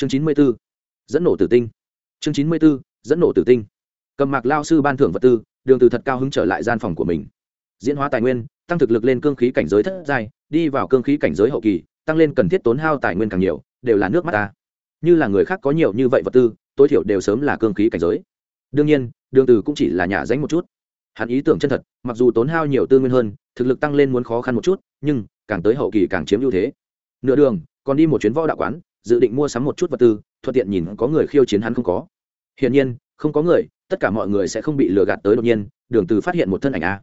chương chín mươi b ố dẫn nổ tử tinh. Chương chín mươi b ố dẫn nổ tử tinh. Cầm mạc lao sư ban thưởng vật tư, đường từ thật cao hứng trở lại gian phòng của mình. Diễn hóa tài nguyên, tăng thực lực lên cương khí cảnh giới thất giai, đi vào cương khí cảnh giới hậu kỳ, tăng lên cần thiết tốn hao tài nguyên càng nhiều, đều là nước mắt ta. Như là người khác có nhiều như vậy vật tư, tối thiểu đều sớm là cương khí cảnh giới. Đương nhiên, đường từ cũng chỉ là nhả dánh một chút. Hắn ý tưởng chân thật, mặc dù tốn hao nhiều tư nguyên hơn, thực lực tăng lên muốn khó khăn một chút, nhưng càng tới hậu kỳ càng chiếm ưu thế. Nửa đường, còn đi một chuyến võ đạo quán dự định mua sắm một chút vật tư, thuận tiện nhìn có người khiêu chiến hắn không có. Hiển nhiên, không có người, tất cả mọi người sẽ không bị lừa gạt tới đột nhiên, đường từ phát hiện một thân ảnh a.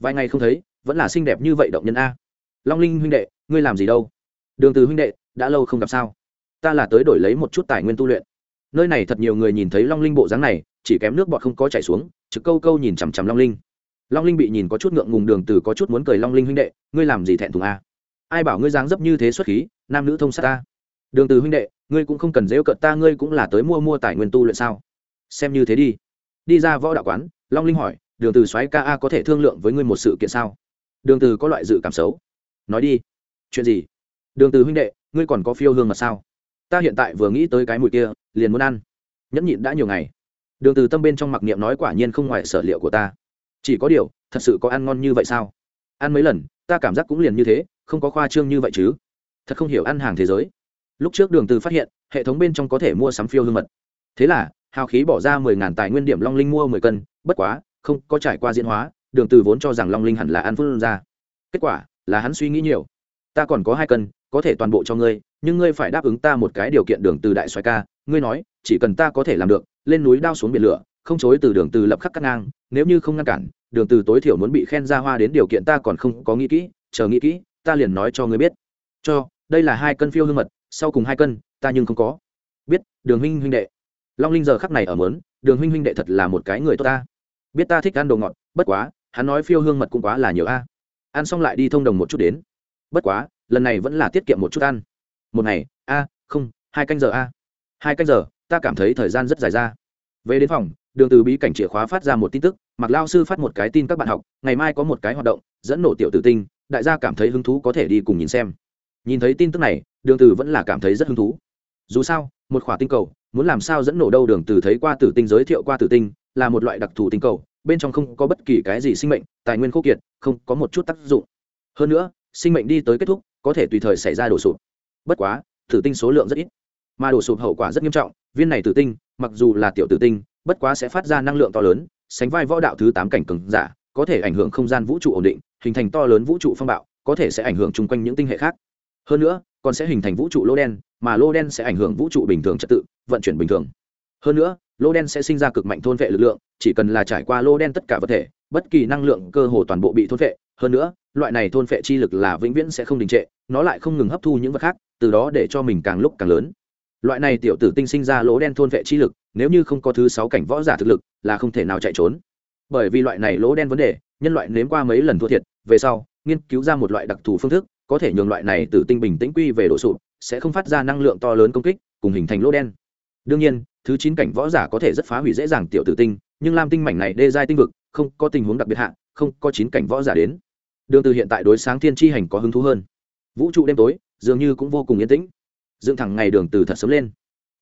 Vài ngày không thấy, vẫn là xinh đẹp như vậy động nhân a. Long linh huynh đệ, ngươi làm gì đâu? Đường từ huynh đệ, đã lâu không gặp sao? Ta là tới đổi lấy một chút tài nguyên tu luyện. Nơi này thật nhiều người nhìn thấy long linh bộ dáng này, chỉ kém nước bọt không có chảy xuống, trực câu câu nhìn chằm chằm long linh. Long linh bị nhìn có chút ngượng ngùng, đường từ có chút muốn cười long linh huynh đệ, ngươi làm gì thẹn thùng a? Ai bảo ngươi dáng dấp như thế xuất khí, nam nữ thông sát ta? Đường từ huynh đệ, ngươi cũng không cần dễ cận ta, ngươi cũng là tới mua mua tài nguyên tu luyện sao? Xem như thế đi. Đi ra võ đạo quán, long linh hỏi, đường từ xoáy ca a có thể thương lượng với ngươi một sự kiện sao? Đường từ có loại dự cảm xấu. Nói đi. Chuyện gì? Đường từ huynh đệ, ngươi còn có phiêu hương mà sao? Ta hiện tại vừa nghĩ tới cái mùi kia, liền muốn ăn. Nhẫn nhịn đã nhiều ngày. Đường từ tâm bên trong mặc niệm nói quả nhiên không ngoài sở liệu của ta. Chỉ có điều, thật sự có ăn ngon như vậy sao? Ăn mấy lần, ta cảm giác cũng liền như thế, không có khoa trương như vậy chứ. Thật không hiểu ăn hàng thế giới lúc trước đường từ phát hiện, hệ thống bên trong có thể mua sắm phiêu hương mật. Thế là, hào khí bỏ ra mười ngàn tài nguyên điểm long linh mua mười cân, bất quá, không có trải qua diễn hóa, đường từ vốn cho rằng long linh hẳn là ăn phương ra. Kết quả, là hắn suy nghĩ nhiều. Ta còn có hai cân, có thể toàn bộ cho ngươi, nhưng ngươi phải đáp ứng ta một cái điều kiện đường từ đại xoài ca. Ngươi nói, chỉ cần ta có thể làm được, lên núi đao xuống biển lửa, không chối từ đường từ lập khắc cắt ngang, nếu như không ngăn cản, đường từ tối thiểu muốn bị khen ra hoa đến điều kiện ta còn không có nghĩ kỹ, chờ nghĩ kỹ, ta liền nói cho ngươi biết. Cho, đây là hai cân phiêu hương mật sau cùng hai cân, ta nhưng không có. Biết, đường huynh huynh đệ. Long linh giờ khắc này ở mớn, đường huynh huynh đệ thật là một cái người tốt ta. Biết ta thích ăn đồ ngọt, bất quá, hắn nói phiêu hương mật cũng quá là nhiều a. Ăn xong lại đi thông đồng một chút đến. Bất quá, lần này vẫn là tiết kiệm một chút ăn. Một ngày, a, không, hai canh giờ a. Hai canh giờ, ta cảm thấy thời gian rất dài ra. Về đến phòng, đường từ bí cảnh chìa khóa phát ra một tin tức mặc lao sư phát một cái tin các bạn học, ngày mai có một cái hoạt động, dẫn nổ tiểu tử tinh, đại gia cảm thấy hứng thú có thể đi cùng nhìn xem. Nhìn thấy tin tức này đường từ vẫn là cảm thấy rất hứng thú. Dù sao, một khỏa tinh cầu, muốn làm sao dẫn nổ đâu đường từ thấy qua tử tinh, giới thiệu qua tử tinh, là một loại đặc thù tinh cầu, bên trong không có bất kỳ cái gì sinh mệnh, tài nguyên khô kiệt, không có một chút tác dụng. Hơn nữa, sinh mệnh đi tới kết thúc, có thể tùy thời xảy ra đổ sụp. Bất quá, tử tinh số lượng rất ít. Mà đổ sụp hậu quả rất nghiêm trọng, viên này tử tinh, mặc dù là tiểu tử tinh, bất quá sẽ phát ra năng lượng to lớn, sánh vai võ đạo thứ tám cảnh cường giả, có thể ảnh hưởng không gian vũ trụ ổn định, hình thành to lớn vũ trụ phong bạo, có thể sẽ ảnh hưởng chung quanh những tinh hệ khác. Hơn nữa còn sẽ hình thành vũ trụ lô đen, mà lô đen sẽ ảnh hưởng vũ trụ bình thường trật tự, vận chuyển bình thường. Hơn nữa, lô đen sẽ sinh ra cực mạnh thôn vệ lực lượng, chỉ cần là trải qua lô đen tất cả vật thể, bất kỳ năng lượng cơ hồ toàn bộ bị thôn vệ. Hơn nữa, loại này thôn vệ chi lực là vĩnh viễn sẽ không đình trệ, nó lại không ngừng hấp thu những vật khác, từ đó để cho mình càng lúc càng lớn. Loại này tiểu tử tinh sinh ra lỗ đen thôn vệ chi lực, nếu như không có thứ sáu cảnh võ giả thực lực, là không thể nào chạy trốn. Bởi vì loại này lỗ đen vấn đề, nhân loại nếm qua mấy lần thua thiệt, về sau, nghiên cứu ra một loại đặc thù phương thức có thể nhường loại này tử tinh bình tĩnh quy về độ sụp, sẽ không phát ra năng lượng to lớn công kích, cùng hình thành lỗ đen. Đương nhiên, thứ chín cảnh võ giả có thể rất phá hủy dễ dàng tiểu tử tinh, nhưng lam tinh mảnh này đê giai tinh vực, không có tình huống đặc biệt hạ, không có chín cảnh võ giả đến. Đường từ hiện tại đối sáng thiên chi hành có hứng thú hơn. Vũ trụ đêm tối, dường như cũng vô cùng yên tĩnh. Dựng thẳng ngày đường từ thật sớm lên.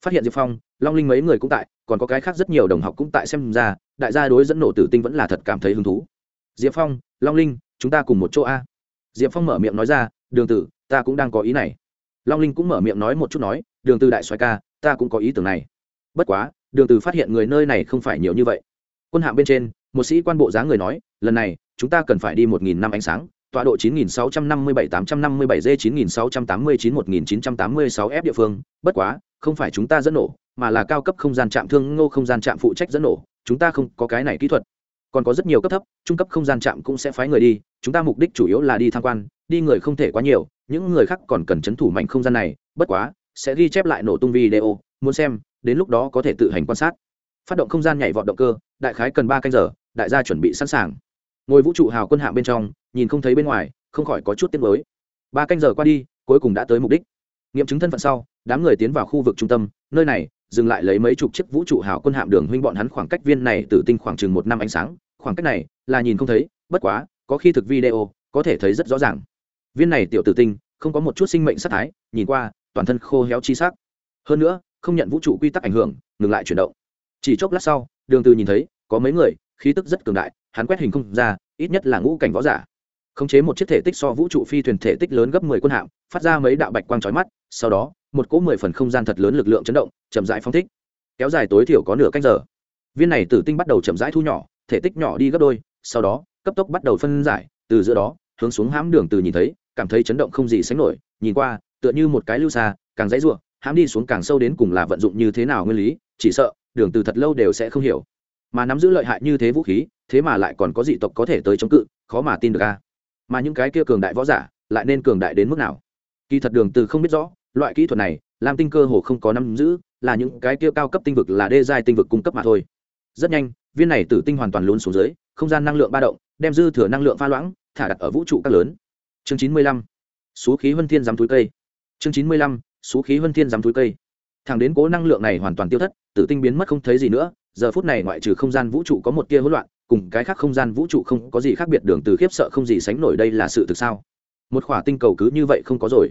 Phát hiện diệp phong, long linh mấy người cũng tại, còn có cái khác rất nhiều đồng học cũng tại xem ra, đại gia đối dẫn nổ tử tinh vẫn là thật cảm thấy hứng thú. Diệp phong, long linh, chúng ta cùng một chỗ a diệp phong mở miệng nói ra đường tử ta cũng đang có ý này. Long linh cũng mở miệng nói một chút nói đường từ đại xoài ca ta cũng có ý tưởng này. Bất quá đường từ phát hiện người nơi này không phải nhiều như vậy. Quân hạm bên trên một sĩ quan bộ dáng người nói lần này chúng ta cần phải đi một nghìn năm ánh sáng tọa độ 9657-857 D 9689-1986 F địa phương, bất quá, không phải chúng ta dẫn nổ, mà là cao cấp không gian trạm thương ngô không gian trạm phụ trách dẫn nổ, chúng ta không có cái này kỹ thuật. Còn có rất nhiều cấp thấp, trung cấp không gian trạm cũng sẽ phái người đi, chúng ta mục đích chủ yếu là đi tham quan, đi người không thể quá nhiều, những người khác còn cần chấn thủ mạnh không gian này, bất quá, sẽ ghi chép lại nổ tung video, muốn xem, đến lúc đó có thể tự hành quan sát. Phát động không gian nhảy vọt động cơ, đại khái cần ba canh giờ, đại gia chuẩn bị sẵn sàng. Ngồi vũ trụ hào quân hạng bên trong nhìn không thấy bên ngoài không khỏi có chút tiếc mới ba canh giờ qua đi cuối cùng đã tới mục đích. Nghiệm chứng thân phận sau đám người tiến vào khu vực trung tâm nơi này dừng lại lấy mấy chục chiếc vũ trụ hào quân hạm đường huynh bọn hắn khoảng cách viên này tử tinh khoảng chừng một năm ánh sáng. Khoảng cách này là nhìn không thấy, bất quá, có khi thực video, có thể thấy rất rõ ràng. Viên này tiểu tử tinh, không có một chút sinh mệnh sát thái, nhìn qua, toàn thân khô héo chi sắc. Hơn nữa, không nhận vũ trụ quy tắc ảnh hưởng, ngừng lại chuyển động. Chỉ chốc lát sau, đường từ nhìn thấy, có mấy người, khí tức rất cường đại, hắn quét hình không ra, ít nhất là ngũ cảnh võ giả khống chế một chiếc thể tích so vũ trụ phi thuyền thể tích lớn gấp 10 quân hạm, phát ra mấy đạo bạch quang chói mắt, sau đó, một cỗ 10 phần không gian thật lớn lực lượng chấn động, chậm rãi phóng thích. Kéo dài tối thiểu có nửa canh giờ. Viên này tử tinh bắt đầu chậm rãi thu nhỏ, thể tích nhỏ đi gấp đôi, sau đó, cấp tốc bắt đầu phân giải, từ giữa đó, hướng xuống hãm đường từ nhìn thấy, cảm thấy chấn động không gì sánh nổi, nhìn qua, tựa như một cái lưu xa, càng dãy ruộng hãm đi xuống càng sâu đến cùng là vận dụng như thế nào nguyên lý, chỉ sợ, đường từ thật lâu đều sẽ không hiểu. Mà nắm giữ lợi hại như thế vũ khí, thế mà lại còn có dị tộc có thể tới chống cự, khó mà tin được a mà những cái kia cường đại võ giả lại nên cường đại đến mức nào? Kỳ thật đường từ không biết rõ, loại kỹ thuật này làm tinh cơ hồ không có nắm giữ, là những cái kia cao cấp tinh vực là đê giai tinh vực cung cấp mà thôi. Rất nhanh, viên này tử tinh hoàn toàn lún xuống dưới, không gian năng lượng ba động, đem dư thừa năng lượng pha loãng, thả đặt ở vũ trụ các lớn. Chương chín mươi lăm số khí huân thiên giám túi cây. Chương chín mươi lăm số khí huân thiên giám túi cây. Thẳng đến cố năng lượng này hoàn toàn tiêu thất, tử tinh biến mất không thấy gì nữa, giờ phút này ngoại trừ không gian vũ trụ có một tia hỗn loạn cùng cái khác không gian vũ trụ không có gì khác biệt đường từ khiếp sợ không gì sánh nổi đây là sự thực sao? Một khỏa tinh cầu cứ như vậy không có rồi.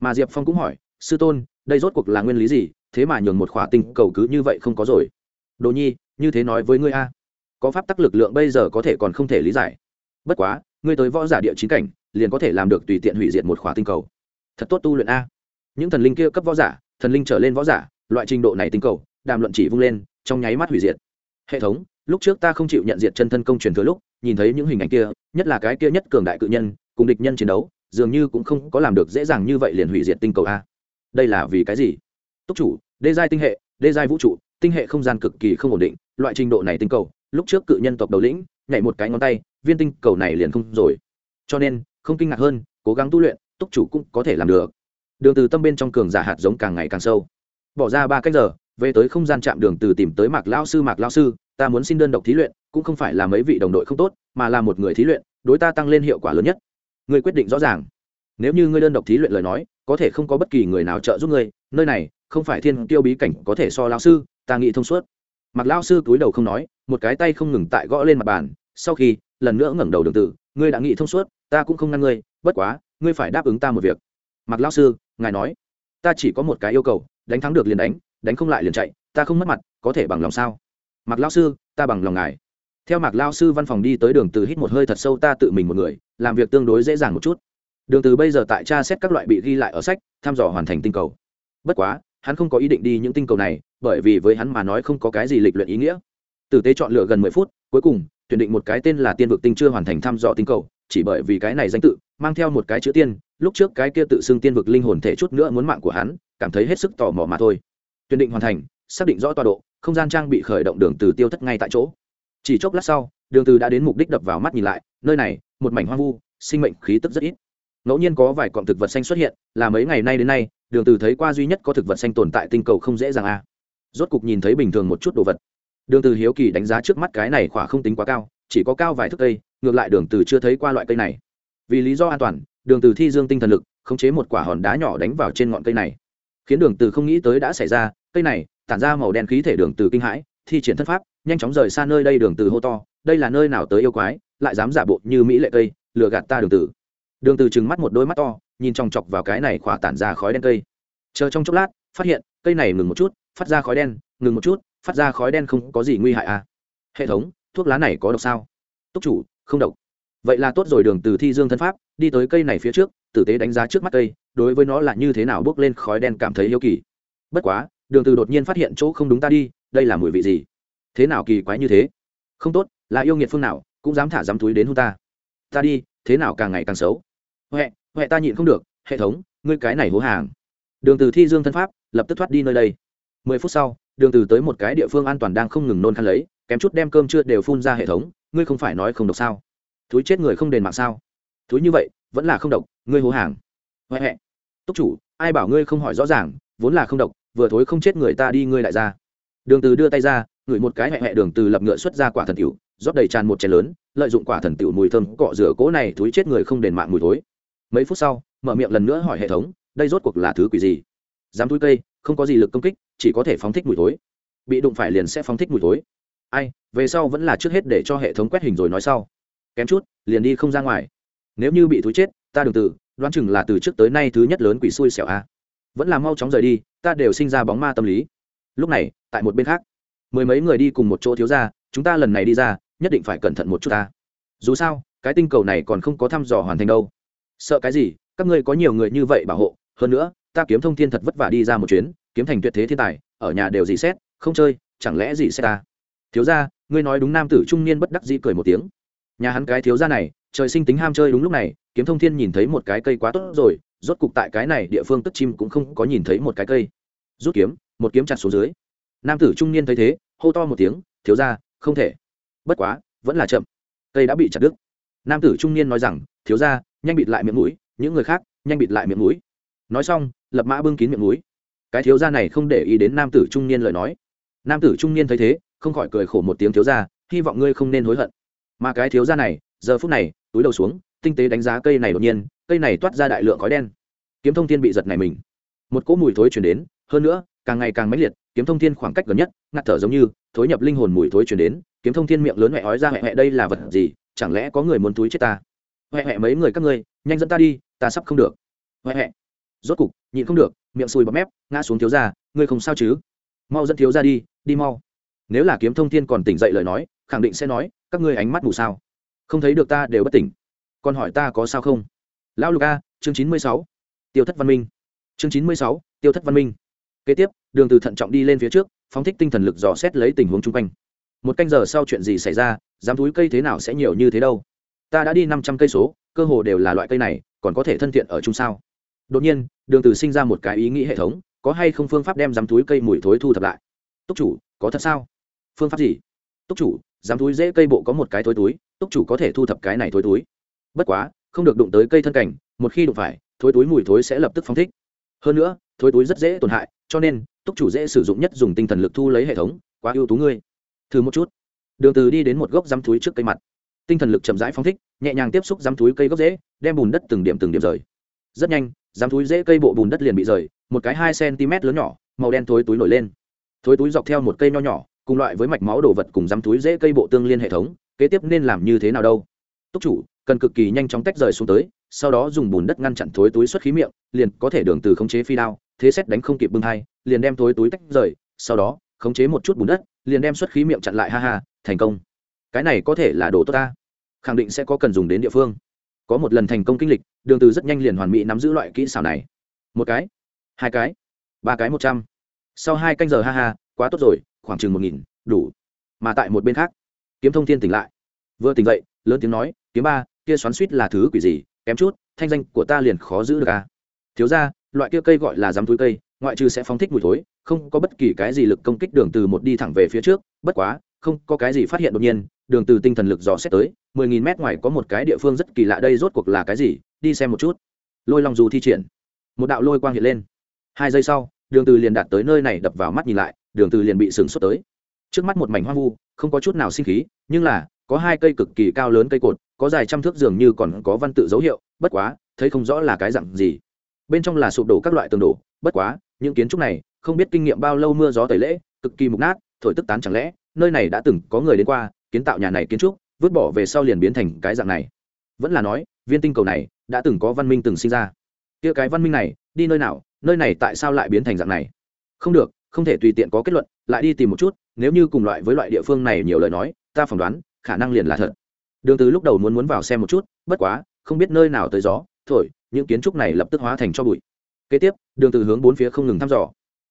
Mà diệp phong cũng hỏi, sư tôn, đây rốt cuộc là nguyên lý gì? Thế mà nhường một khỏa tinh cầu cứ như vậy không có rồi. Đồ nhi, như thế nói với ngươi a. Có pháp tắc lực lượng bây giờ có thể còn không thể lý giải. Bất quá, ngươi tới võ giả địa chín cảnh, liền có thể làm được tùy tiện hủy diệt một khỏa tinh cầu. Thật tốt tu luyện a. Những thần linh kia cấp võ giả, thần linh trở lên võ giả, loại trình độ này tinh cầu, đàm luận chỉ vung lên, trong nháy mắt hủy diệt. Hệ thống lúc trước ta không chịu nhận diện chân thân công truyền thừa lúc, nhìn thấy những hình ảnh kia, nhất là cái kia nhất cường đại cự nhân, cùng địch nhân chiến đấu, dường như cũng không có làm được dễ dàng như vậy liền hủy diệt tinh cầu a. Đây là vì cái gì? Túc chủ, đê giai tinh hệ, đê giai vũ trụ, tinh hệ không gian cực kỳ không ổn định, loại trình độ này tinh cầu, lúc trước cự nhân tộc đầu lĩnh, nhảy một cái ngón tay, viên tinh cầu này liền không rồi. Cho nên, không kinh ngạc hơn, cố gắng tu luyện, túc chủ cũng có thể làm được. Đường từ tâm bên trong cường giả hạt giống càng ngày càng sâu. Bỏ ra ba cách giờ, về tới không gian chạm đường từ tìm tới mạc lão sư, mạc lão sư ta muốn xin đơn độc thí luyện, cũng không phải là mấy vị đồng đội không tốt, mà là một người thí luyện, đối ta tăng lên hiệu quả lớn nhất. Ngươi quyết định rõ ràng. Nếu như ngươi đơn độc thí luyện lời nói, có thể không có bất kỳ người nào trợ giúp ngươi, nơi này, không phải thiên tiêu bí cảnh có thể so lão sư, ta nghĩ thông suốt. Mặc lão sư cúi đầu không nói, một cái tay không ngừng tại gõ lên mặt bàn, sau khi, lần nữa ngẩng đầu đường tử, ngươi đã nghĩ thông suốt, ta cũng không ngăn ngươi, bất quá, ngươi phải đáp ứng ta một việc. Mặc lão sư, ngài nói, ta chỉ có một cái yêu cầu, đánh thắng được liền đánh đánh không lại liền chạy, ta không mất mặt, có thể bằng lòng sao? Mạc lão sư, ta bằng lòng ngài. Theo mạc lao sư văn phòng đi tới đường từ hít một hơi thật sâu ta tự mình một người, làm việc tương đối dễ dàng một chút. Đường từ bây giờ tại tra xét các loại bị ghi lại ở sách, thăm dò hoàn thành tinh cầu. Bất quá, hắn không có ý định đi những tinh cầu này, bởi vì với hắn mà nói không có cái gì lịch luyện ý nghĩa. Tử tế chọn lựa gần mười phút, cuối cùng, tuyển định một cái tên là tiên vực tinh chưa hoàn thành thăm dò tinh cầu, chỉ bởi vì cái này danh tự, mang theo một cái chữ tiên, lúc trước cái kia tự xưng tiên vực linh hồn thể chút nữa muốn mạng của hắn, cảm thấy hết sức tò mò mà thôi. Tuyển định hoàn thành, xác định rõ tọa độ không gian trang bị khởi động đường từ tiêu thất ngay tại chỗ. Chỉ chốc lát sau, đường từ đã đến mục đích đập vào mắt nhìn lại, nơi này, một mảnh hoang vu, sinh mệnh khí tức rất ít. Ngẫu nhiên có vài cọng thực vật xanh xuất hiện, là mấy ngày nay đến nay, đường từ thấy qua duy nhất có thực vật xanh tồn tại tinh cầu không dễ dàng a. Rốt cục nhìn thấy bình thường một chút đồ vật. Đường từ hiếu kỳ đánh giá trước mắt cái này khỏa không tính quá cao, chỉ có cao vài thước cây, ngược lại đường từ chưa thấy qua loại cây này. Vì lý do an toàn, đường từ thi dương tinh thần lực, khống chế một quả hòn đá nhỏ đánh vào trên ngọn cây này, khiến đường từ không nghĩ tới đã xảy ra, cây này tản ra màu đen khí thể đường từ kinh hãi, thi triển thân pháp, nhanh chóng rời xa nơi đây đường từ hô to, đây là nơi nào tới yêu quái, lại dám giả bộ như mỹ lệ cây, lừa gạt ta đường từ. Đường từ trừng mắt một đôi mắt to, nhìn chòng chọc vào cái này khỏa tản ra khói đen cây. Chờ trong chốc lát, phát hiện, cây này ngừng một chút, phát ra khói đen, ngừng một chút, phát ra khói đen không có gì nguy hại à. Hệ thống, thuốc lá này có độc sao? Túc chủ, không độc. Vậy là tốt rồi, đường từ thi dương thân pháp, đi tới cây này phía trước, tử tế đánh giá trước mắt cây, đối với nó là như thế nào bước lên khói đen cảm thấy yêu kỳ. Bất quá đường từ đột nhiên phát hiện chỗ không đúng ta đi, đây là mùi vị gì? Thế nào kỳ quái như thế? Không tốt, là yêu nghiệt phương nào, cũng dám thả dám túi đến hôn ta. Ta đi, thế nào càng ngày càng xấu? Huệ huệ ta nhịn không được, hệ thống, ngươi cái này hố hàng. Đường từ thi dương thân pháp, lập tức thoát đi nơi đây. Mười phút sau, đường từ tới một cái địa phương an toàn đang không ngừng nôn khăn lấy, kém chút đem cơm chưa đều phun ra hệ thống, ngươi không phải nói không độc sao? Thúi chết người không đền mạng sao? Thúi như vậy, vẫn là không độc, ngươi hố hàng. Huệ huệ. Túc chủ, ai bảo ngươi không hỏi rõ ràng, vốn là không độc vừa thối không chết người ta đi ngươi lại ra. Đường từ đưa tay ra, ngửi một cái hẹ hẹ đường từ lập ngựa xuất ra quả thần tiểu, rót đầy tràn một chén lớn, lợi dụng quả thần tiểu mùi thơm cọ rửa cỗ này thối chết người không đền mạng mùi thối. Mấy phút sau, mở miệng lần nữa hỏi hệ thống, đây rốt cuộc là thứ quỷ gì? Dám túi cây, không có gì lực công kích, chỉ có thể phóng thích mùi thối. Bị đụng phải liền sẽ phóng thích mùi thối. Ai, về sau vẫn là trước hết để cho hệ thống quét hình rồi nói sau. Kém chút, liền đi không ra ngoài. Nếu như bị thúi chết, ta đường từ, đoán chừng là từ trước tới nay thứ nhất lớn quỷ xui xẻo a. Vẫn là mau chóng rời đi ta đều sinh ra bóng ma tâm lý. Lúc này, tại một bên khác, mười mấy người đi cùng một chỗ thiếu ra chúng ta lần này đi ra, nhất định phải cẩn thận một chút ta. Dù sao, cái tinh cầu này còn không có thăm dò hoàn thành đâu. Sợ cái gì, các ngươi có nhiều người như vậy bảo hộ, hơn nữa, ta kiếm thông thiên thật vất vả đi ra một chuyến, kiếm thành tuyệt thế thiên tài, ở nhà đều gì xét, không chơi, chẳng lẽ gì xét ta? Thiếu ra ngươi nói đúng nam tử trung niên bất đắc dĩ cười một tiếng. Nhà hắn cái thiếu ra này, trời sinh tính ham chơi đúng lúc này, kiếm thông thiên nhìn thấy một cái cây quá tốt rồi rốt cục tại cái này địa phương tức chim cũng không có nhìn thấy một cái cây. Rút kiếm, một kiếm chặt xuống dưới. Nam tử trung niên thấy thế, hô to một tiếng, thiếu ra không thể. Bất quá, vẫn là chậm. Cây đã bị chặt đứt. Nam tử trung niên nói rằng, thiếu ra nhanh bịt lại miệng mũi, những người khác, nhanh bịt lại miệng mũi. Nói xong, lập mã bưng kín miệng mũi. Cái thiếu gia này không để ý đến nam tử trung niên lời nói. Nam tử trung niên thấy thế, không khỏi cười khổ một tiếng, thiếu gia, hy vọng ngươi không nên hối hận. Mà cái thiếu gia này, giờ phút này, túi đầu xuống, tinh tế đánh giá cây này đột nhiên cây này toát ra đại lượng khói đen. Kiếm thông thiên bị giật này mình. Một cỗ mùi thối chuyển đến, hơn nữa, càng ngày càng mãnh liệt, kiếm thông thiên khoảng cách gần nhất ngạt thở giống như, thối nhập linh hồn mùi thối chuyển đến, kiếm thông thiên miệng lớn mẹ ói ra mẹ mẹ đây là vật gì? Chẳng lẽ có người muốn túi chết ta? Huệ huệ mấy người các ngươi, nhanh dẫn ta đi, ta sắp không được. Huệ huệ rốt cục, nhịn không được, miệng sùi bọt mép, ngã xuống thiếu ra ngươi không sao chứ? Mau dẫn thiếu ra đi đi mau. Nếu là kiếm thông thiên còn tỉnh dậy lời nói, khẳng định sẽ nói, các ngươi ánh mắt mù sao? Không thấy được ta đều bất tỉnh. Còn hỏi ta có sao không? Lão lục a, chương chín mươi sáu. Tiêu thất văn minh. Chương chín mươi sáu, tiêu thất văn minh. Kế tiếp, đường từ thận trọng đi lên phía trước, phóng thích tinh thần lực dò xét lấy tình huống chung quanh. Một canh giờ sau chuyện gì xảy ra, dám túi cây thế nào sẽ nhiều như thế đâu. Ta đã đi năm trăm cây số, cơ hồ đều là loại cây này, còn có thể thân thiện ở chung sao? Đột nhiên, đường từ sinh ra một cái ý nghĩ hệ thống, có hay không phương pháp đem dám túi cây mùi thối thu thập lại? Túc chủ, có thật sao? Phương pháp gì? Túc chủ, dám túi dễ cây bộ có một cái thối túi, túc chủ có thể thu thập cái này thối túi. Bất quá không được đụng tới cây thân cảnh, một khi đụng phải, thối túi mùi thối sẽ lập tức phóng thích. Hơn nữa, thối túi rất dễ tổn hại, cho nên, túc chủ dễ sử dụng nhất dùng tinh thần lực thu lấy hệ thống, quá ưu tú ngươi. Thử một chút. Đường từ đi đến một gốc răm túi trước cây mặt. Tinh thần lực chậm rãi phóng thích, nhẹ nhàng tiếp xúc răm túi cây gốc dễ, đem bùn đất từng điểm từng điểm rời. Rất nhanh răm túi dễ cây bộ bùn đất liền bị rời, một cái hai cm lớn nhỏ, màu đen thối túi nổi lên. Thối túi dọc theo một cây nho nhỏ, cùng loại với mạch máu đồ vật cùng răm túi dễ cây bộ tương liên hệ thống, kế tiếp nên làm như thế nào đâu? Túc chủ cần cực kỳ nhanh chóng tách rời xuống tới, sau đó dùng bùn đất ngăn chặn thối túi xuất khí miệng, liền có thể đường từ khống chế phi đao, thế xét đánh không kịp bưng hai, liền đem thối túi tách rời, sau đó, khống chế một chút bùn đất, liền đem xuất khí miệng chặn lại, ha ha, thành công. Cái này có thể là đồ tốt ta. Khẳng định sẽ có cần dùng đến địa phương. Có một lần thành công kinh lịch, đường từ rất nhanh liền hoàn mỹ nắm giữ loại kỹ xảo này. Một cái, hai cái, ba cái một trăm. Sau hai canh giờ, ha ha, quá tốt rồi, khoảng chừng một nghìn, đủ. Mà tại một bên khác, kiếm thông thiên tỉnh lại. Vừa tỉnh dậy, lớn tiếng nói, kiếm ba kia xoắn suýt là thứ quỷ gì, kém chút, thanh danh của ta liền khó giữ được à. Thiếu ra loại kia cây gọi là dám túi cây, ngoại trừ sẽ phóng thích mùi thối, không có bất kỳ cái gì lực công kích đường từ một đi thẳng về phía trước, bất quá, không có cái gì phát hiện đột nhiên, đường từ tinh thần lực dò xét tới, mười nghìn mét ngoài có một cái địa phương rất kỳ lạ đây rốt cuộc là cái gì, đi xem một chút. Lôi long dù thi triển, một đạo lôi quang hiện lên. Hai giây sau, đường từ liền đạt tới nơi này đập vào mắt nhìn lại, đường từ liền bị sừng sốt tới. Trước mắt một mảnh hoang vu, không có chút nào sinh khí, nhưng là, có hai cây cực kỳ cao lớn cây cột có dài trăm thước dường như còn có văn tự dấu hiệu, bất quá, thấy không rõ là cái dạng gì. Bên trong là sụp đổ các loại tường đổ, bất quá, những kiến trúc này, không biết kinh nghiệm bao lâu mưa gió tẩy lễ, cực kỳ mục nát, thổi tức tán chẳng lẽ, nơi này đã từng có người đến qua, kiến tạo nhà này kiến trúc, vứt bỏ về sau liền biến thành cái dạng này. Vẫn là nói, viên tinh cầu này, đã từng có văn minh từng sinh ra. Kia cái văn minh này, đi nơi nào, nơi này tại sao lại biến thành dạng này? Không được, không thể tùy tiện có kết luận, lại đi tìm một chút, nếu như cùng loại với loại địa phương này nhiều lời nói, ta phỏng đoán, khả năng liền là thật đường từ lúc đầu muốn muốn vào xem một chút, bất quá, không biết nơi nào tới gió, thổi, những kiến trúc này lập tức hóa thành cho bụi. Kế tiếp, đường từ hướng bốn phía không ngừng thăm dò.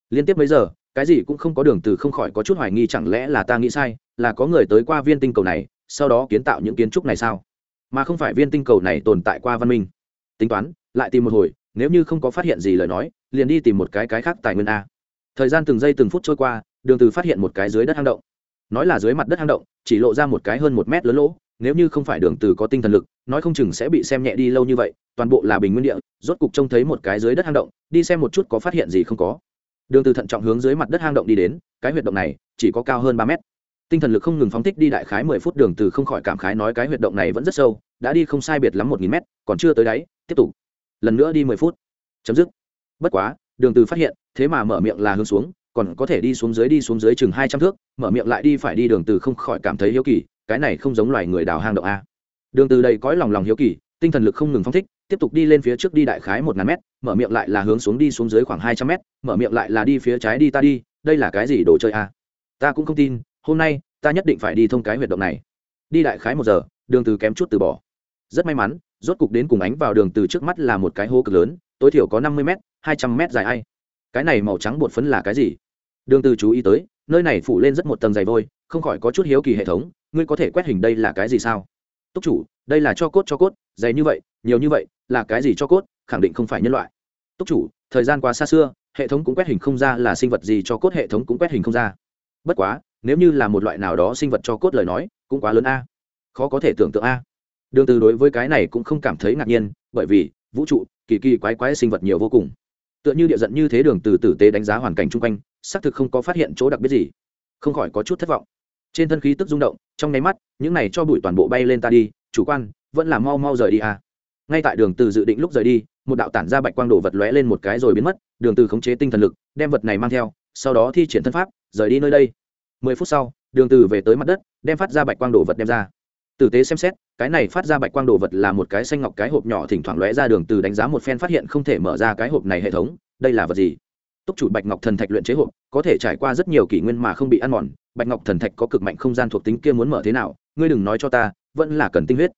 Liên tiếp mấy giờ, cái gì cũng không có đường từ không khỏi có chút hoài nghi chẳng lẽ là ta nghĩ sai, là có người tới qua viên tinh cầu này, sau đó kiến tạo những kiến trúc này sao? Mà không phải viên tinh cầu này tồn tại qua văn minh. Tính toán, lại tìm một hồi, nếu như không có phát hiện gì lời nói, liền đi tìm một cái cái khác tài nguyên a. Thời gian từng giây từng phút trôi qua, đường từ phát hiện một cái dưới đất hang động. Nói là dưới mặt đất hang động, chỉ lộ ra một cái hơn một mét lớn lỗ nếu như không phải đường từ có tinh thần lực, nói không chừng sẽ bị xem nhẹ đi lâu như vậy, toàn bộ là bình nguyên địa, rốt cục trông thấy một cái dưới đất hang động, đi xem một chút có phát hiện gì không có. Đường từ thận trọng hướng dưới mặt đất hang động đi đến, cái huyệt động này chỉ có cao hơn ba mét. Tinh thần lực không ngừng phóng thích đi đại khái mười phút, đường từ không khỏi cảm khái nói cái huyệt động này vẫn rất sâu, đã đi không sai biệt lắm một nghìn mét, còn chưa tới đáy, tiếp tục. Lần nữa đi mười phút. Chấm dứt. Bất quá, đường từ phát hiện, thế mà mở miệng là hướng xuống, còn có thể đi xuống dưới, đi xuống dưới chừng hai trăm thước, mở miệng lại đi phải đi, đường từ không khỏi cảm thấy hiếu kỳ cái này không giống loài người đào hang động a. Đường từ đây cõi lòng lòng hiếu kỳ, tinh thần lực không ngừng phóng thích, tiếp tục đi lên phía trước đi đại khái một ngàn mét, mở miệng lại là hướng xuống đi xuống dưới khoảng hai trăm mét, mở miệng lại là đi phía trái đi ta đi, đây là cái gì đồ chơi à? ta cũng không tin, hôm nay, ta nhất định phải đi thông cái huyệt động này. Đi đại khái một giờ, đường từ kém chút từ bỏ. Rất may mắn, rốt cục đến cùng ánh vào đường từ trước mắt là một cái hố cực lớn, tối thiểu có năm mươi m hai trăm m dài ai. Cái này màu trắng bột phấn là cái gì? Đường từ chú ý tới, nơi này phủ lên rất một tầng dày vôi, không khỏi có chút hiếu kỳ hệ thống ngươi có thể quét hình đây là cái gì sao? Túc chủ, đây là cho cốt cho cốt, dày như vậy, nhiều như vậy, là cái gì cho cốt? Khẳng định không phải nhân loại. Túc chủ, thời gian quá xa xưa, hệ thống cũng quét hình không ra là sinh vật gì cho cốt, hệ thống cũng quét hình không ra. Bất quá, nếu như là một loại nào đó sinh vật cho cốt lời nói, cũng quá lớn a. Khó có thể tưởng tượng a. Đường từ đối với cái này cũng không cảm thấy ngạc nhiên, bởi vì, vũ trụ, kỳ kỳ quái quái sinh vật nhiều vô cùng. Tựa như địa giận như thế đường từ tử tế đánh giá hoàn cảnh chung quanh, xác thực không có phát hiện chỗ đặc biệt gì. Không khỏi có chút thất vọng trên thân khí tức rung động, trong nháy mắt, những này cho bụi toàn bộ bay lên ta đi, chủ quan, vẫn là mau mau rời đi à. Ngay tại đường từ dự định lúc rời đi, một đạo tản ra bạch quang đổ vật lóe lên một cái rồi biến mất, đường từ khống chế tinh thần lực, đem vật này mang theo, sau đó thi triển thân pháp, rời đi nơi đây. Mười phút sau, đường từ về tới mặt đất, đem phát ra bạch quang đổ vật đem ra. Tử tế xem xét, cái này phát ra bạch quang đồ vật là một cái xanh ngọc cái hộp nhỏ thỉnh thoảng lóe ra đường từ đánh giá một phen phát hiện không thể mở ra cái hộp này hệ thống, đây là vật gì? Túc chủ bạch ngọc thần thạch luyện chế hộp, có thể trải qua rất nhiều kỷ nguyên mà không bị ăn mòn. Bạch ngọc thần thạch có cực mạnh không gian thuộc tính kia muốn mở thế nào, ngươi đừng nói cho ta, vẫn là cần tinh huyết.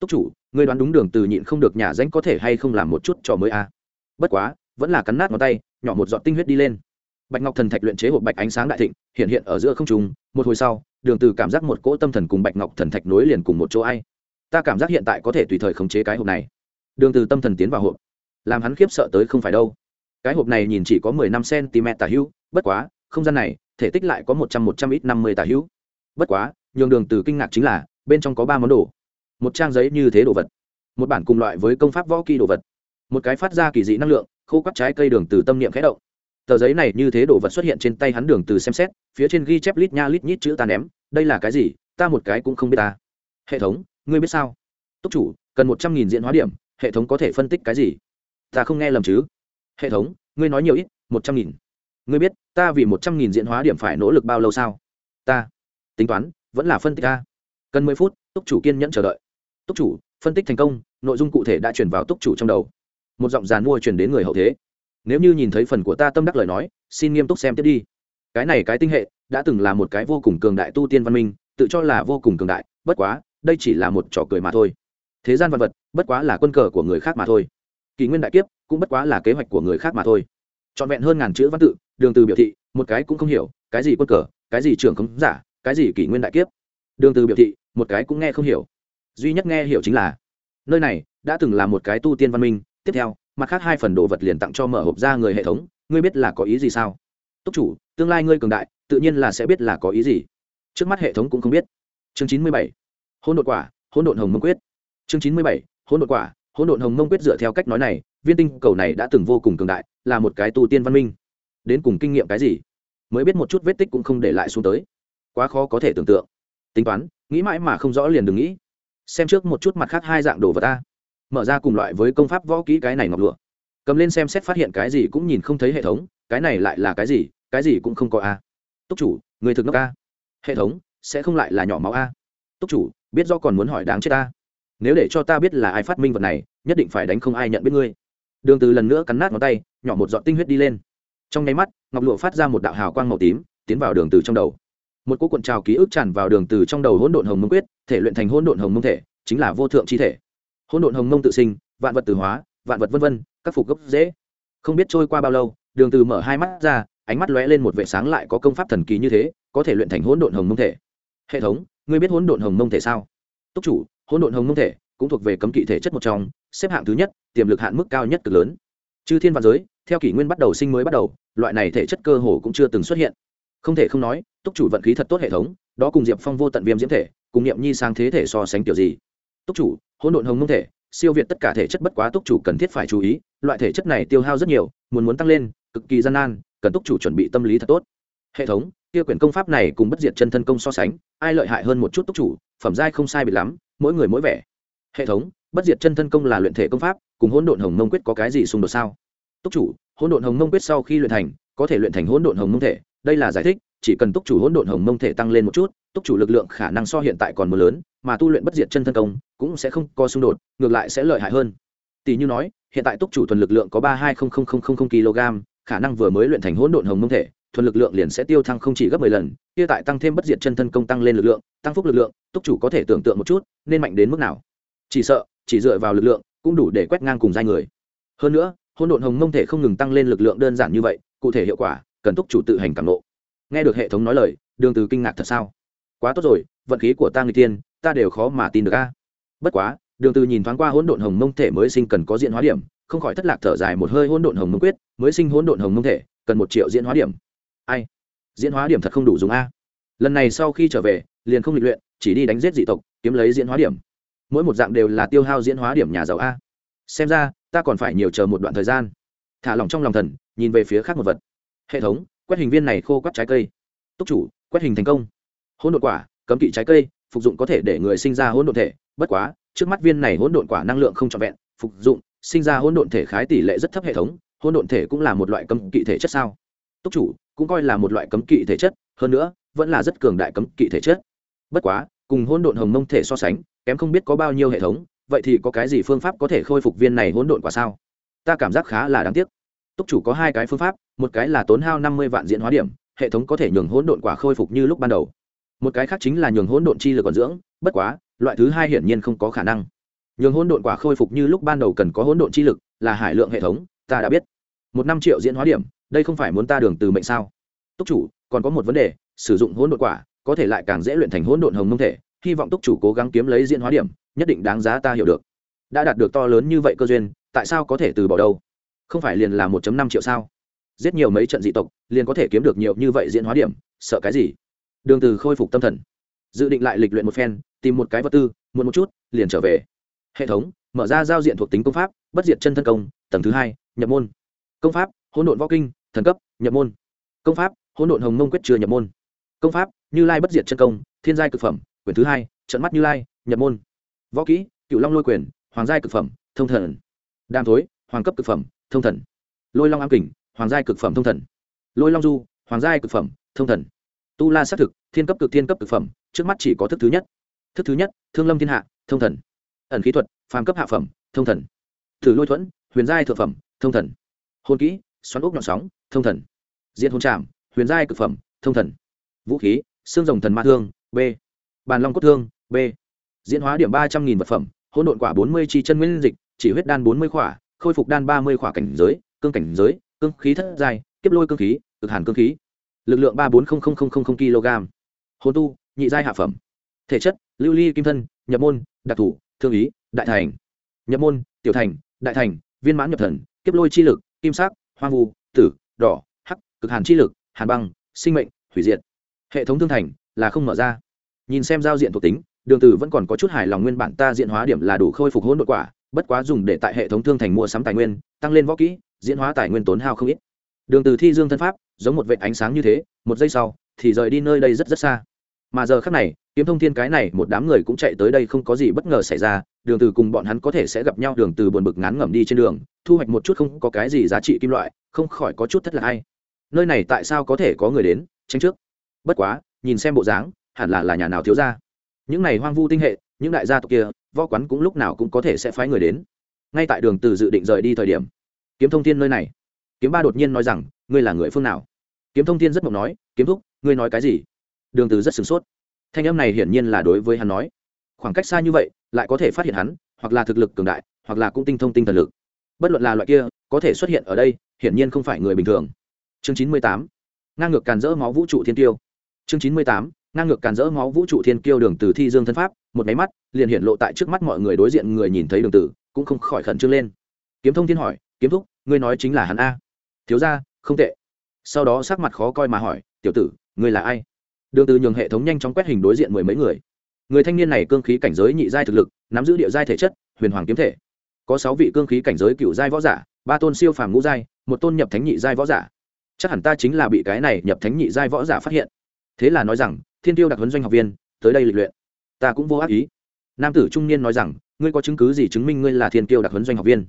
Túc chủ, ngươi đoán đúng đường từ nhịn không được nhà danh có thể hay không làm một chút cho mới a à. bất quá, vẫn là cắn nát ngón tay, nhỏ một giọt tinh huyết đi lên. Bạch ngọc thần thạch luyện chế hộp bạch ánh sáng đại thịnh, hiện hiện ở giữa không trung, một hồi sau, đường từ cảm giác một cỗ tâm thần cùng bạch ngọc thần thạch nối liền cùng một chỗ ai. Ta cảm giác hiện tại có thể tùy thời khống chế cái hộp này. Đường từ tâm thần tiến vào hộp. Làm hắn khiếp sợ tới không phải đâu cái hộp này nhìn chỉ có mười năm cm tả hữu, bất quá, không gian này, thể tích lại có một trăm một trăm ít năm mươi tả hữu. Bất quá, nhường đường từ kinh ngạc chính là, bên trong có ba món đồ. Một trang giấy như thế đồ vật. Một bản cùng loại với công pháp võ kỳ đồ vật. Một cái phát ra kỳ dị năng lượng, khô quắt trái cây đường từ tâm niệm khẽ động. Tờ giấy này như thế đồ vật xuất hiện trên tay hắn đường từ xem xét, phía trên ghi chép lít nha lít nhít chữ ta ném, đây là cái gì, ta một cái cũng không biết ta. Hệ thống, ngươi biết sao? Túc chủ, cần một trăm nghìn diễn hóa điểm, hệ thống có thể phân tích cái gì? Ta không nghe lầm chứ? Hệ thống, ngươi nói nhiều ít, một trăm nghìn. Ngươi biết, ta vì một trăm nghìn diễn hóa điểm phải nỗ lực bao lâu sao? Ta. Tính toán, vẫn là phân tích ta. Cần mười phút, túc chủ kiên nhẫn chờ đợi. Túc chủ, phân tích thành công, nội dung cụ thể đã chuyển vào túc chủ trong đầu. Một giọng giàn mua chuyển đến người hậu thế. Nếu như nhìn thấy phần của ta tâm đắc lời nói, xin nghiêm túc xem tiếp đi. Cái này cái tinh hệ, đã từng là một cái vô cùng cường đại tu tiên văn minh, tự cho là vô cùng cường đại, bất quá, đây chỉ là một trò cười mà thôi. Thế gian vật vật, bất quá là quân cờ của người khác mà thôi. Kỳ nguyên đại kiếp cũng bất quá là kế hoạch của người khác mà thôi. Trọn vẹn hơn ngàn chữ văn tự, đường từ biểu thị, một cái cũng không hiểu, cái gì quân cờ, cái gì trưởng khống giả, cái gì kỷ nguyên đại kiếp. Đường từ biểu thị, một cái cũng nghe không hiểu. Duy nhất nghe hiểu chính là, nơi này đã từng là một cái tu tiên văn minh, tiếp theo, mặt khác hai phần đồ vật liền tặng cho mở hộp ra người hệ thống, ngươi biết là có ý gì sao? Túc chủ, tương lai ngươi cường đại, tự nhiên là sẽ biết là có ý gì. Trước mắt hệ thống cũng không biết. Chương chín mươi bảy, hỗn độn quả, hỗn độn hồng mông quyết. Chương chín mươi bảy, hỗn độn quả hỗn độn hồng mông quyết dựa theo cách nói này, viên tinh cầu này đã từng vô cùng cường đại, là một cái tu tiên văn minh. Đến cùng kinh nghiệm cái gì? Mới biết một chút vết tích cũng không để lại xuống tới. Quá khó có thể tưởng tượng. Tính toán, nghĩ mãi mà không rõ liền đừng nghĩ. Xem trước một chút mặt khác hai dạng đồ vật ta. Mở ra cùng loại với công pháp võ kỹ cái này ngọc lụa. Cầm lên xem xét phát hiện cái gì cũng nhìn không thấy hệ thống, cái này lại là cái gì cái gì cũng không có a. Túc chủ, người thực nốc a. Hệ thống, sẽ không lại là nhỏ máu a. Túc chủ, biết do còn muốn hỏi đáng chết ta nếu để cho ta biết là ai phát minh vật này, nhất định phải đánh không ai nhận biết ngươi. Đường từ lần nữa cắn nát ngón tay, nhỏ một giọt tinh huyết đi lên. Trong nháy mắt, ngọc lụa phát ra một đạo hào quang màu tím, tiến vào đường từ trong đầu. Một cỗ cuộn trào ký ức tràn vào đường từ trong đầu hỗn độn hồng mông quyết, thể luyện thành hỗn độn hồng mông thể, chính là vô thượng chi thể. Hỗn độn hồng mông tự sinh, vạn vật từ hóa, vạn vật vân vân, các phục gốc dễ. Không biết trôi qua bao lâu, đường từ mở hai mắt ra, ánh mắt lóe lên một vẻ sáng lại có công pháp thần kỳ như thế, có thể luyện thành hỗn độn hồng mông thể. Hệ thống, ngươi biết hỗn độn hồng mông thể sao? Túc chủ hỗn độn hồng mông thể cũng thuộc về cấm kỵ thể chất một trong, xếp hạng thứ nhất, tiềm lực hạn mức cao nhất cực lớn. Chư thiên văn giới, theo kỷ nguyên bắt đầu sinh mới bắt đầu, loại này thể chất cơ hồ cũng chưa từng xuất hiện. Không thể không nói, túc chủ vận khí thật tốt hệ thống, đó cùng diệp phong vô tận viêm diễm thể, cùng niệm nhi sang thế thể so sánh kiểu gì. Túc chủ, hỗn độn hồng mông thể, siêu việt tất cả thể chất bất quá túc chủ cần thiết phải chú ý, loại thể chất này tiêu hao rất nhiều, muốn muốn tăng lên, cực kỳ gian nan, cần túc chủ chuẩn bị tâm lý thật tốt. Hệ thống kia quyển công pháp này cùng bất diệt chân thân công so sánh, ai lợi hại hơn một chút túc chủ, phẩm giai không sai biệt lắm mỗi người mỗi vẻ. Hệ thống, bất diệt chân thân công là luyện thể công pháp, cùng hỗn độn hồng mông quyết có cái gì xung đột sao? Túc chủ, hỗn độn hồng mông quyết sau khi luyện thành, có thể luyện thành hỗn độn hồng mông thể, đây là giải thích, chỉ cần túc chủ hỗn độn hồng mông thể tăng lên một chút, túc chủ lực lượng khả năng so hiện tại còn mưa lớn, mà tu luyện bất diệt chân thân công, cũng sẽ không có xung đột, ngược lại sẽ lợi hại hơn. Tỷ như nói, hiện tại túc chủ thuần lực lượng có ba hai kg, khả năng vừa mới luyện thành hỗn độn hồng mông thể thuần lực lượng liền sẽ tiêu thăng không chỉ gấp mười lần, kia tại tăng thêm bất diệt chân thân công tăng lên lực lượng, tăng phúc lực lượng, túc chủ có thể tưởng tượng một chút, nên mạnh đến mức nào. Chỉ sợ, chỉ dựa vào lực lượng, cũng đủ để quét ngang cùng giai người. Hơn nữa, hỗn độn hồng mông thể không ngừng tăng lên lực lượng đơn giản như vậy, cụ thể hiệu quả, cần túc chủ tự hành cảm ngộ. nghe được hệ thống nói lời, đường từ kinh ngạc thật sao? Quá tốt rồi, vận khí của ta người tiên, ta đều khó mà tin được a. Bất quá, đường từ nhìn thoáng qua hỗn độn hồng mông thể mới sinh cần có diện hóa điểm, không khỏi thất lạc thở dài một hơi. Hỗn độn hồng mông quyết, mới sinh hỗn độn hồng mông thể, cần một triệu diễn hóa điểm ai? Diễn hóa điểm thật không đủ dùng a. Lần này sau khi trở về, liền không lịch luyện, chỉ đi đánh giết dị tộc, kiếm lấy diễn hóa điểm. Mỗi một dạng đều là tiêu hao diễn hóa điểm nhà giàu a. Xem ra, ta còn phải nhiều chờ một đoạn thời gian. Thả lỏng trong lòng thần, nhìn về phía khác một vật. Hệ thống, quét hình viên này khô quắt trái cây. Túc chủ, quét hình thành công. Hỗn độn quả, cấm kỵ trái cây, phục dụng có thể để người sinh ra hỗn độn thể. Bất quá, trước mắt viên này hỗn độn quả năng lượng không trọn vẹn, phục dụng, sinh ra hỗn độn thể khái tỷ lệ rất thấp hệ thống, hỗn độn thể cũng là một loại cấm kỵ thể chất sao? Túc chủ cũng coi là một loại cấm kỵ thể chất, hơn nữa, vẫn là rất cường đại cấm kỵ thể chất. Bất quá, cùng hỗn độn hồng mông thể so sánh, kém không biết có bao nhiêu hệ thống, vậy thì có cái gì phương pháp có thể khôi phục viên này hỗn độn quả sao? Ta cảm giác khá là đáng tiếc. Túc chủ có hai cái phương pháp, một cái là tốn hao năm mươi vạn diễn hóa điểm, hệ thống có thể nhường hỗn độn quả khôi phục như lúc ban đầu. Một cái khác chính là nhường hỗn độn chi lực còn dưỡng, bất quá, loại thứ hai hiển nhiên không có khả năng. Nhường hỗn độn quả khôi phục như lúc ban đầu cần có hỗn độn chi lực là hải lượng hệ thống, ta đã biết. Một năm triệu diễn hóa điểm đây không phải muốn ta đường từ mệnh sao? Túc chủ, còn có một vấn đề, sử dụng hỗn độn quả, có thể lại càng dễ luyện thành hỗn độn hồng mông thể. Hy vọng túc chủ cố gắng kiếm lấy diễn hóa điểm, nhất định đáng giá ta hiểu được. Đã đạt được to lớn như vậy cơ duyên, tại sao có thể từ bỏ đâu? Không phải liền là 1 năm triệu sao? Giết nhiều mấy trận dị tộc, liền có thể kiếm được nhiều như vậy diễn hóa điểm, sợ cái gì? Đường từ khôi phục tâm thần. Dự định lại lịch luyện một phen, tìm một cái vật tư, muộn một chút, liền trở về. Hệ thống, mở ra giao diện thuộc tính công pháp, bất diệt chân thân công, tầng thứ hai, nhập môn. Công pháp, hỗn độn võ kinh thần cấp, nhập môn. Công pháp, hỗn độn hồng mông quyết chưa nhập môn. Công pháp, như lai bất diệt chân công, thiên giai cực phẩm, quyển thứ hai, trận mắt như lai, nhập môn. Võ kỹ cựu long lôi quyền, hoàng giai cực phẩm, thông thần. Đàm thối, hoàng cấp cực phẩm, thông thần. Lôi long am kình, hoàng giai cực phẩm, thông thần. Lôi long du, hoàng giai cực phẩm, thông thần. Tu la xác thực, thiên cấp cực, thiên cấp cực phẩm, trước mắt chỉ có thức thứ nhất. Thức thứ nhất, thương lâm thiên hạ, thông thần. Ẩn khí thuật, phàm cấp hạ phẩm, thông thần. Thử lôi thuẫn, huyền giai thượng phẩm, thông thần. Hôn kỹ xoắn ốc nhọn sóng, thông thần. Diện hôn trạm huyền giai cực phẩm, thông thần. Vũ khí, xương rồng thần ma thương, b. Bàn long cốt thương, b. Diễn hóa điểm ba trăm nghìn vật phẩm, hỗn độn quả bốn mươi chi chân nguyên dịch, chỉ huyết đan bốn mươi khỏa, khôi phục đan ba mươi khỏa cảnh giới, cương cảnh giới, cương khí thất giai, kiếp lôi cương khí, cực hàn cương khí. Lực lượng ba bốn kg. Hồn tu, nhị giai hạ phẩm. Thể chất, lưu ly kim thân, nhập môn, đặc thủ, thương ý, đại thành. Nhập môn, tiểu thành, đại thành, viên mãn nhập thần, kiếp lôi chi lực, kim sắc hoang vu, tử, đỏ, hắc, cực hàn chi lực, hàn băng, sinh mệnh, hủy diệt. Hệ thống thương thành là không mở ra. Nhìn xem giao diện thuộc tính, đường từ vẫn còn có chút hài lòng nguyên bản ta diện hóa điểm là đủ khôi phục hỗn độn quả, bất quá dùng để tại hệ thống thương thành mua sắm tài nguyên, tăng lên võ kỹ, diễn hóa tài nguyên tốn hao không ít. Đường từ thi dương thân pháp, giống một vệt ánh sáng như thế, một giây sau thì rời đi nơi đây rất rất xa mà giờ khắc này, kiếm thông thiên cái này một đám người cũng chạy tới đây không có gì bất ngờ xảy ra, đường từ cùng bọn hắn có thể sẽ gặp nhau, đường từ buồn bực ngán ngẩm đi trên đường, thu hoạch một chút không có cái gì giá trị kim loại, không khỏi có chút thất lạc hay. Nơi này tại sao có thể có người đến tránh trước? Bất quá, nhìn xem bộ dáng, hẳn là là nhà nào thiếu gia. Những này hoang vu tinh hệ, những đại gia tộc kia, võ quán cũng lúc nào cũng có thể sẽ phái người đến. Ngay tại đường từ dự định rời đi thời điểm, kiếm thông thiên nơi này. Kiếm ba đột nhiên nói rằng, ngươi là người phương nào? Kiếm thông thiên rất mộng nói, kiếm thúc, ngươi nói cái gì? Đường từ rất sửng sốt. Thanh âm này hiển nhiên là đối với hắn nói. Khoảng cách xa như vậy, lại có thể phát hiện hắn, hoặc là thực lực cường đại, hoặc là cũng tinh thông tinh thần lực. Bất luận là loại kia, có thể xuất hiện ở đây, hiển nhiên không phải người bình thường. Chương chín mươi tám, ngang ngược càn rỡ máu vũ trụ thiên tiêu chương chín mươi tám, ngang ngược càn rỡ máu vũ trụ thiên kiêu đường từ thi dương thân pháp, một máy mắt, liền hiện lộ tại trước mắt mọi người đối diện người nhìn thấy đường tử, cũng không khỏi khẩn trương lên. Kiếm thông thiên hỏi, kiếm thúc, ngươi nói chính là hắn a? Thiếu gia, không tệ. Sau đó sắc mặt khó coi mà hỏi, tiểu tử, ngươi là ai? Đường từ nhường hệ thống nhanh chóng quét hình đối diện mười mấy người. Người thanh niên này cương khí cảnh giới nhị giai thực lực nắm giữ địa giai thể chất huyền hoàng kiếm thể. Có sáu vị cương khí cảnh giới cựu giai võ giả ba tôn siêu phàm ngũ giai một tôn nhập thánh nhị giai võ giả. Chắc hẳn ta chính là bị cái này nhập thánh nhị giai võ giả phát hiện. Thế là nói rằng thiên tiêu đặc huấn doanh học viên tới đây lịch luyện. Ta cũng vô ác ý. Nam tử trung niên nói rằng ngươi có chứng cứ gì chứng minh ngươi là thiên tiêu đặc huấn doanh học viên?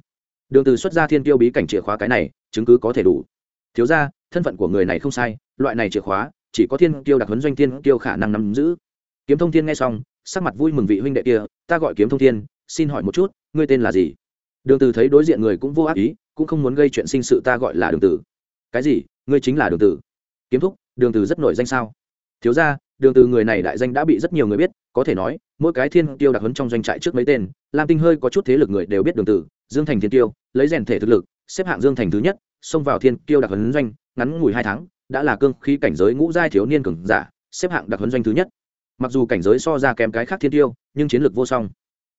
Đường từ xuất ra thiên tiêu bí cảnh chìa khóa cái này chứng cứ có thể đủ. Thiếu gia, thân phận của người này không sai loại này chìa khóa chỉ có thiên tiêu đặc huấn doanh thiên tiêu khả năng nắm giữ. Kiếm thông thiên nghe xong, sắc mặt vui mừng vị huynh đệ kia, ta gọi kiếm thông thiên, xin hỏi một chút, ngươi tên là gì? Đường từ thấy đối diện người cũng vô ác ý, cũng không muốn gây chuyện sinh sự ta gọi là đường tử. Cái gì? Ngươi chính là đường tử? Kiếm thúc, đường từ rất nổi danh sao? Thiếu gia, đường từ người này đại danh đã bị rất nhiều người biết, có thể nói, mỗi cái thiên tiêu đặc huấn trong doanh trại trước mấy tên, lam tinh hơi có chút thế lực người đều biết đường tử, dương thành thiên tiêu lấy rèn thể thực lực, xếp hạng dương thành thứ nhất, xông vào thiên tiêu đặc huấn doanh, ngắn ngủi hai tháng đã là cương khí cảnh giới ngũ giai thiếu niên cường giả, xếp hạng đặc huấn doanh thứ nhất. Mặc dù cảnh giới so ra kém cái khác thiên tiêu, nhưng chiến lược vô song.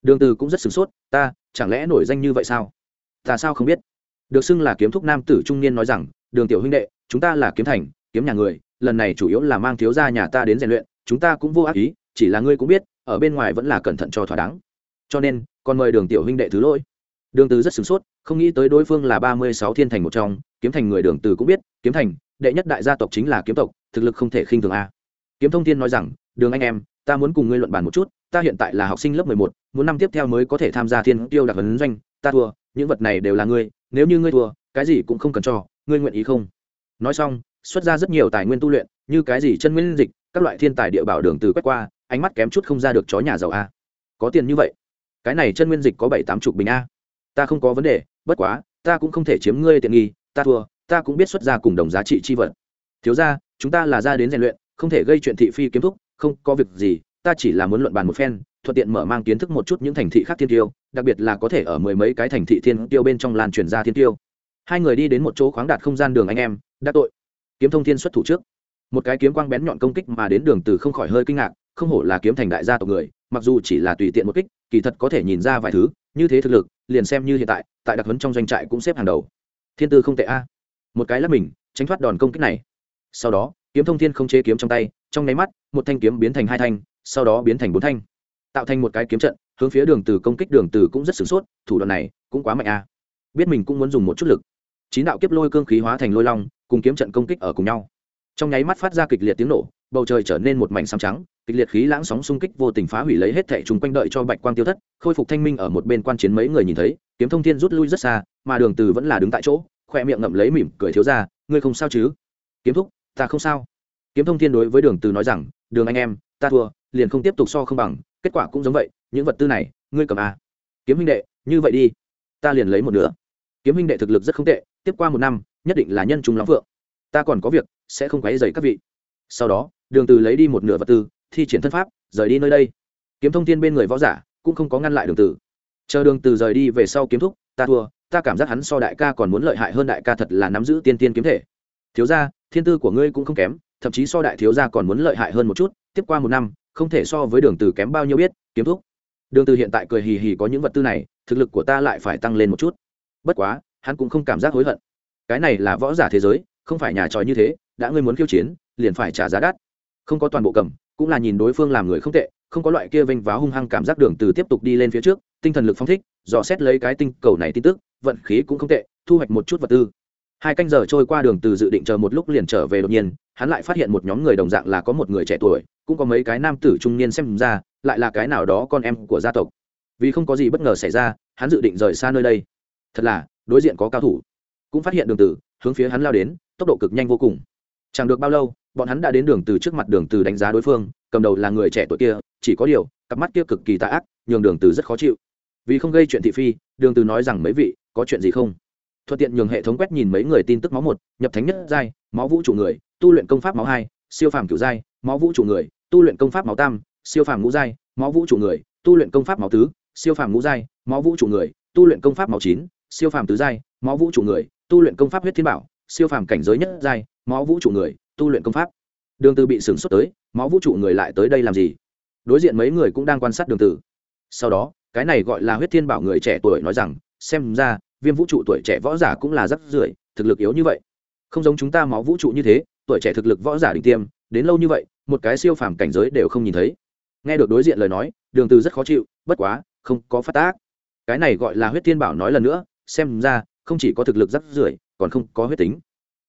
Đường từ cũng rất sửng sốt, ta, chẳng lẽ nổi danh như vậy sao? Ta sao không biết? Được xưng là kiếm thúc nam tử trung niên nói rằng, đường tiểu huynh đệ, chúng ta là kiếm thành, kiếm nhà người, lần này chủ yếu là mang thiếu gia nhà ta đến rèn luyện, chúng ta cũng vô ác ý, chỉ là ngươi cũng biết, ở bên ngoài vẫn là cẩn thận cho thỏa đáng. Cho nên, còn mời đường tiểu huynh đệ thứ lỗi. Đường từ rất sửng sốt, không nghĩ tới đối phương là ba mươi sáu thiên thành một trong, kiếm thành người đường từ cũng biết, kiếm thành đệ nhất đại gia tộc chính là kiếm tộc, thực lực không thể khinh thường a. Kiếm thông thiên nói rằng, đường anh em, ta muốn cùng ngươi luận bàn một chút, ta hiện tại là học sinh lớp mười một, muốn năm tiếp theo mới có thể tham gia thiên tiêu đặc huấn doanh, ta thua, những vật này đều là ngươi, nếu như ngươi thua, cái gì cũng không cần cho, ngươi nguyện ý không? Nói xong, xuất ra rất nhiều tài nguyên tu luyện, như cái gì chân nguyên dịch, các loại thiên tài địa bảo đường từ quét qua, ánh mắt kém chút không ra được chó nhà giàu a. Có tiền như vậy, cái này chân nguyên dịch có bảy tám chục bình a. Ta không có vấn đề, bất quá, ta cũng không thể chiếm ngươi tiện nghi, ta thua ta cũng biết xuất ra cùng đồng giá trị chi vật. Thiếu ra chúng ta là ra đến rèn luyện, không thể gây chuyện thị phi kiếm thúc, không có việc gì, ta chỉ là muốn luận bàn một phen, thuận tiện mở mang kiến thức một chút những thành thị khác thiên tiêu, đặc biệt là có thể ở mười mấy cái thành thị thiên tiêu bên trong lan truyền ra thiên tiêu. Hai người đi đến một chỗ khoáng đạt không gian đường anh em, đã tội. Kiếm thông thiên xuất thủ trước. Một cái kiếm quang bén nhọn công kích mà đến đường từ không khỏi hơi kinh ngạc, không hổ là kiếm thành đại gia tộc người, mặc dù chỉ là tùy tiện một kích, kỳ thật có thể nhìn ra vài thứ, như thế thực lực, liền xem như hiện tại tại đặc huấn trong doanh trại cũng xếp hàng đầu. Thiên tư không tệ a một cái lắp mình, tránh thoát đòn công kích này. Sau đó, kiếm thông thiên không chế kiếm trong tay, trong nháy mắt, một thanh kiếm biến thành hai thanh, sau đó biến thành bốn thanh. Tạo thành một cái kiếm trận, hướng phía đường từ công kích đường từ cũng rất sửng sốt, thủ đoạn này cũng quá mạnh a. Biết mình cũng muốn dùng một chút lực. Chín đạo kiếp lôi cương khí hóa thành lôi long, cùng kiếm trận công kích ở cùng nhau. Trong nháy mắt phát ra kịch liệt tiếng nổ, bầu trời trở nên một mảnh xám trắng, kịch liệt khí lãng sóng xung kích vô tình phá hủy lấy hết thảy chúng quanh đợi cho bạch quang tiêu thất, khôi phục thanh minh ở một bên quan chiến mấy người nhìn thấy, kiếm thông thiên rút lui rất xa, mà đường từ vẫn là đứng tại chỗ khoe miệng ngậm lấy mỉm cười thiếu ra, ngươi không sao chứ? Kiếm thúc, ta không sao. Kiếm thông thiên đối với đường từ nói rằng, đường anh em, ta thua, liền không tiếp tục so không bằng, kết quả cũng giống vậy, những vật tư này, ngươi cầm à. kiếm huynh đệ, như vậy đi, ta liền lấy một nửa. Kiếm huynh đệ thực lực rất không tệ, tiếp qua một năm, nhất định là nhân trung lắm vượng ta còn có việc, sẽ không quấy rầy các vị. Sau đó, đường từ lấy đi một nửa vật tư, thi triển thân pháp, rời đi nơi đây. Kiếm thông thiên bên người võ giả cũng không có ngăn lại đường từ. Chờ đường từ rời đi về sau kiếm thúc, ta thua ta cảm giác hắn so đại ca còn muốn lợi hại hơn đại ca thật là nắm giữ tiên tiên kiếm thể. Thiếu gia, thiên tư của ngươi cũng không kém, thậm chí so đại thiếu gia còn muốn lợi hại hơn một chút, tiếp qua một năm, không thể so với đường từ kém bao nhiêu biết, kiếm thúc. Đường từ hiện tại cười hì hì có những vật tư này, thực lực của ta lại phải tăng lên một chút. Bất quá, hắn cũng không cảm giác hối hận. Cái này là võ giả thế giới, không phải nhà tròi như thế, đã ngươi muốn khiêu chiến, liền phải trả giá đắt. Không có toàn bộ cầm, cũng là nhìn đối phương làm người không tệ, không có loại kia vênh váo hung hăng cảm giác đường từ tiếp tục đi lên phía trước, tinh thần lực phong thích, dò xét lấy cái tinh cầu này tin tức vận khí cũng không tệ, thu hoạch một chút vật tư. Hai canh giờ trôi qua đường từ dự định chờ một lúc liền trở về đột nhiên, hắn lại phát hiện một nhóm người đồng dạng là có một người trẻ tuổi, cũng có mấy cái nam tử trung niên xem ra, lại là cái nào đó con em của gia tộc. Vì không có gì bất ngờ xảy ra, hắn dự định rời xa nơi đây. Thật là, đối diện có cao thủ. Cũng phát hiện đường từ hướng phía hắn lao đến, tốc độ cực nhanh vô cùng. Chẳng được bao lâu, bọn hắn đã đến đường từ trước mặt đường từ đánh giá đối phương, cầm đầu là người trẻ tuổi kia, chỉ có điều, cặp mắt kia cực kỳ tà ác, nhường đường từ rất khó chịu. Vì không gây chuyện thị phi đường từ nói rằng mấy vị, có chuyện gì không? Thuận tiện nhường hệ thống quét nhìn mấy người tin tức máu một, nhập thánh nhất giai, máu vũ trụ người, tu luyện công pháp máu hai, siêu phàm cửu giai, máu vũ trụ người, tu luyện công pháp máu tam, siêu phàm ngũ giai, máu vũ trụ người, tu luyện công pháp máu tứ, siêu phàm ngũ giai, máu vũ trụ người, tu luyện công pháp máu chín, siêu phàm tứ giai, máu vũ trụ người, tu luyện công pháp huyết thiên bảo, siêu phàm cảnh giới nhất giai, máu vũ trụ người, tu luyện công pháp. Đường từ bị sửng sốt tới, máu vũ trụ người lại tới đây làm gì? Đối diện mấy người cũng đang quan sát đường từ sau đó, cái này gọi là huyết thiên bảo người trẻ tuổi nói rằng, xem ra, viêm vũ trụ tuổi trẻ võ giả cũng là rất rưởi thực lực yếu như vậy. Không giống chúng ta máu vũ trụ như thế, tuổi trẻ thực lực võ giả đỉnh tiêm, đến lâu như vậy, một cái siêu phàm cảnh giới đều không nhìn thấy. Nghe được đối diện lời nói, đường từ rất khó chịu, bất quá, không có phát tác. Cái này gọi là huyết thiên bảo nói lần nữa, xem ra, không chỉ có thực lực rất rưởi còn không có huyết tính.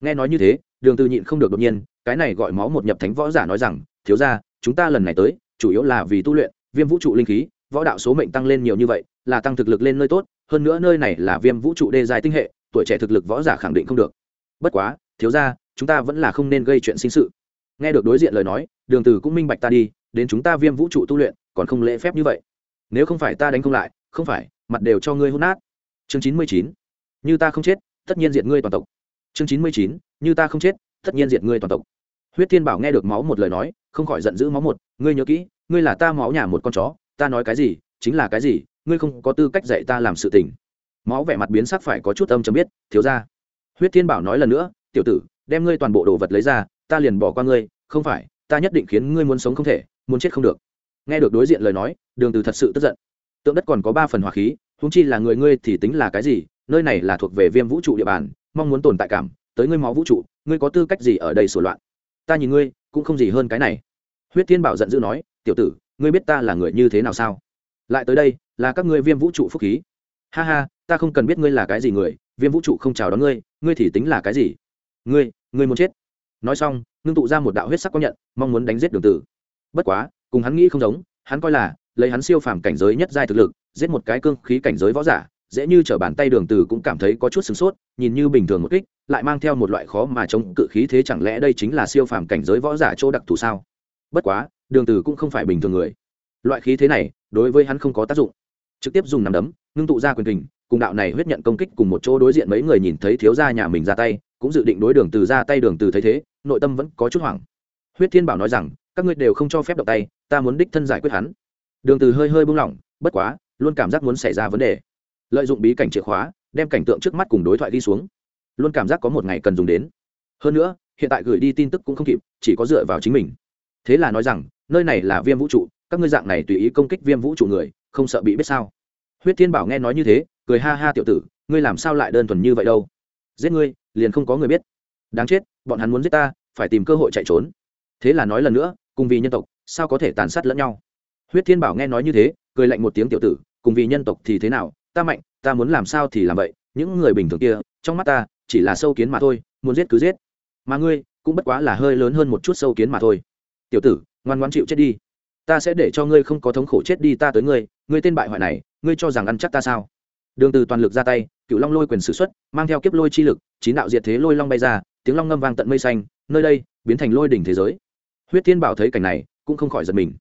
Nghe nói như thế, đường từ nhịn không được đột nhiên, cái này gọi máu một nhập thánh võ giả nói rằng, thiếu gia, chúng ta lần này tới, chủ yếu là vì tu luyện, viêm vũ trụ linh khí võ đạo số mệnh tăng lên nhiều như vậy, là tăng thực lực lên nơi tốt, hơn nữa nơi này là viêm vũ trụ đê dài tinh hệ, tuổi trẻ thực lực võ giả khẳng định không được. Bất quá, thiếu gia, chúng ta vẫn là không nên gây chuyện sinh sự. Nghe được đối diện lời nói, đường từ cũng minh bạch ta đi, đến chúng ta viêm vũ trụ tu luyện, còn không lễ phép như vậy. Nếu không phải ta đánh không lại, không phải, mặt đều cho ngươi hôn nát. Chương chín mươi chín, như ta không chết, tất nhiên diệt ngươi toàn tộc. Chương chín mươi chín, như ta không chết, tất nhiên diệt ngươi toàn tộc. Huyết thiên bảo nghe được máu một lời nói, không khỏi giận dữ máu một, ngươi nhớ kỹ, ngươi là ta máu nhà một con chó ta nói cái gì, chính là cái gì, ngươi không có tư cách dạy ta làm sự tình. Máu vẻ mặt biến sắc phải có chút âm chấm biết, thiếu ra huyết thiên bảo nói lần nữa, tiểu tử, đem ngươi toàn bộ đồ vật lấy ra, ta liền bỏ qua ngươi, không phải, ta nhất định khiến ngươi muốn sống không thể, muốn chết không được. Nghe được đối diện lời nói, đường từ thật sự tức giận. Tượng đất còn có ba phần hỏa khí húng chi là người ngươi thì tính là cái gì, nơi này là thuộc về viêm vũ trụ địa bàn, mong muốn tồn tại cảm, tới ngươi máu vũ trụ, ngươi có tư cách gì ở đây sổ loạn? Ta nhìn ngươi, cũng không gì hơn cái này. Huyết thiên bảo giận dữ nói, tiểu tử ngươi biết ta là người như thế nào sao? Lại tới đây, là các ngươi viêm vũ trụ phúc khí. Ha ha, ta không cần biết ngươi là cái gì người, viêm vũ trụ không chào đón ngươi ngươi thì tính là cái gì? Ngươi ngươi muốn chết. Nói xong, ngưng tụ ra một đạo huyết sắc công nhận, mong muốn đánh giết đường tử. Bất quá, cùng hắn nghĩ không giống, hắn coi là, lấy hắn siêu phàm cảnh giới nhất giai thực lực, giết một cái cương khí cảnh giới võ giả, dễ như trở bàn tay đường từ cũng cảm thấy có chút sửng sốt, nhìn như bình thường một kích, lại mang theo một loại khó mà chống cự khí thế chẳng lẽ đây chính là siêu phàm cảnh giới võ giả chỗ đặc thù sao? Bất quá đường từ cũng không phải bình thường người. Loại khí thế này, đối với hắn không có tác dụng. Trực tiếp dùng nắm đấm, ngưng tụ ra quyền kình, cùng đạo này huyết nhận công kích cùng một chỗ đối diện mấy người nhìn thấy thiếu gia nhà mình ra tay, cũng dự định đối đường từ ra tay, đường từ thấy thế, nội tâm vẫn có chút hoảng. Huyết thiên bảo nói rằng, các ngươi đều không cho phép động tay, ta muốn đích thân giải quyết hắn. Đường từ hơi hơi buông lỏng, bất quá, luôn cảm giác muốn xảy ra vấn đề. Lợi dụng bí cảnh chìa khóa, đem cảnh tượng trước mắt cùng đối thoại đi xuống. Luôn cảm giác có một ngày cần dùng đến. Hơn nữa, hiện tại gửi đi tin tức cũng không kịp, chỉ có dựa vào chính mình. Thế là nói rằng nơi này là viêm vũ trụ, các ngươi dạng này tùy ý công kích viêm vũ trụ người, không sợ bị biết sao? Huyết thiên bảo nghe nói như thế, cười ha ha tiểu tử, ngươi làm sao lại đơn thuần như vậy đâu? Giết ngươi, liền không có người biết. Đáng chết, bọn hắn muốn giết ta, phải tìm cơ hội chạy trốn. Thế là nói lần nữa, cùng vì nhân tộc, sao có thể tàn sát lẫn nhau? Huyết thiên bảo nghe nói như thế, cười lạnh một tiếng tiểu tử, cùng vì nhân tộc thì thế nào? Ta mạnh, ta muốn làm sao thì làm vậy? Những người bình thường kia, trong mắt ta, chỉ là sâu kiến mà thôi, muốn giết cứ giết. Mà ngươi, cũng bất quá là hơi lớn hơn một chút sâu kiến mà thôi. Tiểu tử ngoan ngoan chịu chết đi. Ta sẽ để cho ngươi không có thống khổ chết đi ta tới ngươi ngươi tên bại hoại này, ngươi cho rằng ăn chắc ta sao? Đường từ toàn lực ra tay cựu long lôi quyền sử xuất, mang theo kiếp lôi chi lực, chín đạo diệt thế lôi long bay ra, tiếng long ngâm vang tận mây xanh, nơi đây, biến thành lôi đỉnh thế giới. Huyết thiên bảo thấy cảnh này, cũng không khỏi giật mình.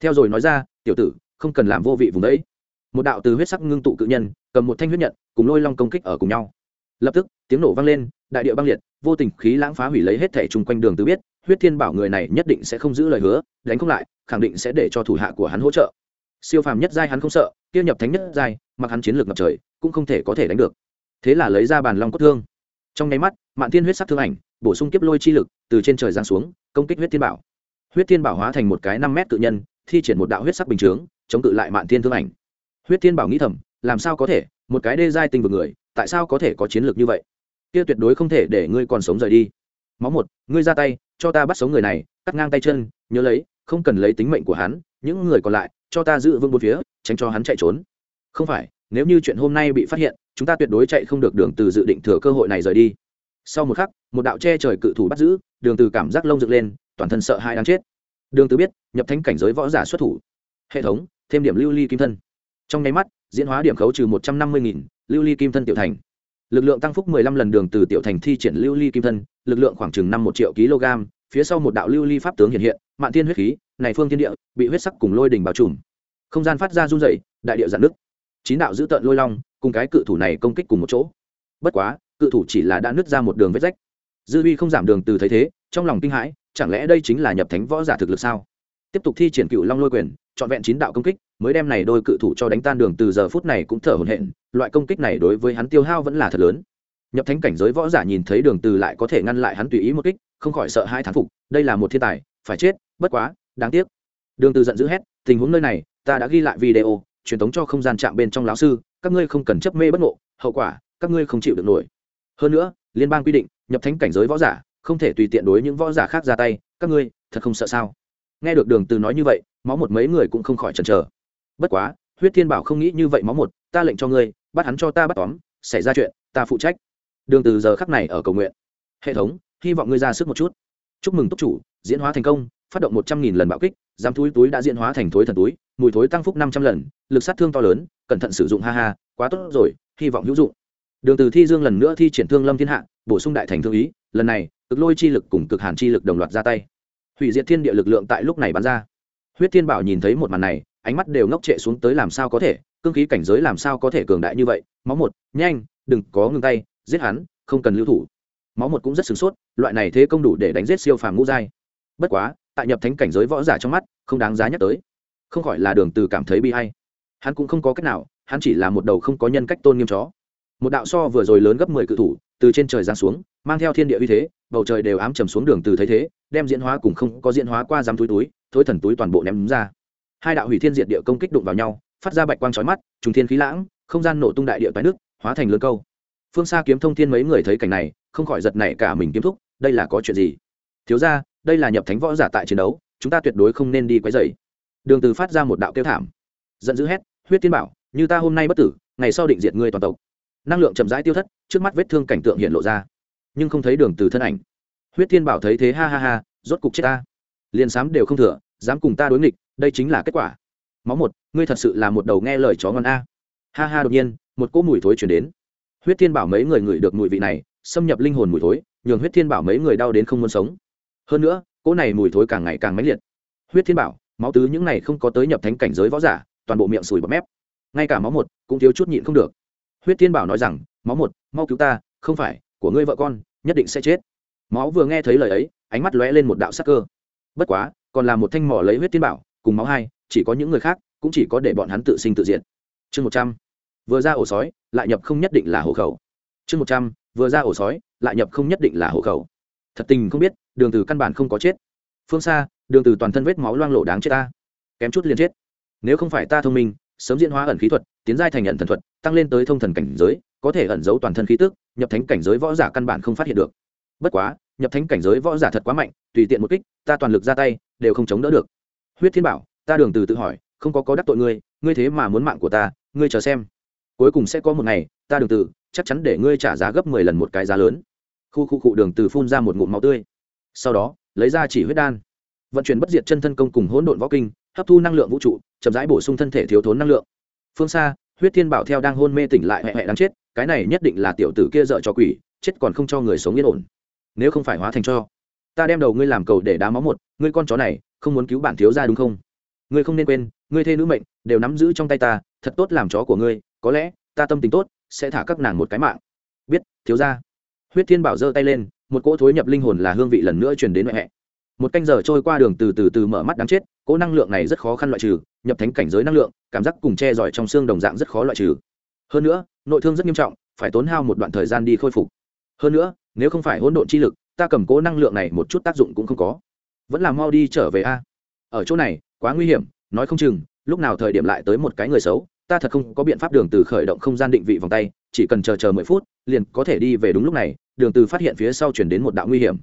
Theo rồi nói ra, tiểu tử, không cần làm vô vị vùng đấy. Một đạo từ huyết sắc ngưng tụ cự nhân, cầm một thanh huyết nhận, cùng lôi long công kích ở cùng nhau. Lập tức, tiếng nổ vang lên, đại địa băng liệt, vô tình khí lãng phá hủy lấy hết thể chung quanh đường từ biết huyết thiên bảo người này nhất định sẽ không giữ lời hứa, đánh không lại, khẳng định sẽ để cho thủ hạ của hắn hỗ trợ. Siêu phàm nhất giai hắn không sợ tiêu nhập thánh nhất giai, mặc hắn chiến lược ngập trời, cũng không thể có thể đánh được. Thế là lấy ra bàn long cốt thương. Trong nháy mắt, mạn thiên huyết sắc thương ảnh, bổ sung kiếp lôi chi lực, từ trên trời giáng xuống, công kích huyết thiên bảo. Huyết thiên bảo hóa thành một cái năm mét tự nhân, thi triển một đạo huyết sắc bình chướng, chống cự lại mạn thiên thương ảnh. Huyết thiên bảo nghĩ thầm, làm sao có thể, một cái đê giai tinh vực người, tại sao có thể có chiến lược như vậy? Kia tuyệt đối không thể để ngươi còn sống rời đi. Máu một, ngươi ra tay cho ta bắt sống người này, cắt ngang tay chân, nhớ lấy, không cần lấy tính mệnh của hắn, những người còn lại, cho ta giữ vững bốn phía, tránh cho hắn chạy trốn. Không phải, nếu như chuyện hôm nay bị phát hiện, chúng ta tuyệt đối chạy không được đường từ dự định thừa cơ hội này rời đi. Sau một khắc, một đạo che trời cự thủ bắt giữ, đường từ cảm giác lông dựng lên, toàn thân sợ hãi đáng chết. Đường từ biết, nhập thánh cảnh giới võ giả xuất thủ. Hệ thống, thêm điểm lưu ly kim thân. Trong nháy mắt, diễn hóa điểm khấu trừ một trăm năm mươi nghìn, lưu ly kim thân tiểu thành. Lực lượng tăng phúc mười lăm lần đường từ tiểu thành thi triển lưu ly kim thân lực lượng khoảng chừng năm một triệu kg, phía sau một đạo lưu ly pháp tướng hiện hiện, mạn thiên huyết khí, này phương thiên địa, bị huyết sắc cùng lôi đỉnh bao trùm. Không gian phát ra run rẩy, đại địa giãn nước chín đạo giữ tợn lôi long, cùng cái cự thủ này công kích cùng một chỗ. Bất quá, cự thủ chỉ là đã nứt ra một đường vết rách. Dư uy không giảm đường từ thấy thế, trong lòng kinh hãi, chẳng lẽ đây chính là nhập thánh võ giả thực lực sao? Tiếp tục thi triển cựu long lôi quyền, trọn vẹn chín đạo công kích, mới đem này đôi cự thủ cho đánh tan đường từ giờ phút này cũng thở hổn hển, loại công kích này đối với hắn tiêu hao vẫn là thật lớn nhập thánh cảnh giới võ giả nhìn thấy đường từ lại có thể ngăn lại hắn tùy ý một kích, không khỏi sợ hai thán phục, đây là một thiên tài, phải chết, bất quá, đáng tiếc. Đường từ giận dữ hét, tình huống nơi này, ta đã ghi lại video, truyền tống cho không gian chạm bên trong lão sư, các ngươi không cần chấp mê bất ngộ, hậu quả, các ngươi không chịu được nổi. Hơn nữa, liên bang quy định, nhập thánh cảnh giới võ giả, không thể tùy tiện đối những võ giả khác ra tay, các ngươi, thật không sợ sao? Nghe được đường từ nói như vậy, máu một mấy người cũng không khỏi chần chờ. Bất quá, huyết thiên bảo không nghĩ như vậy máu một, ta lệnh cho ngươi, bắt hắn cho ta bắt tóm, xảy ra chuyện, ta phụ trách đường từ giờ khắc này ở cầu nguyện. Hệ thống, hy vọng ngươi ra sức một chút. Chúc mừng túc chủ, diễn hóa thành công, phát động một trăm nghìn lần bạo kích, giám túi túi đã diễn hóa thành thối thần túi, mùi thối tăng phúc năm trăm lần, lực sát thương to lớn, cẩn thận sử dụng ha ha, quá tốt rồi, hy vọng hữu dụng. Đường từ thi dương lần nữa thi triển thương lâm thiên hạ, bổ sung đại thành thương ý, lần này, cực lôi chi lực cùng cực hàn chi lực đồng loạt ra tay. Hủy diệt thiên địa lực lượng tại lúc này bắn ra. Huyết thiên bảo nhìn thấy một màn này, ánh mắt đều ngốc trệ xuống tới làm sao có thể, cương khí cảnh giới làm sao có thể cường đại như vậy, máu một, nhanh, đừng có ngừng tay giết hắn, không cần lưu thủ. Máu một cũng rất sửng sốt, loại này thế công đủ để đánh giết siêu phàm ngũ giai. Bất quá, tại nhập thánh cảnh giới võ giả trong mắt, không đáng giá nhắc tới. Không khỏi là đường từ cảm thấy bi hay. Hắn cũng không có cách nào, hắn chỉ là một đầu không có nhân cách tôn nghiêm chó. Một đạo so vừa rồi lớn gấp mười cự thủ, từ trên trời giáng xuống, mang theo thiên địa uy thế, bầu trời đều ám trầm xuống đường từ thấy thế, đem diễn hóa cùng không có diễn hóa qua dám túi túi, thối thần túi toàn bộ ném ra. Hai đạo hủy thiên diệt địa công kích đụng vào nhau, phát ra bạch quang chói mắt, trùng thiên khí lãng, không gian nổ tung đại địa toái nước, hóa thành lớn câu phương xa kiếm thông thiên mấy người thấy cảnh này, không khỏi giật nảy cả mình kiếm thúc, đây là có chuyện gì? Thiếu ra đây là nhập thánh võ giả tại chiến đấu, chúng ta tuyệt đối không nên đi quấy rầy. Đường từ phát ra một đạo kêu thảm. Giận dữ hét, huyết tiên bảo, như ta hôm nay bất tử, ngày sau định diệt ngươi toàn tộc. Năng lượng chậm rãi tiêu thất, trước mắt vết thương cảnh tượng hiện lộ ra. Nhưng không thấy đường từ thân ảnh. Huyết thiên bảo thấy thế ha ha ha, rốt cục chết ta. Liền sám đều không thừa, dám cùng ta đối nghịch, đây chính là kết quả. Máu một, ngươi thật sự là một đầu nghe lời chó ngon a. Ha ha, đột nhiên, một cỗ mùi thối truyền đến huyết thiên bảo mấy người ngửi được mùi vị này, xâm nhập linh hồn mùi thối, nhường huyết thiên bảo mấy người đau đến không muốn sống. Hơn nữa, cỗ này mùi thối càng ngày càng mãnh liệt. Huyết thiên bảo, máu tứ những này không có tới nhập thánh cảnh giới võ giả, toàn bộ miệng sùi bọt mép. Ngay cả máu một cũng thiếu chút nhịn không được. Huyết thiên bảo nói rằng, máu một, mau cứu ta, không phải, của ngươi vợ con, nhất định sẽ chết. Máu vừa nghe thấy lời ấy, ánh mắt lóe lên một đạo sắc cơ. Bất quá, còn là một thanh mỏ lấy huyết thiên bảo, cùng máu hai, chỉ có những người khác, cũng chỉ có để bọn hắn tự sinh tự diện chương một trăm vừa ra ổ sói, lại nhập không nhất định là hộ khẩu. Chương một trăm, vừa ra ổ sói, lại nhập không nhất định là hộ khẩu. Thật tình không biết, đường từ căn bản không có chết. Phương xa, đường từ toàn thân vết máu loang lổ đáng chết ta. Kém chút liền chết. Nếu không phải ta thông minh, sớm diễn hóa ẩn khí thuật, tiến giai thành nhận thần thuật, tăng lên tới thông thần cảnh giới, có thể ẩn giấu toàn thân khí tức, nhập thánh cảnh giới võ giả căn bản không phát hiện được. Bất quá, nhập thánh cảnh giới võ giả thật quá mạnh, tùy tiện một kích, ta toàn lực ra tay, đều không chống đỡ được. Huyết thiên bảo, ta đường từ tự hỏi, không có có đắc tội ngươi ngươi thế mà muốn mạng của ta, ngươi chờ xem cuối cùng sẽ có một ngày, ta đường từ chắc chắn để ngươi trả giá gấp 10 lần một cái giá lớn. Khu khu cụ đường từ phun ra một ngụm máu tươi. Sau đó, lấy ra chỉ huyết đan. Vận chuyển bất diệt chân thân công cùng hỗn độn võ kinh, hấp thu năng lượng vũ trụ, chậm rãi bổ sung thân thể thiếu thốn năng lượng. Phương xa, huyết thiên bảo theo đang hôn mê tỉnh lại, hẹ hẹ đáng chết, cái này nhất định là tiểu tử kia dợ cho quỷ, chết còn không cho người sống yên ổn. Nếu không phải hóa thành cho, ta đem đầu ngươi làm cầu để đá máu một, ngươi con chó này, không muốn cứu bản thiếu ra đúng không? Ngươi không nên quên, ngươi thê nữ mệnh, đều nắm giữ trong tay ta, thật tốt làm chó của ngươi có lẽ ta tâm tình tốt, sẽ thả các nàng một cái mạng. Biết, thiếu ra huyết thiên bảo giơ tay lên, một cỗ thối nhập linh hồn là hương vị lần nữa truyền đến mẹ. Hẹ một canh giờ trôi qua đường từ từ từ mở mắt đáng chết, cỗ năng lượng này rất khó khăn loại trừ, nhập thánh cảnh giới năng lượng, cảm giác cùng che giỏi trong xương đồng dạng rất khó loại trừ. Hơn nữa, nội thương rất nghiêm trọng, phải tốn hao một đoạn thời gian đi khôi phục. Hơn nữa, nếu không phải hỗn độn chi lực, ta cầm cố năng lượng này một chút tác dụng cũng không có. Vẫn là mau đi trở về a. Ở chỗ này, quá nguy hiểm, nói không chừng, lúc nào thời điểm lại tới một cái người xấu ta thật không có biện pháp đường từ khởi động không gian định vị vòng tay, chỉ cần chờ chờ mười phút, liền có thể đi về đúng lúc này, đường từ phát hiện phía sau chuyển đến một đạo nguy hiểm.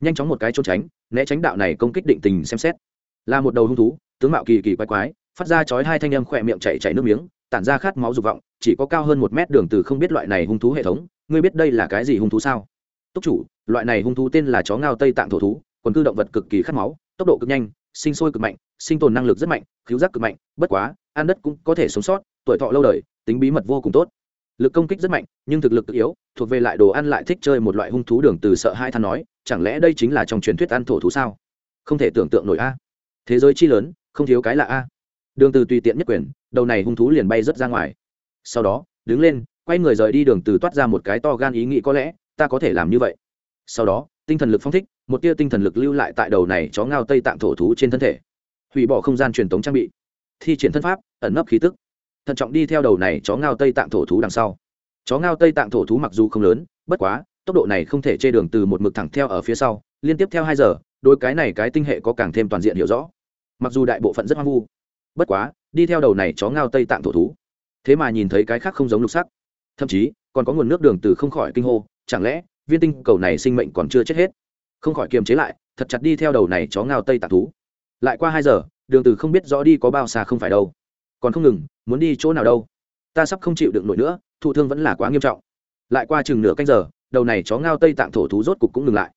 Nhanh chóng một cái trốn tránh, né tránh đạo này công kích định tình xem xét. Là một đầu hung thú, tướng mạo kỳ kỳ quái quái, phát ra chói hai thanh âm khỏe miệng chảy chảy nước miếng, tản ra khát máu dục vọng, chỉ có cao hơn một mét đường từ không biết loại này hung thú hệ thống, ngươi biết đây là cái gì hung thú sao? Túc chủ, loại này hung thú tên là chó ngao tây tạng thổ thú, quần cư động vật cực kỳ khát máu, tốc độ cực nhanh sinh sôi cực mạnh, sinh tồn năng lực rất mạnh cứu giác cực mạnh, bất quá, ăn đất cũng có thể sống sót, tuổi thọ lâu đời, tính bí mật vô cùng tốt. Lực công kích rất mạnh, nhưng thực lực cực yếu, thuộc về lại đồ ăn lại thích chơi một loại hung thú đường từ sợ hai than nói, chẳng lẽ đây chính là trong truyền thuyết ăn thổ thú sao? Không thể tưởng tượng nổi a. Thế giới chi lớn, không thiếu cái là a. Đường từ tùy tiện nhất quyền, đầu này hung thú liền bay rất ra ngoài. Sau đó, đứng lên, quay người rời đi đường từ toát ra một cái to gan ý nghĩ có lẽ, ta có thể làm như vậy. Sau đó, tinh thần lực phong thích một tia tinh thần lực lưu lại tại đầu này chó ngao tây tạng thổ thú trên thân thể. Hủy bỏ không gian truyền thống trang bị, thi triển thân pháp, ẩn nấp khí tức. Thận trọng đi theo đầu này chó ngao tây tạng thổ thú đằng sau. Chó ngao tây tạng thổ thú mặc dù không lớn, bất quá, tốc độ này không thể chê đường từ một mực thẳng theo ở phía sau, liên tiếp theo hai giờ đôi cái này cái tinh hệ có càng thêm toàn diện hiểu rõ. Mặc dù đại bộ phận rất hoang vu, bất quá, đi theo đầu này chó ngao tây tạng thổ thú. Thế mà nhìn thấy cái khác không giống lục sắc. Thậm chí, còn có nguồn nước đường từ không khỏi kinh hô, chẳng lẽ, viên tinh cầu này sinh mệnh còn chưa chết hết? Không khỏi kiềm chế lại, thật chặt đi theo đầu này chó ngao tây tạ thú. Lại qua hai giờ, đường từ không biết rõ đi có bao xa không phải đâu. Còn không ngừng, muốn đi chỗ nào đâu. Ta sắp không chịu được nổi nữa, thụ thương vẫn là quá nghiêm trọng. Lại qua chừng nửa canh giờ, đầu này chó ngao tây tạng thổ thú rốt cục cũng ngừng lại.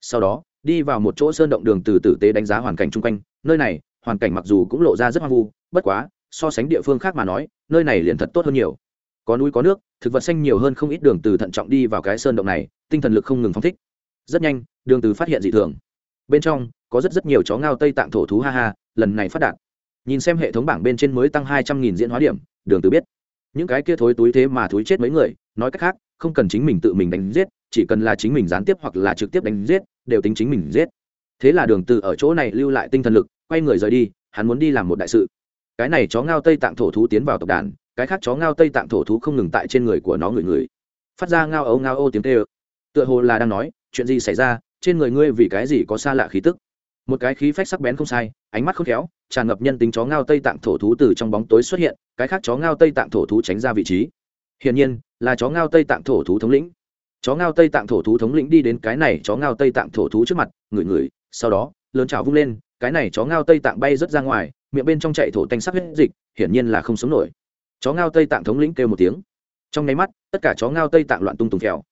Sau đó, đi vào một chỗ sơn động đường từ tử tế đánh giá hoàn cảnh chung quanh. Nơi này, hoàn cảnh mặc dù cũng lộ ra rất hoang vu, bất quá, so sánh địa phương khác mà nói, nơi này liền thật tốt hơn nhiều. Có núi có nước, thực vật xanh nhiều hơn không ít đường từ thận trọng đi vào cái sơn động này, tinh thần lực không ngừng phóng thích rất nhanh, đường từ phát hiện dị thường. Bên trong, có rất rất nhiều chó ngao tây tạng thổ thú ha ha, lần này phát đạt. Nhìn xem hệ thống bảng bên trên mới tăng hai trăm nghìn diễn hóa điểm, đường từ biết. Những cái kia thối túi thế mà thúi chết mấy người, nói cách khác, không cần chính mình tự mình đánh giết, chỉ cần là chính mình gián tiếp hoặc là trực tiếp đánh giết, đều tính chính mình giết. Thế là đường từ ở chỗ này lưu lại tinh thần lực, quay người rời đi, hắn muốn đi làm một đại sự. Cái này chó ngao tây tạng thổ thú tiến vào tộc đàn, cái khác chó ngao tây tạng thổ thú không ngừng tại trên người của nó người người phát ra ngao ấu ngao ô tiếng kêu. Tựa hồ là đang nói chuyện gì xảy ra, trên người ngươi vì cái gì có xa lạ khí tức? Một cái khí phách sắc bén không sai, ánh mắt không khéo, tràn ngập nhân tính chó ngao tây tạng thổ thú từ trong bóng tối xuất hiện, cái khác chó ngao tây tạng thổ thú tránh ra vị trí. Hiển nhiên, là chó ngao tây tạng thổ thú thống lĩnh. Chó ngao tây tạng thổ thú thống lĩnh đi đến cái này chó ngao tây tạng thổ thú trước mặt, ngửi ngửi, sau đó, lớn trào vung lên, cái này chó ngao tây tạng bay rớt ra ngoài, miệng bên trong chạy thổ tanh sắc huyết dịch, hiển nhiên là không sống nổi. Chó ngao tây tạng thống lĩnh kêu một tiếng. Trong nháy mắt, tất cả chó ngao tây tạng loạn tung tùng kẹo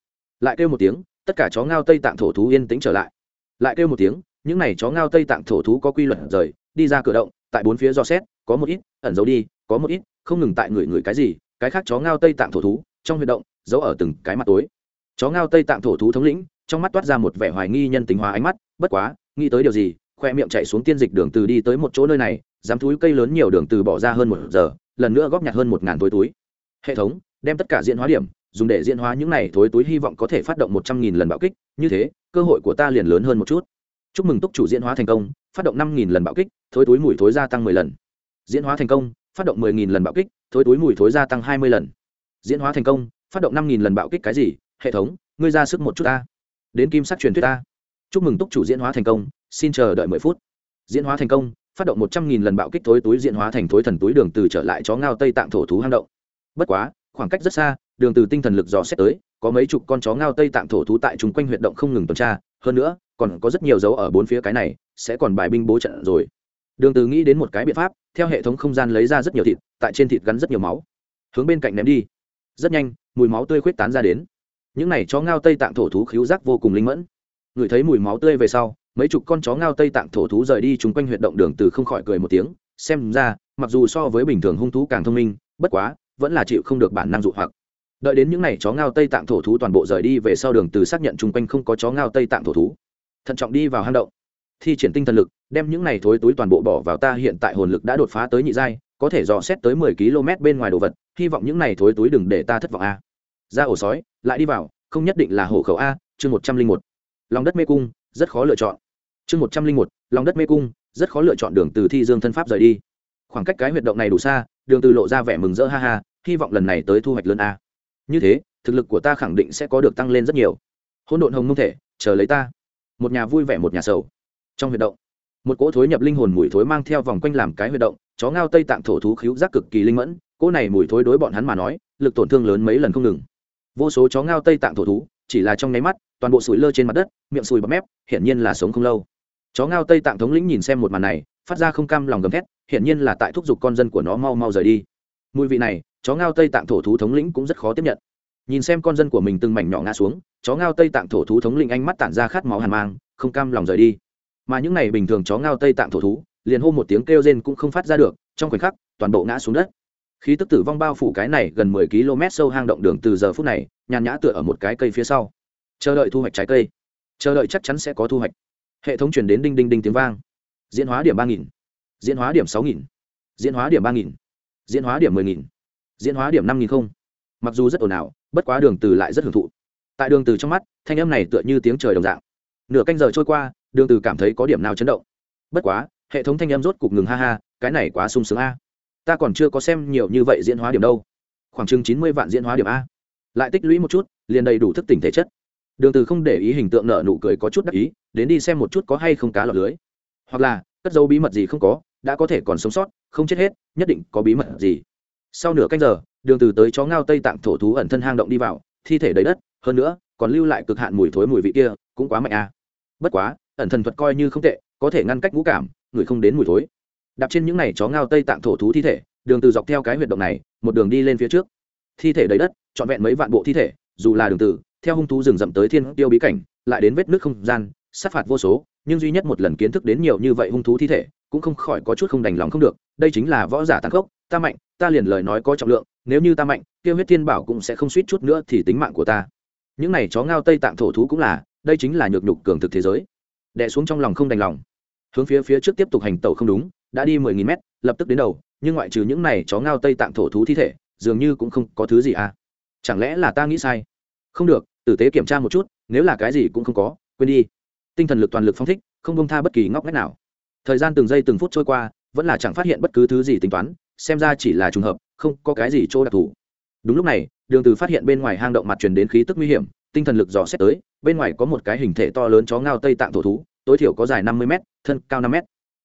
lại kêu một tiếng tất cả chó ngao tây tạng thổ thú yên tĩnh trở lại. Lại kêu một tiếng, những n à y chó ngao tây tạng thổ thú có quy luật rời, đi ra cửa động, tại bốn phía do xét, có một ít, ẩn giấu đi, có một ít, không ngừng tại người người cái gì, cái khác chó ngao tây tạng thổ thú, trong huy động, giấu ở từng cái mặt tối. Chó ngao tây tạng thổ thú thống lĩnh, trong mắt toát ra một vẻ hoài nghi nhân tính hóa ánh mắt, bất quá, nghĩ tới điều gì, khoe miệng chạy xuống tiên dịch đường từ đi tới một chỗ nơi này, dám thúi cây lớn nhiều đường từ bỏ ra hơn một giờ, lần nữa góp nhặt hơn một ngàn túi túi. Hệ thống, đem tất cả diễn hóa điểm dùng để diễn hóa những này thối túi hy vọng có thể phát động một trăm nghìn lần bạo kích, như thế, cơ hội của ta liền lớn hơn một chút. Chúc mừng túc chủ diễn hóa thành công, phát động năm nghìn lần bạo kích, thối túi mùi thối gia tăng mười lần. Diễn hóa thành công, phát động mười nghìn lần bạo kích, thối túi mùi thối gia tăng hai mươi lần. Diễn hóa thành công, phát động năm nghìn lần bạo kích cái gì? Hệ thống, ngươi ra sức một chút ta. Đến kim sắc truyền thuyết ta. Chúc mừng túc chủ diễn hóa thành công, xin chờ đợi mười phút. Diễn hóa thành công, phát động một trăm nghìn lần bạo kích thối túi diễn hóa thành thối thần túi đường từ trở lại chó ngao tây tạng thổ thú hang động. Bất quá, khoảng cách rất xa đường từ tinh thần lực dò xét tới, có mấy chục con chó ngao tây tạng thổ thú tại chung quanh huyệt động không ngừng tuần tra, hơn nữa, còn có rất nhiều dấu ở bốn phía cái này, sẽ còn bài binh bố trận rồi. Đường từ nghĩ đến một cái biện pháp, theo hệ thống không gian lấy ra rất nhiều thịt, tại trên thịt gắn rất nhiều máu. Hướng bên cạnh ném đi. Rất nhanh, mùi máu tươi khuyết tán ra đến. Những này chó ngao tây tạng thổ thú khíu giác vô cùng linh mẫn. Ngửi thấy mùi máu tươi về sau, mấy chục con chó ngao tây tạng thổ thú rời đi chung quanh huyệt động đường từ không khỏi cười một tiếng, xem ra, mặc dù so với bình thường hung thú càng thông minh, bất quá, vẫn là chịu không được bản năng dụ hoặc đợi đến những n à y chó ngao tây tạng thổ thú toàn bộ rời đi về sau đường từ xác nhận chung quanh không có chó ngao tây tạng thổ thú. Thận trọng đi vào hang động. Thi triển tinh thần lực, đem những này thối túi toàn bộ bỏ vào ta hiện tại hồn lực đã đột phá tới nhị giai, có thể dò xét tới mười km bên ngoài đồ vật, hy vọng những này thối túi đừng để ta thất vọng a. Ra ổ sói, lại đi vào, không nhất định là hộ khẩu a, chương một trăm linh một. Lòng đất mê cung, rất khó lựa chọn. Chương một trăm linh một, lòng đất mê cung, rất khó lựa chọn đường từ thi dương thân pháp rời đi. Khoảng cách cái huyệt động này đủ xa, đường từ lộ ra vẻ mừng rỡ ha ha, hy vọng lần này tới thu hoạch lớn a như thế, thực lực của ta khẳng định sẽ có được tăng lên rất nhiều. Hỗn độn hồng mông thể, chờ lấy ta. Một nhà vui vẻ, một nhà sầu. Trong huyệt động, một cỗ thối nhập linh hồn mùi thối mang theo vòng quanh làm cái huyệt động, chó ngao tây tạng thổ thú khíu giác cực kỳ linh mẫn, cỗ này mùi thối đối bọn hắn mà nói, lực tổn thương lớn mấy lần không ngừng. Vô số chó ngao tây tạng thổ thú, chỉ là trong nháy mắt, toàn bộ sủi lơ trên mặt đất, miệng sùi bọt mép, hiển nhiên là sống không lâu. Chó ngao tây tạng thống lĩnh nhìn xem một màn này, phát ra không cam lòng gầm thét, hiển nhiên là tại thúc giục con dân của nó mau mau rời đi. Mùi vị này chó ngao tây tạng thổ thú thống lĩnh cũng rất khó tiếp nhận. Nhìn xem con dân của mình từng mảnh nhỏ ngã xuống, chó ngao tây tạng thổ thú thống lĩnh ánh mắt tản ra khát máu hàn mang, không cam lòng rời đi. Mà những này bình thường chó ngao tây tạng thổ thú, liền hô một tiếng kêu rên cũng không phát ra được, trong khoảnh khắc, toàn bộ ngã xuống đất. Khí tức tử vong bao phủ cái này gần mười km sâu hang động đường từ giờ phút này, nhàn nhã tựa ở một cái cây phía sau. Chờ đợi thu hoạch trái cây. Chờ đợi chắc chắn sẽ có thu hoạch. Hệ thống chuyển đến đinh đinh đinh tiếng vang. Diễn hóa điểm ba nghìn. Diễn hóa điểm sáu nghìn. Diễn hóa điểm ba nghìn. Diễn hóa điểm mười nghìn diễn hóa điểm năm nghìn không. Mặc dù rất ồn ào, bất quá đường từ lại rất hưởng thụ. Tại đường từ trong mắt, thanh âm này tựa như tiếng trời đồng dạng. Nửa canh giờ trôi qua, đường từ cảm thấy có điểm nào chấn động. Bất quá, hệ thống thanh âm rốt cục ngừng ha ha, cái này quá sung sướng a. Ta còn chưa có xem nhiều như vậy diễn hóa điểm đâu. Khoảng chừng chín mươi vạn diễn hóa điểm a. Lại tích lũy một chút, liền đầy đủ thức tỉnh thể chất. Đường từ không để ý hình tượng nợ nụ cười có chút đắc ý, đến đi xem một chút có hay không cá lọt lưới. Hoặc là, cất dấu bí mật gì không có, đã có thể còn sống sót, không chết hết, nhất định có bí mật gì sau nửa canh giờ, đường từ tới chó ngao tây tạng thổ thú ẩn thân hang động đi vào, thi thể đầy đất, hơn nữa, còn lưu lại cực hạn mùi thối mùi vị kia, cũng quá mạnh à? bất quá, ẩn thần thuật coi như không tệ, có thể ngăn cách ngũ cảm, người không đến mùi thối đạp trên những này chó ngao tây tạng thổ thú thi thể, đường từ dọc theo cái huyệt động này, một đường đi lên phía trước thi thể đầy đất, trọn vẹn mấy vạn bộ thi thể, dù là đường từ, theo hung thú rừng rậm tới thiên tiêu bí cảnh, lại đến vết nước không gian, sát phạt vô số, nhưng duy nhất một lần kiến thức đến nhiều như vậy hung thú thi thể cũng không khỏi có chút không đành lòng không được, đây chính là võ giả tàn khốc, ta mạnh, ta liền lời nói có trọng lượng, nếu như ta mạnh tiêu huyết thiên bảo cũng sẽ không suýt chút nữa thì tính mạng của ta. Những này chó ngao tây tạng thổ thú cũng là, đây chính là nhược nhục cường thực thế giới. Đè xuống trong lòng không đành lòng. Hướng phía phía trước tiếp tục hành tẩu không đúng, đã đi mười nghìn mét, lập tức đến đầu, nhưng ngoại trừ những này chó ngao tây tạng thổ thú thi thể, dường như cũng không có thứ gì à. Chẳng lẽ là ta nghĩ sai? Không được, tử tế kiểm tra một chút, nếu là cái gì cũng không có, quên đi. Tinh thần lực toàn lực phong thích, không bông tha bất kỳ ngóc ngách nào thời gian từng giây từng phút trôi qua vẫn là chẳng phát hiện bất cứ thứ gì tính toán xem ra chỉ là trùng hợp không có cái gì chỗ đặc thù. Đúng lúc này đường từ phát hiện bên ngoài hang động mặt truyền đến khí tức nguy hiểm tinh thần lực dò xét tới bên ngoài có một cái hình thể to lớn chó ngao tây tạng thổ thú tối thiểu có dài năm mươi mét, thân cao năm mét,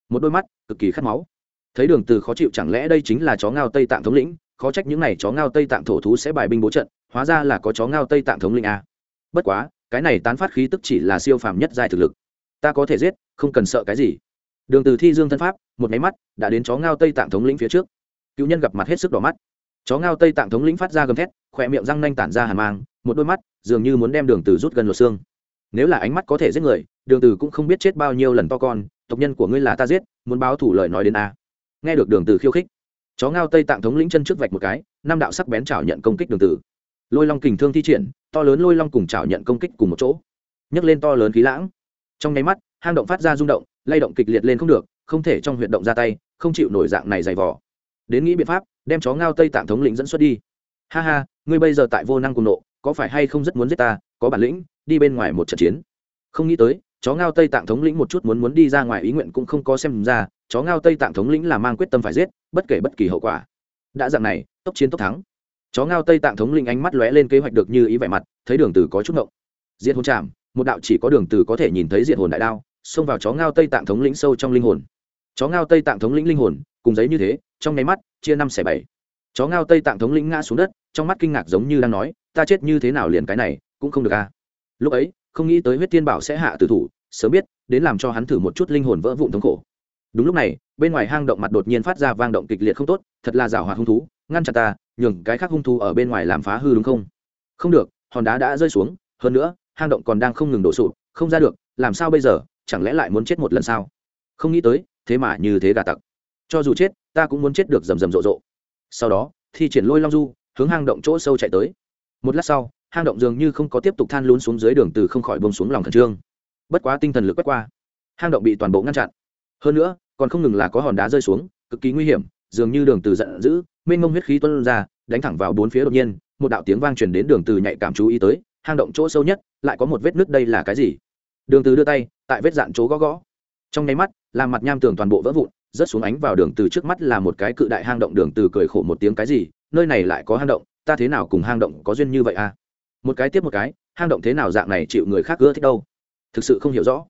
một đôi mắt cực kỳ khát máu. Thấy đường từ khó chịu chẳng lẽ đây chính là chó ngao tây tạng thống lĩnh khó trách những này chó ngao tây tạng thổ thú sẽ bài binh bố trận hóa ra là có chó ngao tây tạng thống lĩnh a. Bất quá cái này tán phát khí tức chỉ là siêu phàm nhất giai thực lực. Ta có thể giết không cần sợ cái gì đường từ thi dương thân pháp, một máy mắt, đã đến chó ngao tây tạng thống lĩnh phía trước. Cựu nhân gặp mặt hết sức đỏ mắt. Chó ngao tây tạng thống lĩnh phát ra gầm thét, khỏe miệng răng nanh tản ra hàn mang, một đôi mắt dường như muốn đem đường từ rút gần lột xương. Nếu là ánh mắt có thể giết người, đường từ cũng không biết chết bao nhiêu lần to con, tộc nhân của ngươi là ta giết, muốn báo thủ lời nói đến a. Nghe được đường từ khiêu khích, chó ngao tây tạng thống lĩnh chân trước vạch một cái, năm đạo sắc bén chảo nhận công kích đường từ. Lôi long kình thương thi triển, to lớn lôi long cùng chảo nhận công kích cùng một chỗ. Nhấc lên to lớn khí lãng. Trong nháy mắt hang động phát ra rung động, lay động kịch liệt lên không được, không thể trong huyệt động ra tay, không chịu nổi dạng này dày vò. Đến nghĩ biện pháp, đem chó ngao tây tạng thống lĩnh dẫn xuất đi. Ha ha, ngươi bây giờ tại vô năng cùng nộ, có phải hay không rất muốn giết ta, có bản lĩnh, đi bên ngoài một trận chiến. Không nghĩ tới, chó ngao tây tạng thống lĩnh một chút muốn muốn đi ra ngoài ý nguyện cũng không có xem ra, chó ngao tây tạng thống lĩnh là mang quyết tâm phải giết, bất kể bất kỳ hậu quả. Đã dạng này, tốc chiến tốc thắng. Chó ngao tây tạng thống lĩnh ánh mắt lóe lên kế hoạch được như ý vẻ mặt, thấy đường từ có chút ngộng. Diệt hồn chạm, một đạo chỉ có đường từ có thể nhìn thấy diệt hồn đại đao xông vào chó ngao tây tạng thống lĩnh sâu trong linh hồn. Chó ngao tây tạng thống lĩnh linh hồn, cùng giấy như thế, trong nháy mắt, chia năm xẻ bảy. Chó ngao tây tạng thống lĩnh ngã xuống đất, trong mắt kinh ngạc giống như đang nói, ta chết như thế nào liền cái này, cũng không được a à. lúc ấy, không nghĩ tới huyết tiên bảo sẽ hạ tử thủ, sớm biết, đến làm cho hắn thử một chút linh hồn vỡ vụn thống khổ. Đúng lúc này, bên ngoài hang động mặt đột nhiên phát ra vang động kịch liệt không tốt, thật là rào hoạt hung thú, ngăn chặn ta, nhường cái khác hung thú ở bên ngoài làm phá hư đúng không? Không được, hòn đá đã rơi xuống, hơn nữa, hang động còn đang không ngừng đổ sụp, không ra được, làm sao bây giờ? Chẳng lẽ lại muốn chết một lần sao? Không nghĩ tới, thế mà như thế gà tặc. Cho dù chết, ta cũng muốn chết được rầm rầm rộ rộ. Sau đó, thi triển lôi long du, hướng hang động chỗ sâu chạy tới. Một lát sau, hang động dường như không có tiếp tục than lún xuống dưới đường từ không khỏi bông xuống lòng khẩn trương. Bất quá tinh thần lực quét qua, hang động bị toàn bộ ngăn chặn. Hơn nữa, còn không ngừng là có hòn đá rơi xuống, cực kỳ nguy hiểm, dường như đường từ giận dữ, mênh mông huyết khí tuôn ra, đánh thẳng vào bốn phía đột nhiên, một đạo tiếng vang truyền đến đường từ nhạy cảm chú ý tới, hang động chỗ sâu nhất, lại có một vết nứt đây là cái gì? Đường từ đưa tay tại vết dạn chỗ gõ gõ. Trong nháy mắt, làm mặt nham tường toàn bộ vỡ vụn, rớt xuống ánh vào đường từ trước mắt là một cái cự đại hang động đường từ cười khổ một tiếng cái gì, nơi này lại có hang động, ta thế nào cùng hang động có duyên như vậy à? Một cái tiếp một cái, hang động thế nào dạng này chịu người khác ưa thích đâu? Thực sự không hiểu rõ.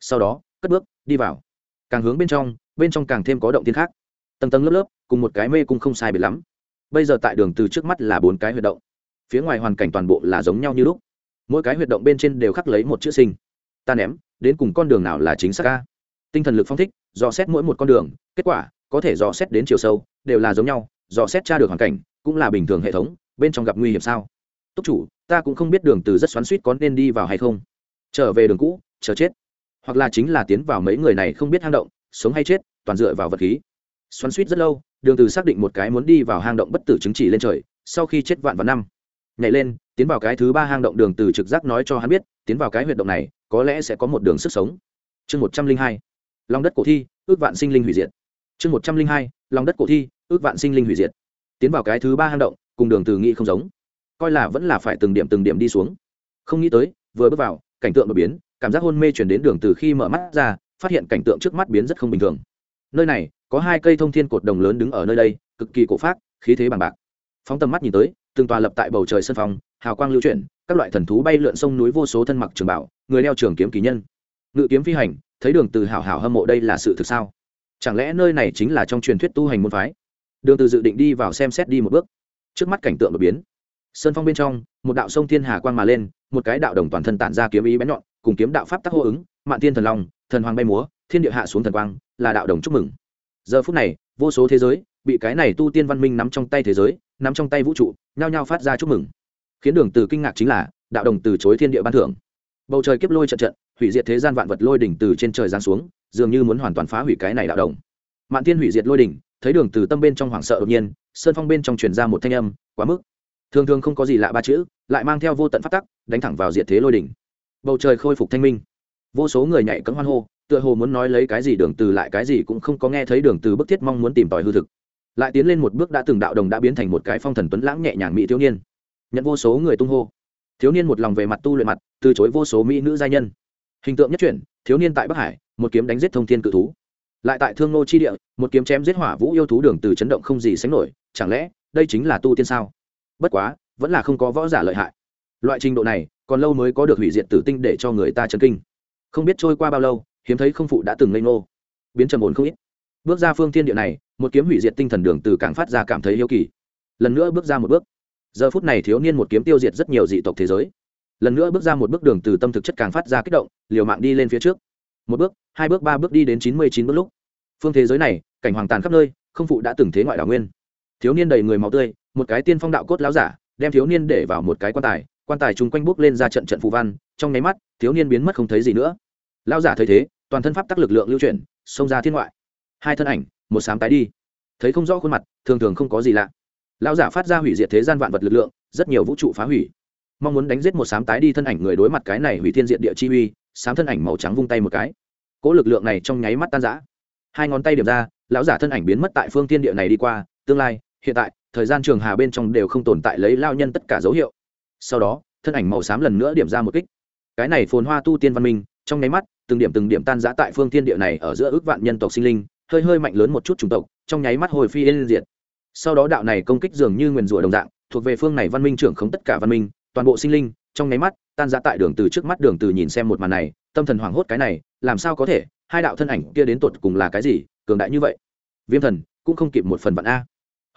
Sau đó, cất bước, đi vào. Càng hướng bên trong bên trong càng thêm có động tiên khác. Tầng tầng lớp lớp, cùng một cái mê cung không sai biệt lắm. Bây giờ tại đường từ trước mắt là bốn cái huyệt động. Phía ngoài hoàn cảnh toàn bộ là giống nhau như lúc. Mỗi cái huyệt động bên trên đều khắc lấy một chữ sinh ta ném, đến cùng con đường nào là chính xác ca? Tinh thần lực phong thích, dò xét mỗi một con đường, kết quả, có thể dò xét đến chiều sâu, đều là giống nhau, dò xét tra được hoàn cảnh, cũng là bình thường hệ thống, bên trong gặp nguy hiểm sao? Túc chủ, ta cũng không biết đường từ rất xoắn suýt có nên đi vào hay không. Trở về đường cũ, chờ chết. Hoặc là chính là tiến vào mấy người này không biết hang động, sống hay chết, toàn dựa vào vật khí. Xoắn suýt rất lâu, đường từ xác định một cái muốn đi vào hang động bất tử chứng chỉ lên trời, sau khi chết vạn vạn năm. Nhảy lên, tiến vào cái thứ ba hang động đường từ trực giác nói cho hắn biết, tiến vào cái huyệt động này có lẽ sẽ có một đường sức sống. Chương một trăm linh hai lòng đất cổ thi, ước vạn sinh linh hủy diệt. Chương một trăm linh hai lòng đất cổ thi, ước vạn sinh linh hủy diệt. Tiến vào cái thứ ba hang động, cùng đường từ nghị không giống. Coi là vẫn là phải từng điểm từng điểm đi xuống. Không nghĩ tới, vừa bước vào, cảnh tượng đột biến, cảm giác hôn mê chuyển đến đường từ khi mở mắt ra, phát hiện cảnh tượng trước mắt biến rất không bình thường. Nơi này, có hai cây thông thiên cột đồng lớn đứng ở nơi đây, cực kỳ cổ phát khí thế bằng bạc. Phóng tầm mắt nhìn tới, từng tòa lập tại bầu trời sân phòng hào quang lưu chuyển, các loại thần thú bay lượn sông núi vô số thân mặc trường bảo, người đeo trường kiếm kỳ nhân. Ngự kiếm phi hành, thấy đường từ hào hào hâm mộ đây là sự thực sao? Chẳng lẽ nơi này chính là trong truyền thuyết tu hành môn phái? Đường từ dự định đi vào xem xét đi một bước. Trước mắt cảnh tượng đột biến. Sơn phong bên trong, một đạo sông thiên hà quang mà lên, một cái đạo đồng toàn thân tản ra kiếm ý bén nhọn, cùng kiếm đạo pháp tác hô ứng, mạn thiên thần long, thần hoàng bay múa, thiên địa hạ xuống thần quang, là đạo đồng chúc mừng. Giờ phút này, vô số thế giới, bị cái này tu tiên văn minh nắm trong tay thế giới, nắm trong tay vũ trụ, nhao nhao phát ra chúc mừng khiến đường từ kinh ngạc chính là đạo đồng từ chối thiên địa ban thưởng. Bầu trời kiếp lôi trận trận, hủy diệt thế gian vạn vật lôi đỉnh từ trên trời giáng xuống, dường như muốn hoàn toàn phá hủy cái này đạo đồng. Mạn thiên hủy diệt lôi đỉnh, thấy đường từ tâm bên trong hoảng sợ đột nhiên, sơn phong bên trong truyền ra một thanh âm, quá mức. Thường thường không có gì lạ ba chữ, lại mang theo vô tận phát tắc, đánh thẳng vào diệt thế lôi đỉnh. Bầu trời khôi phục thanh minh. Vô số người nhảy cẫng hoan hô, tựa hồ muốn nói lấy cái gì đường từ lại cái gì cũng không có nghe thấy đường từ bức thiết mong muốn tìm tòi hư thực. Lại tiến lên một bước đã từng đạo đồng đã biến thành một cái phong thần tuấn lãng nhẹ nhàng mỹ thiếu niên nhận vô số người tung hô. Thiếu niên một lòng về mặt tu luyện mặt, từ chối vô số mỹ nữ gia nhân. Hình tượng nhất chuyển, thiếu niên tại bắc hải, một kiếm đánh giết thông thiên cự thú. Lại tại thương nô chi địa, một kiếm chém giết hỏa vũ yêu thú đường từ chấn động không gì sánh nổi, chẳng lẽ đây chính là tu tiên sao? Bất quá, vẫn là không có võ giả lợi hại. Loại trình độ này, còn lâu mới có được hủy diệt tử tinh để cho người ta chấn kinh. Không biết trôi qua bao lâu, hiếm thấy không phụ đã từng lây nô biến trầm ổn không ít. Bước ra phương thiên địa này, một kiếm hủy diệt tinh thần đường từ càng phát ra cảm thấy yêu kỳ. Lần nữa bước ra một bước giờ phút này thiếu niên một kiếm tiêu diệt rất nhiều dị tộc thế giới. Lần nữa bước ra một bước đường từ tâm thực chất càng phát ra kích động, liều mạng đi lên phía trước. Một bước, hai bước, ba bước đi đến chín mươi chín bước lúc. Phương thế giới này, cảnh hoàng tàn khắp nơi, không phụ đã từng thế ngoại đảo nguyên. Thiếu niên đầy người máu tươi, một cái tiên phong đạo cốt láo giả, đem thiếu niên để vào một cái quan tài. Quan tài chung quanh bước lên ra trận trận phù văn, trong nháy mắt, thiếu niên biến mất không thấy gì nữa. Lao giả thấy thế, toàn thân pháp tắc lực lượng lưu chuyển, xông ra thiên ngoại. Hai thân ảnh, một sám tái đi. Thấy không rõ khuôn mặt, thường thường không có gì lạ. Lão giả phát ra hủy diệt thế gian vạn vật lực lượng, rất nhiều vũ trụ phá hủy. Mong muốn đánh giết một sám tái đi thân ảnh người đối mặt cái này hủy thiên diện địa chi uy, sám thân ảnh màu trắng vung tay một cái. Cỗ lực lượng này trong nháy mắt tan rã. Hai ngón tay điểm ra, lão giả thân ảnh biến mất tại phương thiên địa này đi qua, tương lai, hiện tại, thời gian trường hà bên trong đều không tồn tại lấy lao nhân tất cả dấu hiệu. Sau đó, thân ảnh màu xám lần nữa điểm ra một kích. Cái này phồn hoa tu tiên văn minh, trong nháy mắt, từng điểm từng điểm tan giã tại phương thiên địa này ở giữa ước vạn nhân tộc sinh linh, hơi hơi mạnh lớn một chút chủng tộc, trong nháy mắt hồi phi lên diệt sau đó đạo này công kích dường như nguyền rủa đồng dạng, thuộc về phương này văn minh trưởng không tất cả văn minh, toàn bộ sinh linh, trong nháy mắt, tan ra tại đường từ trước mắt đường từ nhìn xem một màn này, tâm thần hoảng hốt cái này, làm sao có thể, hai đạo thân ảnh kia đến tột cùng là cái gì, cường đại như vậy. Viêm thần, cũng không kịp một phần vạn a.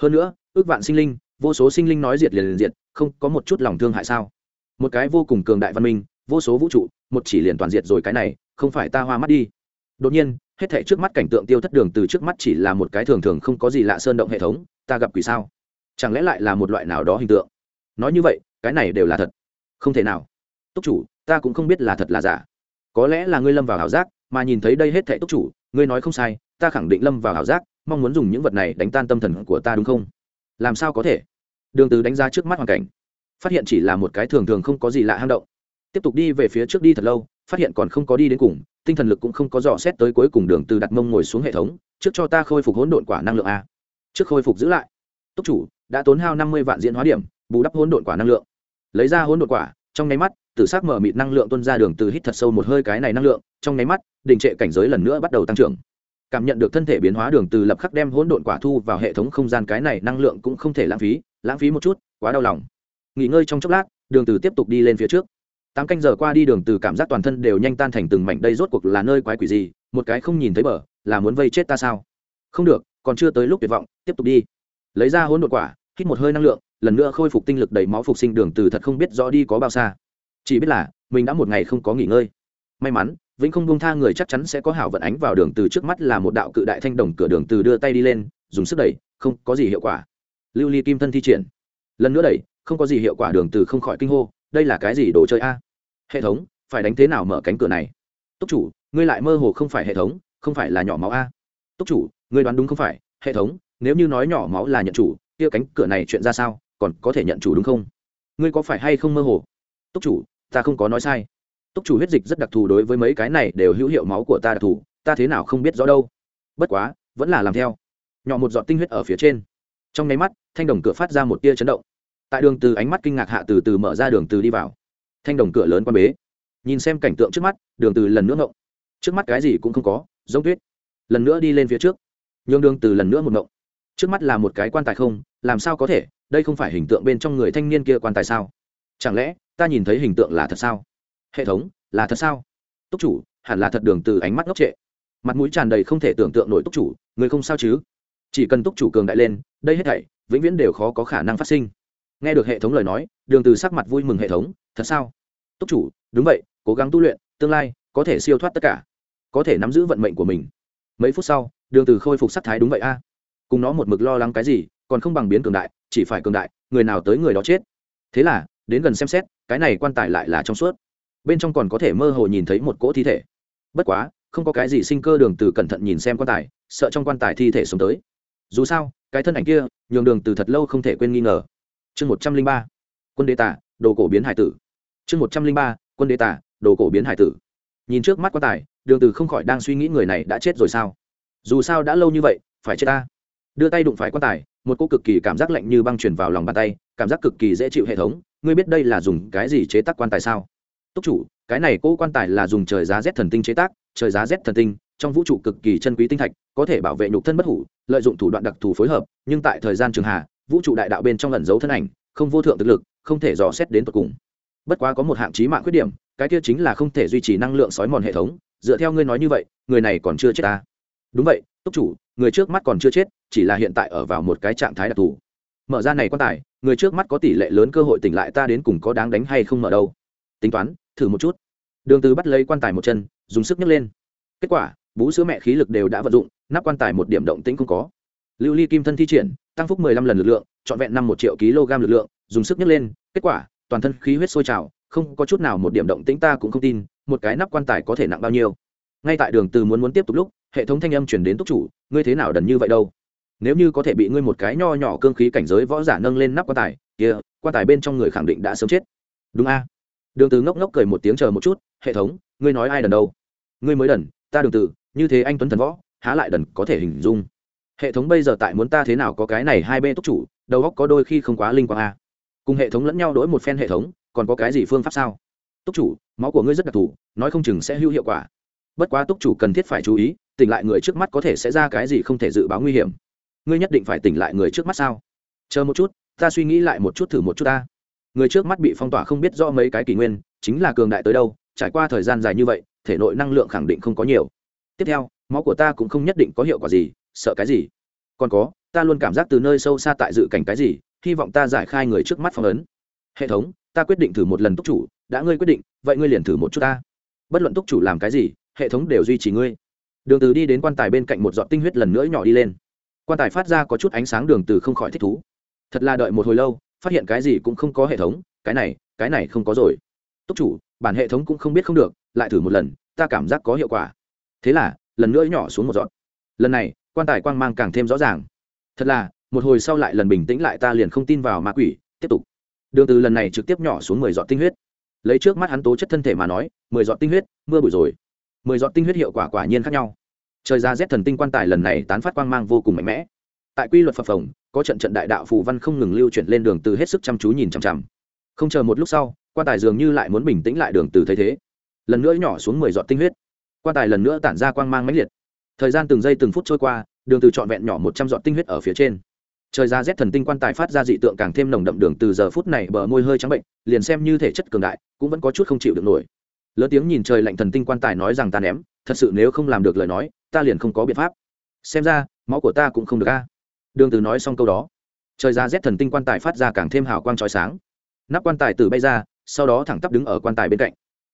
Hơn nữa, ước vạn sinh linh, vô số sinh linh nói diệt liền liền diệt, không có một chút lòng thương hại sao? Một cái vô cùng cường đại văn minh, vô số vũ trụ, một chỉ liền toàn diệt rồi cái này, không phải ta hoa mắt đi. Đột nhiên, hết thảy trước mắt cảnh tượng tiêu thất đường từ trước mắt chỉ là một cái thường thường không có gì lạ sơn động hệ thống ta gặp quỷ sao? Chẳng lẽ lại là một loại nào đó hình tượng? Nói như vậy, cái này đều là thật. Không thể nào. Túc chủ, ta cũng không biết là thật là giả. Có lẽ là ngươi lâm vào ảo giác, mà nhìn thấy đây hết thảy túc chủ, ngươi nói không sai, ta khẳng định lâm vào ảo giác, mong muốn dùng những vật này đánh tan tâm thần của ta đúng không? Làm sao có thể? Đường từ đánh ra trước mắt hoàn cảnh, phát hiện chỉ là một cái thường thường không có gì lạ hang động. Tiếp tục đi về phía trước đi thật lâu, phát hiện còn không có đi đến cùng, tinh thần lực cũng không có dò xét tới cuối cùng đường từ đặt mông ngồi xuống hệ thống, trước cho ta khôi phục hỗn độn quả năng lượng a trước khôi phục giữ lại, túc chủ đã tốn hao năm mươi vạn diễn hóa điểm, bù đắp hỗn độn quả năng lượng. Lấy ra hỗn độn quả, trong nháy mắt tử sắc mở mịt năng lượng tuôn ra đường từ hít thật sâu một hơi cái này năng lượng, trong nháy mắt, đình trệ cảnh giới lần nữa bắt đầu tăng trưởng. Cảm nhận được thân thể biến hóa đường từ lập khắc đem hỗn độn quả thu vào hệ thống không gian cái này năng lượng cũng không thể lãng phí lãng phí một chút, quá đau lòng. Nghỉ ngơi trong chốc lát, đường từ tiếp tục đi lên phía trước. Tám canh giờ qua đi đường từ cảm giác toàn thân đều nhanh tan thành từng mảnh đây rốt cuộc là nơi quái quỷ gì, một cái không nhìn thấy bờ, là muốn vây chết ta sao? Không được còn chưa tới lúc tuyệt vọng, tiếp tục đi. Lấy ra hỗn độn quả, hít một hơi năng lượng, lần nữa khôi phục tinh lực đầy máu phục sinh đường từ thật không biết rõ đi có bao xa. Chỉ biết là, mình đã một ngày không có nghỉ ngơi. May mắn, vĩnh không buông tha người chắc chắn sẽ có hảo vận ánh vào đường từ trước mắt là một đạo cự đại thanh đồng cửa đường từ đưa tay đi lên, dùng sức đẩy, không có gì hiệu quả. Lưu ly kim thân thi triển. Lần nữa đẩy, không có gì hiệu quả đường từ không khỏi kinh hô, đây là cái gì đồ chơi a? Hệ thống, phải đánh thế nào mở cánh cửa này? Túc chủ, ngươi lại mơ hồ không phải hệ thống, không phải là nhỏ máu a? Túc chủ ngươi đoán đúng không phải? Hệ thống, nếu như nói nhỏ máu là nhận chủ, kia cánh cửa này chuyện ra sao? Còn có thể nhận chủ đúng không? Ngươi có phải hay không mơ hồ? Túc chủ, ta không có nói sai. Túc chủ huyết dịch rất đặc thù đối với mấy cái này đều hữu hiệu máu của ta đặc thù, ta thế nào không biết rõ đâu. Bất quá, vẫn là làm theo. Nhỏ một giọt tinh huyết ở phía trên. Trong nháy mắt, thanh đồng cửa phát ra một tia chấn động. Tại đường từ ánh mắt kinh ngạc hạ từ từ mở ra đường từ đi vào. Thanh đồng cửa lớn quan bế. Nhìn xem cảnh tượng trước mắt, đường từ lần nữa ngộng. Trước mắt cái gì cũng không có, giống tuyết. Lần nữa đi lên phía trước nhường đường từ lần nữa một ngộng. Trước mắt là một cái quan tài không, làm sao có thể? Đây không phải hình tượng bên trong người thanh niên kia quan tài sao? Chẳng lẽ, ta nhìn thấy hình tượng là thật sao? Hệ thống, là thật sao? Túc chủ, hẳn là thật đường từ ánh mắt ngốc trệ. Mặt mũi tràn đầy không thể tưởng tượng nổi túc chủ, người không sao chứ? Chỉ cần túc chủ cường đại lên, đây hết thảy, vĩnh viễn đều khó có khả năng phát sinh. Nghe được hệ thống lời nói, đường từ sắc mặt vui mừng hệ thống, thật sao? Túc chủ, đúng vậy, cố gắng tu luyện, tương lai, có thể siêu thoát tất cả. Có thể nắm giữ vận mệnh của mình mấy phút sau, đường từ khôi phục sắc thái đúng vậy a. À. Cùng nó một mực lo lắng cái gì, còn không bằng biến cường đại, chỉ phải cường đại, người nào tới người đó chết. Thế là, đến gần xem xét, cái này quan tài lại là trong suốt. Bên trong còn có thể mơ hồ nhìn thấy một cỗ thi thể. Bất quá, không có cái gì sinh cơ đường từ cẩn thận nhìn xem quan tài, sợ trong quan tài thi thể sống tới. Dù sao, cái thân ảnh kia, nhường đường từ thật lâu không thể quên nghi ngờ. Chương một trăm linh ba, quân đế tả, đồ cổ biến hải tử. Chương một trăm linh ba, quân đế tả, đồ cổ biến hải tử. Nhìn trước mắt quan tài đường từ không khỏi đang suy nghĩ người này đã chết rồi sao? Dù sao đã lâu như vậy, phải chết ta. Đưa tay đụng phải quan tài, một cô cực kỳ cảm giác lạnh như băng truyền vào lòng bàn tay, cảm giác cực kỳ dễ chịu hệ thống. Ngươi biết đây là dùng cái gì chế tác quan tài sao? Túc chủ, cái này cô quan tài là dùng trời giá rét thần tinh chế tác, trời giá rét thần tinh, trong vũ trụ cực kỳ chân quý tinh thạch, có thể bảo vệ nhục thân bất hủ, lợi dụng thủ đoạn đặc thù phối hợp, nhưng tại thời gian trường hà vũ trụ đại đạo bên trong ẩn giấu thân ảnh, không vô thượng thực lực, không thể dò xét đến tận cùng. Bất quá có một hạng trí mạng khuyết điểm, cái kia chính là không thể duy trì năng lượng sói mòn hệ thống dựa theo ngươi nói như vậy, người này còn chưa chết ta. Đúng vậy, túc chủ, người trước mắt còn chưa chết, chỉ là hiện tại ở vào một cái trạng thái đặc thù. Mở ra này quan tài, người trước mắt có tỷ lệ lớn cơ hội tỉnh lại ta đến cùng có đáng đánh hay không mở đâu. Tính toán, thử một chút. Đường từ bắt lấy quan tài một chân, dùng sức nhấc lên. Kết quả, bú sữa mẹ khí lực đều đã vận dụng, nắp quan tài một điểm động tĩnh không có. Lưu ly kim thân thi triển, tăng phúc 15 lần lực lượng, trọn vẹn năm một triệu kg lực lượng, dùng sức nhấc lên, kết quả, toàn thân khí huyết sôi trào, không có chút nào một điểm động tĩnh ta cũng không tin một cái nắp quan tài có thể nặng bao nhiêu? Ngay tại đường từ muốn muốn tiếp tục lúc, hệ thống thanh âm truyền đến túc chủ, ngươi thế nào đần như vậy đâu? Nếu như có thể bị ngươi một cái nho nhỏ cương khí cảnh giới võ giả nâng lên nắp quan tài, kia, quan tài bên trong người khẳng định đã sớm chết. Đúng a. Đường từ ngốc ngốc cười một tiếng chờ một chút, hệ thống, ngươi nói ai đần đâu? Ngươi mới đần, ta đường từ, như thế anh tuấn thần võ, há lại đần có thể hình dung. Hệ thống bây giờ tại muốn ta thế nào có cái này hai bên túc chủ, đầu óc có đôi khi không quá linh quang a. Cùng hệ thống lẫn nhau đổi một phen hệ thống, còn có cái gì phương pháp sao? Túc chủ, máu của ngươi rất đặc thù, nói không chừng sẽ hữu hiệu quả. Bất quá túc chủ cần thiết phải chú ý, tỉnh lại người trước mắt có thể sẽ ra cái gì không thể dự báo nguy hiểm. Ngươi nhất định phải tỉnh lại người trước mắt sao? Chờ một chút, ta suy nghĩ lại một chút thử một chút ta. Người trước mắt bị phong tỏa không biết do mấy cái kỷ nguyên, chính là cường đại tới đâu, trải qua thời gian dài như vậy, thể nội năng lượng khẳng định không có nhiều. Tiếp theo, máu của ta cũng không nhất định có hiệu quả gì, sợ cái gì? Còn có, ta luôn cảm giác từ nơi sâu xa tại dự cảnh cái gì, hy vọng ta giải khai người trước mắt phong ấn. Hệ thống, ta quyết định thử một lần túc chủ đã ngươi quyết định, vậy ngươi liền thử một chút ta. Bất luận túc chủ làm cái gì, hệ thống đều duy trì ngươi. Đường từ đi đến quan tài bên cạnh một giọt tinh huyết lần nữa nhỏ đi lên. Quan tài phát ra có chút ánh sáng đường từ không khỏi thích thú. Thật là đợi một hồi lâu, phát hiện cái gì cũng không có hệ thống, cái này cái này không có rồi. Túc chủ, bản hệ thống cũng không biết không được, lại thử một lần, ta cảm giác có hiệu quả. Thế là, lần nữa nhỏ xuống một giọt. Lần này, quan tài quang mang càng thêm rõ ràng. Thật là, một hồi sau lại lần bình tĩnh lại ta liền không tin vào ma quỷ, tiếp tục. Đường từ lần này trực tiếp nhỏ xuống mười giọt tinh huyết lấy trước mắt hắn tố chất thân thể mà nói, mười giọt tinh huyết, mưa bụi rồi. Mười giọt tinh huyết hiệu quả quả nhiên khác nhau. Trời ra rét thần tinh quan tài lần này tán phát quang mang vô cùng mạnh mẽ. Tại quy luật phập phồng, có trận trận đại đạo phù văn không ngừng lưu chuyển lên đường từ hết sức chăm chú nhìn chằm chằm. Không chờ một lúc sau, quan tài dường như lại muốn bình tĩnh lại đường từ thấy thế. Lần nữa nhỏ xuống mười giọt tinh huyết. Quan tài lần nữa tản ra quang mang mãnh liệt. Thời gian từng giây từng phút trôi qua, đường từ trọn vẹn nhỏ một trăm giọt tinh huyết ở phía trên trời ra rét thần tinh quan tài phát ra dị tượng càng thêm nồng đậm đường từ giờ phút này bờ môi hơi trắng bệnh, liền xem như thể chất cường đại, cũng vẫn có chút không chịu được nổi. Lớn tiếng nhìn trời lạnh thần tinh quan tài nói rằng ta ném, thật sự nếu không làm được lời nói, ta liền không có biện pháp. Xem ra, máu của ta cũng không được a. Đường từ nói xong câu đó, trời ra rét thần tinh quan tài phát ra càng thêm hào quang chói sáng. Nắp quan tài từ bay ra, sau đó thẳng tắp đứng ở quan tài bên cạnh.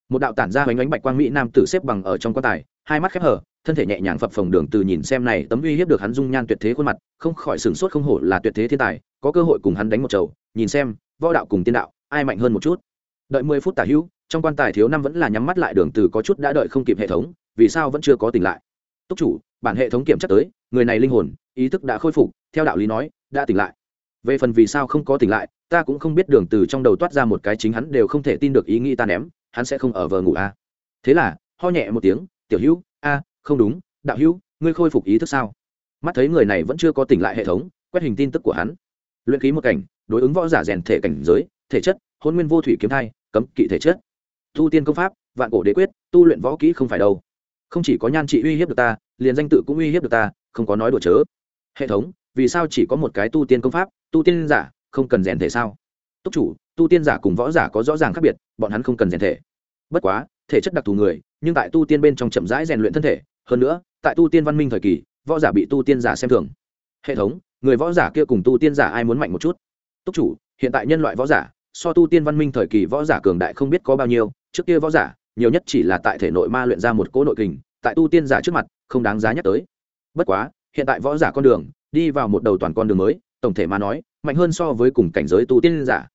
Một đạo tản ra ánh ánh bạch quang mỹ nam tử xếp bằng ở trong quan tài hai mắt khép hở thân thể nhẹ nhàng phập phồng đường từ nhìn xem này tấm uy hiếp được hắn dung nhan tuyệt thế khuôn mặt không khỏi sửng sốt không hổ là tuyệt thế thiên tài có cơ hội cùng hắn đánh một chầu, nhìn xem võ đạo cùng tiên đạo ai mạnh hơn một chút. Đợi mười phút tả hữu trong quan tài thiếu năm vẫn là nhắm mắt lại đường từ có chút đã đợi không kịp hệ thống vì sao vẫn chưa có tỉnh lại? Túc chủ bản hệ thống kiểm tra tới người này linh hồn ý thức đã khôi phục theo đạo lý nói đã tỉnh lại. Về phần vì sao không có tỉnh lại ta cũng không biết đường từ trong đầu toát ra một cái chính hắn đều không thể tin được ý nghĩ ta ném hắn sẽ không ở vờ ngủ à. thế là ho nhẹ một tiếng tiểu hữu, a, không đúng, đạo hữu, ngươi khôi phục ý thức sao? Mắt thấy người này vẫn chưa có tỉnh lại hệ thống, quét hình tin tức của hắn. Luyện ký một cảnh, đối ứng võ giả rèn thể cảnh giới, thể chất, hôn nguyên vô thủy kiếm thai, cấm kỵ thể chất. Tu tiên công pháp, vạn cổ đế quyết, tu luyện võ kỹ không phải đâu. Không chỉ có nhan trị uy hiếp được ta, liền danh tự cũng uy hiếp được ta, không có nói đùa chớ. Hệ thống, vì sao chỉ có một cái tu tiên công pháp, tu tiên giả không cần rèn thể sao? Túc chủ, tu tiên giả cùng võ giả có rõ ràng khác biệt, bọn hắn không cần rèn thể. Bất quá, thể chất đặc thù người nhưng tại tu tiên bên trong chậm rãi rèn luyện thân thể, hơn nữa, tại tu tiên văn minh thời kỳ, võ giả bị tu tiên giả xem thường. Hệ thống, người võ giả kia cùng tu tiên giả ai muốn mạnh một chút? Túc chủ, hiện tại nhân loại võ giả, so tu tiên văn minh thời kỳ võ giả cường đại không biết có bao nhiêu, trước kia võ giả, nhiều nhất chỉ là tại thể nội ma luyện ra một cỗ nội kình, tại tu tiên giả trước mặt, không đáng giá nhắc tới. Bất quá, hiện tại võ giả con đường, đi vào một đầu toàn con đường mới, tổng thể mà nói, mạnh hơn so với cùng cảnh giới tu tiên giả.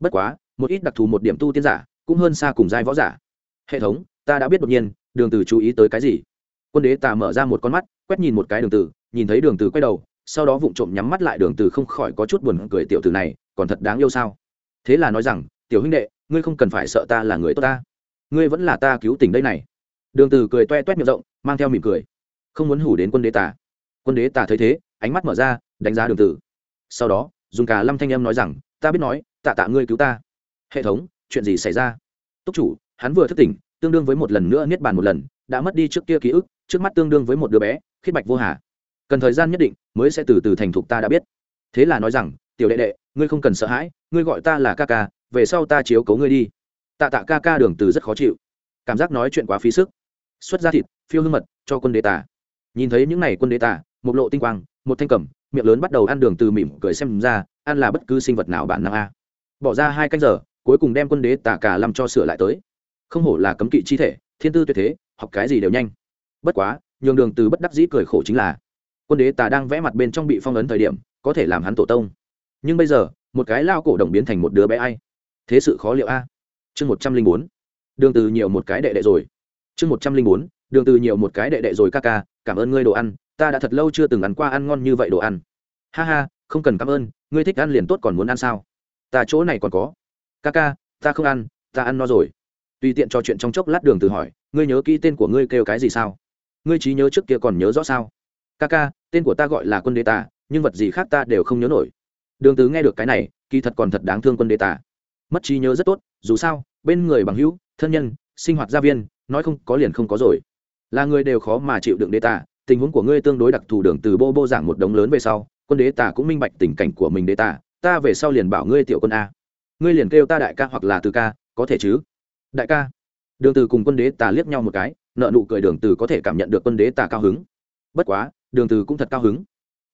Bất quá, một ít đặc thù một điểm tu tiên giả, cũng hơn xa cùng giai võ giả. Hệ thống ta đã biết đột nhiên đường tử chú ý tới cái gì. Quân đế tà mở ra một con mắt quét nhìn một cái đường tử, nhìn thấy đường tử quay đầu sau đó vụng trộm nhắm mắt lại đường tử không khỏi có chút buồn cười tiểu tử này còn thật đáng yêu sao? Thế là nói rằng tiểu huynh đệ ngươi không cần phải sợ ta là người tốt ta. Ngươi vẫn là ta cứu tình đây này. Đường tử cười toe toét miệng rộng mang theo mỉm cười. Không muốn hủ đến quân đế tà. Quân đế tà thấy thế ánh mắt mở ra đánh giá đường tử, sau đó dùng cả lâm thanh âm nói rằng ta biết nói tạ tạ ngươi cứu ta. Hệ thống chuyện gì xảy ra? Túc chủ hắn vừa thức tỉnh tương đương với một lần nữa niết bàn một lần, đã mất đi trước kia ký ức, trước mắt tương đương với một đứa bé khiết bạch vô hà. Cần thời gian nhất định mới sẽ từ từ thành thục ta đã biết. Thế là nói rằng, tiểu đệ đệ, ngươi không cần sợ hãi, ngươi gọi ta là ca ca, về sau ta chiếu cấu ngươi đi. Tạ tạ ca ca đường từ rất khó chịu. Cảm giác nói chuyện quá phí sức. Xuất ra thịt, phiêu hương mật, cho quân đế tà. Nhìn thấy những này quân đế tà, một lộ tinh quang, một thanh cẩm miệng lớn bắt đầu ăn đường từ mỉm cười xem ra, ăn là bất cứ sinh vật nào bản năng a. Bỏ ra hai canh giờ, cuối cùng đem quân đế tà cả làm cho sửa lại tới không hổ là cấm kỵ chi thể, thiên tư tuyệt thế, học cái gì đều nhanh. Bất quá, nhường đường từ bất đắc dĩ cười khổ chính là, quân đế tà đang vẽ mặt bên trong bị phong ấn thời điểm, có thể làm hắn tổ tông. Nhưng bây giờ, một cái lao cổ đồng biến thành một đứa bé ai? Thế sự khó liệu a. Chương một trăm linh bốn, đường từ nhiều một cái đệ đệ rồi. Chương một trăm linh bốn, đường từ nhiều một cái đệ đệ rồi ca ca, cảm ơn ngươi đồ ăn, ta đã thật lâu chưa từng ăn qua ăn ngon như vậy đồ ăn. Ha ha, không cần cảm ơn, ngươi thích ăn liền tốt còn muốn ăn sao? Ta chỗ này còn có. Ca ca, ta không ăn, ta ăn no rồi tùy tiện trò chuyện trong chốc lát đường từ hỏi, ngươi nhớ kỹ tên của ngươi kêu cái gì sao? Ngươi trí nhớ trước kia còn nhớ rõ sao? Ca ca, tên của ta gọi là quân đế tà, nhưng vật gì khác ta đều không nhớ nổi. Đường từ nghe được cái này, kỳ thật còn thật đáng thương quân đế tà. Mất trí nhớ rất tốt, dù sao, bên người bằng hữu, thân nhân, sinh hoạt gia viên, nói không có liền không có rồi. Là người đều khó mà chịu đựng đế tà, tình huống của ngươi tương đối đặc thù đường từ bô bô giảng một đống lớn về sau, quân đế tà cũng minh bạch tình cảnh của mình đế tà, ta về sau liền bảo ngươi tiểu quân a. Ngươi liền kêu ta đại ca hoặc là từ ca, có thể chứ? Đại ca. Đường từ cùng quân đế tà liếc nhau một cái, nợ nụ cười đường từ có thể cảm nhận được quân đế tà cao hứng. Bất quá, đường từ cũng thật cao hứng.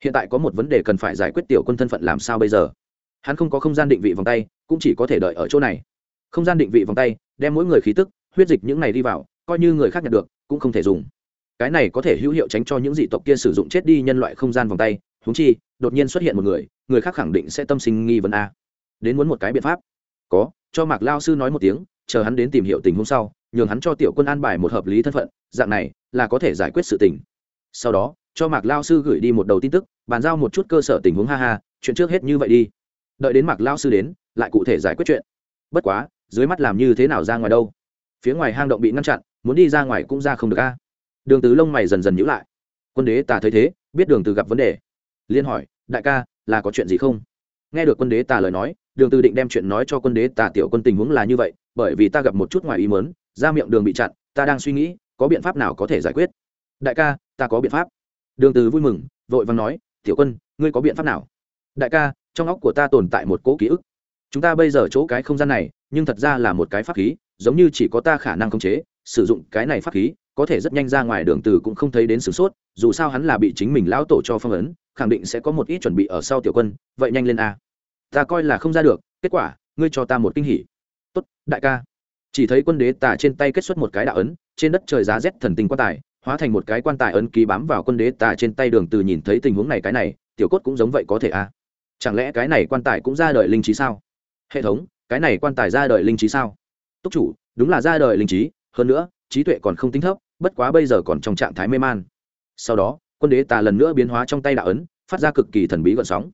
Hiện tại có một vấn đề cần phải giải quyết tiểu quân thân phận làm sao bây giờ? Hắn không có không gian định vị vòng tay, cũng chỉ có thể đợi ở chỗ này. Không gian định vị vòng tay, đem mỗi người khí tức, huyết dịch những này đi vào, coi như người khác nhận được, cũng không thể dùng. Cái này có thể hữu hiệu tránh cho những dị tộc kia sử dụng chết đi nhân loại không gian vòng tay húng chi, đột nhiên xuất hiện một người người khác khẳng định sẽ tâm sinh nghi vấn a. Đến muốn một cái biện pháp. Có, cho mạc lao sư nói một tiếng chờ hắn đến tìm hiểu tình huống sau, nhường hắn cho tiểu quân an bài một hợp lý thân phận, dạng này là có thể giải quyết sự tình. Sau đó, cho mạc lao sư gửi đi một đầu tin tức, bàn giao một chút cơ sở tình huống ha ha, chuyện trước hết như vậy đi. Đợi đến mạc lao sư đến, lại cụ thể giải quyết chuyện. Bất quá, dưới mắt làm như thế nào ra ngoài đâu? Phía ngoài hang động bị ngăn chặn, muốn đi ra ngoài cũng ra không được a. Đường từ lông mày dần dần nhíu lại. Quân đế tà thấy thế, biết đường từ gặp vấn đề. Liên hỏi, đại ca, là có chuyện gì không? Nghe được quân đế tà lời nói, đường từ định đem chuyện nói cho quân đế tà tiểu quân tình huống là như vậy bởi vì ta gặp một chút ngoài ý muốn ra miệng đường bị chặn, ta đang suy nghĩ, có biện pháp nào có thể giải quyết. Đại ca, ta có biện pháp. Đường từ vui mừng, vội vàng nói, tiểu quân, ngươi có biện pháp nào? Đại ca, trong óc của ta tồn tại một cố ký ức. Chúng ta bây giờ chỗ cái không gian này, nhưng thật ra là một cái pháp khí, giống như chỉ có ta khả năng khống chế, sử dụng cái này pháp khí, có thể rất nhanh ra ngoài. Đường từ cũng không thấy đến sử sốt, dù sao hắn là bị chính mình lão tổ cho phong ấn, khẳng định sẽ có một ít chuẩn bị ở sau tiểu quân, vậy nhanh lên a. Ta coi là không ra được, kết quả, ngươi cho ta một kinh hỉ tốt, đại ca. Chỉ thấy quân đế tà trên tay kết xuất một cái đạo ấn, trên đất trời giá rét thần tình quan tài, hóa thành một cái quan tài ấn ký bám vào quân đế tà trên tay đường từ nhìn thấy tình huống này cái này, tiểu cốt cũng giống vậy có thể à? Chẳng lẽ cái này quan tài cũng ra đời linh trí sao? Hệ thống, cái này quan tài ra đời linh trí sao? Túc chủ, đúng là ra đời linh trí, hơn nữa, trí tuệ còn không tính thấp, bất quá bây giờ còn trong trạng thái mê man. Sau đó, quân đế tà lần nữa biến hóa trong tay đạo ấn, phát ra cực kỳ thần bí gợn sóng.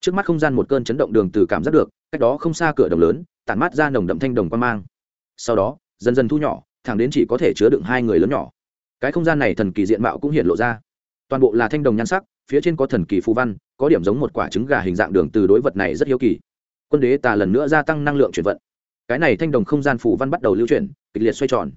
Trước mắt không gian một cơn chấn động đường từ cảm giác được cách đó không xa cửa đồng lớn, tản mát ra nồng đậm thanh đồng quan mang. Sau đó, dần dần thu nhỏ, thẳng đến chỉ có thể chứa đựng hai người lớn nhỏ. Cái không gian này thần kỳ diện mạo cũng hiện lộ ra. Toàn bộ là thanh đồng nhan sắc, phía trên có thần kỳ phù văn, có điểm giống một quả trứng gà hình dạng đường từ đối vật này rất hiếu kỳ. Quân đế tà lần nữa gia tăng năng lượng chuyển vận. Cái này thanh đồng không gian phù văn bắt đầu lưu chuyển, kịch liệt xoay tròn.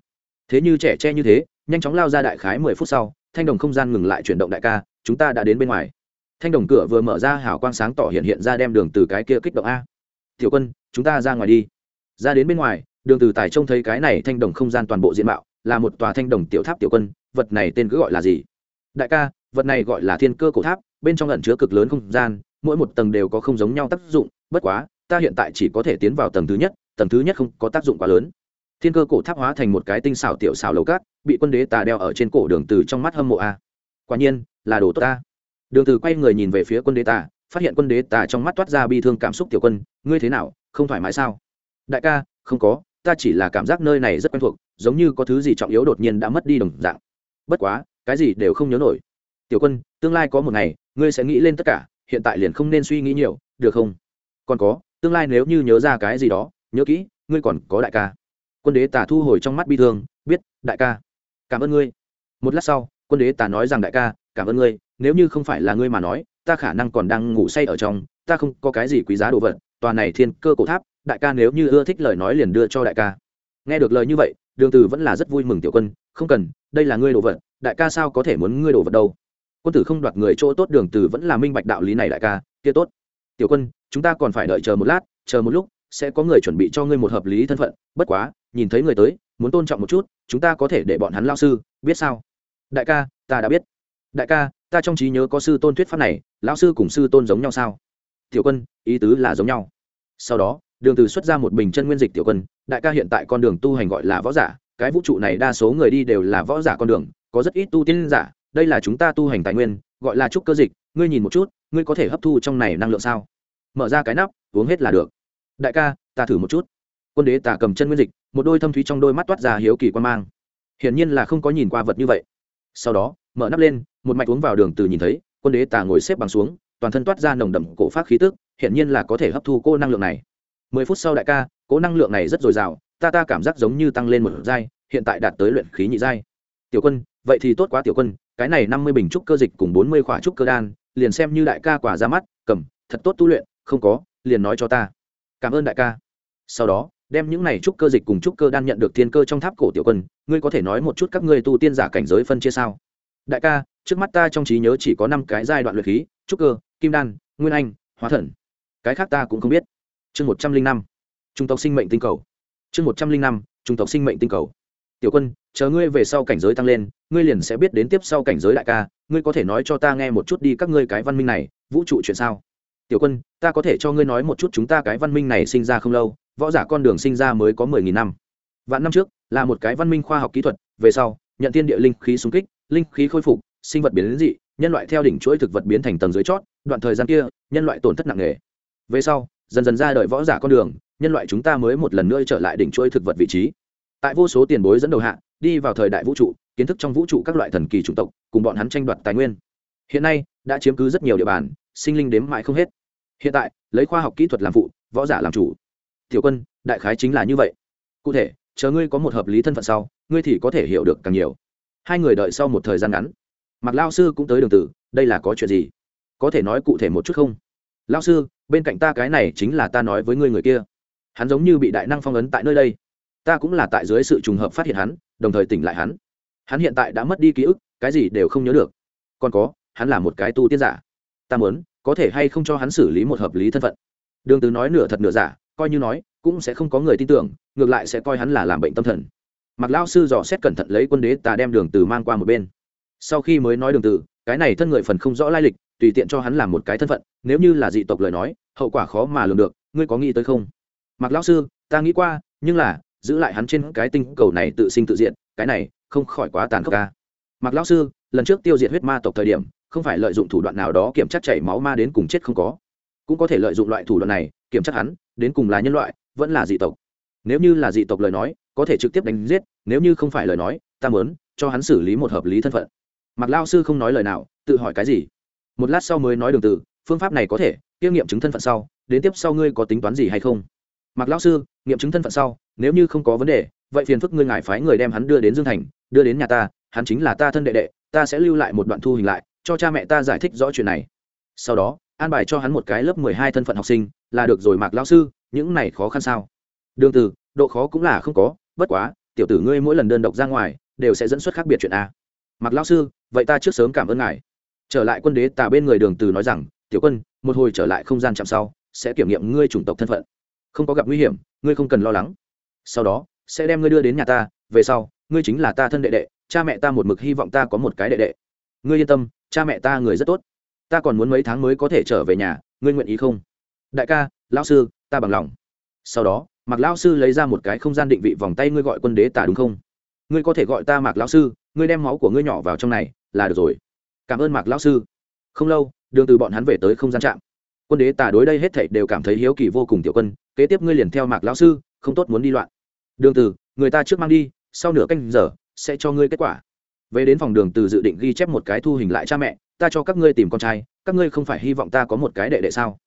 Thế như trẻ tre như thế, nhanh chóng lao ra đại khái mười phút sau, thanh đồng không gian ngừng lại chuyển động đại ca, chúng ta đã đến bên ngoài. Thanh đồng cửa vừa mở ra, hào quang sáng tỏ hiện hiện ra đem đường từ cái kia kích động a tiểu quân, chúng ta ra ngoài đi. Ra đến bên ngoài, đường từ tài trông thấy cái này thanh đồng không gian toàn bộ diện mạo, là một tòa thanh đồng tiểu tháp tiểu quân, vật này tên cứ gọi là gì? Đại ca, vật này gọi là thiên cơ cổ tháp, bên trong ẩn chứa cực lớn không gian, mỗi một tầng đều có không giống nhau tác dụng, bất quá, ta hiện tại chỉ có thể tiến vào tầng thứ nhất, tầng thứ nhất không có tác dụng quá lớn. Thiên cơ cổ tháp hóa thành một cái tinh xảo tiểu xảo lầu cát, bị quân đế tà đeo ở trên cổ đường từ trong mắt hâm mộ a. Quả nhiên, là đồ tốt ta. Đường từ quay người nhìn về phía quân đế tà phát hiện quân đế tà trong mắt toát ra bi thương cảm xúc tiểu quân, ngươi thế nào, không thoải mái sao? Đại ca, không có, ta chỉ là cảm giác nơi này rất quen thuộc, giống như có thứ gì trọng yếu đột nhiên đã mất đi đồng dạng. Bất quá, cái gì đều không nhớ nổi. Tiểu quân, tương lai có một ngày, ngươi sẽ nghĩ lên tất cả, hiện tại liền không nên suy nghĩ nhiều, được không? Còn có, tương lai nếu như nhớ ra cái gì đó, nhớ kỹ, ngươi còn có đại ca. Quân đế tà thu hồi trong mắt bi thương, biết, đại ca, cảm ơn ngươi. Một lát sau, quân đế tà nói rằng, đại ca, cảm ơn ngươi, nếu như không phải là ngươi mà nói ta khả năng còn đang ngủ say ở trong, ta không có cái gì quý giá đồ vật, tòa này thiên cơ cổ tháp, đại ca nếu như ưa thích lời nói liền đưa cho đại ca. Nghe được lời như vậy, đường từ vẫn là rất vui mừng tiểu quân, không cần, đây là ngươi đồ vật, đại ca sao có thể muốn ngươi đồ vật đâu. Quân tử không đoạt người chỗ tốt, đường từ vẫn là minh bạch đạo lý này đại ca, kia tốt. Tiểu quân, chúng ta còn phải đợi chờ một lát, chờ một lúc, sẽ có người chuẩn bị cho ngươi một hợp lý thân phận, bất quá, nhìn thấy người tới, muốn tôn trọng một chút, chúng ta có thể để bọn hắn lao sư, biết sao? Đại ca, ta đã biết. Đại ca ta trong trí nhớ có sư tôn thuyết pháp này, lão sư cùng sư tôn giống nhau sao? Tiểu quân, ý tứ là giống nhau. Sau đó, đường từ xuất ra một bình chân nguyên dịch tiểu quân, đại ca hiện tại con đường tu hành gọi là võ giả, cái vũ trụ này đa số người đi đều là võ giả con đường, có rất ít tu tiên giả, đây là chúng ta tu hành tài nguyên, gọi là trúc cơ dịch, ngươi nhìn một chút, ngươi có thể hấp thu trong này năng lượng sao? Mở ra cái nắp, uống hết là được. Đại ca, ta thử một chút. Quân đế tà cầm chân nguyên dịch, một đôi thâm thúy trong đôi mắt toát ra hiếu kỳ quan mang. Hiển nhiên là không có nhìn qua vật như vậy. Sau đó, mở nắp lên một mạch uống vào đường từ nhìn thấy, quân đế tà ngồi xếp bằng xuống, toàn thân toát ra nồng đậm cổ phát khí tức hiện nhiên là có thể hấp thu cô năng lượng này. Mười phút sau đại ca cố năng lượng này rất dồi dào, ta ta cảm giác giống như tăng lên một giai, hiện tại đạt tới luyện khí nhị giai. Tiểu quân, vậy thì tốt quá tiểu quân, cái này năm mươi bình trúc cơ dịch cùng bốn mươi khỏa trúc cơ đan, liền xem như đại ca quả ra mắt, cầm, thật tốt tu luyện, không có, liền nói cho ta. Cảm ơn đại ca. Sau đó, đem những này trúc cơ dịch cùng trúc cơ đan nhận được thiên cơ trong tháp cổ tiểu quân, ngươi có thể nói một chút các ngươi tu tiên giả cảnh giới phân chia sao? Đại ca, trước mắt ta trong trí nhớ chỉ có năm cái giai đoạn luyện khí, trúc cơ, kim đan, nguyên anh, hóa thần. Cái khác ta cũng không biết. Chương một trăm linh năm, trung tộc sinh mệnh tinh cầu. Chương một trăm linh năm, trung tộc sinh mệnh tinh cầu. Tiểu quân, chờ ngươi về sau cảnh giới tăng lên, ngươi liền sẽ biết đến tiếp sau cảnh giới đại ca, ngươi có thể nói cho ta nghe một chút đi các ngươi cái văn minh này, vũ trụ chuyện sao? Tiểu quân, ta có thể cho ngươi nói một chút chúng ta cái văn minh này sinh ra không lâu, võ giả con đường sinh ra mới có mười nghìn năm. Vạn năm trước, là một cái văn minh khoa học kỹ thuật, về sau, nhận tiên địa linh khí xung kích linh khí khôi phục, sinh vật biến đến dị, nhân loại theo đỉnh chuỗi thực vật biến thành tầng dưới chót, đoạn thời gian kia, nhân loại tổn thất nặng nề. Về sau, dần dần ra đời võ giả con đường, nhân loại chúng ta mới một lần nữa trở lại đỉnh chuỗi thực vật vị trí. Tại vô số tiền bối dẫn đầu hạ, đi vào thời đại vũ trụ, kiến thức trong vũ trụ các loại thần kỳ chủng tộc, cùng bọn hắn tranh đoạt tài nguyên. Hiện nay, đã chiếm cứ rất nhiều địa bàn, sinh linh đếm mãi không hết. Hiện tại, lấy khoa học kỹ thuật làm phụ, võ giả làm chủ. Tiểu quân, đại khái chính là như vậy. Cụ thể, chờ ngươi có một hợp lý thân phận sau, ngươi thì có thể hiểu được càng nhiều hai người đợi sau một thời gian ngắn. Mặc lao sư cũng tới đường tử, đây là có chuyện gì? Có thể nói cụ thể một chút không? Lao sư, bên cạnh ta cái này chính là ta nói với ngươi người kia. Hắn giống như bị đại năng phong ấn tại nơi đây. Ta cũng là tại dưới sự trùng hợp phát hiện hắn, đồng thời tỉnh lại hắn. Hắn hiện tại đã mất đi ký ức, cái gì đều không nhớ được. Còn có, hắn là một cái tu tiên giả. Ta muốn, có thể hay không cho hắn xử lý một hợp lý thân phận? Đường tử nói nửa thật nửa giả, coi như nói, cũng sẽ không có người tin tưởng, ngược lại sẽ coi hắn là làm bệnh tâm thần mặc lao sư dò xét cẩn thận lấy quân đế ta đem đường từ mang qua một bên. Sau khi mới nói đường từ, cái này thân người phần không rõ lai lịch, tùy tiện cho hắn làm một cái thân phận, nếu như là dị tộc lời nói, hậu quả khó mà lường được, ngươi có nghĩ tới không? Mặc lão sư, ta nghĩ qua, nhưng là, giữ lại hắn trên cái tinh cầu này tự sinh tự diện cái này, không khỏi quá tàn khốc ca mặc lão sư, lần trước tiêu diệt huyết ma tộc thời điểm, không phải lợi dụng thủ đoạn nào đó kiểm tra chảy máu ma đến cùng chết không có. Cũng có thể lợi dụng loại thủ đoạn này, kiểm tra hắn, đến cùng là nhân loại, vẫn là dị tộc. Nếu như là dị tộc lời nói có thể trực tiếp đánh giết, nếu như không phải lời nói, ta muốn cho hắn xử lý một hợp lý thân phận. Mặc lao sư không nói lời nào, tự hỏi cái gì? Một lát sau mới nói đường từ phương pháp này có thể kiêm nghiệm chứng thân phận sau, đến tiếp sau ngươi có tính toán gì hay không? Mặc lao sư, nghiệm chứng thân phận sau, nếu như không có vấn đề, vậy phiền phức ngươi ngài phái người đem hắn đưa đến dương thành, đưa đến nhà ta, hắn chính là ta thân đệ đệ, ta sẽ lưu lại một đoạn thu hình lại, cho cha mẹ ta giải thích rõ chuyện này. Sau đó, an bài cho hắn một cái lớp mười hai thân phận học sinh, là được rồi mạc lao sư, những này khó khăn sao? Đường từ độ khó cũng là không có bất quá, tiểu tử ngươi mỗi lần đơn độc ra ngoài, đều sẽ dẫn xuất khác biệt chuyện a. Mặc lao sư, vậy ta trước sớm cảm ơn ngài. Trở lại quân đế, tà bên người đường từ nói rằng, tiểu quân, một hồi trở lại không gian chạm sau, sẽ kiểm nghiệm ngươi chủng tộc thân phận. Không có gặp nguy hiểm, ngươi không cần lo lắng. Sau đó, sẽ đem ngươi đưa đến nhà ta, về sau, ngươi chính là ta thân đệ đệ, cha mẹ ta một mực hy vọng ta có một cái đệ đệ. Ngươi yên tâm, cha mẹ ta người rất tốt. Ta còn muốn mấy tháng mới có thể trở về nhà, ngươi nguyện ý không? Đại ca, lão sư, ta bằng lòng. Sau đó mạc lão sư lấy ra một cái không gian định vị vòng tay ngươi gọi quân đế tả đúng không? Ngươi có thể gọi ta mạc lão sư, ngươi đem máu của ngươi nhỏ vào trong này, là được rồi. Cảm ơn mạc lão sư. Không lâu, đường từ bọn hắn về tới không gian trạm. Quân đế tả đối đây hết thảy đều cảm thấy hiếu kỳ vô cùng tiểu quân, kế tiếp ngươi liền theo mạc lão sư, không tốt muốn đi loạn. Đường từ, người ta trước mang đi, sau nửa canh giờ, sẽ cho ngươi kết quả. Về đến phòng đường từ dự định ghi chép một cái thu hình lại cha mẹ, ta cho các ngươi tìm con trai, các ngươi không phải hy vọng ta có một cái đệ đệ sao?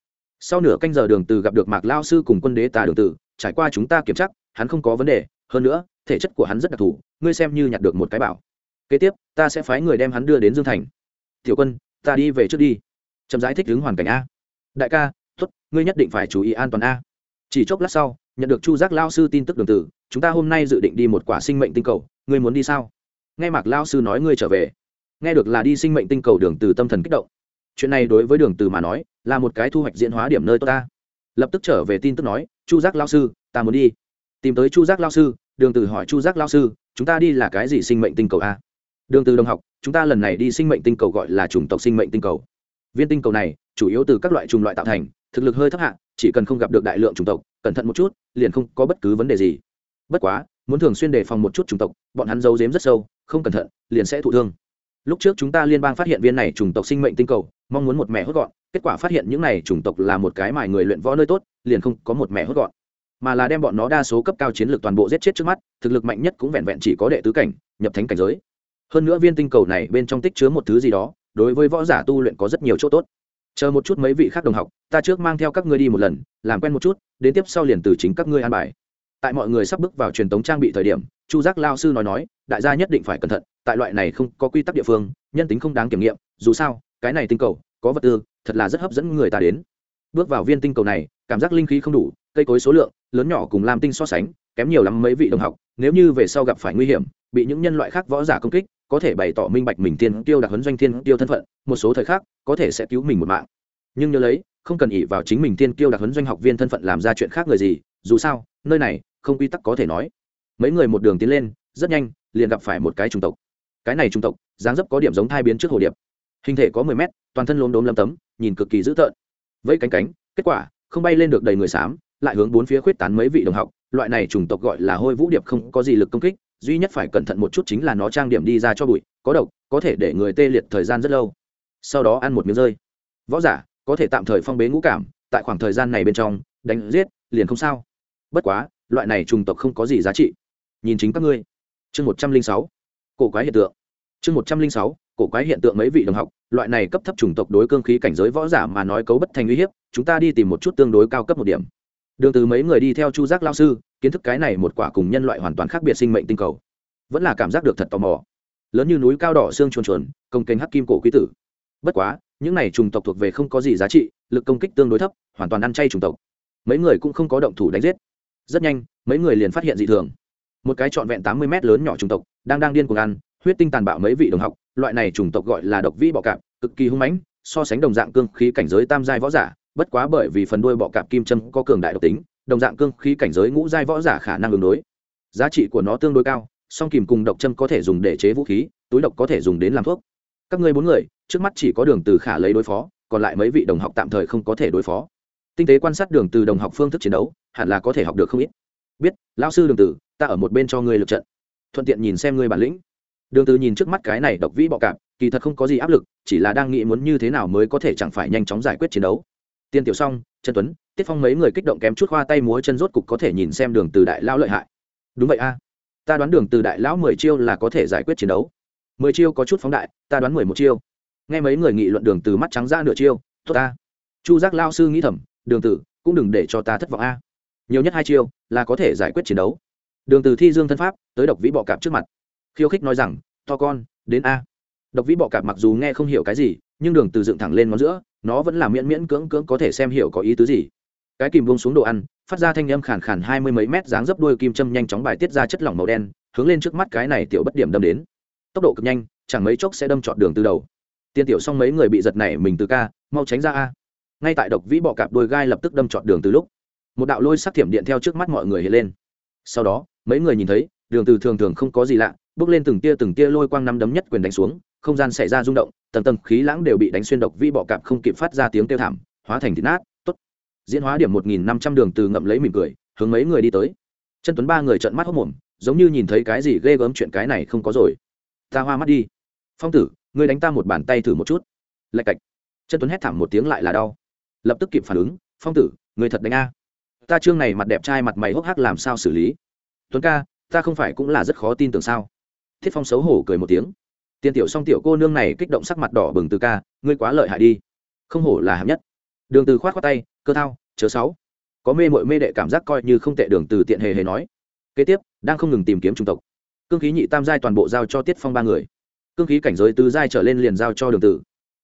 Sau nửa canh giờ đường từ gặp được mạc lao sư cùng quân đế tà đường từ trải qua chúng ta kiểm tra, hắn không có vấn đề, hơn nữa, thể chất của hắn rất đặc thù, ngươi xem như nhặt được một cái bảo. Kế tiếp, ta sẽ phái người đem hắn đưa đến dương thành. Tiểu quân, ta đi về trước đi. Chậm giải thích đứng hoàn cảnh a. Đại ca tuất ngươi nhất định phải chú ý an toàn a. Chỉ chốc lát sau, nhận được chu giác lao sư tin tức đường tử, chúng ta hôm nay dự định đi một quả sinh mệnh tinh cầu, ngươi muốn đi sao? Nghe mạc lao sư nói ngươi trở về. Nghe được là đi sinh mệnh tinh cầu đường từ tâm thần kích động. Chuyện này đối với đường từ mà nói, là một cái thu hoạch diễn hóa điểm nơi tốt ta. Lập tức trở về tin tức nói chu giác lao sư, ta muốn đi. Tìm tới chu giác lao sư, đường từ hỏi chu giác lao sư, chúng ta đi là cái gì sinh mệnh tinh cầu a? Đường từ đồng học, chúng ta lần này đi sinh mệnh tinh cầu gọi là chủng tộc sinh mệnh tinh cầu. Viên tinh cầu này, chủ yếu từ các loại trùng loại tạo thành, thực lực hơi thấp hạ, chỉ cần không gặp được đại lượng chủng tộc, cẩn thận một chút, liền không có bất cứ vấn đề gì. Bất quá, muốn thường xuyên đề phòng một chút chủng tộc, bọn hắn giấu giếm rất sâu, không cẩn thận, liền sẽ thụ thương. Lúc trước chúng ta liên bang phát hiện viên này chủng tộc sinh mệnh tinh cầu, mong muốn một mẹ hốt gọn kết quả phát hiện những này chủng tộc là một cái mài người luyện võ nơi tốt, liền không có một mẹ hốt gọn. Mà là đem bọn nó đa số cấp cao chiến lược toàn bộ giết chết trước mắt, thực lực mạnh nhất cũng vẹn vẹn chỉ có đệ tứ cảnh, nhập thánh cảnh giới. Hơn nữa viên tinh cầu này bên trong tích chứa một thứ gì đó, đối với võ giả tu luyện có rất nhiều chỗ tốt. Chờ một chút mấy vị khác đồng học, ta trước mang theo các ngươi đi một lần, làm quen một chút, đến tiếp sau liền từ chính các ngươi an bài. Tại mọi người sắp bước vào truyền thống trang bị thời điểm, chu giác lao sư nói nói, đại gia nhất định phải cẩn thận, tại loại này không có quy tắc địa phương, nhân tính không đáng kiểm nghiệm, dù sao, cái này tinh cầu, có vật tư thật là rất hấp dẫn người ta đến. Bước vào viên tinh cầu này, cảm giác linh khí không đủ, cây cối số lượng, lớn nhỏ cùng làm tinh so sánh, kém nhiều lắm mấy vị đồng học, nếu như về sau gặp phải nguy hiểm, bị những nhân loại khác võ giả công kích, có thể bày tỏ minh bạch mình tiên tiêu đặc huấn doanh tiên tiêu thân phận, một số thời khác có thể sẽ cứu mình một mạng. Nhưng nhớ lấy, không cần ỉ vào chính mình tiên tiêu đặc huấn doanh học viên thân phận làm ra chuyện khác người gì, dù sao, nơi này, không quy tắc có thể nói. Mấy người một đường tiến lên, rất nhanh, liền gặp phải một cái chủng tộc. Cái này chủng tộc, dáng dấp có điểm giống thai biến trước hồ điệp. Hình thể có mười mét, toàn thân lốm đốm lấm tấm nhìn cực kỳ dữ tợn. Vẫy cánh cánh, kết quả, không bay lên được đầy người xám, lại hướng bốn phía khuyết tán mấy vị đồng học, loại này chủng tộc gọi là hôi vũ điệp không có gì lực công kích, duy nhất phải cẩn thận một chút chính là nó trang điểm đi ra cho bụi, có độc, có thể để người tê liệt thời gian rất lâu. Sau đó ăn một miếng rơi. Võ giả, có thể tạm thời phong bế ngũ cảm, tại khoảng thời gian này bên trong, đánh giết, liền không sao. Bất quá, loại này trùng tộc không có gì giá trị. Nhìn chính các ngươi. Chương một trăm linh sáu. Cổ quái hiện tượng. Chương một trăm linh sáu. Cổ quái hiện tượng mấy vị đồng học loại này cấp thấp chủng tộc đối cương khí cảnh giới võ giả mà nói cấu bất thành uy hiếp, chúng ta đi tìm một chút tương đối cao cấp một điểm. Đường từ mấy người đi theo chu giác lao sư, kiến thức cái này một quả cùng nhân loại hoàn toàn khác biệt sinh mệnh tinh cầu. Vẫn là cảm giác được thật tò mò. Lớn như núi cao đỏ xương chuồn chuồn, công kênh hắc kim cổ quý tử. Bất quá, những này trùng tộc thuộc về không có gì giá trị, lực công kích tương đối thấp, hoàn toàn ăn chay trùng tộc. Mấy người cũng không có động thủ đánh giết. Rất nhanh, mấy người liền phát hiện dị thường. Một cái trọn vẹn tám mươi mét lớn nhỏ trùng tộc, đang đang điên cuồng ăn, huyết tinh tàn bạo mấy vị đồng học loại này chủng tộc gọi là độc vĩ bọ cạp, cực kỳ hung mãnh, so sánh đồng dạng cương khí cảnh giới tam giai võ giả, bất quá bởi vì phần đuôi bọ cạp kim châm có cường đại độc tính, đồng dạng cương khí cảnh giới ngũ giai võ giả khả năng ứng đối. Giá trị của nó tương đối cao, song kìm cùng độc châm có thể dùng để chế vũ khí, túi độc có thể dùng đến làm thuốc. Các ngươi bốn người, trước mắt chỉ có đường từ khả lấy đối phó, còn lại mấy vị đồng học tạm thời không có thể đối phó. Tinh tế quan sát đường từ đồng học phương thức chiến đấu, hẳn là có thể học được không ít. Biết, lão sư đường từ, ta ở một bên cho ngươi lực trận. Thuận tiện nhìn xem ngươi bản lĩnh đường từ nhìn trước mắt cái này độc vĩ bọ cạp, kỳ thật không có gì áp lực, chỉ là đang nghĩ muốn như thế nào mới có thể chẳng phải nhanh chóng giải quyết chiến đấu. Tiên tiểu song, trần tuấn, tiết phong mấy người kích động kém chút khoa tay múa chân rốt cục có thể nhìn xem đường từ đại lão lợi hại. Đúng vậy a. Ta đoán đường từ đại lão mười chiêu là có thể giải quyết chiến đấu. Mười chiêu có chút phóng đại, ta đoán mười một chiêu. Nghe mấy người nghị luận đường từ mắt trắng ra nửa chiêu, tốt ta. Chu giác lao sư nghĩ thầm, đường từ cũng đừng để cho ta thất vọng a. Nhiều nhất hai chiêu là có thể giải quyết chiến đấu. Đường từ thi dương thân pháp, tới độc vĩ bọ cạp trước mặt khiêu khích nói rằng, to con, đến a. Độc vĩ bọ cạp mặc dù nghe không hiểu cái gì, nhưng đường từ dựng thẳng lên ngón giữa, nó vẫn là miễn miễn cưỡng cưỡng có thể xem hiểu có ý tứ gì. Cái kìm buông xuống đồ ăn, phát ra thanh âm khàn khàn hai mươi mấy mét dáng dấp đuôi kim châm nhanh chóng bài tiết ra chất lỏng màu đen, hướng lên trước mắt cái này tiểu bất điểm đâm đến. Tốc độ cực nhanh, chẳng mấy chốc sẽ đâm trọn đường từ đầu. Tiên tiểu xong mấy người bị giật này mình từ ca, mau tránh ra a. Ngay tại độc vĩ bọ cạp đôi gai lập tức đâm trọn đường từ lúc, một đạo lôi sắc thiểm điện theo trước mắt mọi người hiện lên. Sau đó, mấy người nhìn thấy đường từ thường thường không có gì lạ, bước lên từng tia từng tia lôi quang năm đấm nhất quyền đánh xuống, không gian xảy ra rung động, tầng tầng khí lãng đều bị đánh xuyên độc vĩ bọ cạp không kịp phát ra tiếng kêu thảm, hóa thành thịt nát, tốt. Diễn hóa điểm một nghìn năm trăm đường từ ngậm lấy mỉm cười, hướng mấy người đi tới. Chân tuấn ba người trợn mắt hốc mồm, giống như nhìn thấy cái gì ghê gớm chuyện cái này không có rồi. Ta hoa mắt đi. Phong tử, ngươi đánh ta một bàn tay thử một chút. Lạch cạch. Chân tuấn hét thảm một tiếng lại là đau. Lập tức kịp phản ứng, phong tử người thật đánh a. Ta trương này mặt đẹp trai mặt mày hốc hác làm sao xử lý? Tuấn ca ta không phải cũng là rất khó tin tưởng sao? Thiết phong xấu hổ cười một tiếng. Tiên tiểu song tiểu cô nương này kích động sắc mặt đỏ bừng từ ca, ngươi quá lợi hại đi. Không hổ là hạng nhất. Đường từ khoát khoát tay, cơ thao, chớ sáu có mê mội mê đệ cảm giác coi như không tệ, đường từ tiện hề hề nói. Kế tiếp, đang không ngừng tìm kiếm trung tộc. Cương khí nhị tam giai toàn bộ giao cho tiết phong ba người. Cương khí cảnh giới tứ giai trở lên liền giao cho đường tử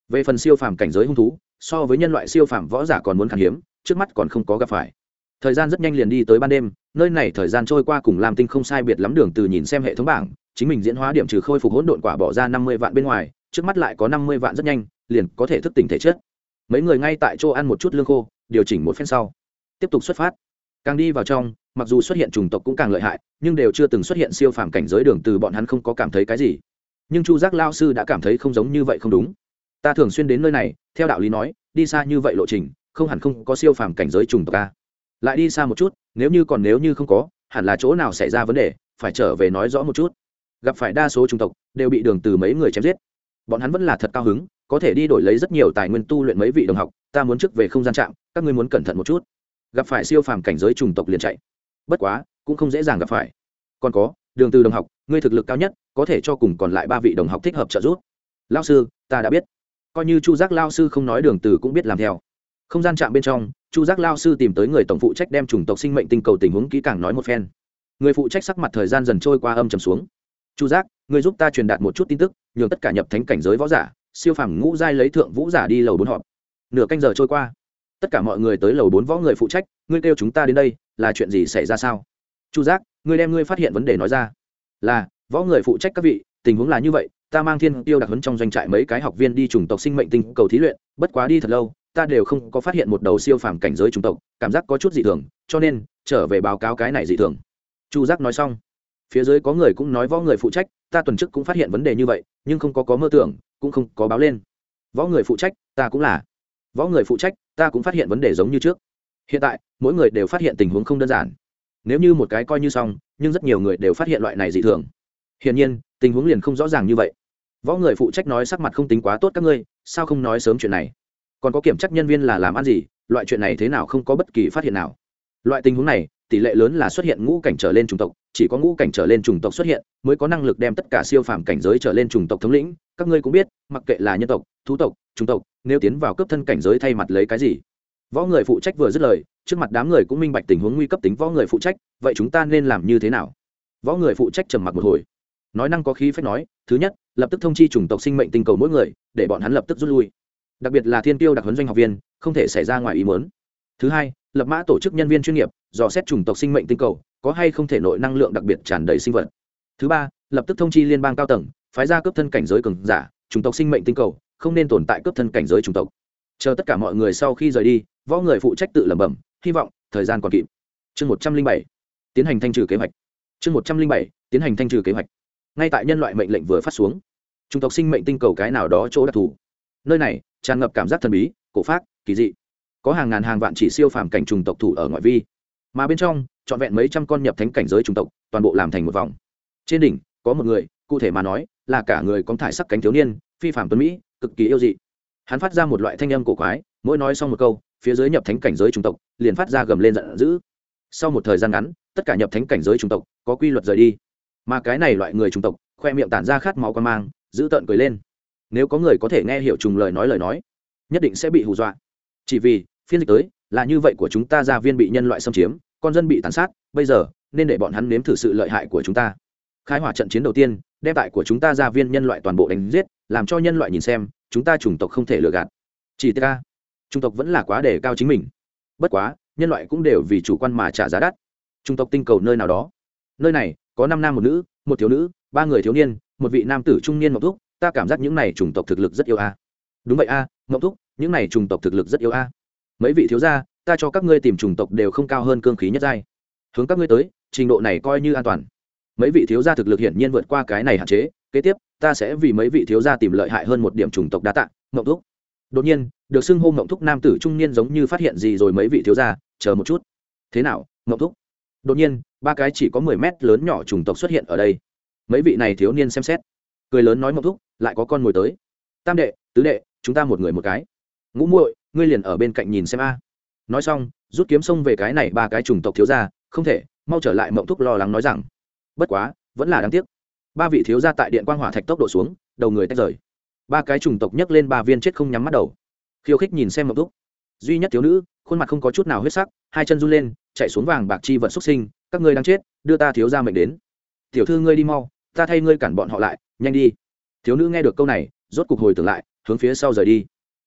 về phần siêu phàm cảnh giới hung thú, so với nhân loại siêu phàm võ giả còn muốn khan hiếm, trước mắt còn không có gặp phải thời gian rất nhanh liền đi tới ban đêm, nơi này thời gian trôi qua cùng làm tinh không sai biệt lắm đường từ nhìn xem hệ thống bảng, chính mình diễn hóa điểm trừ khôi phục hỗn độn quả bỏ ra năm mươi vạn bên ngoài, trước mắt lại có năm mươi vạn rất nhanh, liền có thể thức tỉnh thể chất. Mấy người ngay tại chỗ ăn một chút lương khô, điều chỉnh một phen sau, tiếp tục xuất phát. Càng đi vào trong, mặc dù xuất hiện trùng tộc cũng càng lợi hại, nhưng đều chưa từng xuất hiện siêu phàm cảnh giới đường từ bọn hắn không có cảm thấy cái gì. Nhưng chu giác lao sư đã cảm thấy không giống như vậy không đúng. Ta thường xuyên đến nơi này, theo đạo lý nói, đi xa như vậy lộ trình, không hẳn không có siêu phàm cảnh giới trùng tộc a lại đi xa một chút, nếu như còn nếu như không có, hẳn là chỗ nào xảy ra vấn đề, phải trở về nói rõ một chút. Gặp phải đa số chủng tộc, đều bị đường từ mấy người chém giết. Bọn hắn vẫn là thật cao hứng, có thể đi đổi lấy rất nhiều tài nguyên tu luyện mấy vị đồng học, ta muốn trước về không gian chạm các ngươi muốn cẩn thận một chút. Gặp phải siêu phàm cảnh giới chủng tộc liền chạy. Bất quá, cũng không dễ dàng gặp phải. Còn có, đường từ đồng học, ngươi thực lực cao nhất, có thể cho cùng còn lại ba vị đồng học thích hợp trợ giúp. Lão sư, ta đã biết. Coi như chu giác lao sư không nói đường từ cũng biết làm theo. Không gian chạm bên trong chu giác lao sư tìm tới người tổng phụ trách đem chủng tộc sinh mệnh tinh cầu tình huống kỹ càng nói một phen. Người phụ trách sắc mặt thời gian dần trôi qua âm trầm xuống. Chu giác người giúp ta truyền đạt một chút tin tức, nhường tất cả nhập thánh cảnh giới võ giả, siêu phàm ngũ giai lấy thượng vũ giả đi lầu bốn họp. Nửa canh giờ trôi qua. Tất cả mọi người tới lầu bốn võ người phụ trách, ngươi kêu chúng ta đến đây, là chuyện gì xảy ra sao? Chu giác, ngươi đem ngươi phát hiện vấn đề nói ra. Là, võ người phụ trách các vị, tình huống là như vậy, ta mang thiên tiêu đặc huấn trong doanh trại mấy cái học viên đi chủng tộc sinh mệnh tinh cầu thí luyện, bất quá đi thật lâu ta đều không có phát hiện một đầu siêu phàm cảnh giới chủng tộc, cảm giác có chút dị thường, cho nên, trở về báo cáo cái này dị thường. Chu giác nói xong, phía dưới có người cũng nói võ người phụ trách, ta tuần trước cũng phát hiện vấn đề như vậy, nhưng không có có mơ tưởng, cũng không có báo lên. Võ người phụ trách, ta cũng là. Võ người phụ trách, ta cũng phát hiện vấn đề giống như trước. Hiện tại, mỗi người đều phát hiện tình huống không đơn giản. Nếu như một cái coi như xong, nhưng rất nhiều người đều phát hiện loại này dị thường. Hiển nhiên, tình huống liền không rõ ràng như vậy. Võ người phụ trách nói sắc mặt không tính quá tốt các ngươi, sao không nói sớm chuyện này? Còn có kiểm tra nhân viên là làm ăn gì, loại chuyện này thế nào không có bất kỳ phát hiện nào. Loại tình huống này, tỷ lệ lớn là xuất hiện ngũ cảnh trở lên chủng tộc, chỉ có ngũ cảnh trở lên chủng tộc xuất hiện mới có năng lực đem tất cả siêu phàm cảnh giới trở lên chủng tộc thống lĩnh. Các ngươi cũng biết, mặc kệ là nhân tộc, thú tộc, chủng tộc, nếu tiến vào cấp thân cảnh giới thay mặt lấy cái gì? Võ người phụ trách vừa dứt lời, trước mặt đám người cũng minh bạch tình huống nguy cấp tính võ người phụ trách, vậy chúng ta nên làm như thế nào? Võ người phụ trách trầm mặc một hồi. Nói năng có khí phép nói, thứ nhất, lập tức thông chi chủng tộc sinh mệnh tinh cầu mỗi người, để bọn hắn lập tức rút lui đặc biệt là thiên tiêu đặc huấn doanh học viên, không thể xảy ra ngoài ý muốn. Thứ hai, lập mã tổ chức nhân viên chuyên nghiệp, dò xét chủng tộc sinh mệnh tinh cầu, có hay không thể nội năng lượng đặc biệt tràn đầy sinh vật. Thứ ba, lập tức thông chi liên bang cao tầng, phái ra cấp thân cảnh giới cường giả, chủng tộc sinh mệnh tinh cầu, không nên tồn tại cấp thân cảnh giới chủng tộc. Chờ tất cả mọi người sau khi rời đi, võ người phụ trách tự lẩm bẩm, hy vọng thời gian còn kịp. Chương một trăm linh bảy, tiến hành thanh trừ kế hoạch. Chương một trăm linh bảy, tiến hành thanh trừ kế hoạch. Ngay tại nhân loại mệnh lệnh vừa phát xuống, chủng tộc sinh mệnh tinh cầu cái nào đó chỗ đặc thù nơi này, tràn ngập cảm giác thần bí, cổ pháp kỳ dị. Có hàng ngàn hàng vạn chỉ siêu phàm cảnh trùng tộc thủ ở ngoại vi. Mà bên trong, trọn vẹn mấy trăm con nhập thánh cảnh giới trùng tộc, toàn bộ làm thành một vòng. Trên đỉnh, có một người, cụ thể mà nói, là cả người có thải sắc cánh thiếu niên, phi phạm tuấn mỹ, cực kỳ yêu dị. Hắn phát ra một loại thanh âm cổ quái, mỗi nói xong một câu, phía dưới nhập thánh cảnh giới trùng tộc, liền phát ra gầm lên giận dữ. Sau một thời gian ngắn, tất cả nhập thánh cảnh giới trùng tộc, có quy luật rời đi. Mà cái này loại người trùng tộc, khoe miệng tản ra khát máu quan mang giữ tợn cười lên nếu có người có thể nghe hiểu trùng lời nói lời nói, nhất định sẽ bị hù dọa. Chỉ vì, phiên dịch tới, là như vậy của chúng ta gia viên bị nhân loại xâm chiếm, con dân bị tàn sát, bây giờ, nên để bọn hắn nếm thử sự lợi hại của chúng ta. Khai hỏa trận chiến đầu tiên, đem tại của chúng ta gia viên nhân loại toàn bộ đánh giết, làm cho nhân loại nhìn xem, chúng ta chủng tộc không thể lừa gạt. Chỉ tk chủng tộc vẫn là quá đề cao chính mình. Bất quá, nhân loại cũng đều vì chủ quan mà trả giá đắt. Chủng tộc tinh cầu nơi nào đó. Nơi này, có năm nam một nữ, một thiếu nữ, ba người thiếu niên, một vị nam tử trung niên ngọc thúc ta cảm giác những này chủng tộc thực lực rất yêu a. Đúng vậy a, ngọc thúc, những này chủng tộc thực lực rất yêu a. Mấy vị thiếu gia, ta cho các ngươi tìm chủng tộc đều không cao hơn cương khí nhất giai. Hướng các ngươi tới, trình độ này coi như an toàn. Mấy vị thiếu gia thực lực hiển nhiên vượt qua cái này hạn chế, kế tiếp, ta sẽ vì mấy vị thiếu gia tìm lợi hại hơn một điểm chủng tộc đa tạ ngộng thúc. Đột nhiên, được xưng hô ngộng thúc nam tử trung niên giống như phát hiện gì rồi mấy vị thiếu gia, chờ một chút. Thế nào ngộng thúc? Đột nhiên, ba cái chỉ có mười mét lớn nhỏ chủng tộc xuất hiện ở đây. Mấy vị này thiếu niên xem xét. Cười lớn nói ngộng thúc lại có con mồi tới. Tam đệ, tứ đệ, chúng ta một người một cái. Ngũ muội, ngươi liền ở bên cạnh nhìn xem a. Nói xong, rút kiếm xông về cái này ba cái chủng tộc thiếu gia, không thể, mau trở lại mộng thúc lo lắng nói rằng, bất quá, vẫn là đáng tiếc. Ba vị thiếu gia tại điện quang hỏa thạch tốc độ xuống, đầu người tách rời. Ba cái chủng tộc nhấc lên ba viên chết không nhắm mắt đầu. Khiêu khích nhìn xem mộng thúc. Duy nhất thiếu nữ, khuôn mặt không có chút nào huyết sắc, hai chân run lên, chạy xuống vàng bạc chi vận xuất sinh, các ngươi đang chết, đưa ta thiếu gia mệnh đến. Tiểu thư ngươi đi mau, ta thay ngươi cản bọn họ lại, nhanh đi thiếu nữ nghe được câu này, rốt cục hồi tưởng lại, hướng phía sau rời đi.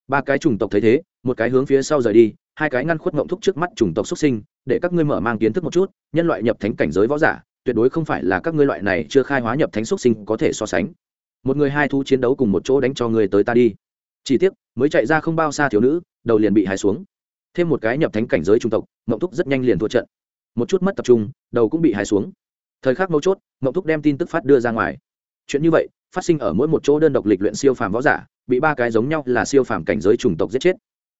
Ba cái chủng tộc thấy thế, một cái hướng phía sau rời đi, hai cái ngăn khuất ngộng thúc trước mắt chủng tộc xuất sinh, để các ngươi mở mang kiến thức một chút, nhân loại nhập thánh cảnh giới võ giả, tuyệt đối không phải là các ngươi loại này chưa khai hóa nhập thánh xuất sinh có thể so sánh. Một người hai thu chiến đấu cùng một chỗ đánh cho người tới ta đi. Chỉ tiếc, mới chạy ra không bao xa thiếu nữ, đầu liền bị hài xuống. Thêm một cái nhập thánh cảnh giới trung tộc, ngộng thúc rất nhanh liền thua trận. Một chút mất tập trung, đầu cũng bị hài xuống. Thời khắc mấu chốt, ngộng thúc đem tin tức phát đưa ra ngoài. Chuyện như vậy phát sinh ở mỗi một chỗ đơn độc lịch luyện siêu phàm võ giả, bị ba cái giống nhau là siêu phàm cảnh giới chủng tộc giết chết.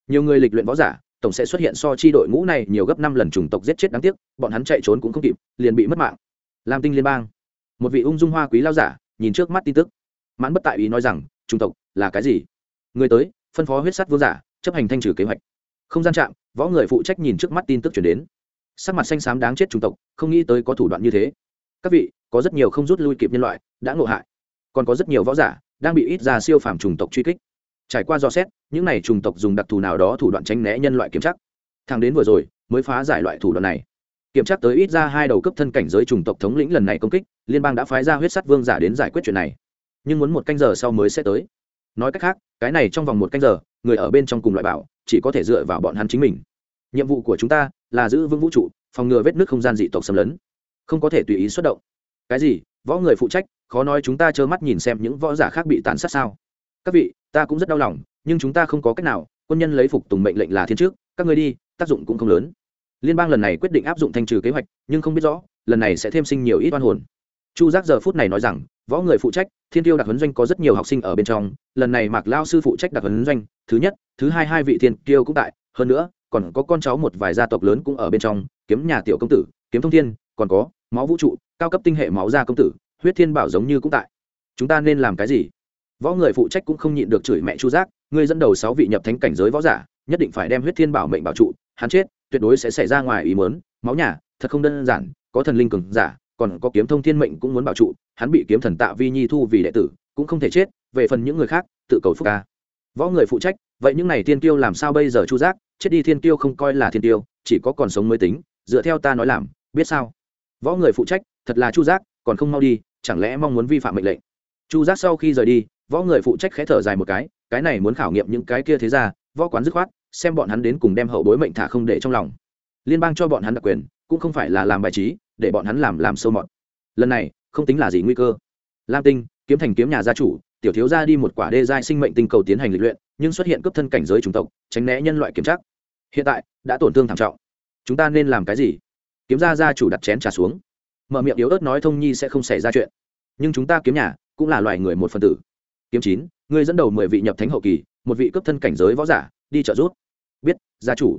Nhiều người lịch luyện võ giả, tổng sẽ xuất hiện so chi đội ngũ này nhiều gấp năm lần chủng tộc giết chết đáng tiếc, bọn hắn chạy trốn cũng không kịp, liền bị mất mạng. Lam tinh liên bang. Một vị ung dung hoa quý lao giả, nhìn trước mắt tin tức, mãn bất tại ý nói rằng, chủng tộc, là cái gì? Người tới, phân phó huyết sắt vương giả, chấp hành thanh trừ kế hoạch. Không gian chạm, võ người phụ trách nhìn trước mắt tin tức chuyển đến. Sắc mặt xanh xám đáng chết chủng tộc, không nghĩ tới có thủ đoạn như thế. Các vị, có rất nhiều không rút lui kịp nhân loại, đã ngộ hại còn có rất nhiều võ giả đang bị ít ra siêu phàm chủng tộc truy kích. Trải qua do xét, những này chủng tộc dùng đặc thù nào đó thủ đoạn tránh né nhân loại kiểm tra. Thang đến vừa rồi, mới phá giải loại thủ đoạn này. Kiểm tra tới ít ra hai đầu cấp thân cảnh giới chủng tộc thống lĩnh lần này công kích, liên bang đã phái ra huyết sắt vương giả đến giải quyết chuyện này. Nhưng muốn một canh giờ sau mới sẽ tới. Nói cách khác, cái này trong vòng một canh giờ, người ở bên trong cùng loại bảo, chỉ có thể dựa vào bọn hắn chính mình. Nhiệm vụ của chúng ta là giữ vững vũ trụ, phòng ngừa vết nước không gian dị tộc xâm lấn. Không có thể tùy ý xuất động. Cái gì? Võ người phụ trách khó nói chúng ta trơ mắt nhìn xem những võ giả khác bị tàn sát sao. Các vị, ta cũng rất đau lòng, nhưng chúng ta không có cách nào, quân nhân lấy phục tùng mệnh lệnh là thiên trước, các người đi, tác dụng cũng không lớn. Liên bang lần này quyết định áp dụng thanh trừ kế hoạch, nhưng không biết rõ, lần này sẽ thêm sinh nhiều ít oan hồn. Chu giác giờ phút này nói rằng, võ người phụ trách, thiên tiêu đặc huấn doanh có rất nhiều học sinh ở bên trong, lần này mạc lao sư phụ trách đặc huấn doanh, thứ nhất, thứ hai hai vị thiên tiêu cũng tại, hơn nữa, còn có con cháu một vài gia tộc lớn cũng ở bên trong, kiếm nhà tiểu công tử, kiếm thông thiên, còn có, máu vũ trụ, cao cấp tinh hệ máu gia công tử huyết thiên bảo giống như cũng tại. Chúng ta nên làm cái gì? Võ người phụ trách cũng không nhịn được chửi mẹ chu giác, ngươi dẫn đầu sáu vị nhập thánh cảnh giới võ giả, nhất định phải đem huyết thiên bảo mệnh bảo trụ, hắn chết, tuyệt đối sẽ xảy ra ngoài ý mớn máu nhà, thật không đơn giản, có thần linh cường giả, còn có kiếm thông thiên mệnh cũng muốn bảo trụ, hắn bị kiếm thần tạ vi nhi thu vì đệ tử, cũng không thể chết, về phần những người khác, tự cầu phúc ca. Võ người phụ trách, vậy những này thiên tiêu làm sao bây giờ chu giác? Chết đi thiên tiêu không coi là thiên tiêu chỉ có còn sống mới tính, dựa theo ta nói làm, biết sao? Võ người phụ trách, thật là chu giác, còn không mau đi chẳng lẽ mong muốn vi phạm mệnh lệnh? Chu giác sau khi rời đi, võ người phụ trách khẽ thở dài một cái cái này muốn khảo nghiệm những cái kia thế ra võ quán dứt khoát, xem bọn hắn đến cùng đem hậu bối mệnh thả không để trong lòng. Liên bang cho bọn hắn đặc quyền, cũng không phải là làm bài trí, để bọn hắn làm làm sâu mọt. Lần này, không tính là gì nguy cơ. Lam tinh, kiếm thành kiếm nhà gia chủ, tiểu thiếu gia đi một quả đê giai sinh mệnh tinh cầu tiến hành lịch luyện, nhưng xuất hiện cấp thân cảnh giới chủng tộc, tránh né nhân loại kiểm tra. Hiện tại, đã tổn thương thảm trọng. Chúng ta nên làm cái gì? Kiếm gia gia chủ đặt chén trà xuống mở miệng yếu ớt nói thông nhi sẽ không xảy ra chuyện. Nhưng chúng ta kiếm nhà cũng là loài người một phần tử. Kiếm chín, ngươi dẫn đầu mười vị nhập thánh hậu kỳ, một vị cấp thân cảnh giới võ giả, đi trợ rút biết, gia chủ.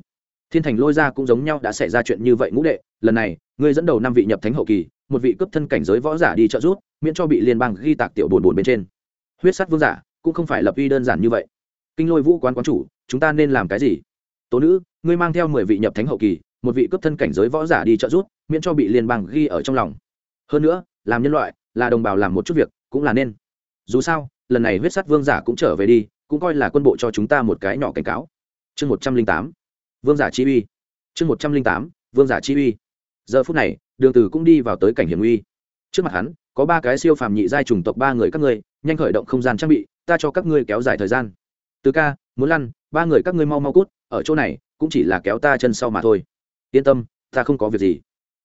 Thiên thành lôi ra cũng giống nhau đã xảy ra chuyện như vậy ngũ đệ, lần này, ngươi dẫn đầu năm vị nhập thánh hậu kỳ, một vị cấp thân cảnh giới võ giả đi trợ rút miễn cho bị liên bang ghi tạc tiểu bồn bồn bên trên. Huyết sắt vương giả, cũng không phải lập uy đơn giản như vậy. Kinh lôi vũ quán quán chủ, chúng ta nên làm cái gì? Tố nữ, ngươi mang theo mười vị nhập thánh hậu kỳ một vị cấp thân cảnh giới võ giả đi trợ giúp, miễn cho bị liên bang ghi ở trong lòng. Hơn nữa, làm nhân loại, là đồng bào làm một chút việc, cũng là nên. Dù sao, lần này huyết sắt vương giả cũng trở về đi, cũng coi là quân bộ cho chúng ta một cái nhỏ cảnh cáo. Chương một trăm linh tám, vương giả chi uy. Chương một trăm linh tám, vương giả chi uy. Giờ phút này, đường từ cũng đi vào tới cảnh hiểm uy. Trước mặt hắn, có ba cái siêu phàm nhị giai trùng tộc ba người các ngươi, nhanh khởi động không gian trang bị, ta cho các ngươi kéo dài thời gian. Từ ca, muốn lăn, ba người các ngươi mau mau cút, ở chỗ này, cũng chỉ là kéo ta chân sau mà thôi yên tâm ta không có việc gì.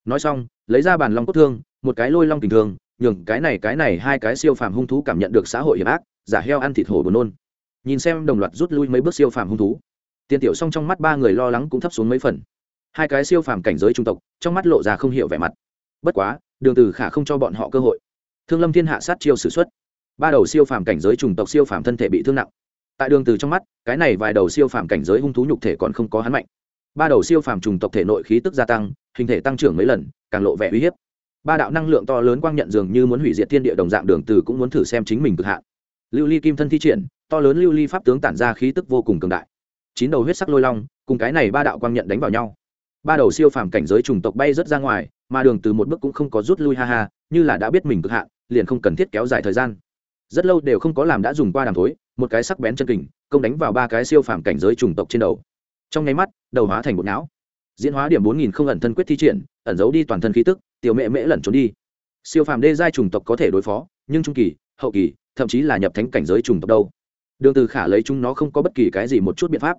Nói xong lấy ra bàn long cốt thương một cái lôi long tình thương, nhường cái này cái này hai cái siêu phàm hung thú cảm nhận được xã hội hiểm ác giả heo ăn thịt hổ buồn nôn. Nhìn xem đồng loạt rút lui mấy bước siêu phàm hung thú. Tiền tiểu xong trong mắt ba người lo lắng cũng thấp xuống mấy phần. Hai cái siêu phàm cảnh giới trung tộc trong mắt lộ ra không hiểu vẻ mặt. Bất quá đường từ khả không cho bọn họ cơ hội. Thương lâm thiên hạ sát chiêu sử xuất. Ba đầu siêu phàm cảnh giới trùng tộc siêu phàm thân thể bị thương nặng. Tại đường từ trong mắt cái này vài đầu siêu phàm cảnh giới hung thú nhục thể còn không có hắn mạnh ba đầu siêu phàm trùng tộc thể nội khí tức gia tăng, hình thể tăng trưởng mấy lần, càng lộ vẻ uy hiếp. Ba đạo năng lượng to lớn quang nhận dường như muốn hủy diệt thiên địa đồng dạng đường từ cũng muốn thử xem chính mình cực hạn. Lưu ly kim thân thi triển, to lớn lưu ly pháp tướng tản ra khí tức vô cùng cường đại. Chín đầu huyết sắc lôi long, cùng cái này ba đạo quang nhận đánh vào nhau. Ba đầu siêu phàm cảnh giới trùng tộc bay rất ra ngoài, mà đường từ một bước cũng không có rút lui ha ha, như là đã biết mình cực hạn, liền không cần thiết kéo dài thời gian. Rất lâu đều không có làm đã dùng qua đàm thối, một cái sắc bén chân kình, công đánh vào ba cái siêu phàm cảnh giới trùng tộc trên đầu trong nháy mắt, đầu hóa thành bộ não. Diễn hóa điểm bốn nghìn không ẩn thân quyết thi triển, ẩn giấu đi toàn thân khí tức, tiểu mẹ mễ lẩn trốn đi. Siêu phàm đê giai trùng tộc có thể đối phó, nhưng trung kỳ, hậu kỳ, thậm chí là nhập thánh cảnh giới trùng tộc đâu. Đường từ khả lấy chúng nó không có bất kỳ cái gì một chút biện pháp.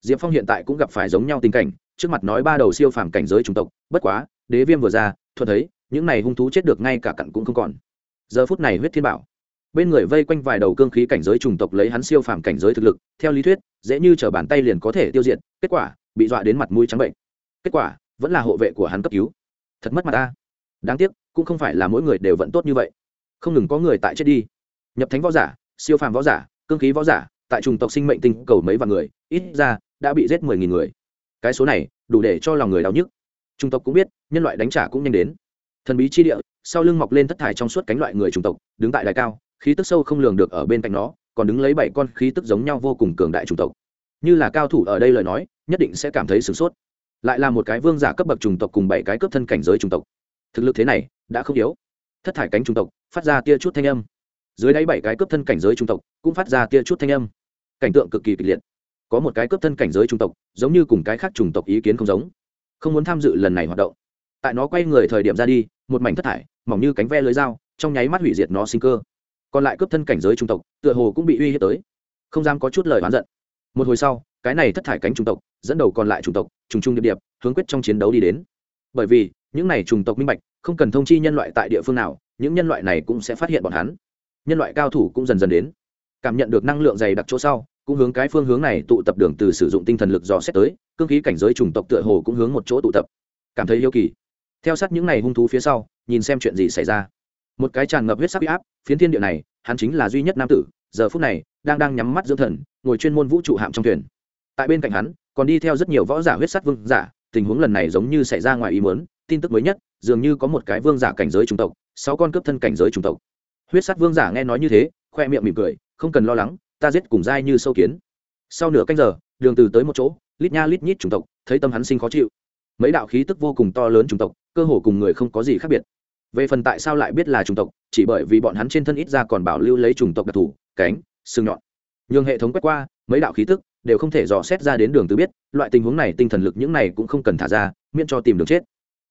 Diệp phong hiện tại cũng gặp phải giống nhau tình cảnh, trước mặt nói ba đầu siêu phàm cảnh giới trùng tộc, bất quá, đế viêm vừa ra thuật thấy, những này hung thú chết được ngay cả cặn cũng không còn. Giờ phút này huyết thiên bảo bên người vây quanh vài đầu cương khí cảnh giới trùng tộc lấy hắn siêu phàm cảnh giới thực lực, theo lý thuyết, dễ như t bàn tay liền có thể tiêu diệt, kết quả, bị dọa đến mặt mũi trắng bệnh. Kết quả, vẫn là hộ vệ của hắn cấp cứu. Thật mất mặt ta. Đáng tiếc, cũng không phải là mỗi người đều vẫn tốt như vậy. Không ngừng có người tại chết đi. Nhập thánh võ giả, siêu phàm võ giả, cương khí võ giả, tại trùng tộc sinh mệnh tinh cầu mấy vạn người, ít ra, đã bị giết mười nghìn người. Cái số này, đủ để cho lòng người đau nhức. Trung tộc cũng biết, nhân loại đánh trả cũng nhanh đến. Thần bí chi địa, sau lưng mọc lên thất thải trong suốt cánh loại người trung tộc, đứng tại đài cao khí tức sâu không lường được ở bên cạnh nó, còn đứng lấy bảy con khí tức giống nhau vô cùng cường đại trung tộc. Như là cao thủ ở đây lời nói, nhất định sẽ cảm thấy sửng sốt. Lại là một cái vương giả cấp bậc trùng tộc cùng bảy cái cấp thân cảnh giới trùng tộc. Thực lực thế này, đã không yếu. Thất thải cánh trùng tộc, phát ra tia chút thanh âm. Dưới đáy bảy cái cấp thân cảnh giới trùng tộc, cũng phát ra tia chút thanh âm. Cảnh tượng cực kỳ kịch liệt. Có một cái cấp thân cảnh giới trùng tộc, giống như cùng cái khác trùng tộc ý kiến không giống. Không muốn tham dự lần này hoạt động. Tại nó quay người thời điểm ra đi, một mảnh thất thải, mỏng như cánh ve lưới dao, trong nháy mắt hủy diệt nó sinh cơ còn lại cướp thân cảnh giới trung tộc, tựa hồ cũng bị uy hiếp tới. Không dám có chút lời oán giận. Một hồi sau, cái này thất thải cánh trung tộc, dẫn đầu còn lại trung tộc, trùng trung điệp điệp, hướng quyết trong chiến đấu đi đến. Bởi vì, những này trùng tộc minh bạch, không cần thông chi nhân loại tại địa phương nào, những nhân loại này cũng sẽ phát hiện bọn hắn. Nhân loại cao thủ cũng dần dần đến. Cảm nhận được năng lượng dày đặc chỗ sau, cũng hướng cái phương hướng này tụ tập đường từ sử dụng tinh thần lực dò xét tới, cương khí cảnh giới trùng tộc tựa hồ cũng hướng một chỗ tụ tập. Cảm thấy yêu kỳ. Theo sát những này hung thú phía sau, nhìn xem chuyện gì xảy ra một cái tràn ngập huyết sắc huy áp, phiến thiên địa này, hắn chính là duy nhất nam tử, giờ phút này, đang đang nhắm mắt dưỡng thần, ngồi chuyên môn vũ trụ hạm trong thuyền. Tại bên cạnh hắn, còn đi theo rất nhiều võ giả huyết sắc vương giả, tình huống lần này giống như xảy ra ngoài ý muốn, tin tức mới nhất, dường như có một cái vương giả cảnh giới trung tộc, sáu con cướp thân cảnh giới trung tộc. Huyết sắc vương giả nghe nói như thế, khoe miệng mỉm cười, không cần lo lắng, ta giết cùng dai như sâu kiến. Sau nửa canh giờ, đường từ tới một chỗ, lít nha lít nhít trung tộc, thấy tâm hắn sinh khó chịu. Mấy đạo khí tức vô cùng to lớn trung tộc, cơ hồ cùng người không có gì khác biệt về phần tại sao lại biết là chủng tộc, chỉ bởi vì bọn hắn trên thân ít ra còn bảo lưu lấy chủng tộc đặc thù, cánh, xương nhọn. Nhưng hệ thống quét qua, mấy đạo khí tức đều không thể dò xét ra đến đường từ biết, loại tình huống này tinh thần lực những này cũng không cần thả ra, miễn cho tìm đường chết.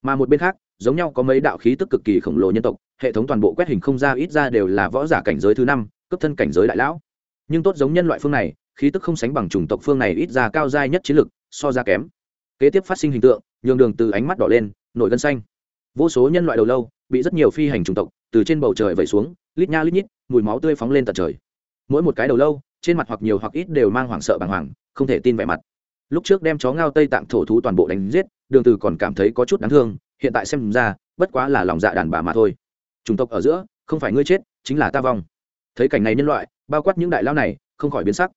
Mà một bên khác, giống nhau có mấy đạo khí tức cực kỳ khổng lồ nhân tộc, hệ thống toàn bộ quét hình không ra ít ra đều là võ giả cảnh giới thứ năm, cấp thân cảnh giới đại lão. Nhưng tốt giống nhân loại phương này, khí tức không sánh bằng chủng tộc phương này ít ra cao giai nhất chiến lực, so ra kém. Kế tiếp phát sinh hình tượng, nhường đường từ ánh mắt đỏ lên, nổi gân xanh vô số nhân loại đầu lâu bị rất nhiều phi hành chủng tộc từ trên bầu trời vẩy xuống, lít nha lít nhít, mùi máu tươi phóng lên tận trời. Mỗi một cái đầu lâu, trên mặt hoặc nhiều hoặc ít đều mang hoảng sợ bàng hoàng, không thể tin vẻ mặt. Lúc trước đem chó ngao tây tạng thổ thú toàn bộ đánh giết, đường từ còn cảm thấy có chút đáng thương, hiện tại xem ra, bất quá là lòng dạ đàn bà mà thôi. Chủng tộc ở giữa, không phải ngươi chết, chính là ta vong. Thấy cảnh này nhân loại, bao quát những đại lao này, không khỏi biến sắc.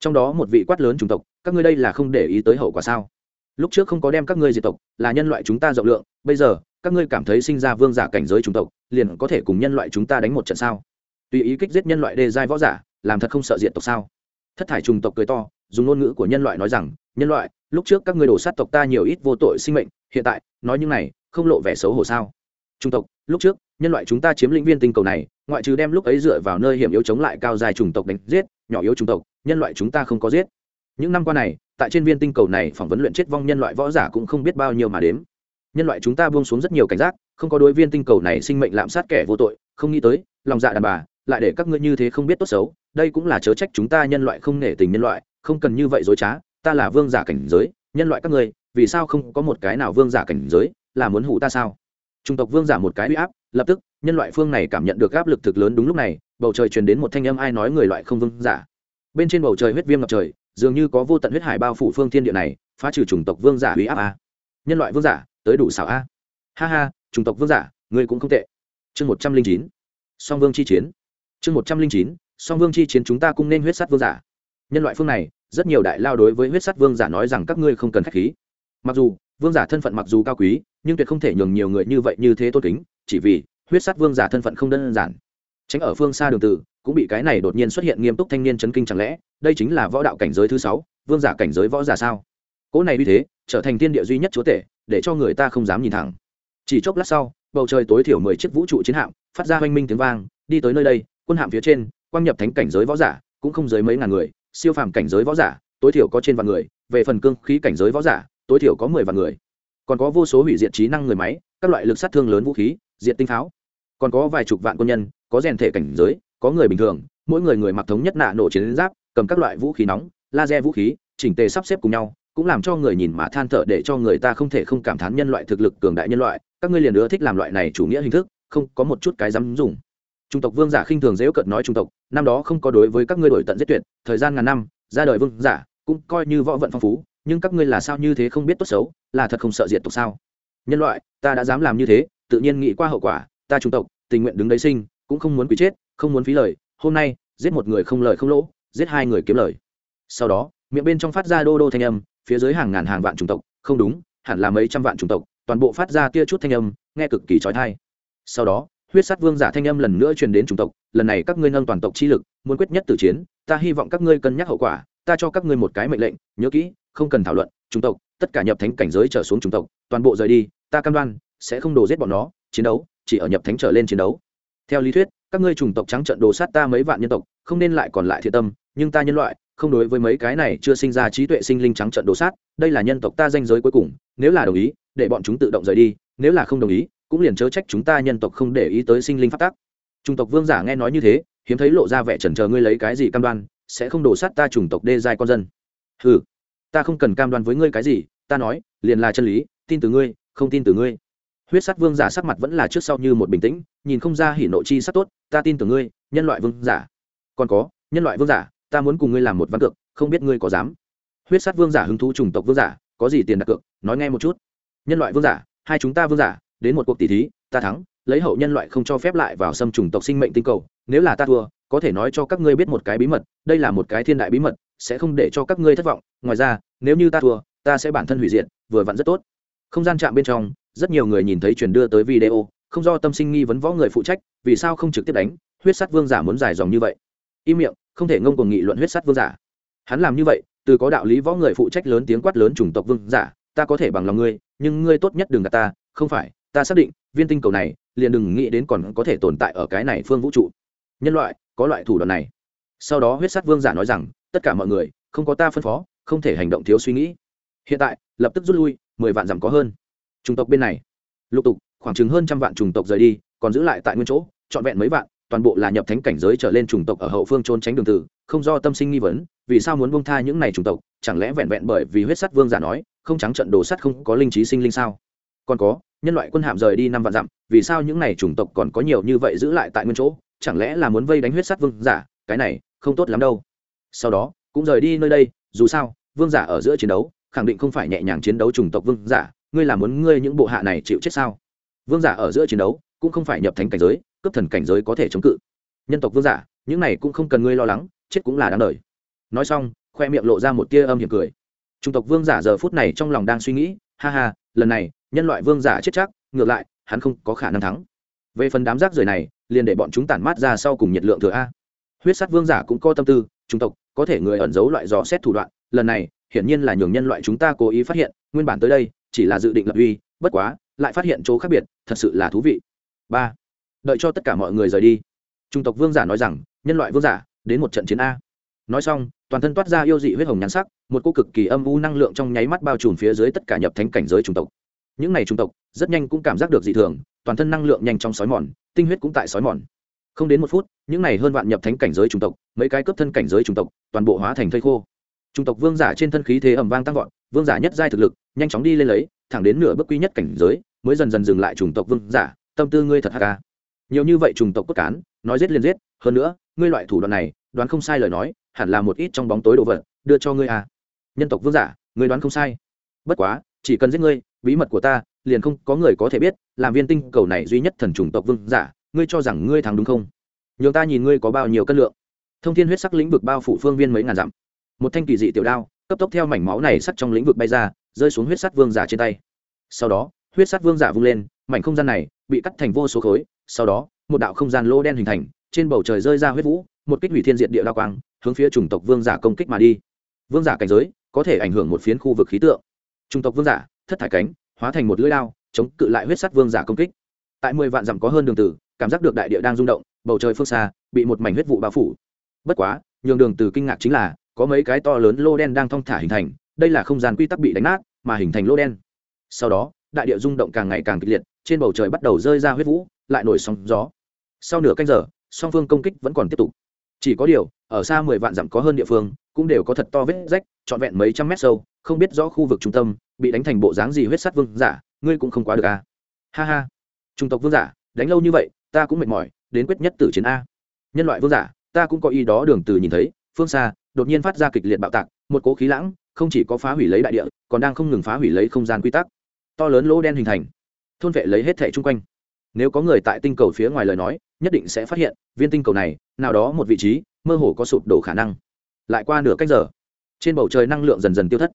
Trong đó một vị quát lớn chủng tộc, các ngươi đây là không để ý tới hậu quả sao? Lúc trước không có đem các ngươi diệt tộc, là nhân loại chúng ta rộng lượng, bây giờ các ngươi cảm thấy sinh ra vương giả cảnh giới chủng tộc, liền có thể cùng nhân loại chúng ta đánh một trận sao? Tùy ý kích giết nhân loại đề giai võ giả, làm thật không sợ diệt tộc sao? Thất thải trùng tộc cười to, dùng ngôn ngữ của nhân loại nói rằng, nhân loại, lúc trước các ngươi đổ sát tộc ta nhiều ít vô tội sinh mệnh, hiện tại, nói những này, không lộ vẻ xấu hổ sao? Trung tộc, lúc trước, nhân loại chúng ta chiếm lĩnh viên tinh cầu này, ngoại trừ đem lúc ấy dựa vào nơi hiểm yếu chống lại cao dài chủng tộc đánh giết, nhỏ yếu chủng tộc, nhân loại chúng ta không có giết. Những năm qua này, tại trên viên tinh cầu này phỏng vấn luyện chết vong nhân loại võ giả cũng không biết bao nhiêu mà đếm nhân loại chúng ta buông xuống rất nhiều cảnh giác, không có đối viên tinh cầu này sinh mệnh lạm sát kẻ vô tội, không nghĩ tới, lòng dạ đàn bà, lại để các ngươi như thế không biết tốt xấu, đây cũng là chớ trách chúng ta nhân loại không nể tình nhân loại, không cần như vậy dối trá, ta là vương giả cảnh giới, nhân loại các ngươi, vì sao không có một cái nào vương giả cảnh giới, là muốn hủ ta sao? Trung tộc vương giả một cái uy áp, lập tức, nhân loại phương này cảm nhận được áp lực thực lớn đúng lúc này, bầu trời truyền đến một thanh âm ai nói người loại không vương giả. Bên trên bầu trời huyết viêm ngập trời, dường như có vô tận huyết hải bao phủ phương thiên địa này, phá trừ chủng tộc vương giả uy áp a nhân loại vương giả tới đủ xảo a. Ha ha, chủng tộc vương giả, ngươi cũng không tệ. Chương một trăm linh chín, song vương chi chiến. Chương một trăm linh chín, song vương chi chiến chúng ta cũng nên huyết sắt vương giả. Nhân loại phương này, rất nhiều đại lao đối với huyết sắt vương giả nói rằng các ngươi không cần khách khí. Mặc dù, vương giả thân phận mặc dù cao quý, nhưng tuyệt không thể nhường nhiều người như vậy như thế tôn kính, chỉ vì huyết sắt vương giả thân phận không đơn giản. Tránh ở phương xa đường tử, cũng bị cái này đột nhiên xuất hiện nghiêm túc thanh niên chấn kinh chẳng lẽ, đây chính là võ đạo cảnh giới thứ sáu, vương giả cảnh giới võ giả sao? Cỗ này như thế, trở thành thiên địa duy nhất chúa tể để cho người ta không dám nhìn thẳng. Chỉ chốc lát sau, bầu trời tối thiểu mười chiếc vũ trụ chiến hạm phát ra hoanh minh tiếng vang, đi tới nơi đây, quân hạm phía trên, quang nhập thánh cảnh giới võ giả, cũng không dưới mấy ngàn người, siêu phàm cảnh giới võ giả, tối thiểu có trên vạn người, về phần cương khí cảnh giới võ giả, tối thiểu có mười vạn người. Còn có vô số hủy diệt trí năng người máy, các loại lực sát thương lớn vũ khí diện tinh pháo. Còn có vài chục vạn quân nhân, có rèn thể cảnh giới, có người bình thường, mỗi người người mặc thống nhất nạ nổ chiến giáp, cầm các loại vũ khí nóng, laser vũ khí, chỉnh tề sắp xếp cùng nhau cũng làm cho người nhìn mà than thở để cho người ta không thể không cảm thán nhân loại thực lực cường đại nhân loại. Các ngươi liền ưa thích làm loại này chủ nghĩa hình thức, không, có một chút cái dám dùng. Trung tộc vương giả khinh thường dễu cận nói trung tộc, năm đó không có đối với các ngươi đổi tận giết tuyệt, thời gian ngàn năm, ra đời vương giả cũng coi như võ vận phong phú, nhưng các ngươi là sao như thế không biết tốt xấu, là thật không sợ diệt tộc sao? Nhân loại, ta đã dám làm như thế, tự nhiên nghĩ qua hậu quả, ta trung tộc, tình nguyện đứng đấy sinh, cũng không muốn quý chết, không muốn phí lời, hôm nay, giết một người không lời không lỗ, giết hai người kiếm lời. Sau đó, miệng bên trong phát ra đô đô thanh âm phía dưới hàng ngàn hàng vạn chủng tộc, không đúng, hẳn là mấy trăm vạn chủng tộc, toàn bộ phát ra tia chút thanh âm, nghe cực kỳ trói thai sau đó, huyết sát vương giả thanh âm lần nữa truyền đến chủng tộc, lần này các ngươi nâng toàn tộc chi lực, muốn quyết nhất tử chiến, ta hy vọng các ngươi cân nhắc hậu quả, ta cho các ngươi một cái mệnh lệnh, nhớ kỹ, không cần thảo luận, chủng tộc, tất cả nhập thánh cảnh giới trở xuống chủng tộc, toàn bộ rời đi, ta cam đoan, sẽ không đổ giết bọn nó, chiến đấu, chỉ ở nhập thánh trở lên chiến đấu. Theo lý thuyết, các ngươi chủng tộc trắng trận đồ sát ta mấy vạn nhân tộc, không nên lại còn lại thiệt tâm, nhưng ta nhân loại không đối với mấy cái này chưa sinh ra trí tuệ sinh linh trắng trận đồ sát, đây là nhân tộc ta danh giới cuối cùng, nếu là đồng ý, để bọn chúng tự động rời đi, nếu là không đồng ý, cũng liền chớ trách chúng ta nhân tộc không để ý tới sinh linh phát tác. Trung tộc vương giả nghe nói như thế, hiếm thấy lộ ra vẻ chần chờ ngươi lấy cái gì cam đoan, sẽ không đổ sát ta chủng tộc đê giai con dân. Ừ ta không cần cam đoan với ngươi cái gì, ta nói, liền là chân lý, tin từ ngươi, không tin từ ngươi. Huyết sắt vương giả sắc mặt vẫn là trước sau như một bình tĩnh, nhìn không ra hỉ nộ chi sắc tốt, ta tin từ ngươi, nhân loại vương giả. Còn có, nhân loại vương giả ta muốn cùng ngươi làm một ván cược, không biết ngươi có dám. Huyết Sát vương giả hứng thú chủng tộc vương giả, có gì tiền đặt cược, nói nghe một chút. Nhân loại vương giả, hai chúng ta vương giả, đến một cuộc tỷ thí, ta thắng, lấy hậu nhân loại không cho phép lại vào xâm chủng tộc sinh mệnh tinh cầu, nếu là ta thua, có thể nói cho các ngươi biết một cái bí mật, đây là một cái thiên đại bí mật, sẽ không để cho các ngươi thất vọng. Ngoài ra, nếu như ta thua, ta sẽ bản thân hủy diệt, vừa vặn rất tốt. Không gian chạm bên trong, rất nhiều người nhìn thấy truyền đưa tới video, không do tâm sinh nghi vấn võ người phụ trách, vì sao không trực tiếp đánh? Huyết Sát vương giả muốn dài dòng như vậy. Im miệng không thể ngông cuồng nghị luận huyết sắt vương giả. Hắn làm như vậy, từ có đạo lý võ người phụ trách lớn tiếng quát lớn chủng tộc vương giả, ta có thể bằng lòng ngươi, nhưng ngươi tốt nhất đừng gạt ta, không phải, ta xác định, viên tinh cầu này, liền đừng nghĩ đến còn có thể tồn tại ở cái này phương vũ trụ. Nhân loại, có loại thủ đoạn này. Sau đó huyết sắt vương giả nói rằng, tất cả mọi người, không có ta phân phó, không thể hành động thiếu suy nghĩ. Hiện tại, lập tức rút lui, mười vạn dặm có hơn. Chủng tộc bên này. Lục tục, khoảng chừng hơn trăm vạn chủng tộc rời đi, còn giữ lại tại nguyên chỗ, trọn vẹn mấy vạn toàn bộ là nhập thánh cảnh giới trở lên chủng tộc ở hậu phương trốn tránh đường tử, không do tâm sinh nghi vấn, vì sao muốn buông tha những này chủng tộc, chẳng lẽ vẹn vẹn bởi vì huyết sắt vương giả nói, không trắng trận đồ sắt không có linh trí sinh linh sao? Còn có, nhân loại quân hạm rời đi năm vạn dặm, vì sao những này chủng tộc còn có nhiều như vậy giữ lại tại nguyên chỗ, chẳng lẽ là muốn vây đánh huyết sắt vương giả, cái này không tốt lắm đâu. Sau đó, cũng rời đi nơi đây, dù sao, vương giả ở giữa chiến đấu, khẳng định không phải nhẹ nhàng chiến đấu chủng tộc vương giả, ngươi là muốn ngươi những bộ hạ này chịu chết sao? Vương giả ở giữa chiến đấu, cũng không phải nhập thánh cảnh giới cấp thần cảnh giới có thể chống cự. Nhân tộc vương giả, những này cũng không cần ngươi lo lắng, chết cũng là đáng đời. Nói xong, khoe miệng lộ ra một tia âm hiểm cười. Trung tộc vương giả giờ phút này trong lòng đang suy nghĩ, ha ha, lần này, nhân loại vương giả chết chắc, ngược lại, hắn không có khả năng thắng. Về phần đám rác rưởi này, liền để bọn chúng tản mát ra sau cùng nhiệt lượng thừa a. Huyết sát vương giả cũng có tâm tư, trung tộc, có thể người ẩn giấu loại dò xét thủ đoạn, lần này, hiển nhiên là nhường nhân loại chúng ta cố ý phát hiện, nguyên bản tới đây, chỉ là dự định lập uy, bất quá, lại phát hiện chỗ khác biệt, thật sự là thú vị. Ba đợi cho tất cả mọi người rời đi. Trung tộc vương giả nói rằng, nhân loại vương giả, đến một trận chiến a. Nói xong, toàn thân toát ra yêu dị huyết hồng nhắn sắc, một cô cực kỳ âm u năng lượng trong nháy mắt bao trùm phía dưới tất cả nhập thánh cảnh giới trung tộc. Những này trung tộc, rất nhanh cũng cảm giác được dị thường, toàn thân năng lượng nhanh trong sói mòn, tinh huyết cũng tại sói mòn. Không đến một phút, những này hơn vạn nhập thánh cảnh giới trung tộc, mấy cái cấp thân cảnh giới trung tộc, toàn bộ hóa thành thây khô. Trung tộc vương giả trên thân khí thế ẩm vang tăng vọt, vương giả nhất giai thực lực, nhanh chóng đi lên lấy, thẳng đến nửa bước quy nhất cảnh giới, mới dần dần dừng lại chủng tộc vương giả, tâm tư ngươi thật ha ca nhiều như vậy chủng tộc cốt cán, nói giết liền giết, hơn nữa, ngươi loại thủ đoạn này, đoán không sai lời nói, hẳn là một ít trong bóng tối đồ vật, đưa cho ngươi à. Nhân tộc vương giả, ngươi đoán không sai. Bất quá, chỉ cần giết ngươi, bí mật của ta, liền không có người có thể biết, làm viên tinh cầu này duy nhất thần chủng tộc vương giả, ngươi cho rằng ngươi thắng đúng không? Nhường ta nhìn ngươi có bao nhiêu cân lượng. Thông thiên huyết sắc lĩnh vực bao phủ phương viên mấy ngàn dặm. Một thanh kỳ dị tiểu đao, cấp tốc theo mảnh máu này sắt trong lĩnh vực bay ra, rơi xuống huyết sắt vương giả trên tay. Sau đó, huyết sắt vương giả vung lên, mảnh không gian này bị cắt thành vô số khối sau đó, một đạo không gian lô đen hình thành, trên bầu trời rơi ra huyết vũ, một kích hủy thiên diệt địa đa quang, hướng phía chủng tộc vương giả công kích mà đi. Vương giả cảnh giới có thể ảnh hưởng một phiến khu vực khí tượng. Chủng tộc vương giả, thất thải cánh, hóa thành một lưỡi lao chống cự lại huyết sắt vương giả công kích. Tại mười vạn dặm có hơn đường tử, cảm giác được đại địa đang rung động, bầu trời phương xa, bị một mảnh huyết vụ bao phủ. Bất quá, nhường đường từ kinh ngạc chính là, có mấy cái to lớn lô đen đang thong thả hình thành, đây là không gian quy tắc bị đánh nát, mà hình thành lô đen. Sau đó, đại địa rung động càng ngày càng kịch liệt, trên bầu trời bắt đầu rơi ra huyết vũ lại nổi sóng gió. Sau nửa canh giờ, song phương công kích vẫn còn tiếp tục. Chỉ có điều, ở xa mười vạn dặm có hơn địa phương, cũng đều có thật to vết rách, trọn vẹn mấy trăm mét sâu, không biết rõ khu vực trung tâm, bị đánh thành bộ dáng gì huyết sắt vương giả, ngươi cũng không quá được a ha ha. Trung tộc vương giả, đánh lâu như vậy, ta cũng mệt mỏi, đến quyết nhất tử chiến a. Nhân loại vương giả, ta cũng có ý đó đường từ nhìn thấy, phương xa, đột nhiên phát ra kịch liệt bạo tạc, một cố khí lãng, không chỉ có phá hủy lấy đại địa, còn đang không ngừng phá hủy lấy không gian quy tắc. To lớn lỗ đen hình thành. Thôn vệ lấy hết thể chung quanh nếu có người tại tinh cầu phía ngoài lời nói, nhất định sẽ phát hiện, viên tinh cầu này, nào đó một vị trí, mơ hồ có sụp đổ khả năng. Lại qua nửa cách giờ, trên bầu trời năng lượng dần dần tiêu thất.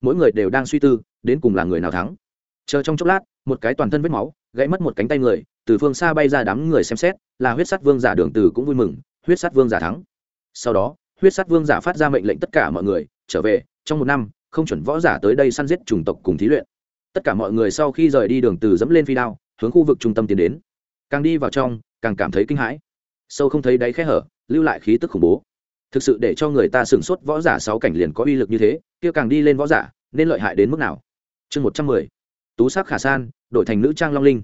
Mỗi người đều đang suy tư, đến cùng là người nào thắng. Chờ trong chốc lát, một cái toàn thân vết máu, gãy mất một cánh tay người, từ phương xa bay ra đám người xem xét, là huyết sắt vương giả đường từ cũng vui mừng, huyết sắt vương giả thắng. Sau đó, huyết sắt vương giả phát ra mệnh lệnh tất cả mọi người, trở về, trong một năm, không chuẩn võ giả tới đây săn giết chủng tộc cùng thí luyện. Tất cả mọi người sau khi rời đi đường từ dẫm lên phi đao hướng khu vực trung tâm tiến đến. Càng đi vào trong, càng cảm thấy kinh hãi. Sâu không thấy đáy khe hở, lưu lại khí tức khủng bố. Thực sự để cho người ta sửng sốt võ giả sáu cảnh liền có uy lực như thế, kia càng đi lên võ giả, nên lợi hại đến mức nào? Chương một trăm mười, tú sắc khả san, đổi thành nữ trang long linh.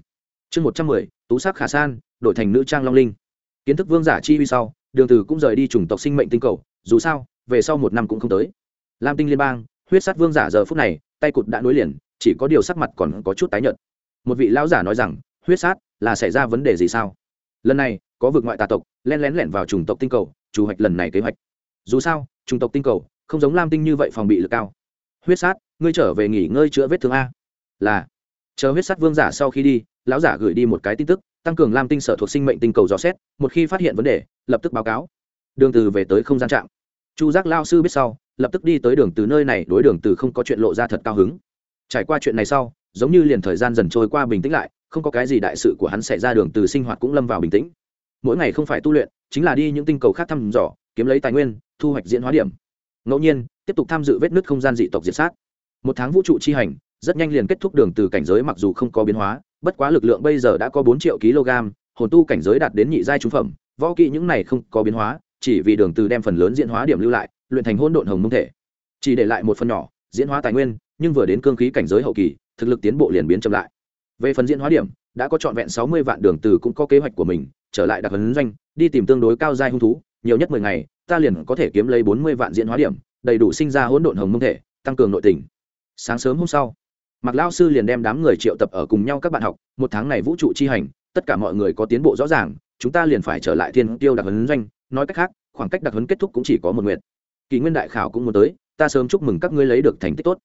Chương một trăm mười, tú sắc khả san, đổi thành nữ trang long linh. Kiến thức vương giả chi uy sau, đường từ cũng rời đi chủng tộc sinh mệnh tinh cầu, dù sao, về sau một năm cũng không tới. Lam tinh liên bang, huyết sát vương giả giờ phút này, tay cụt đã nối liền, chỉ có điều sắc mặt còn có chút tái nhợt một vị lão giả nói rằng, huyết sát là xảy ra vấn đề gì sao? Lần này, có vực ngoại tà tộc, len lén lẻn vào chủng tộc tinh cầu, chủ hoạch lần này kế hoạch. Dù sao, chủng tộc tinh cầu, không giống lam tinh như vậy phòng bị lực cao. Huyết sát, ngươi trở về nghỉ ngơi chữa vết thương a. Là, chờ huyết sát vương giả sau khi đi, lão giả gửi đi một cái tin tức, tăng cường lam tinh sở thuộc sinh mệnh tinh cầu dò xét, một khi phát hiện vấn đề, lập tức báo cáo. Đường từ về tới không gian trạm. Chu giác lao sư biết sau, lập tức đi tới đường từ nơi này, đối đường từ không có chuyện lộ ra thật cao hứng. Trải qua chuyện này sau giống như liền thời gian dần trôi qua bình tĩnh lại, không có cái gì đại sự của hắn xảy ra đường từ sinh hoạt cũng lâm vào bình tĩnh. Mỗi ngày không phải tu luyện, chính là đi những tinh cầu khác thăm dò, kiếm lấy tài nguyên, thu hoạch diễn hóa điểm. Ngẫu nhiên, tiếp tục tham dự vết nứt không gian dị tộc diệt sát. Một tháng vũ trụ chi hành, rất nhanh liền kết thúc đường từ cảnh giới mặc dù không có biến hóa, bất quá lực lượng bây giờ đã có bốn triệu kg, hồn tu cảnh giới đạt đến nhị giai trung phẩm, võ kỹ những này không có biến hóa, chỉ vì đường từ đem phần lớn diễn hóa điểm lưu lại, luyện thành hỗn độn hồng mông thể. Chỉ để lại một phần nhỏ, diễn hóa tài nguyên, nhưng vừa đến cương khí cảnh giới hậu kỳ thực lực tiến bộ liền biến chậm lại. Về phần diễn hóa điểm, đã có trọn vẹn sáu mươi vạn đường từ cũng có kế hoạch của mình, trở lại đặc huấn doanh, đi tìm tương đối cao giai hung thú, nhiều nhất mười ngày, ta liền có thể kiếm lấy bốn mươi vạn diễn hóa điểm, đầy đủ sinh ra hỗn độn hồng mông thể, tăng cường nội tình. Sáng sớm hôm sau, mạc lao sư liền đem đám người triệu tập ở cùng nhau các bạn học, một tháng này vũ trụ chi hành, tất cả mọi người có tiến bộ rõ ràng, chúng ta liền phải trở lại thiên tiêu đặc huấn doanh, nói cách khác, khoảng cách đặc huấn kết thúc cũng chỉ có một nguyện kỳ nguyên đại khảo cũng muốn tới, ta sớm chúc mừng các ngươi lấy được thành tích tốt.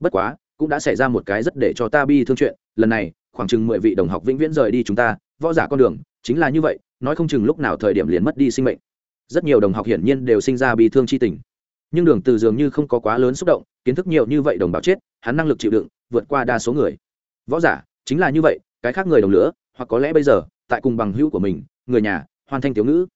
Bất quá cũng đã xảy ra một cái rất để cho ta bi thương chuyện. Lần này, khoảng chừng mười vị đồng học vĩnh viễn rời đi chúng ta, võ giả con đường, chính là như vậy, nói không chừng lúc nào thời điểm liền mất đi sinh mệnh. Rất nhiều đồng học hiển nhiên đều sinh ra bi thương c h i tình. Nhưng đường từ dường như không có quá lớn xúc động, kiến thức nhiều như vậy đồng bào chết, hắn năng lực chịu đựng, vượt qua đa số người. Võ giả, chính là như vậy, cái khác người đồng lửa, hoặc có lẽ bây giờ, tại cùng bằng hữu của mình, người nhà, hoàn thành thiếu ngữ.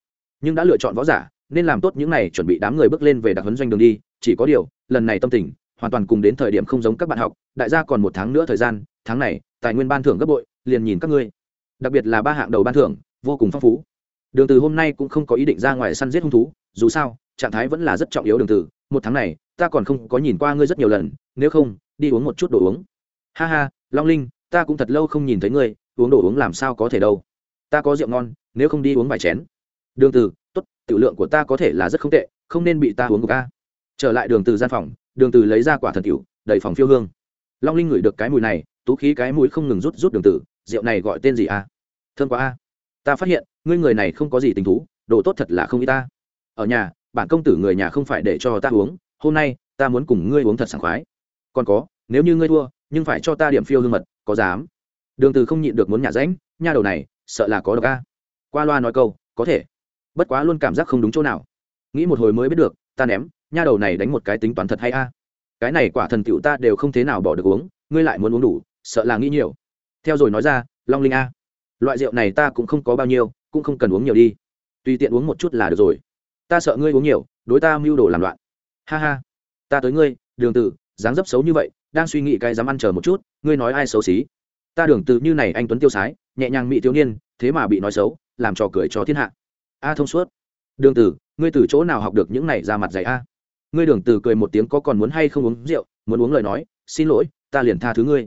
Nhưng đã lựa chọn võ giả, nên làm tốt những này, chuẩn bị đám người bước lên về đặc huấn doanh đường đi, chỉ có điều, lần này tâm tình hoàn toàn cùng đến thời điểm không giống các bạn học, đại gia còn một tháng nữa thời gian, tháng này, tài nguyên ban thưởng gấp bội, liền nhìn các ngươi. Đặc biệt là ba hạng đầu ban thưởng, vô cùng phong phú. Đường từ hôm nay cũng không có ý định ra ngoài săn giết hung thú, dù sao, trạng thái vẫn là rất trọng yếu đường từ, một tháng này, ta còn không có nhìn qua ngươi rất nhiều lần, nếu không, đi uống một chút đồ uống. Ha ha, long linh, ta cũng thật lâu không nhìn thấy ngươi, uống đồ uống làm sao có thể đâu. Ta có rượu ngon, nếu không đi uống vài chén. Đường từ, tốt, tiểu lượng của ta có thể là rất không tệ, không nên bị ta uống của ca trở lại đường từ gian phòng, đường từ lấy ra quả thần tiểu, đầy phòng phiêu hương. Long linh ngửi được cái mùi này, tú khí cái mũi không ngừng rút rút đường từ, rượu này gọi tên gì a à? thơm quá a. Ta phát hiện, ngươi người này không có gì tình thú, đồ tốt thật là không ý ta. Ở nhà bản công tử người nhà không phải để cho ta uống, hôm nay, ta muốn cùng ngươi uống thật sảng khoái. Còn có, nếu như ngươi thua, nhưng phải cho ta điểm phiêu hương mật, có dám? Đường từ không nhịn được muốn nhả rãnh nha đầu này, sợ là có độc a. Qua loa nói câu, có thể. Bất quá luôn cảm giác không đúng chỗ nào. Nghĩ một hồi mới biết được, ta ném nha đầu này đánh một cái tính toán thật hay a? Cái này quả thần tiểu ta đều không thế nào bỏ được uống ngươi lại muốn uống đủ sợ là nghĩ nhiều. Theo rồi nói ra long linh a loại rượu này ta cũng không có bao nhiêu cũng không cần uống nhiều đi. Tùy tiện uống một chút là được rồi. Ta sợ ngươi uống nhiều đối ta mưu đồ làm loạn. Ha ha. Ta tới ngươi đường tử dáng dấp xấu như vậy đang suy nghĩ cái dám ăn chờ một chút ngươi nói ai xấu xí? Ta đường Tử như này anh tuấn tiêu sái nhẹ nhàng mỹ thiếu niên thế mà bị nói xấu làm trò cười cho thiên hạ. A thông suốt. Đường Tử, ngươi từ chỗ nào học được những này ra mặt dày a? Ngươi đường từ cười một tiếng có còn muốn hay không uống rượu, muốn uống lời nói, xin lỗi, ta liền tha thứ ngươi.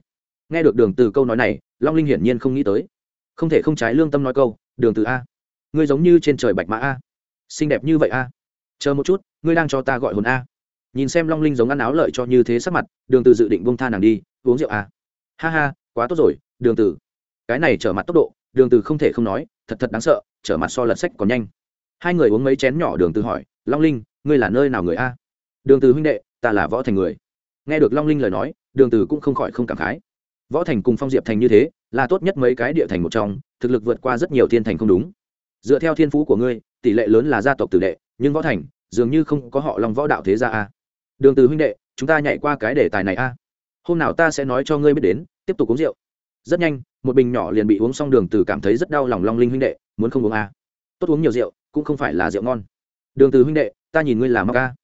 Nghe được đường từ câu nói này, long linh hiển nhiên không nghĩ tới. Không thể không trái lương tâm nói câu, đường từ a. Ngươi giống như trên trời bạch mã a. Xinh đẹp như vậy a. Chờ một chút, ngươi đang cho ta gọi hồn a. Nhìn xem long linh giống ăn áo lợi cho như thế sắc mặt, đường từ dự định buông tha nàng đi, uống rượu a. Ha ha, quá tốt rồi, đường từ. Cái này trở mặt tốc độ, đường từ không thể không nói, thật thật đáng sợ, trở mặt so lật sách còn nhanh. Hai người uống mấy chén nhỏ, đường từ hỏi, long linh, ngươi là nơi nào người a? Đường từ huynh đệ, ta là võ thành người. Nghe được long linh lời nói, đường từ cũng không khỏi không cảm khái. Võ thành cùng phong diệp thành như thế, là tốt nhất mấy cái địa thành một trong, thực lực vượt qua rất nhiều thiên thành không đúng. Dựa theo thiên phú của ngươi, tỷ lệ lớn là gia tộc tử đệ, nhưng võ thành, dường như không có họ long võ đạo thế gia a. Đường từ huynh đệ, chúng ta nhảy qua cái đề tài này a. Hôm nào ta sẽ nói cho ngươi biết đến, tiếp tục uống rượu. Rất nhanh, một bình nhỏ liền bị uống xong đường từ cảm thấy rất đau lòng long linh huynh đệ, muốn không uống a. Tốt uống nhiều rượu, cũng không phải là rượu ngon. Đường từ huynh đệ, ta nhìn ngươi là mắc a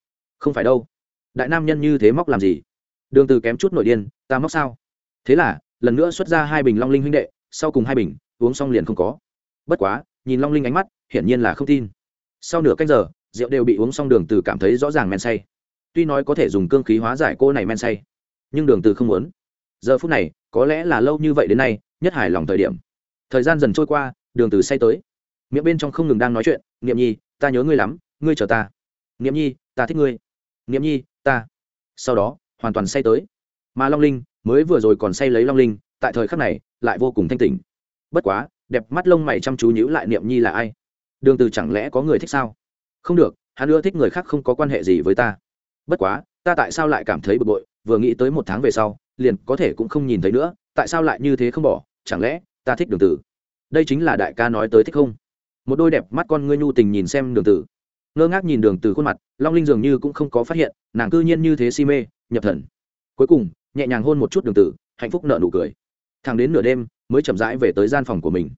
không phải đâu. Đại nam nhân như thế móc làm gì? Đường từ kém chút nội điên, ta móc sao? Thế là, lần nữa xuất ra hai bình long linh huynh đệ, sau cùng hai bình, uống xong liền không có. Bất quá, nhìn long linh ánh mắt, hiển nhiên là không tin. Sau nửa canh giờ, rượu đều bị uống xong đường từ cảm thấy rõ ràng men say. Tuy nói có thể dùng cương khí hóa giải cô này men say, nhưng đường từ không muốn. Giờ phút này, có lẽ là lâu như vậy đến nay, nhất hài lòng thời điểm. Thời gian dần trôi qua, đường từ say tới. Miệng bên trong không ngừng đang nói chuyện niệm nhi, ta nhớ ngươi lắm, ngươi chờ ta. Niệm nhi, ta thích ngươi niệm nhi, ta. Sau đó, hoàn toàn say tới. Mà long linh, mới vừa rồi còn say lấy long linh, tại thời khắc này, lại vô cùng thanh tỉnh. Bất quá, đẹp mắt lông mày chăm chú nhữ lại niệm nhi là ai? Đường từ chẳng lẽ có người thích sao? Không được, hắn ưa thích người khác không có quan hệ gì với ta. Bất quá, ta tại sao lại cảm thấy bực bội? Vừa nghĩ tới một tháng về sau, liền có thể cũng không nhìn thấy nữa, tại sao lại như thế không bỏ? Chẳng lẽ, ta thích đường tử đây chính là đại ca nói tới thích không? Một đôi đẹp mắt con ngươi nhu tình nhìn xem đường tử ngơ ngác nhìn đường tử khuôn mặt, long linh dường như cũng không có phát hiện, nàng cư nhiên như thế si mê, nhập thần. Cuối cùng, nhẹ nhàng hôn một chút đường tử hạnh phúc nở nụ cười. Thẳng đến nửa đêm, mới chậm rãi về tới gian phòng của mình.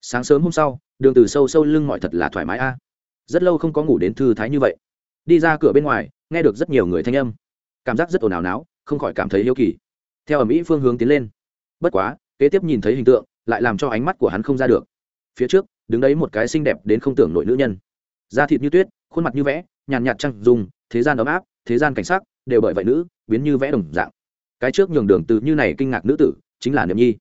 Sáng sớm hôm sau, đường từ sâu sâu lưng mọi thật là thoải mái a. Rất lâu không có ngủ đến thư thái như vậy. Đi ra cửa bên ngoài, nghe được rất nhiều người thanh âm. Cảm giác rất ồn ào náo, không khỏi cảm thấy hiếu kỳ. Theo ở mỹ phương hướng tiến lên. Bất quá, kế tiếp nhìn thấy hình tượng, lại làm cho ánh mắt của hắn không ra được. Phía trước, đứng đấy một cái xinh đẹp đến không tưởng nội nữ nhân. Da thịt như tuyết khuôn mặt như vẽ, nhàn nhạt trăng dùng thế gian ấm áp, thế gian cảnh sắc, đều bởi vậy nữ, biến như vẽ đồng dạng. Cái trước nhường đường từ như này kinh ngạc nữ tử, chính là niệm nhi.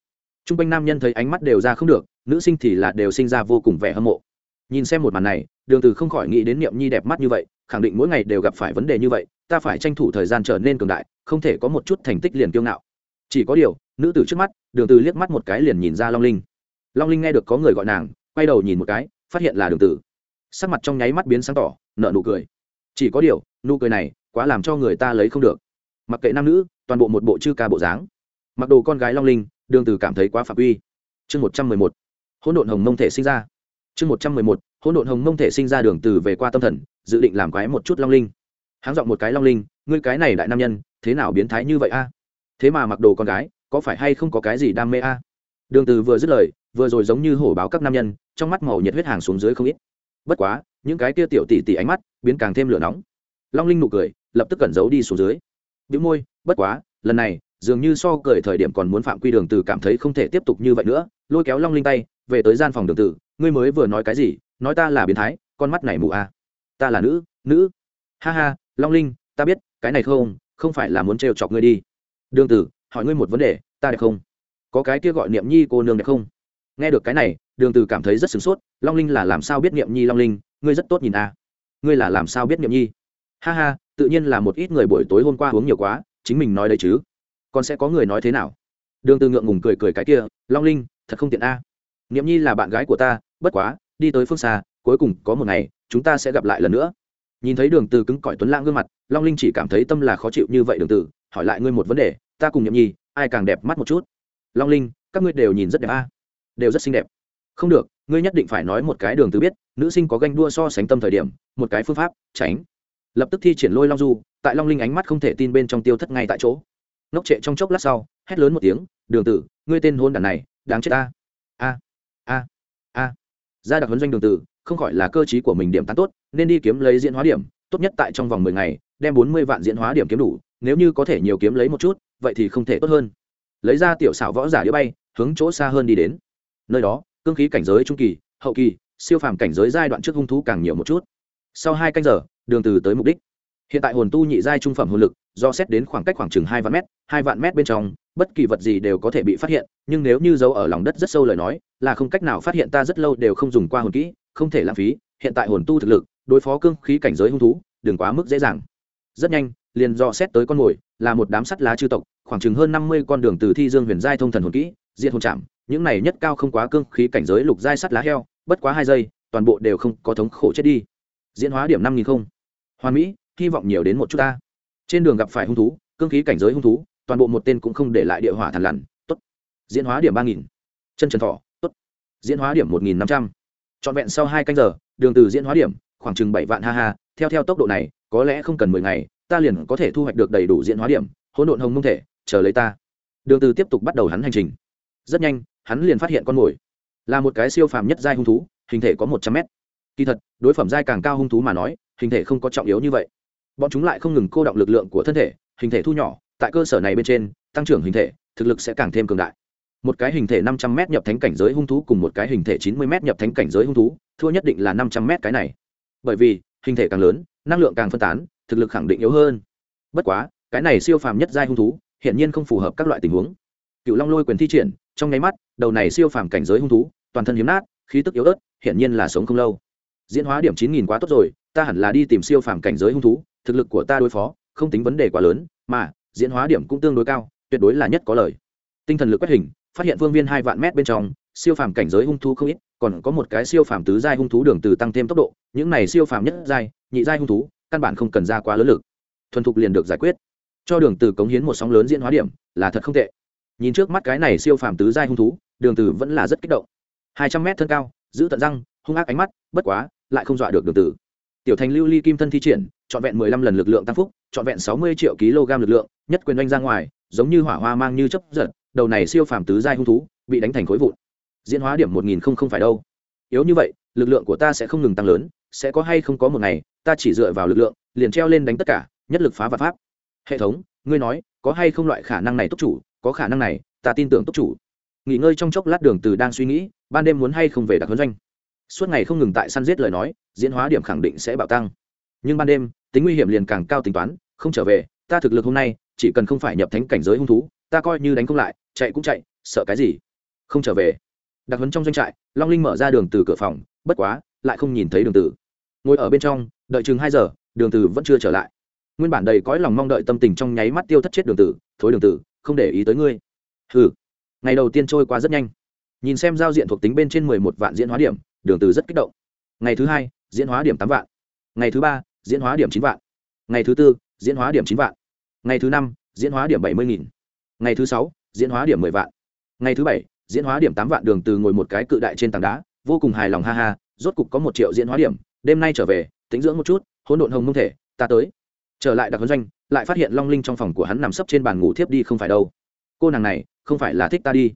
Trung quanh nam nhân thấy ánh mắt đều ra không được, nữ sinh thì là đều sinh ra vô cùng vẻ hâm mộ. Nhìn xem một màn này, đường từ không khỏi nghĩ đến niệm nhi đẹp mắt như vậy, khẳng định mỗi ngày đều gặp phải vấn đề như vậy, ta phải tranh thủ thời gian trở nên cường đại, không thể có một chút thành tích liền kiêu ngạo. Chỉ có điều, nữ tử trước mắt, đường từ liếc mắt một cái liền nhìn ra long linh. Long linh nghe được có người gọi nàng, quay đầu nhìn một cái, phát hiện là đường tử sắc mặt trong nháy mắt biến sáng tỏ, nở nụ cười. Chỉ có điều, nụ cười này quá làm cho người ta lấy không được. Mặc kệ nam nữ, toàn bộ một bộ chư ca bộ dáng. Mặc đồ con gái long linh, đường từ cảm thấy quá phạm uy chương một trăm mười một, hỗn độn hồng mông thể sinh ra. Chương một trăm mười một, hỗn độn hồng mông thể sinh ra đường từ về qua tâm thần, dự định làm quái một chút long linh. Háng dọn một cái long linh, ngươi cái này đại nam nhân, thế nào biến thái như vậy a? Thế mà mặc đồ con gái, có phải hay không có cái gì đam mê a? Đường từ vừa dứt lời, vừa rồi giống như hổ báo các nam nhân, trong mắt màu nhiệt huyết hàng xuống dưới không ít bất quá, những cái kia tiểu tỷ tỷ ánh mắt biến càng thêm lửa nóng. Long linh nụ cười lập tức cẩn giấu đi xuống dưới. Bĩu môi, bất quá, lần này, dường như so cười thời điểm còn muốn phạm quy đường từ cảm thấy không thể tiếp tục như vậy nữa, lôi kéo long linh tay, về tới gian phòng đường tử, ngươi mới vừa nói cái gì? Nói ta là biến thái, con mắt này mù à. ta là nữ nữ. Ha ha, long linh, ta biết, cái này không không phải là muốn trêu chọc ngươi đi. Đường tử, hỏi ngươi một vấn đề, ta đẹp không? Có cái kia gọi niệm nhi cô nương đẹp không? Nghe được cái này đường Từ cảm thấy rất sửng sốt, long linh là làm sao biết niệm nhi long linh, ngươi rất tốt nhìn à. ngươi là làm sao biết niệm nhi? Ha ha, tự nhiên là một ít người buổi tối hôm qua uống nhiều quá, chính mình nói đấy chứ. Còn sẽ có người nói thế nào? Đường từ ngượng ngùng cười cười cái kia, long linh, thật không tiện a niệm nhi là bạn gái của ta, bất quá, đi tới phương xa, cuối cùng có một ngày, chúng ta sẽ gặp lại lần nữa. Nhìn thấy đường từ cứng cỏi tuấn lãng gương mặt, long linh chỉ cảm thấy tâm là khó chịu như vậy đường từ, hỏi lại ngươi một vấn đề, ta cùng niệm nhi, ai càng đẹp mắt một chút? Long linh, các ngươi đều nhìn rất đẹp a đều rất xinh đẹp không được, ngươi nhất định phải nói một cái đường từ biết, nữ sinh có ganh đua so sánh tâm thời điểm, một cái phương pháp, tránh. Lập tức thi triển lôi long du, tại long linh ánh mắt không thể tin bên trong tiêu thất ngay tại chỗ. Nóc trệ trong chốc lát sau, hét lớn một tiếng, đường tử, ngươi tên hôn đàn này, đáng chết ta. A a a. Gia đặc huấn doanh đường tử, không khỏi là cơ trí của mình điểm tán tốt, nên đi kiếm lấy diễn hóa điểm, tốt nhất tại trong vòng mười ngày, đem bốn mươi vạn diễn hóa điểm kiếm đủ, nếu như có thể nhiều kiếm lấy một chút, vậy thì không thể tốt hơn. Lấy ra tiểu xảo võ giả đĩa bay, hướng chỗ xa hơn đi đến. Nơi đó cương khí cảnh giới trung kỳ, hậu kỳ, siêu phàm cảnh giới giai đoạn trước hung thú càng nhiều một chút. Sau hai canh giờ, đường từ tới mục đích. Hiện tại hồn tu nhị giai trung phẩm hồn lực, do xét đến khoảng cách khoảng chừng hai vạn mét, hai vạn mét bên trong, bất kỳ vật gì đều có thể bị phát hiện, nhưng nếu như giấu ở lòng đất rất sâu lời nói, là không cách nào phát hiện ta rất lâu đều không dùng qua hồn kỹ, không thể lãng phí, hiện tại hồn tu thực lực, đối phó cương khí cảnh giới hung thú, đừng quá mức dễ dàng. Rất nhanh, liền do xét tới con mồi, là một đám sắt lá chư tộc, khoảng chừng hơn năm mươi con đường từ thi dương huyền giai thông thần hồn kỹ, diệt hồn chạm những này nhất cao không quá cương khí cảnh giới lục giai sắt lá heo, bất quá hai giây, toàn bộ đều không có thống khổ chết đi. Diễn hóa điểm năm nghìn không. Hoàn mỹ, hy vọng nhiều đến một chút ta. Trên đường gặp phải hung thú, cương khí cảnh giới hung thú, toàn bộ một tên cũng không để lại địa hỏa thằn lằn t ố t diễn hóa điểm ba nghìn. Chân trần thọ t ố t diễn hóa điểm một nghìn năm trăm. Trọn vẹn sau hai canh giờ, đường từ diễn hóa điểm, khoảng chừng bảy vạn, ha ha, theo theo tốc độ này, có lẽ không cần mười ngày, ta liền có thể thu hoạch được đầy đủ diễn hóa điểm, hỗn độn hồng mông thể, chờ lấy ta. Đường từ tiếp tục bắt đầu hắn hành trình. Rất nhanh hắn liền phát hiện con mồi. Là một cái siêu phàm nhất giai hung thú, hình thể có một trăm mét. Kỳ thật, đối phẩm giai càng cao hung thú mà nói, hình thể không có trọng yếu như vậy. Bọn chúng lại không ngừng cô động lực lượng của thân thể, hình thể thu nhỏ, tại cơ sở này bên trên, tăng trưởng hình thể, thực lực sẽ càng thêm cường đại. Một cái hình thể năm trăm m nhập thánh cảnh giới hung thú cùng một cái hình thể chín mươi m nhập thánh cảnh giới hung thú, thua nhất định là năm trăm m cái này. Bởi vì, hình thể càng lớn, năng lượng càng phân tán, thực lực khẳng định yếu hơn. Bất quá, cái này siêu phàm nhất giai hung thú hiện nhiên không phù hợp các loại tình huống. Cựu long lôi quyền thi triển trong nháy mắt, đầu này siêu phàm cảnh giới hung thú, toàn thân hiếm nát, khí tức yếu ớt, hiển nhiên là sống không lâu. Diễn hóa điểm chín nghìn quá tốt rồi, ta hẳn là đi tìm siêu phàm cảnh giới hung thú, thực lực của ta đối phó, không tính vấn đề quá lớn, mà, diễn hóa điểm cũng tương đối cao, tuyệt đối là nhất có lời tinh thần lực quét hình, phát hiện vương viên hai vạn mét bên trong, siêu phàm cảnh giới hung thú không ít, còn có một cái siêu phàm tứ giai hung thú đường từ tăng thêm tốc độ, những này siêu phàm nhất giai, nhị giai hung thú, căn bản không cần ra quá lớn lực. Thuần thục liền được giải quyết. Cho đường từ cống hiến một sóng lớn diễn hóa điểm, là thật không tệ nhìn trước mắt cái này siêu phàm tứ giai hung thú, đường tử vẫn là rất kích động. Hai trăm mét thân cao, giữ tận răng, hung ác ánh mắt, bất quá, lại không dọa được đường tử. Tiểu thành lưu ly kim thân thi triển, trọn vẹn mười lăm lần lực lượng tăng phúc, trọn vẹn sáu mươi triệu kg lực lượng, nhất quyền oanh ra ngoài, giống như hỏa hoa mang như chấp giật, đầu này siêu phàm tứ giai hung thú, bị đánh thành khối vụn. Diễn hóa điểm một nghìn không không phải đâu. Yếu như vậy, lực lượng của ta sẽ không ngừng tăng lớn, sẽ có hay không có một ngày, ta chỉ dựa vào lực lượng, liền treo lên đánh tất cả, nhất lực phá và pháp. Hệ thống, ngươi nói có hay không loại khả năng này túc chủ, có khả năng này, ta tin tưởng túc chủ. Nghỉ ngơi trong chốc lát đường từ đang suy nghĩ, ban đêm muốn hay không về đặc huấn doanh. Suốt ngày không ngừng tại săn giết lời nói, diễn hóa điểm khẳng định sẽ bạo tăng. Nhưng ban đêm, tính nguy hiểm liền càng cao tính toán, không trở về, ta thực lực hôm nay, chỉ cần không phải nhập thánh cảnh giới hung thú, ta coi như đánh không lại, chạy cũng chạy, sợ cái gì? Không trở về. Đặc huấn trong doanh trại, long linh mở ra đường từ cửa phòng, bất quá, lại không nhìn thấy đường từ. Ngồi ở bên trong, đợi chừng hai giờ, đường từ vẫn chưa trở lại nguyên bản đầy cõi lòng mong đợi tâm tình trong nháy mắt tiêu thất chết đường tử, thối đường tử, không để ý tới ngươi. Hừ. Ngày đầu tiên trôi qua rất nhanh. Nhìn xem giao diện thuộc tính bên trên mười một vạn diễn hóa điểm, đường tử rất kích động. Ngày thứ hai, diễn hóa điểm tám vạn. Ngày thứ ba, diễn hóa điểm chín vạn. Ngày thứ tư, diễn hóa điểm chín vạn. Ngày thứ năm, diễn hóa điểm bảy mươi nghìn. Ngày thứ sáu, diễn hóa điểm mười vạn. Ngày thứ bảy, diễn hóa điểm tám vạn đường từ ngồi một cái cự đại trên tảng đá, vô cùng hài lòng ha ha, rốt cục có một triệu diễn hóa điểm, đêm nay trở về tính dưỡng một chút, hỗn độn hồng không thể, ta tới trở lại đặc huấn doanh, lại phát hiện long linh trong phòng của hắn nằm sấp trên bàn ngủ thiếp đi không phải đâu. Cô nàng này, không phải là thích ta đi.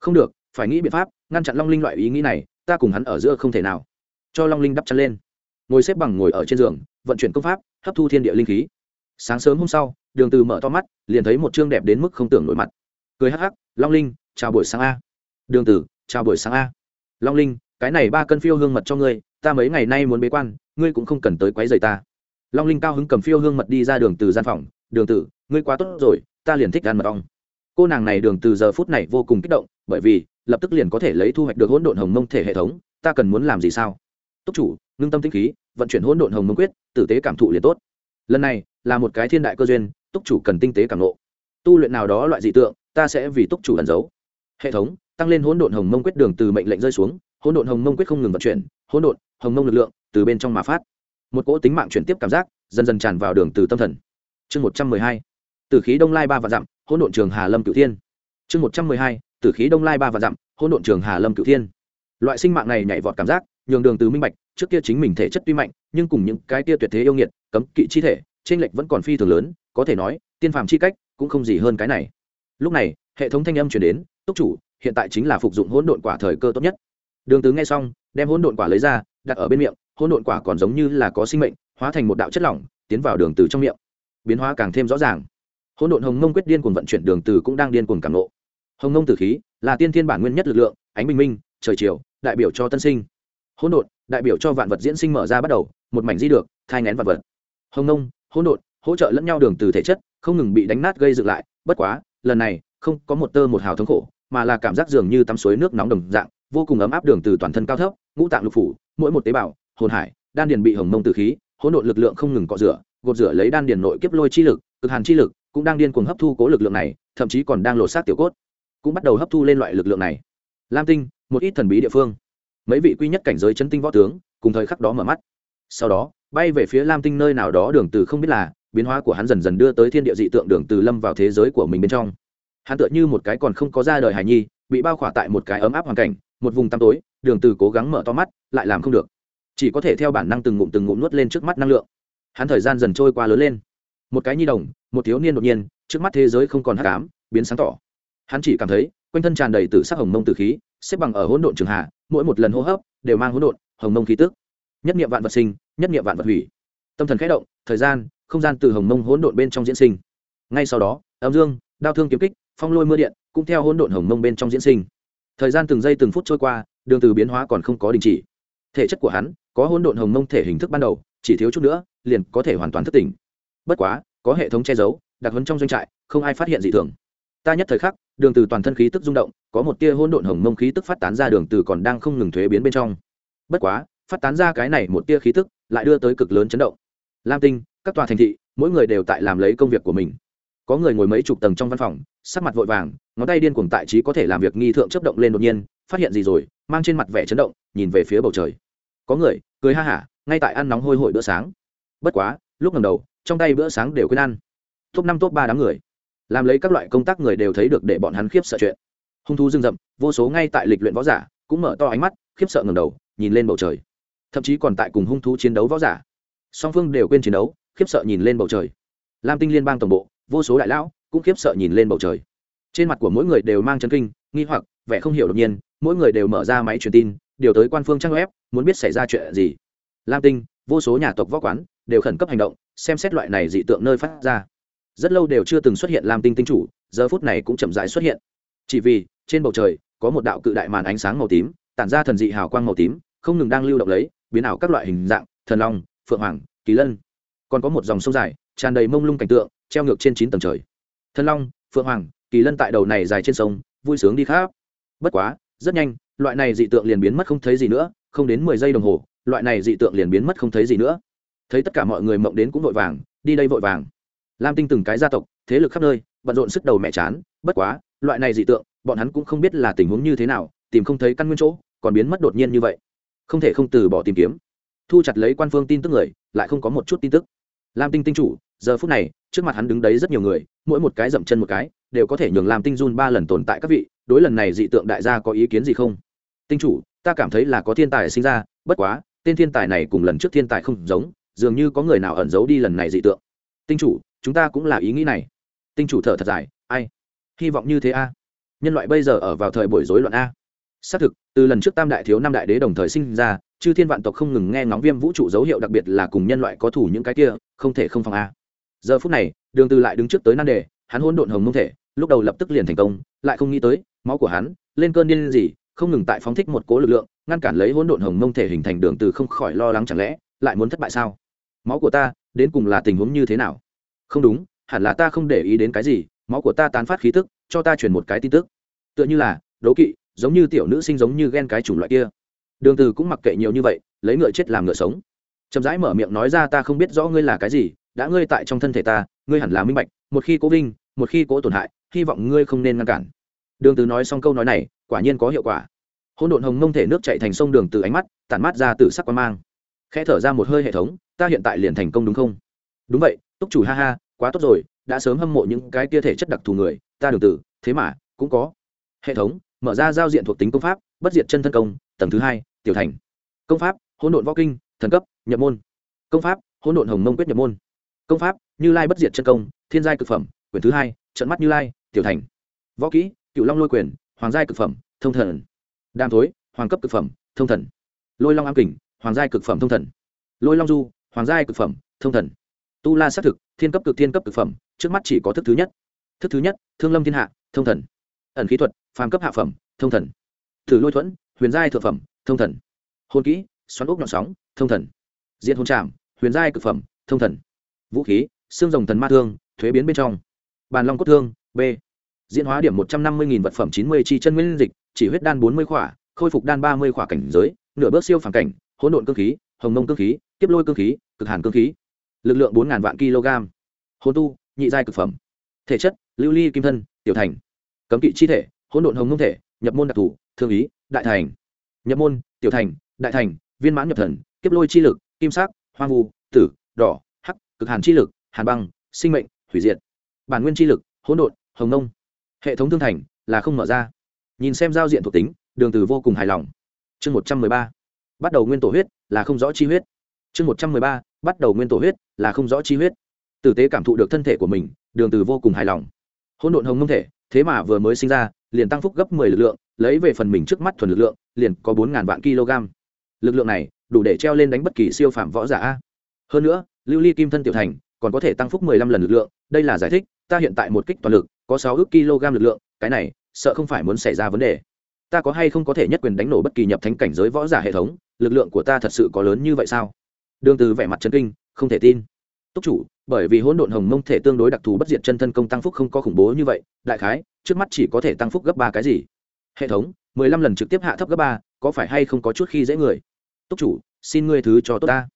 Không được, phải nghĩ biện pháp, ngăn chặn long linh loại ý nghĩ này, ta cùng hắn ở giữa không thể nào. Cho long linh đắp chăn lên. Ngồi xếp bằng ngồi ở trên giường, vận chuyển công pháp, hấp thu thiên địa linh khí. Sáng sớm hôm sau, đường từ mở to mắt, liền thấy một trương đẹp đến mức không tưởng nổi mặt. Cười hắc hắc, long linh, chào buổi sáng a. Đường từ, chào buổi sáng a. Long linh, cái này ba cân phiêu hương mật cho ngươi, ta mấy ngày nay muốn bế quan, ngươi cũng không cần tới quấy rầy ta long linh cao hứng cầm phiêu hương mật đi ra đường từ gian phòng. Đường tử, ngươi quá tốt rồi, ta liền thích ăn mật ong. Cô nàng này đường từ giờ phút này vô cùng kích động, bởi vì lập tức liền có thể lấy thu hoạch được hỗn độn hồng mông thể hệ thống. Ta cần muốn làm gì sao? Túc chủ, ngưng tâm tinh khí, vận chuyển hỗn độn hồng mông quyết, tử tế cảm thụ liền tốt. Lần này là một cái thiên đại cơ duyên, túc chủ cần tinh tế cảm nộ tu luyện nào đó loại dị tượng, ta sẽ vì túc chủ ẩn giấu. Hệ thống, tăng lên hỗn độn hồng mông quyết đường từ mệnh lệnh rơi xuống, hỗn độn hồng mông quyết không ngừng vận chuyển, hỗn độn hồng mông lực lượng từ bên trong mà phát một cỗ tính mạng chuyển tiếp cảm giác dần dần tràn vào đường từ tâm thần. Chương một trăm mười hai từ khí đông lai ba và dặm, hỗn độn trường hà lâm cửu thiên. Chương một trăm mười hai từ khí đông lai ba và dặm, hỗn độn trường hà lâm cửu thiên. Loại sinh mạng này nhảy vọt cảm giác, nhường đường từ minh bạch, trước kia chính mình thể chất tuy mạnh, nhưng cùng những cái kia tuyệt thế yêu nghiệt, cấm kỵ chi thể trên lệch vẫn còn phi thường lớn, có thể nói, tiên phàm chi cách cũng không gì hơn cái này. Lúc này, hệ thống thanh âm truyền đến, túc chủ, hiện tại chính là phục dụng hỗn độn quả thời cơ tốt nhất. Đường từ nghe xong, đem hỗn độn quả lấy ra, đặt ở bên miệng hỗn độn quả còn giống như là có sinh mệnh, hóa thành một đạo chất lỏng, tiến vào đường từ trong miệng. Biến hóa càng thêm rõ ràng. Hỗn độn hồng ngông quyết điên cuồng vận chuyển đường từ cũng đang điên cuồng cảm nộ hồng ngông tử khí là tiên thiên bản nguyên nhất lực lượng, ánh bình minh, trời chiều, đại biểu cho tân sinh. Hỗn độn, đại biểu cho vạn vật diễn sinh mở ra bắt đầu, một mảnh di được, thai ngén vạn vật. Hồng ngông hỗn độn, hỗ trợ lẫn nhau đường từ thể chất, không ngừng bị đánh nát gây dựng lại, bất quá, lần này, không có một tơ một hào thống khổ, mà là cảm giác dường như tắm suối nước nóng đồng dạng, vô cùng ấm áp đường từ toàn thân cao thấp, ngũ tạng lục phủ, mỗi một tế bào hồn hải, đan điền bị hồng mông từ khí, hỗn độn lực lượng không ngừng cọ rửa, gột rửa lấy đan điền nội kiếp lôi chi lực, cực hàn chi lực, cũng đang điên cuồng hấp thu cố lực lượng này, thậm chí còn đang lột xác tiểu cốt, cũng bắt đầu hấp thu lên loại lực lượng này. Lam tinh, một ít thần bí địa phương. Mấy vị quy nhất cảnh giới chấn tinh võ tướng, cùng thời khắc đó mở mắt. Sau đó, bay về phía lam tinh nơi nào đó đường từ không biết là, biến hóa của hắn dần dần đưa tới thiên địa dị tượng đường từ lâm vào thế giới của mình bên trong. Hắn tựa như một cái còn không có ra đời hài nhi, bị bao khỏa tại một cái ấm áp hoàn cảnh, một vùng tăm tối, đường từ cố gắng mở to mắt, lại làm không được chỉ có thể theo bản năng từng ngụm từng ngụm nuốt lên trước mắt năng lượng. Hắn thời gian dần trôi qua lớn lên. Một cái nhi đồng, một thiếu niên đột nhiên, trước mắt thế giới không còn hát cám biến sáng tỏ. Hắn chỉ cảm thấy, quanh thân tràn đầy từ sắc hồng mông từ khí, xếp bằng ở hỗn độn trường hạ, mỗi một lần hô hấp đều mang hỗn độn, hồng mông khí tức. Nhất niệm vạn vật sinh, nhất niệm vạn vật hủy. Tâm thần khẽ động, thời gian, không gian từ hồng mông hỗn độn bên trong diễn sinh. Ngay sau đó, âm dương, đao thương kiếm kích, phong lôi mưa điện, cũng theo hỗn độn hồng mông bên trong diễn sinh. Thời gian từng giây từng phút trôi qua, đường từ biến hóa còn không có đình chỉ thể chất của hắn có hôn độn hồng mông thể hình thức ban đầu, chỉ thiếu chút nữa, liền có thể hoàn toàn thức tỉnh. Bất quá, có hệ thống che giấu, đặc huấn trong doanh trại, không ai phát hiện gì thường. Ta nhất thời khắc, đường từ toàn thân khí tức rung động, có một tia hôn độn hồng mông khí tức phát tán ra đường từ còn đang không ngừng thuế biến bên trong. Bất quá, phát tán ra cái này một tia khí tức, lại đưa tới cực lớn chấn động. Lam tinh, các tòa thành thị, mỗi người đều tại làm lấy công việc của mình. Có người ngồi mấy chục tầng trong văn phòng, sắc mặt vội vàng, ngón tay điên cuồng tại trí có thể làm việc nghi thượng chấp động lên đột nhiên, phát hiện gì rồi, mang trên mặt vẻ chấn động, nhìn về phía bầu trời có người cười ha hả, ngay tại ăn nóng hôi hổi bữa sáng. Bất quá, lúc ngầm đầu, trong tay bữa sáng đều quên ăn. Top năm, top ba đám người. Làm lấy các loại công tác người đều thấy được để bọn hắn khiếp sợ chuyện. Hung thú rừng rậm, vô số ngay tại lịch luyện võ giả cũng mở to ánh mắt, khiếp sợ ngầm đầu, nhìn lên bầu trời. Thậm chí còn tại cùng hung thú chiến đấu võ giả. Song phương đều quên chiến đấu, khiếp sợ nhìn lên bầu trời. Lam tinh liên bang tổng bộ, vô số đại lão cũng khiếp sợ nhìn lên bầu trời. Trên mặt của mỗi người đều mang chân kinh, nghi hoặc, vẻ không hiểu đột nhiên, mỗi người đều mở ra máy truyền tin điều tới quan phương trang web, muốn biết xảy ra chuyện gì. Lam tinh, vô số nhà tộc võ quán đều khẩn cấp hành động, xem xét loại này dị tượng nơi phát ra. Rất lâu đều chưa từng xuất hiện lam tinh tinh chủ, giờ phút này cũng chậm rãi xuất hiện. Chỉ vì, trên bầu trời, có một đạo cự đại màn ánh sáng màu tím, tản ra thần dị hào quang màu tím, không ngừng đang lưu động lấy, biến ảo các loại hình dạng, thần long, phượng hoàng, kỳ lân. Còn có một dòng sông dài, tràn đầy mông lung cảnh tượng, treo ngược trên chín tầng trời. Thần long, phượng hoàng, kỳ lân tại đầu này dài trên sông, vui sướng đi khắp. Bất quá, rất nhanh loại này dị tượng liền biến mất không thấy gì nữa, không đến mười giây đồng hồ, loại này dị tượng liền biến mất không thấy gì nữa. Thấy tất cả mọi người mộng đến cũng vội vàng, đi đây vội vàng. Lam tinh từng cái gia tộc, thế lực khắp nơi, bận rộn sức đầu mẹ chán, bất quá, loại này dị tượng, bọn hắn cũng không biết là tình huống như thế nào, tìm không thấy căn nguyên chỗ, còn biến mất đột nhiên như vậy. Không thể không từ bỏ tìm kiếm. Thu chặt lấy quan phương tin tức người, lại không có một chút tin tức. Lam tinh tinh chủ, giờ phút này, trước mặt hắn đứng đấy rất nhiều người, mỗi một cái dậm chân một cái, đều có thể nhường lam tinh run ba lần tồn tại các vị đối lần này dị tượng đại gia có ý kiến gì không? Tinh chủ, ta cảm thấy là có thiên tài sinh ra, bất quá, tên thiên tài này cùng lần trước thiên tài không giống, dường như có người nào ẩn giấu đi lần này dị tượng. Tinh chủ, chúng ta cũng là ý nghĩ này. Tinh chủ thở thật dài, ai? Hy vọng như thế a. Nhân loại bây giờ ở vào thời buổi rối loạn a. Xác thực, từ lần trước tam đại thiếu năm đại đế đồng thời sinh ra, chư thiên vạn tộc không ngừng nghe ngóng viêm vũ trụ dấu hiệu đặc biệt là cùng nhân loại có thủ những cái kia, không thể không phòng a. Giờ phút này, đường từ lại đứng trước tới nan đề, hắn hỗn độn hồng mông thể, lúc đầu lập tức liền thành công, lại không nghĩ tới máu của hắn, lên cơn điên gì không ngừng tại phóng thích một cố lực lượng, ngăn cản lấy hỗn độn hồng mông thể hình thành đường từ không khỏi lo lắng chẳng lẽ, lại muốn thất bại sao? Máu của ta, đến cùng là tình huống như thế nào? Không đúng, hẳn là ta không để ý đến cái gì, máu của ta tán phát khí tức, cho ta truyền một cái tin tức. Tựa như là, đố kỵ, giống như tiểu nữ sinh giống như ghen cái chủng loại kia. Đường từ cũng mặc kệ nhiều như vậy, lấy ngựa chết làm ngựa sống. Chậm rãi mở miệng nói ra ta không biết rõ ngươi là cái gì, đã ngươi tại trong thân thể ta, ngươi hẳn là minh bạch, một khi cố vinh, một khi cố tổn hại, hy vọng ngươi không nên ngăn cản đường từ nói xong câu nói này, quả nhiên có hiệu quả. Hỗn độn hồng mông thể nước chảy thành sông đường từ ánh mắt, tản mát ra từ sắc quan mang. Khẽ thở ra một hơi hệ thống, ta hiện tại liền thành công đúng không? Đúng vậy, túc chủ, ha ha, quá tốt rồi, đã sớm hâm mộ những cái kia thể chất đặc thù người, ta đường tử thế mà, cũng có. Hệ thống, mở ra giao diện thuộc tính công pháp, bất diệt chân thân công, tầng thứ hai, tiểu thành. Công pháp, hỗn độn võ kinh, thần cấp, nhập môn. Công pháp, hỗn độn hồng mông quyết nhập môn. Công pháp, như lai bất diệt chân công, thiên giai cực phẩm, quyển thứ hai, trận mắt như lai, tiểu thành. Võ kỹ cựu long lôi quyền, hoàng giai cực phẩm, thông thần. Đam thối, hoàng cấp cực phẩm, thông thần. Lôi long am kình, hoàng giai cực phẩm, thông thần. Lôi long du, hoàng giai cực phẩm, thông thần. Tu la xác thực, thiên cấp cực, thiên cấp cực phẩm, trước mắt chỉ có thức thứ nhất. Thức thứ nhất, thương lâm thiên hạ, thông thần. Ẩn khí thuật, phàm cấp hạ phẩm, thông thần. Thử lôi thuẫn, huyền giai thượng phẩm, thông thần. Hôn kỹ, xoắn ốc nhọn sóng, thông thần. Diện hôn trảm, huyền giai cực phẩm, thông thần. Vũ khí, xương rồng thần ma thương, thuế biến bên trong. Bàn long cốt thương, b diễn hóa điểm một trăm năm mươi vật phẩm chín mươi chi chân nguyên dịch, chỉ huyết đan bốn mươi khỏa, khôi phục đan ba mươi khỏa cảnh giới, nửa bước siêu phản cảnh, hỗn độn cơ khí, hồng mông cơ khí tiếp lôi cơ khí, cực hàn cơ khí. Lực lượng bốn vạn kg. Hôn tu, nhị giai cực phẩm. Thể chất, lưu ly, kim thân, tiểu thành. Cấm kỵ chi thể, hỗn độn hồng mông thể, nhập môn đặc thù, thương ý, đại thành. Nhập môn, tiểu thành, đại thành, viên mãn nhập thần, kiếp lôi chi lực, kim sắc, hoang vu, tử, đỏ, hắc, cực hàn chi lực, hàn băng, sinh mệnh, hủy diệt. Bản nguyên chi lực, hỗn độn, hồng nông hệ thống thương thành là không mở ra. Nhìn xem giao diện thuộc tính, đường từ vô cùng hài lòng. Chương một trăm mười ba, bắt đầu nguyên tổ huyết là không rõ chi huyết. Chương một trăm mười ba, bắt đầu nguyên tổ huyết là không rõ chi huyết. Tử tế cảm thụ được thân thể của mình, đường từ vô cùng hài lòng. Hỗn độn hồng nông thể, thế mà vừa mới sinh ra, liền tăng phúc gấp mười lực lượng, lấy về phần mình trước mắt thuần lực lượng, liền có bốn ngàn vạn kg. Lực lượng này, đủ để treo lên đánh bất kỳ siêu phạm võ giả hơn nữa, lưu ly kim thân tiểu thành, còn có thể tăng phúc mười lăm lần lực lượng, đây là giải thích, ta hiện tại một kích toàn lực có sáu ước kg lực lượng, cái này, sợ không phải muốn xảy ra vấn đề. Ta có hay không có thể nhất quyền đánh nổ bất kỳ nhập thánh cảnh giới võ giả hệ thống? Lực lượng của ta thật sự có lớn như vậy sao? Đường từ vẻ mặt chấn kinh, không thể tin. Túc chủ, bởi vì hỗn độn hồng mông thể tương đối đặc thù bất diệt chân thân công tăng phúc không có khủng bố như vậy, đại khái, trước mắt chỉ có thể tăng phúc gấp ba cái gì? Hệ thống, mười lăm lần trực tiếp hạ thấp gấp ba, có phải hay không có chút khi dễ người? Túc chủ, xin ngươi thứ cho tốt ta.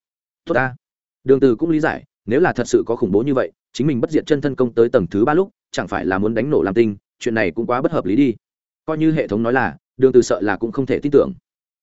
Tốt ta. Đường từ cũng lý giải, nếu là thật sự có khủng bố như vậy chính mình bất diệt chân thân công tới tầng thứ ba lúc, chẳng phải là muốn đánh nổ làm tinh, chuyện này cũng quá bất hợp lý đi. Coi như hệ thống nói là, đường từ sợ là cũng không thể tin tưởng.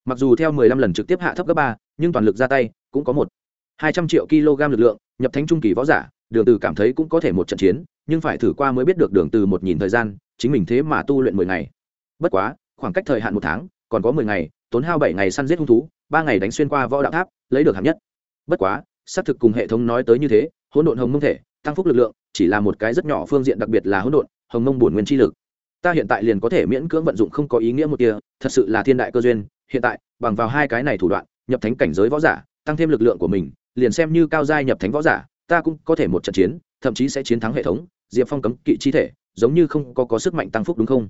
Mặc dù theo mười lăm lần trực tiếp hạ thấp gấp ba, nhưng toàn lực ra tay, cũng có một, hai trăm triệu kg lực lượng, nhập thánh trung kỳ võ giả, đường từ cảm thấy cũng có thể một trận chiến, nhưng phải thử qua mới biết được đường từ một nhìn thời gian, chính mình thế mà tu luyện mười ngày. Bất quá, khoảng cách thời hạn một tháng, còn có mười ngày, tốn hao bảy ngày săn giết hung thú, ba ngày đánh xuyên qua võ đạo tháp, lấy được hạng nhất. Bất quá, xác thực cùng hệ thống nói tới như thế, hỗn độn hồng mông thể tăng phúc lực lượng chỉ là một cái rất nhỏ phương diện đặc biệt là hỗn độn hồng mông bổn nguyên chi lực. Ta hiện tại liền có thể miễn cưỡng vận dụng không có ý nghĩa một kia thật sự là thiên đại cơ duyên. Hiện tại bằng vào hai cái này thủ đoạn nhập thánh cảnh giới võ giả tăng thêm lực lượng của mình liền xem như cao giai nhập thánh võ giả ta cũng có thể một trận chiến thậm chí sẽ chiến thắng hệ thống diệp phong cấm kỵ chi thể giống như không có, có sức mạnh tăng phúc đúng không?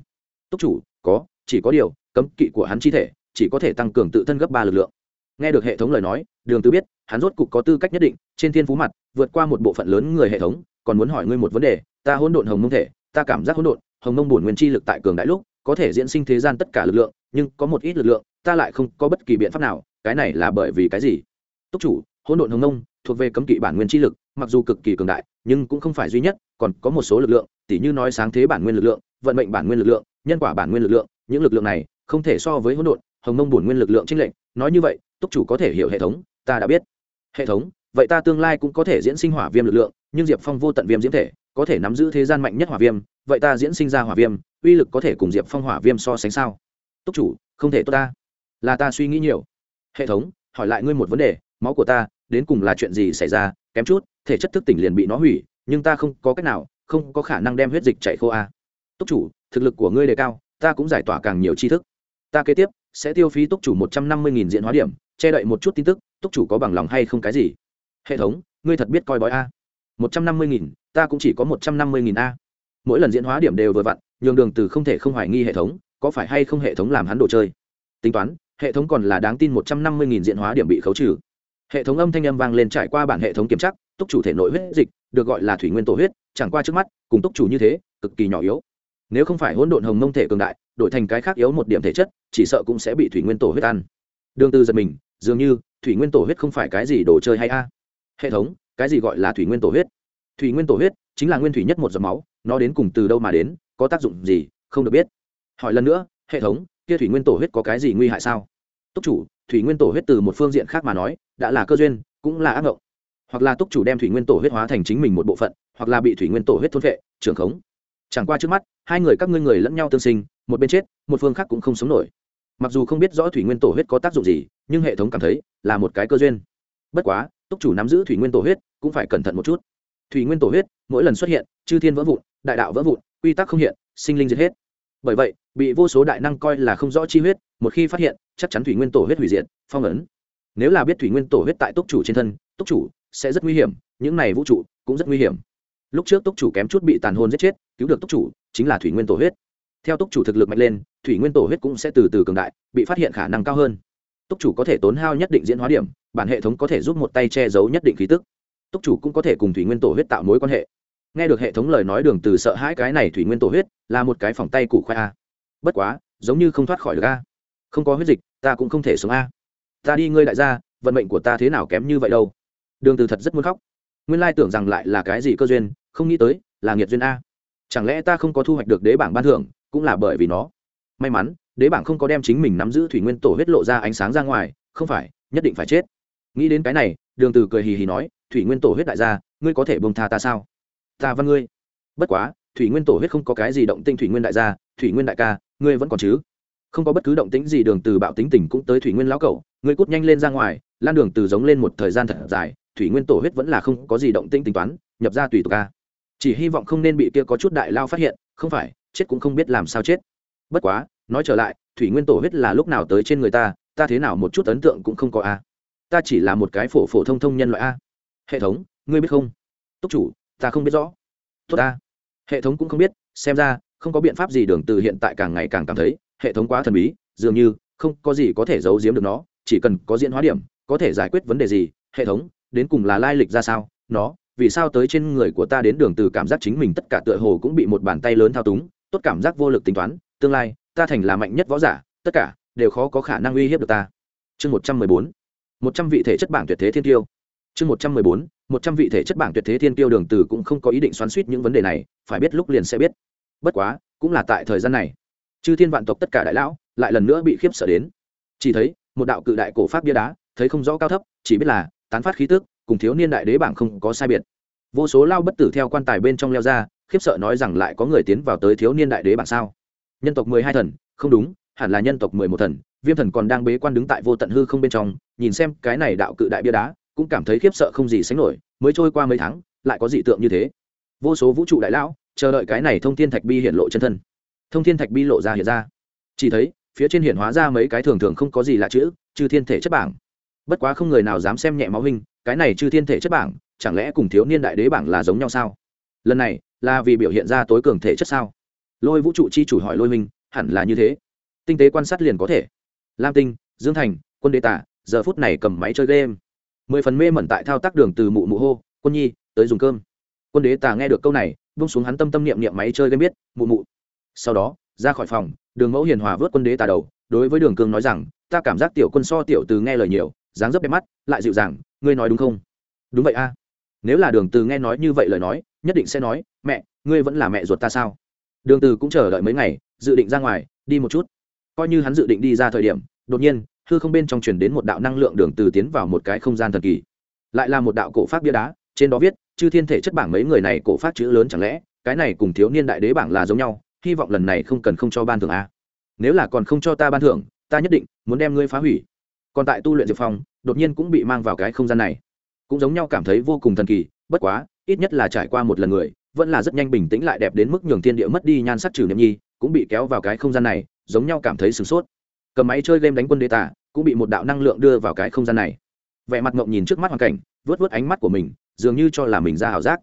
Túc chủ có chỉ có điều cấm kỵ của hắn chi thể chỉ có thể tăng cường tự thân gấp ba lực lượng. Nghe được hệ thống lời nói đường tư biết hắn rốt cục có tư cách nhất định trên thiên phú mặt vượt qua một bộ phận lớn người hệ thống, còn muốn hỏi ngươi một vấn đề, ta hỗn độn hồng mông thể, ta cảm giác hỗn độn, hồng mông bổn nguyên chi lực tại cường đại lúc, có thể diễn sinh thế gian tất cả lực lượng, nhưng có một ít lực lượng, ta lại không có bất kỳ biện pháp nào, cái này là bởi vì cái gì? Túc chủ, hỗn độn hồng mông thuộc về cấm kỵ bản nguyên chi lực, mặc dù cực kỳ cường đại, nhưng cũng không phải duy nhất, còn có một số lực lượng, tỉ như nói sáng thế bản nguyên lực lượng, vận mệnh bản nguyên lực lượng, nhân quả bản nguyên lực lượng, những lực lượng này không thể so với hỗn độn, hồng mông bổn nguyên lực lượng trinh lệnh nói như vậy, túc chủ có thể hiểu hệ thống, ta đã biết. Hệ thống vậy ta tương lai cũng có thể diễn sinh hỏa viêm lực lượng, nhưng diệp phong vô tận viêm diễm thể, có thể nắm giữ thế gian mạnh nhất hỏa viêm, vậy ta diễn sinh ra hỏa viêm, uy lực có thể cùng diệp phong hỏa viêm so sánh sao? Túc chủ, không thể tốt ta. Là ta suy nghĩ nhiều. Hệ thống, hỏi lại ngươi một vấn đề, máu của ta, đến cùng là chuyện gì xảy ra, kém chút, thể chất thức tỉnh liền bị nó hủy, nhưng ta không có cách nào, không có khả năng đem huyết dịch chạy khô a. Túc chủ, thực lực của ngươi đề cao, ta cũng giải tỏa càng nhiều tri thức. Ta kế tiếp, sẽ tiêu phí túc chủ một trăm năm mươi nghìn diện hóa điểm, che đậy một chút tin tức, túc chủ có bằng lòng hay không cái gì? Hệ thống, ngươi thật biết coi bói a? Một trăm năm mươi nghìn, ta cũng chỉ có một trăm năm mươi nghìn a. Mỗi lần diễn hóa điểm đều vừa vặn, nhường đường từ không thể không hoài nghi hệ thống, có phải hay không hệ thống làm hắn đồ chơi. Tính toán, hệ thống còn là đáng tin một trăm năm mươi nghìn diễn hóa điểm bị khấu trừ. Hệ thống âm thanh âm vang lên trải qua bản hệ thống kiểm tra, túc chủ thể nội huyết dịch, được gọi là thủy nguyên tổ huyết, chẳng qua trước mắt, cùng túc chủ như thế, cực kỳ nhỏ yếu. Nếu không phải hỗn độn hồng mông thể cường đại, đổi thành cái khác yếu một điểm thể chất, chỉ sợ cũng sẽ bị thủy nguyên tổ huyết ăn. Đường từ giật mình, dường như, thủy nguyên tổ huyết không phải cái gì đồ chơi hay a hệ thống, cái gì gọi là thủy nguyên tổ huyết? Thủy nguyên tổ huyết chính là nguyên thủy nhất một giọt máu, nó đến cùng từ đâu mà đến, có tác dụng gì, không được biết. Hỏi lần nữa, hệ thống, kia thủy nguyên tổ huyết có cái gì nguy hại sao? Túc chủ, thủy nguyên tổ huyết từ một phương diện khác mà nói, đã là cơ duyên, cũng là ác ngộng. Hoặc là túc chủ đem thủy nguyên tổ huyết hóa thành chính mình một bộ phận, hoặc là bị thủy nguyên tổ huyết thôn vệ trưởng khống. Chẳng qua trước mắt, hai người các ngươi người lẫn nhau tương sinh, một bên chết, một phương khác cũng không sống nổi. Mặc dù không biết rõ thủy nguyên tổ huyết có tác dụng gì, nhưng hệ thống cảm thấy là một cái cơ duyên. Bất quá túc chủ nắm giữ thủy nguyên tổ huyết, cũng phải cẩn thận một chút. Thủy nguyên tổ huyết, mỗi lần xuất hiện, chư thiên vỡ vụn, đại đạo vỡ vụn, quy tắc không hiện, sinh linh diệt hết. Bởi vậy, bị vô số đại năng coi là không rõ chi huyết, một khi phát hiện, chắc chắn thủy nguyên tổ huyết hủy diệt, phong ấn. Nếu là biết thủy nguyên tổ huyết tại túc chủ trên thân, túc chủ sẽ rất nguy hiểm, những này vũ trụ cũng rất nguy hiểm. Lúc trước túc chủ kém chút bị tàn hôn giết chết, cứu được túc chủ chính là thủy nguyên tổ huyết. Theo túc chủ thực lực mạnh lên, thủy nguyên tổ huyết cũng sẽ từ từ cường đại, bị phát hiện khả năng cao hơn túc chủ có thể tốn hao nhất định diễn hóa điểm, bản hệ thống có thể giúp một tay che giấu nhất định khí tức. Túc chủ cũng có thể cùng thủy nguyên tổ huyết tạo mối quan hệ. Nghe được hệ thống lời nói đường từ sợ hãi cái này thủy nguyên tổ huyết, là một cái phòng tay củ khoai a. Bất quá, giống như không thoát khỏi được a. Không có huyết dịch, ta cũng không thể sống a. Ta đi ngươi đại gia, vận mệnh của ta thế nào kém như vậy đâu? Đường từ thật rất muốn khóc. Nguyên lai tưởng rằng lại là cái gì cơ duyên, không nghĩ tới, là nghiệt duyên a. Chẳng lẽ ta không có thu hoạch được đế bảng ban thưởng, cũng là bởi vì nó? May mắn đế bảng không có đem chính mình nắm giữ thủy nguyên tổ huyết lộ ra ánh sáng ra ngoài, không phải, nhất định phải chết. Nghĩ đến cái này, đường từ cười hì hì nói, thủy nguyên tổ huyết đại gia, ngươi có thể bông tha ta sao? Ta văn ngươi. Bất quá, thủy nguyên tổ huyết không có cái gì động tinh thủy nguyên đại gia, thủy nguyên đại ca, ngươi vẫn còn chứ? Không có bất cứ động tĩnh gì, đường từ bạo tính tình cũng tới thủy nguyên lão cẩu, ngươi cút nhanh lên ra ngoài. Lan đường từ giống lên một thời gian thật dài, thủy nguyên tổ huyết vẫn là không có gì động tĩnh tính toán, nhập ra tùy tục ca. Chỉ hy vọng không nên bị kia có chút đại lao phát hiện, không phải, chết cũng không biết làm sao chết. Bất quá nói trở lại, thủy nguyên tổ huyết là lúc nào tới trên người ta ta thế nào một chút ấn tượng cũng không có a. Ta chỉ là một cái phổ phổ thông thông nhân loại a. Hệ thống, ngươi biết không? Túc chủ, ta không biết rõ. Tốt a. Hệ thống cũng không biết, xem ra, không có biện pháp gì đường từ hiện tại càng ngày càng cảm thấy, hệ thống quá thần bí, dường như, không có gì có thể giấu giếm được nó, chỉ cần có diễn hóa điểm, có thể giải quyết vấn đề gì, hệ thống, đến cùng là lai lịch ra sao, nó, vì sao tới trên người của ta đến đường từ cảm giác chính mình tất cả tựa hồ cũng bị một bàn tay lớn thao túng, tốt cảm giác vô lực tính toán, tương lai ta thành là mạnh nhất võ giả, tất cả đều khó có khả năng uy hiếp được ta. Chương một trăm mười bốn, một trăm vị thể chất bảng tuyệt thế thiên tiêu. Chương một trăm mười bốn, một trăm vị thể chất bảng tuyệt thế thiên tiêu đường từ cũng không có ý định xoắn suýt những vấn đề này, phải biết lúc liền sẽ biết. Bất quá, cũng là tại thời gian này, chư thiên vạn tộc tất cả đại lão lại lần nữa bị khiếp sợ đến. Chỉ thấy, một đạo cự đại cổ pháp bia đá, thấy không rõ cao thấp, chỉ biết là tán phát khí tức, cùng thiếu niên đại đế bảng không có sai biệt. Vô số lao bất tử theo quan tài bên trong leo ra, khiếp sợ nói rằng lại có người tiến vào tới thiếu niên đại đế bảng sao? Nhân tộc mười hai thần, không đúng, hẳn là nhân tộc mười một thần. Viêm thần còn đang bế quan đứng tại vô tận hư không bên trong, nhìn xem cái này đạo cự đại bia đá, cũng cảm thấy khiếp sợ không gì sánh nổi, mới trôi qua mấy tháng, lại có dị tượng như thế. Vô số vũ trụ đại lão, chờ đợi cái này thông thiên thạch bi hiện lộ chân thân. Thông thiên thạch bi lộ ra hiện ra. Chỉ thấy, phía trên hiện hóa ra mấy cái thường thường không có gì lạ chữ, chư thiên thể chất bảng. Bất quá không người nào dám xem nhẹ máu hình cái này chư thiên thể chất bảng, chẳng lẽ cùng thiếu niên đại đế bảng là giống nhau sao? Lần này, là vì biểu hiện ra tối cường thể chất sao? Lôi vũ trụ chi chủ hỏi lôi minh hẳn là như thế. Tinh tế quan sát liền có thể. Lam tinh, dương thành, quân đế tả, giờ phút này cầm máy chơi game. Mười phần mê mẩn tại thao tác đường từ mụ mụ hô, quân nhi, tới dùng cơm. Quân đế tả nghe được câu này bung xuống hắn tâm tâm niệm niệm máy chơi game biết, mụ mụ. Sau đó, ra khỏi phòng, đường mẫu hiền hòa vớt quân đế tả đầu, đối với đường cương nói rằng, ta cảm giác tiểu quân so tiểu từ nghe lời nhiều, dáng dấp đẹp mắt, lại dịu dàng, ngươi nói đúng không? Đúng vậy a. Nếu là đường từ nghe nói như vậy lời nói, nhất định sẽ nói, mẹ, ngươi vẫn là mẹ ruột ta sao? Đường từ cũng chờ đợi mấy ngày, dự định ra ngoài, đi một chút. Coi như hắn dự định đi ra thời điểm, đột nhiên, hư không bên trong truyền đến một đạo năng lượng đường từ tiến vào một cái không gian thần kỳ. Lại là một đạo cổ pháp bia đá, trên đó viết, chư thiên thể chất bảng mấy người này cổ pháp chữ lớn chẳng lẽ, cái này cùng thiếu niên đại đế bảng là giống nhau, hy vọng lần này không cần không cho ban thưởng a. Nếu là còn không cho ta ban thưởng, ta nhất định muốn đem ngươi phá hủy. Còn tại tu luyện diệp phong, đột nhiên cũng bị mang vào cái không gian này. Cũng giống nhau cảm thấy vô cùng thần kỳ, bất quá, ít nhất là trải qua một lần người vẫn là rất nhanh bình tĩnh lại đẹp đến mức nhường thiên địa mất đi nhan sắc trừ niệm nhi, cũng bị kéo vào cái không gian này, giống nhau cảm thấy sửng sốt. Cầm máy chơi game đánh quân đế tả, cũng bị một đạo năng lượng đưa vào cái không gian này. Vẻ mặt ngộng nhìn trước mắt hoàn cảnh, vớt vớt ánh mắt của mình, dường như cho là mình ra ảo giác.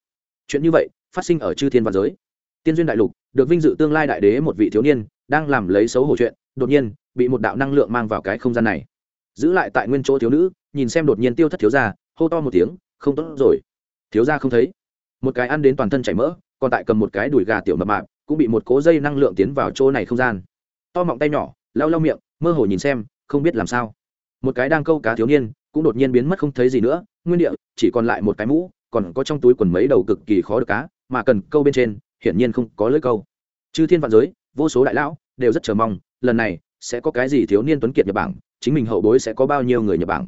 Chuyện như vậy, phát sinh ở chư thiên văn giới. Tiên duyên đại lục, được vinh dự tương lai đại đế một vị thiếu niên, đang làm lấy xấu hổ chuyện, đột nhiên, bị một đạo năng lượng mang vào cái không gian này. Giữ lại tại nguyên chỗ thiếu nữ, nhìn xem đột nhiên tiêu thất thiếu gia, hô to một tiếng, không tốt rồi. Thiếu gia không thấy một cái ăn đến toàn thân chảy mỡ, còn tại cầm một cái đùi gà tiểu mập mạp, cũng bị một cố dây năng lượng tiến vào chỗ này không gian. To mọng tay nhỏ, lau lau miệng, mơ hồ nhìn xem, không biết làm sao. Một cái đang câu cá thiếu niên, cũng đột nhiên biến mất không thấy gì nữa, nguyên địa, chỉ còn lại một cái mũ, còn có trong túi quần mấy đầu cực kỳ khó được cá, mà cần câu bên trên, hiển nhiên không có lưỡi câu. Chư thiên vạn giới, vô số đại lão, đều rất chờ mong, lần này, sẽ có cái gì thiếu niên tuấn kiệt nhập bảng chính mình hậu bối sẽ có bao nhiêu người nhập bảng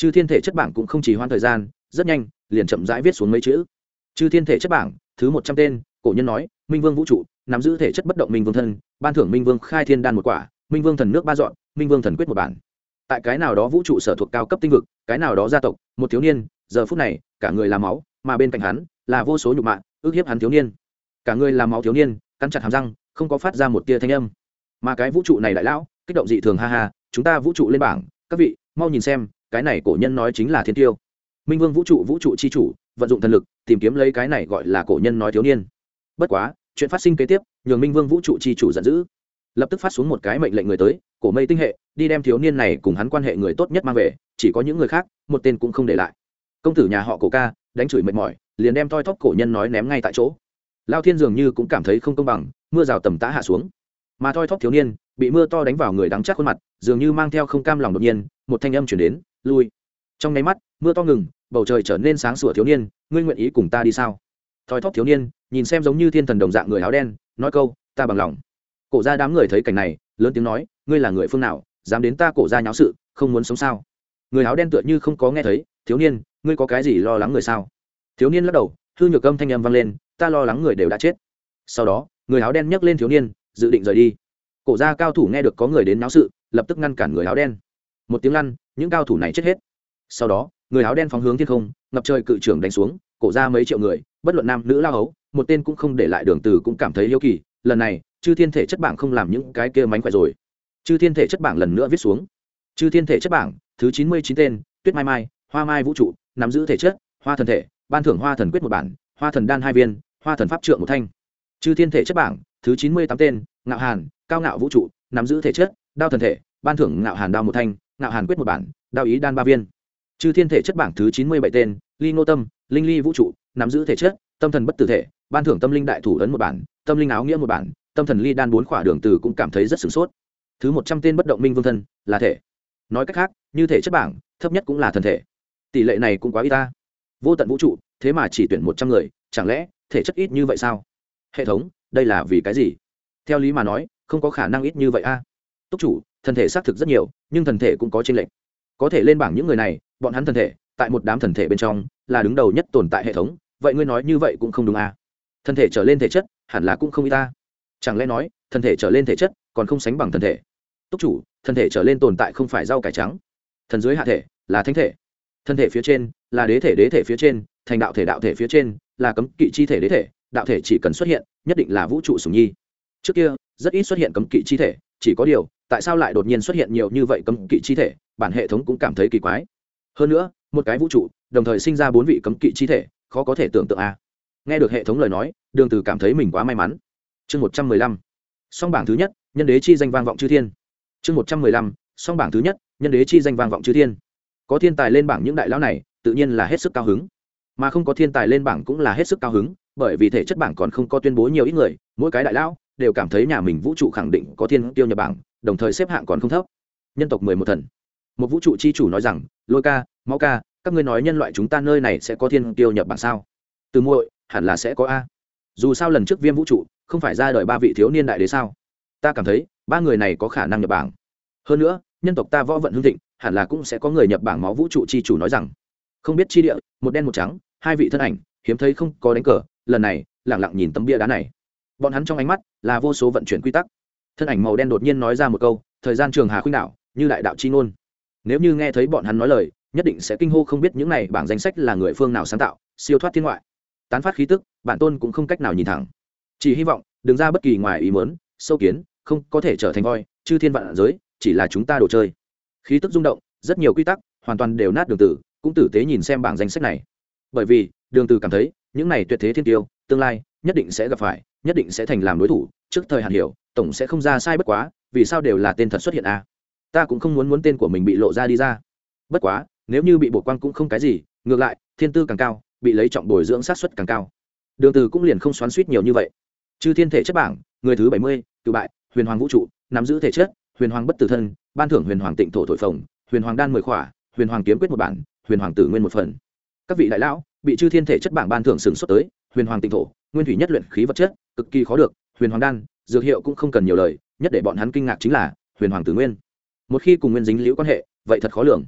chư thiên thể chất bảng cũng không chỉ hoãn thời gian, rất nhanh, liền chậm rãi viết xuống mấy chữ chư thiên thể chất bảng, thứ một trăm tên, cổ nhân nói, minh vương vũ trụ, nắm giữ thể chất bất động minh vương thân, ban thưởng minh vương khai thiên đan một quả, minh vương thần nước ba dọn, minh vương thần quyết một bản. Tại cái nào đó vũ trụ sở thuộc cao cấp tinh vực, cái nào đó gia tộc, một thiếu niên, giờ phút này, cả người làm máu, mà bên cạnh hắn, là vô số nhục mạng ước hiếp hắn thiếu niên. Cả người làm máu thiếu niên, cắn chặt hàm răng, không có phát ra một tia thanh âm. Mà cái vũ trụ này đại lão, kích động dị thường ha ha, chúng ta vũ trụ lên bảng, các vị, mau nhìn xem, cái này cổ nhân nói chính là thiên tiêu. Minh vương vũ trụ vũ trụ c h i chủ vận dụng thần lực, tìm kiếm lấy cái này gọi là cổ nhân nói thiếu niên. Bất quá, chuyện phát sinh kế tiếp, nhường minh vương vũ trụ chi chủ giận dữ. Lập tức phát xuống một cái mệnh lệnh người tới, cổ mây tinh hệ, đi đem thiếu niên này cùng hắn quan hệ người tốt nhất mang về, chỉ có những người khác, một tên cũng không để lại. Công tử nhà họ cổ ca, đánh chửi mệt mỏi, liền đem toi thóp cổ nhân nói ném ngay tại chỗ. Lao thiên dường như cũng cảm thấy không công bằng, mưa rào tầm tã hạ xuống. Mà toi thóp thiếu niên, bị mưa to đánh vào người đắng chắc khuôn mặt, dường như mang theo không cam lòng đột nhiên, một thanh âm chuyển đến, lui. Trong nháy mắt, mưa to ngừng bầu trời trở nên sáng sủa thiếu niên, ngươi nguyện ý cùng ta đi sao? Thoi thóp thiếu niên, nhìn xem giống như thiên thần đồng dạng người áo đen, nói câu, ta bằng lòng. Cổ ra đám người thấy cảnh này, lớn tiếng nói, ngươi là người phương nào, dám đến ta cổ ra nháo sự, không muốn sống sao? Người áo đen tựa như không có nghe thấy, thiếu niên, ngươi có cái gì lo lắng người sao? Thiếu niên lắc đầu, hư nhược âm thanh âm vang lên, ta lo lắng người đều đã chết. Sau đó, người áo đen nhấc lên thiếu niên, dự định rời đi. Cổ ra cao thủ nghe được có người đến náo sự, lập tức ngăn cản người áo đen. Một tiếng lăn, những cao thủ này chết hết. Sau đó người áo đen phóng hướng thiên không, ngập trời cự trưởng đánh xuống, cổ ra mấy triệu người, bất luận nam nữ lao hấu, một tên cũng không để lại đường từ cũng cảm thấy yêu kỳ, lần này, chư thiên thể chất bảng không làm những cái kia mánh khỏe rồi. Chư thiên thể chất bảng lần nữa viết xuống. Chư thiên thể chất bảng, thứ chín mươi chín tên, tuyết mai mai, hoa mai vũ trụ, nắm giữ thể chất, hoa thần thể, ban thưởng hoa thần quyết một bản, hoa thần đan hai viên, hoa thần pháp trượng một thanh. Chư thiên thể chất bảng, thứ chín mươi tám tên, ngạo hàn, cao ngạo vũ trụ, nắm giữ thể chất, đao thần thể, ban thưởng ngạo hàn đao một thanh, ngạo hàn quyết một bản, đao ý đan ba viên chư thiên thể chất bảng thứ chín mươi bảy tên, ly ngô tâm, linh ly vũ trụ, nắm giữ thể chất, tâm thần bất tử thể, ban thưởng tâm linh đại thủ ấn một bản, tâm linh áo nghĩa một bản, tâm thần ly đan bốn khỏa đường từ cũng cảm thấy rất sửng sốt. Thứ một trăm tên bất động minh vương thân, là thể. Nói cách khác, như thể chất bảng, thấp nhất cũng là thần thể. Tỷ lệ này cũng quá ít ta. Vô tận vũ trụ, thế mà chỉ tuyển một trăm người, chẳng lẽ, thể chất ít như vậy sao? Hệ thống, đây là vì cái gì? Theo lý mà nói, không có khả năng ít như vậy a. Túc chủ, thần thể xác thực rất nhiều, nhưng thần thể cũng có trên lệnh có thể lên bảng những người này bọn hắn thần thể, tại một đám thần thể bên trong, là đứng đầu nhất tồn tại hệ thống, vậy ngươi nói như vậy cũng không đúng à? thần thể trở lên thể chất, hẳn là cũng không y ta. Chẳng lẽ nói, thần thể trở lên thể chất, còn không sánh bằng thần thể? Túc chủ, thần thể trở lên tồn tại không phải rau cải trắng. Thần dưới hạ thể, là thánh thể. Thân thể phía trên, là đế thể đế thể phía trên, thành đạo thể đạo thể phía trên, là cấm kỵ chi thể, đế thể. Đạo thể chỉ cần xuất hiện, nhất định là vũ trụ sùng nhi. Trước kia, rất ít xuất hiện cấm kỵ chi thể, chỉ có điều, tại sao lại đột nhiên xuất hiện nhiều như vậy cấm kỵ chi thể? Bản hệ thống cũng cảm thấy kỳ quái hơn nữa, một cái vũ trụ, đồng thời sinh ra bốn vị cấm kỵ chi thể, khó có thể tưởng tượng a. Nghe được hệ thống lời nói, đường từ cảm thấy mình quá may mắn. Chương một trăm mười lăm. Song bảng thứ nhất, nhân đế chi danh vang vọng chư thiên. Chương một trăm mười lăm, song bảng thứ nhất, nhân đế chi danh vang vọng chư thiên. Có thiên tài lên bảng những đại lão này, tự nhiên là hết sức cao hứng. Mà không có thiên tài lên bảng cũng là hết sức cao hứng, bởi vì thể chất bảng còn không có tuyên bố nhiều ít người, mỗi cái đại lão đều cảm thấy nhà mình vũ trụ khẳng định có thiên tiêu nhập bảng, đồng thời xếp hạng còn không thấp. Nhân tộc mười một thần một vũ trụ chi chủ nói rằng, lôi ca máu ca, các ngươi nói nhân loại chúng ta nơi này sẽ có thiên tiêu nhập bảng sao? Từ muội, hẳn là sẽ có a. Dù sao lần trước viêm vũ trụ, không phải ra đời ba vị thiếu niên đại đế sao? Ta cảm thấy, ba người này có khả năng nhập bảng hơn nữa, nhân tộc ta võ vận hưng thịnh, hẳn là cũng sẽ có người nhập bảng máu vũ trụ chi chủ nói rằng. Không biết chi địa, một đen một trắng, hai vị thân ảnh, hiếm thấy không có đánh cờ, lần này lẳng lặng nhìn tấm bia đá này. Bọn hắn trong ánh mắt là vô số vận chuyển quy tắc. Thân ảnh màu đen đột nhiên nói ra một câu, thời gian trường hà khuynh đạo như đại đạo chi ngôn nếu như nghe thấy bọn hắn nói lời, nhất định sẽ kinh hô không biết những này bảng danh sách là người phương nào sáng tạo, siêu thoát thiên ngoại. Tán phát khí tức, bản tôn cũng không cách nào nhìn thẳng. Chỉ hy vọng, đừng ra bất kỳ ngoài ý mớn sâu kiến, không có thể trở thành voi, chư thiên vạn giới, chỉ là chúng ta đồ chơi. Khí tức rung động, rất nhiều quy tắc, hoàn toàn đều nát đường tử, cũng tử tế nhìn xem bảng danh sách này. Bởi vì, đường tử cảm thấy, những này tuyệt thế thiên tiêu, tương lai, nhất định sẽ gặp phải, nhất định sẽ thành làm đối thủ, trước thời hạn hiểu, tổng sẽ không ra sai bất quá, vì sao đều là tên thật xuất hiện a? à? Ta cũng không muốn muốn tên của mình bị lộ ra đi ra. Bất quá, nếu như bị bổ quang cũng không cái gì, ngược lại, thiên tư càng cao, bị lấy trọng bồi dưỡng sát xuất càng cao. Đường từ cũng liền không xoắn suýt nhiều như vậy. Chư thiên thể chất bảng, người thứ bảy mươi cự bại, huyền hoàng vũ trụ, nắm giữ thể chất, huyền hoàng bất tử thân, ban thưởng huyền hoàng tịnh thổ thổi phồng, huyền hoàng đan mười khỏa, huyền hoàng kiếm quyết một bản, huyền hoàng tử nguyên một phần. Các vị đại lão, bị chư thiên thể chất bảng ban thưởng sừng xuất tới, huyền hoàng tịnh thổ, nguyên thủy nhất luyện khí vật chất, cực kỳ khó được, huyền hoàng đan, dược hiệu cũng không cần nhiều lời, nhất để bọn hắn kinh ngạc chính là, huyền hoàng tử nguyên một khi cùng nguyên dính liễu quan hệ, vậy thật khó lường.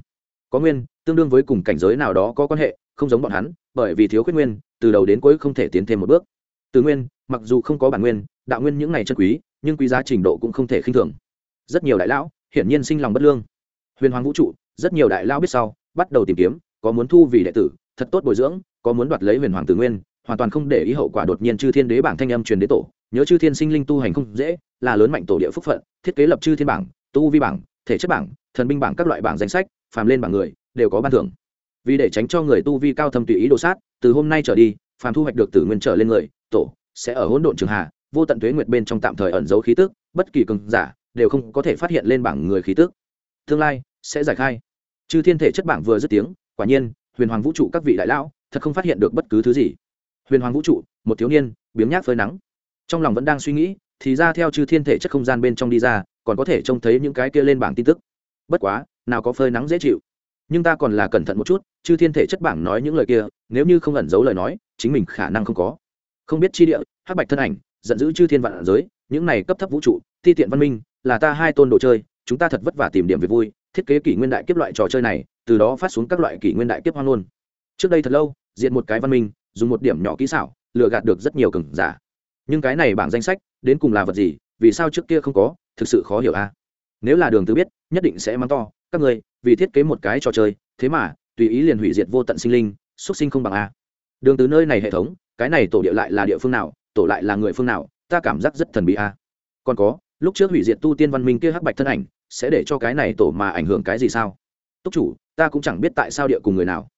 Có nguyên, tương đương với cùng cảnh giới nào đó có quan hệ, không giống bọn hắn, bởi vì thiếu khuyết nguyên, từ đầu đến cuối không thể tiến thêm một bước. Từ nguyên, mặc dù không có bản nguyên, đạo nguyên những ngày chân quý, nhưng quý giá trình độ cũng không thể khinh thường. Rất nhiều đại lão, hiển nhiên sinh lòng bất lương. Huyền hoàng vũ trụ, rất nhiều đại lão biết sau, bắt đầu tìm kiếm, có muốn thu vì đệ tử, thật tốt bồi dưỡng, có muốn đoạt lấy huyền hoàng tử nguyên, hoàn toàn không để ý hậu quả đột nhiên chư thiên đế bảng thanh âm truyền đế tổ. Nhớ chư thiên sinh linh tu hành không dễ, là lớn mạnh tổ địa phúc phận, thiết kế lập chư thiên bảng, tu vi bảng thể chất bảng, thần binh bảng các loại bảng danh sách, phàm lên bảng người, đều có ban thưởng. Vì để tránh cho người tu vi cao thâm tùy ý đồ sát, từ hôm nay trở đi, phàm thu hoạch được tử nguyên trở lên người, tổ, sẽ ở hỗn độn trường hạ, vô tận tuế nguyệt bên trong tạm thời ẩn giấu khí tức, bất kỳ cường giả đều không có thể phát hiện lên bảng người khí tức. Tương lai sẽ giải khai. Chư thiên thể chất bảng vừa dứt tiếng, quả nhiên, huyền hoàng vũ trụ các vị đại lão thật không phát hiện được bất cứ thứ gì. Huyền hoàng vũ trụ, một thiếu niên, biếng nhác phơi nắng. Trong lòng vẫn đang suy nghĩ, thì ra theo chư thiên thể chất không gian bên trong đi ra còn có thể trông thấy những cái kia lên bảng tin tức. Bất quá, nào có phơi nắng dễ chịu. Nhưng ta còn là cẩn thận một chút, chư thiên thể chất bảng nói những lời kia, nếu như không ẩn giấu lời nói, chính mình khả năng không có. Không biết chi địa, hắc bạch thân ảnh, giận dữ chư thiên vạn giới, những này cấp thấp vũ trụ thi tiện văn minh, là ta hai tôn đồ chơi, chúng ta thật vất vả tìm điểm về vui, thiết kế kỷ nguyên đại kiếp loại trò chơi này, từ đó phát xuống các loại kỷ nguyên đại kiếp hoang luôn. Trước đây thật lâu, diện một cái văn minh, dùng một điểm nhỏ kỹ xảo, lừa gạt được rất nhiều cừng giả. Nhưng cái này bảng danh sách, đến cùng là vật gì, vì sao trước kia không có? Thực sự khó hiểu a nếu là đường tứ biết, nhất định sẽ mắng to, các người vì thiết kế một cái trò chơi, thế mà, tùy ý liền hủy diệt vô tận sinh linh, xuất sinh không bằng a đường từ nơi này hệ thống, cái này tổ địa lại là địa phương nào, tổ lại là người phương nào, ta cảm giác rất thần bí a còn có, lúc trước hủy diệt tu tiên văn minh kia hắc bạch thân ảnh, sẽ để cho cái này tổ mà ảnh hưởng cái gì sao? Túc chủ, ta cũng chẳng biết tại sao địa cùng người nào.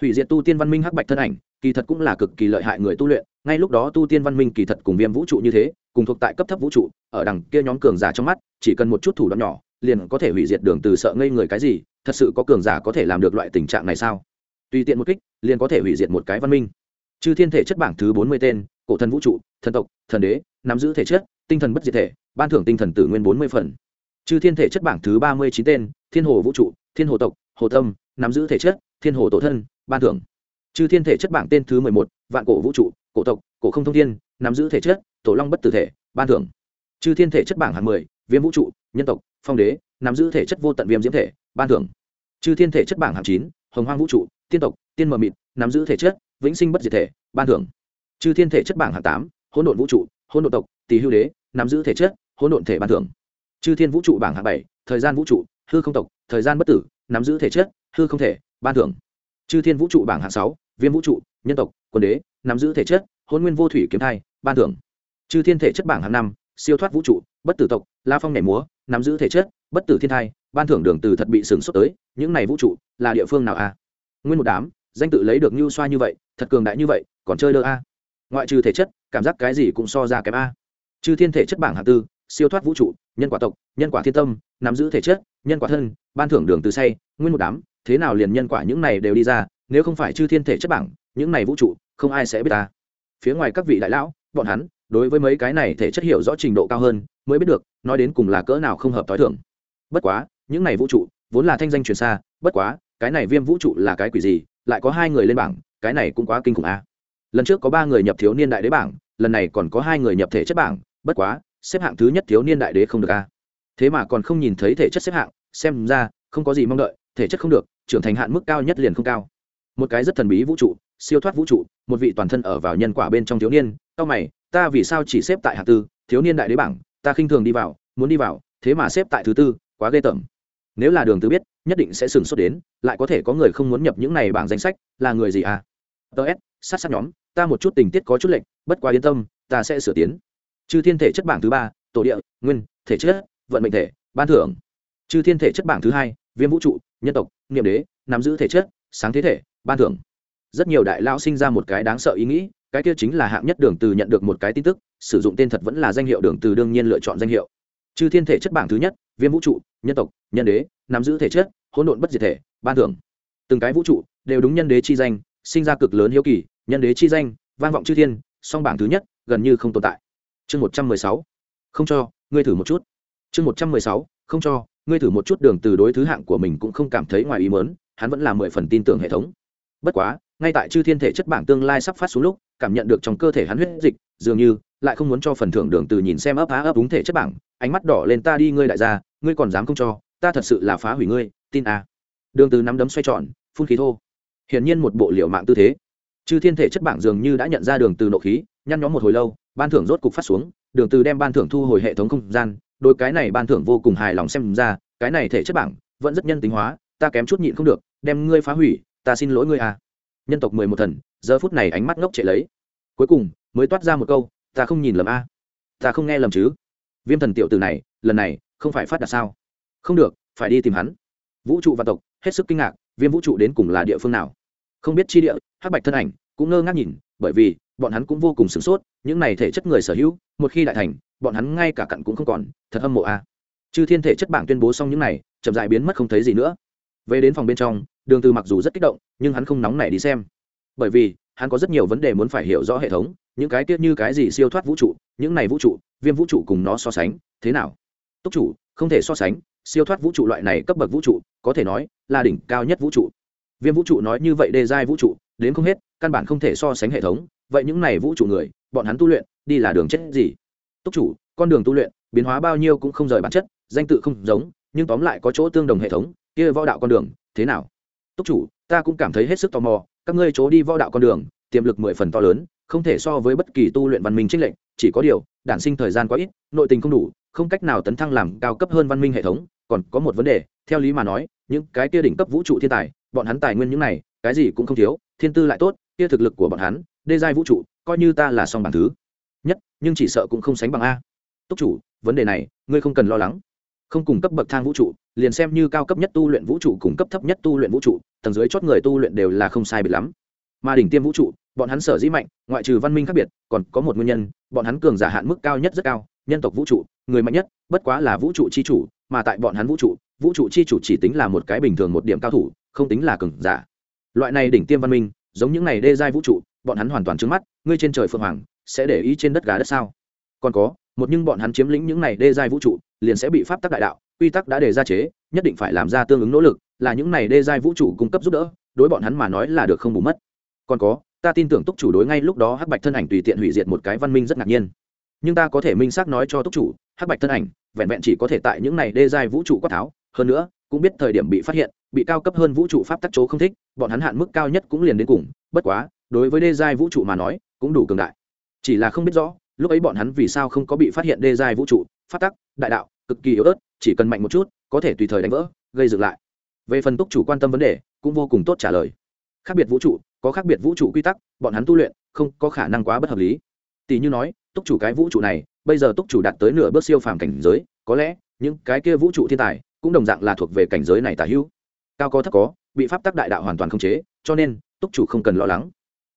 Hủy diệt tu tiên văn minh hắc bạch thân ảnh, kỳ thật cũng là cực kỳ lợi hại người tu luyện, ngay lúc đó tu tiên văn minh kỳ thật cùng viêm vũ trụ như thế cùng thuộc tại cấp thấp vũ trụ, ở đằng kia nhóm cường giả trong mắt, chỉ cần một chút thủ đoạn nhỏ, liền có thể hủy diệt đường từ sợ ngây người cái gì, thật sự có cường giả có thể làm được loại tình trạng này sao? Tùy tiện một kích, liền có thể hủy diệt một cái văn minh. Chư thiên thể chất bảng thứ bốn mươi tên, cổ thần vũ trụ, thần tộc, thần đế, nắm giữ thể chất, tinh thần bất diệt thể, ban thưởng tinh thần tử nguyên bốn mươi phần. Chư thiên thể chất bảng thứ ba mươi chín tên, thiên hồ vũ trụ, thiên hồ tộc, hồ tâm, nắm giữ thể chất, thiên hồ tổ thân, ban thưởng. Chư thiên thể chất bảng tên thứ mười một, vạn cổ vũ trụ, cổ tộc, cổ không thông thiên, nắm giữ thể chất tổ long bất tử thể, ban thưởng. Chư thiên thể chất bảng hạng mười, viêm vũ trụ, nhân tộc, phong đế, nắm giữ thể chất vô tận viêm diễm thể, ban thưởng. Chư thiên thể chất bảng hạng chín, hồng hoang vũ trụ, tiên tộc, tiên mờ mịt, nắm giữ thể chất, vĩnh sinh bất diệt thể, ban thưởng. Chư thiên thể chất bảng hạng tám, hỗn độn vũ trụ, hỗn độn tộc tỷ hưu đế, nắm giữ thể chất, hỗn độn thể ban thưởng. Chư thiên vũ trụ bảng hạng bảy, thời gian vũ trụ, hư không tộc, thời gian bất tử, nắm giữ thể chất, hư không thể, ban thưởng. Chư thiên vũ trụ bảng hạng sáu, viêm vũ trụ, nhân tộc, quân đế, nắm giữ thể chất hôn nguyên vô thủy kiếm thai, ban thưởng chư thiên thể chất bảng hạng năm, siêu thoát vũ trụ, bất tử tộc, la phong nhảy múa, nắm giữ thể chất, bất tử thiên thai, ban thưởng đường từ thật bị sừng xuất tới, những này vũ trụ là địa phương nào a? Nguyên một đám, danh tự lấy được như xoa như vậy, thật cường đại như vậy, còn chơi đơ a? Ngoại trừ thể chất, cảm giác cái gì cũng so ra kém a. Chư thiên thể chất bảng hạng tư, siêu thoát vũ trụ, nhân quả tộc, nhân quả thiên tâm, nắm giữ thể chất, nhân quả thân, ban thưởng đường từ say, nguyên một đám, thế nào liền nhân quả những này đều đi ra, nếu không phải chư thiên thể chất bảng, những này vũ trụ, không ai sẽ biết ta. Phía ngoài các vị đại lão, bọn hắn đối với mấy cái này thể chất hiểu rõ trình độ cao hơn, mới biết được, nói đến cùng là cỡ nào không hợp t h o i thưởng bất quá, những này vũ trụ, vốn là thanh danh truyền xa, bất quá, cái này viêm vũ trụ là cái quỷ gì, lại có hai người lên bảng, cái này cũng quá kinh khủng a. Lần trước có ba người nhập thiếu niên đại đế bảng, lần này còn có hai người nhập thể chất bảng, bất quá, xếp hạng thứ nhất thiếu niên đại đế không được a. Thế mà còn không nhìn thấy thể chất xếp hạng, xem ra, không có gì mong đợi, thể chất không được, trưởng thành hạn mức cao nhất liền không cao. Một cái rất thần bí vũ trụ, siêu thoát vũ trụ, một vị toàn thân ở vào nhân quả bên trong thiếu niên, cao mày ta vì sao chỉ xếp tại hạng tư, thiếu niên đại đế bảng, ta khinh thường đi vào, muốn đi vào, thế mà xếp tại thứ tư, quá ghê tởm. Nếu là đường tư biết, nhất định sẽ sửng sốt đến, lại có thể có người không muốn nhập những này bảng danh sách, là người gì à? Tớ s, sát sát nhóm, ta một chút tình tiết có chút lệnh bất quá yên tâm, ta sẽ sửa tiến. Chư thiên thể chất bảng thứ ba, tổ địa, nguyên, thể chất, vận mệnh thể, ban thưởng. Chư thiên thể chất bảng thứ hai, viêm vũ trụ, nhân tộc, niệm đế, nắm giữ thể chất, sáng thế thể, ban thưởng. Rất nhiều đại lao sinh ra một cái đáng sợ ý nghĩ cái kia chính là hạng nhất đường từ nhận được một cái tin tức, sử dụng tên thật vẫn là danh hiệu đường từ đương nhiên lựa chọn danh hiệu. Chư thiên thể chất bảng thứ nhất, viêm vũ trụ, nhân tộc, nhân đế, nắm giữ thể chất, hỗn độn bất diệt thể, ban thưởng. Từng cái vũ trụ đều đúng nhân đế chi danh, sinh ra cực lớn hiếu kỳ, nhân đế chi danh, vang vọng chư thiên, song bảng thứ nhất, gần như không tồn tại. Chương một trăm mười sáu. Không cho, ngươi thử một chút. Chương một trăm mười sáu. Không cho, ngươi thử một chút đường từ đối thứ hạng của mình cũng không cảm thấy ngoài ý mớn hắn vẫn là mười phần tin tưởng hệ thống. Bất quá ngay tại chư thiên thể chất bảng tương lai sắp phát xuống lúc, cảm nhận được trong cơ thể hắn huyết dịch, dường như lại không muốn cho phần thưởng đường từ nhìn xem ấp á ấp đúng thể chất bảng, ánh mắt đỏ lên, ta đi ngươi đại gia, ngươi còn dám không cho, ta thật sự là phá hủy ngươi, tin à. đường từ nắm đấm xoay tròn, phun khí thô. Hiển nhiên một bộ liều mạng tư thế. Chư thiên thể chất bảng dường như đã nhận ra đường từ nộ khí, nhăn nhó một hồi lâu, ban thưởng rốt cục phát xuống, đường từ đem ban thưởng thu hồi hệ thống không gian, đôi cái này ban thưởng vô cùng hài lòng xem ra, cái này thể chất bảng vẫn rất nhân tính hóa, ta kém chút nhịn không được, đem ngươi phá hủy, ta xin lỗi ngươi à nhân tộc mười một thần, giờ phút này ánh mắt ngốc chạy lấy. Cuối cùng, mới toát ra một câu, ta không nhìn lầm a. Ta không nghe lầm chứ. Viêm thần tiểu từ này, lần này, không phải phát đạt sao? Không được, phải đi tìm hắn. Vũ trụ và tộc, hết sức kinh ngạc, viêm vũ trụ đến cùng là địa phương nào? Không biết chi địa, hắc bạch thân ảnh cũng ngơ ngác nhìn, bởi vì, bọn hắn cũng vô cùng sửng sốt, những này thể chất người sở hữu, một khi đại thành, bọn hắn ngay cả cặn cũng không còn, thật âm mộ a. Chư thiên thể chất bảng tuyên bố xong những này, chậm dại biến mất không thấy gì nữa. Về đến phòng bên trong đường từ mặc dù rất kích động, nhưng hắn không nóng nảy đi xem. Bởi vì, hắn có rất nhiều vấn đề muốn phải hiểu rõ hệ thống, những cái tiết như cái gì siêu thoát vũ trụ, những này vũ trụ, viêm vũ trụ cùng nó so sánh, thế nào? Túc chủ, không thể so sánh, siêu thoát vũ trụ loại này cấp bậc vũ trụ, có thể nói là đỉnh cao nhất vũ trụ. Viêm vũ trụ nói như vậy đề giai vũ trụ, đến không hết, căn bản không thể so sánh hệ thống. Vậy những này vũ trụ người, bọn hắn tu luyện, đi là đường chết gì? Túc chủ, con đường tu luyện, biến hóa bao nhiêu cũng không rời bản chất, danh tự không giống, nhưng tóm lại có chỗ tương đồng hệ thống, kia võ đạo con đường, thế nào? Túc chủ, ta cũng cảm thấy hết sức tò mò, các ngươi chỗ đi võ đạo con đường, tiềm lực mười phần to lớn, không thể so với bất kỳ tu luyện văn minh trích lệnh chỉ có điều, đản sinh thời gian quá ít, nội tình không đủ, không cách nào tấn thăng làm cao cấp hơn văn minh hệ thống, còn có một vấn đề, theo lý mà nói, những cái kia đỉnh cấp vũ trụ thiên tài, bọn hắn tài nguyên những này, cái gì cũng không thiếu, thiên tư lại tốt, kia thực lực của bọn hắn, đê giai vũ trụ, coi như ta là song bản thứ. Nhất, nhưng chỉ sợ cũng không sánh bằng a. Túc chủ, vấn đề này, ngươi không cần lo lắng. Không cùng cấp bậc thang vũ trụ liền xem như cao cấp nhất tu luyện vũ trụ cùng cấp thấp nhất tu luyện vũ trụ, tầng dưới chót người tu luyện đều là không sai biệt lắm. Mà đỉnh tiêm vũ trụ, bọn hắn sở dĩ mạnh, ngoại trừ văn minh khác biệt, còn có một nguyên nhân, bọn hắn cường giả hạn mức cao nhất rất cao, nhân tộc vũ trụ, người mạnh nhất, bất quá là vũ trụ c h i chủ, mà tại bọn hắn vũ trụ vũ trụ c h i chủ chỉ tính là một cái bình thường một điểm cao thủ, không tính là cường giả. Loại này đỉnh tiêm văn minh, giống những này đê giai vũ trụ, bọn hắn hoàn toàn trứng mắt, ngươi trên trời phượng hoàng, sẽ để ý trên đất gà đất sao? Còn có, một nhưng bọn hắn chiếm lĩnh những này đê giai vũ trụ, liền sẽ bị pháp tắc đại đạo quy tắc đã đề ra chế, nhất định phải làm ra tương ứng nỗ lực, là những này đê giai vũ trụ cung cấp giúp đỡ, đối bọn hắn mà nói là được không bù mất. Còn có, ta tin tưởng túc chủ đối ngay lúc đó hắc bạch thân ảnh tùy tiện hủy diệt một cái văn minh rất ngạc nhiên. Nhưng ta có thể minh xác nói cho túc chủ, hắc bạch thân ảnh vẹn vẹn chỉ có thể tại những này đê giai vũ trụ quát tháo, hơn nữa, cũng biết thời điểm bị phát hiện, bị cao cấp hơn vũ trụ pháp tắc chỗ không thích, bọn hắn hạn mức cao nhất cũng liền đến cùng, bất quá, đối với đê giai vũ trụ mà nói, cũng đủ cường đại. Chỉ là không biết rõ, lúc ấy bọn hắn vì sao không có bị phát hiện đê giai vũ trụ, pháp tắc, đại đạo cực kỳ yếu ớt, chỉ cần mạnh một chút, có thể tùy thời đánh vỡ, gây dựng lại. Về phần túc chủ quan tâm vấn đề, cũng vô cùng tốt trả lời. Khác biệt vũ trụ, có khác biệt vũ trụ quy tắc, bọn hắn tu luyện, không có khả năng quá bất hợp lý. Tỷ như nói, túc chủ cái vũ trụ này, bây giờ túc chủ đạt tới nửa bước siêu phàm cảnh giới, có lẽ, những cái kia vũ trụ thiên tài, cũng đồng dạng là thuộc về cảnh giới này tả hữu. Cao có thấp có, bị pháp tắc đại đạo hoàn toàn không chế, cho nên, túc chủ không cần lo lắng.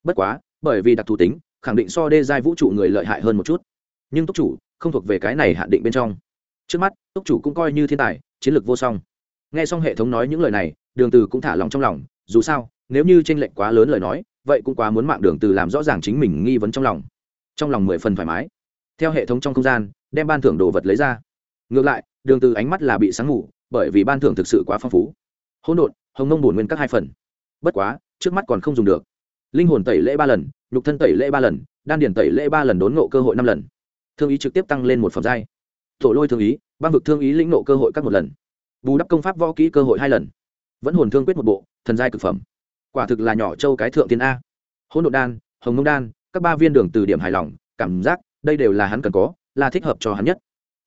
Bất quá, bởi vì đặc thù tính, khẳng định so đê giai vũ trụ người lợi hại hơn một chút. Nhưng túc chủ, không thuộc về cái này hạn định bên trong trước mắt, túc chủ cũng coi như thiên tài, chiến lược vô song. Nghe xong hệ thống nói những lời này, đường từ cũng thả lòng trong lòng, dù sao, nếu như tranh lệch quá lớn lời nói, vậy cũng quá muốn mạng đường từ làm rõ ràng chính mình nghi vấn trong lòng. Trong lòng mười phần thoải mái. Theo hệ thống trong không gian, đem ban thưởng đồ vật lấy ra. Ngược lại, đường từ ánh mắt là bị sáng ngủ, bởi vì ban thưởng thực sự quá phong phú. Hỗn độn, hồng nông bổn nguyên các hai phần. Bất quá, trước mắt còn không dùng được. Linh hồn tẩy lễ ba lần, nhục thân tẩy lễ ba lần, đan điển tẩy lễ ba lần đốn ngộ cơ hội năm lần. Thương ý trực tiếp tăng lên một phẩm giai tổ lôi thương ý, băng vực thương ý lĩnh nộ cơ hội các một lần. Bù đắp công pháp võ kỹ cơ hội hai lần. Vẫn hồn thương quyết một bộ, thần giai cực phẩm. Quả thực là nhỏ châu cái thượng tiên a. Hỗn độ đan, hồng mông đan, các ba viên đường từ điểm hài lòng, cảm giác, đây đều là hắn cần có, là thích hợp cho hắn nhất.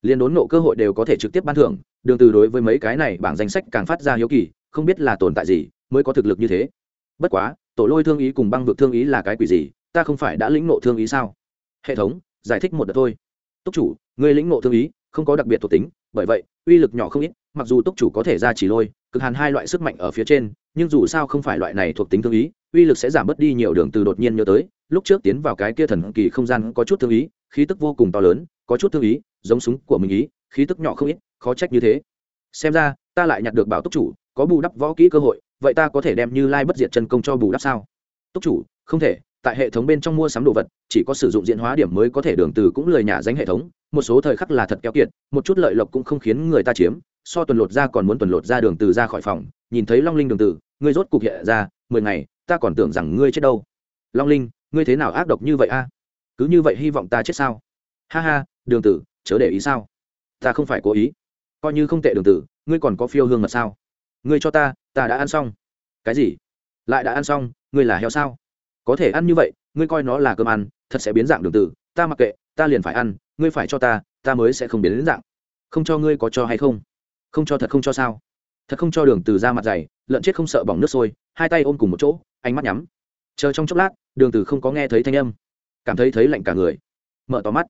Liên đốn nộ cơ hội đều có thể trực tiếp ban thưởng, đường từ đối với mấy cái này bảng danh sách càng phát ra hiếu kỳ, không biết là tồn tại gì mới có thực lực như thế. Bất quá, tổ lôi thương ý cùng băng vực thương ý là cái quỷ gì, ta không phải đã lĩnh nộ thương ý sao? Hệ thống, giải thích một đợt thôi. Túc chủ, ngươi lĩnh nộ thương ý không có đặc biệt thuộc tính, bởi vậy, uy lực nhỏ không ít, mặc dù túc chủ có thể ra chỉ lôi, cực hàn hai loại sức mạnh ở phía trên, nhưng dù sao không phải loại này thuộc tính thương ý, uy lực sẽ giảm bớt đi nhiều đường từ đột nhiên nhớ tới, lúc trước tiến vào cái kia thần kỳ không gian có chút thương ý, khí tức vô cùng to lớn, có chút thương ý, giống súng của mình ý, khí tức nhỏ không ít, khó trách như thế. Xem ra, ta lại nhặt được bảo túc chủ, có bù đắp võ kỹ cơ hội, vậy ta có thể đem như lai bất diệt chân công cho bù đắp sao? Túc chủ, không thể tại hệ thống bên trong mua sắm đồ vật, chỉ có sử dụng diễn hóa điểm mới có thể đường từ cũng lời nhả danh hệ thống, một số thời khắc là thật kéo kiệt, một chút lợi lộc cũng không khiến người ta chiếm, so tuần lột ra còn muốn tuần lột ra đường từ ra khỏi phòng, nhìn thấy long linh đường từ, ngươi rốt cục hiện ra, mười ngày, ta còn tưởng rằng ngươi chết đâu. Long linh, ngươi thế nào ác độc như vậy a? Cứ như vậy hy vọng ta chết sao? Ha ha, đường tử chớ để ý sao? Ta không phải cố ý. Coi như không tệ đường tử ngươi còn có phiêu hương mật sao? Ngươi cho ta ta đã ăn xong. Cái gì? Lại đã ăn xong, ngươi là heo sao? Có thể ăn như vậy, ngươi coi nó là cơm ăn, thật sẽ biến dạng đường tử, ta mặc kệ, ta liền phải ăn, ngươi phải cho ta ta mới sẽ không biến đến dạng. Không cho ngươi có cho hay không? Không cho thật không cho sao? Thật không cho đường từ ra mặt dày, lợn chết không sợ bỏng nước sôi, hai tay ôm cùng một chỗ, ánh mắt nhắm. Chờ trong chốc lát, đường từ không có nghe thấy thanh âm, cảm thấy thấy lạnh cả người. Mở to mắt,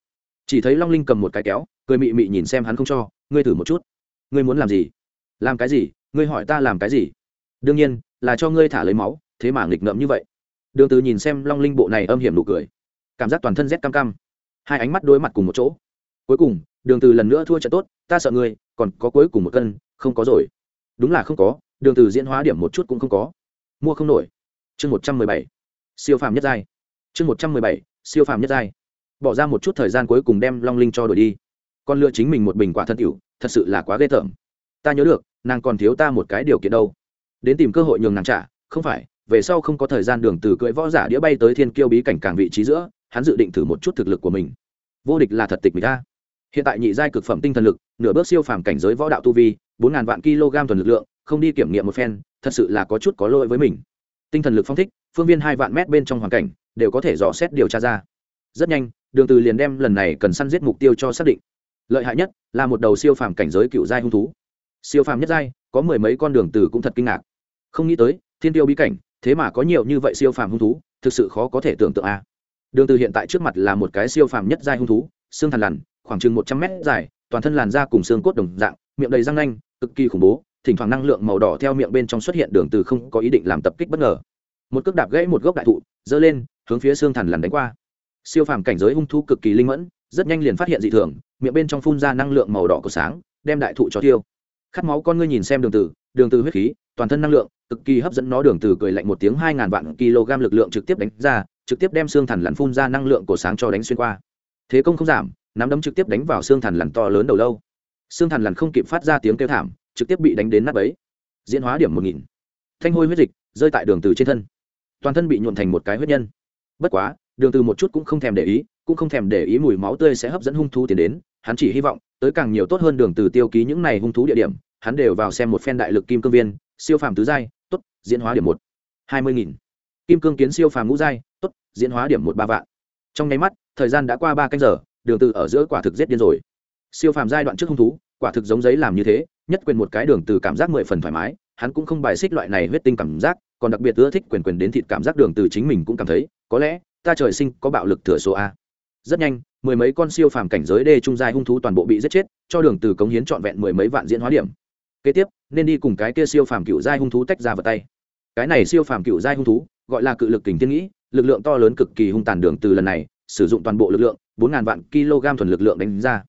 chỉ thấy long linh cầm một cái kéo, cười mị mị nhìn xem hắn không cho, ngươi thử một chút. Ngươi muốn làm gì? Làm cái gì? Ngươi hỏi ta làm cái gì? Đương nhiên, là cho ngươi thả lấy máu, thế mà nghịch ngợm như vậy đường từ nhìn xem long linh bộ này âm hiểm nụ cười. Cảm giác toàn thân rét cam cam. Hai ánh mắt đối mặt cùng một chỗ. Cuối cùng, đường từ lần nữa thua trận tốt, ta sợ ngươi, còn có cuối cùng một cân, không có rồi. Đúng là không có, đường từ diễn hóa điểm một chút cũng không có. Mua không nổi. Chương một trăm mười bảy. Siêu phàm nhất giai. Chương một trăm mười bảy, siêu phàm nhất giai. Bỏ ra một chút thời gian cuối cùng đem long linh cho đổi đi. Con lựa chính mình một bình quả thân tiểu, thật sự là quá ghê tởm. Ta nhớ được, nàng còn thiếu ta một cái điều kiện đâu. Đến tìm cơ hội nhường nàng trả, không phải về sau không có thời gian đường từ cưỡi võ giả đĩa bay tới thiên kiêu bí cảnh càng vị trí giữa, hắn dự định thử một chút thực lực của mình. Vô địch là thật tịch mình ta hiện tại nhị giai cực phẩm tinh thần lực, nửa bước siêu phàm cảnh giới võ đạo tu vi, bốn ngàn vạn kg thuần lực lượng, không đi kiểm nghiệm một phen, thật sự là có chút có lỗi với mình. Tinh thần lực phong thích, phương viên hai vạn mét bên trong hoàn cảnh, đều có thể dò xét điều tra ra. Rất nhanh, đường từ liền đem lần này cần săn giết mục tiêu cho xác định. Lợi hại nhất là một đầu siêu phàm cảnh giới cựu giai hung thú. Siêu phàm nhất giai, có mười mấy con đường từ cũng thật kinh ngạc. Không nghĩ tới, thiên tiêu bí cảnh thế mà có nhiều như vậy siêu phàm hung thú, thực sự khó có thể tưởng tượng a. Đường từ hiện tại trước mặt là một cái siêu phàm nhất giai hung thú, xương thần lằn, khoảng chừng một trăm mét dài, toàn thân làn da cùng xương cốt đồng dạng, miệng đầy răng nanh, cực kỳ khủng bố, thỉnh thoảng năng lượng màu đỏ theo miệng bên trong xuất hiện, đường từ không có ý định làm tập kích bất ngờ. Một cước đạp gãy một gốc đại thụ dơ lên, hướng phía xương thần lằn đánh qua. Siêu phàm cảnh giới hung thú cực kỳ linh mẫn, rất nhanh liền phát hiện dị thường, miệng bên trong phun ra năng lượng màu đỏ của sáng, đem đại thụ cho tiêu. Khát máu con ngươi nhìn xem đường từ đường từ huyết khí toàn thân năng lượng, cực kỳ hấp dẫn nó đường từ cười lạnh một tiếng hai ngàn vạn kg lực lượng trực tiếp đánh ra, trực tiếp đem xương thần lằn phun ra năng lượng của sáng cho đánh xuyên qua. Thế công không giảm, nắm đấm trực tiếp đánh vào xương thần lằn to lớn đầu lâu. Xương thần lằn không kịp phát ra tiếng kêu thảm, trực tiếp bị đánh đến nát bấy. Diễn hóa điểm một nghìn. Thanh hôi huyết dịch, rơi tại đường từ trên thân. Toàn thân bị nhuộn thành một cái huyết nhân. Bất quá, đường từ một chút cũng không thèm để ý, cũng không thèm để ý mùi máu tươi sẽ hấp dẫn hung thú tiến đến. Hắn chỉ hy vọng, tới càng nhiều tốt hơn đường từ tiêu ký những này hung thú địa điểm, hắn đều vào xem một phen đại lực kim cương viên siêu phàm tứ giai, tốt, diễn hóa điểm một, hai mươi nghìn. Kim cương kiến siêu phàm ngũ giai, tốt, diễn hóa điểm một ba vạn. Trong nháy mắt, thời gian đã qua ba canh giờ, đường từ ở giữa quả thực giết điên rồi. Siêu phàm giai đoạn trước hung thú, quả thực giống giấy làm như thế, nhất quyền một cái đường từ cảm giác mười phần thoải mái, hắn cũng không bài xích loại này huyết tinh cảm giác, còn đặc biệt ưa thích quyền quyền đến thịt cảm giác đường từ chính mình cũng cảm thấy, có lẽ, ta trời sinh có bạo lực thừa số a. Rất nhanh, mười mấy con siêu phàm cảnh giới đê trung giai hung thú toàn bộ bị giết chết, cho đường từ cống hiến trọn vẹn mười mấy vạn diễn hóa điểm kế tiếp, nên đi cùng cái kia siêu phàm cựu giai hung thú tách ra vào tay. Cái này siêu phàm cựu giai hung thú, gọi là cự lực kình thiên nghĩ, lực lượng to lớn cực kỳ hung tàn đường từ lần này, sử dụng toàn bộ lực lượng, bốn ngàn vạn kg thuần lực lượng đánh ra.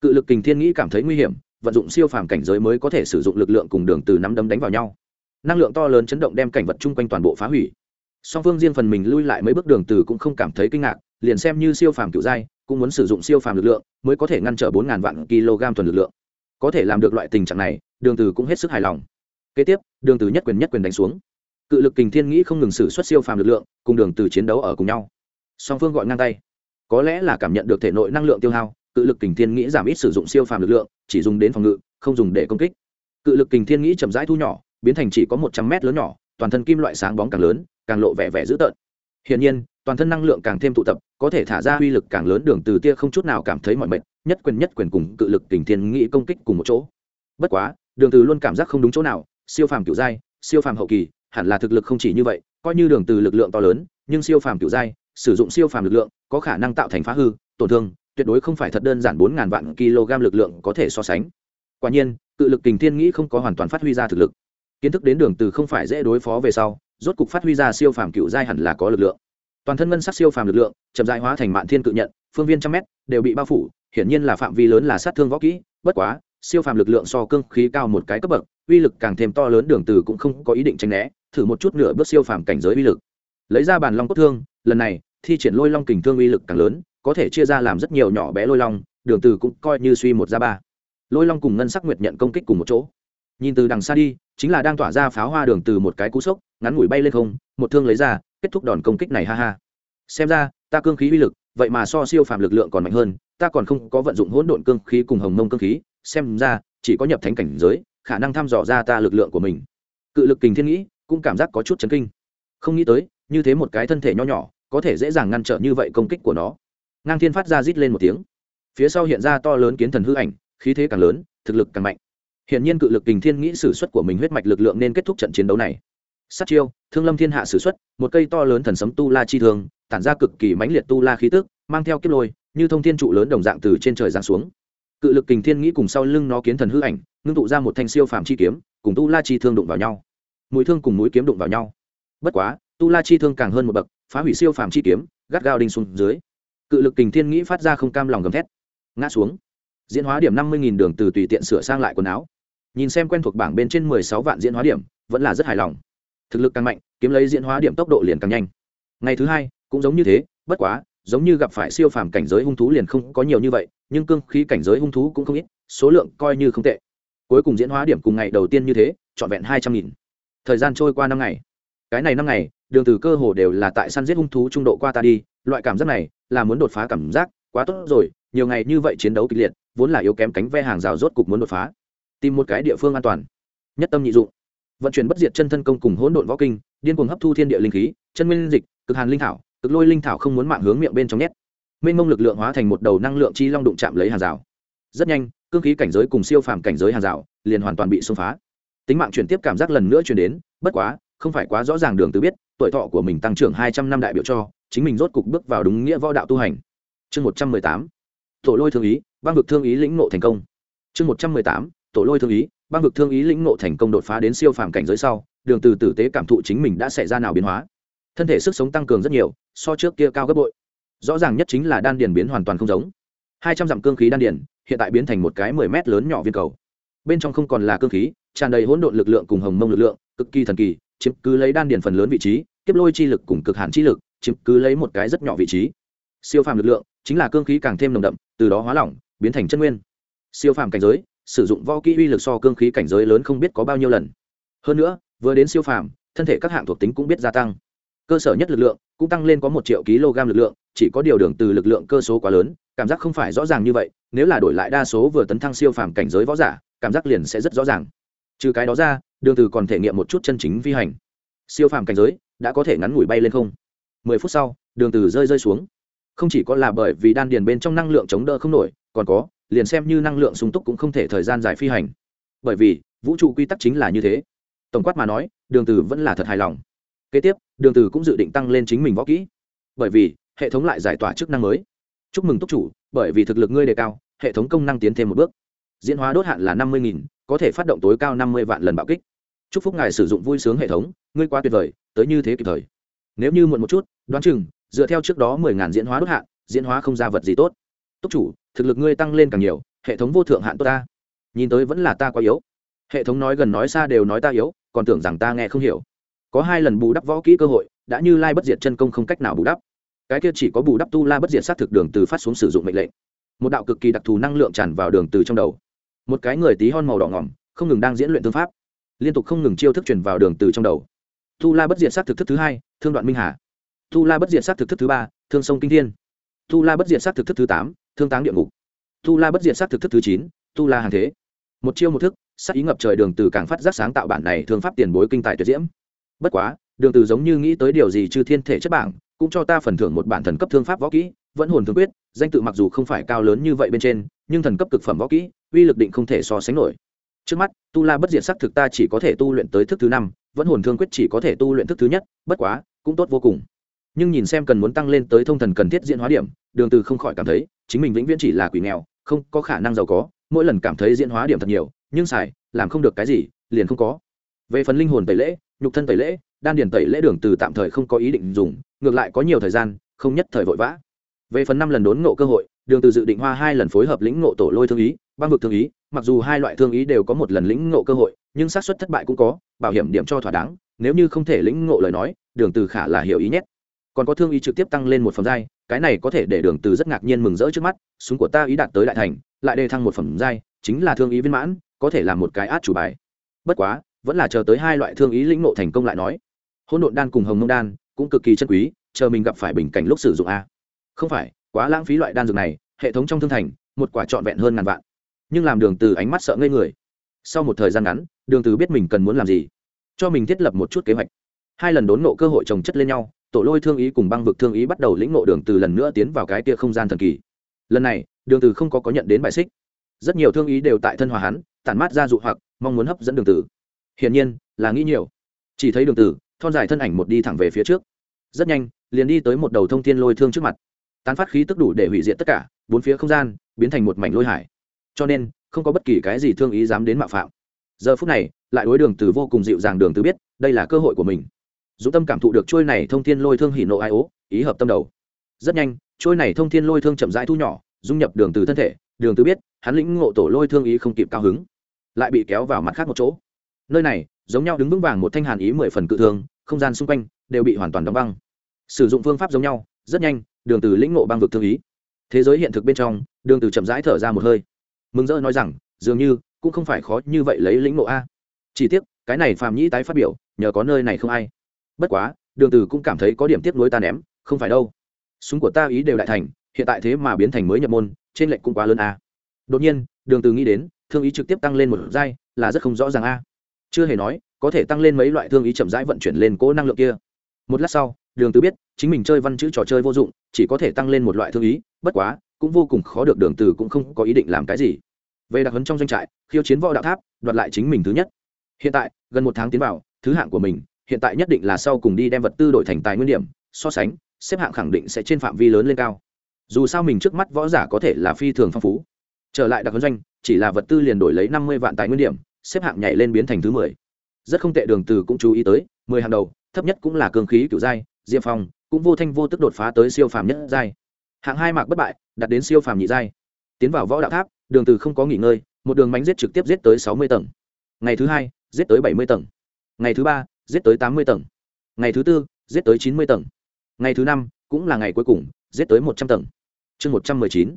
Cự lực kình thiên nghĩ cảm thấy nguy hiểm, vận dụng siêu phàm cảnh giới mới có thể sử dụng lực lượng cùng đường từ nắm đấm đánh vào nhau. Năng lượng to lớn chấn động đem cảnh vật chung quanh toàn bộ phá hủy. Song phương riêng phần mình lui lại mấy bước đường từ cũng không cảm thấy kinh ngạc, liền xem như siêu phàm cựu giai, cũng muốn sử dụng siêu phàm lực lượng, mới có thể ngăn trở bốn ngàn vạn kg thuần lực lượng có thể làm được loại tình trạng này, đường từ cũng hết sức hài lòng. Kế tiếp, đường từ nhất quyền nhất quyền đánh xuống. Cự lực kình thiên nghĩ không ngừng sử xuất siêu phàm lực lượng, cùng đường từ chiến đấu ở cùng nhau. Song phương gọi ngang tay. Có lẽ là cảm nhận được thể nội năng lượng tiêu hao, cự lực kình thiên nghĩ giảm ít sử dụng siêu phàm lực lượng, chỉ dùng đến phòng ngự, không dùng để công kích. Cự lực kình thiên nghĩ chậm rãi thu nhỏ, biến thành chỉ có một trăm mét lớn nhỏ, toàn thân kim loại sáng bóng càng lớn, càng lộ vẻ vẻ dữ tợn. Hiển nhiên toàn thân năng lượng càng thêm tụ tập, có thể thả ra uy lực càng lớn, đường từ tia không chút nào cảm thấy mọi mệt, nhất quyền nhất quyền cùng cự lực tình thiên nghĩ công kích cùng một chỗ. Bất quá, đường từ luôn cảm giác không đúng chỗ nào, siêu phàm cửu giai, siêu phàm hậu kỳ, hẳn là thực lực không chỉ như vậy, coi như đường từ lực lượng to lớn, nhưng siêu phàm cửu giai, sử dụng siêu phàm lực lượng, có khả năng tạo thành phá hư, tổn thương, tuyệt đối không phải thật đơn giản bốn ngàn vạn kg lực lượng có thể so sánh. Quả nhiên, cự lực tình thiên nghĩ không có hoàn toàn phát huy ra thực lực. Kiến thức đến đường từ không phải dễ đối phó về sau, rốt cục phát huy ra siêu phàm cựu giai hẳn là có lực lượng toàn thân ngân sắc siêu phàm lực lượng, chậm rãi hóa thành mạn thiên cự nhận, phương viên trăm mét, đều bị bao phủ, hiển nhiên là phạm vi lớn là sát thương võ kỹ, bất quá, siêu phàm lực lượng so cương khí cao một cái cấp bậc, uy lực càng thêm to lớn đường từ cũng không có ý định tránh né, thử một chút nửa bước siêu phàm cảnh giới uy lực. Lấy ra bàn long cốt thương, lần này, thi triển lôi long kình thương uy lực càng lớn, có thể chia ra làm rất nhiều nhỏ bé lôi long, đường từ cũng coi như suy một ra ba. Lôi long cùng ngân sắc nguyệt nhận công kích cùng một chỗ. Nhìn từ đằng xa đi, chính là đang tỏa ra pháo hoa đường từ một cái cú sốc, ngắn ngủi bay lên không, một thương lấy ra kết thúc đòn công kích này, ha ha. Xem ra, ta cương khí uy lực, vậy mà so siêu phàm lực lượng còn mạnh hơn, ta còn không có vận dụng hỗn độn cương khí cùng hồng mông cương khí, xem ra, chỉ có nhập thánh cảnh giới, khả năng thăm dò ra ta lực lượng của mình. Cự lực kình thiên nghĩ cũng cảm giác có chút chấn kinh. Không nghĩ tới, như thế một cái thân thể nho nhỏ, có thể dễ dàng ngăn trở như vậy công kích của nó. Ngang thiên phát ra rít lên một tiếng. Phía sau hiện ra to lớn kiến thần hư ảnh, khí thế càng lớn, thực lực càng mạnh. Hiển nhiên cự lực kình thiên nghĩ sử xuất của mình huyết mạch lực lượng nên kết thúc trận chiến đấu này. Sát chiêu, Thương Lâm Thiên Hạ sử xuất, một cây to lớn thần sấm tu la chi thường, tản ra cực kỳ mãnh liệt tu la khí tức, mang theo kiếp lôi, như thông thiên trụ lớn đồng dạng từ trên trời giáng xuống. Cự lực kình thiên nghĩ cùng sau lưng nó kiến thần hư ảnh, ngưng tụ ra một thanh siêu phạm chi kiếm, cùng tu la chi thương đụng vào nhau. Mũi thương cùng mũi kiếm đụng vào nhau. Bất quá, tu la chi thương càng hơn một bậc, phá hủy siêu phạm chi kiếm, gắt gao đinh xuống dưới. Cự lực kình thiên nghĩ phát ra không cam lòng gầm thét, ngã xuống. Diễn hóa điểm năm mươi nghìn đường từ tùy tiện sửa sang lại quần áo nhìn xem quen thuộc bảng bên trên mười sáu vạn diễn hóa điểm vẫn là rất hài lòng thực lực càng mạnh, kiếm lấy diễn hóa điểm tốc độ liền càng nhanh. Ngày thứ hai, cũng giống như thế, bất quá, giống như gặp phải siêu phàm cảnh giới hung thú liền không có nhiều như vậy, nhưng cương khí cảnh giới hung thú cũng không ít, số lượng coi như không tệ. Cuối cùng diễn hóa điểm cùng ngày đầu tiên như thế, trọn vẹn hai trăm nghìn. Thời gian trôi qua năm ngày. Cái này năm ngày, đường từ cơ hồ đều là tại săn giết hung thú trung độ qua ta đi, loại cảm giác này là muốn đột phá cảm giác, quá tốt rồi, nhiều ngày như vậy chiến đấu kịch liệt, vốn là yếu kém cánh ve hàng rào rốt cục muốn đột phá. Tìm một cái địa phương an toàn. Nhất tâm nhị dụng vận chuyển bất diệt chân thân công cùng hỗn độn võ kinh, điên cuồng hấp thu thiên địa linh khí, chân nguyên dịch, cực hàn linh thảo, cực lôi linh thảo không muốn mạng hướng miệng bên trong nhét. Mênh mông lực lượng hóa thành một đầu năng lượng chi long đụng chạm lấy hàng rào. Rất nhanh, cương khí cảnh giới cùng siêu phàm cảnh giới hàng rào liền hoàn toàn bị xông phá. Tính mạng chuyển tiếp cảm giác lần nữa chuyển đến, bất quá, không phải quá rõ ràng đường từ biết, tuổi thọ của mình tăng trưởng hai trăm năm đại biểu cho, chính mình rốt cục bước vào đúng nghĩa võ đạo tu hành. Chương một trăm mười tám, tổ lôi thương ý, băng vực thương ý lĩnh ngộ thành công. Chương một trăm mười tám, tổ lôi thương ý băng vực thương ý lĩnh ngộ thành công đột phá đến siêu phàm cảnh giới sau, đường từ tử tế cảm thụ chính mình đã xảy ra nào biến hóa. Thân thể sức sống tăng cường rất nhiều, so trước kia cao gấp bội. Rõ ràng nhất chính là đan điền biến hoàn toàn không giống. Hai trăm dặm cương khí đan điền, hiện tại biến thành một cái mười mét lớn nhỏ viên cầu. Bên trong không còn là cương khí, tràn đầy hỗn độn lực lượng cùng hồng mông lực lượng, cực kỳ thần kỳ, chiếm cứ lấy đan điền phần lớn vị trí tiếp lôi chi lực cùng cực hạn chi lực, chiếm cứ lấy một cái rất nhỏ vị trí. Siêu phàm lực lượng chính là cương khí càng thêm nồng đậm, từ đó hóa lỏng, biến thành chân nguyên. Siêu phàm cảnh giới sử dụng võ kỹ uy lực so cương khí cảnh giới lớn không biết có bao nhiêu lần. Hơn nữa, vừa đến siêu phàm, thân thể các hạng thuộc tính cũng biết gia tăng. Cơ sở nhất lực lượng cũng tăng lên có một triệu kg lực lượng, chỉ có điều đường từ lực lượng cơ số quá lớn, cảm giác không phải rõ ràng như vậy, nếu là đổi lại đa số vừa tấn thăng siêu phàm cảnh giới võ giả, cảm giác liền sẽ rất rõ ràng. Trừ cái đó ra, đường từ còn thể nghiệm một chút chân chính vi hành. Siêu phàm cảnh giới đã có thể ngắn ngủi bay lên không. Mười phút sau, đường từ rơi rơi xuống. Không chỉ có là bởi vì đan điền bên trong năng lượng chống đỡ không nổi, còn có liền xem như năng lượng sung túc cũng không thể thời gian dài phi hành. Bởi vì, vũ trụ quy tắc chính là như thế. Tổng quát mà nói, đường từ vẫn là thật hài lòng. Kế tiếp, đường từ cũng dự định tăng lên chính mình võ kỹ. Bởi vì, hệ thống lại giải tỏa chức năng mới. Chúc mừng túc chủ, bởi vì thực lực ngươi đề cao, hệ thống công năng tiến thêm một bước. Diễn hóa đốt hạn là năm mươi có thể phát động tối cao năm mươi vạn lần bạo kích. Chúc phúc ngài sử dụng vui sướng hệ thống, ngươi quá tuyệt vời, tới như thế kịp thời. Nếu như muộn một chút, đoán chừng, dựa theo trước đó mười ngàn diễn hóa đốt hạn, diễn hóa không ra vật gì tốt túc chủ, thực lực ngươi tăng lên càng nhiều, hệ thống vô thượng hạn tốt ta. Nhìn tới vẫn là ta quá yếu. Hệ thống nói gần nói xa đều nói ta yếu, còn tưởng rằng ta nghe không hiểu. Có hai lần bù đắp võ kỹ cơ hội, đã như lai bất diệt chân công không cách nào bù đắp. Cái kia chỉ có bù đắp tu la bất diệt s á t thực đường từ phát xuống sử dụng mệnh lệnh. Một đạo cực kỳ đặc thù năng lượng tràn vào đường từ trong đầu. Một cái người tí hon màu đỏ ngỏm, không ngừng đang diễn luyện thương pháp. Liên tục không ngừng chiêu thức truyền vào đường từ trong đầu. Tu la bất diệt s á t thực thức thứ hai, thương đoạn minh hà. Tu la bất diệt s á t thực thức thứ ba, thương sông kinh thiên. Tu la bất diệt s á t thực thức thứ tám thương táng địa ngục. Tu la bất diệt s á t thực thức thứ chín, tu la hàng thế. Một chiêu một thức, sắc ý ngập trời đường từ càng phát giác sáng tạo bản này thương pháp tiền bối kinh tài tuyệt diễm. Bất quá, đường từ giống như nghĩ tới điều gì chư thiên thể chất bảng, cũng cho ta phần thưởng một bản thần cấp thương pháp võ kỹ, vẫn hồn thương quyết, danh tự mặc dù không phải cao lớn như vậy bên trên, nhưng thần cấp cực phẩm võ kỹ, uy lực định không thể so sánh nổi. Trước mắt, tu la bất diệt sắc thực ta chỉ có thể tu luyện tới thức thứ năm, vẫn hồn thương quyết chỉ có thể tu luyện thức thứ nhất, bất quá, cũng tốt vô cùng nhưng nhìn xem cần muốn tăng lên tới thông thần cần thiết diễn hóa điểm, đường từ không khỏi cảm thấy, chính mình vĩnh viễn chỉ là quỷ nghèo, không có khả năng giàu có, mỗi lần cảm thấy diễn hóa điểm thật nhiều, nhưng xài, làm không được cái gì, liền không có về phần linh hồn tẩy lễ, nhục thân tẩy lễ, đan điển tẩy lễ đường từ tạm thời không có ý định dùng, ngược lại có nhiều thời gian, không nhất thời vội vã về phần năm lần đốn ngộ cơ hội, đường từ dự định hoa hai lần phối hợp lĩnh ngộ tổ lôi thương ý, băng vực thương ý, mặc dù hai loại thương ý đều có một lần lĩnh ngộ cơ hội, nhưng xác suất thất bại cũng có, bảo hiểm điểm cho thỏa đáng, nếu như không thể lĩnh ngộ lời nói, đường từ khả là hiểu ý nhất còn có thương ý trực tiếp tăng lên một phẩm giai, cái này có thể để đường từ rất ngạc nhiên mừng rỡ trước mắt, súng của ta ý đạt tới đại thành, lại đề thăng một phẩm giai, chính là thương ý viên mãn, có thể làm một cái át chủ bài. Bất quá, vẫn là chờ tới hai loại thương ý lĩnh ngộ thành công lại nói. Hỗn độn đan cùng hồng mông đan, cũng cực kỳ chân quý, chờ mình gặp phải bình cảnh lúc sử dụng a. Không phải, quá lãng phí loại đan dược này, hệ thống trong thương thành, một quả trọn vẹn hơn ngàn vạn. Nhưng làm đường từ ánh mắt sợ ngây người. Sau một thời gian ngắn, đường từ biết mình cần muốn làm gì, cho mình thiết lập một chút kế hoạch. Hai lần đốn nộ cơ hội chồng chất lên nhau tổ lôi thương ý cùng băng vực thương ý bắt đầu lĩnh ngộ đường từ lần nữa tiến vào cái kia không gian thần kỳ. Lần này, đường từ không có có nhận đến bài xích. Rất nhiều thương ý đều tại thân hòa hắn, tản mát ra dụ hoặc, mong muốn hấp dẫn đường từ. Hiển nhiên, là nghĩ nhiều. Chỉ thấy đường từ, thon dài thân ảnh một đi thẳng về phía trước. Rất nhanh, liền đi tới một đầu thông thiên lôi thương trước mặt. Tán phát khí tức đủ để hủy diệt tất cả, bốn phía không gian, biến thành một mảnh lôi hải. Cho nên, không có bất kỳ cái gì thương ý dám đến mạo phạm. Giờ phút này, lại đối đường từ vô cùng dịu dàng đường từ biết, đây là cơ hội của mình dũng tâm cảm thụ được trôi này thông thiên lôi thương hỉ nộ ai ố, ý hợp tâm đầu. Rất nhanh, trôi này thông thiên lôi thương chậm rãi thu nhỏ, dung nhập đường từ thân thể, đường từ biết, hắn lĩnh ngộ tổ lôi thương ý không kịp cao hứng. Lại bị kéo vào mặt khác một chỗ. Nơi này, giống nhau đứng vững vàng một thanh hàn ý mười phần cự thương không gian xung quanh đều bị hoàn toàn đóng băng. Sử dụng phương pháp giống nhau, rất nhanh, đường từ lĩnh ngộ băng vực thương ý. Thế giới hiện thực bên trong, đường từ chậm rãi thở ra một hơi. Mừng rỡ nói rằng, dường như, cũng không phải khó như vậy lấy lĩnh ngộ a. Chỉ tiếc, cái này phạm nhĩ tái phát biểu, nhờ có nơi này không ai bất quá, đường từ cũng cảm thấy có điểm tiếp nối ta ném, không phải đâu. Súng của ta ý đều đại thành, hiện tại thế mà biến thành mới nhập môn, trên lệnh cũng quá lớn a. Đột nhiên, đường từ nghĩ đến, thương ý trực tiếp tăng lên một giai, là rất không rõ ràng a. Chưa hề nói, có thể tăng lên mấy loại thương ý chậm rãi vận chuyển lên cố năng lượng kia. Một lát sau, đường từ biết, chính mình chơi văn chữ trò chơi vô dụng, chỉ có thể tăng lên một loại thương ý, bất quá, cũng vô cùng khó được đường từ cũng không có ý định làm cái gì. Về đặc huấn trong doanh trại, khiêu chiến võ đạo tháp, đoạt lại chính mình thứ nhất. Hiện tại, gần một tháng tiến vào, thứ hạng của mình hiện tại nhất định là sau cùng đi đem vật tư đổi thành tài nguyên điểm, so sánh, xếp hạng khẳng định sẽ trên phạm vi lớn lên cao. Dù sao mình trước mắt võ giả có thể là phi thường phong phú. Trở lại đặc huấn doanh, chỉ là vật tư liền đổi lấy năm mươi vạn tài nguyên điểm, xếp hạng nhảy lên biến thành thứ mười. Rất không tệ đường từ cũng chú ý tới, mười hàng đầu, thấp nhất cũng là cường khí kiểu giai, diệp phong, cũng vô thanh vô tức đột phá tới siêu phàm nhất giai. Hạng hai mạc bất bại, đạt đến siêu phàm nhị giai. Tiến vào võ đạo tháp, đường từ không có nghỉ ngơi, một đường mánh giết trực tiếp giết tới sáu mươi tầng. Ngày thứ hai, giết tới bảy mươi tầng. Ngày thứ ba giết tới tám mươi tầng. Ngày thứ tư, giết tới chín mươi tầng. Ngày thứ năm, cũng là ngày cuối cùng, giết tới một trăm tầng. Chương một trăm mười chín.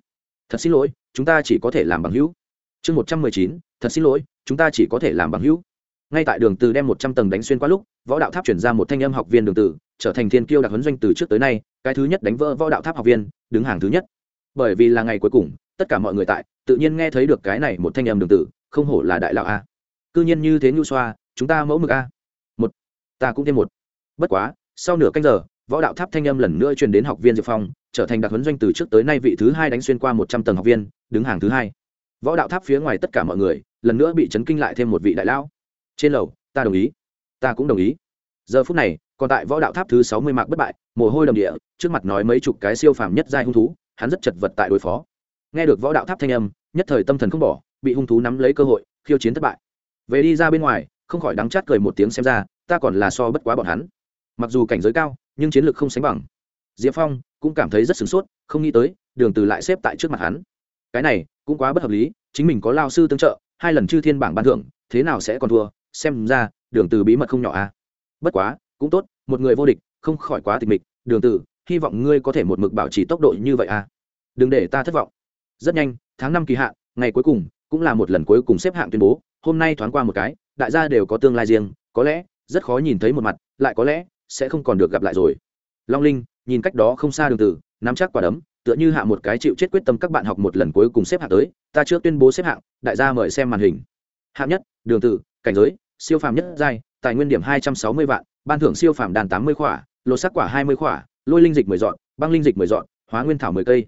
Thật xin lỗi, chúng ta chỉ có thể làm bằng hữu. Chương một trăm mười chín. Thật xin lỗi, chúng ta chỉ có thể làm bằng hữu. Ngay tại đường từ đem một trăm tầng đánh xuyên qua lúc, võ đạo tháp chuyển ra một thanh âm học viên đường từ, trở thành thiên kiêu đặc huấn doanh từ trước tới nay, cái thứ nhất đánh vỡ võ đạo tháp học viên, đứng hàng thứ nhất. Bởi vì là ngày cuối cùng, tất cả mọi người tại, tự nhiên nghe thấy được cái này một thanh âm đường từ, không hổ là đại lão a. Cư nhiên như thế nhu xoa, chúng ta mẫu mực a ta cũng thêm một. Bất quá, sau nửa canh giờ, võ đạo tháp thanh âm lần nữa truyền đến học viên diệp phong, trở thành đặc huấn doanh từ trước tới nay vị thứ hai đánh xuyên qua một trăm tầng học viên, đứng hàng thứ hai. Võ đạo tháp phía ngoài tất cả mọi người, lần nữa bị chấn kinh lại thêm một vị đại lão. Trên lầu, ta đồng ý. Ta cũng đồng ý. Giờ phút này, còn tại võ đạo tháp thứ sáu mươi mạc bất bại, mồ hôi đầm địa, trước mặt nói mấy chục cái siêu phàm nhất giai hung thú, hắn rất chật vật tại đối phó. Nghe được võ đạo tháp thanh âm, nhất thời tâm thần không bỏ, bị hung thú nắm lấy cơ hội, khiêu chiến thất bại. Về đi ra bên ngoài, không khỏi đắng chát cười một tiếng xem ra ta còn là so bất quá bọn hắn. Mặc dù cảnh giới cao, nhưng chiến lược không sánh bằng. Diệp phong cũng cảm thấy rất sửng sốt, không nghĩ tới, đường từ lại xếp tại trước mặt hắn. Cái này cũng quá bất hợp lý, chính mình có lao sư tương trợ, hai lần chư thiên bảng ban thưởng, thế nào sẽ còn thua? Xem ra, đường từ bí mật không nhỏ à. Bất quá, cũng tốt, một người vô địch, không khỏi quá tịch mịch. Đường từ, hy vọng ngươi có thể một mực bảo trì tốc độ như vậy à. Đừng để ta thất vọng. Rất nhanh, tháng năm kỳ hạn, ngày cuối cùng, cũng là một lần cuối cùng xếp hạng tuyên bố. Hôm nay thoáng qua một cái, đại gia đều có tương lai riêng, có lẽ rất khó nhìn thấy một mặt, lại có lẽ sẽ không còn được gặp lại rồi. Long linh, nhìn cách đó không xa đường từ nắm chắc quả đấm, tựa như hạ một cái chịu chết quyết tâm các bạn học một lần cuối cùng xếp hạng tới, ta trước tuyên bố xếp hạng, đại gia mời xem màn hình. Hạng nhất, đường tử, cảnh giới, siêu phàm nhất giai, tài nguyên điểm hai trăm sáu mươi vạn, ban thưởng siêu phàm đàn tám mươi khỏa, lột sắc quả hai mươi khỏa, lôi linh dịch mười dọn, băng linh dịch mười dọn, hóa nguyên thảo mười cây.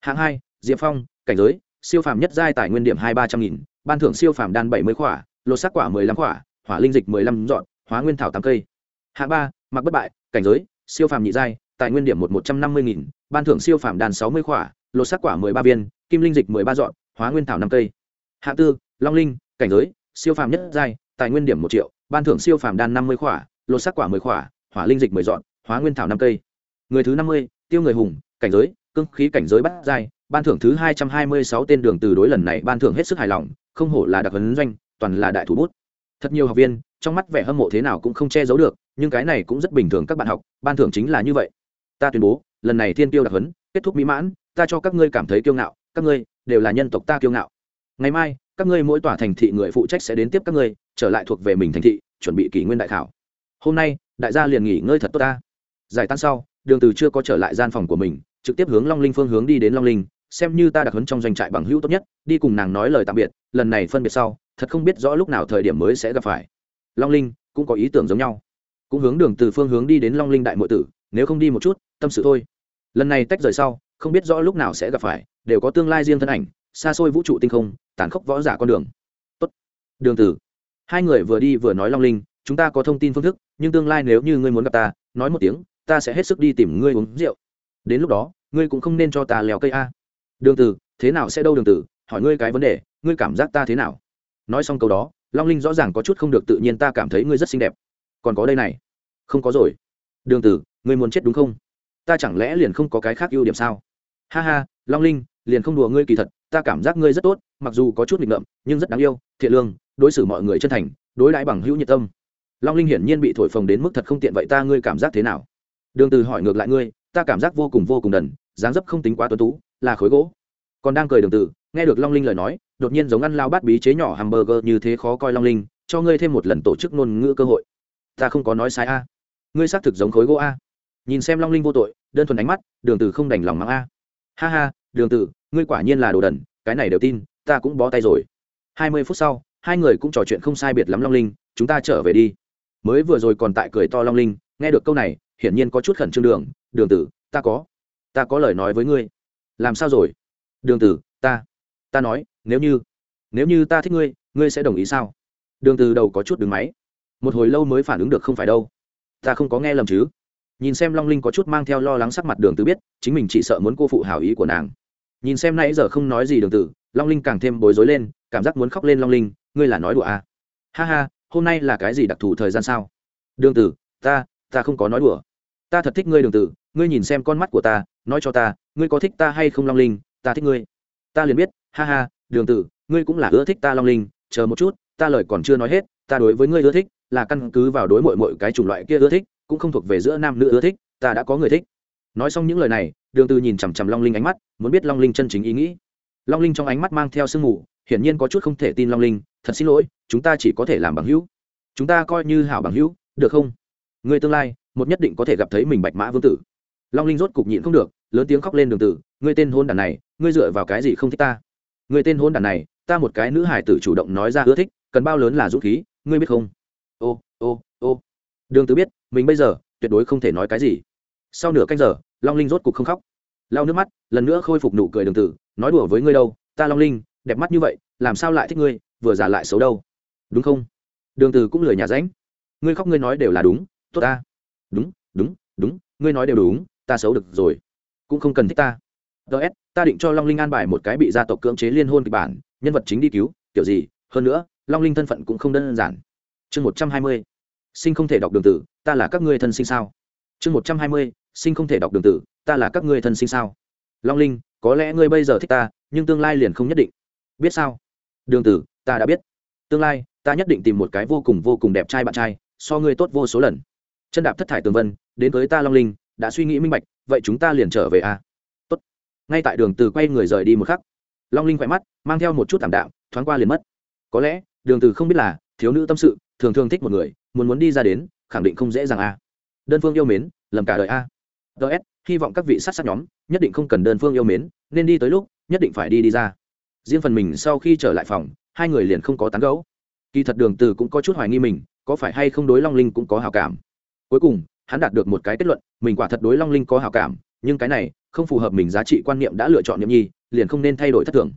Hạng hai, diệp phong, cảnh giới, siêu phàm nhất giai tài nguyên điểm hai ba trăm nghìn, ban thưởng siêu phàm đan bảy mươi khỏa, lột sắc quả mười lăm khỏa, hỏa linh dịch mười lăm dọn hóa nguyên thảo tám cây. Hạ ba, mặc bất bại, cảnh giới, siêu phàm nhị giai tài nguyên điểm một một trăm năm mươi nghìn, ban thưởng siêu phàm đàn sáu mươi khỏa, lột sắc quả mười ba viên, kim linh dịch mười ba dọn, hóa nguyên thảo năm cây. Hạ tư, long linh, cảnh giới, siêu phàm nhất giai tài nguyên điểm một triệu, ban thưởng siêu phàm đan năm mươi khỏa, lột sắc quả mười khỏa, hỏa linh dịch mười dọn, hóa nguyên thảo năm cây. Người thứ năm mươi, tiêu người hùng, cảnh giới, cương khí cảnh giới bắt giai, ban thưởng thứ hai trăm hai mươi sáu tên đường từ đối lần này ban thưởng hết sức hài lòng, không hổ là đặc huấn doanh, toàn là đại thủ bút thật nhiều học viên, trong mắt vẻ hâm mộ thế nào cũng không che giấu được, nhưng cái này cũng rất bình thường các bạn học, ban thưởng chính là như vậy. Ta tuyên bố, lần này thiên tiêu đặc huấn, kết thúc mỹ mãn, ta cho các ngươi cảm thấy kiêu ngạo, các ngươi đều là nhân tộc ta kiêu ngạo. Ngày mai, các ngươi mỗi tòa thành thị người phụ trách sẽ đến tiếp các ngươi, trở lại thuộc về mình thành thị, chuẩn bị kỷ nguyên đại khảo. Hôm nay, đại gia liền nghỉ ngơi thật tốt ta. Giải tan sau, đường từ chưa có trở lại gian phòng của mình, trực tiếp hướng long linh phương hướng đi đến long linh, xem như ta đặc huấn trong doanh trại bằng hữu tốt nhất, đi cùng nàng nói lời tạm biệt, lần này phân biệt sau thật không biết rõ lúc nào thời điểm mới sẽ gặp phải. Long linh cũng có ý tưởng giống nhau. Cũng hướng đường từ phương hướng đi đến long linh đại nội tử, nếu không đi một chút, tâm sự thôi. Lần này tách rời sau, không biết rõ lúc nào sẽ gặp phải, đều có tương lai riêng thân ảnh, xa xôi vũ trụ tinh không, tàn khốc võ giả con đường. Tốt. Đường tử hai người vừa đi vừa nói long linh, chúng ta có thông tin phương thức, nhưng tương lai nếu như ngươi muốn gặp ta, nói một tiếng, ta sẽ hết sức đi tìm ngươi uống rượu. Đến lúc đó, ngươi cũng không nên cho ta lèo cây a. Đường tử thế nào sẽ đâu đường tử hỏi ngươi cái vấn đề, ngươi cảm giác ta thế nào? Nói xong câu đó, long linh rõ ràng có chút không được tự nhiên ta cảm thấy ngươi rất xinh đẹp. Còn có đây này. Không có rồi. Đường tử, ngươi muốn chết đúng không? Ta chẳng lẽ liền không có cái khác ưu điểm sao? Ha ha, long linh, liền không đùa ngươi kỳ thật, ta cảm giác ngươi rất tốt, mặc dù có chút nghịch ngợm, nhưng rất đáng yêu, thiện lương, đối xử mọi người chân thành, đối đãi bằng hữu nhiệt tâm. Long linh hiển nhiên bị thổi phồng đến mức thật không tiện vậy ta ngươi cảm giác thế nào? Đường từ hỏi ngược lại ngươi, ta cảm giác vô cùng vô cùng đần, dáng dấp không tính quá tuấn tú, là khối gỗ. Còn đang cười đường tử nghe được long linh lời nói, đột nhiên giống ăn lao bát bí chế nhỏ hamburger như thế khó coi long linh, cho ngươi thêm một lần tổ chức ngôn ngữ cơ hội. Ta không có nói sai a. Ngươi xác thực giống khối gỗ a. Nhìn xem long linh vô tội, đơn thuần ánh mắt, đường tử không đành lòng mắng a. Ha ha, đường tử, ngươi quả nhiên là đồ đần, cái này đều tin, ta cũng bó tay rồi. Hai mươi phút sau, hai người cũng trò chuyện không sai biệt lắm long linh, chúng ta trở về đi. Mới vừa rồi còn tại cười to long linh, nghe được câu này, hiển nhiên có chút khẩn trương đường đường tử, ta có ta có lời nói với ngươi. Làm sao rồi? Đường tử, ta ta nói, nếu như nếu như ta thích ngươi ngươi sẽ đồng ý sao? Đường từ đầu có chút đứng máy. Một hồi lâu mới phản ứng được không phải đâu. Ta không có nghe lầm chứ? Nhìn xem long linh có chút mang theo lo lắng sắc mặt đường từ biết, chính mình chỉ sợ muốn cô phụ hảo ý của nàng. Nhìn xem nãy giờ không nói gì đường tử long linh càng thêm bối rối lên, cảm giác muốn khóc lên long linh, ngươi là nói đùa à. ha ha, hôm nay là cái gì đặc thù thời gian sao? Đường tử ta ta không có nói đùa. Ta thật thích ngươi đường tử ngươi nhìn xem con mắt của ta, nói cho ta, ngươi có thích ta hay không long linh, ta thích ngươi. Ta liền biết ha ha, đường tử, ngươi cũng là ưa thích ta long linh, chờ một chút, ta lời còn chưa nói hết, ta đối với ngươi ưa thích, là căn cứ vào đối mọi mọi cái chủng loại kia ưa thích, cũng không thuộc về giữa nam nữ ưa thích, ta đã có người thích. Nói xong những lời này, đường từ nhìn chằm chằm long linh ánh mắt, muốn biết long linh chân chính ý nghĩ. Long linh trong ánh mắt mang theo sương mù, hiển nhiên có chút không thể tin long linh, thật xin lỗi, chúng ta chỉ có thể làm bằng hữu. Chúng ta coi như hảo bằng hữu, được không? Người tương lai, một nhất định có thể gặp thấy mình bạch mã vương tử. Long linh rốt cục nhịn không được, lớn tiếng khóc lên đường tử, ngươi tên hôn đàn này, ngươi dựa vào cái gì không thích ta? Người tên hôn đàn này, ta một cái nữ hải tử chủ động nói ra ưa thích, cần bao lớn là dũng khí, ngươi biết không? Ô ô ô. Đường tứ biết, mình bây giờ, tuyệt đối không thể nói cái gì. Sau nửa canh giờ, long linh rốt cục không khóc. Lau nước mắt, lần nữa khôi phục nụ cười đường tử, nói đùa với ngươi đâu, ta long linh, đẹp mắt như vậy, làm sao lại thích ngươi, vừa già lại xấu đâu. Đúng không? Đường Tử cũng lười nhà ránh. Ngươi khóc ngươi nói đều là đúng, tốt ta. Đúng đúng đúng, ngươi nói đều đúng, ta xấu được rồi. Cũng không cần thích ta. Ts ta định cho long linh an bài một cái bị gia tộc cưỡng chế liên hôn kịch bản, nhân vật chính đi cứu, kiểu gì, hơn nữa, long linh thân phận cũng không đơn giản. Chương một trăm hai mươi, sinh không thể đọc đường tử, ta là các ngươi thân sinh sao? Chương một trăm hai mươi, sinh không thể đọc đường tử, ta là các ngươi thân sinh sao? Long linh, có lẽ ngươi bây giờ thích ta, nhưng tương lai liền không nhất định. Biết sao? Đường tử, ta đã biết. Tương lai, ta nhất định tìm một cái vô cùng vô cùng đẹp trai bạn trai, so ngươi tốt vô số lần. Chân đạp thất thải tường vân, đến với ta long linh, đã suy nghĩ minh bạch, vậy chúng ta liền trở về a à? Ngay tại đường từ quay người rời đi một khắc. Long linh quay mắt, mang theo một chút thảm đạm, thoáng qua liền mất. Có lẽ, đường từ không biết là, thiếu nữ tâm sự, thường thường thích một người, muốn muốn đi ra đến, khẳng định không dễ dàng a. Đơn phương yêu mến, lầm cả đời a. Ts hy vọng các vị sát sát nhóm, nhất định không cần đơn phương yêu mến, nên đi tới lúc, nhất định phải đi đi ra. Riêng phần mình sau khi trở lại phòng, hai người liền không có tán gẫu. Kỳ thật đường từ cũng có chút hoài nghi mình, có phải hay không đối long linh cũng có hảo cảm. Cuối cùng, hắn đạt được một cái kết luận, mình quả thật đối long linh có hảo cảm nhưng cái này không phù hợp mình giá trị quan niệm đã lựa chọn nhậm nhi, liền không nên thay đổi thất thường.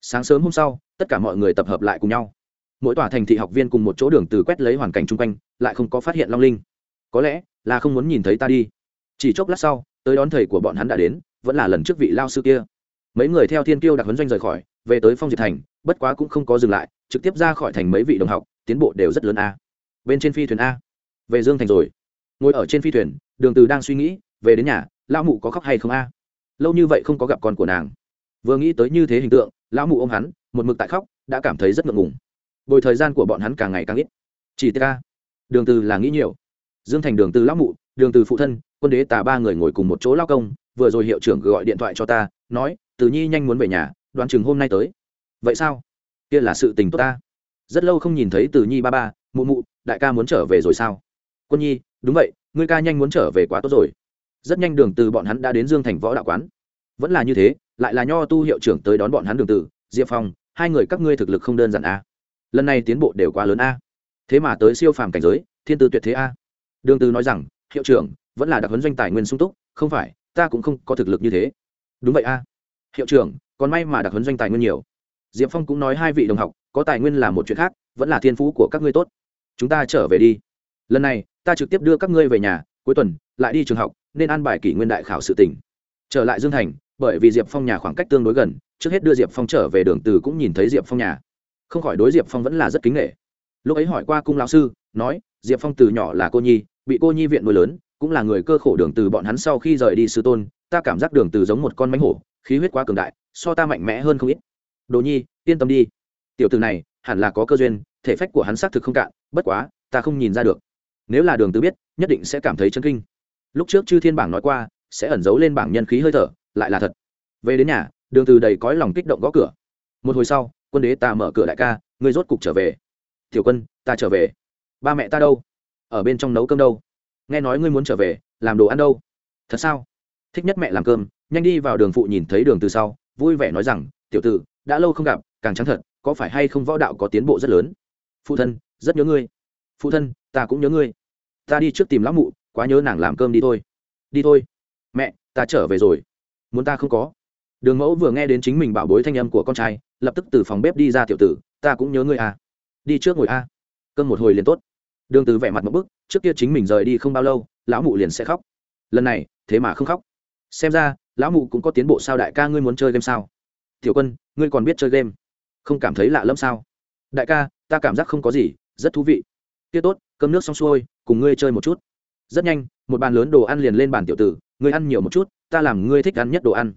Sáng sớm hôm sau, tất cả mọi người tập hợp lại cùng nhau. Mỗi tòa thành thị học viên cùng một chỗ đường từ quét lấy hoàn cảnh chung quanh, lại không có phát hiện long linh. Có lẽ là không muốn nhìn thấy ta đi. Chỉ chốc lát sau, tới đón thầy của bọn hắn đã đến, vẫn là lần trước vị lao sư kia. Mấy người theo thiên kiêu đặc huấn doanh rời khỏi, về tới phong diệt thành, bất quá cũng không có dừng lại, trực tiếp ra khỏi thành mấy vị đồng học, tiến bộ đều rất lớn a. Bên trên phi thuyền a. Về dương thành rồi. Ngồi ở trên phi thuyền, đường từ đang suy nghĩ, về đến nhà lão mụ có khóc hay không a? Lâu như vậy không có gặp con của nàng. Vừa nghĩ tới như thế hình tượng, lão mụ ôm hắn, một mực tại khóc, đã cảm thấy rất ngượng ngùng. Bồi thời gian của bọn hắn càng ngày càng ít. Chỉ tk đường từ là nghĩ nhiều. Dương thành, đường từ lão mụ, đường từ phụ thân, quân đế tà ba người ngồi cùng một chỗ lao công, vừa rồi hiệu trưởng gọi điện thoại cho ta, nói, từ nhi nhanh muốn về nhà, đoán chừng hôm nay tới. Vậy sao? Kia là sự tình tốt ta. Rất lâu không nhìn thấy từ nhi ba ba, mụ mụ, đại ca muốn trở về rồi sao? Quân nhi, đúng vậy, ngươi ca nhanh muốn trở về quá tốt rồi rất nhanh đường từ bọn hắn đã đến dương thành võ đạo quán. Vẫn là như thế, lại là nho tu hiệu trưởng tới đón bọn hắn đường từ, diệp phong, hai người các ngươi thực lực không đơn giản a. Lần này tiến bộ đều quá lớn a. Thế mà tới siêu phàm cảnh giới, thiên tư tuyệt thế a. Đường từ nói rằng, hiệu trưởng, vẫn là đặc huấn doanh tài nguyên sung túc, không phải, ta cũng không có thực lực như thế. Đúng vậy a. Hiệu trưởng, còn may mà đặc huấn doanh tài nguyên nhiều. Diệp phong cũng nói hai vị đồng học, có tài nguyên là một chuyện khác, vẫn là thiên phú của các ngươi tốt. Chúng ta trở về đi. Lần này, ta trực tiếp đưa các ngươi về nhà, cuối tuần, lại đi trường học nên an bài kỷ nguyên đại khảo sự tỉnh trở lại dương thành, bởi vì diệp phong nhà khoảng cách tương đối gần, trước hết đưa diệp phong trở về đường từ cũng nhìn thấy diệp phong nhà. Không khỏi đối diệp phong vẫn là rất kính nghệ lúc ấy hỏi qua cung lão sư, nói, diệp phong từ nhỏ là cô nhi, bị cô nhi viện nuôi lớn, cũng là người cơ khổ đường từ bọn hắn sau khi rời đi sư tôn, ta cảm giác đường từ giống một con mánh hổ, khí huyết quá cường đại, so ta mạnh mẽ hơn không ít. Đồ nhi, yên tâm đi. Tiểu từ này, hẳn là có cơ duyên, thể phách của hắn xác thực không cạn, bất quá, ta không nhìn ra được. Nếu là đường từ biết, nhất định sẽ cảm thấy chân kinh lúc trước chư thiên bảng nói qua, sẽ ẩn giấu lên bảng nhân khí hơi thở, lại là thật. Về đến nhà, đường từ đầy cõi lòng kích động gõ cửa. Một hồi sau, quân đế ta mở cửa đại ca, ngươi rốt cục trở về. Tiểu quân, ta trở về. Ba mẹ ta đâu? Ở bên trong nấu cơm đâu? Nghe nói ngươi muốn trở về, làm đồ ăn đâu? Thật sao? Thích nhất mẹ làm cơm, nhanh đi vào đường phụ nhìn thấy đường từ sau, vui vẻ nói rằng, tiểu tử, đã lâu không gặp, càng trắng thật, có phải hay không võ đạo có tiến bộ rất lớn? Phụ thân, rất nhớ ngươi. Phụ thân, ta cũng nhớ ngươi. Ta đi trước tìm lão mụ quá nhớ nàng làm cơm đi thôi. Đi thôi. Mẹ, ta trở về rồi. Muốn ta không có. Đường mẫu vừa nghe đến chính mình bảo bối thanh âm của con trai, lập tức từ phòng bếp đi ra tiểu tử, ta cũng nhớ ngươi à. Đi trước ngồi a. À. cơm một hồi liền tốt. Đường từ vẻ mặt một bức, trước kia chính mình rời đi không bao lâu, lão mụ liền sẽ khóc. Lần này, thế mà không khóc. Xem ra, lão mụ cũng có tiến bộ sao đại ca ngươi muốn chơi game sao? Tiểu quân, ngươi còn biết chơi game? Không cảm thấy lạ lẫm sao? Đại ca, ta cảm giác không có gì, rất thú vị. Kia tốt, cơm nước xong xuôi, cùng ngươi chơi một chút rất nhanh, một bàn lớn đồ ăn liền lên bàn tiểu tử, ngươi ăn nhiều một chút, ta làm ngươi thích ăn nhất đồ ăn.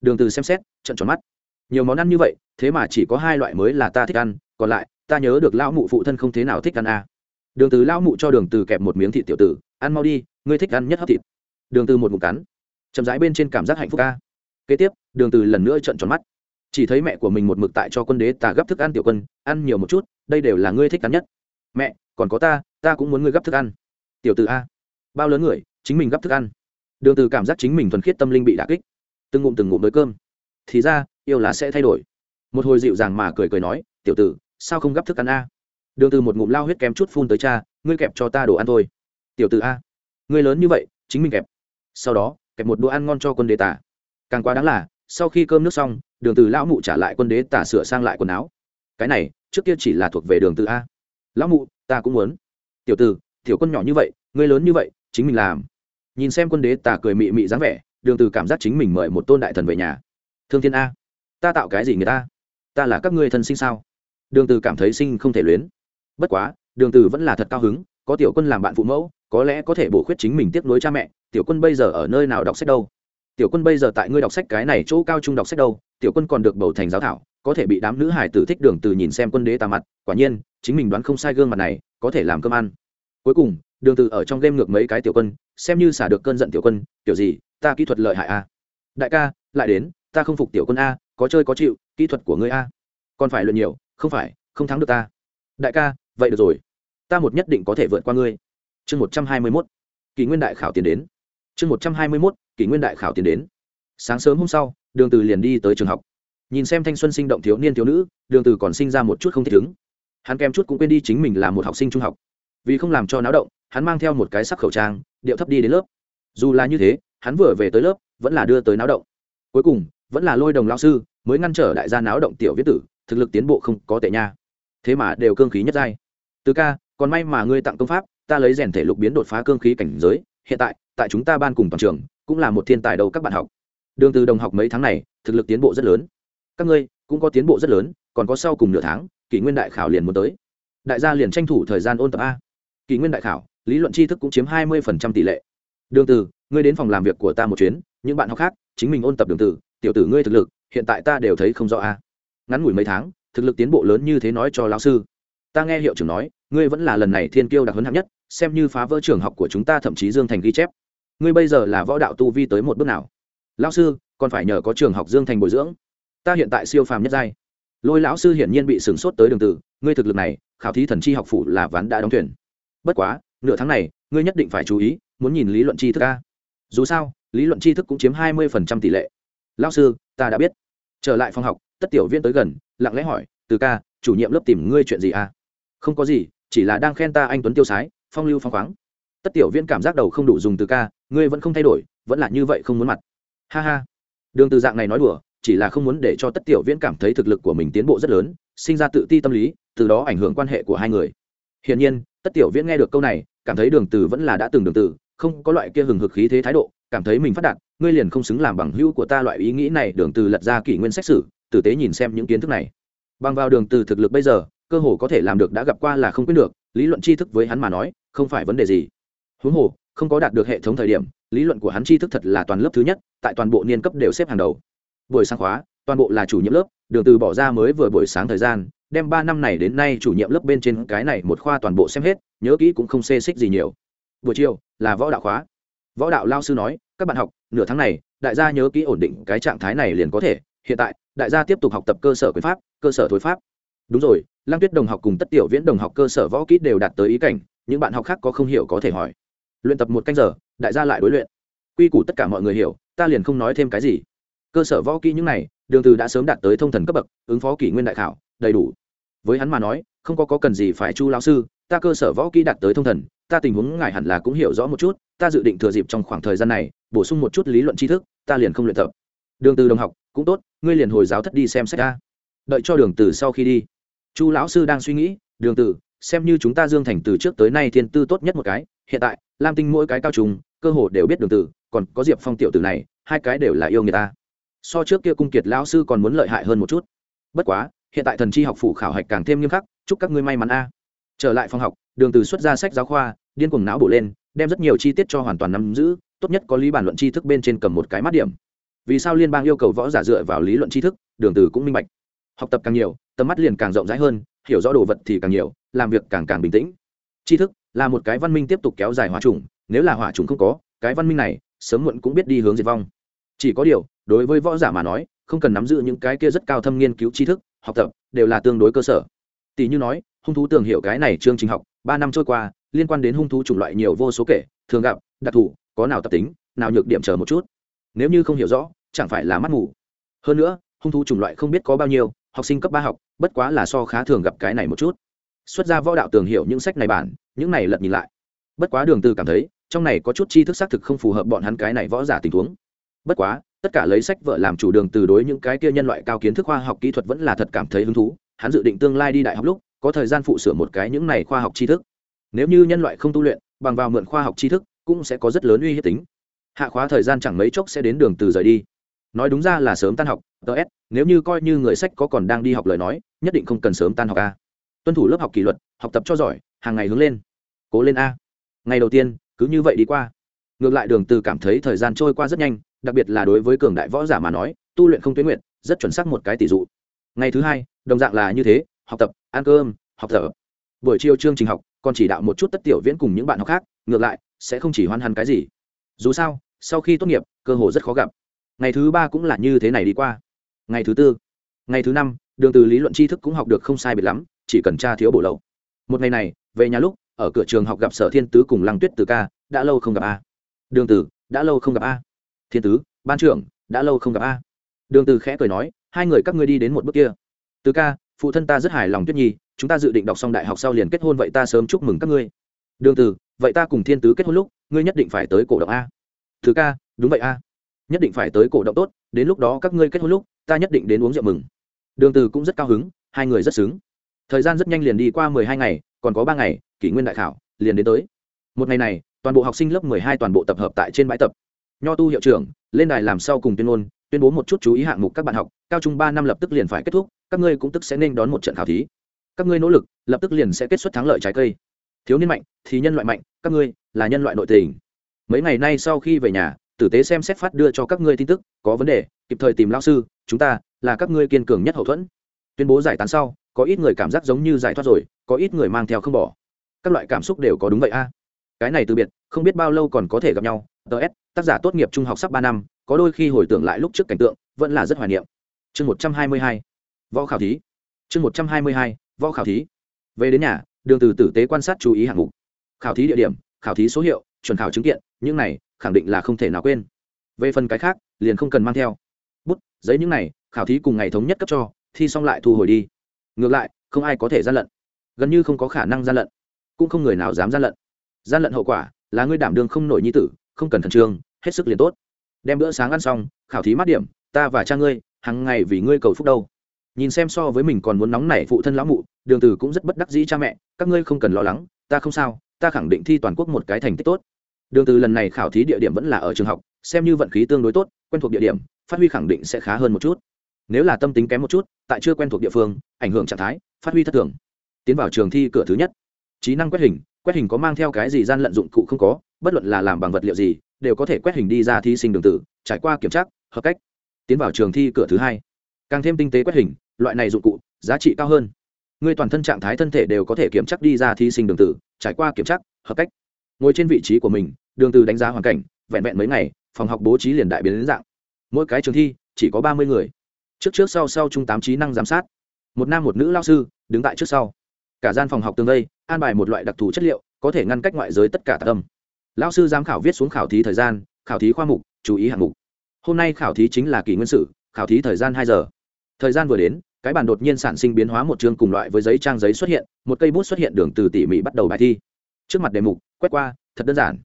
Đường từ xem xét trận tròn mắt. Nhiều món ăn như vậy, thế mà chỉ có hai loại mới là ta thích ăn, còn lại, ta nhớ được lão mụ phụ thân không thế nào thích ăn à. đường từ lão mụ cho đường từ kẹp một miếng thịt tiểu tử, ăn mau đi, ngươi thích ăn nhất hấp thịt. Đường từ một ngụm cắn, chậm rãi bên trên cảm giác hạnh phúc a. Kế tiếp, đường từ lần nữa trợn tròn mắt. Chỉ thấy mẹ của mình một mực tại cho quân đế ta gấp thức ăn tiểu quân, ăn nhiều một chút, đây đều là ngươi thích ăn nhất. Mẹ, còn có ta ta cũng muốn ngươi gấp thức ăn. Tiểu tử a bao lớn người, chính mình gấp thức ăn. Đường từ cảm giác chính mình thuần khiết tâm linh bị đả kích. Từng ngụm từng ngụm với cơm. Thì ra, yêu là sẽ thay đổi. Một hồi dịu dàng mà cười cười nói, tiểu tử sao không gấp thức ăn a? Đường từ một ngụm lao huyết kém chút phun tới cha, ngươi kẹp cho ta đồ ăn thôi. Tiểu tử a, ngươi lớn như vậy, chính mình kẹp. Sau đó, kẹp một đũa ăn ngon cho quân đế tả. Càng quá đáng là, sau khi cơm nước xong, đường từ lão mụ trả lại quân đế tả sửa sang lại quần áo. Cái này, trước kia chỉ là thuộc về đường từ a. Lão mụ, ta cũng muốn. Tiểu tử tiểu quân nhỏ như vậy, ngươi lớn như vậy chính mình làm. Nhìn xem quân đế tà cười mị mị dáng vẻ, đường từ cảm giác chính mình mời một tôn đại thần về nhà. Thương thiên a, ta tạo cái gì người ta? Ta là các ngươi thân sinh sao? Đường từ cảm thấy sinh không thể luyến. Bất quá, đường từ vẫn là thật cao hứng, có tiểu quân làm bạn phụ mẫu, có lẽ có thể bổ khuyết chính mình tiếp nối cha mẹ, tiểu quân bây giờ ở nơi nào đọc sách đâu? Tiểu quân bây giờ tại ngươi đọc sách cái này chỗ cao trung đọc sách đâu? Tiểu quân còn được bầu thành giáo thảo, có thể bị đám nữ hải tử thích đường từ nhìn xem quân đế tà mặt, quả nhiên, chính mình đoán không sai gương mặt này, có thể làm cơm ăn. Cuối cùng đường từ ở trong game ngược mấy cái tiểu quân, xem như xả được cơn giận tiểu quân, tiểu gì, ta kỹ thuật lợi hại a đại ca, lại đến, ta không phục tiểu quân a, có chơi có chịu, kỹ thuật của ngươi a. Còn phải luyện nhiều, không phải, không thắng được ta. Đại ca, vậy được rồi, ta một nhất định có thể vượt qua ngươi. Chương một trăm hai mươi mốt, kỷ nguyên đại khảo tiến đến. Chương một trăm hai mươi mốt, kỷ nguyên đại khảo tiến đến. Sáng sớm hôm sau, đường từ liền đi tới trường học. Nhìn xem thanh xuân sinh động thiếu niên thiếu nữ, đường từ còn sinh ra một chút không thích ứng hắn kèm chút cũng quên đi chính mình là một học sinh trung học vì không làm cho náo động, hắn mang theo một cái sắc khẩu trang, điệu thấp đi đến lớp. Dù là như thế, hắn vừa về tới lớp, vẫn là đưa tới náo động. Cuối cùng, vẫn là lôi đồng lao sư, mới ngăn trở đại gia náo động tiểu viết tử, thực lực tiến bộ không có tệ nha. Thế mà đều cương khí nhất giai. Từ ca, còn may mà ngươi tặng công pháp, ta lấy rèn thể lục biến đột phá cương khí cảnh giới, hiện tại tại chúng ta ban cùng toàn trường, cũng là một thiên tài đầu các bạn học. Đường từ đồng học mấy tháng này, thực lực tiến bộ rất lớn. Các ngươi, cũng có tiến bộ rất lớn, còn có sau cùng nửa tháng, kỷ nguyên đại khảo liền muốn tới. Đại gia liền tranh thủ thời gian ôn tập a kỷ nguyên đại khảo, lý luận tri thức cũng chiếm hai mươi tỷ lệ. Đường từ ngươi đến phòng làm việc của ta một chuyến, những bạn học khác, chính mình ôn tập đường từ tiểu tử ngươi thực lực, hiện tại ta đều thấy không rõ a. Ngắn ngủi mấy tháng, thực lực tiến bộ lớn như thế nói cho lão sư. Ta nghe hiệu trưởng nói, ngươi vẫn là lần này thiên kiêu đặc huấn hạng nhất, xem như phá vỡ trường học của chúng ta thậm chí dương thành ghi chép. Ngươi bây giờ là võ đạo tu vi tới một bước nào? Lão sư, còn phải nhờ có trường học dương thành bồi dưỡng. Ta hiện tại siêu phàm nhất giai. Lôi lão sư hiển nhiên bị sửng sốt tới đường từ ngươi thực lực này, khảo thí thần chi học phủ là ván đã đóng thuyền bất quá, nửa tháng này, ngươi nhất định phải chú ý, muốn nhìn lý luận tri thức a. Dù sao, lý luận tri thức cũng chiếm hai mươi tỷ lệ. Lão sư, ta đã biết. Trở lại phòng học, tất tiểu viên tới gần, lặng lẽ hỏi, từ ca, chủ nhiệm lớp tìm ngươi chuyện gì à? Không có gì, chỉ là đang khen ta anh tuấn tiêu sái, phong lưu phong khoáng. Tất tiểu viên cảm giác đầu không đủ dùng từ ca, ngươi vẫn không thay đổi, vẫn là như vậy không muốn mặt. Ha ha. Đường từ dạng này nói đùa, chỉ là không muốn để cho tất tiểu viễn cảm thấy thực lực của mình tiến bộ rất lớn, sinh ra tự ti tâm lý, từ đó ảnh hưởng quan hệ của hai người. Hiển nhiên tất tiểu viễn nghe được câu này, cảm thấy đường từ vẫn là đã từng đường từ, không có loại kia hừng hực khí thế thái độ, cảm thấy mình phát đạt, ngươi liền không xứng làm bằng hữu của ta loại ý nghĩ này, đường từ lật ra kỷ nguyên xét xử tử tế nhìn xem những kiến thức này. Bằng vào đường từ thực lực bây giờ, cơ hồ có thể làm được đã gặp qua là không quyết được, lý luận tri thức với hắn mà nói, không phải vấn đề gì. Huống hồ, không có đạt được hệ thống thời điểm, lý luận của hắn tri thức thật là toàn lớp thứ nhất, tại toàn bộ niên cấp đều xếp hàng đầu. Buổi sáng khóa, toàn bộ là chủ nhiệm lớp, đường từ bỏ ra mới vừa buổi sáng thời gian đem ba năm này đến nay chủ nhiệm lớp bên trên cái này một khoa toàn bộ xem hết, nhớ kỹ cũng không xê xích gì nhiều. Buổi chiều, là võ đạo khóa. Võ đạo lao sư nói, các bạn học, nửa tháng này, đại gia nhớ kỹ ổn định cái trạng thái này liền có thể. Hiện tại, đại gia tiếp tục học tập cơ sở quyền pháp, cơ sở thối pháp. Đúng rồi, lăng tuyết đồng học cùng tất tiểu viễn đồng học cơ sở võ kỹ đều đạt tới ý cảnh, những bạn học khác có không hiểu có thể hỏi. Luyện tập một canh giờ, đại gia lại đối luyện. Quy củ tất cả mọi người hiểu, ta liền không nói thêm cái gì. Cơ sở võ kỹ những này, đường từ đã sớm đạt tới thông thần cấp bậc, ứng phó kỷ nguyên đại khảo đầy đủ. Với hắn mà nói không có, có cần gì phải chu lão sư ta cơ sở võ kỹ đạt tới thông thần ta tình huống ngài hẳn là cũng hiểu rõ một chút ta dự định thừa dịp trong khoảng thời gian này bổ sung một chút lý luận tri thức ta liền không luyện tập. Đường từ đồng học cũng tốt ngươi liền hồi giáo thất đi xem sách ta. Đợi cho đường từ sau khi đi. Chu lão sư đang suy nghĩ đường từ xem như chúng ta dương thành từ trước tới nay thiên tư tốt nhất một cái hiện tại lam tinh mỗi cái cao trùng cơ hồ đều biết đường từ còn có diệp phong tiểu tử này hai cái đều là yêu người ta. So trước kia cung kiệt lão sư còn muốn lợi hại hơn một chút. Bất quá hiện tại thần chi học phủ khảo hạch càng thêm nghiêm khắc, chúc các ngươi may mắn a. Trở lại phòng học, đường từ xuất ra sách giáo khoa, điên cuồng não bổ lên, đem rất nhiều chi tiết cho hoàn toàn nắm giữ, tốt nhất có lý bản luận tri thức bên trên cầm một cái mắt điểm. Vì sao liên bang yêu cầu võ giả dựa vào lý luận tri thức, đường từ cũng minh bạch. Học tập càng nhiều, tầm mắt liền càng rộng rãi hơn, hiểu rõ đồ vật thì càng nhiều, làm việc càng càng bình tĩnh. Tri thức là một cái văn minh tiếp tục kéo dài hỏa trùng, nếu là hỏa trùng không có, cái văn minh này sớm muộn cũng biết đi hướng diệt vong. Chỉ có điều, đối với võ giả mà nói, không cần nắm giữ những cái kia rất cao thâm nghiên cứu tri thức học tập, đều là tương đối cơ sở. Tỷ như nói, hung thú tường hiểu cái này chương trình học, ba năm trôi qua, liên quan đến hung thú chủng loại nhiều vô số kể, thường gặp, đặc thù, có nào tập tính, nào nhược điểm chờ một chút. Nếu như không hiểu rõ, chẳng phải là mắt mù. Hơn nữa, hung thú chủng loại không biết có bao nhiêu, học sinh cấp ba học, bất quá là so khá thường gặp cái này một chút. Xuất ra võ đạo tường hiểu những sách này bản, những này lật nhìn lại. Bất quá đường từ cảm thấy, trong này có chút tri thức xác thực không phù hợp bọn hắn cái này võ giả tình huống. Bất quá tất cả lấy sách vợ làm chủ đường từ đối những cái kia nhân loại cao kiến thức khoa học kỹ thuật vẫn là thật cảm thấy hứng thú. Hắn dự định tương lai đi đại học lúc, có thời gian phụ sửa một cái những này khoa học tri thức. Nếu như nhân loại không tu luyện, bằng vào mượn khoa học tri thức, cũng sẽ có rất lớn uy hiếp tính. Hạ khóa thời gian chẳng mấy chốc sẽ đến đường từ rời đi. Nói đúng ra là sớm tan học ts nếu như coi như người sách có còn đang đi học lời nói, nhất định không cần sớm tan học a. Tuân thủ lớp học kỷ luật, học tập cho giỏi, hàng ngày hướng lên. Cố lên a. Ngày đầu tiên, cứ như vậy đi qua. Ngược lại đường từ cảm thấy thời gian trôi qua rất nhanh đặc biệt là đối với cường đại võ giả mà nói, tu luyện không tuyến nguyện rất chuẩn xác một cái tỷ dụ. Ngày thứ hai, đồng dạng là như thế, học tập, ăn cơm, học thở. buổi chiều chương trình học, còn chỉ đạo một chút tất tiểu viễn cùng những bạn học khác, ngược lại, sẽ không chỉ hoan hẳn cái gì. Dù sao, sau khi tốt nghiệp, cơ hội rất khó gặp. Ngày thứ ba cũng là như thế này đi qua. Ngày thứ tư, ngày thứ năm, đường từ lý luận tri thức cũng học được không sai biệt lắm, chỉ cần tra thiếu bổ lậu. Một ngày này, về nhà lúc, ở cửa trường học gặp sở thiên tứ cùng lăng tuyết từ ca, đã lâu không gặp a. Đường từ, đã lâu không gặp a thiên tứ, ban trưởng, đã lâu không gặp a. Đường từ khẽ cười nói, hai người các ngươi đi đến một bước kia. Từ ca, phụ thân ta rất hài lòng tuyết nhi, chúng ta dự định đọc xong đại học sau liền kết hôn vậy ta sớm chúc mừng các ngươi. Đường từ, vậy ta cùng thiên tứ kết hôn lúc, ngươi nhất định phải tới cổ động a. Thứ ca, đúng vậy a. Nhất định phải tới cổ động tốt, đến lúc đó các ngươi kết hôn lúc, ta nhất định đến uống rượu mừng. Đường từ cũng rất cao hứng, hai người rất sướng thời gian rất nhanh liền đi qua mười hai ngày, còn có ba ngày, kỷ nguyên đại khảo, liền đến tới. Một ngày này, toàn bộ học sinh lớp mười hai toàn bộ tập hợp tại trên bãi tập nho tu hiệu trưởng, lên đài làm sau cùng tuyên ngôn, tuyên bố một chút chú ý hạng mục các bạn học, cao trung ba năm lập tức liền phải kết thúc, các ngươi cũng tức sẽ nên đón một trận khảo thí. Các ngươi nỗ lực, lập tức liền sẽ kết xuất thắng lợi trái cây. Thiếu niên mạnh, thì nhân loại mạnh, các ngươi là nhân loại nội tình. Mấy ngày nay sau khi về nhà, tử tế xem xét phát đưa cho các ngươi tin tức, có vấn đề, kịp thời tìm lao sư, chúng ta là các ngươi kiên cường nhất hậu thuẫn. Tuyên bố giải tán sau, có ít người cảm giác giống như giải thoát rồi, có ít người mang theo không bỏ. Các loại cảm xúc đều có đúng vậy a. Cái này từ biệt, không biết bao lâu còn có thể gặp nhau ts tác giả tốt nghiệp trung học sắp ba năm, có đôi khi hồi tưởng lại lúc trước cảnh tượng, vẫn là rất hoài niệm. Chương một trăm hai mươi hai, võ khảo thí. Chương một trăm hai mươi hai, võ khảo thí. Về đến nhà, đường từ tử tế quan sát chú ý hạng mục. Khảo thí địa điểm, khảo thí số hiệu, chuẩn khảo chứng kiện, những này, khẳng định là không thể nào quên. Về phần cái khác, liền không cần mang theo. Bút, giấy những này, khảo thí cùng ngày thống nhất cấp cho, thi xong lại thu hồi đi. Ngược lại, không ai có thể gian lận. Gần như không có khả năng gian lận. Cũng không người nào dám gian lận. Gian lận hậu quả, là ngươi đảm đương không nổi nhi tử không cần khẩn trương, hết sức liền tốt. Đem bữa sáng ăn xong, khảo thí mát điểm, ta và cha ngươi hàng ngày vì ngươi cầu phúc đâu. Nhìn xem so với mình còn muốn nóng nảy phụ thân lão mụ, đường từ cũng rất bất đắc dĩ cha mẹ, các ngươi không cần lo lắng, ta không sao, ta khẳng định thi toàn quốc một cái thành tích tốt. Đường từ lần này khảo thí địa điểm vẫn là ở trường học, xem như vận khí tương đối tốt, quen thuộc địa điểm, phát huy khẳng định sẽ khá hơn một chút. Nếu là tâm tính kém một chút, tại chưa quen thuộc địa phương, ảnh hưởng trạng thái, phát huy thất thường. Tiến vào trường thi cửa thứ nhất. Trí năng quét hình quét hình có mang theo cái gì gian lận dụng cụ không có bất luận là làm bằng vật liệu gì, đều có thể quét hình đi ra thí sinh đường tử, trải qua kiểm tra, hợp cách, tiến vào trường thi cửa thứ hai. Càng thêm tinh tế quét hình, loại này dụng cụ, giá trị cao hơn. Người toàn thân trạng thái thân thể đều có thể kiểm tra đi ra thí sinh đường tử, trải qua kiểm tra, hợp cách. Ngồi trên vị trí của mình, đường từ đánh giá hoàn cảnh, vẹn vẹn mấy ngày, phòng học bố trí liền đại biến đến dạng. Mỗi cái trường thi, chỉ có ba mươi người. Trước trước sau sau trung tám trí năng giám sát. Một nam một nữ lao sư, đứng tại trước sau. Cả gian phòng học tương đây, an bài một loại đặc thù chất liệu, có thể ngăn cách ngoại giới tất cả tạc âm. Lão sư giám khảo viết xuống khảo thí thời gian, khảo thí khoa mục, chú ý hạng mục. Hôm nay khảo thí chính là kỷ nguyên sử, khảo thí thời gian hai giờ. Thời gian vừa đến, cái bàn đột nhiên sản sinh biến hóa một chương cùng loại với giấy trang giấy xuất hiện, một cây bút xuất hiện đường từ tỉ mỉ bắt đầu bài thi. Trước mặt đề mục, quét qua, thật đơn giản.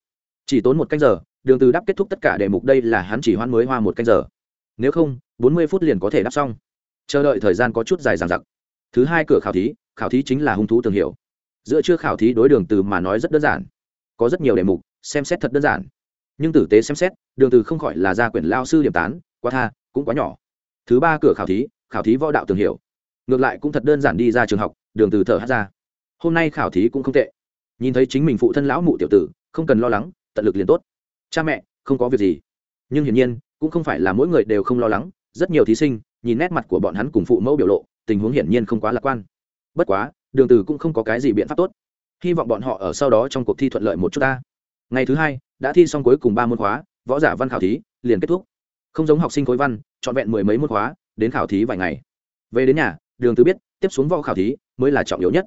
Chỉ tốn một canh giờ, đường từ đáp kết thúc tất cả đề mục, đây là hắn chỉ hoan mới hoa một canh giờ. Nếu không, bốn mươi phút liền có thể đáp xong. Chờ đợi thời gian có chút dài dằng dặc. Thứ hai cửa khảo thí khảo thí chính là hung thú tường hiểu giữa chưa khảo thí đối đường từ mà nói rất đơn giản. Có rất nhiều đề mục xem xét thật đơn giản. Nhưng tử tế xem xét, đường từ không khỏi là ra quyển lao sư điểm tán, quá tha, cũng quá nhỏ. Thứ ba cửa khảo thí khảo thí võ đạo tường hiểu ngược lại cũng thật đơn giản đi ra trường học, đường từ thở hát ra. Hôm nay khảo thí cũng không tệ. Nhìn thấy chính mình phụ thân lão mụ tiểu tử, không cần lo lắng, tận lực liền tốt. Cha mẹ, không có việc gì. Nhưng hiển nhiên, cũng không phải là mỗi người đều không lo lắng, rất nhiều thí sinh, nhìn nét mặt của bọn hắn cùng phụ mẫu biểu lộ, tình huống hiển nhiên không quá lạc quan. Bất quá, đường từ cũng không có cái gì biện pháp tốt. Hy vọng bọn họ ở sau đó trong cuộc thi thuận lợi một chút ta ngày thứ hai, đã thi xong cuối cùng ba môn khóa, võ giả văn khảo thí, liền kết thúc. Không giống học sinh khối văn chọn vẹn mười mấy môn khóa, đến khảo thí vài ngày. Về đến nhà, đường tứ biết, tiếp xuống võ khảo thí mới là trọng yếu nhất.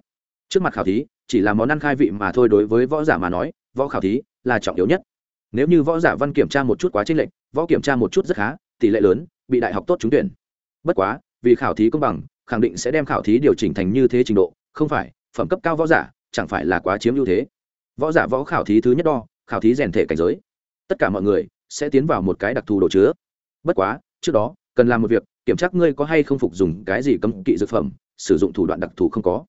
Trước mặt khảo thí, chỉ là món ăn khai vị mà thôi đối với võ giả mà nói, võ khảo thí là trọng yếu nhất. Nếu như võ giả văn kiểm tra một chút quá chênh lệch, võ kiểm tra một chút rất khá, tỷ lệ lớn, bị đại học tốt trúng tuyển. Bất quá, vì khảo thí công bằng, khẳng định sẽ đem khảo thí điều chỉnh thành như thế trình độ, không phải, phẩm cấp cao võ giả, chẳng phải là quá chiếm ưu thế. Võ giả võ khảo thí thứ nhất đo khảo thí rèn thể cảnh giới. Tất cả mọi người sẽ tiến vào một cái đặc thù đồ chứa. Bất quá, trước đó, cần làm một việc, kiểm tra ngươi có hay không phục dùng cái gì cấm kỵ dược phẩm, sử dụng thủ đoạn đặc thù không có.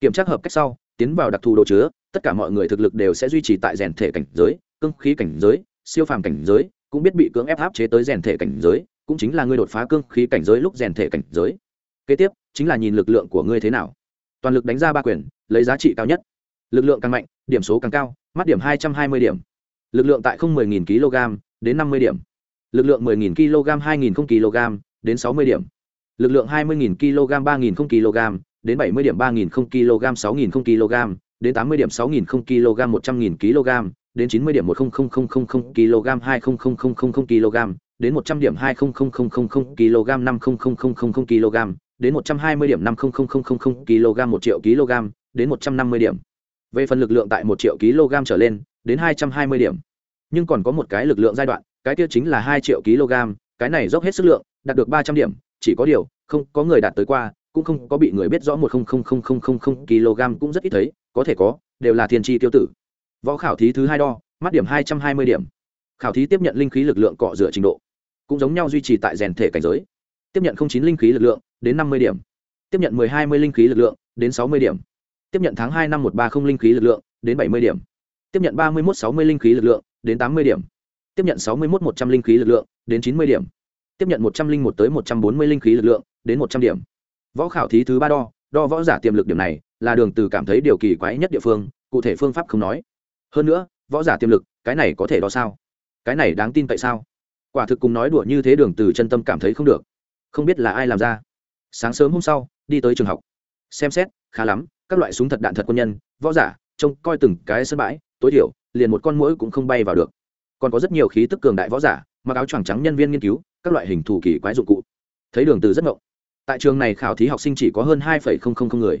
Kiểm tra hợp cách sau, tiến vào đặc thù đồ chứa, tất cả mọi người thực lực đều sẽ duy trì tại rèn thể cảnh giới, cương khí cảnh giới, siêu phàm cảnh giới, cũng biết bị cưỡng ép áp chế tới rèn thể cảnh giới, cũng chính là ngươi đột phá cương khí cảnh giới lúc rèn thể cảnh giới. Kế tiếp, chính là nhìn lực lượng của ngươi thế nào. Toàn lực đánh ra ba quyền, lấy giá trị cao nhất. Lực lượng càng mạnh, điểm số càng cao mắt điểm hai trăm hai mươi điểm lực lượng tại không mười nghìn kg đến năm mươi điểm lực lượng mười nghìn kg hai nghìn kg đến sáu mươi điểm lực lượng hai mươi nghìn kg ba nghìn kg đến bảy mươi điểm ba nghìn kg sáu nghìn kg đến tám mươi điểm sáu nghìn kg một trăm nghìn kg đến chín mươi điểm một kg hai kg đến một trăm điểm hai kg năm kg đến một trăm hai mươi điểm năm kg một triệu kg đến một trăm năm mươi điểm về phần lực lượng tại một triệu kg trở lên, đến hai trăm hai mươi điểm. Nhưng còn có một cái lực lượng giai đoạn, cái tiêu chính là hai triệu kg, cái này dốc hết sức lượng, đạt được ba trăm điểm, chỉ có điều, không có người đạt tới qua, cũng không có bị người biết rõ một kg cũng rất ít thấy, có thể có, đều là thiên tri tiêu tử. Võ khảo thí thứ hai đo, mắt điểm hai trăm hai mươi điểm. Khảo thí tiếp nhận linh khí lực lượng cọ rửa trình độ. Cũng giống nhau duy trì tại rèn thể cảnh giới. Tiếp nhận chín linh khí lực lượng, đến năm mươi điểm. Tiếp nhận mười hai mươi linh khí lực lượng, đến sáu mươi điểm tiếp nhận tháng hai năm một ba không linh khí lực lượng, đến bảy mươi điểm. Tiếp nhận ba mươi một sáu mươi linh khí lực lượng, đến tám mươi điểm. Tiếp nhận sáu mươi một một trăm linh khí lực lượng, đến chín mươi điểm. Tiếp nhận một trăm linh một tới một trăm bốn mươi linh khí lực lượng, đến một trăm điểm. Võ khảo thí thứ ba đo đo võ giả tiềm lực điểm này là đường từ cảm thấy điều kỳ quái nhất địa phương, cụ thể phương pháp không nói. Hơn nữa, võ giả tiềm lực, cái này có thể đo sao? Cái này đáng tin tại sao? Quả thực cùng nói đùa như thế đường từ chân tâm cảm thấy không được. Không biết là ai làm ra. Sáng sớm hôm sau, đi tới trường học. Xem xét, khá lắm các loại súng thật đạn thật quân nhân, võ giả, trông coi từng cái sân bãi, tối thiểu, liền một con mũi cũng không bay vào được. Còn có rất nhiều khí tức cường đại võ giả, mặc áo choàng trắng nhân viên nghiên cứu, các loại hình thủ kỳ quái dụng cụ. Thấy đường từ rất ngộng. Tại trường này khảo thí học sinh chỉ có hơn hai người.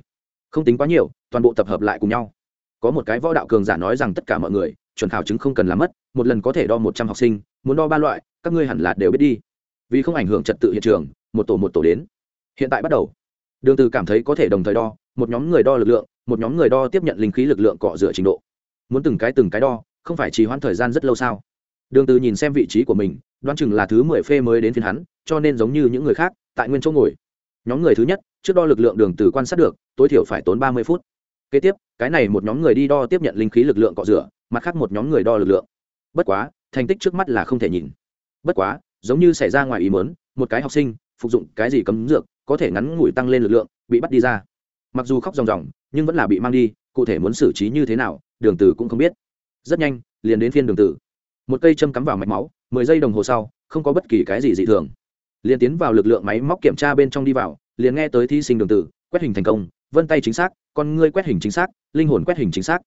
Không tính quá nhiều, toàn bộ tập hợp lại cùng nhau. Có một cái võ đạo cường giả nói rằng tất cả mọi người, chuẩn khảo chứng không cần làm mất, một lần có thể đo một trăm học sinh, muốn đo ba loại, các ngươi hẳn là đều biết đi. Vì không ảnh hưởng trật tự hiện trường, một tổ một tổ đến. Hiện tại bắt đầu. Đường từ cảm thấy có thể đồng thời đo một nhóm người đo lực lượng, một nhóm người đo tiếp nhận linh khí lực lượng cọ rửa trình độ. Muốn từng cái từng cái đo, không phải trì hoãn thời gian rất lâu sao? Đường từ nhìn xem vị trí của mình, đoán chừng là thứ mười phê mới đến phiên hắn, cho nên giống như những người khác, tại nguyên chỗ ngồi. Nhóm người thứ nhất, trước đo lực lượng đường từ quan sát được, tối thiểu phải tốn ba mươi phút. Kế tiếp, cái này một nhóm người đi đo tiếp nhận linh khí lực lượng cọ rửa, mặt khác một nhóm người đo lực lượng. Bất quá, thành tích trước mắt là không thể nhìn. Bất quá, giống như xảy ra ngoài ý muốn, một cái học sinh, phục dụng cái gì cấm dược, có thể ngắn ngủi tăng lên lực lượng, bị bắt đi ra mặc dù khóc ròng ròng, nhưng vẫn là bị mang đi, cụ thể muốn xử trí như thế nào, đường tử cũng không biết. Rất nhanh, liền đến phiên đường tử. Một cây châm cắm vào mạch máu, mười giây đồng hồ sau, không có bất kỳ cái gì dị thường. Liền tiến vào lực lượng máy móc kiểm tra bên trong đi vào, liền nghe tới thí sinh đường tử, quét hình thành công, vân tay chính xác, con ngươi quét hình chính xác, linh hồn quét hình chính xác.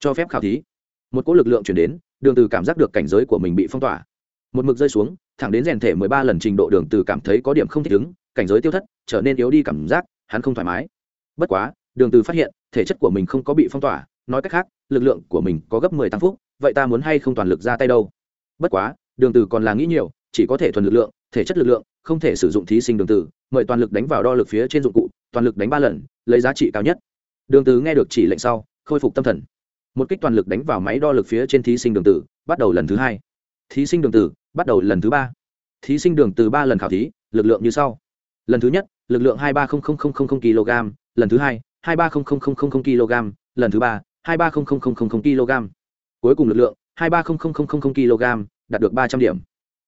Cho phép khảo thí. Một cỗ lực lượng chuyển đến, đường từ cảm giác được cảnh giới của mình bị phong tỏa. Một mực rơi xuống, thẳng đến rèn thể mười ba lần trình độ đường từ cảm thấy có điểm không thích ứng, cảnh giới tiêu thất, trở nên yếu đi cảm giác, hắn không thoải mái bất quá, đường từ phát hiện, thể chất của mình không có bị phong tỏa, nói cách khác, lực lượng của mình có gấp mười tăng phúc vậy ta muốn hay không toàn lực ra tay đâu? Bất quá, đường từ còn là nghĩ nhiều, chỉ có thể thuần lực lượng, thể chất lực lượng, không thể sử dụng thí sinh đường từ, mời toàn lực đánh vào đo lực phía trên dụng cụ, toàn lực đánh ba lần, lấy giá trị cao nhất. Đường từ nghe được chỉ lệnh sau, khôi phục tâm thần. Một kích toàn lực đánh vào máy đo lực phía trên thí sinh đường từ, bắt đầu lần thứ hai. Thí sinh đường từ, bắt đầu lần thứ ba. Thí sinh đường từ ba lần khảo thí, lực lượng như sau. Lần thứ nhất, lực lượng hai ba kg lần thứ hai hai ba kg lần thứ ba hai ba kg cuối cùng lực lượng hai ba kg đạt được ba trăm điểm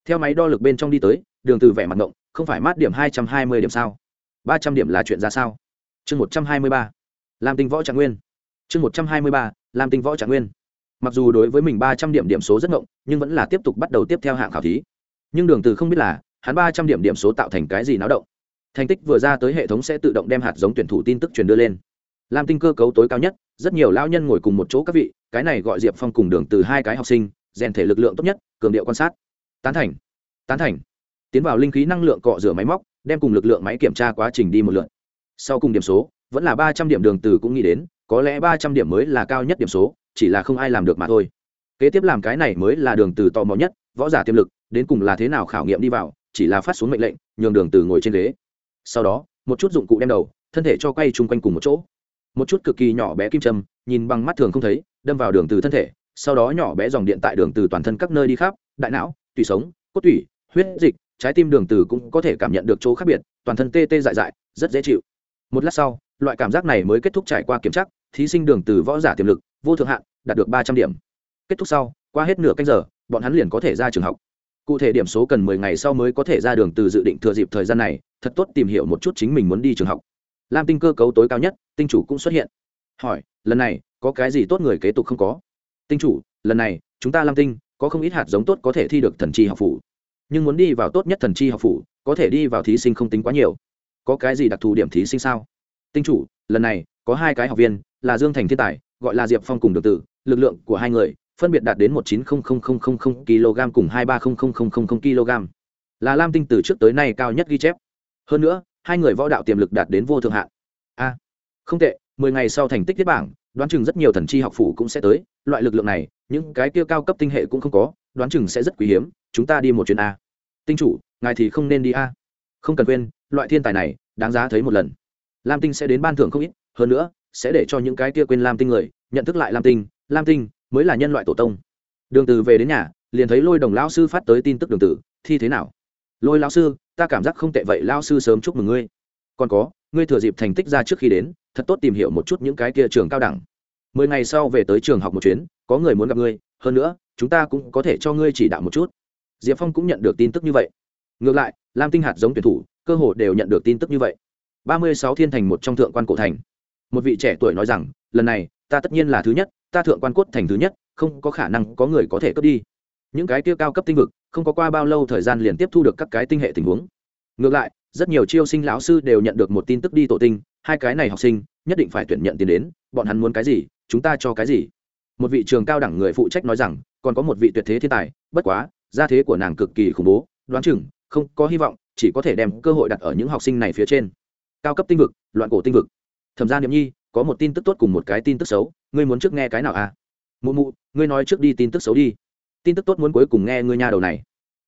theo máy đo lực bên trong đi tới đường từ vẻ mặt ngộng không phải mát điểm hai trăm hai mươi điểm sao ba trăm điểm là chuyện ra sao chương một trăm hai mươi ba làm tinh võ trạng nguyên chương một trăm hai mươi ba làm tinh võ trạng nguyên mặc dù đối với mình ba trăm điểm điểm số rất ngộng nhưng vẫn là tiếp tục bắt đầu tiếp theo hạng khảo thí nhưng đường từ không biết là hắn ba trăm điểm điểm số tạo thành cái gì náo động thành tích vừa ra tới hệ thống sẽ tự động đem hạt giống tuyển thủ tin tức truyền đưa lên. Làm tinh cơ cấu tối cao nhất, rất nhiều lão nhân ngồi cùng một chỗ các vị, cái này gọi diệp phong cùng đường từ hai cái học sinh, rèn thể lực lượng tốt nhất, cường điệu quan sát. Tán thành. Tán thành. Tiến vào linh khí năng lượng cọ rửa máy móc, đem cùng lực lượng máy kiểm tra quá trình đi một lượt. Sau cùng điểm số, vẫn là ba trăm điểm đường từ cũng nghĩ đến, có lẽ ba trăm điểm mới là cao nhất điểm số, chỉ là không ai làm được mà thôi. Kế tiếp làm cái này mới là đường từ tò mò nhất, võ giả tiềm lực, đến cùng là thế nào khảo nghiệm đi vào, chỉ là phát xuống mệnh lệnh, nhường đường từ ngồi trên ghế sau đó, một chút dụng cụ đem đầu, thân thể cho quay chung quanh cùng một chỗ. Một chút cực kỳ nhỏ bé kim châm, nhìn bằng mắt thường không thấy, đâm vào đường từ thân thể, sau đó nhỏ bé dòng điện tại đường từ toàn thân các nơi đi khắp, đại não, tủy sống, cốt tủy, huyết dịch, trái tim đường từ cũng có thể cảm nhận được chỗ khác biệt, toàn thân tê tê dại dại, rất dễ chịu. Một lát sau, loại cảm giác này mới kết thúc trải qua kiểm tra, thí sinh đường từ võ giả tiềm lực, vô thượng hạn, đạt được ba trăm điểm. Kết thúc sau, qua hết nửa canh giờ, bọn hắn liền có thể ra trường học cụ thể điểm số cần mười ngày sau mới có thể ra đường từ dự định thừa dịp thời gian này, thật tốt tìm hiểu một chút chính mình muốn đi trường học. Lam tinh cơ cấu tối cao nhất, tinh chủ cũng xuất hiện. Hỏi, lần này, có cái gì tốt người kế tục không có? Tinh chủ, lần này, chúng ta lam tinh, có không ít hạt giống tốt có thể thi được thần chi học phủ. Nhưng muốn đi vào tốt nhất thần chi học phủ, có thể đi vào thí sinh không tính quá nhiều. Có cái gì đặc thù điểm thí sinh sao? Tinh chủ, lần này, có hai cái học viên, là dương thành thiên tài, gọi là diệp phong cùng được tử, lực lượng của hai người phân biệt đạt đến một chín kg cùng hai ba kg. Là lam tinh từ trước tới nay cao nhất ghi chép. Hơn nữa, hai người võ đạo tiềm lực đạt đến vô thượng hạn. A, không tệ, mười ngày sau thành tích tiết bảng, đoán chừng rất nhiều thần chi học phủ cũng sẽ tới. Loại lực lượng này, những cái kia cao cấp tinh hệ cũng không có, đoán chừng sẽ rất quý hiếm. Chúng ta đi một chuyến a. Tinh chủ, ngài thì không nên đi a. Không cần quên, loại thiên tài này, đáng giá thấy một lần. Lam tinh sẽ đến ban thưởng không ít, hơn nữa, sẽ để cho những cái kia quên lam tinh người, nhận thức lại lam tinh. Lam tinh mới là nhân loại tổ tông. Đường từ về đến nhà, liền thấy lôi đồng lão sư phát tới tin tức đường tử thi thế nào? Lôi lão sư, ta cảm giác không tệ vậy, lão sư sớm chúc mừng ngươi. Còn có, ngươi thừa dịp thành tích ra trước khi đến, thật tốt tìm hiểu một chút những cái kia trường cao đẳng. Mười ngày sau về tới trường học một chuyến, có người muốn gặp ngươi, hơn nữa, chúng ta cũng có thể cho ngươi chỉ đạo một chút. Diệp phong cũng nhận được tin tức như vậy. Ngược lại, lam tinh hạt giống tuyển thủ, cơ hồ đều nhận được tin tức như vậy. Ba mươi sáu thiên thành một trong thượng quan cổ thành. Một vị trẻ tuổi nói rằng, lần này, ta tất nhiên là thứ nhất ta thượng quan cốt thành thứ nhất, không có khả năng có người có thể cướp đi. Những cái tiêu cao cấp tinh vực, không có qua bao lâu thời gian liền tiếp thu được các cái tinh hệ tình huống. Ngược lại, rất nhiều chiêu sinh lão sư đều nhận được một tin tức đi tổ tinh, hai cái này học sinh, nhất định phải tuyển nhận tiền đến, bọn hắn muốn cái gì, chúng ta cho cái gì? Một vị trường cao đẳng người phụ trách nói rằng, còn có một vị tuyệt thế thiên tài, bất quá, gia thế của nàng cực kỳ khủng bố, đoán chừng, không có hy vọng, chỉ có thể đem cơ hội đặt ở những học sinh này phía trên. Cao cấp tinh vực, loạn cổ tinh vực. Thẩm gia niệm nhi, có một tin tức tốt cùng một cái tin tức xấu ngươi muốn trước nghe cái nào à? Mụ mụ, ngươi nói trước đi tin tức xấu đi. Tin tức tốt muốn cuối cùng nghe ngươi nhà đầu này.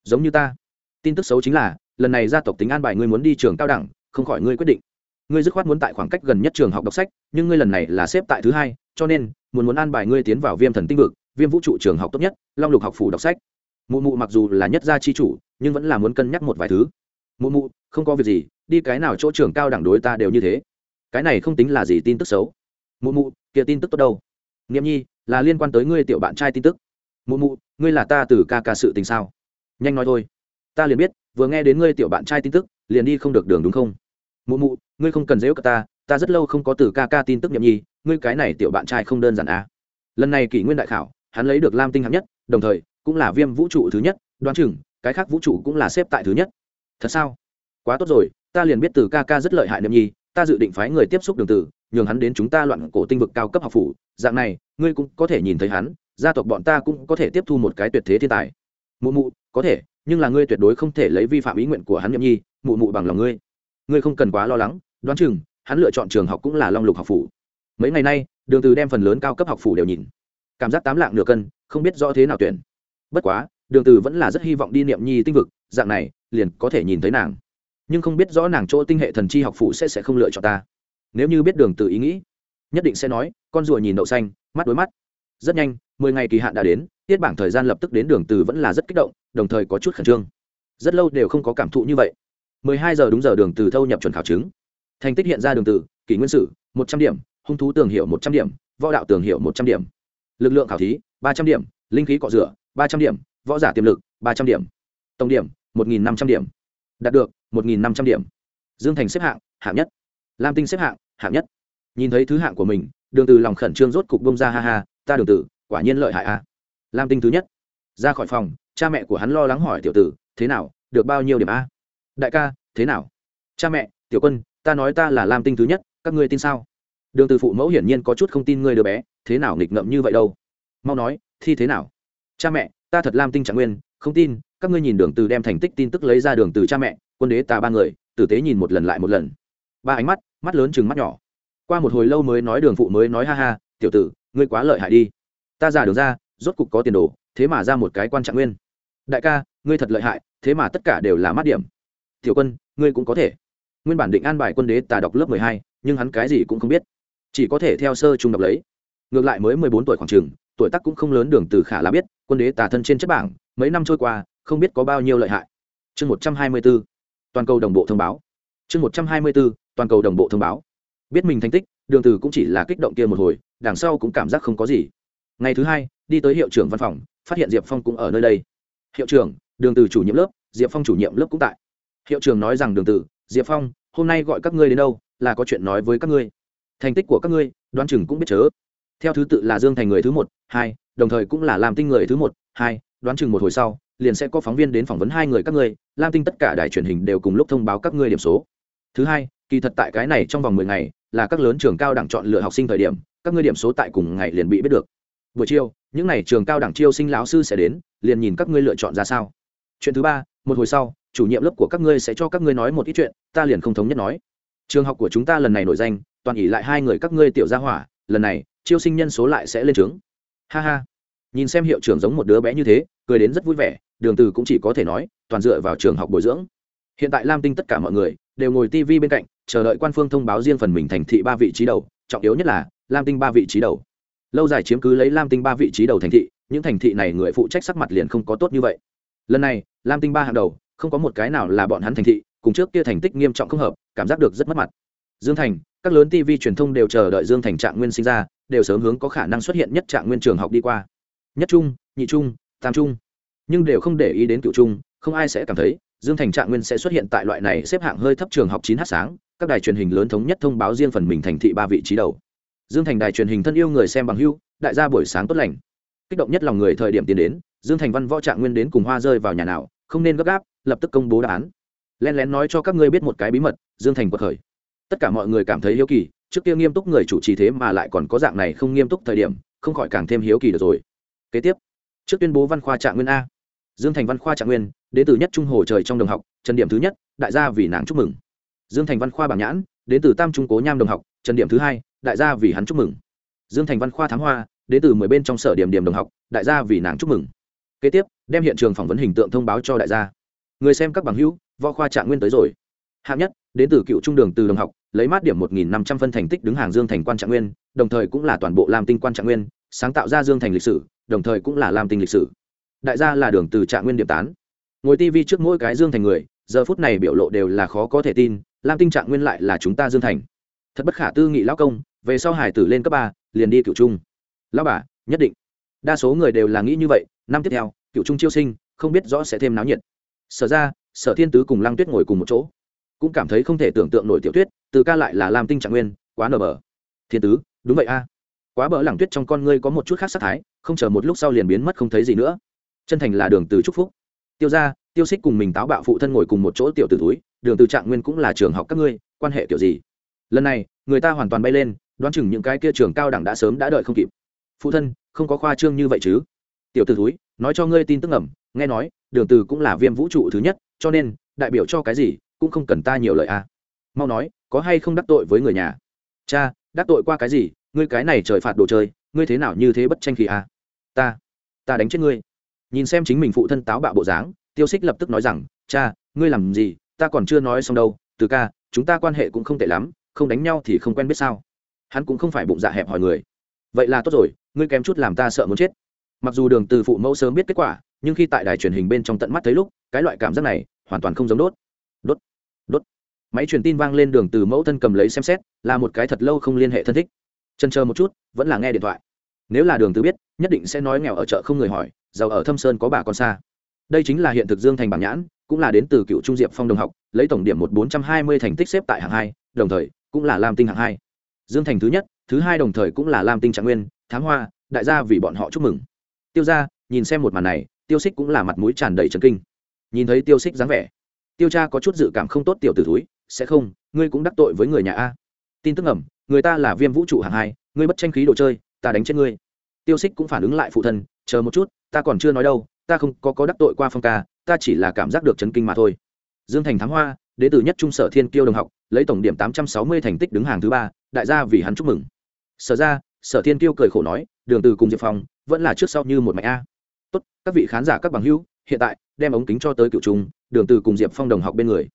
Giống như ta. Tin tức xấu chính là, lần này gia tộc tính an bài ngươi muốn đi trường cao đẳng, không khỏi ngươi quyết định. Ngươi dứt khoát muốn tại khoảng cách gần nhất trường học đọc sách, nhưng ngươi lần này là xếp tại thứ hai, cho nên, muốn muốn an bài ngươi tiến vào viêm thần tinh vực, viêm vũ trụ trường học tốt nhất, long lục học phủ đọc sách. Mụ mụ mặc dù là nhất gia chi chủ, nhưng vẫn là muốn cân nhắc một vài thứ. Mụ mụ, không có việc gì, đi cái nào chỗ trường cao đẳng đối ta đều như thế. Cái này không tính là gì tin tức xấu mụ mụ, kia tin tức tốt đâu? Nghiệm nhi, là liên quan tới ngươi tiểu bạn trai tin tức. Mụ mụ, ngươi là ta từ ca ca sự tình sao? Nhanh nói thôi. Ta liền biết, vừa nghe đến ngươi tiểu bạn trai tin tức, liền đi không được đường đúng không? Mụ mụ, ngươi không cần dễ cả ta ta rất lâu không có từ ca ca tin tức nhậm nhi, ngươi cái này tiểu bạn trai không đơn giản à. lần này kỷ nguyên đại khảo, hắn lấy được lam tinh hạng nhất, đồng thời, cũng là viêm vũ trụ thứ nhất, đoán chừng, cái khác vũ trụ cũng là xếp tại thứ nhất. Thật sao? Quá tốt rồi, ta liền biết từ ca ca rất lợi hại nhậm nhi, ta dự định phái người tiếp xúc đường tử nhường hắn đến chúng ta loạn cổ tinh vực cao cấp học phủ, dạng này, ngươi cũng có thể nhìn thấy hắn, gia tộc bọn ta cũng có thể tiếp thu một cái tuyệt thế thiên tài. Mụ mụ, có thể, nhưng là ngươi tuyệt đối không thể lấy vi phạm ý nguyện của hắn nhậm nhi, mụ mụ bằng lòng ngươi. Ngươi không cần quá lo lắng, đoán chừng, hắn lựa chọn trường học cũng là long lục học phủ. Mấy ngày nay, đường từ đem phần lớn cao cấp học phủ đều nhìn. Cảm giác tám lạng nửa cân, không biết rõ thế nào tuyển. Bất quá, đường từ vẫn là rất hy vọng đi niệm nhi tinh vực, dạng này, liền có thể nhìn thấy nàng. Nhưng không biết rõ nàng chỗ tinh hệ thần chi học phủ sẽ sẽ không lựa chọn ta nếu như biết đường từ ý nghĩ, nhất định sẽ nói, con rùa nhìn đậu xanh, mắt đối mắt. Rất nhanh, mười ngày kỳ hạn đã đến, tiết bảng thời gian lập tức đến đường từ vẫn là rất kích động, đồng thời có chút khẩn trương. Rất lâu đều không có cảm thụ như vậy. 12 giờ đúng giờ đường từ thâu nhập chuẩn khảo chứng. Thành tích hiện ra đường từ, kỷ nguyên sử 100 điểm, hung thú tường hiệu 100 điểm, võ đạo tường hiệu 100 điểm. Lực lượng khảo thí 300 điểm, linh khí cọ rửa 300 điểm, võ giả tiềm lực 300 điểm. Tổng điểm 1.500 điểm. Đạt được 1.500 điểm. Dương thành xếp hạng hạng nhất. Lam tinh xếp hạng hạng nhất. Nhìn thấy thứ hạng của mình, đường từ lòng khẩn trương rốt cục bông ra, ha ha, ta đường tử quả nhiên lợi hại a. Lam tinh thứ nhất. Ra khỏi phòng, cha mẹ của hắn lo lắng hỏi tiểu tử, thế nào, được bao nhiêu điểm a? Đại ca, thế nào? Cha mẹ, tiểu quân, ta nói ta là lam tinh thứ nhất, các ngươi tin sao? Đường từ phụ mẫu hiển nhiên có chút không tin ngươi đứa bé, thế nào nghịch ngợm như vậy đâu? Mau nói, thi thế nào? Cha mẹ, ta thật lam tinh trạng nguyên, không tin, các ngươi nhìn đường từ đem thành tích tin tức lấy ra đường từ cha mẹ, quân đế ta ba người, tử tế nhìn một lần lại một lần. Ba ánh mắt mắt lớn chừng mắt nhỏ. Qua một hồi lâu mới nói đường phụ mới nói ha ha tiểu tử ngươi quá lợi hại đi. Ta giả đường ra rốt cục có tiền đồ thế mà ra một cái quan trạng nguyên. Đại ca ngươi thật lợi hại thế mà tất cả đều là mát điểm. Tiểu quân ngươi cũng có thể. Nguyên bản định an bài quân đế tà đọc lớp mười hai nhưng hắn cái gì cũng không biết. Chỉ có thể theo sơ trung đọc lấy. Ngược lại mới mười bốn tuổi khoảng trường tuổi tác cũng không lớn đường từ khả là biết quân đế tà thân trên chất bảng mấy năm trôi qua không biết có bao nhiêu lợi hại. Chương một trăm hai mươi 124, toàn cầu đồng bộ thông báo. Chương một trăm hai mươi 124, toàn cầu đồng bộ thông báo. Biết mình thành tích, đường từ cũng chỉ là kích động kia một hồi, đằng sau cũng cảm giác không có gì. Ngày thứ hai, đi tới hiệu trưởng văn phòng, phát hiện diệp phong cũng ở nơi đây. Hiệu trưởng, đường từ chủ nhiệm lớp, diệp phong chủ nhiệm lớp cũng tại. Hiệu trưởng nói rằng, đường từ diệp phong, hôm nay gọi các ngươi đến đâu, là có chuyện nói với các ngươi. Thành tích của các ngươi, đoán chừng cũng biết chớ. Theo thứ tự là dương thành người thứ một, hai, đồng thời cũng là làm tinh người thứ một, hai, đoán chừng một hồi sau, liền sẽ có phóng viên đến phỏng vấn hai người các ngươi. Lam tinh tất cả đài truyền hình đều cùng lúc thông báo các ngươi điểm số. Thứ hai kỳ thật tại cái này trong vòng mười ngày, là các lớn trường cao đẳng chọn lựa học sinh thời điểm, các ngươi điểm số tại cùng ngày liền bị biết được. Buổi chiều, những này trường cao đẳng chiêu sinh lão sư sẽ đến, liền nhìn các ngươi lựa chọn ra sao. Chuyện thứ ba, một hồi sau, chủ nhiệm lớp của các ngươi sẽ cho các ngươi nói một ít chuyện, ta liền không thống nhất nói. Trường học của chúng ta lần này nổi danh, toàn ỉ lại hai người các ngươi tiểu gia hỏa, lần này, chiêu sinh nhân số lại sẽ lên trướng. Ha ha. Nhìn xem hiệu trưởng giống một đứa bé như thế, cười đến rất vui vẻ, đường từ cũng chỉ có thể nói, toàn dựa vào trường học bồi dưỡng. Hiện tại lam tinh tất cả mọi người, đều ngồi tv bên cạnh chờ đợi quan phương thông báo riêng phần mình thành thị ba vị trí đầu, trọng yếu nhất là, lam tinh ba vị trí đầu. Lâu dài chiếm cứ lấy lam tinh ba vị trí đầu thành thị, những thành thị này người phụ trách sắc mặt liền không có tốt như vậy. Lần này, lam tinh ba hàng đầu, không có một cái nào là bọn hắn thành thị, cùng trước kia thành tích nghiêm trọng không hợp, cảm giác được rất mất mặt. Dương thành, các lớn tv truyền thông đều chờ đợi dương thành trạng nguyên sinh ra, đều sớm hướng có khả năng xuất hiện nhất trạng nguyên trường học đi qua. Nhất trung, nhị trung, tam trung, nhưng đều không để ý đến cựu trung, không ai sẽ cảm thấy dương thành trạng nguyên sẽ xuất hiện tại loại này xếp hạng hơi thấp trường học chín h sáng các đài truyền hình lớn thống nhất thông báo riêng phần mình thành thị ba vị trí đầu. Dương thành đài truyền hình thân yêu người xem bằng hưu đại gia buổi sáng tốt lành. Kích động nhất lòng người thời điểm tiến đến, dương thành văn võ trạng nguyên đến cùng hoa rơi vào nhà nào, không nên gấp gáp, lập tức công bố đáp án. Len lén nói cho các ngươi biết một cái bí mật, dương thành quật khởi. Tất cả mọi người cảm thấy hiếu kỳ, trước kia nghiêm túc người chủ trì thế mà lại còn có dạng này không nghiêm túc thời điểm, không khỏi càng thêm hiếu kỳ được rồi. Kế tiếp, trước tuyên bố văn khoa trạng nguyên a. Dương thành văn khoa trạng nguyên đến từ nhất trung hồ trời trong đồng học, trần điểm thứ nhất, đại gia vì nàng chúc mừng dương thành văn khoa bảng nhãn, đến từ tam trung cố nham đồng học, trần điểm thứ hai, đại gia vì hắn chúc mừng. Dương thành văn khoa thám hoa, đến từ mười bên trong sở điểm điểm đồng học, đại gia vì nàng chúc mừng. Kế tiếp, đem hiện trường phỏng vấn hình tượng thông báo cho đại gia. Người xem các bằng hữu, võ khoa trạng nguyên tới rồi. Hạng nhất, đến từ cựu trung đường từ đồng học, lấy mát điểm một nghìn năm trăm phân thành tích đứng hàng dương thành quan trạng nguyên, đồng thời cũng là toàn bộ lam tinh quan trạng nguyên, sáng tạo ra dương thành lịch sử, đồng thời cũng là lam tinh lịch sử. Đại gia là đường từ trạng nguyên điểm tán. Ngồi tv trước mỗi cái dương thành người, giờ phút này biểu lộ đều là khó có thể tin lam tinh trạng nguyên lại là chúng ta dương thành. Thật bất khả tư nghị lão công, về sau hải tử lên cấp ba, liền đi cựu trung. Lão bà, nhất định. Đa số người đều là nghĩ như vậy, năm tiếp theo cựu trung chiêu sinh, không biết rõ sẽ thêm náo nhiệt. Sở ra, sở thiên tứ cùng lăng tuyết ngồi cùng một chỗ. Cũng cảm thấy không thể tưởng tượng nổi tiểu tuyết từ ca lại là lam tinh trạng nguyên, quá nở bờ. Thiên tứ, đúng vậy a. Quá bỡ lẳng tuyết trong con ngươi có một chút khác sắc thái, không chờ một lúc sau liền biến mất không thấy gì nữa. Chân thành là đường từ trúc phúc. Tiêu ra tiêu xích cùng mình táo bạo phụ thân ngồi cùng một chỗ tiểu tử túi đường từ trạng nguyên cũng là trường học các ngươi, quan hệ kiểu gì? Lần này, người ta hoàn toàn bay lên, đoán chừng những cái kia trường cao đẳng đã sớm đã đợi không kịp. Phụ thân, không có khoa trương như vậy chứ? Tiểu tử túi nói cho ngươi tin tức ẩm nghe nói, đường từ cũng là viêm vũ trụ thứ nhất, cho nên, đại biểu cho cái gì cũng không cần ta nhiều lời a à. mau nói, có hay không đắc tội với người nhà? Cha, đắc tội qua cái gì? Ngươi cái này trời phạt đồ chơi, ngươi thế nào như thế bất tranh khí a à? ta ta đánh chết ngươi. Nhìn xem chính mình phụ thân táo bạo bộ dáng, tiêu xích lập tức nói rằng, cha, ngươi làm gì? Ta còn chưa nói xong đâu, từ ca, chúng ta quan hệ cũng không tệ lắm, không đánh nhau thì không quen biết sao. Hắn cũng không phải bụng dạ hẹp hỏi người. Vậy là tốt rồi, ngươi kém chút làm ta sợ muốn chết. Mặc dù đường từ phụ mẫu sớm biết kết quả, nhưng khi tại đài truyền hình bên trong tận mắt thấy lúc, cái loại cảm giác này hoàn toàn không giống đốt. Đốt đốt. Máy truyền tin vang lên đường từ mẫu thân cầm lấy xem xét, là một cái thật lâu không liên hệ thân thích. Chân chờ một chút, vẫn là nghe điện thoại. Nếu là đường từ biết, nhất định sẽ nói nghèo ở chợ không người hỏi, giàu ở thâm sơn có bà con xa đây chính là hiện thực dương thành bảng nhãn, cũng là đến từ cựu trung diệp phong đồng học, lấy tổng điểm một bốn trăm hai mươi thành tích xếp tại hạng hai, đồng thời, cũng là lam tinh hạng hai. Dương thành thứ nhất, thứ hai đồng thời cũng là lam tinh trạng nguyên, thám hoa, đại gia vì bọn họ chúc mừng. Tiêu ra nhìn xem một màn này, tiêu xích cũng là mặt mũi tràn đầy trần kinh. Nhìn thấy tiêu xích dáng vẻ, tiêu cha có chút dự cảm không tốt tiểu t ử túi sẽ không, ngươi cũng đắc tội với người nhà a. Tin tức ẩm, người ta là viêm vũ trụ hạng hai, ngươi bất tranh khí đồ chơi, ta đánh chết ngươi. Tiêu xích cũng phản ứng lại phụ thân, chờ một chút, ta còn chưa nói đâu ta không có có đắc tội qua phong ca, ta chỉ là cảm giác được chấn kinh mà thôi. Dương thành thám hoa đ ế từ nhất trung sở thiên kiêu đồng học, lấy tổng điểm tám trăm sáu mươi thành tích đứng hàng thứ ba, đại gia vì hắn chúc mừng. Sở ra, sở thiên kiêu cười khổ nói, đường từ cùng diệp phong, vẫn là trước sau như một mạch a. Tốt, các vị khán giả, các bằng hữu, hiện tại, đem ống kính cho tới cựu trung, đường từ cùng diệp phong đồng học bên người.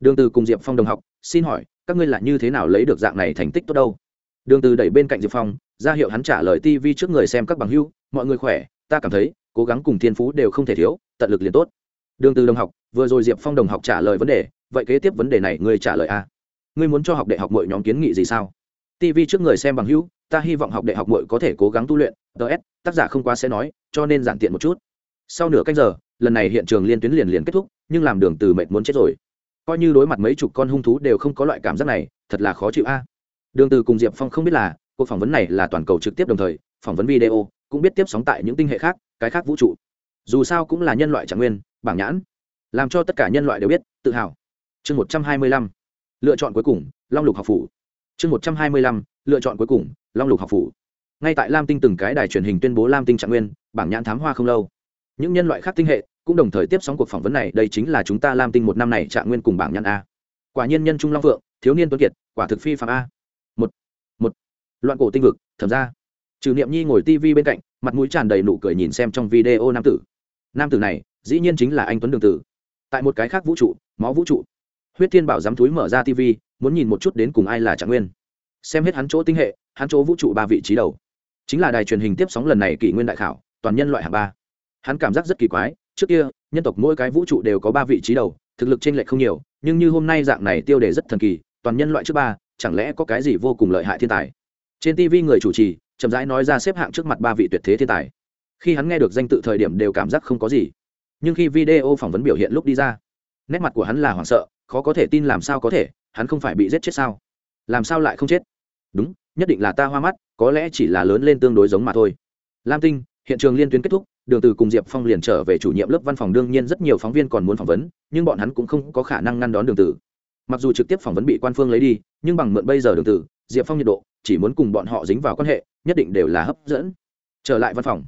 Đường từ cùng diệp phong đồng học, xin hỏi, các ngươi là như thế nào lấy được dạng này thành tích tốt đâu? Đường từ đẩy bên cạnh diệp phong, ra hiệu hắn trả lời tv trước người xem các bằng hữu, mọi người khỏe, ta cảm thấy cố gắng cùng thiên phú đều không thể thiếu, tận lực liền tốt. Đường từ đồng học, vừa rồi diệp phong đồng học trả lời vấn đề, vậy kế tiếp vấn đề này ngươi trả lời a ngươi muốn cho học đại học mọi nhóm kiến nghị gì sao? Tv trước người xem bằng hữu, ta hy vọng học đại học mọi có thể cố gắng tu luyện ts tác giả không quá sẽ nói, cho nên giản tiện một chút. Sau nửa canh giờ, lần này hiện trường liên tuyến liền liền kết thúc, nhưng làm đường từ mệt muốn chết rồi. Coi như đối mặt mấy chục con hung thú đều không có loại cảm giác này, thật là khó chịu a. Đường từ cùng diệp phong không biết là, cuộc phỏng vấn này là toàn cầu trực tiếp đồng thời, phỏng vấn video, cũng biết tiếp sóng tại những tinh hệ khác cái khác vũ trụ. Dù sao cũng là nhân loại trạng nguyên, bảng nhãn. Làm cho tất cả nhân loại đều biết, tự hào. Chương một trăm hai mươi lăm. Lựa chọn cuối cùng, long lục học phủ. Chương một trăm hai mươi lăm. Lựa chọn cuối cùng, long lục học phủ. Ngay tại lam tinh từng cái đài truyền hình tuyên bố lam tinh trạng nguyên, bảng nhãn thám hoa không lâu. Những nhân loại khác tinh hệ cũng đồng thời tiếp sóng cuộc phỏng vấn này, đây chính là chúng ta lam tinh một năm này trạng nguyên cùng bảng nhãn a. Quả nhiên nhân trung long phượng, thiếu niên tuấn kiệt, quả thực phi phạm a. Một một. Loạn cổ tinh vực, thẩm ra trừ niệm nhi ngồi tv bên cạnh mặt mũi tràn đầy nụ cười nhìn xem trong video nam tử. Nam tử này, dĩ nhiên chính là anh tuấn đường tử. Tại một cái khác vũ trụ, máu vũ trụ. Huyết thiên bảo dám túi mở ra tv muốn nhìn một chút đến cùng ai là trạng nguyên. Xem hết hắn chỗ tinh hệ, hắn chỗ vũ trụ ba vị trí đầu. Chính là đài truyền hình tiếp sóng lần này kỷ nguyên đại khảo, toàn nhân loại hạng ba. Hắn cảm giác rất kỳ quái, trước kia, nhân tộc mỗi cái vũ trụ đều có ba vị trí đầu, thực lực t r ê n lệch không nhiều, nhưng như hôm nay dạng này tiêu đề rất thần kỳ, toàn nhân loại trước ba, chẳng lẽ có cái gì vô cùng lợi hại thiên tài? Trên tv người chủ trì chậm rãi nói ra xếp hạng trước mặt ba vị tuyệt thế thiên tài. Khi hắn nghe được danh tự thời điểm đều cảm giác không có gì. Nhưng khi video phỏng vấn biểu hiện lúc đi ra, nét mặt của hắn là hoảng sợ, khó có thể tin làm sao có thể, hắn không phải bị giết chết sao? Làm sao lại không chết? Đúng, nhất định là ta hoa mắt, có lẽ chỉ là lớn lên tương đối giống mà thôi. Lam tinh, hiện trường liên tuyến kết thúc, đường từ cùng diệp phong liền trở về chủ nhiệm lớp văn phòng, đương nhiên rất nhiều phóng viên còn muốn phỏng vấn, nhưng bọn hắn cũng không có khả năng ngăn đón đường từ. Mặc dù trực tiếp phỏng vấn bị quan phương lấy đi, nhưng bằng mượn bây giờ đường từ, diệp phong nhiệt độ chỉ muốn cùng bọn họ dính vào quan hệ, nhất định đều là hấp dẫn. Trở lại văn phòng.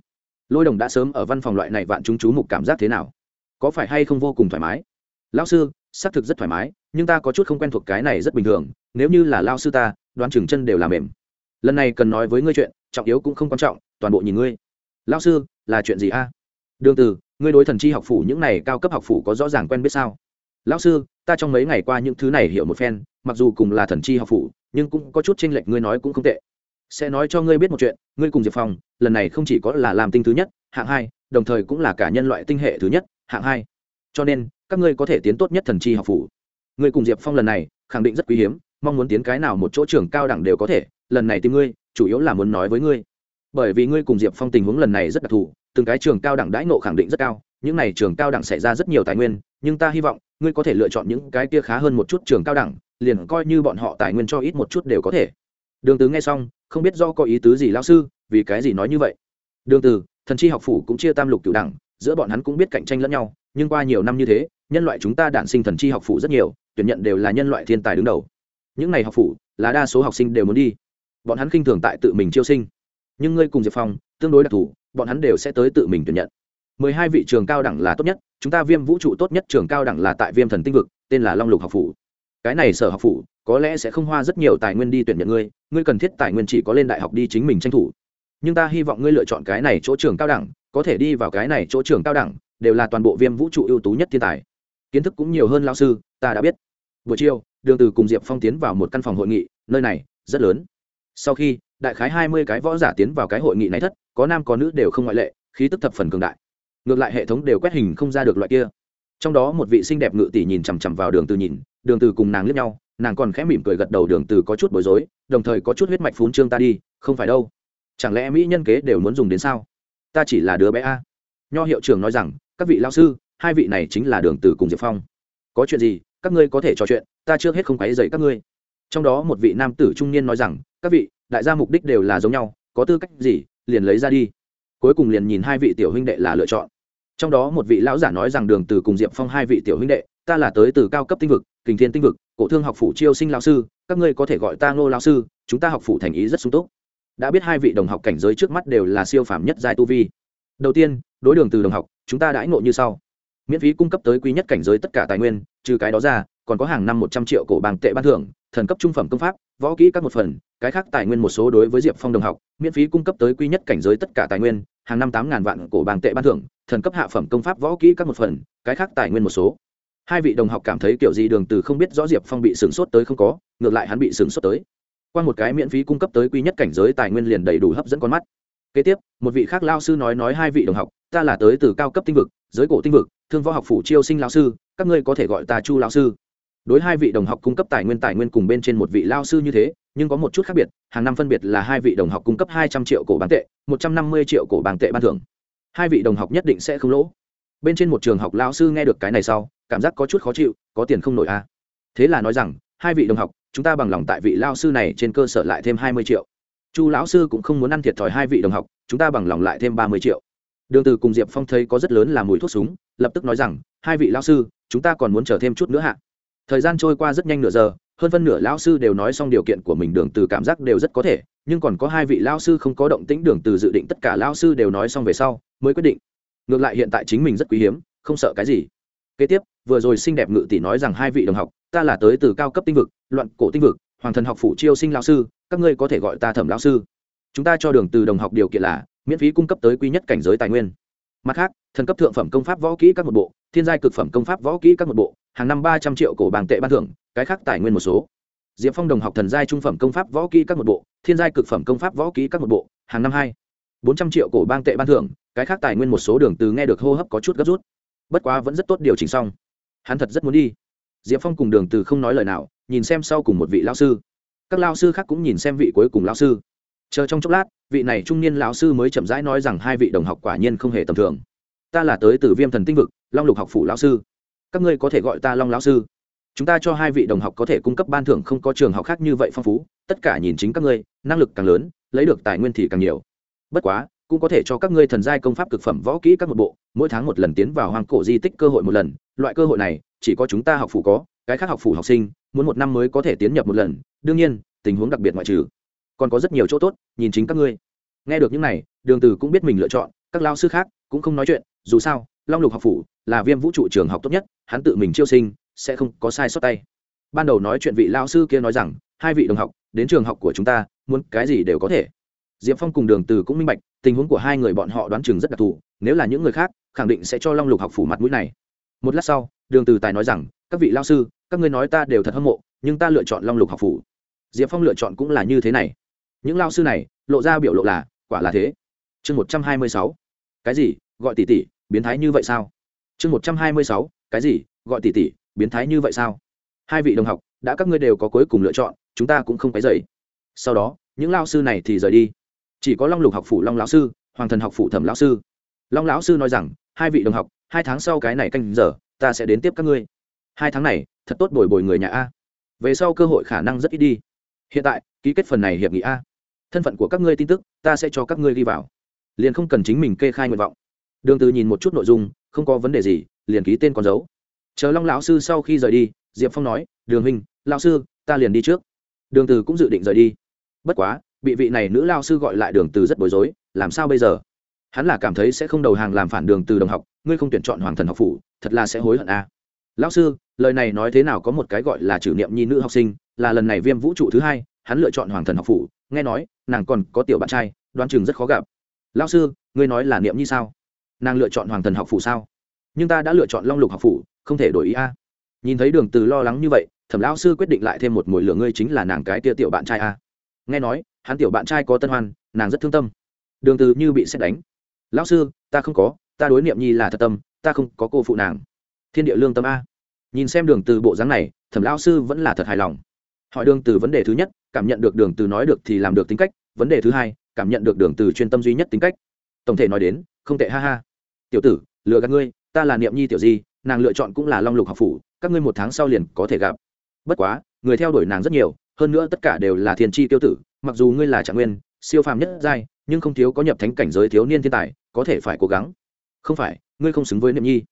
Lôi đồng đã sớm ở văn phòng loại này vạn chúng chú mục cảm giác thế nào? Có phải hay không vô cùng thoải mái? Lão sư, xác thực rất thoải mái, nhưng ta có chút không quen thuộc cái này rất bình thường, nếu như là lao sư ta, đoán chừng chân đều làm mềm. Lần này cần nói với ngươi chuyện, trọng yếu cũng không quan trọng, toàn bộ nhìn ngươi. Lao sư, là chuyện gì a? Đường từ ngươi đối thần chi học phủ những này cao cấp học phủ có rõ ràng quen biết sao? Lão sư, ta trong mấy ngày qua những thứ này hiểu một phen, mặc dù cùng là thần chi học phủ nhưng cũng có chút chênh lệch, ngươi nói cũng không tệ. Sẽ nói cho ngươi biết một chuyện, ngươi cùng diệp phong, lần này không chỉ có là làm tinh thứ nhất, hạng hai, đồng thời cũng là cả nhân loại tinh hệ thứ nhất, hạng hai. Cho nên, các ngươi có thể tiến tốt nhất thần chi học phủ. Ngươi cùng diệp phong lần này, khẳng định rất quý hiếm, mong muốn tiến cái nào một chỗ trường cao đẳng đều có thể, lần này tìm ngươi, chủ yếu là muốn nói với ngươi. Bởi vì ngươi cùng diệp phong tình huống lần này rất đặc thù, từng cái trường cao đẳng đãi ngộ khẳng định rất cao những này trường cao đẳng xảy ra rất nhiều tài nguyên, nhưng ta hy vọng, ngươi có thể lựa chọn những cái kia khá hơn một chút trường cao đẳng, liền coi như bọn họ tài nguyên cho ít một chút đều có thể. Đường từ nghe xong, không biết do có ý tứ gì lao sư, vì cái gì nói như vậy? Đường từ, thần chi học phủ cũng chia tam lục cửu đẳng, giữa bọn hắn cũng biết cạnh tranh lẫn nhau, nhưng qua nhiều năm như thế, nhân loại chúng ta đản sinh thần chi học phủ rất nhiều, tuyển nhận đều là nhân loại thiên tài đứng đầu. Những này học phủ, là đa số học sinh đều muốn đi. Bọn hắn khinh thường tại tự mình chiêu sinh. Nhưng ngươi cùng diệp phong, tương đối đặc thù, bọn hắn đều sẽ tới tự mình tuyển nhận mười hai vị trường cao đẳng là tốt nhất, chúng ta viêm vũ trụ tốt nhất trường cao đẳng là tại viêm thần tinh vực, tên là long lục học phủ. Cái này sở học phủ, có lẽ sẽ không hoa rất nhiều tài nguyên đi tuyển nhận ngươi ngươi cần thiết tài nguyên chỉ có lên đại học đi chính mình tranh thủ. Nhưng ta hy vọng ngươi lựa chọn cái này chỗ trường cao đẳng, có thể đi vào cái này chỗ trường cao đẳng, đều là toàn bộ viêm vũ trụ ưu tú nhất thiên tài. Kiến thức cũng nhiều hơn lao sư, ta đã biết. Buổi chiều, đường từ cùng diệp phong tiến vào một căn phòng hội nghị, nơi này, rất lớn. Sau khi, đại khái hai mươi cái võ giả tiến vào cái hội nghị này thất, có nam có nữ đều không ngoại lệ, khí tức thập phần cường đại ngược lại hệ thống đều quét hình không ra được loại kia. Trong đó một vị xinh đẹp ngự tỷ nhìn chằm chằm vào đường từ nhìn, đường từ cùng nàng liếc nhau, nàng còn khẽ mỉm cười gật đầu đường từ có chút bối rối, đồng thời có chút huyết mạch phún trương ta đi, không phải đâu. Chẳng lẽ mỹ nhân kế đều muốn dùng đến sao? Ta chỉ là đứa bé a. Nho hiệu trưởng nói rằng, các vị lao sư, hai vị này chính là đường từ cùng diệp phong. Có chuyện gì, các ngươi có thể trò chuyện, ta chưa hết không quấy dậy các ngươi. Trong đó một vị nam tử trung niên nói rằng, các vị, đại gia mục đích đều là giống nhau, có tư cách gì, liền lấy ra đi. Cuối cùng liền nhìn hai vị tiểu huynh đệ là lựa chọn trong đó một vị lão giả nói rằng đường từ cùng diệp phong hai vị tiểu huynh đệ, ta là tới từ cao cấp tinh vực, kình thiên tinh vực, cổ thương học phủ chiêu sinh lão sư, các ngươi có thể gọi ta ngô lão sư, chúng ta học phủ thành ý rất sung túc. Đã biết hai vị đồng học cảnh giới trước mắt đều là siêu phàm nhất giai tu vi. Đầu tiên, đối đường từ đồng học, chúng ta đãi ngộ như sau. Miễn phí cung cấp tới quý nhất cảnh giới tất cả tài nguyên, trừ cái đó ra, còn có hàng năm một trăm triệu cổ bằng tệ ban thưởng, thần cấp trung phẩm công pháp, võ kỹ các một phần, cái khác tài nguyên một số đối với diệp phong đồng học, miễn phí cung cấp tới quý nhất cảnh giới tất cả tài nguyên, hàng năm tám ngàn vạn cổ bằng tệ ban thưởng thần cấp hạ phẩm công pháp võ kỹ các một phần, cái khác tài nguyên một số. Hai vị đồng học cảm thấy kiểu gì đường từ không biết rõ diệp phong bị sửng sốt tới không có, ngược lại hắn bị sửng sốt tới. Qua một cái miễn phí cung cấp tới quý nhất cảnh giới tài nguyên liền đầy đủ hấp dẫn con mắt. Kế tiếp, một vị khác lao sư nói nói hai vị đồng học, ta là tới từ cao cấp tinh vực, giới cổ tinh vực, thương võ học phủ chiêu sinh lao sư, các ngươi có thể gọi ta chu lao sư. Đối hai vị đồng học cung cấp tài nguyên tài nguyên cùng bên trên một vị lao sư như thế, nhưng có một chút khác biệt, hàng năm phân biệt là hai vị đồng học cung cấp hai trăm triệu cổ bán tệ, một trăm năm mươi triệu cổ bán tệ ban thưởng hai vị đồng học nhất định sẽ không lỗ. Bên trên một trường học lao sư nghe được cái này sau, cảm giác có chút khó chịu, có tiền không nổi a à. thế là nói rằng, hai vị đồng học, chúng ta bằng lòng tại vị lao sư này trên cơ sở lại thêm hai mươi triệu. Chu lão sư cũng không muốn ăn thiệt thòi hai vị đồng học, chúng ta bằng lòng lại thêm ba mươi triệu. Đường từ cùng diệp phong thấy có rất lớn là mùi thuốc súng, lập tức nói rằng, hai vị lão sư, chúng ta còn muốn chờ thêm chút nữa hạ thời gian trôi qua rất nhanh nửa giờ, hơn phân nửa lão sư đều nói xong điều kiện của mình, đường từ cảm giác đều rất có thể nhưng còn có hai vị lao sư không có động tĩnh đường từ dự định tất cả lao sư đều nói xong về sau, mới quyết định. Ngược lại hiện tại chính mình rất quý hiếm, không sợ cái gì. Kế tiếp, vừa rồi xinh đẹp ngự tỷ nói rằng hai vị đồng học, ta là tới từ cao cấp tinh vực, loạn cổ tinh vực, hoàng thần học phủ chiêu sinh lao sư, các ngươi có thể gọi ta thẩm lao sư. Chúng ta cho đường từ đồng học điều kiện là, miễn phí cung cấp tới quý nhất cảnh giới tài nguyên. Mặt khác, thần cấp thượng phẩm công pháp võ kỹ các một bộ, thiên giai cực phẩm công pháp võ kỹ các một bộ, hàng năm ba trăm triệu cổ bảng tệ ban thưởng, cái khác tài nguyên một số diệp phong đồng học thần giai trung phẩm công pháp võ kỹ các một bộ, thiên giai cực phẩm công pháp võ kỹ các một bộ, hàng năm hai, bốn trăm triệu cổ bang tệ ban thưởng, cái khác tài nguyên một số đường từ nghe được hô hấp có chút gấp rút. Bất quá vẫn rất tốt điều chỉnh xong. Hắn thật rất muốn đi. Diệp phong cùng đường từ không nói lời nào, nhìn xem sau cùng một vị lao sư. Các lao sư khác cũng nhìn xem vị cuối cùng lao sư. Chờ trong chốc lát, vị này trung niên lão sư mới chậm rãi nói rằng hai vị đồng học quả nhiên không hề tầm thường. Ta là tới từ viêm thần tinh vực, long lục học phủ lão sư. Các ngươi có thể gọi ta long lão sư chúng ta cho hai vị đồng học có thể cung cấp ban thưởng không có trường học khác như vậy phong phú, tất cả nhìn chính các ngươi, năng lực càng lớn, lấy được tài nguyên thì càng nhiều. Bất quá, cũng có thể cho các ngươi thần giai công pháp cực phẩm võ kỹ các một bộ, mỗi tháng một lần tiến vào hoang cổ di tích cơ hội một lần, loại cơ hội này, chỉ có chúng ta học phủ có, cái khác học phủ học sinh, muốn một năm mới có thể tiến nhập một lần, đương nhiên, tình huống đặc biệt ngoại trừ. Còn có rất nhiều chỗ tốt, nhìn chính các ngươi. Nghe được những này, đường từ cũng biết mình lựa chọn, các lao sư khác cũng không nói chuyện, dù sao, long lục học phủ là viêm vũ trụ trường học tốt nhất, hắn tự mình chiêu sinh sẽ không có sai sót tay. Ban đầu nói chuyện vị lao sư kia nói rằng, hai vị đồng học, đến trường học của chúng ta, muốn cái gì đều có thể. Diệp phong cùng đường từ cũng minh bạch, tình huống của hai người bọn họ đoán chừng rất đặc thù, nếu là những người khác, khẳng định sẽ cho long lục học phủ mặt mũi này. Một lát sau, đường từ tài nói rằng, các vị lao sư, các ngươi nói ta đều thật hâm mộ, nhưng ta lựa chọn long lục học phủ. Diệp phong lựa chọn cũng là như thế này. Những lao sư này, lộ ra biểu lộ là, quả là thế. Chương một trăm hai mươi sáu. Cái gì? Gọi tỷ tỷ, biến thái như vậy sao? Chương một trăm hai mươi sáu. Cái gì? Gọi tỷ tỷ biến thái như vậy sao? Hai vị đồng học, đã các ngươi đều có cuối cùng lựa chọn, chúng ta cũng không phải dậy sau đó, những lao sư này thì rời đi. Chỉ có long lục học phủ long lão sư, hoàng thần học phủ thẩm lão sư. Long lão sư nói rằng, hai vị đồng học, hai tháng sau cái này canh giờ, ta sẽ đến tiếp các ngươi. Hai tháng này, thật tốt bồi bồi người nhà a. Về sau cơ hội khả năng rất ít đi. Hiện tại, ký kết phần này hiệp nghị a. Thân phận của các ngươi tin tức, ta sẽ cho các ngươi đi vào. Liền không cần chính mình kê khai nguyện vọng. Đường từ nhìn một chút nội dung, không có vấn đề gì, liền ký tên con dấu chờ long lão sư sau khi rời đi, diệp phong nói, đường huynh, lão sư, ta liền đi trước. Đường từ cũng dự định rời đi. Bất quá, bị vị này nữ lao sư gọi lại đường từ rất bối rối, làm sao bây giờ? Hắn là cảm thấy sẽ không đầu hàng làm phản đường từ đồng học, ngươi không tuyển chọn hoàng thần học phủ, thật là sẽ hối hận a. À. lão sư, lời này nói thế nào có một cái gọi là trừ niệm nhi nữ học sinh, là lần này viêm vũ trụ thứ hai, hắn lựa chọn hoàng thần học phủ, nghe nói, nàng còn có tiểu bạn trai, đoán chừng rất khó gặp. Lão sư, ngươi nói là niệm nhi sao? Nàng lựa chọn hoàng thần học phủ sao? Nhưng ta đã lựa chọn long lục học phủ không thể đổi ý a. Nhìn thấy đường từ lo lắng như vậy, thẩm lão sư quyết định lại thêm một mùi lửa ngươi chính là nàng cái tia tiểu bạn trai a. Nghe nói, hắn tiểu bạn trai có tân hoan, nàng rất thương tâm. Đường từ như bị xét đánh. Lão sư, ta không có, ta đối niệm nhi là thật tâm, ta không có cô phụ nàng. Thiên địa lương tâm a. Nhìn xem đường từ bộ dáng này, thẩm lão sư vẫn là thật hài lòng. Hỏi đường từ vấn đề thứ nhất, cảm nhận được đường từ nói được thì làm được tính cách, vấn đề thứ hai, cảm nhận được đường từ chuyên tâm duy nhất tính cách. Tổng thể nói đến, không tệ, ha ha. Tiểu tử, lừa gạt ngươi, ta là niệm nhi tiểu di nàng lựa chọn cũng là long lục học phủ, các ngươi một tháng sau liền có thể gặp. Bất quá, người theo đuổi nàng rất nhiều, hơn nữa tất cả đều là thiên chi tiêu tử, mặc dù ngươi là trạng nguyên, siêu phàm nhất giai, nhưng không thiếu có nhập thánh cảnh giới thiếu niên thiên tài, có thể phải cố gắng. Không phải, ngươi không xứng với niệm nhi.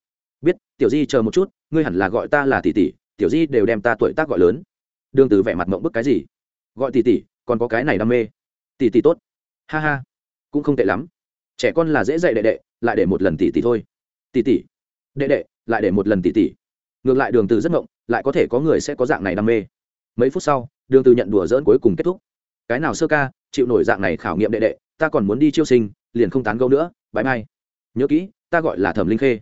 Biết, tiểu di chờ một chút, ngươi hẳn là gọi ta là tỷ tỷ, tiểu di đều đem ta tuổi tác gọi lớn. Đường từ vẻ mặt mộng bức cái gì? Gọi tỷ tỷ, còn có cái này đam mê. Tỷ tỷ tốt. Ha ha. Cũng không tệ lắm. Trẻ con là dễ dạy đệ đệ, lại để một lần tỷ tỷ thôi. Tỷ tỷ đệ đệ, lại để một lần tỷ tỷ ngược lại đường từ rất ngộng, lại có thể có người sẽ có dạng này đam mê. Mấy phút sau, đường từ nhận đùa dỡn cuối cùng kết thúc. Cái nào sơ ca, chịu nổi dạng này khảo nghiệm đệ đệ, ta còn muốn đi chiêu sinh, liền không tán gẫu nữa bãi mai. nhớ kỹ, ta gọi là thẩm linh khê.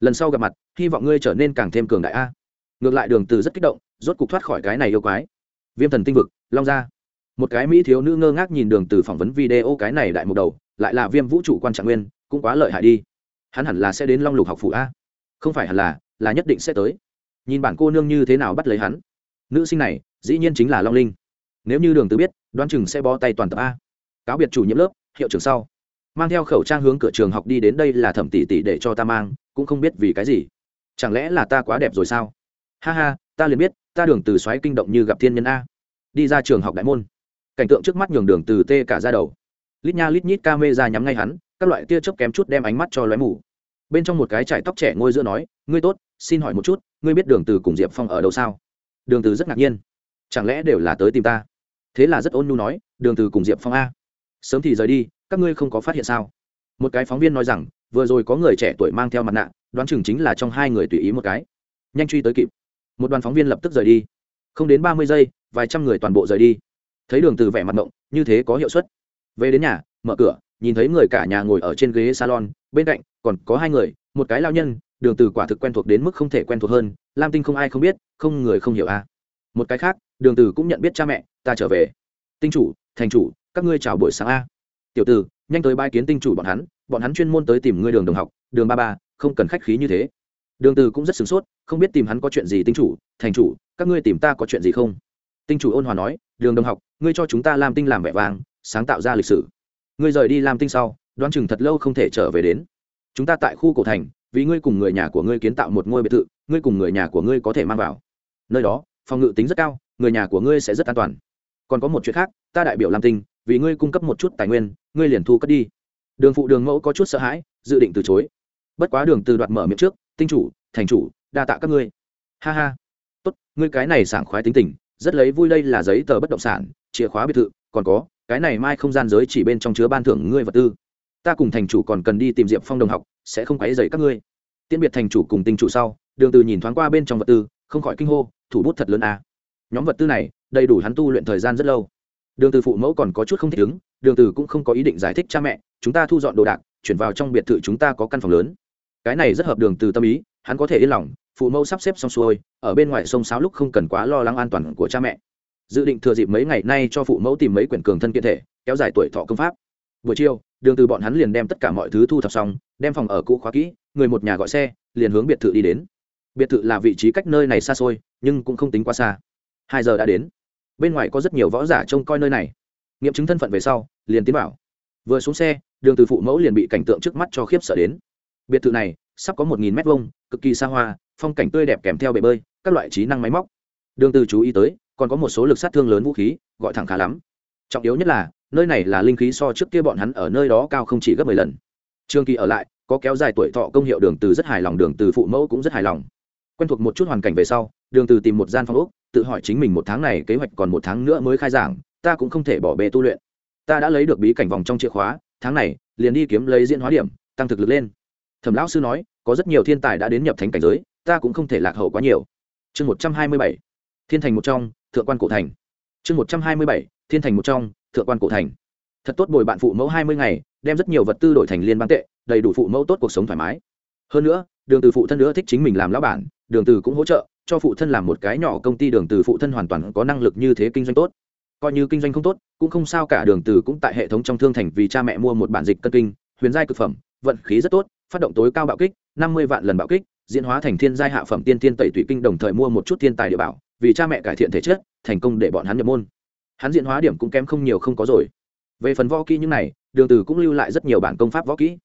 Lần sau gặp mặt, hy vọng ngươi trở nên càng thêm cường đại a. Ngược lại đường từ rất kích động, rốt cục thoát khỏi cái này yêu quái. Viêm thần tinh vực, long gia. Một cái mỹ thiếu nữ ngơ ngác nhìn đường từ phỏng vấn video cái này đại một đầu, lại là viêm vũ trụ quan trạng nguyên, cũng quá lợi hại đi. Hắn hẳn là sẽ đến long lục học phủ a không phải hẳn là là nhất định sẽ tới. Nhìn bản cô nương như thế nào bắt lấy hắn. Nữ sinh này, dĩ nhiên chính là long linh. Nếu như đường từ biết, đoán chừng sẽ bó tay toàn tập a. Cáo biệt chủ nhiệm lớp, hiệu trưởng sau. Mang theo khẩu trang hướng cửa trường học đi đến đây là thẩm tỷ tỷ để cho ta mang, cũng không biết vì cái gì. Chẳng lẽ là ta quá đẹp rồi sao? Ha ha, ta liền biết, ta đường từ xoáy kinh động như gặp thiên nhân a. Đi ra trường học đại môn. Cảnh tượng trước mắt nhường đường từ tê cả ra đầu. Lít nha lít nhít ca mê ra nhắm ngay hắn, các loại tia chớp kém chút đem ánh mắt cho lóe mù bên trong một cái trải tóc trẻ ngôi giữa nói, ngươi tốt, xin hỏi một chút, ngươi biết đường từ cùng diệp phong ở đâu sao? Đường từ rất ngạc nhiên. Chẳng lẽ đều là tới tìm ta? Thế là rất ôn nhu nói, đường từ cùng diệp phong a. Sớm thì rời đi, các ngươi không có phát hiện sao? Một cái phóng viên nói rằng, vừa rồi có người trẻ tuổi mang theo mặt nạ, đoán chừng chính là trong hai người tùy ý một cái. Nhanh truy tới kịp. Một đoàn phóng viên lập tức rời đi. Không đến ba mươi giây, vài trăm người toàn bộ rời đi. Thấy đường từ vẻ mặt mộng như thế có hiệu suất. Về đến nhà, mở cửa, nhìn thấy người cả nhà ngồi ở trên ghế salon, bên cạnh còn có hai người một cái lao nhân đường từ quả thực quen thuộc đến mức không thể quen thuộc hơn lam tinh không ai không biết không người không hiểu a à. một cái khác đường từ cũng nhận biết cha mẹ ta trở về. Tinh chủ thành chủ các ngươi chào buổi sáng a. Tiểu tử nhanh tới bãi kiến tinh chủ bọn hắn bọn hắn chuyên môn tới tìm ngươi đường đồng học đường ba ba không cần khách khí như thế. Đường từ cũng rất sửng sốt không biết tìm hắn có chuyện gì tinh chủ thành chủ các ngươi tìm ta có chuyện gì không? Tinh chủ ôn hòa nói đường đồng học ngươi cho chúng ta làm tinh làm vẻ vàng, sáng tạo ra lịch sử. Ngươi rời đi làm tinh sau đoán chừng thật lâu không thể trở về đến chúng ta tại khu cổ thành, vì ngươi cùng người nhà của ngươi kiến tạo một ngôi biệt thự, ngươi cùng người nhà của ngươi có thể mang vào. Nơi đó, phòng ngự tính rất cao, người nhà của ngươi sẽ rất an toàn. Còn có một chuyện khác, ta đại biểu làm tinh, vì ngươi cung cấp một chút tài nguyên, ngươi liền thu cất đi. Đường phụ đường mẫu có chút sợ hãi, dự định từ chối. Bất quá đường từ đoạt mở miệng trước, tinh chủ, thành chủ, đa tạ các ngươi. Ha ha. Tốt, ngươi cái này sảng khoái tính tình, rất lấy vui đây là giấy tờ bất động sản, chìa khóa biệt thự, còn có, cái này mai không gian giới chỉ bên trong chứa ban thưởng ngươi vật tư ta cùng thành chủ còn cần đi tìm diệp phong đồng học, sẽ không quấy dày các ngươi. Tiễn biệt thành chủ cùng tinh chủ sau, đường từ nhìn thoáng qua bên trong vật tư, không khỏi kinh hô, thủ bút thật lớn à. nhóm vật tư này, đầy đủ hắn tu luyện thời gian rất lâu. Đường từ phụ mẫu còn có chút không thích ứng, đường từ cũng không có ý định giải thích cha mẹ, chúng ta thu dọn đồ đạc, chuyển vào trong biệt thự chúng ta có căn phòng lớn. Cái này rất hợp đường từ tâm ý, hắn có thể yên lòng, phụ mẫu sắp xếp xong xuôi, ở bên ngoài sông sáo lúc không cần quá lo lắng an toàn của cha mẹ. Dự định thừa dịp mấy ngày nay cho phụ mẫu tìm mấy quyển cường thân kiện thể, kéo dài tuổi thọ công pháp. Buổi chiều đường từ bọn hắn liền đem tất cả mọi thứ thu thập xong, đem phòng ở cũ khóa kỹ, người một nhà gọi xe, liền hướng biệt thự đi đến. Biệt thự là vị trí cách nơi này xa xôi, nhưng cũng không tính quá xa. Hai giờ đã đến. Bên ngoài có rất nhiều võ giả trông coi nơi này. Nghiệm chứng thân phận về sau, liền tiến vào. Vừa xuống xe, đường từ phụ mẫu liền bị cảnh tượng trước mắt cho khiếp sợ đến. Biệt thự này, sắp có một nghìn mét vuông, cực kỳ xa hoa, phong cảnh tươi đẹp kèm theo bể bơi, các loại trí năng máy móc. Đường từ chú ý tới, còn có một số lực sát thương lớn vũ khí, gọi thẳng khá lắm. Trọng yếu nhất là nơi này là linh khí so trước kia bọn hắn ở nơi đó cao không chỉ gấp mười lần. Trương kỳ ở lại, có kéo dài tuổi thọ công hiệu đường từ rất hài lòng, đường từ phụ mẫu cũng rất hài lòng. Quen thuộc một chút hoàn cảnh về sau, đường từ tìm một gian phòng ốc, tự hỏi chính mình một tháng này kế hoạch còn một tháng nữa mới khai giảng, ta cũng không thể bỏ bê tu luyện. Ta đã lấy được bí cảnh vòng trong chìa khóa, tháng này, liền đi kiếm lấy diễn hóa điểm, tăng thực lực lên. Thẩm lão sư nói, có rất nhiều thiên tài đã đến nhập thánh cảnh giới, ta cũng không thể lạc hậu quá nhiều. Chương một trăm hai mươi bảy, thiên thành một trong, thượng quan cổ thành. Chương một trăm hai mươi bảy, thiên thành một trong thượng quan cổ thành. Thật tốt bồi bạn phụ mẫu hai mươi ngày, đem rất nhiều vật tư đổi thành liên bang tệ, đầy đủ phụ mẫu tốt cuộc sống thoải mái. Hơn nữa, đường từ phụ thân nữa thích chính mình làm lão bản, đường từ cũng hỗ trợ, cho phụ thân làm một cái nhỏ công ty đường từ phụ thân hoàn toàn có năng lực như thế kinh doanh tốt. Coi như kinh doanh không tốt, cũng không sao cả, đường từ cũng tại hệ thống trong thương thành vì cha mẹ mua một bản dịch cân kinh, huyền giai cực phẩm, vận khí rất tốt, phát động tối cao bạo kích, năm mươi vạn lần bạo kích, diễn hóa thành thiên giai hạ phẩm tiên tiên tẩy thủy kinh đồng thời mua một chút thiên tài địa bảo, vì cha mẹ cải thiện thể chất, thành công để bọn hắn nhập môn hắn diễn hóa điểm cũng kém không nhiều không có rồi. Về phần võ kỹ những này, đường từ cũng lưu lại rất nhiều bản công pháp võ kỹ.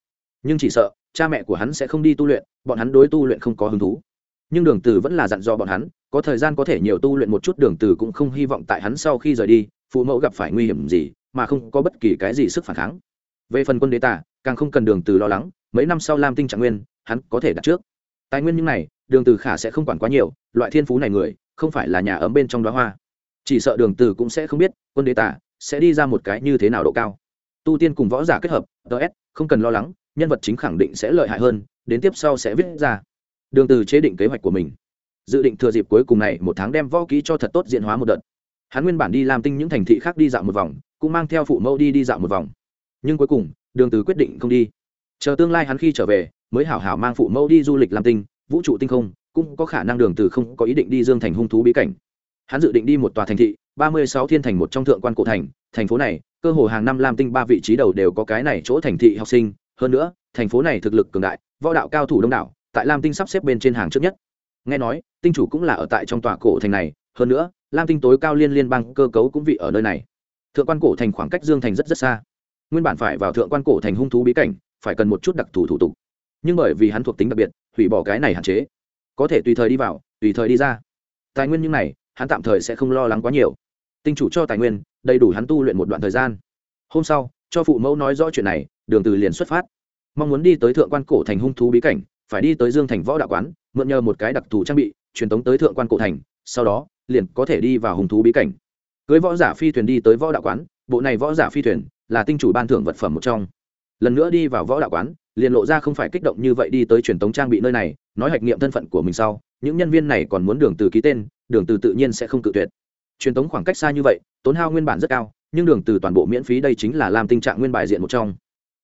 Nhưng chỉ sợ, cha mẹ của hắn sẽ không đi tu luyện, bọn hắn đối tu luyện không có hứng thú. Nhưng đường từ vẫn là dặn dò bọn hắn, có thời gian có thể nhiều tu luyện một chút, đường từ cũng không hy vọng tại hắn sau khi rời đi, phụ mẫu gặp phải nguy hiểm gì, mà không có bất kỳ cái gì sức phản kháng. Về phần quân đế tả càng không cần đường từ lo lắng, mấy năm sau lam tinh trạng nguyên, hắn có thể đặt trước. Tài nguyên những này, đường từ khả sẽ không quản quá nhiều, loại thiên phú này người, không phải là nhà ấm bên trong đóa hoa chỉ sợ đường từ cũng sẽ không biết, quân đế tả sẽ đi ra một cái như thế nào độ cao. Tu tiên cùng võ giả kết hợp ts không cần lo lắng, nhân vật chính khẳng định sẽ lợi hại hơn, đến tiếp sau sẽ viết ra. Đường từ chế định kế hoạch của mình. Dự định thừa dịp cuối cùng này một tháng đem võ kỹ cho thật tốt diện hóa một đợt. Hắn nguyên bản đi làm tinh những thành thị khác đi dạo một vòng, cũng mang theo phụ mẫu đi đi dạo một vòng. Nhưng cuối cùng, đường từ quyết định không đi. Chờ tương lai hắn khi trở về, mới hảo hảo mang phụ mẫu đi du lịch làm tinh, vũ trụ tinh không, cũng có khả năng đường từ không có ý định đi dương thành hung thú bí cảnh hắn dự định đi một tòa thành thị, ba mươi sáu thiên thành một trong thượng quan cổ thành. Thành phố này, cơ hồ hàng năm lam tinh ba vị trí đầu đều có cái này chỗ thành thị học sinh. Hơn nữa, thành phố này thực lực cường đại, võ đạo cao thủ đông đảo, tại lam tinh sắp xếp bên trên hàng trước nhất. Nghe nói, tinh chủ cũng là ở tại trong tòa cổ thành này. Hơn nữa, lam tinh tối cao liên liên bang cơ cấu cũng vị ở nơi này. Thượng quan cổ thành khoảng cách dương thành rất rất xa. Nguyên bản phải vào thượng quan cổ thành hung thú bí cảnh, phải cần một chút đặc thù thủ tục. Nhưng bởi vì hắn thuộc tính đặc biệt, hủy bỏ cái này hạn chế. Có thể tùy thời đi vào, tùy thời đi ra. Tài nguyên như này hắn tạm thời sẽ không lo lắng quá nhiều. Tinh chủ cho tài nguyên, đầy đủ hắn tu luyện một đoạn thời gian. Hôm sau, cho phụ mẫu nói rõ chuyện này, đường từ liền xuất phát. Mong muốn đi tới thượng quan cổ thành hung thú bí cảnh, phải đi tới dương thành võ đạo quán, mượn nhờ một cái đặc thù trang bị, truyền tống tới thượng quan cổ thành, sau đó, liền có thể đi vào hung thú bí cảnh. Cưới võ giả phi thuyền đi tới võ đạo quán, bộ này võ giả phi thuyền là tinh chủ ban thưởng vật phẩm một trong. Lần nữa đi vào võ đạo quán, liền lộ ra không phải kích động như vậy đi tới truyền tống trang bị nơi này, nói hạch nghiệm thân phận của mình sau, những nhân viên này còn muốn đường từ ký tên đường từ tự nhiên sẽ không cự tuyệt. Truyền tống khoảng cách xa như vậy, tốn hao nguyên bản rất cao, nhưng đường từ toàn bộ miễn phí đây chính là làm tình trạng nguyên bài diện một trong.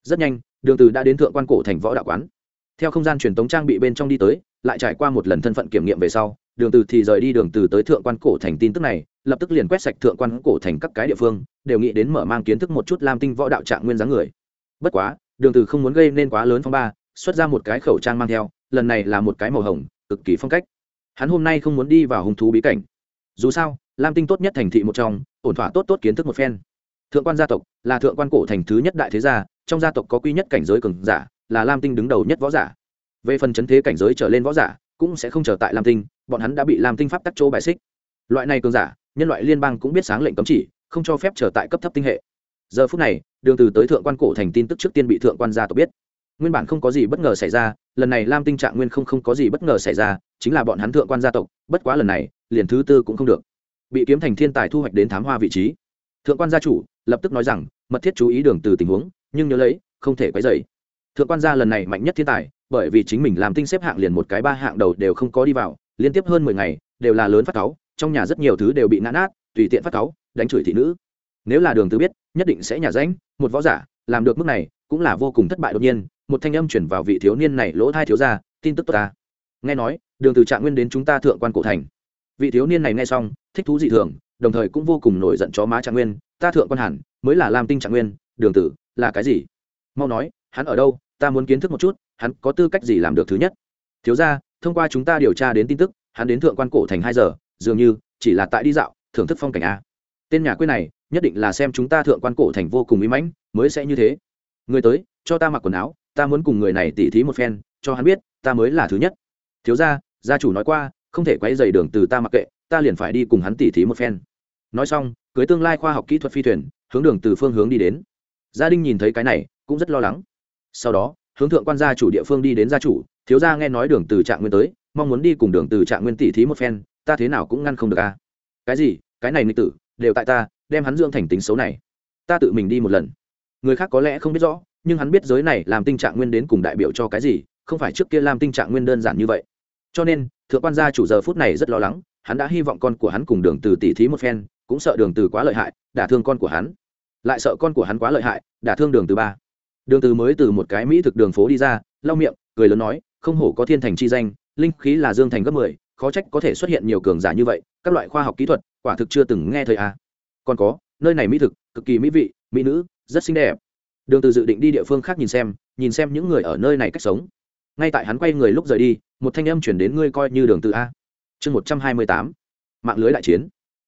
Rất nhanh, đường từ đã đến thượng quan cổ thành võ đạo quán. Theo không gian truyền tống trang bị bên trong đi tới, lại trải qua một lần thân phận kiểm nghiệm về sau, đường từ thì rời đi đường từ tới thượng quan cổ thành tin tức này, lập tức liền quét sạch thượng quan cổ thành các cái địa phương, đều nghĩ đến mở mang kiến thức một chút lam tinh võ đạo trạng nguyên dáng người. Bất quá, đường từ không muốn gây nên quá lớn phong ba, xuất ra một cái khẩu trang mang theo, lần này là một cái màu hồng, cực kỳ phong cách hắn hôm nay không muốn đi vào hung thú bí cảnh. Dù sao, lam tinh tốt nhất thành thị một trong, ổn thỏa tốt tốt kiến thức một phen. Thượng quan gia tộc là thượng quan cổ thành thứ nhất đại thế gia, trong gia tộc có quy nhất cảnh giới cường giả, là lam tinh đứng đầu nhất võ giả. Về phần chấn thế cảnh giới trở lên võ giả, cũng sẽ không trở tại lam tinh, bọn hắn đã bị lam tinh pháp tắc chỗ bài xích. Loại này cường giả, nhân loại liên bang cũng biết sáng lệnh cấm chỉ, không cho phép trở tại cấp thấp tinh hệ. Giờ phút này, đường từ tới thượng quan cổ thành tin tức trước tiên bị thượng quan gia tộc biết nguyên bản không có gì bất ngờ xảy ra, lần này lam tinh trạng nguyên không không có gì bất ngờ xảy ra, chính là bọn hắn thượng quan gia tộc, bất quá lần này, liền thứ tư cũng không được. Bị kiếm thành thiên tài thu hoạch đến thám hoa vị trí. Thượng quan gia chủ lập tức nói rằng, mật thiết chú ý đường từ tình huống, nhưng nhớ lấy, không thể quấy rầy. Thượng quan gia lần này mạnh nhất thiên tài, bởi vì chính mình làm tinh xếp hạng liền một cái ba hạng đầu đều không có đi vào, liên tiếp hơn mười ngày, đều là lớn phát cáu, trong nhà rất nhiều thứ đều bị nã nát, tùy tiện phát cáu, đánh chửi thị nữ. Nếu là đường từ biết, nhất định sẽ nhả rãnh một võ giả, làm được mức này, cũng là vô cùng thất bại đột nhiên một thanh âm chuyển vào vị thiếu niên này, lỗ thai thiếu gia tin tức tốt ta. Nghe nói, đường từ trạng nguyên đến chúng ta thượng quan cổ thành. Vị thiếu niên này nghe xong, thích thú dị thường, đồng thời cũng vô cùng nổi giận chó má trạng nguyên, ta thượng quan hẳn, mới là lam tinh trạng nguyên, đường tử, là cái gì? Mau nói, hắn ở đâu? Ta muốn kiến thức một chút, hắn có tư cách gì làm được thứ nhất? Thiếu gia thông qua chúng ta điều tra đến tin tức, hắn đến thượng quan cổ thành hai giờ, dường như, chỉ là tại đi dạo, thưởng thức phong cảnh a. Tên nhà quê này, nhất định là xem chúng ta thượng quan cổ thành vô cùng ý mãnh, mới sẽ như thế. Người tới, cho ta mặc quần áo ta muốn cùng người này tỉ thí một phen, cho hắn biết, ta mới là thứ nhất. Thiếu gia gia chủ nói qua, không thể quay dày đường từ ta mặc kệ, ta liền phải đi cùng hắn tỉ thí một phen. Nói xong, cưới tương lai khoa học kỹ thuật phi thuyền, hướng đường từ phương hướng đi đến. Gia đình nhìn thấy cái này, cũng rất lo lắng. Sau đó, hướng thượng quan gia chủ địa phương đi đến gia chủ, thiếu gia nghe nói đường từ trạng nguyên tới, mong muốn đi cùng đường từ trạng nguyên tỉ thí một phen, ta thế nào cũng ngăn không được a cái gì? Cái này nghịch tử, đều tại ta, đem hắn dưỡng thành tính xấu này. Ta tự mình đi một lần. Người khác có lẽ không biết rõ nhưng hắn biết giới này làm tinh trạng nguyên đến cùng đại biểu cho cái gì không phải trước kia làm tinh trạng nguyên đơn giản như vậy. Cho nên thượng quan gia chủ giờ phút này rất lo lắng hắn đã hy vọng con của hắn cùng đường từ tỉ thí một phen cũng sợ đường từ quá lợi hại đả thương con của hắn. Lại sợ con của hắn quá lợi hại đả thương đường từ ba. Đường từ mới từ một cái mỹ thực đường phố đi ra lau miệng cười lớn nói không hổ có thiên thành chi danh linh khí là dương thành gấp 10, khó trách có thể xuất hiện nhiều cường giả như vậy các loại khoa học kỹ thuật quả thực chưa từng nghe thời à còn có nơi này mỹ thực cực kỳ mỹ vị mỹ nữ rất xinh đẹp đường từ dự định đi địa phương khác nhìn xem nhìn xem những người ở nơi này cách sống. Ngay tại hắn quay người lúc rời đi, một thanh âm chuyển đến ngươi coi như đường từ a. Chương 128 mạng lưới đại chiến.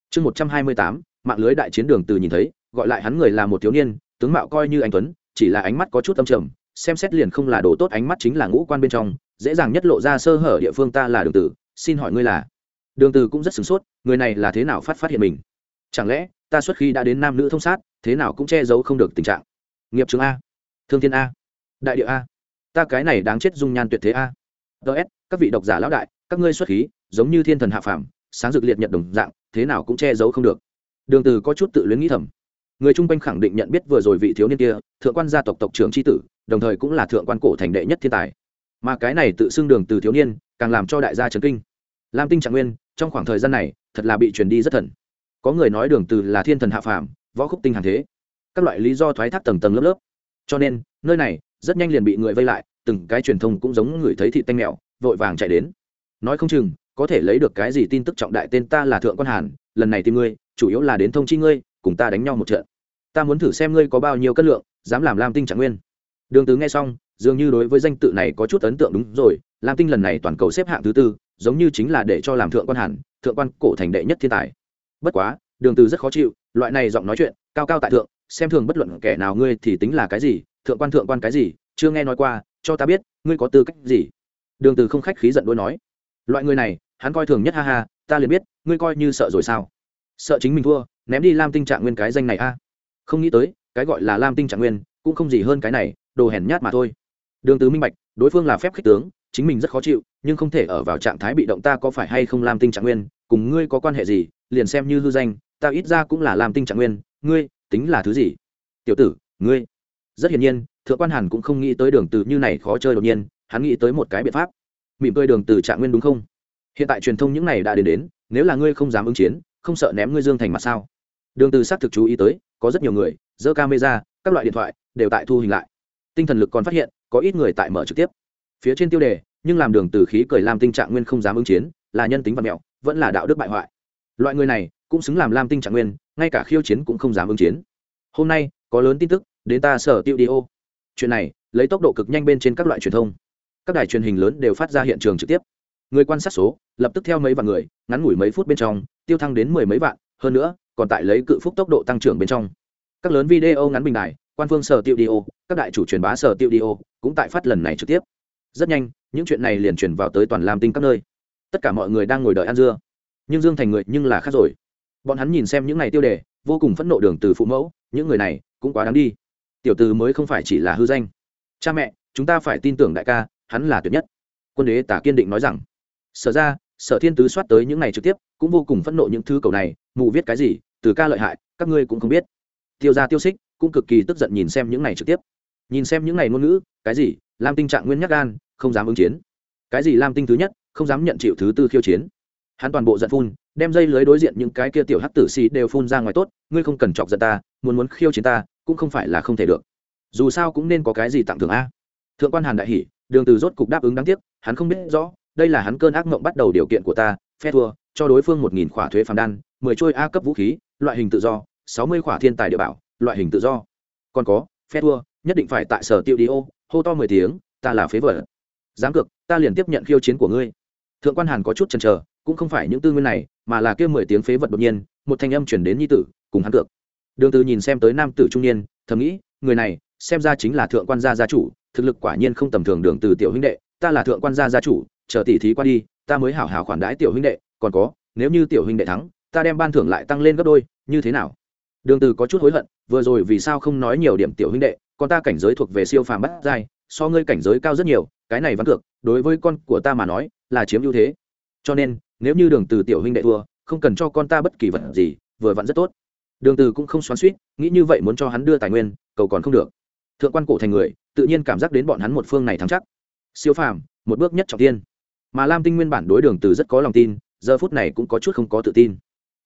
Chương 128 mạng lưới đại chiến đường từ nhìn thấy, gọi lại hắn người là một thiếu niên, tướng mạo coi như anh tuấn, chỉ là ánh mắt có chút âm trầm, xem xét liền không là đồ tốt, ánh mắt chính là ngũ quan bên trong, dễ dàng nhất lộ ra sơ hở địa phương ta là đường tử xin hỏi ngươi là? Đường từ cũng rất sửng sốt, người này là thế nào phát phát hiện mình? Chẳng lẽ ta xuất khi đã đến nam nữ thông sát, thế nào cũng che giấu không được tình trạng? Nghiệp trường a. Thương thiên a. Đại địa a. Ta cái này đáng chết dung nhan tuyệt thế a. Ts các vị độc giả lão đại, các ngươi xuất khí, giống như thiên thần hạ phàm, sáng rực liệt nhật đồng dạng, thế nào cũng che giấu không được. Đường từ có chút tự luyến nghĩ thầm. Người chung quanh khẳng định nhận biết vừa rồi vị thiếu niên kia, thượng quan gia tộc tộc trưởng tri tử, đồng thời cũng là thượng quan cổ thành đệ nhất thiên tài. Mà cái này tự xưng đường từ thiếu niên, càng làm cho đại gia chấn kinh. Lam tinh trạng nguyên, trong khoảng thời gian này, thật là bị truyền đi rất thần. Có người nói đường từ là thiên thần hạ phàm, võ khúc tinh hàng thế các loại lý do thoái thác tầng tầng lớp lớp. Cho nên, nơi này rất nhanh liền bị người vây lại, từng cái truyền thông cũng giống người thấy thị tanh mèo vội vàng chạy đến. Nói không chừng, có thể lấy được cái gì tin tức trọng đại tên ta là thượng quan hàn, lần này tìm ngươi, chủ yếu là đến thông chi ngươi, cùng ta đánh nhau một trận. Ta muốn thử xem ngươi có bao nhiêu cân lượng, dám làm lam tinh trạng nguyên. Đường tứ nghe xong, dường như đối với danh tự này có chút ấn tượng đúng rồi, lam tinh lần này toàn cầu xếp hạng thứ tư, giống như chính là để cho làm thượng quan hàn, thượng quan cổ thành đệ nhất thiên tài. Bất quá, đường từ rất khó chịu, loại này giọng nói chuyện, cao cao tại thượng xem thường bất luận kẻ nào ngươi thì tính là cái gì, thượng quan thượng quan cái gì, chưa nghe nói qua, cho ta biết, ngươi có tư cách gì. Đường từ không khách khí giận đôi nói. Loại người này, hắn coi thường nhất ha ha, ta liền biết, ngươi coi như sợ rồi sao? Sợ chính mình thua, ném đi lam tinh trạng nguyên cái danh này a. Không nghĩ tới, cái gọi là lam tinh trạng nguyên, cũng không gì hơn cái này, đồ hèn nhát mà thôi. Đường tứ minh bạch, đối phương là phép khích tướng, chính mình rất khó chịu, nhưng không thể ở vào trạng thái bị động ta có phải hay không lam tinh trạng nguyên, cùng ngươi có quan hệ gì, liền xem như hư danh, ta ít ra cũng là lam tinh trạng nguyên, ngươi tính là thứ gì? Tiểu tử, ngươi. Rất hiển nhiên, thượng quan hàn cũng không nghĩ tới đường từ như này khó chơi đột nhiên, hắn nghĩ tới một cái biện pháp. Mỉm cười đường từ trạng nguyên đúng không? Hiện tại truyền thông những này đã đến đến, nếu là ngươi không dám ứng chiến, không sợ ném ngươi dương thành mặt sao? Đường từ xác thực chú ý tới, có rất nhiều người dơ camera, các loại điện thoại, đều tại thu hình lại. Tinh thần lực còn phát hiện, có ít người tại mở trực tiếp. Phía trên tiêu đề, nhưng làm đường từ khí cười làm tình trạng nguyên không dám ứng chiến, là nhân tính vật mẹo, vẫn là đạo đức bại hoại. Loại người này cũng xứng làm lam tinh trạng nguyên, ngay cả khiêu chiến cũng không dám ứng chiến. Hôm nay, có lớn tin tức, đến ta sở tiêu đi ô. Chuyện này, lấy tốc độ cực nhanh bên trên các loại truyền thông. Các đài truyền hình lớn đều phát ra hiện trường trực tiếp. Người quan sát số, lập tức theo mấy vạn người, ngắn ngủi mấy phút bên trong, tiêu thăng đến mười mấy vạn, hơn nữa, còn tại lấy cự phúc tốc độ tăng trưởng bên trong. Các lớn video ngắn bình đài, quan phương sở tiêu đi ô, các đại chủ truyền bá sở tiêu đi ô, cũng tại phát lần này trực tiếp. Rất nhanh, những chuyện này liền truyền vào tới toàn lam tinh các nơi. Tất cả mọi người đang ngồi đợi ăn dưa. Nhưng dương thành người nhưng là khác rồi bọn hắn nhìn xem những này tiêu đề, vô cùng phẫn nộ đường từ phụ mẫu, những người này cũng quá đáng đi. Tiểu từ mới không phải chỉ là hư danh. Cha mẹ, chúng ta phải tin tưởng đại ca, hắn là tuyệt nhất. Quân đế tả kiên định nói rằng, sở ra, sở thiên tứ soát tới những này trực tiếp, cũng vô cùng phẫn nộ những thứ cầu này, mù viết cái gì, từ ca lợi hại, các ngươi cũng không biết. Tiêu ra tiêu xích cũng cực kỳ tức giận nhìn xem những này trực tiếp. Nhìn xem những này ngôn ngữ, cái gì? Làm tinh trạng nguyên nhắc gan, không dám ứng chiến. Cái gì làm tinh thứ nhất, không dám nhận chịu thứ tư khiêu chiến. Hắn toàn bộ giận phun đem dây lưới đối diện những cái kia tiểu hắc tử xì đều phun ra ngoài tốt ngươi không cần chọc giận ta muốn muốn khiêu chiến ta cũng không phải là không thể được. Dù sao cũng nên có cái gì tặng thưởng a. Thượng quan hàn đại hỉ, đường từ rốt cục đáp ứng đáng tiếc hắn không biết rõ đây là hắn cơn ác mộng bắt đầu điều kiện của ta phe thua cho đối phương một nghìn khỏa thuế phàm đan mười trôi a cấp vũ khí loại hình tự do sáu mươi khỏa thiên tài địa bảo loại hình tự do. Còn có phe thua nhất định phải tại sở tiêu đi ô hô to mười tiếng ta là phế vật. Dám cực ta liền tiếp nhận khiêu chiến của ngươi. Thượng quan hàn có chút chần chờ cũng không phải những tư nguyên này, mà là kêu mười tiếng phế vật đột nhiên, một thanh âm chuyển đến nhi tử, cùng hắn cược. Đường từ nhìn xem tới nam tử trung niên, thầm nghĩ, người này, xem ra chính là thượng quan gia gia chủ, thực lực quả nhiên không tầm thường đường từ tiểu huynh đệ, ta là thượng quan gia gia chủ, chờ tỷ thí qua đi, ta mới hảo hảo khoản đãi tiểu huynh đệ, còn có, nếu như tiểu huynh đệ thắng, ta đem ban thưởng lại tăng lên gấp đôi, như thế nào? Đường từ có chút hối hận, vừa rồi vì sao không nói nhiều điểm tiểu huynh đệ, con ta cảnh giới thuộc về siêu phàm bát giai, so ngươi cảnh giới cao rất nhiều, cái này vẫn cược, đối với con của ta mà nói, là chiếm ưu thế. Cho nên nếu như đường từ tiểu huynh đệ thua, không cần cho con ta bất kỳ vật gì, vừa vặn rất tốt. Đường từ cũng không xoắn xuýt, nghĩ như vậy muốn cho hắn đưa tài nguyên, cầu còn không được. Thượng quan cổ thành người, tự nhiên cảm giác đến bọn hắn một phương này thắng chắc. Siêu phàm, một bước nhất trọng tiên mà lam tinh nguyên bản đối đường từ rất có lòng tin, giờ phút này cũng có chút không có tự tin.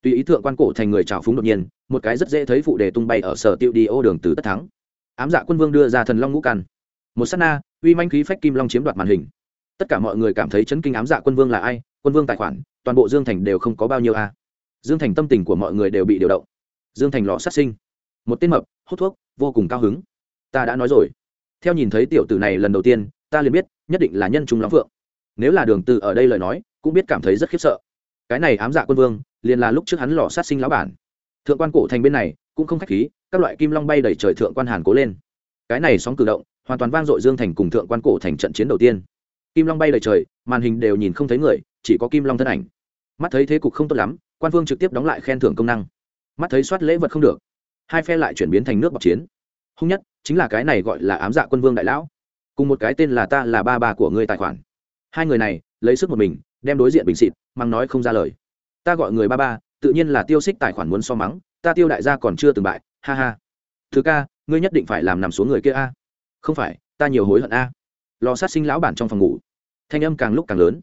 Tùy ý thượng quan cổ thành người trào phúng đột nhiên, một cái rất dễ thấy phụ đề tung bay ở sở tiêu đi ô đường từ tất thắng. Ám dạ quân vương đưa ra thần long ngũ căn. Một sát na, uy manh khí phách kim long chiếm đoạt màn hình. Tất cả mọi người cảm thấy chấn kinh ám dạ quân vương là ai quân vương tài khoản, toàn bộ dương thành đều không có bao nhiêu a. Dương thành tâm tình của mọi người đều bị điều động. Dương thành lò sát sinh. Một tên mập, hút thuốc, vô cùng cao hứng. Ta đã nói rồi. Theo nhìn thấy tiểu tử này lần đầu tiên, ta liền biết, nhất định là nhân trung lắm phượng. Nếu là đường từ ở đây lời nói, cũng biết cảm thấy rất khiếp sợ. Cái này ám dạ quân vương, liền là lúc trước hắn lò sát sinh lão bản. Thượng quan cổ thành bên này, cũng không khách khí, các loại kim long bay đẩy trời thượng quan hàn cố lên. Cái này sóng cử động, hoàn toàn vang dội dương thành cùng thượng quan cổ thành trận chiến đầu tiên. Kim long bay đầy trời, màn hình đều nhìn không thấy người chỉ có kim long thân ảnh mắt thấy thế cục không tốt lắm quan vương trực tiếp đóng lại khen thưởng công năng mắt thấy soát lễ vật không được hai phe lại chuyển biến thành nước bọc chiến hung nhất chính là cái này gọi là ám dạ quân vương đại lão cùng một cái tên là ta là ba bà của ngươi tài khoản hai người này lấy sức một mình đem đối diện bình xịt mắng nói không ra lời ta gọi người ba ba tự nhiên là tiêu xích tài khoản muốn so mắng ta tiêu đại gia còn chưa từng bại ha ha thứ ca ngươi nhất định phải làm nằm xuống người kia a không phải ta nhiều hối hận a lò sát sinh lão bản trong phòng ngủ thanh âm càng lúc càng lớn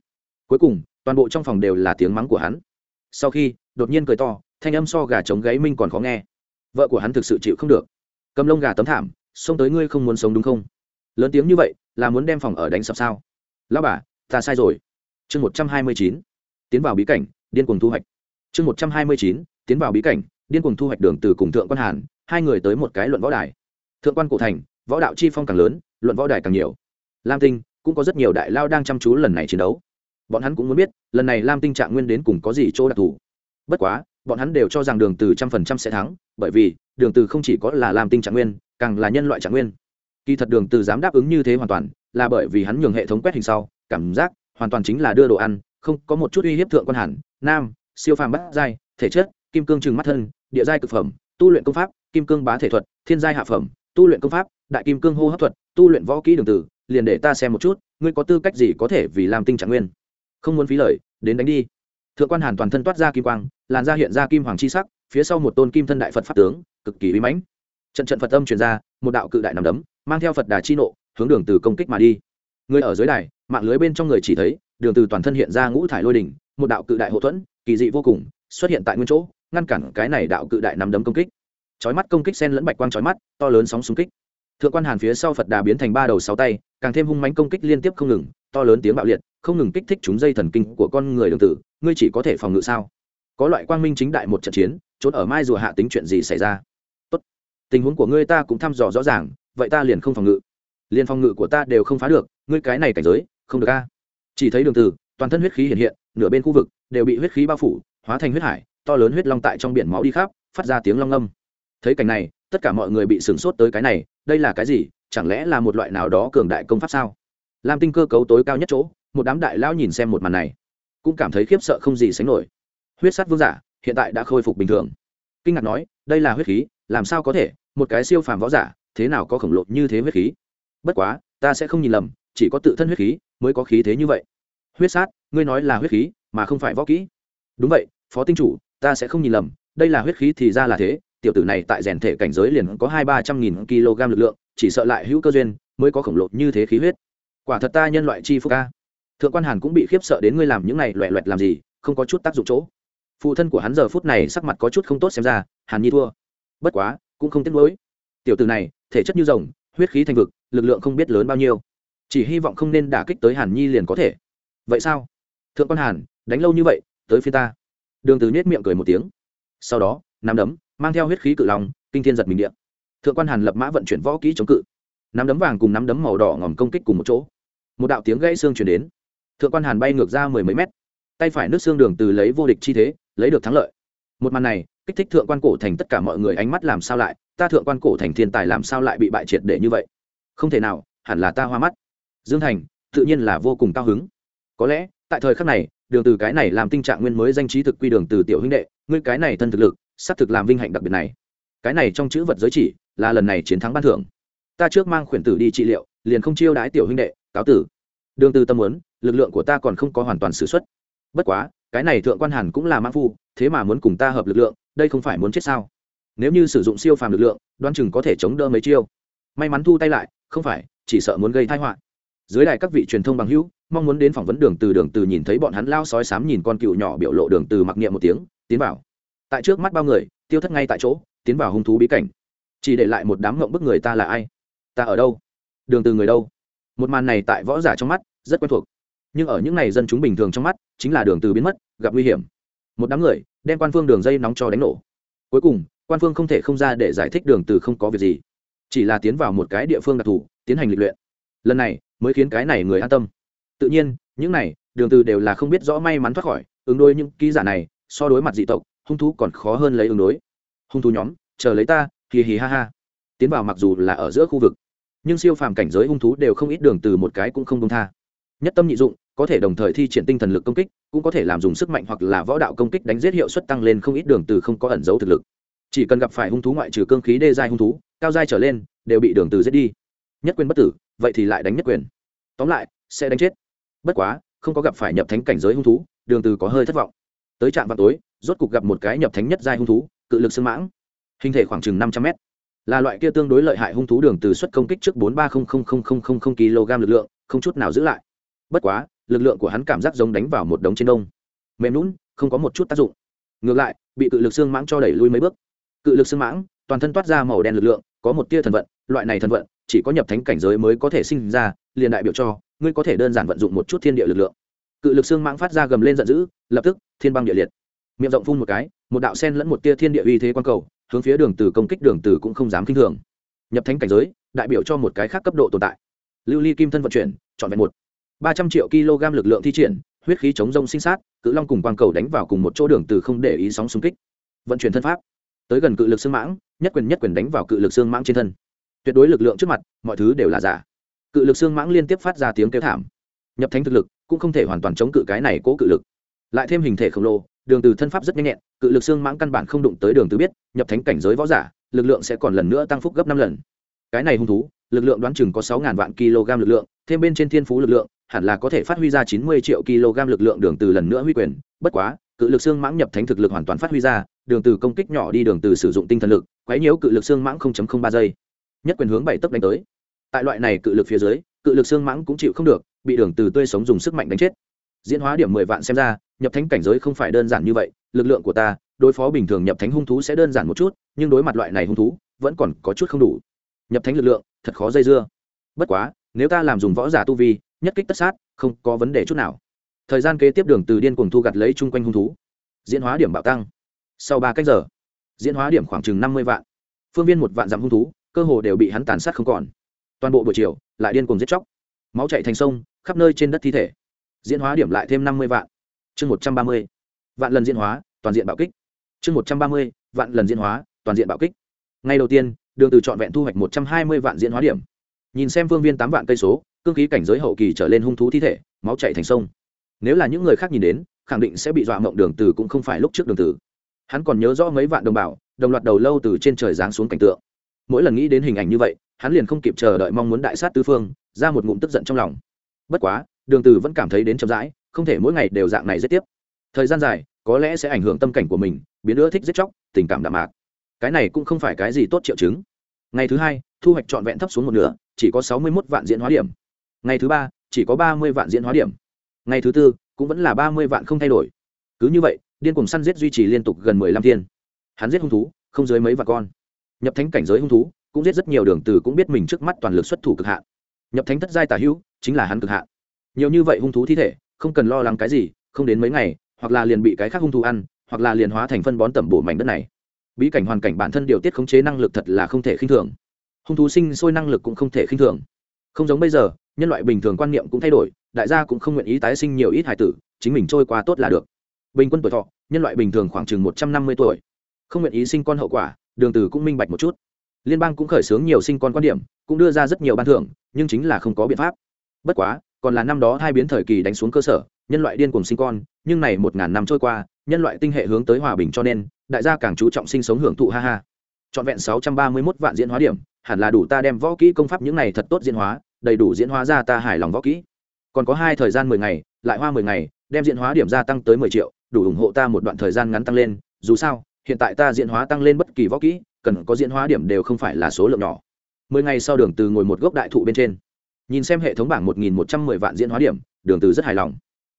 cuối cùng, toàn bộ trong phòng đều là tiếng mắng của hắn. Sau khi, đột nhiên cười to, thanh âm so gà trống gáy minh còn khó nghe. Vợ của hắn thực sự chịu không được. Cầm lông gà tấm thảm, xông tới ngươi không muốn sống đúng không? Lớn tiếng như vậy, là muốn đem phòng ở đánh sập sao? Lão bà, ta sai rồi. Chương một trăm hai mươi chín, tiến vào bí cảnh, điên cuồng thu hoạch. Chương một trăm hai mươi chín, tiến vào bí cảnh, điên cuồng thu hoạch đường từ cùng thượng quan hàn, hai người tới một cái luận võ đài. Thượng quan cổ thành, võ đạo chi phong càng lớn, luận võ đài càng nhiều. Lam tinh, cũng có rất nhiều đại lao đang chăm chú lần này chiến đấu bọn hắn cũng muốn biết, lần này lam tinh trạng nguyên đến cùng có gì chỗ đặc thù. Bất quá, bọn hắn đều cho rằng đường từ trăm phần trăm sẽ thắng, bởi vì, đường từ không chỉ có là lam tinh trạng nguyên, càng là nhân loại trạng nguyên. Kỳ thật đường từ dám đáp ứng như thế hoàn toàn, là bởi vì hắn nhường hệ thống quét hình sau, cảm giác, hoàn toàn chính là đưa đồ ăn, không có một chút uy hiếp thượng quan hẳn nam, siêu phàm bát giai, thể chất, kim cương trừng mắt thân, địa giai cực phẩm, tu luyện công pháp, kim cương bá thể thuật, thiên giai hạ phẩm, tu luyện công pháp, đại kim cương hô hấp thuật, tu luyện võ kỹ đường tử liền để ta xem một chút, ngươi có tư cách gì có thể vì làm tinh trạng nguyên? Không muốn phí lời, đến đánh đi. Thượng quan hàn toàn thân toát ra kim quang, làn da hiện ra kim hoàng chi sắc, phía sau một tôn kim thân đại phật pháp tướng, cực kỳ uy mãnh. Trận trận phật âm truyền ra, một đạo cự đại nằm đấm, mang theo phật đà chi nộ, hướng đường từ công kích mà đi. Người ở dưới đài, mạng lưới bên trong người chỉ thấy, đường từ toàn thân hiện ra ngũ thải lôi đỉnh, một đạo cự đại hậu thuẫn, kỳ dị vô cùng, xuất hiện tại nguyên chỗ, ngăn cản cái này đạo cự đại nằm đấm công kích. Chói mắt công kích sen lẫn bạch quang chói mắt, to lớn sóng xung kích. Thượng quan hàn phía sau phật đà biến thành ba đầu sáu tay, càng thêm hung mãnh công kích liên tiếp không ngừng, to lớn tiếng bạo liệt không ngừng kích thích chúng dây thần kinh của con người đường tử, ngươi chỉ có thể phòng ngự sao? Có loại quang minh chính đại một trận chiến trốn ở mai rùa hạ tính chuyện gì xảy ra? Tốt. Tình huống của ngươi ta cũng thăm dò rõ ràng, vậy ta liền không phòng ngự. Liền phòng ngự của ta đều không phá được, ngươi cái này cảnh giới, không được a. Chỉ thấy đường tử, toàn thân huyết khí hiện hiện, nửa bên khu vực đều bị huyết khí bao phủ, hóa thành huyết hải, to lớn huyết long tại trong biển máu đi khắp, phát ra tiếng long âm. Thấy cảnh này, tất cả mọi người bị sửng sốt tới cái này, đây là cái gì? Chẳng lẽ là một loại nào đó cường đại công pháp sao? Lam tinh cơ cấu tối cao nhất chỗ một đám đại lão nhìn xem một màn này, cũng cảm thấy khiếp sợ không gì sánh nổi. Huyết sát vương giả, hiện tại đã khôi phục bình thường. Kinh ngạc nói, đây là huyết khí, làm sao có thể, một cái siêu phàm võ giả, thế nào có khổng lồ như thế huyết khí? Bất quá, ta sẽ không nhìn lầm, chỉ có tự thân huyết khí mới có khí thế như vậy. Huyết sát, ngươi nói là huyết khí, mà không phải võ kỹ. Đúng vậy, phó tinh chủ, ta sẽ không nhìn lầm, đây là huyết khí thì ra là thế, tiểu tử này tại rèn thể cảnh giới liền có hai ba trăm nghìn kg lực lượng, chỉ sợ lại hữu cơ duyên, mới có khổng lồ như thế khí huyết. Quả thật ta nhân loại chi phúc ca thượng quan hàn cũng bị khiếp sợ đến ngươi làm những này loẹ loẹt làm gì, không có chút tác dụng chỗ. Phụ thân của hắn giờ phút này sắc mặt có chút không tốt xem ra, hàn nhi thua. Bất quá, cũng không tiếc nuối. Tiểu tử này, thể chất như rồng, huyết khí thành vực, lực lượng không biết lớn bao nhiêu. Chỉ hy vọng không nên đả kích tới hàn nhi liền có thể. Vậy sao? Thượng quan hàn, đánh lâu như vậy, tới phía ta. Đường từ nết miệng cười một tiếng. Sau đó, nắm đấm, mang theo huyết khí cự long, kinh thiên giật mình điện thượng quan hàn lập mã vận chuyển võ kỹ chống cự. Nắm đấm vàng cùng nắm đấm màu đỏ ngòm công kích cùng một chỗ. Một đạo tiếng gãy xương chuyển đến thượng quan hàn bay ngược ra mười mấy mét tay phải nước xương đường từ lấy vô địch chi thế lấy được thắng lợi một màn này kích thích thượng quan cổ thành tất cả mọi người ánh mắt làm sao lại ta thượng quan cổ thành thiên tài làm sao lại bị bại triệt để như vậy không thể nào hẳn là ta hoa mắt dương thành tự nhiên là vô cùng cao hứng có lẽ tại thời khắc này đường từ cái này làm tinh trạng nguyên mới danh trí thực quy đường từ tiểu huynh đệ ngươi cái này thân thực lực sắp thực làm vinh hạnh đặc biệt này cái này trong chữ vật giới chỉ là lần này chiến thắng ban thưởng ta trước mang khuyển tử đi trị liệu liền không chiêu đái tiểu huynh đệ cáo tử đường từ tâm muốn lực lượng của ta còn không có hoàn toàn sử xuất bất quá, cái này thượng quan hàn cũng là mã phu, thế mà muốn cùng ta hợp lực lượng, đây không phải muốn chết sao? Nếu như sử dụng siêu phàm lực lượng đoan chừng có thể chống đỡ mấy chiêu. May mắn thu tay lại, không phải, chỉ sợ muốn gây tai họa. Dưới đài các vị truyền thông bằng hữu, mong muốn đến phỏng vấn đường từ đường từ nhìn thấy bọn hắn lao sói sám nhìn con cựu nhỏ biểu lộ đường từ mặc niệm một tiếng, tiến vào. Tại trước mắt bao người, tiêu thất ngay tại chỗ, tiến vào hung thú bí cảnh. Chỉ để lại một đám ngộng bức người ta là ai? Ta ở đâu? Đường từ người đâu? Một màn này tại võ giả trong mắt, rất quen thuộc nhưng ở những này dân chúng bình thường trong mắt, chính là đường từ biến mất, gặp nguy hiểm. Một đám người, đem quan phương đường dây nóng cho đánh nổ. Cuối cùng, quan phương không thể không ra để giải thích đường từ không có việc gì. Chỉ là tiến vào một cái địa phương đặc thù, tiến hành lịch luyện. Lần này, mới khiến cái này người an tâm. Tự nhiên, những này, đường từ đều là không biết rõ may mắn thoát khỏi, ứng đối những ký giả này, so đối mặt dị tộc, hung thú còn khó hơn lấy ứng đối. Hung thú nhóm, chờ lấy ta, hì hì ha ha. Tiến vào mặc dù là ở giữa khu vực, nhưng siêu phàm cảnh giới hung thú đều không ít đường từ một cái cũng không công tha nhất tâm nhị dụng, có thể đồng thời thi triển tinh thần lực công kích, cũng có thể làm dùng sức mạnh hoặc là võ đạo công kích đánh giết hiệu suất tăng lên không ít đường từ không có ẩn giấu thực lực. Chỉ cần gặp phải hung thú ngoại trừ cương khí đê giai hung thú, cao giai trở lên, đều bị đường từ giết đi. Nhất quyền bất tử, vậy thì lại đánh nhất quyền. Tóm lại, sẽ đánh chết. Bất quá, không có gặp phải nhập thánh cảnh giới hung thú, đường từ có hơi thất vọng. Tới trạm vào tối, rốt cục gặp một cái nhập thánh nhất giai hung thú, cự lực xương mãng. Hình thể khoảng chừng năm trăm mét. Là loại kia tương đối lợi hại hung thú đường từ xuất công kích trước bốn ba kg lực lượng, không chút nào giữ lại bất quá, lực lượng của hắn cảm giác giống đánh vào một đống trên đông. Mềm lún không có một chút tác dụng. Ngược lại, bị cự lực xương mãng cho đẩy lui mấy bước. Cự lực xương mãng, toàn thân toát ra màu đen lực lượng, có một tia thần vận, loại này thần vận, chỉ có nhập thánh cảnh giới mới có thể sinh ra, liền đại biểu cho, ngươi có thể đơn giản vận dụng một chút thiên địa lực lượng. Cự lực xương mãng phát ra gầm lên giận dữ, lập tức, thiên băng địa liệt. Miệng rộng phun một cái, một đạo sen lẫn một tia thiên địa uy thế quan cầu, hướng phía đường từ công kích đường từ cũng không dám kinh thường. Nhập thánh cảnh giới, đại biểu cho một cái khác cấp độ tồn tại. Lưu ly kim thân vận chuyển, chọn vẹn một ba trăm triệu kg lực lượng thi triển, huyết khí chống rông sinh sát, cự long cùng quang cầu đánh vào cùng một chỗ đường từ không để ý sóng xung kích. Vận chuyển thân pháp. Tới gần cự lực xương mãng, nhất quyền nhất quyền đánh vào cự lực xương mãng trên thân. Tuyệt đối lực lượng trước mặt, mọi thứ đều là giả. Cự lực xương mãng liên tiếp phát ra tiếng kêu thảm. Nhập thánh thực lực, cũng không thể hoàn toàn chống cự cái này cố cự lực. Lại thêm hình thể khổng lồ, đường từ thân pháp rất nhanh nhẹn, cự lực xương mãng căn bản không đụng tới đường từ biết, nhập thánh cảnh giới võ giả, lực lượng sẽ còn lần nữa tăng phúc gấp năm lần. Cái này hung thú, lực lượng đoán chừng có sáu ngàn vạn kg lực lượng, thêm bên trên thiên phú lực lượng hẳn là có thể phát huy ra chín mươi triệu kg lực lượng đường từ lần nữa huy quyền. Bất quá, cự lực xương mãng nhập thánh thực lực hoàn toàn phát huy ra, đường từ công kích nhỏ đi đường từ sử dụng tinh thần lực, quấy nhiễu cự lực xương mãng 0.03 giây. Nhất quyền hướng bảy tốc đánh tới. Tại loại này cự lực phía dưới, cự lực xương mãng cũng chịu không được, bị đường từ tươi sống dùng sức mạnh đánh chết. Diễn hóa điểm mười vạn xem ra, nhập thánh cảnh giới không phải đơn giản như vậy, lực lượng của ta, đối phó bình thường nhập thánh hung thú sẽ đơn giản một chút, nhưng đối mặt loại này hung thú, vẫn còn có chút không đủ. Nhập thánh lực lượng, thật khó dây dưa. Bất quá, nếu ta làm dùng võ giả tu vi nhất kích tất sát, không có vấn đề chút nào. Thời gian kế tiếp đường từ điên cuồng thu gặt lấy chung quanh hung thú. Diễn hóa điểm bạo tăng. Sau ba cách giờ, diễn hóa điểm khoảng chừng năm mươi vạn. Phương viên một vạn dặm hung thú, cơ hồ đều bị hắn tàn sát không còn. Toàn bộ buổi chiều, lại điên cuồng giết chóc. Máu chảy thành sông, khắp nơi trên đất thi thể. Diễn hóa điểm lại thêm năm mươi vạn. Chương một trăm ba mươi, vạn lần diễn hóa, toàn diện bạo kích. Chương một trăm ba mươi, vạn lần diễn hóa, toàn diện bạo kích. Ngay đầu tiên, đường từ chọn vẹn thu hoạch một trăm hai mươi vạn diễn hóa điểm. Nhìn xem phương viên tám vạn cây số cương khí cảnh giới hậu kỳ trở lên hung thú thi thể, máu chảy thành sông. Nếu là những người khác nhìn đến, khẳng định sẽ bị dọa mộng đường từ cũng không phải lúc trước đường từ hắn còn nhớ rõ mấy vạn đồng bào, đồng loạt đầu lâu từ trên trời giáng xuống cảnh tượng. Mỗi lần nghĩ đến hình ảnh như vậy, hắn liền không kịp chờ đợi mong muốn đại sát tứ phương, ra một ngụm tức giận trong lòng. Bất quá, đường từ vẫn cảm thấy đến chậm rãi, không thể mỗi ngày đều dạng này giết tiếp. Thời gian dài, có lẽ sẽ ảnh hưởng tâm cảnh của mình, biến nữa thích giết chóc, tình cảm đạm mạc. Cái này cũng không phải cái gì tốt triệu chứng. Ngày thứ hai, thu hoạch trọn vẹn thấp xuống một nửa, chỉ có sáu mươi 61 vạn diễn hóa điểm ngày thứ ba, chỉ có ba mươi vạn diễn hóa điểm. Ngày thứ tư, cũng vẫn là ba mươi vạn không thay đổi. Cứ như vậy, điên cùng săn giết duy trì liên tục gần mười lăm thiên. Hắn giết hung thú, không dưới mấy vạn con. Nhập thánh cảnh giới hung thú, cũng giết rất nhiều đường từ cũng biết mình trước mắt toàn lực xuất thủ cực hạn. Nhập thánh thất giai tả hữu, chính là hắn cực hạn. Nhiều như vậy hung thú thi thể, không cần lo lắng cái gì, không đến mấy ngày, hoặc là liền bị cái khác hung thú ăn, hoặc là liền hóa thành phân bón tẩm bổ mảnh đất này. Bí cảnh hoàn cảnh bản thân điều tiết khống chế năng lực thật là không thể khinh thường. Hung thú sinh sôi năng lực cũng không thể khinh thường. Không giống bây giờ nhân loại bình thường quan niệm cũng thay đổi, đại gia cũng không nguyện ý tái sinh nhiều ít hài tử, chính mình trôi qua tốt là được. Bình quân tuổi thọ, nhân loại bình thường khoảng chừng một trăm năm mươi tuổi, không nguyện ý sinh con hậu quả, đường từ cũng minh bạch một chút. Liên bang cũng khởi xướng nhiều sinh con quan điểm, cũng đưa ra rất nhiều ban thưởng, nhưng chính là không có biện pháp. Bất quá, còn là năm đó hai biến thời kỳ đánh xuống cơ sở, nhân loại điên cuồng sinh con, nhưng này một ngàn năm trôi qua, nhân loại tinh hệ hướng tới hòa bình cho nên, đại gia càng chú trọng sinh sống hưởng thụ ha ha. Trọn vẹn sáu trăm ba mươi 631 vạn diễn hóa điểm, hẳn là đủ ta đem võ kỹ công pháp những này thật tốt diễn hóa đầy đủ diễn hóa ra ta hài lòng võ kỹ. Còn có hai thời gian mười ngày, lại hoa mười ngày, đem diễn hóa điểm gia tăng tới mười triệu, đủ ủng hộ ta một đoạn thời gian ngắn tăng lên. Dù sao, hiện tại ta diễn hóa tăng lên bất kỳ võ kỹ, cần có diễn hóa điểm đều không phải là số lượng nhỏ. Mười ngày sau đường từ ngồi một gốc đại thụ bên trên, nhìn xem hệ thống bảng một nghìn một trăm mười vạn diễn hóa điểm, đường từ rất hài lòng.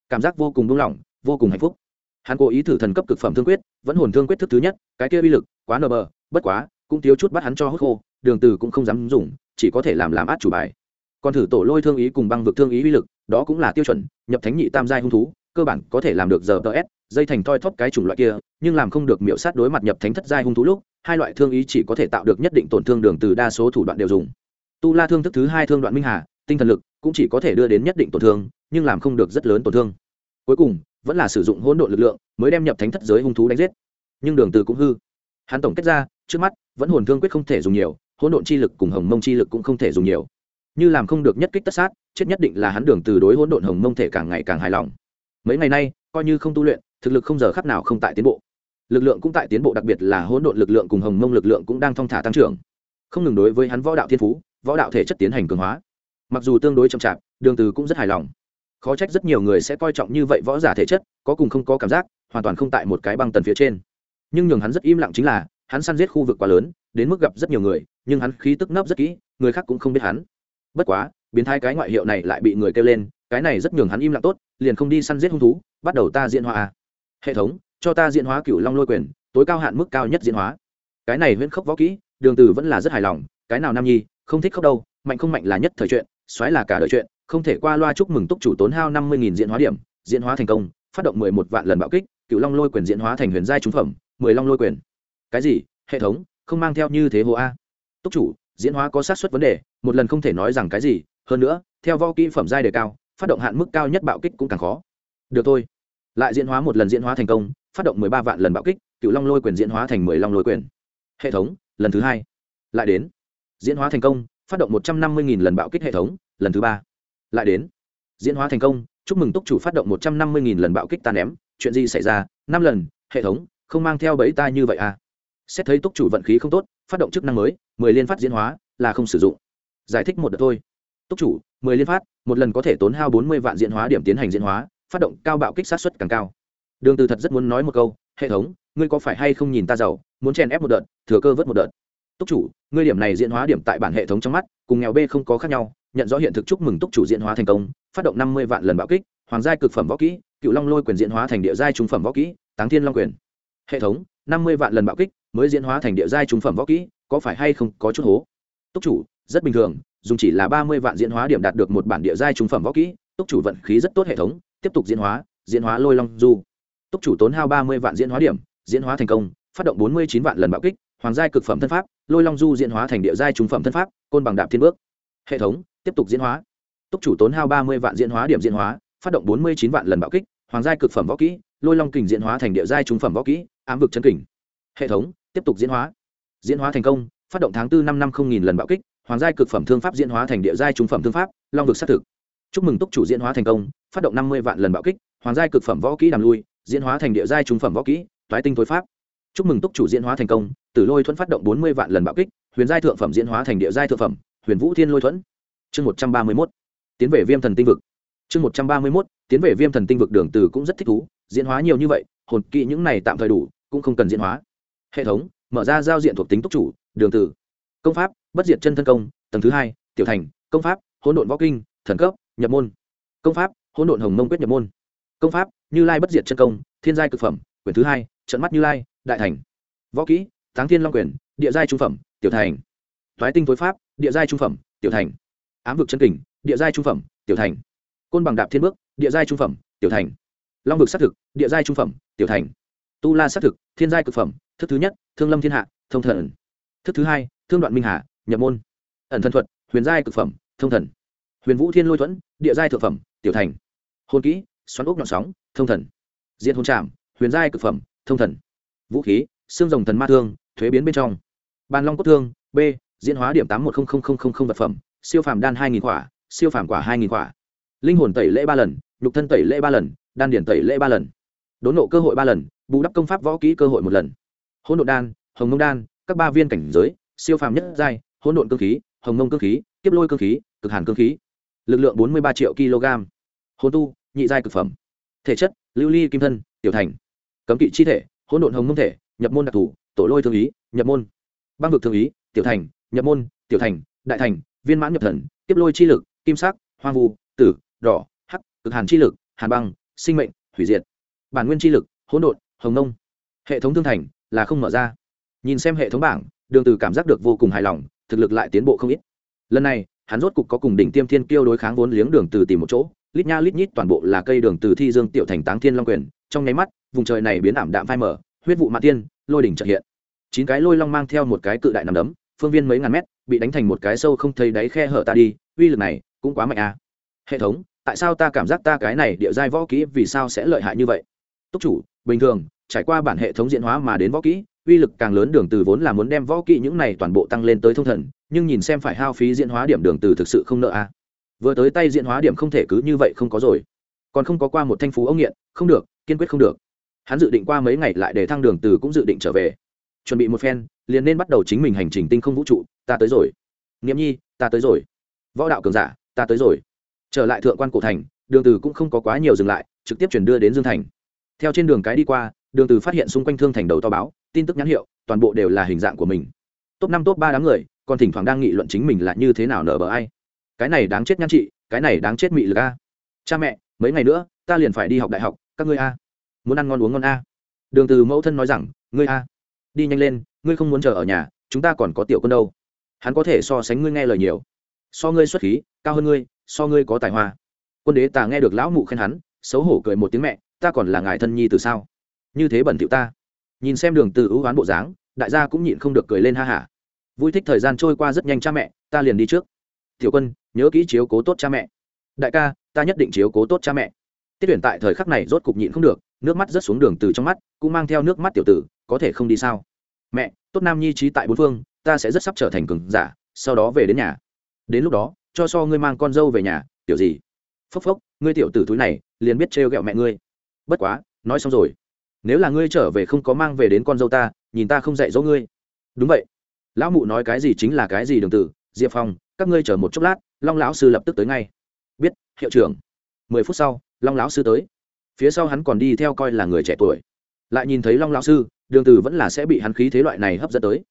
Cảm giác vô cùng đúng lòng vô cùng hạnh phúc. Hắn cố ý thử thần cấp cực phẩm thương quyết, vẫn hồn thương quyết thức thứ nhất, cái kia uy lực quá nờ bờ, bất quá, cũng thiếu chút bắt hắn cho hốt khô, đường từ cũng không dám dùng, chỉ có thể làm làm át chủ bài còn thử tổ lôi thương ý cùng băng vực thương ý uy lực, đó cũng là tiêu chuẩn, nhập thánh nhị tam giai hung thú, cơ bản có thể làm được giờ ts dây thành thoi thóp cái chủng loại kia, nhưng làm không được miểu sát đối mặt nhập thánh thất giai hung thú lúc, hai loại thương ý chỉ có thể tạo được nhất định tổn thương đường từ đa số thủ đoạn đều dùng. Tu la thương thức thứ hai thương đoạn minh hà, tinh thần lực cũng chỉ có thể đưa đến nhất định tổn thương, nhưng làm không được rất lớn tổn thương. Cuối cùng, vẫn là sử dụng hỗn độn lực lượng, mới đem nhập thánh thất giới hung thú đánh giết. Nhưng đường từ cũng hư. Hắn tổng kết ra, trước mắt, vẫn hồn thương quyết không thể dùng nhiều, hỗn độn chi lực cùng hồng mông chi lực cũng không thể dùng nhiều như làm không được nhất kích tất sát, chết nhất định là hắn đường từ đối hỗn độn hồng mông thể càng ngày càng hài lòng. Mấy ngày nay, coi như không tu luyện, thực lực không giờ khắc nào không tại tiến bộ. Lực lượng cũng tại tiến bộ, đặc biệt là hỗn độn lực lượng cùng hồng mông lực lượng cũng đang thong thả tăng trưởng. Không ngừng đối với hắn võ đạo thiên phú, võ đạo thể chất tiến hành cường hóa. Mặc dù tương đối chậm chạp, đường từ cũng rất hài lòng. Khó trách rất nhiều người sẽ coi trọng như vậy võ giả thể chất, có cùng không có cảm giác, hoàn toàn không tại một cái băng tần phía trên. Nhưng nhường hắn rất im lặng chính là, hắn săn giết khu vực quá lớn, đến mức gặp rất nhiều người, nhưng hắn khí tức nấp rất kỹ, người khác cũng không biết hắn bất quá, biến thái cái ngoại hiệu này lại bị người kêu lên, cái này rất nhường hắn im lặng tốt, liền không đi săn giết hung thú, bắt đầu ta diễn hóa à. hệ thống, cho ta diễn hóa cửu long lôi quyền, tối cao hạn mức cao nhất diễn hóa. Cái này huyễn khốc võ kỹ, đường từ vẫn là rất hài lòng, cái nào nam nhi, không thích khóc đâu, mạnh không mạnh là nhất thời chuyện xoáy là cả đời chuyện, không thể qua loa chúc mừng túc chủ tốn hao năm mươi diễn hóa điểm, diễn hóa thành công, phát động mười một vạn lần bạo kích cựu long lôi quyền diễn hóa thành huyền giai trúng phẩm, mười long lôi quyền. Cái gì? Hệ thống, không mang theo như thế hồ a. Túc chủ diễn hóa có sát xuất vấn đề, một lần không thể nói rằng cái gì, hơn nữa, theo vo kỹ phẩm giai đề cao, phát động hạn mức cao nhất bạo kích cũng càng khó. Được thôi. Lại diễn hóa một lần diễn hóa thành công, phát động mười ba vạn lần bạo kích, cựu long lôi quyền diễn hóa thành mười long lôi quyền. Hệ thống, lần thứ hai. Lại đến. Diễn hóa thành công, phát động một trăm năm mươi lần bạo kích hệ thống, lần thứ ba. Lại đến. Diễn hóa thành công, chúc mừng túc chủ phát động một trăm năm mươi lần bạo kích ta ném, chuyện gì xảy ra? Năm lần, hệ thống, không mang theo bẫy ta như vậy à? Xét thấy túc chủ vận khí không tốt, phát động chức năng mới mười liên phát diễn hóa là không sử dụng. Giải thích một đợt thôi. Túc chủ, mười liên phát, một lần có thể tốn hao bốn mươi vạn diễn hóa điểm tiến hành diễn hóa, phát động cao bạo kích sát xuất càng cao. Đường từ thật rất muốn nói một câu, hệ thống, ngươi có phải hay không nhìn ta giàu, muốn chèn ép một đợt, thừa cơ vớt một đợt? Túc chủ, ngươi điểm này diễn hóa điểm tại bản hệ thống trong mắt, cùng nghèo b không có khác nhau, nhận rõ hiện thực chúc mừng túc chủ diễn hóa thành công, phát động năm mươi vạn lần bạo kích, hoàng giai cực phẩm võ kỹ, cựu long lôi quyền diễn hóa thành địa giai trung phẩm võ kỹ, táng thiên long quyền. Hệ thống, năm mươi vạn lần bạo kích, mới diễn hóa thành địa giai trung phẩm võ kỹ có phải hay không có chút hố? Túc chủ, rất bình thường, dùng chỉ là ba mươi vạn diễn hóa điểm đạt được một bản địa giai trung phẩm võ kỹ, túc chủ vận khí rất tốt hệ thống, tiếp tục diễn hóa diễn hóa lôi long du. Túc chủ tốn hao ba mươi vạn diễn hóa điểm, diễn hóa thành công, phát động bốn mươi chín vạn lần bạo kích, hoàng giai cực phẩm thân pháp, lôi long du diễn hóa thành địa giai trung phẩm thân pháp, côn bằng đạp thiên bước. Hệ thống, tiếp tục diễn hóa. Túc chủ tốn hao ba mươi vạn diễn hóa điểm diễn hóa, phát động bốn mươi chín vạn lần bạo kích, hoàng giai cực phẩm võ kỹ, lôi long kình diễn hóa thành địa giai trung phẩm võ kỹ, ám vực chân kình. Hệ thống, tiếp tục diễn hóa diễn hóa thành công, phát động tháng bốn năm năm không nghìn lần bạo kích, hoàng giai cực phẩm thương pháp diễn hóa thành địa giai trung phẩm thương pháp, long vực xác thực. Chúc mừng túc chủ diễn hóa thành công, phát động năm mươi vạn lần bạo kích, hoàng giai cực phẩm võ kỹ đàm lui, diễn hóa thành địa giai trung phẩm võ kỹ, toái tinh tối pháp. Chúc mừng túc chủ diễn hóa thành công, tử lôi thuẫn phát động bốn mươi vạn lần bạo kích, huyền giai thượng phẩm diễn hóa thành địa giai thượng phẩm, huyền vũ thiên lôi thuẫn. Chương một trăm ba mươi mốt. Tiến về viêm thần tinh vực. Chương một trăm ba mươi mốt, tiến về viêm thần tinh vực đường từ cũng rất thích thú, diễn hóa nhiều như vậy, hồn kỹ những này tạm thời đủ, cũng không cần diễn hóa. Hệ thống mở ra giao diện thuộc tính túc chủ, đường từ, công pháp, bất diệt chân thân công, tầng thứ hai, tiểu thành, công pháp, hỗn độn võ kinh, thần cấp, nhập môn. Công pháp, hỗn độn hồng mông quyết nhập môn. Công pháp, như lai bất diệt chân công, thiên giai cực phẩm, quyển thứ hai, trận mắt như lai, đại thành. Võ kỹ, táng thiên long quyền, địa giai trung phẩm, tiểu thành. Thoái tinh tối pháp, địa giai trung phẩm, tiểu thành. Ám vực chân kình, địa giai trung phẩm, tiểu thành. Côn bằng đạp thiên bước, địa giai trung phẩm, tiểu thành. Long vực xác thực, địa giai trung phẩm, tiểu thành. Tu la xác thực, thiên giai cực phẩm thức thứ nhất, thương lâm thiên hạ, thông thần. Thức thứ hai, thương đoạn minh hà, nhập môn. Ẩn thân thuật, huyền giai cực phẩm, thông thần. Huyền vũ thiên lôi thuẫn, địa giai thượng phẩm, tiểu thành. Hôn kỹ, xoắn ốc nhọn sóng, thông thần. Diện hôn trảm, huyền giai cực phẩm, thông thần. Vũ khí, xương rồng thần ma thương, thuế biến bên trong. Bàn long cốt thương, b, diễn hóa điểm tám một vật phẩm, siêu phàm đan hai nghìn quả, siêu phàm quả hai nghìn quả. Linh hồn tẩy lễ ba lần, nhục thân tẩy lễ ba lần, đan điển tẩy lễ ba lần. Đốn nộ cơ hội ba lần, bù đắp công pháp võ kỹ cơ hội một lần hỗn độn đan, hồng mông đan, các ba viên cảnh giới, siêu phàm nhất giai, hỗn độn cơ khí, hồng mông cơ khí tiếp lôi cơ khí, cực hàn cơ khí. Lực lượng bốn mươi ba triệu kg. Hôn tu, nhị giai cực phẩm. Thể chất, lưu ly kim thân, tiểu thành. Cấm kỵ chi thể, hỗn độn hồng mông thể, nhập môn đặc thù, tổ lôi thương ý, nhập môn. Băng vực thương ý, tiểu thành, nhập môn, tiểu thành, đại thành, viên mãn nhập thần tiếp lôi chi lực, kim sắc, hoang vu, tử, đỏ, hắc, cực hàn chi lực, hàn băng, sinh mệnh, hủy diệt. Bản nguyên chi lực, hỗn độn, hồng nông hệ thống thương thành là không mở ra. Nhìn xem hệ thống bảng, đường từ cảm giác được vô cùng hài lòng, thực lực lại tiến bộ không ít. Lần này, hắn rốt cục có cùng đỉnh tiêm thiên kiêu đối kháng vốn liếng đường từ tìm một chỗ, lít nha lít nhít toàn bộ là cây đường từ thi dương tiểu thành táng thiên long quyền, trong nháy mắt, vùng trời này biến ảm đạm phai mở huyết vụ mạn tiên, lôi đỉnh trợ hiện. Chín cái lôi long mang theo một cái cự đại nằm đấm, phương viên mấy ngàn mét, bị đánh thành một cái sâu không thấy đáy khe hở ta đi, uy lực này cũng quá mạnh à. Hệ thống, tại sao ta cảm giác ta cái này địa giai võ kỹ vì sao sẽ lợi hại như vậy? Túc chủ, bình thường trải qua bản hệ thống diễn hóa mà đến võ kỹ, uy lực càng lớn đường từ vốn là muốn đem võ kỹ những này toàn bộ tăng lên tới thông thần, nhưng nhìn xem phải hao phí diễn hóa điểm đường từ thực sự không nợ a. À. vừa tới tay diễn hóa điểm không thể cứ như vậy không có rồi. Còn không có qua một thanh phú ống nghiện không được, kiên quyết không được. Hắn dự định qua mấy ngày lại để thăng đường từ cũng dự định trở về. Chuẩn bị một phen, liền nên bắt đầu chính mình hành trình tinh không vũ trụ, ta tới rồi. Niệm nhi, ta tới rồi. Võ đạo cường giả, ta tới rồi. Trở lại thượng quan cổ thành, đường từ cũng không có quá nhiều dừng lại, trực tiếp chuyển đưa đến dương thành. Theo trên đường cái đi qua đường từ phát hiện xung quanh thương thành đầu to báo, tin tức nhãn hiệu, toàn bộ đều là hình dạng của mình. Top năm, top ba đám người, còn thỉnh thoảng đang nghị luận chính mình là như thế nào nở bờ ai. Cái này đáng chết nhãn trị cái này đáng chết mị lực a. Cha mẹ, mấy ngày nữa, ta liền phải đi học đại học, các ngươi a. Muốn ăn ngon uống ngon a. Đường từ mẫu thân nói rằng, ngươi a. Đi nhanh lên, ngươi không muốn chờ ở nhà, chúng ta còn có tiểu quân đâu. Hắn có thể so sánh ngươi nghe lời nhiều. So ngươi xuất khí, cao hơn ngươi, so ngươi có tài hoa. Quân đế tà nghe được lão mụ khen hắn, xấu hổ cười một tiếng mẹ, ta còn là ngài thân nhi từ sao? Như thế bẩn thỉu ta. Nhìn xem đường từ ưu oán bộ dáng, đại gia cũng nhịn không được cười lên ha hả. Vui thích thời gian trôi qua rất nhanh cha mẹ, ta liền đi trước. Tiểu quân, nhớ kỹ chiếu cố tốt cha mẹ. Đại ca, ta nhất định chiếu cố tốt cha mẹ. Tiết tuyển tại thời khắc này rốt cục nhịn không được, nước mắt rớt xuống đường từ trong mắt, cũng mang theo nước mắt tiểu tử, có thể không đi sao? Mẹ, tốt nam nhi trí tại bốn phương, ta sẽ rất sắp trở thành cường giả, sau đó về đến nhà. Đến lúc đó, cho so ngươi mang con dâu về nhà, tiểu gì? Phốc phốc, ngươi tiểu tử túi này, liền biết trêu ghẹo mẹ ngươi. Bất quá, nói xong rồi nếu là ngươi trở về không có mang về đến con dâu ta, nhìn ta không dạy dỗ ngươi. Đúng vậy. Lão mụ nói cái gì chính là cái gì đường tử, diệp phong, các ngươi chờ một chốc lát, long lão sư lập tức tới ngay. Biết, hiệu trưởng. Mười phút sau, long lão sư tới. Phía sau hắn còn đi theo coi là người trẻ tuổi. Lại nhìn thấy long lão sư, đường tử vẫn là sẽ bị hắn khí thế loại này hấp dẫn tới.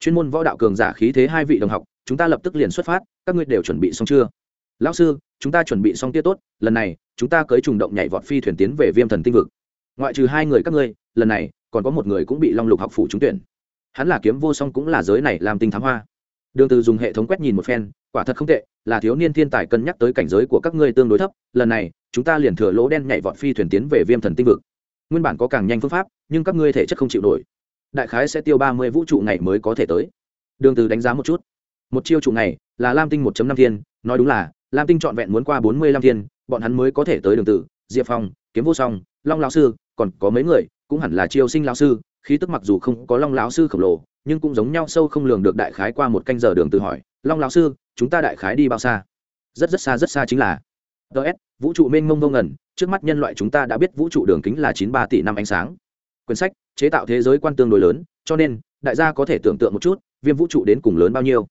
Chuyên môn võ đạo cường giả khí thế hai vị đồng học, chúng ta lập tức liền xuất phát, các ngươi đều chuẩn bị xong chưa? Lão sư, chúng ta chuẩn bị xong tiết tốt, lần này, chúng ta cưới trùng động nhảy vọt phi thuyền tiến về viêm thần tinh vực ngoại trừ hai người các ngươi, lần này, còn có một người cũng bị long lục học phủ trúng tuyển. Hắn là kiếm vô song cũng là giới này làm tinh thám hoa. Đường từ dùng hệ thống quét nhìn một phen, quả thật không tệ, là thiếu niên thiên tài cân nhắc tới cảnh giới của các ngươi tương đối thấp, lần này, chúng ta liền thừa lỗ đen nhảy vọt phi thuyền tiến về viêm thần tinh vực. Nguyên bản có càng nhanh phương pháp, nhưng các ngươi thể chất không chịu nổi. Đại khái sẽ tiêu ba mươi vũ trụ ngày mới có thể tới. Đường từ đánh giá một chút. Một chiêu trụ này là lam tinh 1 năm thiên, nói đúng là, lam tinh trọn vẹn muốn qua bốn mươi lăm thiên, bọn hắn mới có thể tới đường từ, diệp phong kiếm vô song, long lão sư, còn có mấy người, cũng hẳn là chiêu sinh lão sư, khí tức mặc dù không có long lão sư khổng lồ, nhưng cũng giống nhau sâu không lường được đại khái qua một canh giờ đường từ hỏi, long lão sư, chúng ta đại khái đi bao xa? Rất rất xa rất xa chính là. Ts vũ trụ mênh mông vô ngần, trước mắt nhân loại chúng ta đã biết vũ trụ đường kính là chín ba tỷ năm ánh sáng. Quyển sách, chế tạo thế giới quan tương đối lớn, cho nên, đại gia có thể tưởng tượng một chút, viêm vũ trụ đến cùng lớn bao nhiêu.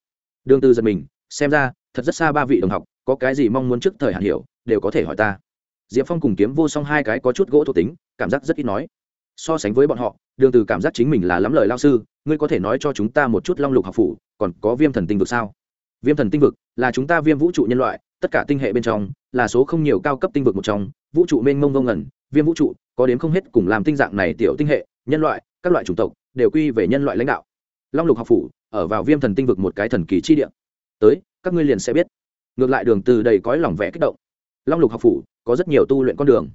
Đường từ giật mình, xem ra, thật rất xa ba vị đồng học, có cái gì mong muốn trước thời hạn hiểu, đều có thể hỏi ta diệp phong cùng kiếm vô song hai cái có chút gỗ thuộc tính, cảm giác rất ít nói. So sánh với bọn họ, đường từ cảm giác chính mình là lắm lời lao sư, ngươi có thể nói cho chúng ta một chút long lục học phủ, còn có viêm thần tinh vực sao? Viêm thần tinh vực là chúng ta viêm vũ trụ nhân loại, tất cả tinh hệ bên trong, là số không nhiều cao cấp tinh vực một trong, vũ trụ mênh mông vô ngẩn viêm vũ trụ có đến không hết cùng làm tinh dạng này tiểu tinh hệ, nhân loại, các loại chủng tộc, đều quy về nhân loại lãnh đạo. Long lục học phủ ở vào viêm thần tinh vực một cái thần kỳ chi địa. Tới, các ngươi liền sẽ biết. Ngược lại đường từ đầy cõi lòng vẽ kích động long lục học phủ, có rất nhiều tu luyện con đường.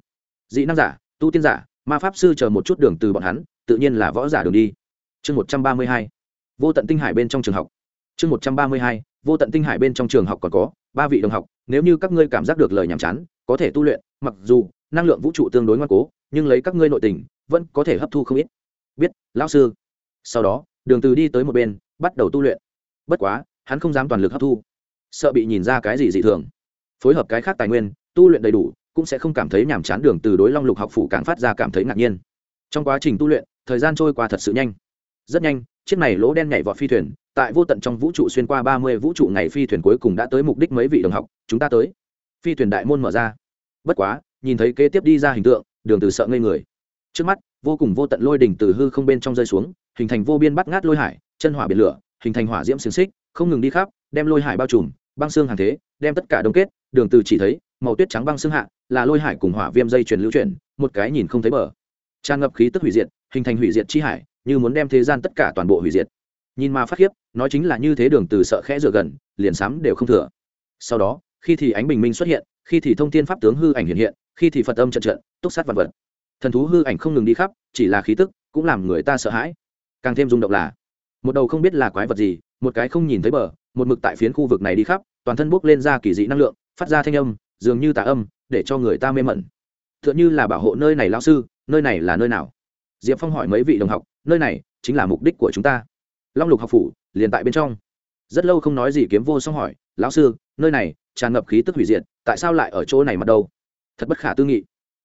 Dị năng giả, tu tiên giả, ma pháp sư chờ một chút đường từ bọn hắn, tự nhiên là võ giả đường đi. Chương một trăm ba mươi hai, vô tận tinh hải bên trong trường học. Chương một trăm ba mươi hai, vô tận tinh hải bên trong trường học còn có ba vị đồng học, nếu như các ngươi cảm giác được lời nhảm chán, có thể tu luyện, mặc dù năng lượng vũ trụ tương đối ngoan cố, nhưng lấy các ngươi nội tình, vẫn có thể hấp thu không ít. Biết, lão sư. Sau đó, đường từ đi tới một bên, bắt đầu tu luyện. Bất quá, hắn không dám toàn lực hấp thu. Sợ bị nhìn ra cái gì dị thường. Phối hợp cái khác tài nguyên tu luyện đầy đủ, cũng sẽ không cảm thấy nhàm chán đường từ đối long lục học phủ càng phát ra cảm thấy ngạc nhiên. Trong quá trình tu luyện, thời gian trôi qua thật sự nhanh. Rất nhanh, chiếc này lỗ đen nhảy vọt phi thuyền, tại vô tận trong vũ trụ xuyên qua ba mươi vũ trụ ngày phi thuyền cuối cùng đã tới mục đích mấy vị đồng học, chúng ta tới. Phi thuyền đại môn mở ra. Bất quá, nhìn thấy kế tiếp đi ra hình tượng, đường từ sợ ngây người. Trước mắt, vô cùng vô tận lôi đỉnh từ hư không bên trong rơi xuống, hình thành vô biên bắt ngát lôi hải, chân hỏa biển lửa, hình thành hỏa diễm xiềng xích, không ngừng đi khắp, đem lôi hải bao trùm, băng xương hàng thế, đem tất cả đông kết, đường từ chỉ thấy màu tuyết trắng băng xương hạ, là lôi hải cùng hỏa viêm dây chuyển lưu chuyển, một cái nhìn không thấy bờ. Tràn ngập khí tức hủy diệt, hình thành hủy diệt chi hải, như muốn đem thế gian tất cả toàn bộ hủy diệt. Nhìn mà phát khiếp, nói chính là như thế đường từ sợ khẽ dựa gần, liền sám đều không thừa. Sau đó, khi thì ánh bình minh xuất hiện, khi thì thông thiên pháp tướng hư ảnh hiện hiện, khi thì phật âm trận trận, túc sát vật vật. Thần thú hư ảnh không ngừng đi khắp, chỉ là khí tức, cũng làm người ta sợ hãi. Càng thêm rung động là, một đầu không biết là quái vật gì, một cái không nhìn thấy bờ, một mực tại phiến khu vực này đi khắp, toàn thân bốc lên ra kỳ dị năng lượng, phát ra thanh âm dường như tà âm, để cho người ta mê mẩn. T h ư ợ n như là bảo hộ nơi này lao sư, nơi này là nơi nào? Diệp phong hỏi mấy vị đồng học, nơi này chính là mục đích của chúng ta. Long lục học phủ, liền tại bên trong. Rất lâu không nói gì kiếm vô xong hỏi, lão sư, nơi này tràn ngập khí tức hủy diệt, tại sao lại ở chỗ này mặt đâu? Thật bất khả tư nghị.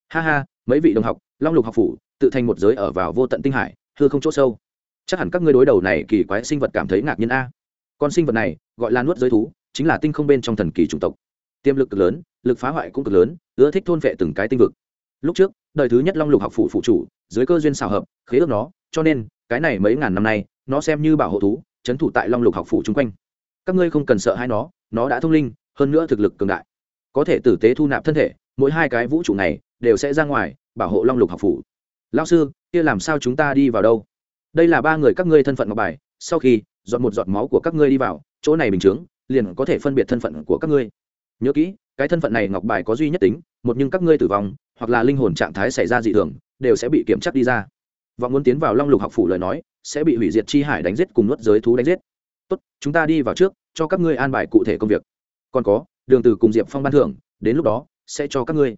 Ha ha, mấy vị đồng học, long lục học phủ, tự thành một giới ở vào vô tận tinh hải, hư không chỗ sâu. Chắc hẳn các ngươi đối đầu này kỳ quái sinh vật cảm thấy ngạc nhiên a. Con sinh vật này gọi là nuốt giới thú, chính là tinh không bên trong thần kỳ chủng tộc. Tiềm lực cực lớn lực phá hoại cũng cực lớn, ưa thích thôn vệ từng cái tinh vực. Lúc trước, đời thứ nhất long lục học phủ phụ chủ, dưới cơ duyên xào hợp, khế ước nó, cho nên, cái này mấy ngàn năm nay, nó xem như bảo hộ thú, trấn thủ tại long lục học phủ chung quanh. Các ngươi không cần sợ hai nó nó đã thông linh, hơn nữa thực lực cường đại. Có thể tử tế thu nạp thân thể, mỗi hai cái vũ trụ này, đều sẽ ra ngoài, bảo hộ long lục học phủ. Lao sư, kia làm sao chúng ta đi vào đâu? Đây là ba người các ngươi thân phận ngọc bài, sau khi dọn một giọt máu của các ngươi đi vào, chỗ này bình chướng, liền có thể phân biệt thân phận của các ngươi. Nhớ kỹ cái thân phận này ngọc bài có duy nhất tính, một nhưng các ngươi tử vong, hoặc là linh hồn trạng thái xảy ra dị thường, đều sẽ bị kiểm chắc đi ra. Vọng muốn tiến vào long lục học phủ lời nói, sẽ bị hủy diệt chi hải đánh giết cùng nuốt giới thú đánh giết. Tốt, chúng ta đi vào trước, cho các ngươi an bài cụ thể công việc. Còn có, đường từ cùng diệp phong ban thưởng, đến lúc đó, sẽ cho các ngươi.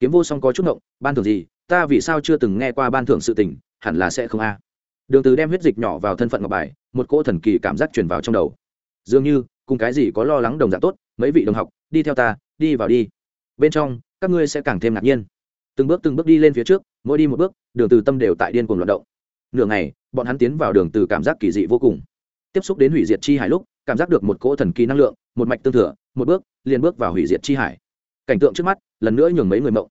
Kiếm vô song có chút ngộng, ban thưởng gì, ta vì sao chưa từng nghe qua ban thưởng sự tình, hẳn là sẽ không a. Đường từ đem huyết dịch nhỏ vào thân phận ngọc bài, một cỗ thần kỳ cảm giác truyền vào trong đầu. Dường như, cùng cái gì có lo lắng đồng dạng tốt, mấy vị đồng học, đi theo ta đi vào đi. Bên trong, các ngươi sẽ càng thêm ngạc nhiên. Từng bước từng bước đi lên phía trước, mỗi đi một bước, đường từ tâm đều tại điên cuồng loạt động. Nửa ngày, bọn hắn tiến vào đường từ cảm giác kỳ dị vô cùng. Tiếp xúc đến hủy diệt chi hải lúc, cảm giác được một cỗ thần kỳ năng lượng, một mạch tương thừa, một bước, liền bước vào hủy diệt chi hải. Cảnh tượng trước mắt, lần nữa nhường mấy người mộng.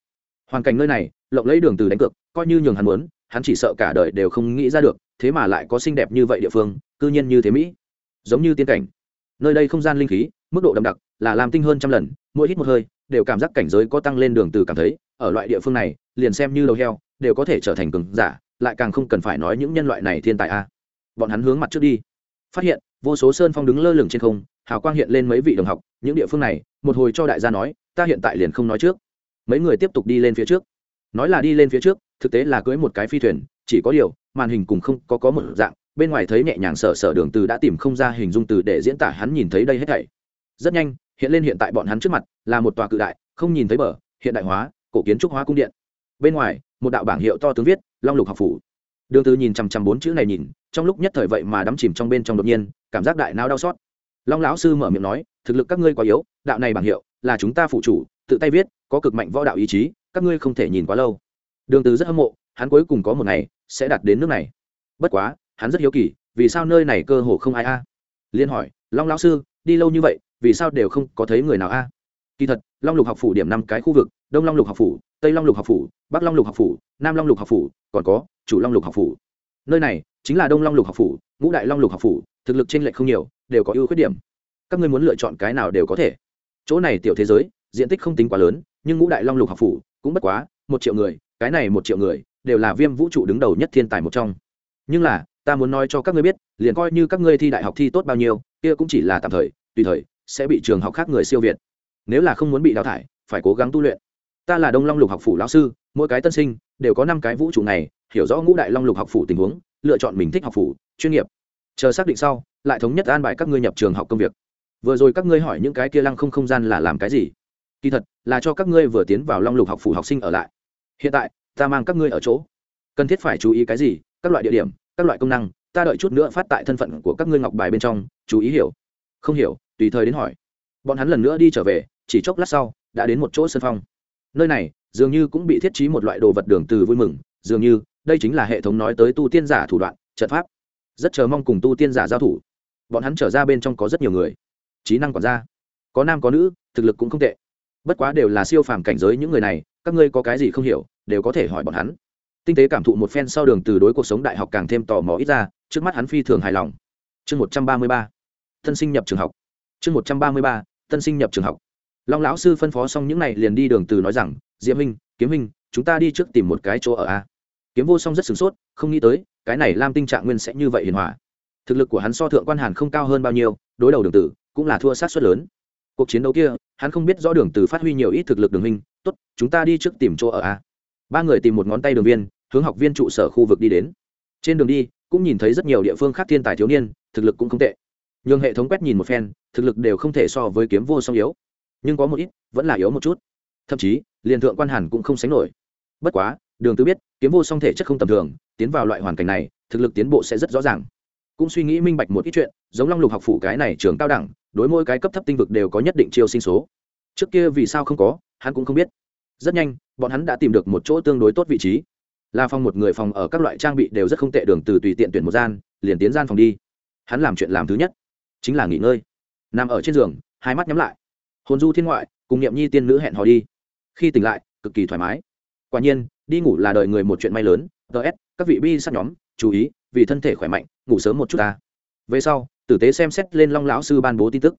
Hoàn cảnh nơi này, lộng lấy đường từ đánh cược, coi như nhường hắn muốn, hắn chỉ sợ cả đời đều không nghĩ ra được, thế mà lại có xinh đẹp như vậy địa phương, cư nhiên như thế mỹ. Giống như tiên cảnh. Nơi đây không gian linh khí mức độ đậm đặc là làm tinh hơn trăm lần, mỗi hít một hơi, đều cảm giác cảnh giới có tăng lên đường từ cảm thấy, ở loại địa phương này, liền xem như đầu heo, đều có thể trở thành cường giả, lại càng không cần phải nói những nhân loại này thiên tài a. Bọn hắn hướng mặt trước đi. Phát hiện, vô số sơn phong đứng lơ lửng trên không, hào quang hiện lên mấy vị đồng học, những địa phương này, một hồi cho đại gia nói, ta hiện tại liền không nói trước. Mấy người tiếp tục đi lên phía trước. Nói là đi lên phía trước, thực tế là cưới một cái phi thuyền, chỉ có điều, màn hình cùng không có có một dạng, bên ngoài thấy nhẹ nhàng sở sở đường từ đã tìm không ra hình dung từ để diễn tả hắn nhìn thấy đây hết thảy rất nhanh, hiện lên hiện tại bọn hắn trước mặt, là một tòa cự đại, không nhìn thấy bờ, hiện đại hóa, cổ kiến trúc hóa cung điện. Bên ngoài, một đạo bảng hiệu to tướng viết, long lục học phủ. Đường từ nhìn chằm chằm bốn chữ này nhìn, trong lúc nhất thời vậy mà đắm chìm trong bên trong đột nhiên, cảm giác đại não đau xót. Long lão sư mở miệng nói, thực lực các ngươi quá yếu, đạo này bảng hiệu là chúng ta phụ chủ, tự tay viết, có cực mạnh võ đạo ý chí, các ngươi không thể nhìn quá lâu. Đường từ rất hâm mộ, hắn cuối cùng có một ngày sẽ đạt đến nước này. Bất quá, hắn rất hiếu kỳ, vì sao nơi này cơ hồ không ai a? Liên hỏi, long lão sư, đi lâu như vậy vì sao đều không có thấy người nào a? Kỳ thật, long lục học phủ điểm năm cái khu vực, đông long lục học phủ, tây long lục học phủ, bắc long lục học phủ, nam long lục học phủ, còn có chủ long lục học phủ. Nơi này chính là đông long lục học phủ, ngũ đại long lục học phủ, thực lực trên lệch không nhiều, đều có ưu khuyết điểm. Các ngươi muốn lựa chọn cái nào đều có thể. Chỗ này tiểu thế giới, diện tích không tính quá lớn, nhưng ngũ đại long lục học phủ cũng bất quá một triệu người, cái này một triệu người đều là viêm vũ trụ đứng đầu nhất thiên tài một trong. Nhưng là, ta muốn nói cho các ngươi biết, liền coi như các ngươi thi đại học thi tốt bao nhiêu, kia cũng chỉ là tạm thời, tùy thời sẽ bị trường học khác người siêu việt. Nếu là không muốn bị đào thải, phải cố gắng tu luyện. Ta là đông long lục học phủ lão sư, mỗi cái tân sinh đều có năm cái vũ trụ này, hiểu rõ ngũ đại long lục học phủ tình huống, lựa chọn mình thích học phủ, chuyên nghiệp. Chờ xác định sau, lại thống nhất an bài các ngươi nhập trường học công việc. Vừa rồi các ngươi hỏi những cái kia lăng không không gian là làm cái gì? Kỳ thật, là cho các ngươi vừa tiến vào long lục học phủ học sinh ở lại. Hiện tại, ta mang các ngươi ở chỗ. Cần thiết phải chú ý cái gì? Các loại địa điểm, các loại công năng, ta đợi chút nữa phát tại thân phận của các ngươi ngọc bài bên trong, chú ý hiểu. Không hiểu tùy thời đến hỏi. Bọn hắn lần nữa đi trở về, chỉ chốc lát sau, đã đến một chỗ sân phong. Nơi này, dường như cũng bị thiết trí một loại đồ vật đường từ vui mừng, dường như, đây chính là hệ thống nói tới tu tiên giả thủ đoạn, trận pháp. Rất chờ mong cùng tu tiên giả giao thủ. Bọn hắn trở ra bên trong có rất nhiều người. Trí năng quản gia. Có nam có nữ, thực lực cũng không tệ. Bất quá đều là siêu phàm cảnh giới những người này, các ngươi có cái gì không hiểu, đều có thể hỏi bọn hắn. Tinh tế cảm thụ một phen sau đường từ đối cuộc sống đại học càng thêm tò mò ít ra, trước mắt hắn phi thường hài lòng. Chương một trăm ba mươi ba. Thân sinh nhập trường học chương một trăm ba mươi ba, tân sinh nhập trường học. Long lão sư phân phó xong những n à y liền đi đường từ nói rằng diễm minh kiếm minh chúng ta đi trước tìm một cái chỗ ở a. Kiếm vô song rất sửng sốt, không nghĩ tới, cái này lam tinh trạng nguyên sẽ như vậy hiền hòa. Thực lực của hắn so thượng quan hàn không cao hơn bao nhiêu, đối đầu đường tử, cũng là thua sát suất lớn. Cuộc chiến đấu kia, hắn không biết rõ đường tử phát huy nhiều ít thực lực đường minh tốt, chúng ta đi trước tìm chỗ ở a. Ba người tìm một ngón tay đường viên, hướng học viên trụ sở khu vực đi đến. Trên đường đi, cũng nhìn thấy rất nhiều địa phương khác thiên tài thiếu niên, thực lực cũng không tệ nhưng hệ thống quét nhìn một phen, thực lực đều không thể so với kiếm vô song yếu. Nhưng có một ít, vẫn là yếu một chút. Thậm chí, liền thượng quan hàn cũng không sánh nổi. Bất quá, đường tư biết, kiếm vô song thể chất không tầm thường, tiến vào loại hoàn cảnh này, thực lực tiến bộ sẽ rất rõ ràng. Cũng suy nghĩ minh bạch một ít chuyện, giống long lục học phủ cái này trường cao đẳng, đối mỗi cái cấp thấp tinh vực đều có nhất định chiêu sinh số. Trước kia vì sao không có, hắn cũng không biết. Rất nhanh, bọn hắn đã tìm được một chỗ tương đối tốt vị trí. La phong một người phòng ở các loại trang bị đều rất không tệ, đường từ tùy tiện tuyển một gian, liền tiến gian phòng đi. Hắn làm chuyện làm thứ nhất chính là nghỉ ngơi. Nằm ở trên giường, hai mắt nhắm lại. Hồn du thiên ngoại cùng niệm nhi tiên nữ hẹn hò đi. Khi tỉnh lại, cực kỳ thoải mái. Quả nhiên, đi ngủ là đời người một chuyện may lớn. Ts các vị bi sát nhóm, chú ý, vì thân thể khỏe mạnh, ngủ sớm một chút ta. Về sau, tử tế xem xét lên long lão sư ban bố tin tức.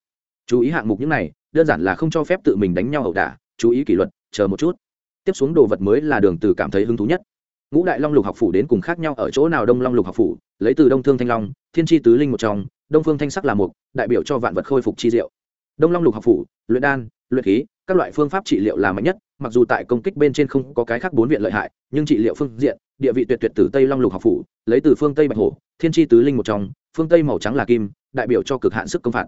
Chú ý hạng mục những này, đơn giản là không cho phép tự mình đánh nhau ẩu đả, chú ý kỷ luật, chờ một chút. Tiếp xuống đồ vật mới là đường từ cảm thấy hứng thú nhất. Ngũ đại long lục học phủ đến cùng khác nhau ở chỗ nào đông long lục học phủ, lấy từ đông thương thanh long, thiên tri tứ linh một trong đông phương thanh sắc là một đại biểu cho vạn vật khôi phục chi diệu. Đông long lục học phủ, luyện đan, luyện khí, các loại phương pháp trị liệu là mạnh nhất, mặc dù tại công kích bên trên không có cái khác bốn viện lợi hại, nhưng trị liệu phương diện, địa vị tuyệt tuyệt từ tây long lục học phủ, lấy từ phương tây bạch hổ, thiên tri tứ linh một trong, phương tây màu trắng là kim, đại biểu cho cực hạn sức công phạt.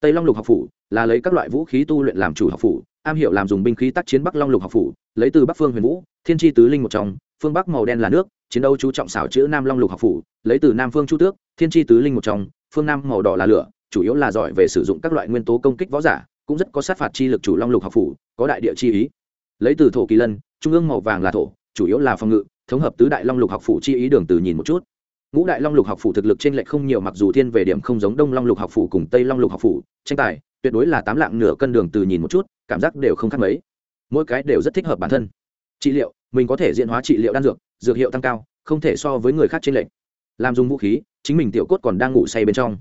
Tây long lục học phủ là lấy các loại vũ khí tu luyện làm chủ học phủ, am hiểu làm dùng binh khí tác chiến bắc long lục học phủ, lấy từ bắc phương huyền vũ, thiên tri tứ linh một trong, phương bắc màu đen là nước chiến đấu chú trọng xảo chữ nam long lục học phủ, lấy từ nam phương chu tước, thiên tri tứ linh một trong, phương nam màu đỏ là lửa, chủ yếu là giỏi về sử dụng các loại nguyên tố công kích võ giả, cũng rất có sát phạt chi lực chủ long lục học phủ, có đại địa chi ý. Lấy từ thổ kỳ lân, trung ương màu vàng là thổ, chủ yếu là phòng ngự, thống hợp tứ đại long lục học phủ chi ý đường từ nhìn một chút. Ngũ đại long lục học phủ thực lực trên lệch không nhiều mặc dù thiên về điểm không giống đông long lục học phủ cùng tây long lục học phủ, tranh tài tuyệt đối là tám lạng nửa cân đường từ nhìn một chút, cảm giác đều không khác mấy. Mỗi cái đều rất thích hợp bản thân. Trị liệu, mình có thể diễn hóa trị liệu đan dược dược hiệu tăng cao, không thể so với người khác trên lệnh làm dùng vũ khí, chính mình tiểu cốt còn đang ngủ say bên trong.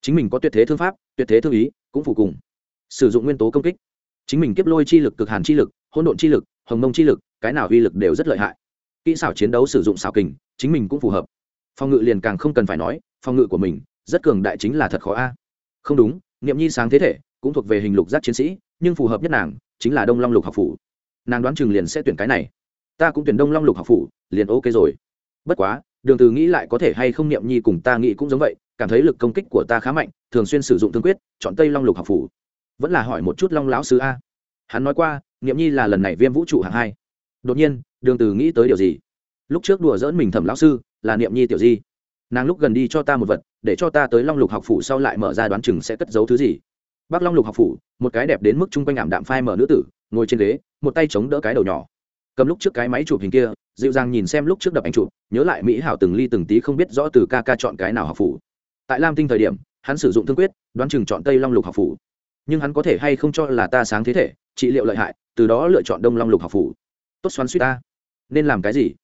Chính mình có tuyệt thế thương pháp, tuyệt thế thương ý, cũng phủ cùng. Sử dụng nguyên tố công kích. Chính mình kiếp lôi chi lực, cực hàn chi lực, hỗn độn chi lực, hồng mông chi lực, cái nào uy lực đều rất lợi hại. Kỹ xảo chiến đấu sử dụng xảo kình, chính mình cũng phù hợp. Phòng ngự liền càng không cần phải nói, phòng ngự của mình, rất cường đại chính là thật khó a. Không đúng, niệm nhi sáng thế thể, cũng thuộc về hình lục giác chiến sĩ, nhưng phù hợp nhất nàng, chính là đông long lục học phủ. Nàng đoán chừng liền sẽ tuyển cái này. Ta cũng tuyển đông long lục học phủ liền ok rồi. Bất quá, đường từ nghĩ lại có thể hay không niệm nhi cùng ta nghĩ cũng giống vậy, cảm thấy lực công kích của ta khá mạnh, thường xuyên sử dụng thương quyết, chọn tây long lục học phủ. Vẫn là hỏi một chút long lão sư a. Hắn nói qua, niệm nhi là lần này viêm vũ trụ hạng hai. Đột nhiên, đường từ nghĩ tới điều gì? Lúc trước đùa giỡn mình thẩm lão sư, là niệm nhi tiểu di. Nàng lúc gần đi cho ta một vật, để cho ta tới long lục học phủ sau lại mở ra đoán chừng sẽ cất giấu thứ gì. Bác long lục học phủ, một cái đẹp đến mức chung quanh ảm đạm phai mở nữ tử, ngồi trên ghế, một tay chống đỡ cái đầu nhỏ cầm lúc trước cái máy chụp hình kia, dịu dàng nhìn xem lúc trước đập ảnh chụp, nhớ lại mỹ hảo từng ly từng tí không biết rõ từ ca ca chọn cái nào học phủ. Tại lam tinh thời điểm, hắn sử dụng thương quyết, đoán chừng chọn tây long lục học phủ. Nhưng hắn có thể hay không cho là ta sáng thế thể, trị liệu lợi hại, từ đó lựa chọn đông long lục học phủ. Tốt xoắn suýt ta. Nên làm cái gì?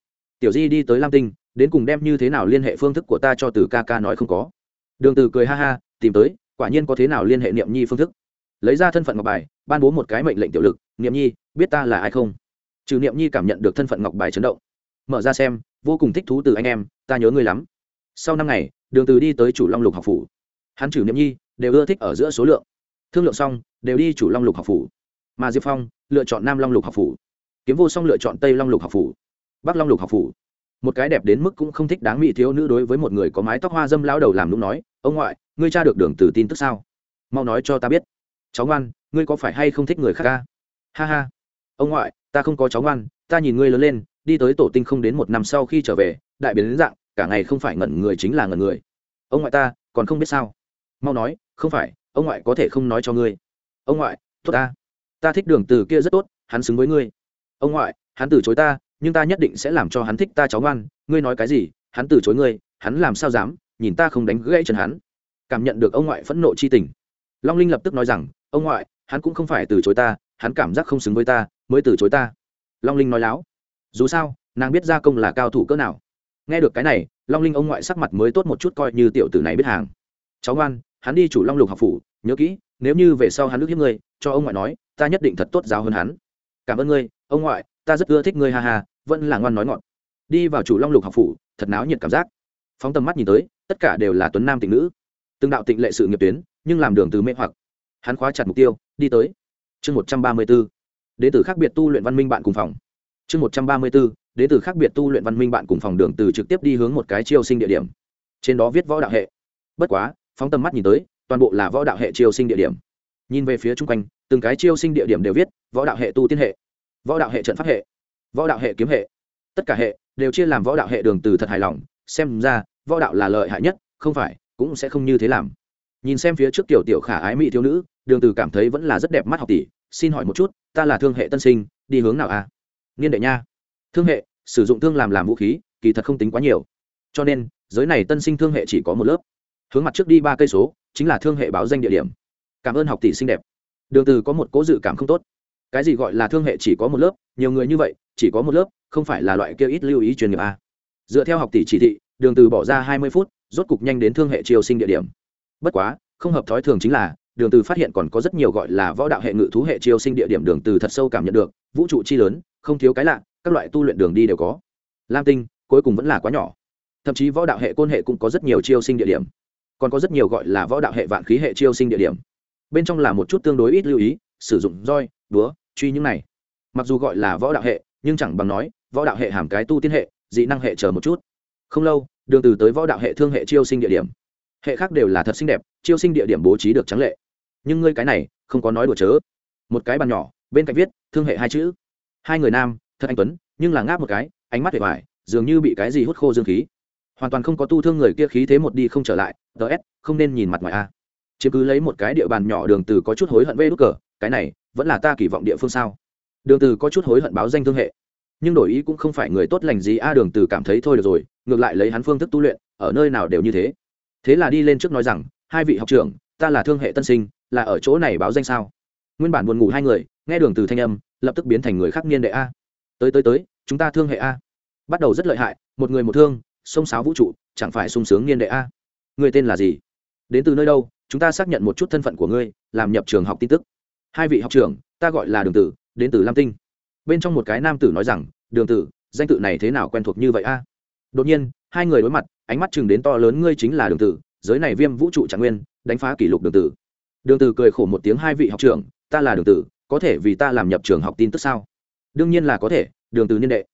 Tiểu di đi tới lam tinh, đến cùng đem như thế nào liên hệ phương thức của ta cho từ ca ca nói không có. Đường từ cười ha ha, tìm tới, quả nhiên có thế nào liên hệ niệm nhi phương thức. Lấy ra thân phận ngọc bài, ban bố một cái mệnh lệnh tiểu lực, niệm nhi, biết ta là ai không? Trừ niệm nhi cảm nhận được thân phận ngọc bài chấn động, mở ra xem, vô cùng thích thú từ anh em, ta nhớ ngươi lắm. Sau năm ngày, đường từ đi tới chủ long lục học phủ. Hắn trừ niệm nhi, đều ưa thích ở giữa số lượng. Thương lượng xong, đều đi chủ long lục học phủ. Mà diệp phong, lựa chọn nam long lục học phủ. Kiếm vô song lựa chọn tây long lục học phủ. Bắc long lục học phủ. Một cái đẹp đến mức cũng không thích đáng mỹ thiếu nữ đối với một người có mái tóc hoa dâm lao đầu làm lúc nói, ông ngoại, ngươi tra được đường từ tin tức sao? Mau nói cho ta biết. Cháu ngoan, ngươi có phải hay không thích người khác ca? Ha ha. Ông ngoại ta không có cháu ngoan, ta nhìn ngươi lớn lên, đi tới tổ tinh không đến một năm sau khi trở về, đại biến đến dạng, cả ngày không phải ngẩn người chính là ngẩn người. Ông ngoại ta, còn không biết sao? Mau nói, không phải, ông ngoại có thể không nói cho ngươi. Ông ngoại, tốt ta. Ta thích đường từ kia rất tốt, hắn xứng với ngươi. Ông ngoại, hắn từ chối ta, nhưng ta nhất định sẽ làm cho hắn thích ta cháu ngoan. Ngươi nói cái gì, hắn từ chối ngươi, hắn làm sao dám, nhìn ta không đánh gãy chân hắn. Cảm nhận được ông ngoại phẫn nộ chi tình. Long linh lập tức nói rằng, ông ngoại, hắn cũng không phải từ chối ta hắn cảm giác không xứng với ta, mới từ chối ta. Long linh nói láo. Dù sao, nàng biết gia công là cao thủ cỡ nào. Nghe được cái này, long linh ông ngoại sắc mặt mới tốt một chút coi như tiểu tử này biết hàng. Cháu ngoan, hắn đi chủ long lục học phủ, nhớ kỹ, nếu như về sau hắn ước hiếp ngươi, cho ông ngoại nói, ta nhất định thật tốt giáo hơn hắn. Cảm ơn ngươi, ông ngoại, ta rất ưa thích ngươi, ha ha, vẫn là ngoan nói ngọn đi vào chủ long lục học phủ, thật náo nhiệt cảm giác. Phóng tầm mắt nhìn tới, tất cả đều là tuấn nam tịnh nữ. Từng đạo tịnh lệ sự nghiệp tuyến, nhưng làm đường từ mê hoặc. Hắn khóa chặt mục tiêu, đi tới chương một trăm ba mươi 134. đến từ khác biệt tu luyện văn minh bạn cùng phòng. Chương một trăm ba mươi 134. đến từ khác biệt tu luyện văn minh bạn cùng phòng đường từ trực tiếp đi hướng một cái chiêu sinh địa điểm. Trên đó viết võ đạo hệ. Bất quá, phóng tầm mắt nhìn tới, toàn bộ là võ đạo hệ chiêu sinh địa điểm. Nhìn về phía chung quanh, từng cái chiêu sinh địa điểm đều viết, võ đạo hệ tu tiên hệ, võ đạo hệ trận pháp hệ, võ đạo hệ kiếm hệ. Tất cả hệ đều chia làm võ đạo hệ đường từ thật hài lòng, xem ra, võ đạo là lợi hại nhất, không phải, cũng sẽ không như thế làm. Nhìn xem phía trước tiểu tiểu khả ái mỹ thiếu nữ, đường từ cảm thấy vẫn là rất đẹp mắt học tỷ xin hỏi một chút, ta là thương hệ tân sinh, đi hướng nào à? niên đệ nha. Thương hệ, sử dụng thương làm làm vũ khí, kỳ thật không tính quá nhiều. Cho nên, giới này tân sinh thương hệ chỉ có một lớp. Hướng mặt trước đi ba cây số, chính là thương hệ báo danh địa điểm. Cảm ơn học tỷ xinh đẹp. Đường từ có một cố dự cảm không tốt. Cái gì gọi là thương hệ chỉ có một lớp, nhiều người như vậy, chỉ có một lớp, không phải là loại kia ít lưu ý chuyên nghiệp a dựa theo học tỷ chỉ thị, đường từ bỏ ra hai mươi phút, rốt cục nhanh đến thương hệ triều sinh địa điểm. Bất quá, không hợp thói thường chính là đường từ phát hiện còn có rất nhiều gọi là võ đạo hệ ngự thú hệ chiêu sinh địa điểm đường từ thật sâu cảm nhận được, vũ trụ chi lớn, không thiếu cái lạ, các loại tu luyện đường đi đều có. Lam tinh, cuối cùng vẫn là quá nhỏ. Thậm chí võ đạo hệ côn hệ cũng có rất nhiều chiêu sinh địa điểm. Còn có rất nhiều gọi là võ đạo hệ vạn khí hệ chiêu sinh địa điểm. Bên trong là một chút tương đối ít lưu ý, sử dụng roi, búa, truy những này. Mặc dù gọi là võ đạo hệ, nhưng chẳng bằng nói, võ đạo hệ hàm cái tu tiên hệ, dị năng hệ chờ một chút. Không lâu, đường từ tới võ đạo hệ thương hệ chiêu sinh địa điểm. Hệ khác đều là thật xinh đẹp, chiêu sinh địa điểm bố trí được trắng lệ nhưng ngươi cái này không có nói đùa chớ. Một cái bàn nhỏ, bên cạnh viết, thương hệ hai chữ. Hai người nam, thật anh tuấn, nhưng là ngáp một cái, ánh mắt vẻ vải dường như bị cái gì hút khô dương khí. Hoàn toàn không có tu thương người kia khí thế một đi không trở lại ts không nên nhìn mặt ngoài a. Chiếm cứ lấy một cái địa bàn nhỏ đường từ có chút hối hận vê đút cờ, cái này vẫn là ta kỳ vọng địa phương sao? Đường từ có chút hối hận báo danh thương hệ. Nhưng đổi ý cũng không phải người tốt lành gì a, đường từ cảm thấy thôi được rồi, ngược lại lấy hắn phương thức tu luyện, ở nơi nào đều như thế. Thế là đi lên trước nói rằng, hai vị học trưởng, ta là thương hệ tân sinh là ở chỗ này báo danh sao? Nguyên bản buồn ngủ hai người, nghe đường từ thanh âm, lập tức biến thành người khác niên đệ a. Tới tới tới, chúng ta thương hệ a. Bắt đầu rất lợi hại, một người một thương, sông sáo vũ trụ, chẳng phải sung sướng niên đệ a. Người tên là gì? Đến từ nơi đâu, chúng ta xác nhận một chút thân phận của ngươi, làm nhập trường học tin tức. Hai vị học trưởng, ta gọi là đường tử, đến từ lam tinh. Bên trong một cái nam tử nói rằng, đường tử, danh tự này thế nào quen thuộc như vậy a? Đột nhiên, hai người đối mặt, ánh mắt chừng đến to lớn ngươi chính là đường tử, giới này viêm vũ trụ trạng nguyên, đánh phá kỷ lục đường tử đường tử cười khổ một tiếng, hai vị học trưởng, ta là đường tử, có thể vì ta làm nhập trường học tin tức sao? Đương nhiên là có thể, đường từ niên đệ.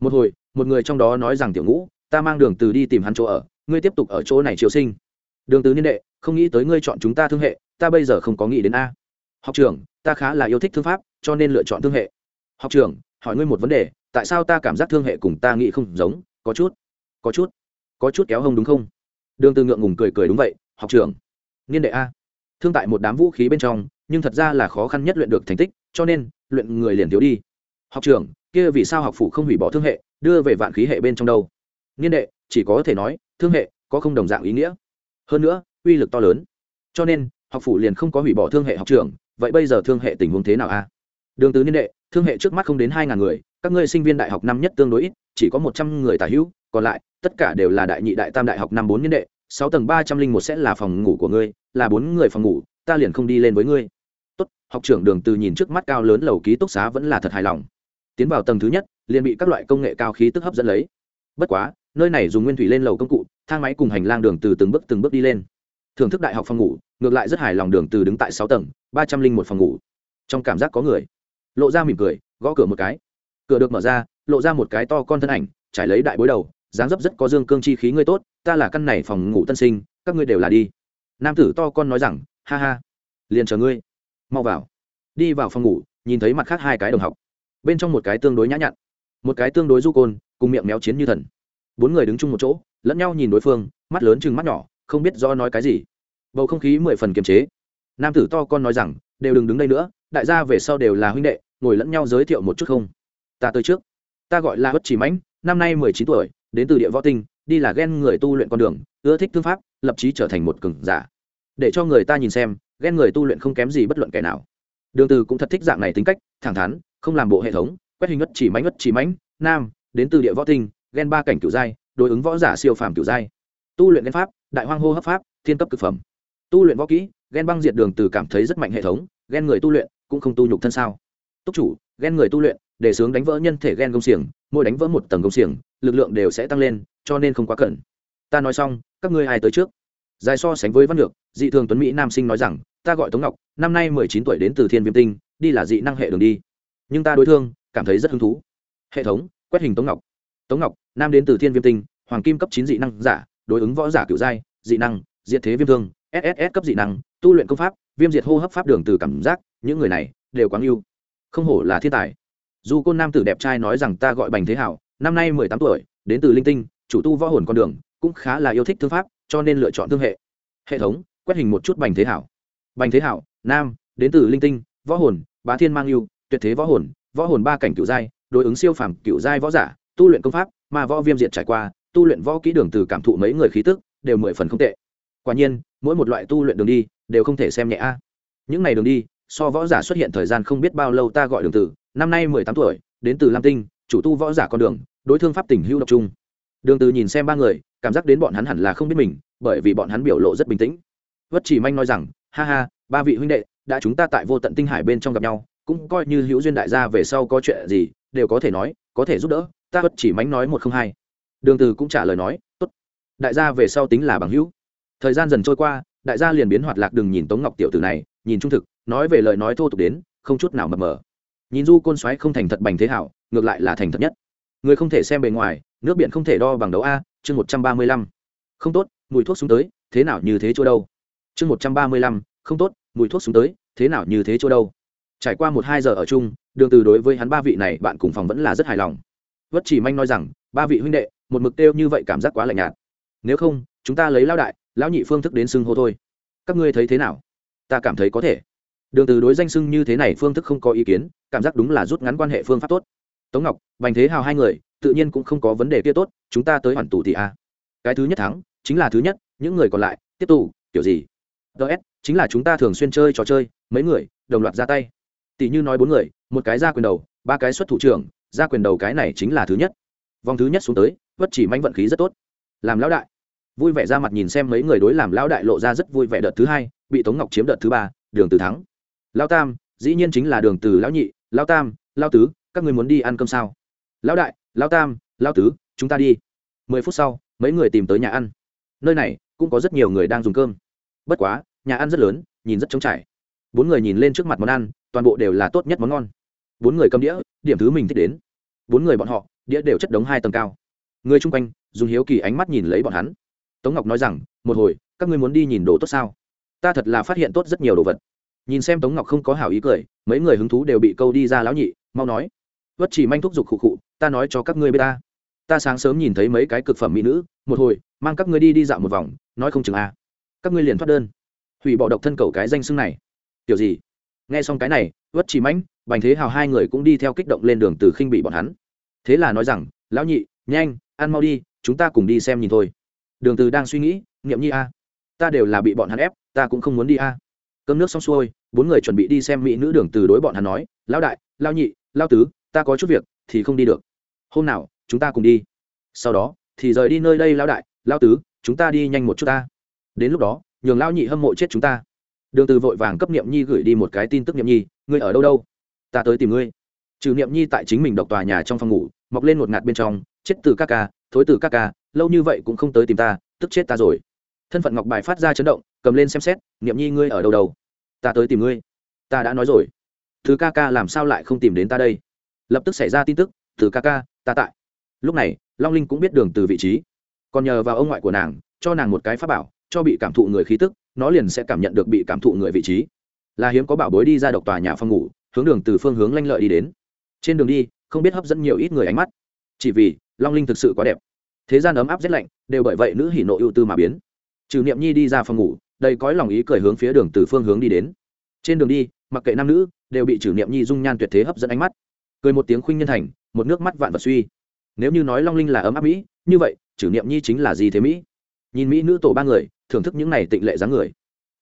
Một hồi, một người trong đó nói rằng, tiểu ngũ, ta mang đường từ đi tìm hắn chỗ ở, ngươi tiếp tục ở chỗ này triều sinh. Đường từ niên đệ, không nghĩ tới ngươi chọn chúng ta thương hệ, ta bây giờ không có nghĩ đến a. Học trưởng, ta khá là yêu thích thương pháp, cho nên lựa chọn thương hệ. Học trưởng, hỏi ngươi một vấn đề, tại sao ta cảm giác thương hệ cùng ta nghĩ không giống, có chút có chút có chút kéo hông đúng không? Đường từ ngượng ngùng cười cười, đúng vậy, học trưởng. Niên đệ a thương tại một đám vũ khí bên trong, nhưng thật ra là khó khăn nhất luyện được thành tích, cho nên, luyện người liền thiếu đi. Học trưởng, kia vì sao học phủ không hủy bỏ thương hệ, đưa về vạn khí hệ bên trong đâu? Niên đệ, chỉ có thể nói, thương hệ có không đồng dạng ý nghĩa. Hơn nữa, uy lực to lớn. Cho nên, học phủ liền không có hủy bỏ thương hệ học trường vậy bây giờ thương hệ tình huống thế nào a? Đường tứ niên đệ, thương hệ trước mắt không đến hai ngàn người, các ngươi sinh viên đại học năm nhất tương đối ít, chỉ có một trăm người tả hữu, còn lại, tất cả đều là đại nhị đại tam đại học năm bốn niên đệ sáu tầng ba trăm linh một sẽ là phòng ngủ của ngươi, là bốn người phòng ngủ, ta liền không đi lên với ngươi. Tốt, học trưởng đường từ nhìn trước mắt cao lớn lầu ký túc xá vẫn là thật hài lòng. Tiến vào tầng thứ nhất, liền bị các loại công nghệ cao khí tức hấp dẫn lấy. Bất quá, nơi này dùng nguyên thủy lên lầu công cụ, thang máy cùng hành lang đường từ từng bước từng bước đi lên. Thưởng thức đại học phòng ngủ, ngược lại rất hài lòng đường từ đứng tại sáu tầng, ba trăm linh một phòng ngủ. Trong cảm giác có người. Lộ ra mỉm cười, gõ cửa một cái. Cửa được mở ra, lộ ra một cái to con thân ảnh, trải lấy đại bối đầu dáng dấp rất có dương cương chi khí ngươi tốt, ta là căn này phòng ngủ tân sinh, các ngươi đều là đi. Nam tử to con nói rằng, ha ha, liền chờ ngươi. Mau vào. Đi vào phòng ngủ, nhìn thấy mặt khác hai cái đồng học. Bên trong một cái tương đối nhã nhặn, một cái tương đối du côn, cùng miệng méo chiến như thần. Bốn người đứng chung một chỗ, lẫn nhau nhìn đối phương, mắt lớn chừng mắt nhỏ, không biết do nói cái gì. Bầu không khí mười phần kiềm chế. Nam tử to con nói rằng, đều đừng đứng đây nữa, đại gia về sau đều là huynh đệ, ngồi lẫn nhau giới thiệu một chút không? Ta tới trước. Ta gọi là bất chỉ mãnh, năm nay mười chín tuổi đến từ địa võ tinh, đi là ghen người tu luyện con đường, ưa thích thương pháp, lập chí trở thành một cừng giả. Để cho người ta nhìn xem ghen người tu luyện không kém gì bất luận kẻ nào. Đường từ cũng thật thích dạng này tính cách, thẳng thắn, không làm bộ hệ thống, quét hình ất chỉ mánh ất chỉ mánh. nam, đến từ địa võ tinh ghen ba cảnh cửu giai, đối ứng võ giả siêu phàm cửu giai. Tu luyện ghen pháp, đại hoang hô hấp pháp, thiên cấp cực phẩm. Tu luyện võ kỹ ghen băng diệt đường từ cảm thấy rất mạnh hệ thống ghen người tu luyện cũng không tu nhục thân sao. Túc chủ ghen người tu luyện, để sướng đánh vỡ nhân thể ghen công xiềng, mỗi đánh vỡ một tầng công xiềng lực lượng đều sẽ tăng lên, cho nên không quá cẩn ta nói xong, các ngươi ai tới trước? Dài so sánh với văn lược dị thường tuấn mỹ nam sinh nói rằng, ta gọi tống ngọc, năm nay mười chín tuổi đến từ thiên viêm tinh, đi là dị năng hệ đường đi. Nhưng ta đối thương, cảm thấy rất hứng thú. Hệ thống, quét hình tống ngọc. Tống ngọc, nam đến từ thiên viêm tinh, hoàng kim cấp chín dị năng giả, đối ứng võ giả cựu giai, dị năng, diệt thế viêm thương sss cấp dị năng, tu luyện công pháp, viêm diệt hô hấp pháp đường từ cảm giác, những người này đều quáng yêu không hổ là thiên tài. Dù côn nam tử đẹp trai nói rằng ta gọi bành thế hảo năm nay mười tám tuổi, đến từ linh tinh, chủ tu võ hồn con đường, cũng khá là yêu thích thương pháp, cho nên lựa chọn thương hệ. Hệ thống, quét hình một chút bành thế hảo. Bành thế hảo, nam, đến từ linh tinh, võ hồn, bá thiên mang yêu, tuyệt thế võ hồn võ hồn ba cảnh cựu giai, đối ứng siêu phàm cựu giai võ giả, tu luyện công pháp mà võ viêm diệt trải qua, tu luyện võ kỹ đường từ cảm thụ mấy người khí tức, đều mười phần không tệ. Quả nhiên, mỗi một loại tu luyện đường đi, đều không thể xem nhẹ a. Những này đường đi, so võ giả xuất hiện thời gian không biết bao lâu ta gọi đường từ. Năm nay mười tám tuổi, đến từ lam tinh, chủ tu võ giả con đường đối thương pháp tình hữu độc trung đường từ nhìn xem ba người, cảm giác đến bọn hắn hẳn là không biết mình, bởi vì bọn hắn biểu lộ rất bình tĩnh. Vất chỉ manh nói rằng, ha ha, ba vị huynh đệ, đã chúng ta tại vô tận tinh hải bên trong gặp nhau, cũng coi như hữu duyên đại gia về sau có chuyện gì, đều có thể nói, có thể giúp đỡ. Ta vất chỉ manh nói một không hai. Đường từ cũng trả lời nói, tốt, đại gia về sau tính là bằng hữu. Thời gian dần trôi qua, đại gia liền biến hoạt lạc đừng nhìn tống ngọc tiểu tử này, nhìn trung thực, nói về lời nói thô tục đến, không chút nào mập mờ. Nhìn du côn xoáy không thành thật bành thế hảo, ngược lại là thành thật nhất người không thể xem bề ngoài, nước biển không thể đo bằng đấu a, chương một trăm ba mươi lăm. Không tốt, mùi thuốc xuống tới, thế nào như thế chỗ đâu? Chương một trăm ba mươi lăm, không tốt, mùi thuốc xuống tới, thế nào như thế chỗ đâu? Trải qua một hai giờ ở chung, đường từ đối với hắn ba vị này, bạn cùng phòng vẫn là rất hài lòng. Vất chỉ manh nói rằng, ba vị huynh đệ, một mực tiêu như vậy cảm giác quá lạnh nhạt. Nếu không, chúng ta lấy lão đại, lão nhị phương thức đến xưng hô thôi. Các ngươi thấy thế nào? Ta cảm thấy có thể. Đường từ đối danh xưng như thế này phương thức không có ý kiến, cảm giác đúng là rút ngắn quan hệ phương pháp tốt tống ngọc, bành thế hào hai người, tự nhiên cũng không có vấn đề kia tốt, chúng ta tới hoàn tù thì a. Cái thứ nhất thắng, chính là thứ nhất, những người còn lại, tiếp tục, kiểu gì? Ts chính là chúng ta thường xuyên chơi trò chơi, mấy người, đồng loạt ra tay. Tỷ như nói bốn người, một cái ra quyền đầu, ba cái xuất thủ trưởng, ra quyền đầu cái này chính là thứ nhất. Vòng thứ nhất xuống tới vất chỉ manh vận khí rất tốt. Làm lão đại. Vui vẻ ra mặt nhìn xem mấy người đối làm lão đại lộ ra rất vui vẻ đợt thứ hai, bị tống ngọc chiếm đợt thứ ba, đường từ thắng. Lão tam, dĩ nhiên chính là đường từ lão nhị lão tam lão tứ các người muốn đi ăn cơm sao? Lão đại, lão tam, lão tứ, chúng ta đi. Mười phút sau, mấy người tìm tới nhà ăn. Nơi này cũng có rất nhiều người đang dùng cơm. Bất quá, nhà ăn rất lớn, nhìn rất trống trải. Bốn người nhìn lên trước mặt món ăn, toàn bộ đều là tốt nhất món ngon. Bốn người cầm đĩa, điểm thứ mình thích đến. Bốn người bọn họ, đĩa đều chất đống hai tầng cao. Người chung quanh, dùng hiếu kỳ ánh mắt nhìn lấy bọn hắn. Tống ngọc nói rằng, một hồi, các ngươi muốn đi nhìn đồ tốt sao? Ta thật là phát hiện tốt rất nhiều đồ vật. Nhìn xem tống ngọc không có hảo ý cười, mấy người hứng thú đều bị câu đi ra lão nhị, mau nói vất chỉ manh thúc giục khụ khụ, ta nói cho các ngươi biết ta. Ta sáng sớm nhìn thấy mấy cái cực phẩm mỹ nữ, một hồi, mang các ngươi đi đi dạo một vòng, nói không chừng a à. các ngươi liền thoát đơn. Hủy bỏ độc thân cầu cái danh xưng này. Kiểu gì? Nghe xong cái này vất chỉ mãnh bành thế hào hai người cũng đi theo kích động lên đường từ khinh bị bọn hắn. Thế là nói rằng, lão nhị, nhanh, ăn mau đi, chúng ta cùng đi xem nhìn thôi. Đường từ đang suy nghĩ, niệm nhi a, ta đều là bị bọn hắn ép, ta cũng không muốn đi a. Cơm nước xong xuôi, bốn người chuẩn bị đi xem mỹ nữ đường từ đối bọn hắn nói, lão đại, lão nhị, lão tứ ta có chút việc, thì không đi được. Hôm nào, chúng ta cùng đi. Sau đó, thì rời đi nơi đây lão đại, lão tứ, chúng ta đi nhanh một chút ta. Đến lúc đó, nhường lão nhị hâm mộ chết chúng ta. Đường từ vội vàng cấp niệm nhi gửi đi một cái tin tức niệm nhi, ngươi ở đâu đâu? Ta tới tìm ngươi. Trừ niệm nhi tại chính mình độc tòa nhà trong phòng ngủ, mọc lên một ngạt bên trong, chết từ các ca, thối từ các ca, lâu như vậy cũng không tới tìm ta, tức chết ta rồi. Thân phận ngọc bài phát ra chấn động, cầm lên xem xét, niệm nhi ngươi ở đâu đâu? Ta tới tìm ngươi. Ta đã nói rồi. Thứ ca ca làm sao lại không tìm đến ta đây? Lập tức xảy ra tin tức, từ ca ca, ta tại. Lúc này, long linh cũng biết đường từ vị trí. Còn nhờ vào ông ngoại của nàng, cho nàng một cái pháp bảo, cho bị cảm thụ người khí tức, nó liền sẽ cảm nhận được bị cảm thụ người vị trí. Là hiếm có bảo bối đi ra độc tòa nhà phòng ngủ, hướng đường từ phương hướng lanh lợi đi đến. Trên đường đi, không biết hấp dẫn nhiều ít người ánh mắt. Chỉ vì, long linh thực sự quá đẹp. Thế gian ấm áp rét lạnh, đều bởi vậy nữ hỉ nộ ưu tư mà biến. Trừ niệm nhi đi ra phòng ngủ, đầy cõi lòng ý cười hướng phía đường từ phương hướng đi đến. Trên đường đi, mặc kệ nam nữ, đều bị trừ niệm nhi dung nhan tuyệt thế hấp dẫn ánh mắt cười một tiếng khuynh nhân thành, một nước mắt vạn vật suy. Nếu như nói long linh là ấm áp mỹ, như vậy, chử niệm nhi chính là gì thế mỹ? Nhìn mỹ nữ tổ ba người, thưởng thức những này tịnh lệ dáng người.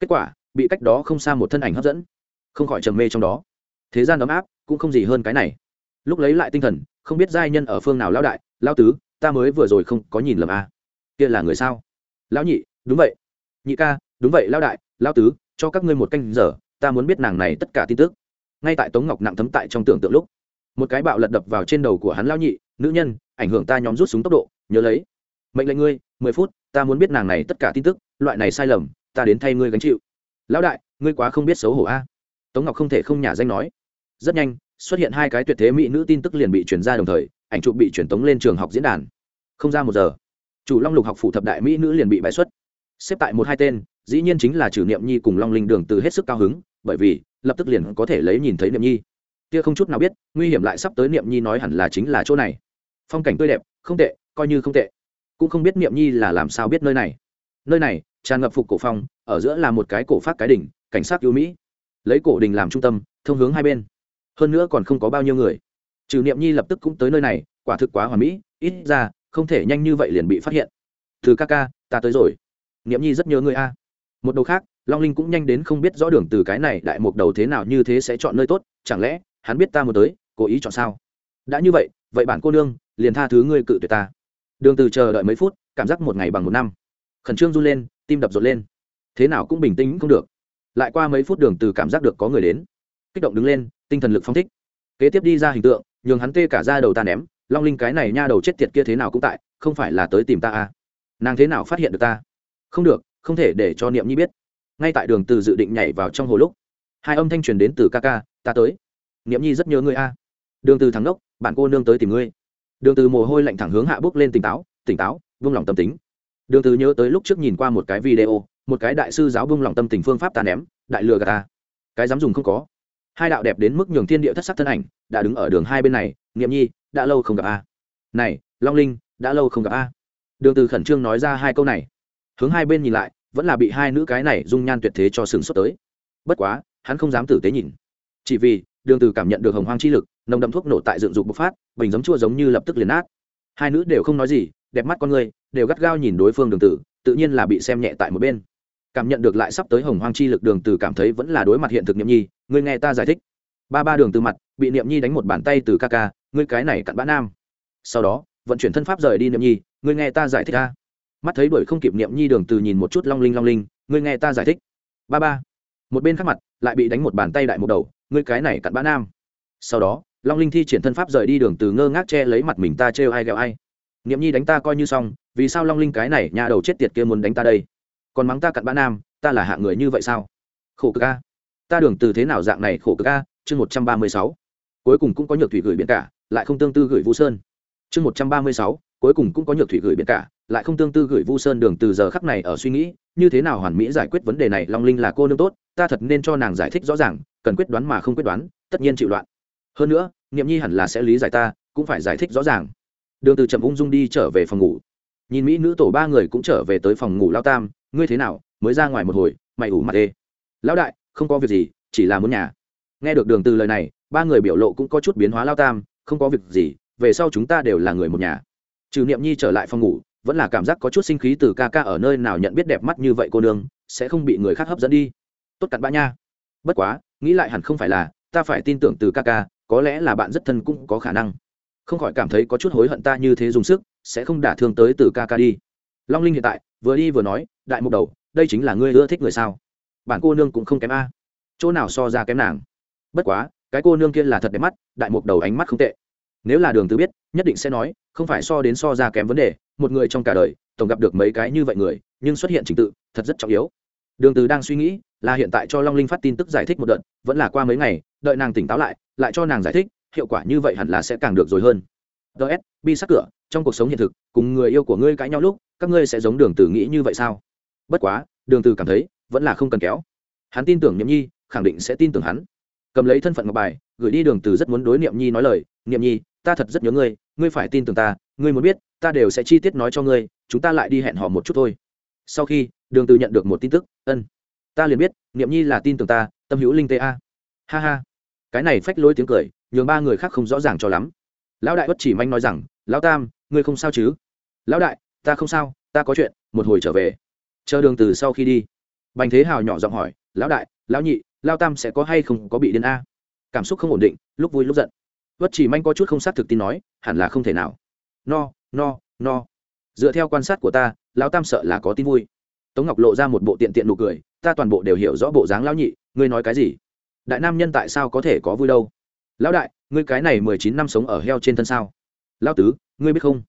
Kết quả, bị cách đó không xa một thân ảnh hấp dẫn. Không khỏi trầm mê trong đó. Thế gian ấm áp, cũng không gì hơn cái này. Lúc lấy lại tinh thần, không biết giai nhân ở phương nào lão đại, lão tứ, ta mới vừa rồi không có nhìn lầm a. À. kia là người sao? Lão nhị, đúng vậy. Nhị ca, đúng vậy lão đại lao tứ, cho các ngươi một canh giờ, ta muốn biết nàng này tất cả tin tức. Ngay tại tống ngọc nặng thấm tại trong tưởng tượng lúc một cái bạo lật đập vào trên đầu của hắn lao nhị, nữ nhân, ảnh hưởng ta nhóm rút súng tốc độ, nhớ lấy. Mệnh lệnh ngươi, mười phút, ta muốn biết nàng này tất cả tin tức, loại này sai lầm, ta đến thay ngươi gánh chịu. Lão đại, ngươi quá không biết xấu hổ a. Tống ngọc không thể không nhả danh nói. Rất nhanh, xuất hiện hai cái tuyệt thế mỹ nữ tin tức liền bị chuyển ra đồng thời, ảnh chụp bị chuyển tống lên trường học diễn đàn. Không ra một giờ, chủ long lục học phủ thập đại mỹ nữ liền bị bãi xuất. Xếp tại một hai tên, dĩ nhiên chính là trừ niệm nhi cùng long linh đường từ hết sức cao hứng, bởi vì, lập tức liền có thể lấy nhìn thấy niệm nhi kia không chút nào biết, nguy hiểm lại sắp tới niệm nhi nói hẳn là chính là chỗ này. Phong cảnh tươi đẹp, không tệ, coi như không tệ. Cũng không biết niệm nhi là làm sao biết nơi này. Nơi này, tràn ngập phục cổ phong, ở giữa là một cái cổ phát cái đỉnh, cảnh sát yêu mỹ. Lấy cổ đình làm trung tâm, thông hướng hai bên. Hơn nữa còn không có bao nhiêu người. Trừ niệm nhi lập tức cũng tới nơi này, quả thực quá hoàn mỹ, ít ra, không thể nhanh như vậy liền bị phát hiện. Từ ca ca, ta tới rồi. Niệm nhi rất nhớ người a. Một đầu khác, long linh cũng nhanh đến không biết rõ đường từ cái này, đại một đầu thế nào như thế sẽ chọn nơi tốt, chẳng lẽ hắn biết ta muốn tới, cố ý chọn sao? Đã như vậy vậy bản cô nương, liền tha thứ ngươi cự tuyệt ta. Đường từ chờ đợi mấy phút, cảm giác một ngày bằng một năm. Khẩn trương run lên, tim đập rộn lên. Thế nào cũng bình tĩnh không được. Lại qua mấy phút đường từ cảm giác được có người đến. Kích động đứng lên, tinh thần lực phong thích. Kế tiếp đi ra hình tượng, nhường hắn tê cả ra đầu ta ném. Long linh cái này nha đầu chết tiệt kia thế nào cũng tại, không phải là tới tìm ta à? Nàng thế nào phát hiện được ta? Không được, không thể để cho niệm nhi biết. Ngay tại đường từ dự định nhảy vào trong hồ lúc, hai âm thanh truyền đến từ ca ca, ta tới niệm nhi rất nhớ ngươi a. Đường từ thắng đốc bạn cô nương tới tìm ngươi. Đường từ mồ hôi lạnh thẳng hướng hạ bước lên tỉnh táo tỉnh táo, vung lòng tâm tính. Đường từ nhớ tới lúc trước nhìn qua một cái video, một cái đại sư giáo vung lòng tâm tình phương pháp ta ném, đại lừa gạt ta. Cái dám dùng không có. Hai đạo đẹp đến mức nhường thiên địa thất sắc thân ảnh, đã đứng ở đường hai bên này, niệm nhi, đã lâu không gặp a. Này, long linh, đã lâu không gặp a. Đường từ khẩn trương nói ra hai câu này. Hướng hai bên nhìn lại, vẫn là bị hai nữ cái này dung nhan tuyệt thế cho sừng sốt tới. Bất quá, hắn không dám tử tế nhìn. Chỉ vì đường từ cảm nhận được hồng hoang chi lực, nồng đậm thuốc nổ tại dựng dục bộc phát, bình giống chua giống như lập tức liền nát. Hai nữ đều không nói gì, đẹp mắt con người, đều gắt gao nhìn đối phương đường tử tự nhiên là bị xem nhẹ tại một bên. Cảm nhận được lại sắp tới hồng hoang chi lực, đường từ cảm thấy vẫn là đối mặt hiện thực niệm nhi, ngươi nghe ta giải thích. Ba ba đường từ mặt, bị niệm nhi đánh một bàn tay từ ca ca, ngươi cái này cặn bã nam. Sau đó, vận chuyển thân pháp rời đi niệm nhi, ngươi nghe ta giải thích a. mắt thấy đuổi không kịp niệm nhi, đường từ nhìn một chút long linh long linh, ngươi nghe ta giải thích. Ba ba, một bên khác mặt, lại bị đánh một bàn tay đại một đầu ngươi cái này cặn bã nam. Sau đó, long linh thi triển thân pháp rời đi đường từ ngơ ngác che lấy mặt mình ta trêu ai ghẹo ai. Niệm nhi đánh ta coi như xong, vì sao long linh cái này nhà đầu chết tiệt kia muốn đánh ta đây? Còn mắng ta cặn bã nam, ta là hạng người như vậy sao? Khổ cực a. Ta đường từ thế nào dạng này khổ cực a? Chương một trăm ba mươi sáu. Cuối cùng cũng có nhược thủy gửi biển cả, lại không tương tư gửi vu sơn. Chương một trăm ba mươi sáu. Cuối cùng cũng có nhược thủy gửi biển cả, lại không tương tư gửi vu sơn đường từ giờ khắc này ở suy nghĩ, như thế nào hoàn mỹ giải quyết vấn đề này? Long linh là cô nương tốt, ta thật nên cho nàng giải thích rõ ràng cần quyết đoán mà không quyết đoán, tất nhiên chịu loạn. Hơn nữa, niệm nhi hẳn là sẽ lý giải ta, cũng phải giải thích rõ ràng. Đường từ chậm ung dung đi trở về phòng ngủ. Nhìn mỹ nữ tổ ba người cũng trở về tới phòng ngủ lao tam, ngươi thế nào? Mới ra ngoài một hồi, mày ủ mặt ê lão đại, không có việc gì, chỉ là muốn nhà. Nghe được đường từ lời này, ba người biểu lộ cũng có chút biến hóa lao tam, không có việc gì, về sau chúng ta đều là người một nhà. Trừ niệm nhi trở lại phòng ngủ, vẫn là cảm giác có chút sinh khí từ ca ca ở nơi nào nhận biết đẹp mắt như vậy cô nương, sẽ không bị người khác hấp dẫn đi. Tốt cặn bã nha. Bất quá nghĩ lại hẳn không phải là, ta phải tin tưởng từ ca ca, có lẽ là bạn rất thân cũng có khả năng. Không khỏi cảm thấy có chút hối hận ta như thế dùng sức, sẽ không đả thương tới từ ca ca đi. Long linh hiện tại, vừa đi vừa nói, đại mục đầu, đây chính là ngươi ưa thích người sao? Bản cô nương cũng không kém a. Chỗ nào so ra kém nàng? Bất quá, cái cô nương kia là thật đẹp mắt, đại mục đầu ánh mắt không tệ. Nếu là đường tứ biết, nhất định sẽ nói, không phải so đến so ra kém vấn đề, một người trong cả đời, tổng gặp được mấy cái như vậy người, nhưng xuất hiện trình tự, thật rất trọng yếu. Đường từ đang suy nghĩ là hiện tại cho long linh phát tin tức giải thích một đợt, vẫn là qua mấy ngày, đợi nàng tỉnh táo lại lại cho nàng giải thích, hiệu quả như vậy hẳn là sẽ càng được rồi hơn. Ts bi sắc cửa, trong cuộc sống hiện thực, cùng người yêu của ngươi cãi nhau lúc, các ngươi sẽ giống đường từ nghĩ như vậy sao? Bất quá, đường từ cảm thấy, vẫn là không cần kéo. Hắn tin tưởng niệm nhi, khẳng định sẽ tin tưởng hắn. Cầm lấy thân phận ngọc bài, gửi đi đường từ rất muốn đối niệm nhi nói lời, niệm nhi, ta thật rất nhớ ngươi ngươi phải tin tưởng ta, ngươi muốn biết, ta đều sẽ chi tiết nói cho ngươi, chúng ta lại đi hẹn hò một chút thôi. Sau khi, đường từ nhận được một tin tức, ân ta liền biết, niệm nhi là tin tưởng ta, tâm hữu linh tê a. Ha ha. Cái này phách lối tiếng cười, nhường ba người khác không rõ ràng cho lắm. Lão đại bất chỉ manh nói rằng, lão tam, ngươi không sao chứ? Lão đại, ta không sao, ta có chuyện, một hồi trở về. Chờ đường từ sau khi đi. Bành thế hào nhỏ giọng hỏi, lão đại, lão nhị, lão tam sẽ có hay không có bị điên a? Cảm xúc không ổn định, lúc vui lúc giận. Vất chỉ manh có chút không xác thực tin nói, hẳn là không thể nào. No no no. Dựa theo quan sát của ta, lão tam sợ là có tin vui tống ngọc lộ ra một bộ tiện tiện nụ cười, ta toàn bộ đều hiểu rõ bộ dáng lão nhị, ngươi nói cái gì? Đại nam nhân tại sao có thể có vui đâu? Lão đại, ngươi cái này mười chín năm sống ở heo trên thân sao? Lão tứ, ngươi biết không?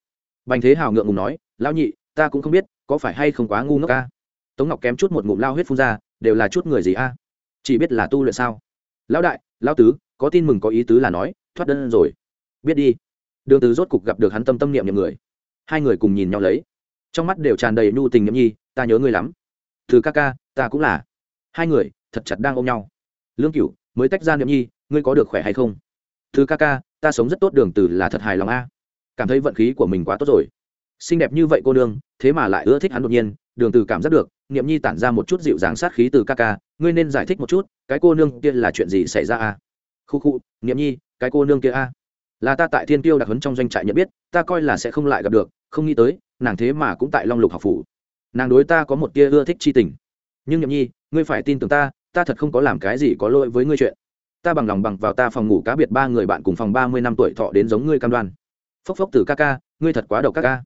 Bành thế hào ngượng ngùng nói, lão nhị, ta cũng không biết, có phải hay không quá ngu ngốc ca tống ngọc kém chút một ngụm lao huyết phun ra, đều là chút người gì a? Chỉ biết là tu luyện sao? Lão đại, lão tứ, có tin mừng có ý tứ là nói, thoát đơn rồi. Biết đi. Đường tứ rốt cục gặp được hắn tâm tâm niệm nhậm người. Hai người cùng nhìn nhau lấy. Trong mắt đều tràn đầy nhu tình nhậm nhi ta nhớ ngươi lắm. Từ ca ca, ta cũng là. Hai người, thật chặt đang ôm nhau. Lương cửu, mới tách ra niệm nhi, ngươi có được khỏe hay không? Từ ca ca, ta sống rất tốt đường từ là thật hài lòng a. Cảm thấy vận khí của mình quá tốt rồi. Xinh đẹp như vậy cô nương, thế mà lại ưa thích hắn đột nhiên, đường từ cảm giác được, niệm nhi tản ra một chút dịu dàng sát khí từ ca ca, ngươi nên giải thích một chút, cái cô nương kia là chuyện gì xảy ra a? Khu khu, niệm nhi, cái cô nương kia a? Là ta tại thiên tiêu đặc huấn trong doanh trại nhận biết, ta coi là sẽ không lại gặp được, không nghĩ tới, nàng thế mà cũng tại long lục học phủ nàng đối ta có một tia ưa thích chi tình. Nhưng nhậm nhi, ngươi phải tin tưởng ta ta thật không có làm cái gì có lỗi với ngươi chuyện. Ta bằng lòng bằng vào ta phòng ngủ cá biệt ba người bạn cùng phòng ba mươi năm tuổi thọ đến giống ngươi cam đoan. Phốc phốc từ ca ca, ngươi thật quá độc ca ca.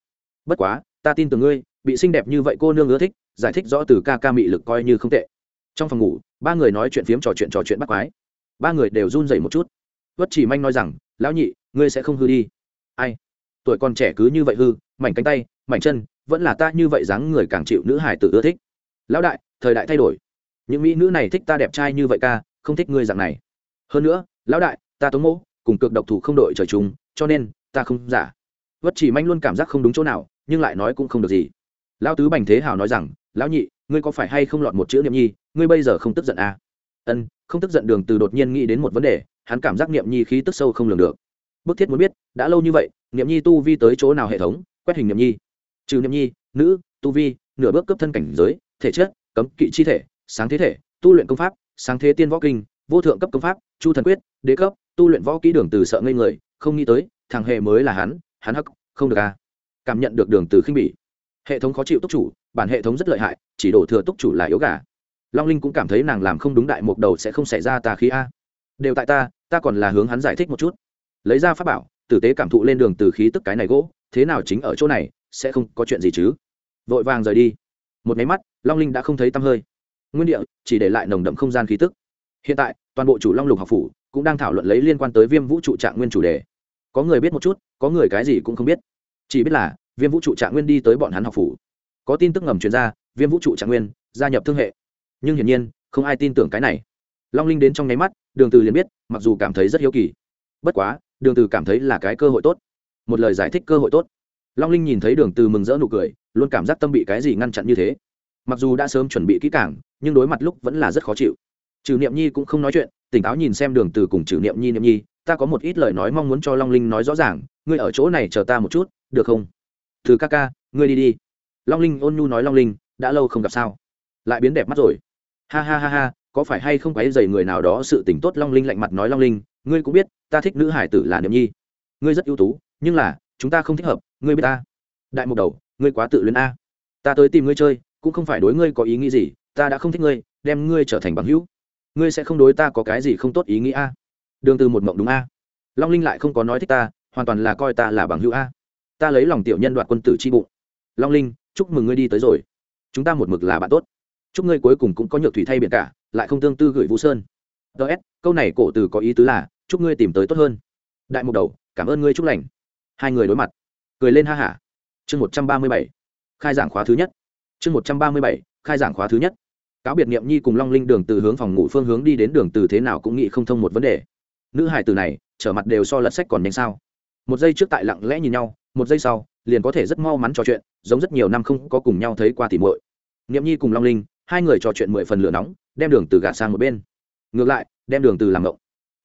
Bất quá, ta tin tưởng ngươi, bị xinh đẹp như vậy cô nương ưa thích, giải thích rõ từ ca ca mị lực coi như không tệ. Trong phòng ngủ, ba người nói chuyện phiếm trò chuyện trò chuyện bắt quái. Ba người đều run rẩy một chút. Vất chỉ manh nói rằng, lão nhị, ngươi sẽ không hư đi. Ai? Tuổi còn trẻ cứ như vậy hư, mảnh cánh tay mảnh chân, vẫn là ta như vậy dáng người càng chịu nữ hải tự ưa thích. Lão đại, thời đại thay đổi. Những mỹ nữ này thích ta đẹp trai như vậy ca, không thích ngươi dạng này. Hơn nữa, lão đại, ta tống mỗ, cùng cực độc thủ không đội trời chúng cho nên, ta không giả. Vất chỉ manh luôn cảm giác không đúng chỗ nào, nhưng lại nói cũng không được gì. Lão tứ bành thế hào nói rằng, lão nhị, ngươi có phải hay không lọt một chữ niệm nhi? Ngươi bây giờ không tức giận à? ân, không tức giận đường từ đột nhiên nghĩ đến một vấn đề, hắn cảm giác niệm nhi khí tức sâu không lường được. Bức thiết muốn biết, đã lâu như vậy, niệm nhi tu vi tới chỗ nào hệ thống? Quét hình niệm nhi trừ niệm nhi, nữ, tu vi, nửa bước cấp thân cảnh giới, thể chất, cấm kỵ chi thể, sáng thế thể, tu luyện công pháp, sáng thế tiên võ kinh, vô thượng cấp công pháp, chu thần quyết, đế cấp, tu luyện võ kỹ đường từ sợ ngây người, không nghĩ tới, thằng hề mới là hắn hắn hắc, không được à. Cảm nhận được đường từ khinh bỉ. Hệ thống khó chịu túc chủ, bản hệ thống rất lợi hại, chỉ đổ thừa túc chủ là yếu gà. Long linh cũng cảm thấy nàng làm không đúng đại mục đầu sẽ không xảy ra tà khí a. Đều tại ta ta còn là hướng hắn giải thích một chút. Lấy ra pháp bảo, tử tế cảm thụ lên đường từ khí tức cái này gỗ, thế nào chính ở chỗ này sẽ không có chuyện gì chứ? Vội vàng rời đi. Một máy mắt long linh đã không thấy tăm hơi. Nguyên địa chỉ để lại nồng đậm không gian khí tức. Hiện tại toàn bộ chủ long lục học phủ cũng đang thảo luận lấy liên quan tới viêm vũ trụ trạng nguyên chủ đề. Có người biết một chút có người cái gì cũng không biết. Chỉ biết là viêm vũ trụ trạng nguyên đi tới bọn hắn học phủ. Có tin tức ngầm chuyên ra, viêm vũ trụ trạng nguyên gia nhập thương hệ. Nhưng hiển nhiên không ai tin tưởng cái này. Long linh đến trong nháy mắt đường từ liền biết mặc dù cảm thấy rất hiếu kỳ. Bất quá đường từ cảm thấy là cái cơ hội tốt. Một lời giải thích cơ hội tốt long linh nhìn thấy đường từ mừng rỡ nụ cười, luôn cảm giác tâm bị cái gì ngăn chặn như thế. Mặc dù đã sớm chuẩn bị kỹ càng, nhưng đối mặt lúc vẫn là rất khó chịu. Trừ niệm nhi cũng không nói chuyện, tỉnh táo nhìn xem đường từ cùng trừ niệm nhi niệm nhi, ta có một ít lời nói mong muốn cho long linh nói rõ ràng, ngươi ở chỗ này chờ ta một chút, được không? Từ ca ca, ngươi đi đi. Long linh ôn nhu nói long linh, đã lâu không gặp sao? Lại biến đẹp mắt rồi. Ha ha ha ha, có phải hay không quấy dày người nào đó sự tình tốt? Long linh lạnh mặt nói long linh, ngươi cũng biết, ta thích nữ hải tử là niệm nhi. Ngươi rất ưu tú, nhưng là chúng ta không thích hợp, ngươi biết ta. Đại mục đầu, ngươi quá tự luyến a. Ta tới tìm ngươi chơi, cũng không phải đối ngươi có ý nghĩ gì, ta đã không thích ngươi, đem ngươi trở thành bằng hữu. Ngươi sẽ không đối ta có cái gì không tốt ý nghĩ a. Đường từ một mộng đúng a. Long linh lại không có nói thích ta, hoàn toàn là coi ta là bằng hữu a. Ta lấy lòng tiểu nhân đoạt quân tử chi bụng. Long linh, chúc mừng ngươi đi tới rồi. Chúng ta một mực là bạn tốt. Chúc ngươi cuối cùng cũng có nhược thủy thay biển cả, lại không tương tư gửi vũ sơn. Ts câu này cổ từ có ý tứ là, chúc ngươi tìm tới tốt hơn. Đại mục đầu, cảm ơn ngươi chúc lành hai người đối mặt, cười lên ha hả. Chương một trăm ba mươi bảy, khai giảng khóa thứ nhất. Chương một trăm ba mươi bảy, khai giảng khóa thứ nhất. Cáo biệt niệm nhi cùng long linh đường từ hướng phòng ngủ phương hướng đi đến đường từ thế nào cũng nghĩ không thông một vấn đề. Nữ hải từ này, trở mặt đều so lật sách còn nhanh sao. Một giây trước tại lặng lẽ nhìn nhau, một giây sau, liền có thể rất mau mắn trò chuyện, giống rất nhiều năm không có cùng nhau thấy qua tỉ muội. Niệm nhi cùng long linh, hai người trò chuyện mười phần lửa nóng, đem đường từ gạt sang một bên. Ngược lại, đem đường từ làm ngộng.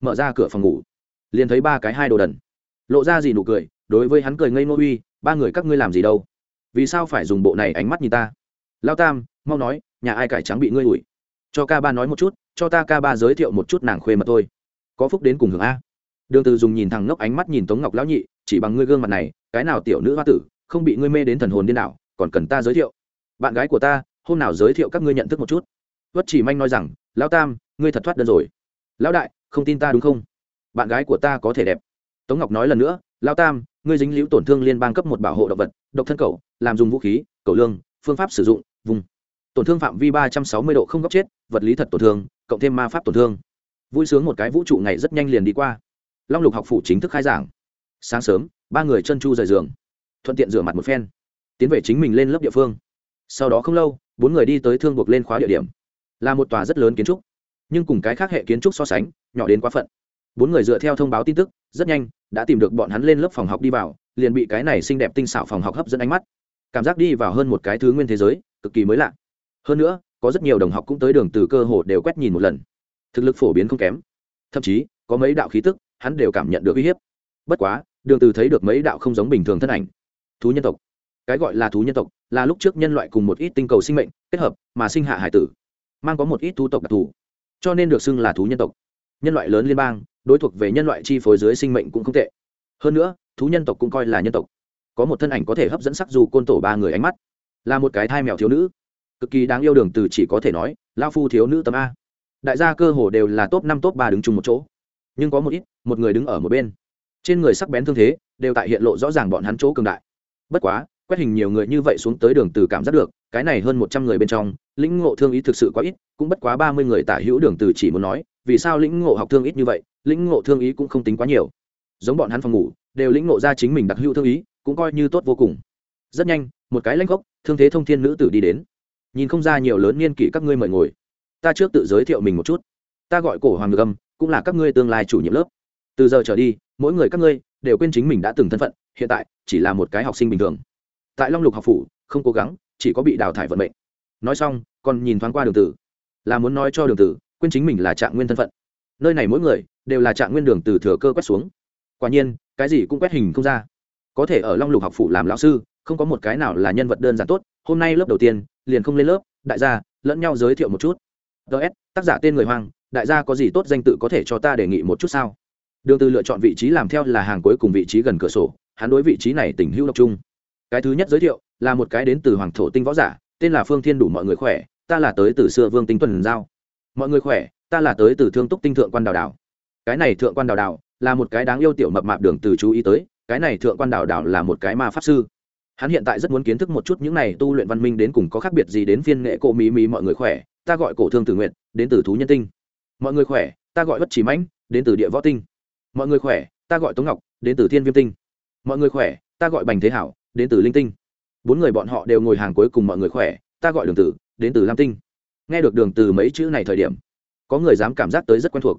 Mở ra cửa phòng ngủ. Liền thấy ba cái hai đồ đần. Lộ ra gì nụ cười đối với hắn cười ngây ngô uy, ba người các ngươi làm gì đâu? Vì sao phải dùng bộ này ánh mắt nhìn ta? Lao tam, mau nói, nhà ai cải trắng bị ngươi ủi? Cho ca ba nói một chút, cho ta ca ba giới thiệu một chút nàng khuê mà thôi. Có phúc đến cùng hưởng a. Đường từ dùng nhìn thằng ngốc ánh mắt nhìn tống ngọc lão nhị, chỉ bằng ngươi gương mặt này, cái nào tiểu nữ hoa tử, không bị ngươi mê đến thần hồn điên đảo, còn cần ta giới thiệu? Bạn gái của ta, hôm nào giới thiệu các ngươi nhận thức một chút? Vất chỉ manh nói rằng lão tam, ngươi thật thoát đơn rồi. Lão đại, không tin ta đúng không? Bạn gái của ta có thể đẹp. Tống ngọc nói lần nữa lão tam, ngươi dính liễu tổn thương liên bang cấp một bảo hộ động vật, độc thân cầu, làm dùng vũ khí, cầu lương, phương pháp sử dụng, vùng. Tổn thương phạm vi ba trăm sáu mươi độ không góc chết, vật lý thật tổn thương, cộng thêm ma pháp tổn thương. Vui sướng một cái vũ trụ ngày rất nhanh liền đi qua. Long lục học phủ chính thức khai giảng. Sáng sớm, ba người chân chu rời giường. Thuận tiện rửa mặt một phen. Tiến về chính mình lên lớp địa phương. Sau đó không lâu, bốn người đi tới thương buộc lên khóa địa điểm. Là một tòa rất lớn kiến trúc. Nhưng cùng cái khác hệ kiến trúc so sánh, nhỏ đến quá phận. Bốn người dựa theo thông báo tin tức rất nhanh, đã tìm được bọn hắn lên lớp phòng học đi vào, liền bị cái này xinh đẹp tinh xảo phòng học hấp dẫn ánh mắt. Cảm giác đi vào hơn một cái thứ nguyên thế giới, cực kỳ mới lạ. Hơn nữa, có rất nhiều đồng học cũng tới đường từ cơ hồ đều quét nhìn một lần. Thực lực phổ biến không kém. Thậm chí, có mấy đạo khí tức, hắn đều cảm nhận được uy hiếp. Bất quá, đường từ thấy được mấy đạo không giống bình thường thân ảnh. Thú nhân tộc. Cái gọi là thú nhân tộc, là lúc trước nhân loại cùng một ít tinh cầu sinh mệnh, kết hợp, mà sinh hạ hải tử. Mang có một ít thú tộc đặc thù, cho nên được xưng là thú nhân tộc nhân loại lớn liên bang, đối thuộc về nhân loại chi phối dưới sinh mệnh cũng không tệ. Hơn nữa, thú nhân tộc cũng coi là nhân tộc. Có một thân ảnh có thể hấp dẫn sắc dù côn tổ ba người ánh mắt. Là một cái thai mèo thiếu nữ. Cực kỳ đáng yêu đường từ chỉ có thể nói lao phu thiếu nữ tấm a. Đại gia cơ hồ đều là top năm top ba đứng chung một chỗ. Nhưng có một ít, một người đứng ở một bên. Trên người sắc bén thương thế, đều tại hiện lộ rõ ràng bọn hắn chỗ cường đại. Bất quá, quét hình nhiều người như vậy xuống tới đường từ cảm giác được, cái này hơn một trăm người bên trong, lĩnh ngộ thương ý thực sự quá ít, cũng bất quá ba mươi người tả hữu đường từ chỉ muốn nói vì sao lĩnh ngộ học thương ít như vậy, lĩnh ngộ thương ý cũng không tính quá nhiều. Giống bọn hắn phòng ngủ, đều lĩnh ngộ ra chính mình đặc hữu thương ý, cũng coi như tốt vô cùng. Rất nhanh, một cái lãnh gốc, thương thế thông thiên nữ tử đi đến. Nhìn không ra nhiều lớn niên kỷ các ngươi mời ngồi. Ta trước tự giới thiệu mình một chút. Ta gọi cổ hoàng ngược âm, cũng là các ngươi tương lai chủ nhiệm lớp. Từ giờ trở đi, mỗi người các ngươi đều quên chính mình đã từng thân phận, hiện tại chỉ là một cái học sinh bình thường. Tại long lục học phủ, không cố gắng, chỉ có bị đào thải vận mệnh. Nói xong, còn nhìn thoáng qua đường tử. Là muốn nói cho đường tử quên chính mình là trạng nguyên thân phận. Nơi này mỗi người đều là trạng nguyên đường từ thừa cơ quét xuống. Quả nhiên, cái gì cũng quét hình không ra. Có thể ở long lục học phụ làm lão sư, không có một cái nào là nhân vật đơn giản tốt. Hôm nay lớp đầu tiên, liền không lên lớp, đại gia, lẫn nhau giới thiệu một chút. Ts tác giả tên người hoang đại gia có gì tốt danh tự có thể cho ta đề nghị một chút sao? Đường từ lựa chọn vị trí làm theo là hàng cuối cùng vị trí gần cửa sổ, hắn đối vị trí này tình hữu độc trung cái thứ nhất giới thiệu là một cái đến từ hoàng thổ tinh võ giả, tên là phương thiên đủ mọi người khỏe, ta là tới từ xưa vương tinh tuần giao mọi người khỏe, ta là tới từ thương túc tinh thượng quan đào đào cái này thượng quan đào đào là một cái đáng yêu tiểu mập mạp đường từ chú ý tới, cái này thượng quan đào đào là một cái ma pháp sư. Hắn hiện tại rất muốn kiến thức một chút những này tu luyện văn minh đến cùng có khác biệt gì đến phiên nghệ cổ mỹ mỹ mọi người khỏe, ta gọi cổ thương tử nguyện đến từ thú nhân tinh. Mọi người khỏe, ta gọi bất chỉ mãnh, đến từ địa võ tinh. Mọi người khỏe, ta gọi tống ngọc, đến từ thiên viêm tinh. Mọi người khỏe, ta gọi bành thế hảo, đến từ linh tinh. Bốn người bọn họ đều ngồi hàng cuối cùng mọi người khỏe, ta gọi đường tử, đến từ lam tinh nghe được đường từ mấy chữ này thời điểm, có người dám cảm giác tới rất quen thuộc.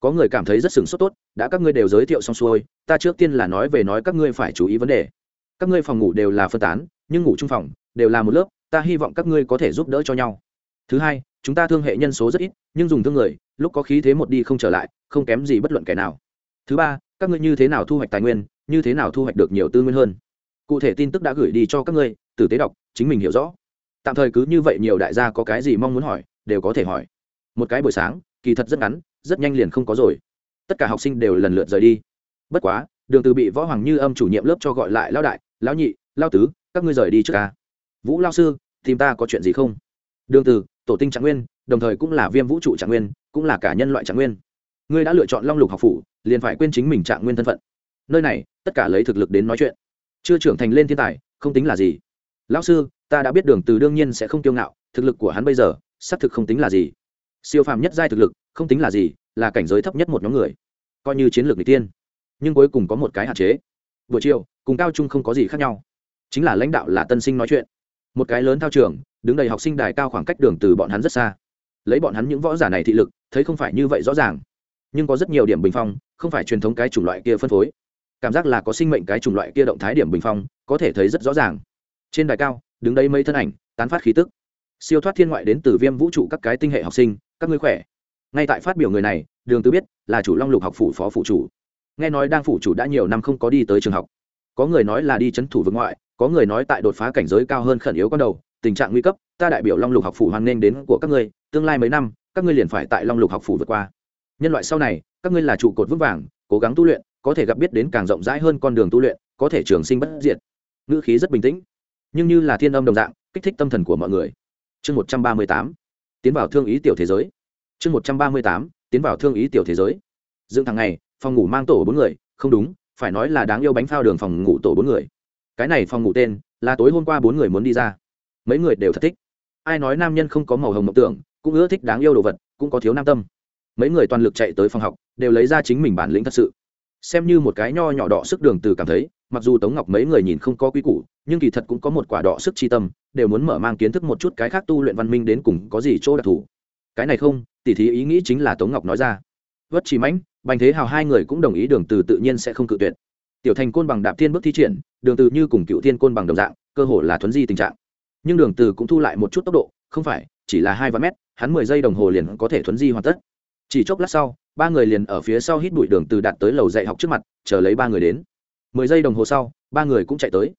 Có người cảm thấy rất sừng sốt tốt, đã các ngươi đều giới thiệu xong xuôi, ta trước tiên là nói về nói các ngươi phải chú ý vấn đề. Các ngươi phòng ngủ đều là phân tán, nhưng ngủ chung phòng đều là một lớp, ta hy vọng các ngươi có thể giúp đỡ cho nhau. Thứ hai, chúng ta thương hệ nhân số rất ít, nhưng dùng thương người, lúc có khí thế một đi không trở lại, không kém gì bất luận kẻ nào. Thứ ba, các ngươi như thế nào thu hoạch tài nguyên, như thế nào thu hoạch được nhiều tư nguyên hơn? Cụ thể tin tức đã gửi đi cho các ngươi, tử tế đọc, chính mình hiểu rõ tạm thời cứ như vậy nhiều đại gia có cái gì mong muốn hỏi, đều có thể hỏi. Một cái buổi sáng, kỳ thật rất ngắn, rất nhanh liền không có rồi. Tất cả học sinh đều lần lượt rời đi. Bất quá, đường từ bị võ hoàng như âm chủ nhiệm lớp cho gọi lại lao đại, lão nhị lao tứ, các ngươi rời đi trước ca vũ lao sư, tìm ta có chuyện gì không? Đường từ, tổ tinh trạng nguyên, đồng thời cũng là viêm vũ trụ trạng nguyên, cũng là cả nhân loại trạng nguyên. Ngươi đã lựa chọn long lục học phủ, liền phải quên chính mình trạng nguyên thân phận. Nơi này, tất cả lấy thực lực đến nói chuyện. Chưa trưởng thành lên thiên tài, không tính là gì. Lão sư ta đã biết đường từ đương nhiên sẽ không kiêu ngạo, thực lực của hắn bây giờ, xác thực không tính là gì. Siêu phàm nhất giai thực lực, không tính là gì, là cảnh giới thấp nhất một nhóm người, coi như chiến lược n tiên nhưng cuối cùng có một cái hạn chế. Buổi chiều, cùng cao trung không có gì khác nhau. Chính là lãnh đạo là tân sinh nói chuyện. Một cái lớn thao trường, đứng đầy học sinh đài cao khoảng cách đường từ bọn hắn rất xa. Lấy bọn hắn những võ giả này thị lực, thấy không phải như vậy rõ ràng. Nhưng có rất nhiều điểm bình phong, không phải truyền thống cái chủng loại kia phân phối. Cảm giác là có sinh mệnh cái chủng loại kia động thái điểm bình phong, có thể thấy rất rõ ràng. Trên đài cao đứng đây mấy thân ảnh, tán phát khí tức. Siêu thoát thiên ngoại đến từ viêm vũ trụ các cái tinh hệ học sinh, các ngươi khỏe? Ngay tại phát biểu người này, đường tư biết là chủ long lục học phủ phó phụ chủ. Nghe nói đang phụ chủ đã nhiều năm không có đi tới trường học. Có người nói là đi c h ấ n thủ vực ngoại, có người nói tại đột phá cảnh giới cao hơn khẩn yếu con đầu, tình trạng nguy cấp, ta đại biểu long lục học phủ hoan nghênh đến của các ngươi, tương lai mấy năm, các ngươi liền phải tại long lục học phủ vượt qua. Nhân loại sau này, các ngươi là trụ cột vững vàng, cố gắng tu luyện, có thể gặp biết đến càng rộng rãi hơn con đường tu luyện, có thể trường sinh bất diệt. Ngữ khí rất bình tĩnh nhưng như là thiên âm đồng dạng, kích thích tâm thần của mọi người. Chương một trăm ba mươi tám, tiến vào thương ý tiểu thế giới. Chương một trăm ba mươi tám, tiến vào thương ý tiểu thế giới. Dựng thằng này phòng ngủ mang tổ bốn người, không đúng, phải nói là đáng yêu bánh phao đường phòng ngủ tổ bốn người. Cái này phòng ngủ tên là tối hôm qua bốn người muốn đi ra. Mấy người đều thật thích. Ai nói nam nhân không có màu hồng mộng tưởng, cũng ưa thích đáng yêu đồ vật, cũng có thiếu nam tâm. Mấy người toàn lực chạy tới phòng học, đều lấy ra chính mình bản lĩnh thật sự. Xem như một cái nho nhỏ đỏ sức đường từ cảm thấy mặc dù tống ngọc mấy người nhìn không có quy củ, nhưng kỳ thật cũng có một quả đỏ sức chi tâm, đều muốn mở mang kiến thức một chút cái khác tu luyện văn minh đến cùng có gì chỗ đặc thù. Cái này không, tỉ thí ý nghĩ chính là tống ngọc nói ra. Vất chỉ mãnh, bành thế hào hai người cũng đồng ý đường từ tự nhiên sẽ không cự tuyệt. Tiểu thành côn bằng đạp thiên bước thi triển, đường từ như cùng cựu thiên côn bằng đồng dạng, cơ hồ là thuấn di tình trạng. Nhưng đường từ cũng thu lại một chút tốc độ, không phải, chỉ là hai vạn mét, hắn mười giây đồng hồ liền có thể thuấn di hoàn tất. Chỉ chốc lát sau, ba người liền ở phía sau hít bụi đường từ đạt tới lầu dạy học trước mặt, chờ lấy ba người đến mười giây đồng hồ sau, ba người cũng chạy tới.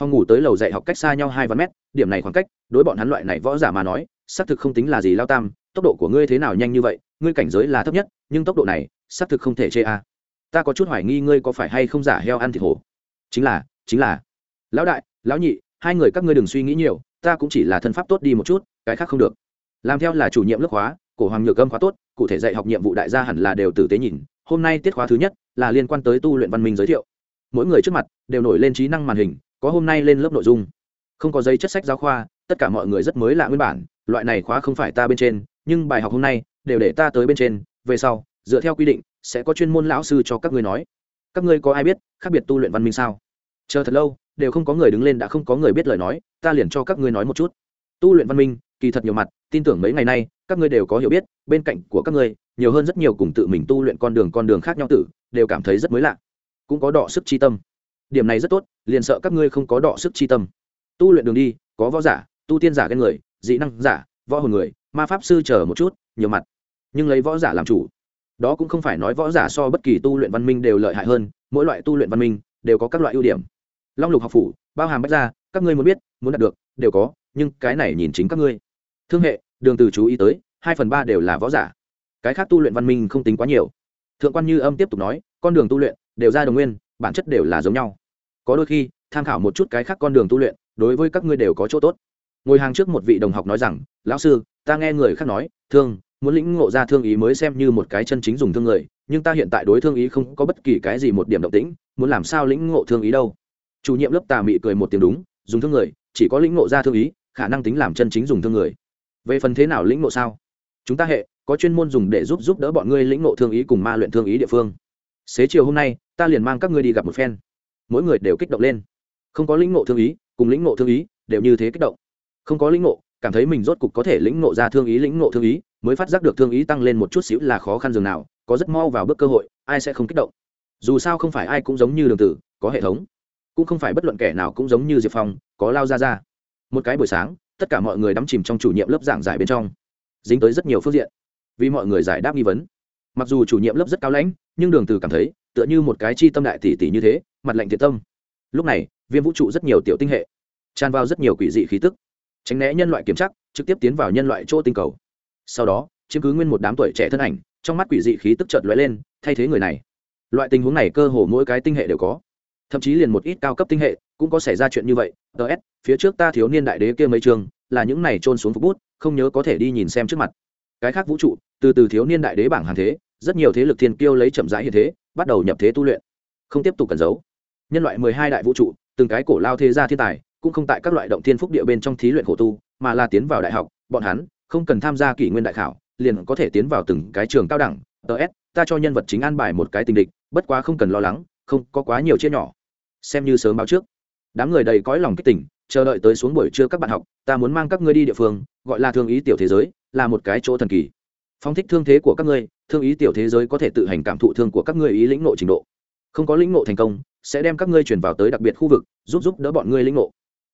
Phòng ngủ tới lầu dạy học cách xa nhau hai vạn mét, điểm này khoảng cách, đối bọn hắn loại này võ giả mà nói, xác thực không tính là gì lao tam, tốc độ của ngươi thế nào nhanh như vậy, ngươi cảnh giới là thấp nhất, nhưng tốc độ này, xác thực không thể chê a. À. ta có chút hoài nghi ngươi có phải hay không giả heo ăn thịt hổ. Chính là chính là. Lão đại, lão nhị, hai người các ngươi đừng suy nghĩ nhiều, ta cũng chỉ là thân pháp tốt đi một chút, cái khác không được. Làm theo là chủ nhiệm lớp khóa, cổ hoàng nhược gâm khóa tốt, cụ thể dạy học nhiệm vụ đại gia hẳn là đều tử tế nhìn, hôm nay tiết khóa thứ nhất, là liên quan tới tu luyện văn minh giới thiệu mỗi người trước mặt đều nổi lên trí năng màn hình, có hôm nay lên lớp nội dung. Không có giấy chất sách giáo khoa, tất cả mọi người rất mới lạ nguyên bản, loại này khóa không phải ta bên trên, nhưng bài học hôm nay đều để ta tới bên trên, về sau, dựa theo quy định, sẽ có chuyên môn lão sư cho các ngươi nói. Các ngươi có ai biết khác biệt tu luyện văn minh sao? Chờ thật lâu, đều không có người đứng lên đã không có người biết lời nói, ta liền cho các ngươi nói một chút. Tu luyện văn minh, kỳ thật nhiều mặt, tin tưởng mấy ngày nay, các ngươi đều có hiểu biết, bên cạnh của các ngươi, nhiều hơn rất nhiều cùng tự mình tu luyện con đường con đường khác nhau tử, đều cảm thấy rất mới lạ cũng có đọ sức chi tâm. Điểm này rất tốt, liền sợ các ngươi không có đọ sức chi tâm. Tu luyện đường đi, có võ giả, tu tiên giả ghen người, dị năng giả, võ hồn người, ma pháp sư chờ một chút, nhiều mặt. Nhưng lấy võ giả làm chủ, đó cũng không phải nói võ giả so bất kỳ tu luyện văn minh đều lợi hại hơn, mỗi loại tu luyện văn minh đều có các loại ưu điểm. Long lục học phủ, bao hàm bách ra các ngươi muốn biết, muốn đạt được, đều có, nhưng cái này nhìn chính các ngươi. Thương hệ, đường từ chú ý tới, hai phần ba đều là võ giả. Cái khác tu luyện văn minh không tính quá nhiều. Thượng quan như âm tiếp tục nói, con đường tu luyện đều ra đồng nguyên, bản chất đều là giống nhau. Có đôi khi, tham khảo một chút cái khác con đường tu luyện, đối với các ngươi đều có chỗ tốt. Ngồi hàng trước một vị đồng học nói rằng, lão sư, ta nghe người khác nói, thương, muốn lĩnh ngộ ra thương ý mới xem như một cái chân chính dùng thương người, nhưng ta hiện tại đối thương ý không có bất kỳ cái gì một điểm động tĩnh, muốn làm sao lĩnh ngộ thương ý đâu? Chủ nhiệm lớp tà mị cười một tiếng đúng, dùng thương người, chỉ có lĩnh ngộ ra thương ý, khả năng tính làm chân chính dùng thương người. Về phần thế nào lĩnh ngộ sao? Chúng ta hệ, có chuyên môn dùng để giúp giúp đỡ bọn ngươi lĩnh ngộ thương ý cùng ma luyện thương ý địa phương xế chiều hôm nay, ta liền mang các ngươi đi gặp một phen. Mỗi người đều kích động lên. Không có lĩnh ngộ thương ý, cùng lĩnh ngộ thương ý, đều như thế kích động. Không có lĩnh ngộ, cảm thấy mình rốt cục có thể lĩnh ngộ ra thương ý, lĩnh ngộ thương ý, mới phát giác được thương ý tăng lên một chút xíu là khó khăn dường nào, có rất mau vào bước cơ hội, ai sẽ không kích động. Dù sao không phải ai cũng giống như đường tử, có hệ thống. Cũng không phải bất luận kẻ nào cũng giống như diệp phong, có lao ra ra. Một cái buổi sáng, tất cả mọi người đắm chìm trong chủ nhiệm lớp giảng giải bên trong. Dính tới rất nhiều phương diện. Vì mọi người giải đáp nghi vấn mặc dù chủ nhiệm lớp rất cao lãnh, nhưng đường từ cảm thấy, tựa như một cái chi tâm đại tỷ tỷ như thế, mặt lạnh thiệt tâm. Lúc này, viêm vũ trụ rất nhiều tiểu tinh hệ, tràn vào rất nhiều quỷ dị khí tức. Tránh né nhân loại kiểm chắc trực tiếp tiến vào nhân loại chỗ tinh cầu. Sau đó, chiếm cứ nguyên một đám tuổi trẻ thân ảnh, trong mắt quỷ dị khí tức chợt lóe lên, thay thế người này. Loại tình huống này cơ hồ mỗi cái tinh hệ đều có. Thậm chí liền một ít cao cấp tinh hệ cũng có xảy ra chuyện như vậy. Ts phía trước ta thiếu niên đại đế kia mấy trường, là những này trôn xuống phục bút, không nhớ có thể đi nhìn xem trước mặt cái khác vũ trụ, từ từ thiếu niên đại đế bảng hàng thế, rất nhiều thế lực thiên kiêu lấy chậm rãi hiện thế, bắt đầu nhập thế tu luyện, không tiếp tục cẩn giấu. Nhân loại mười hai đại vũ trụ, từng cái cổ lao thế gia thiên tài, cũng không tại các loại động thiên phúc địa bên trong thí luyện khổ tu, mà là tiến vào đại học, bọn hắn không cần tham gia kỷ nguyên đại khảo, liền có thể tiến vào từng cái trường cao đẳng. Ts ta cho nhân vật chính an bài một cái tình địch, bất quá không cần lo lắng, không có quá nhiều chia nhỏ. Xem như sớm báo trước. Đám người đầy cõi lòng kích tỉnh, chờ đợi tới xuống buổi trưa các bạn học, ta muốn mang các ngươi đi địa phương gọi là thương ý tiểu thế giới, là một cái chỗ thần kỳ. Phong thích thương thế của các ngươi, thương ý tiểu thế giới có thể tự hành cảm thụ thương của các ngươi ý lĩnh nộ trình độ. Không có lĩnh nộ thành công, sẽ đem các ngươi chuyển vào tới đặc biệt khu vực, giúp giúp đỡ bọn ngươi lĩnh nộ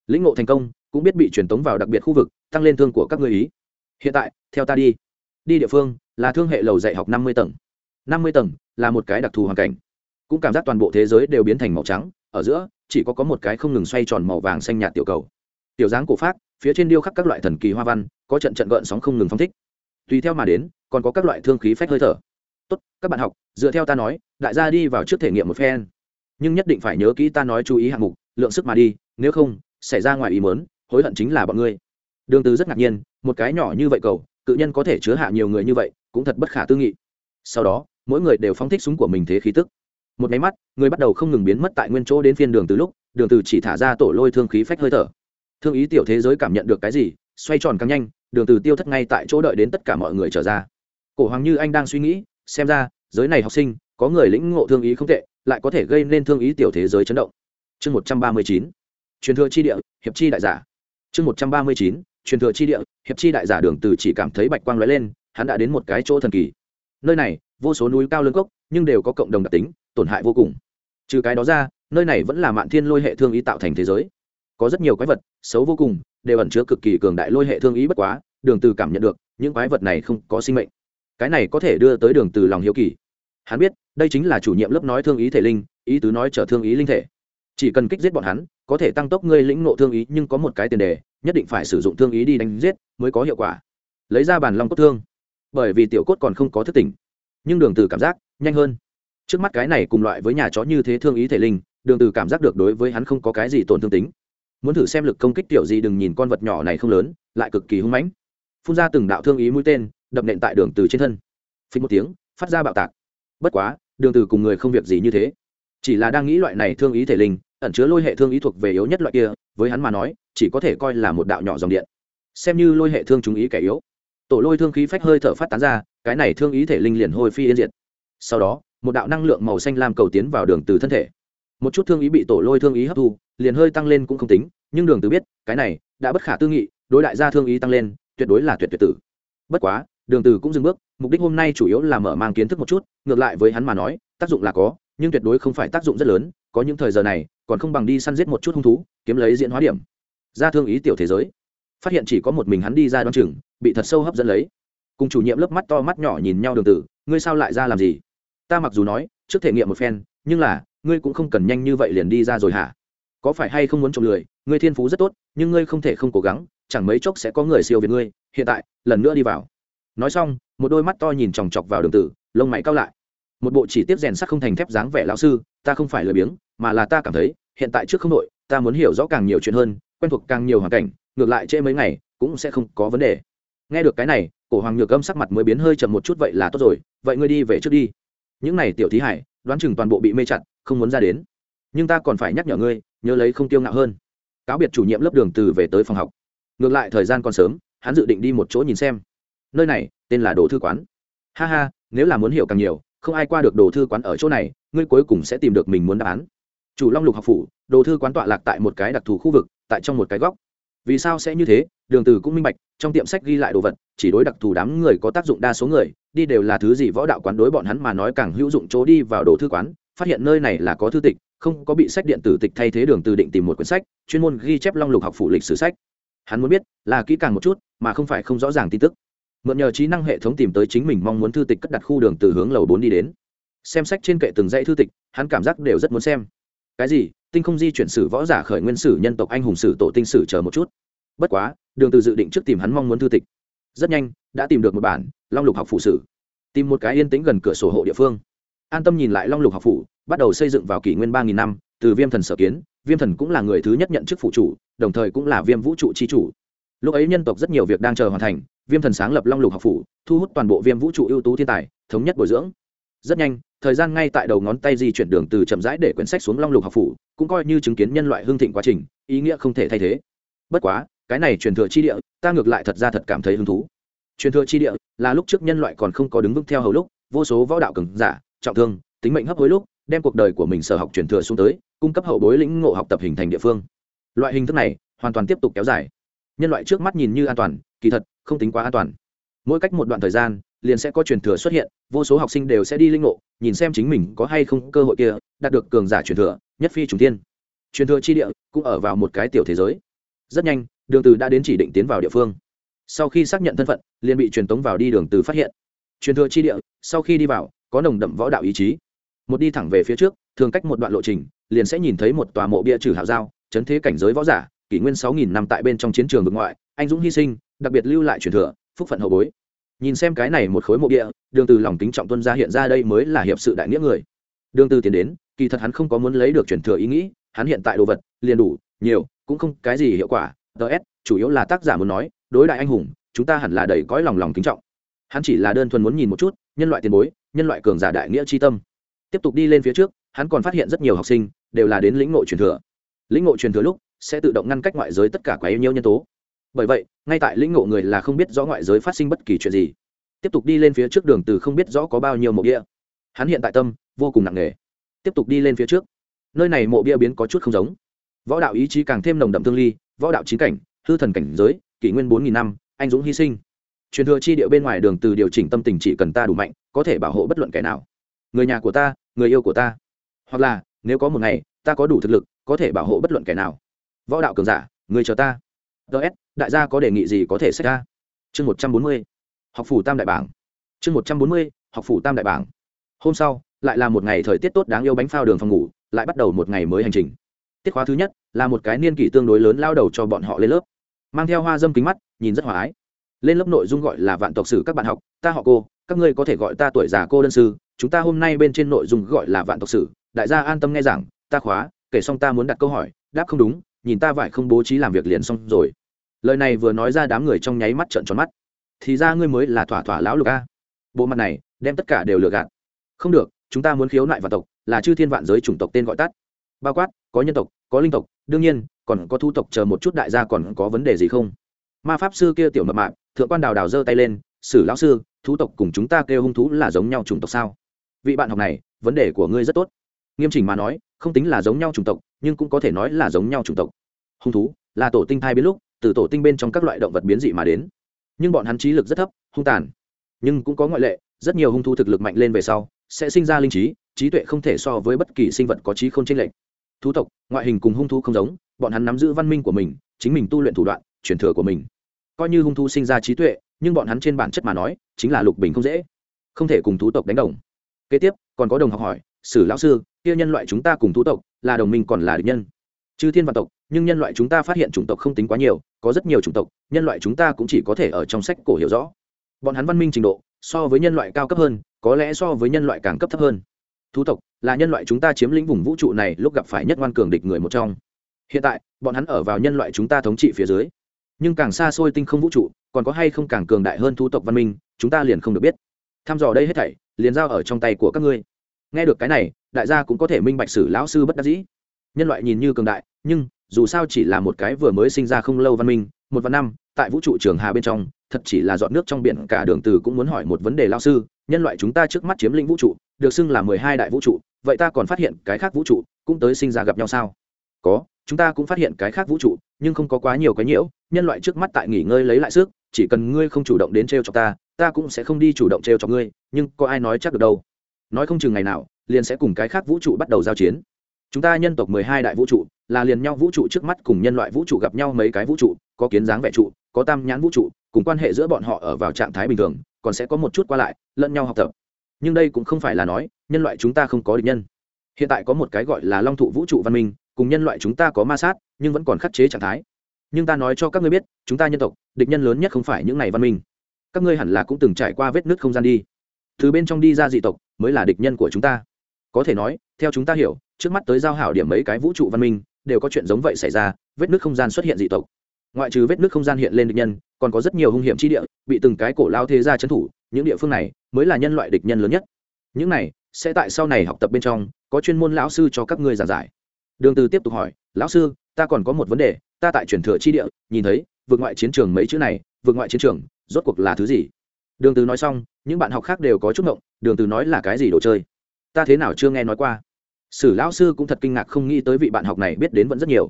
lĩnh nộ thành công, cũng biết bị truyền tống vào đặc biệt khu vực, tăng lên thương của các ngươi ý. Hiện tại, theo ta đi. Đi địa phương, là thương hệ lầu dạy học năm mươi tầng. năm mươi tầng, là một cái đặc thù hoàn cảnh. Cũng cảm giác toàn bộ thế giới đều biến thành màu trắng, ở giữa, chỉ có có một cái không ngừng xoay tròn màu vàng xanh nhạt tiểu cầu. Tiểu dáng cổ phát phía trên điêu khắc các loại thần kỳ hoa văn, có trận trận gợn sóng không ngừng phong thích. Tùy theo mà đến, còn có các loại thương khí phách hơi thở. Tốt, các bạn học, dựa theo ta nói, đại gia đi vào trước thể nghiệm một phen. Nhưng nhất định phải nhớ kỹ ta nói chú ý hạng mục, lượng sức mà đi, nếu không, xảy ra ngoài ý mớn hối hận chính là bọn ngươi. Đường từ rất ngạc nhiên, một cái nhỏ như vậy cầu, cự nhân có thể chứa hạ nhiều người như vậy, cũng thật bất khả tư nghị. Sau đó, mỗi người đều phóng thích súng của mình thế khí tức. Một máy mắt, người bắt đầu không ngừng biến mất tại nguyên chỗ đến phiên đường từ lúc, đường từ chỉ thả ra tổ lôi thương khí phách hơi thở thương ý tiểu thế giới cảm nhận được cái gì, xoay tròn càng nhanh, đường từ tiêu thất ngay tại chỗ đợi đến tất cả mọi người trở ra. Cổ hoàng như anh đang suy nghĩ, xem ra, giới này học sinh, có người lĩnh ngộ thương ý không tệ, lại có thể gây nên thương ý tiểu thế giới chấn động. Chương một trăm ba mươi chín, truyền thừa chi địa, hiệp chi đại giả. Chương một trăm ba mươi chín, truyền thừa chi địa, hiệp chi đại giả đường từ chỉ cảm thấy bạch quang lóe lên, hắn đã đến một cái chỗ thần kỳ. Nơi này, vô số núi cao lưng cốc, nhưng đều có cộng đồng đặc tính, tổn hại vô cùng. Trừ cái đó ra, nơi này vẫn là mạn thiên lôi hệ thương ý tạo thành thế giới có rất nhiều quái vật, xấu vô cùng, đều ẩn chứa cực kỳ cường đại lôi hệ thương ý bất quá, đường từ cảm nhận được, những quái vật này không có sinh mệnh. Cái này có thể đưa tới đường từ lòng hiếu kỳ. Hắn biết, đây chính là chủ nhiệm lớp nói thương ý thể linh, ý tứ nói trở thương ý linh thể. Chỉ cần kích giết bọn hắn, có thể tăng tốc ngươi lĩnh ngộ thương ý, nhưng có một cái tiền đề, nhất định phải sử dụng thương ý đi đánh giết, mới có hiệu quả. Lấy ra bàn long cốt thương. Bởi vì tiểu cốt còn không có thức tỉnh, nhưng đường từ cảm giác nhanh hơn. Trước mắt cái này cùng loại với nhà chó như thế thương ý thể linh, đường từ cảm giác được đối với hắn không có cái gì tổn thương tính muốn thử xem lực công kích tiểu gì đừng nhìn con vật nhỏ này không lớn, lại cực kỳ hung mãnh. Phun ra từng đạo thương ý mũi tên, đập nện tại đường từ trên thân. Phình một tiếng, phát ra bạo tạc. Bất quá, đường từ cùng người không việc gì như thế. Chỉ là đang nghĩ loại này thương ý thể linh, ẩn chứa lôi hệ thương ý thuộc về yếu nhất loại kia, với hắn mà nói, chỉ có thể coi là một đạo nhỏ dòng điện. Xem như lôi hệ thương chúng ý kẻ yếu. Tổ lôi thương khí phách hơi thở phát tán ra, cái này thương ý thể linh liền hôi phi yên diệt. Sau đó, một đạo năng lượng màu xanh lam cầu tiến vào đường từ thân thể. Một chút thương ý bị tổ lôi thương ý hấp thu liền hơi tăng lên cũng không tính, nhưng đường từ biết, cái này đã bất khả tư nghị, đối đại gia thương ý tăng lên, tuyệt đối là tuyệt tuyệt tử. Bất quá, đường từ cũng dừng bước, mục đích hôm nay chủ yếu là mở mang kiến thức một chút, ngược lại với hắn mà nói, tác dụng là có, nhưng tuyệt đối không phải tác dụng rất lớn, có những thời giờ này, còn không bằng đi săn giết một chút hung thú, kiếm lấy diễn hóa điểm. Ra thương ý tiểu thế giới. Phát hiện chỉ có một mình hắn đi ra đoan chừng, bị thật sâu hấp dẫn lấy. Cùng chủ nhiệm lớp mắt to mắt nhỏ nhìn nhau đường tử, ngươi sao lại ra làm gì? Ta mặc dù nói, trước thể nghiệm một phen, nhưng là, ngươi cũng không cần nhanh như vậy liền đi ra rồi hả? Có phải hay không muốn trộm lười? Ngươi thiên phú rất tốt, nhưng ngươi không thể không cố gắng, chẳng mấy chốc sẽ có người siêu việt ngươi. Hiện tại, lần nữa đi vào. Nói xong, một đôi mắt to nhìn chòng chọc vào đường tử, lông mày cao lại. Một bộ chỉ tiếp rèn sắc không thành thép dáng vẻ lão sư, ta không phải lười biếng, mà là ta cảm thấy, hiện tại trước không đội, ta muốn hiểu rõ càng nhiều chuyện hơn, quen thuộc càng nhiều hoàn cảnh, ngược lại trễ mấy ngày, cũng sẽ không có vấn đề. Nghe được cái này, cổ hoàng nhược âm sắc mặt mới biến hơi chậm một chút, vậy là tốt rồi, vậy ngươi đi về trước đi. Những này tiểu thí hải, đoán chừng toàn bộ bị mê chặt, không muốn ra đến. Nhưng ta còn phải nhắc nhở ngươi nhớ lấy không tiêu ngạo hơn. Cáo biệt chủ nhiệm lớp đường từ về tới phòng học. Ngược lại thời gian còn sớm, hắn dự định đi một chỗ nhìn xem. Nơi này, tên là đồ thư quán. Ha ha, nếu là muốn hiểu càng nhiều, không ai qua được đồ thư quán ở chỗ này, ngươi cuối cùng sẽ tìm được mình muốn đáp án. Chủ long lục học phủ, đồ thư quán tọa lạc tại một cái đặc thù khu vực, tại trong một cái góc. Vì sao sẽ như thế, đường từ cũng minh bạch, trong tiệm sách ghi lại đồ vật, chỉ đối đặc thù đám người có tác dụng đa số người, đi đều là thứ gì võ đạo quán đối bọn hắn mà nói càng hữu dụng chỗ đi vào đồ thư quán, phát hiện nơi này là có thư tịch không có bị sách điện tử tịch thay thế đường từ định tìm một quyển sách, chuyên môn ghi chép long lục học phụ lịch sử sách. Hắn muốn biết, là kỹ càng một chút, mà không phải không rõ ràng tin tức. Mượn nhờ trí năng hệ thống tìm tới chính mình mong muốn thư tịch cất đặt khu đường từ hướng lầu bốn đi đến. Xem sách trên kệ từng dãy thư tịch, hắn cảm giác đều rất muốn xem. Cái gì? Tinh không di chuyển sử võ giả khởi nguyên sử nhân tộc anh hùng sử tổ tinh sử chờ một chút. Bất quá, đường từ dự định trước tìm hắn mong muốn thư tịch. Rất nhanh, đã tìm được một bản long lục học phụ sử. Tìm một cái yên tĩnh gần cửa sổ hộ địa phương. An tâm nhìn lại long lục học phụ bắt đầu xây dựng vào kỷ nguyên ba nghìn năm, từ viêm thần sở kiến, viêm thần cũng là người thứ nhất nhận chức phụ chủ, đồng thời cũng là viêm vũ trụ chi chủ. Lúc ấy nhân tộc rất nhiều việc đang chờ hoàn thành, viêm thần sáng lập long lục học phủ, thu hút toàn bộ viêm vũ trụ ưu tú thiên tài, thống nhất bồi dưỡng. Rất nhanh, thời gian ngay tại đầu ngón tay di chuyển đường từ chậm rãi để quyển sách xuống long lục học phủ, cũng coi như chứng kiến nhân loại hương thịnh quá trình, ý nghĩa không thể thay thế. Bất quá, cái này truyền thừa chi địa, ta ngược lại thật ra thật cảm thấy hứng thú. Truyền thừa chi địa là lúc trước nhân loại còn không có đứng vững theo hầu lúc, vô số võ đạo cường giả, trọng thương, tính mệnh hấp hối lúc đem cuộc đời của mình sở học truyền thừa xuống tới, cung cấp hậu bối lĩnh ngộ học tập hình thành địa phương. Loại hình thức này hoàn toàn tiếp tục kéo dài. Nhân loại trước mắt nhìn như an toàn, kỳ thật, không tính quá an toàn. Mỗi cách một đoạn thời gian, liền sẽ có truyền thừa xuất hiện, vô số học sinh đều sẽ đi linh ngộ, nhìn xem chính mình có hay không cơ hội kia, đạt được cường giả truyền thừa, nhất phi trùng tiên truyền thừa chi địa cũng ở vào một cái tiểu thế giới. Rất nhanh, đường từ đã đến chỉ định tiến vào địa phương. Sau khi xác nhận thân phận, liền bị truyền tống vào đi đường từ phát hiện. Truyền thừa chi địa, sau khi đi vào, có nồng đậm võ đạo ý chí một đi thẳng về phía trước, thường cách một đoạn lộ trình, liền sẽ nhìn thấy một tòa mộ bia trừ hạo giao, chấn thế cảnh giới võ giả, kỷ nguyên sáu nghìn năm tại bên trong chiến trường vực ngoại, anh dũng hy sinh, đặc biệt lưu lại truyền thừa, phúc phận hậu bối. Nhìn xem cái này một khối mộ bia, đường từ lòng kính trọng tuân gia hiện ra đây mới là hiệp sự đại nghĩa người. Đường từ tiến đến, kỳ thật hắn không có muốn lấy được truyền thừa ý nghĩ, hắn hiện tại đồ vật, liền đủ, nhiều, cũng không cái gì hiệu quả ts chủ yếu là tác giả muốn nói, đối đại anh hùng, chúng ta hẳn là đầy cõi lòng lòng kính trọng. Hắn chỉ là đơn thuần muốn nhìn một chút, nhân loại tiền bối, nhân loại cường giả đại nghĩa chi tâm tiếp tục đi lên phía trước, hắn còn phát hiện rất nhiều học sinh đều là đến lĩnh ngộ truyền thừa. Lĩnh ngộ truyền thừa lúc sẽ tự động ngăn cách ngoại giới tất cả quá yêu nhiêu nhân tố. Bởi vậy, ngay tại lĩnh ngộ người là không biết rõ ngoại giới phát sinh bất kỳ chuyện gì, tiếp tục đi lên phía trước đường từ không biết rõ có bao nhiêu mộ bia. Hắn hiện tại tâm vô cùng nặng nề. Tiếp tục đi lên phía trước. Nơi này mộ bia biến có chút không giống. Võ đạo ý chí càng thêm nồng đậm tương ly, võ đạo chín cảnh, hư thần cảnh giới, kỷ nguyên bốn nghìn năm, anh dũng hy sinh. Truyền thừa chi địa bên ngoài đường từ điều chỉnh tâm tình chỉ cần ta đủ mạnh, có thể bảo hộ bất luận kẻ nào. Người nhà của ta người yêu của ta. Hoặc là, nếu có một ngày, ta có đủ thực lực, có thể bảo hộ bất luận kẻ nào. Võ đạo cường giả, người chờ ta. Ts đại gia có đề nghị gì có thể xảy ra? Chương một trăm bốn mươi, học phủ tam đại bảng. Chương một trăm bốn mươi, học phủ tam đại bảng. Hôm sau, lại là một ngày thời tiết tốt đáng yêu bánh phao đường phòng ngủ, lại bắt đầu một ngày mới hành trình. Tiết khóa thứ nhất, là một cái niên kỷ tương đối lớn lao đầu cho bọn họ lên lớp. Mang theo hoa dâm kính mắt, nhìn rất hòa ái. Lên lớp nội dung gọi là vạn tộc sử các bạn học, ta họ cô, các ngươi có thể gọi ta tuổi già cô đơn sư chúng ta hôm nay bên trên nội dung gọi là vạn tộc sử, đại gia an tâm nghe rằng ta khóa, kể xong ta muốn đặt câu hỏi, đáp không đúng, nhìn ta vải không bố trí làm việc liền xong rồi. Lời này vừa nói ra đám người trong nháy mắt trợn tròn mắt. Thì ra ngươi mới là thỏa thỏa lão lục a. Bộ mặt này, đem tất cả đều lừa gạt. Không được, chúng ta muốn khiếu nại vạn tộc, là chư thiên vạn giới chủng tộc tên gọi tắt. Bao quát, có nhân tộc, có linh tộc, đương nhiên, còn có thu tộc chờ một chút đại gia còn có vấn đề gì không? Ma pháp sư kia tiểu mập mạp, thượng quan đào đào giơ tay lên, sử lão sư, thú tộc cùng chúng ta kêu hung thú là giống nhau chủng tộc sao? Vị bạn học này, vấn đề của ngươi rất tốt. Nghiêm chỉnh mà nói, không tính là giống nhau chủng tộc, nhưng cũng có thể nói là giống nhau chủng tộc. Hung thú, là tổ tinh thai biến lúc, từ tổ tinh bên trong các loại động vật biến dị mà đến. Nhưng bọn hắn trí lực rất thấp, hung tàn. Nhưng cũng có ngoại lệ, rất nhiều hung thú thực lực mạnh lên về sau, sẽ sinh ra linh trí trí tuệ không thể so với bất kỳ sinh vật có trí không chênh lệch. Thú tộc, ngoại hình cùng hung thú không giống, bọn hắn nắm giữ văn minh của mình, chính mình tu luyện thủ đoạn, truyền thừa của mình. Coi như hung thú sinh ra trí tuệ, nhưng bọn hắn trên bản chất mà nói, chính là lục bình không dễ. Không thể cùng thú tộc đánh đồng kế tiếp, còn có đồng học hỏi, sử lão sư, kia nhân loại chúng ta cùng thú tộc, là đồng minh còn là địch nhân? Chư thiên văn tộc, nhưng nhân loại chúng ta phát hiện chủng tộc không tính quá nhiều, có rất nhiều chủng tộc, nhân loại chúng ta cũng chỉ có thể ở trong sách cổ hiểu rõ. Bọn hắn văn minh trình độ, so với nhân loại cao cấp hơn, có lẽ so với nhân loại càng cấp thấp hơn. Thú tộc, là nhân loại chúng ta chiếm lĩnh vùng vũ trụ này lúc gặp phải nhất ngoan cường địch người một trong. Hiện tại, bọn hắn ở vào nhân loại chúng ta thống trị phía dưới. Nhưng càng xa xôi tinh không vũ trụ, còn có hay không càng cường đại hơn thú tộc văn minh, chúng ta liền không được biết. Tham dò đây hết thảy liền giao ở trong tay của các ngươi. Nghe được cái này, đại gia cũng có thể minh bạch sử lão sư bất đắc dĩ. Nhân loại nhìn như cường đại, nhưng, dù sao chỉ là một cái vừa mới sinh ra không lâu văn minh, một vạn năm, tại vũ trụ trường hà bên trong, thật chỉ là dọn nước trong biển, cả đường từ cũng muốn hỏi một vấn đề lao sư, nhân loại chúng ta trước mắt chiếm lĩnh vũ trụ, được xưng là mười hai đại vũ trụ, vậy ta còn phát hiện cái khác vũ trụ cũng tới sinh ra gặp nhau sao? Có, chúng ta cũng phát hiện cái khác vũ trụ, nhưng không có quá nhiều cái nhiễu nhân loại trước mắt tại nghỉ ngơi lấy lại sức, chỉ cần ngươi không chủ động đến t cho ta ta cũng sẽ không đi chủ động t cho ngươi, nhưng có ai nói chắc được đâu. Nói không chừng ngày nào, liền sẽ cùng cái khác vũ trụ bắt đầu giao chiến. Chúng ta nhân tộc mười hai đại vũ trụ, là liền nhau vũ trụ trước mắt cùng nhân loại vũ trụ gặp nhau mấy cái vũ trụ, có kiến dáng vẻ trụ, có tam nhãn vũ trụ, cùng quan hệ giữa bọn họ ở vào trạng thái bình thường, còn sẽ có một chút qua lại, lẫn nhau học tập. Nhưng đây cũng không phải là nói, nhân loại chúng ta không có địch nhân. Hiện tại có một cái gọi là long thụ vũ trụ văn minh, cùng nhân loại chúng ta có ma sát, nhưng vẫn còn khắc chế trạng thái nhưng ta nói cho các ngươi biết, chúng ta nhân tộc, địch nhân lớn nhất không phải những này văn minh. Các ngươi hẳn là cũng từng trải qua vết nứt không gian đi. Từ bên trong đi ra dị tộc, mới là địch nhân của chúng ta. Có thể nói, theo chúng ta hiểu, trước mắt tới giao hảo điểm mấy cái vũ trụ văn minh, đều có chuyện giống vậy xảy ra, vết nứt không gian xuất hiện dị tộc. Ngoại trừ vết nứt không gian hiện lên địch nhân, còn có rất nhiều hung hiểm chi địa, bị từng cái cổ lao thế gia trấn thủ, những địa phương này mới là nhân loại địch nhân lớn nhất. Những này, sẽ tại sau này học tập bên trong, có chuyên môn lão sư cho các ngươi giảng giải. Đường từ tiếp tục hỏi, lão sư, ta còn có một vấn đề ta tại truyền thừa chi địa, nhìn thấy, vượt ngoại chiến trường mấy chữ này, vượt ngoại chiến trường, rốt cuộc là thứ gì? Đường từ nói xong, những bạn học khác đều có chút ngộng, đường từ nói là cái gì đồ chơi? Ta thế nào chưa nghe nói qua? Sử lão sư cũng thật kinh ngạc không nghĩ tới vị bạn học này biết đến vẫn rất nhiều.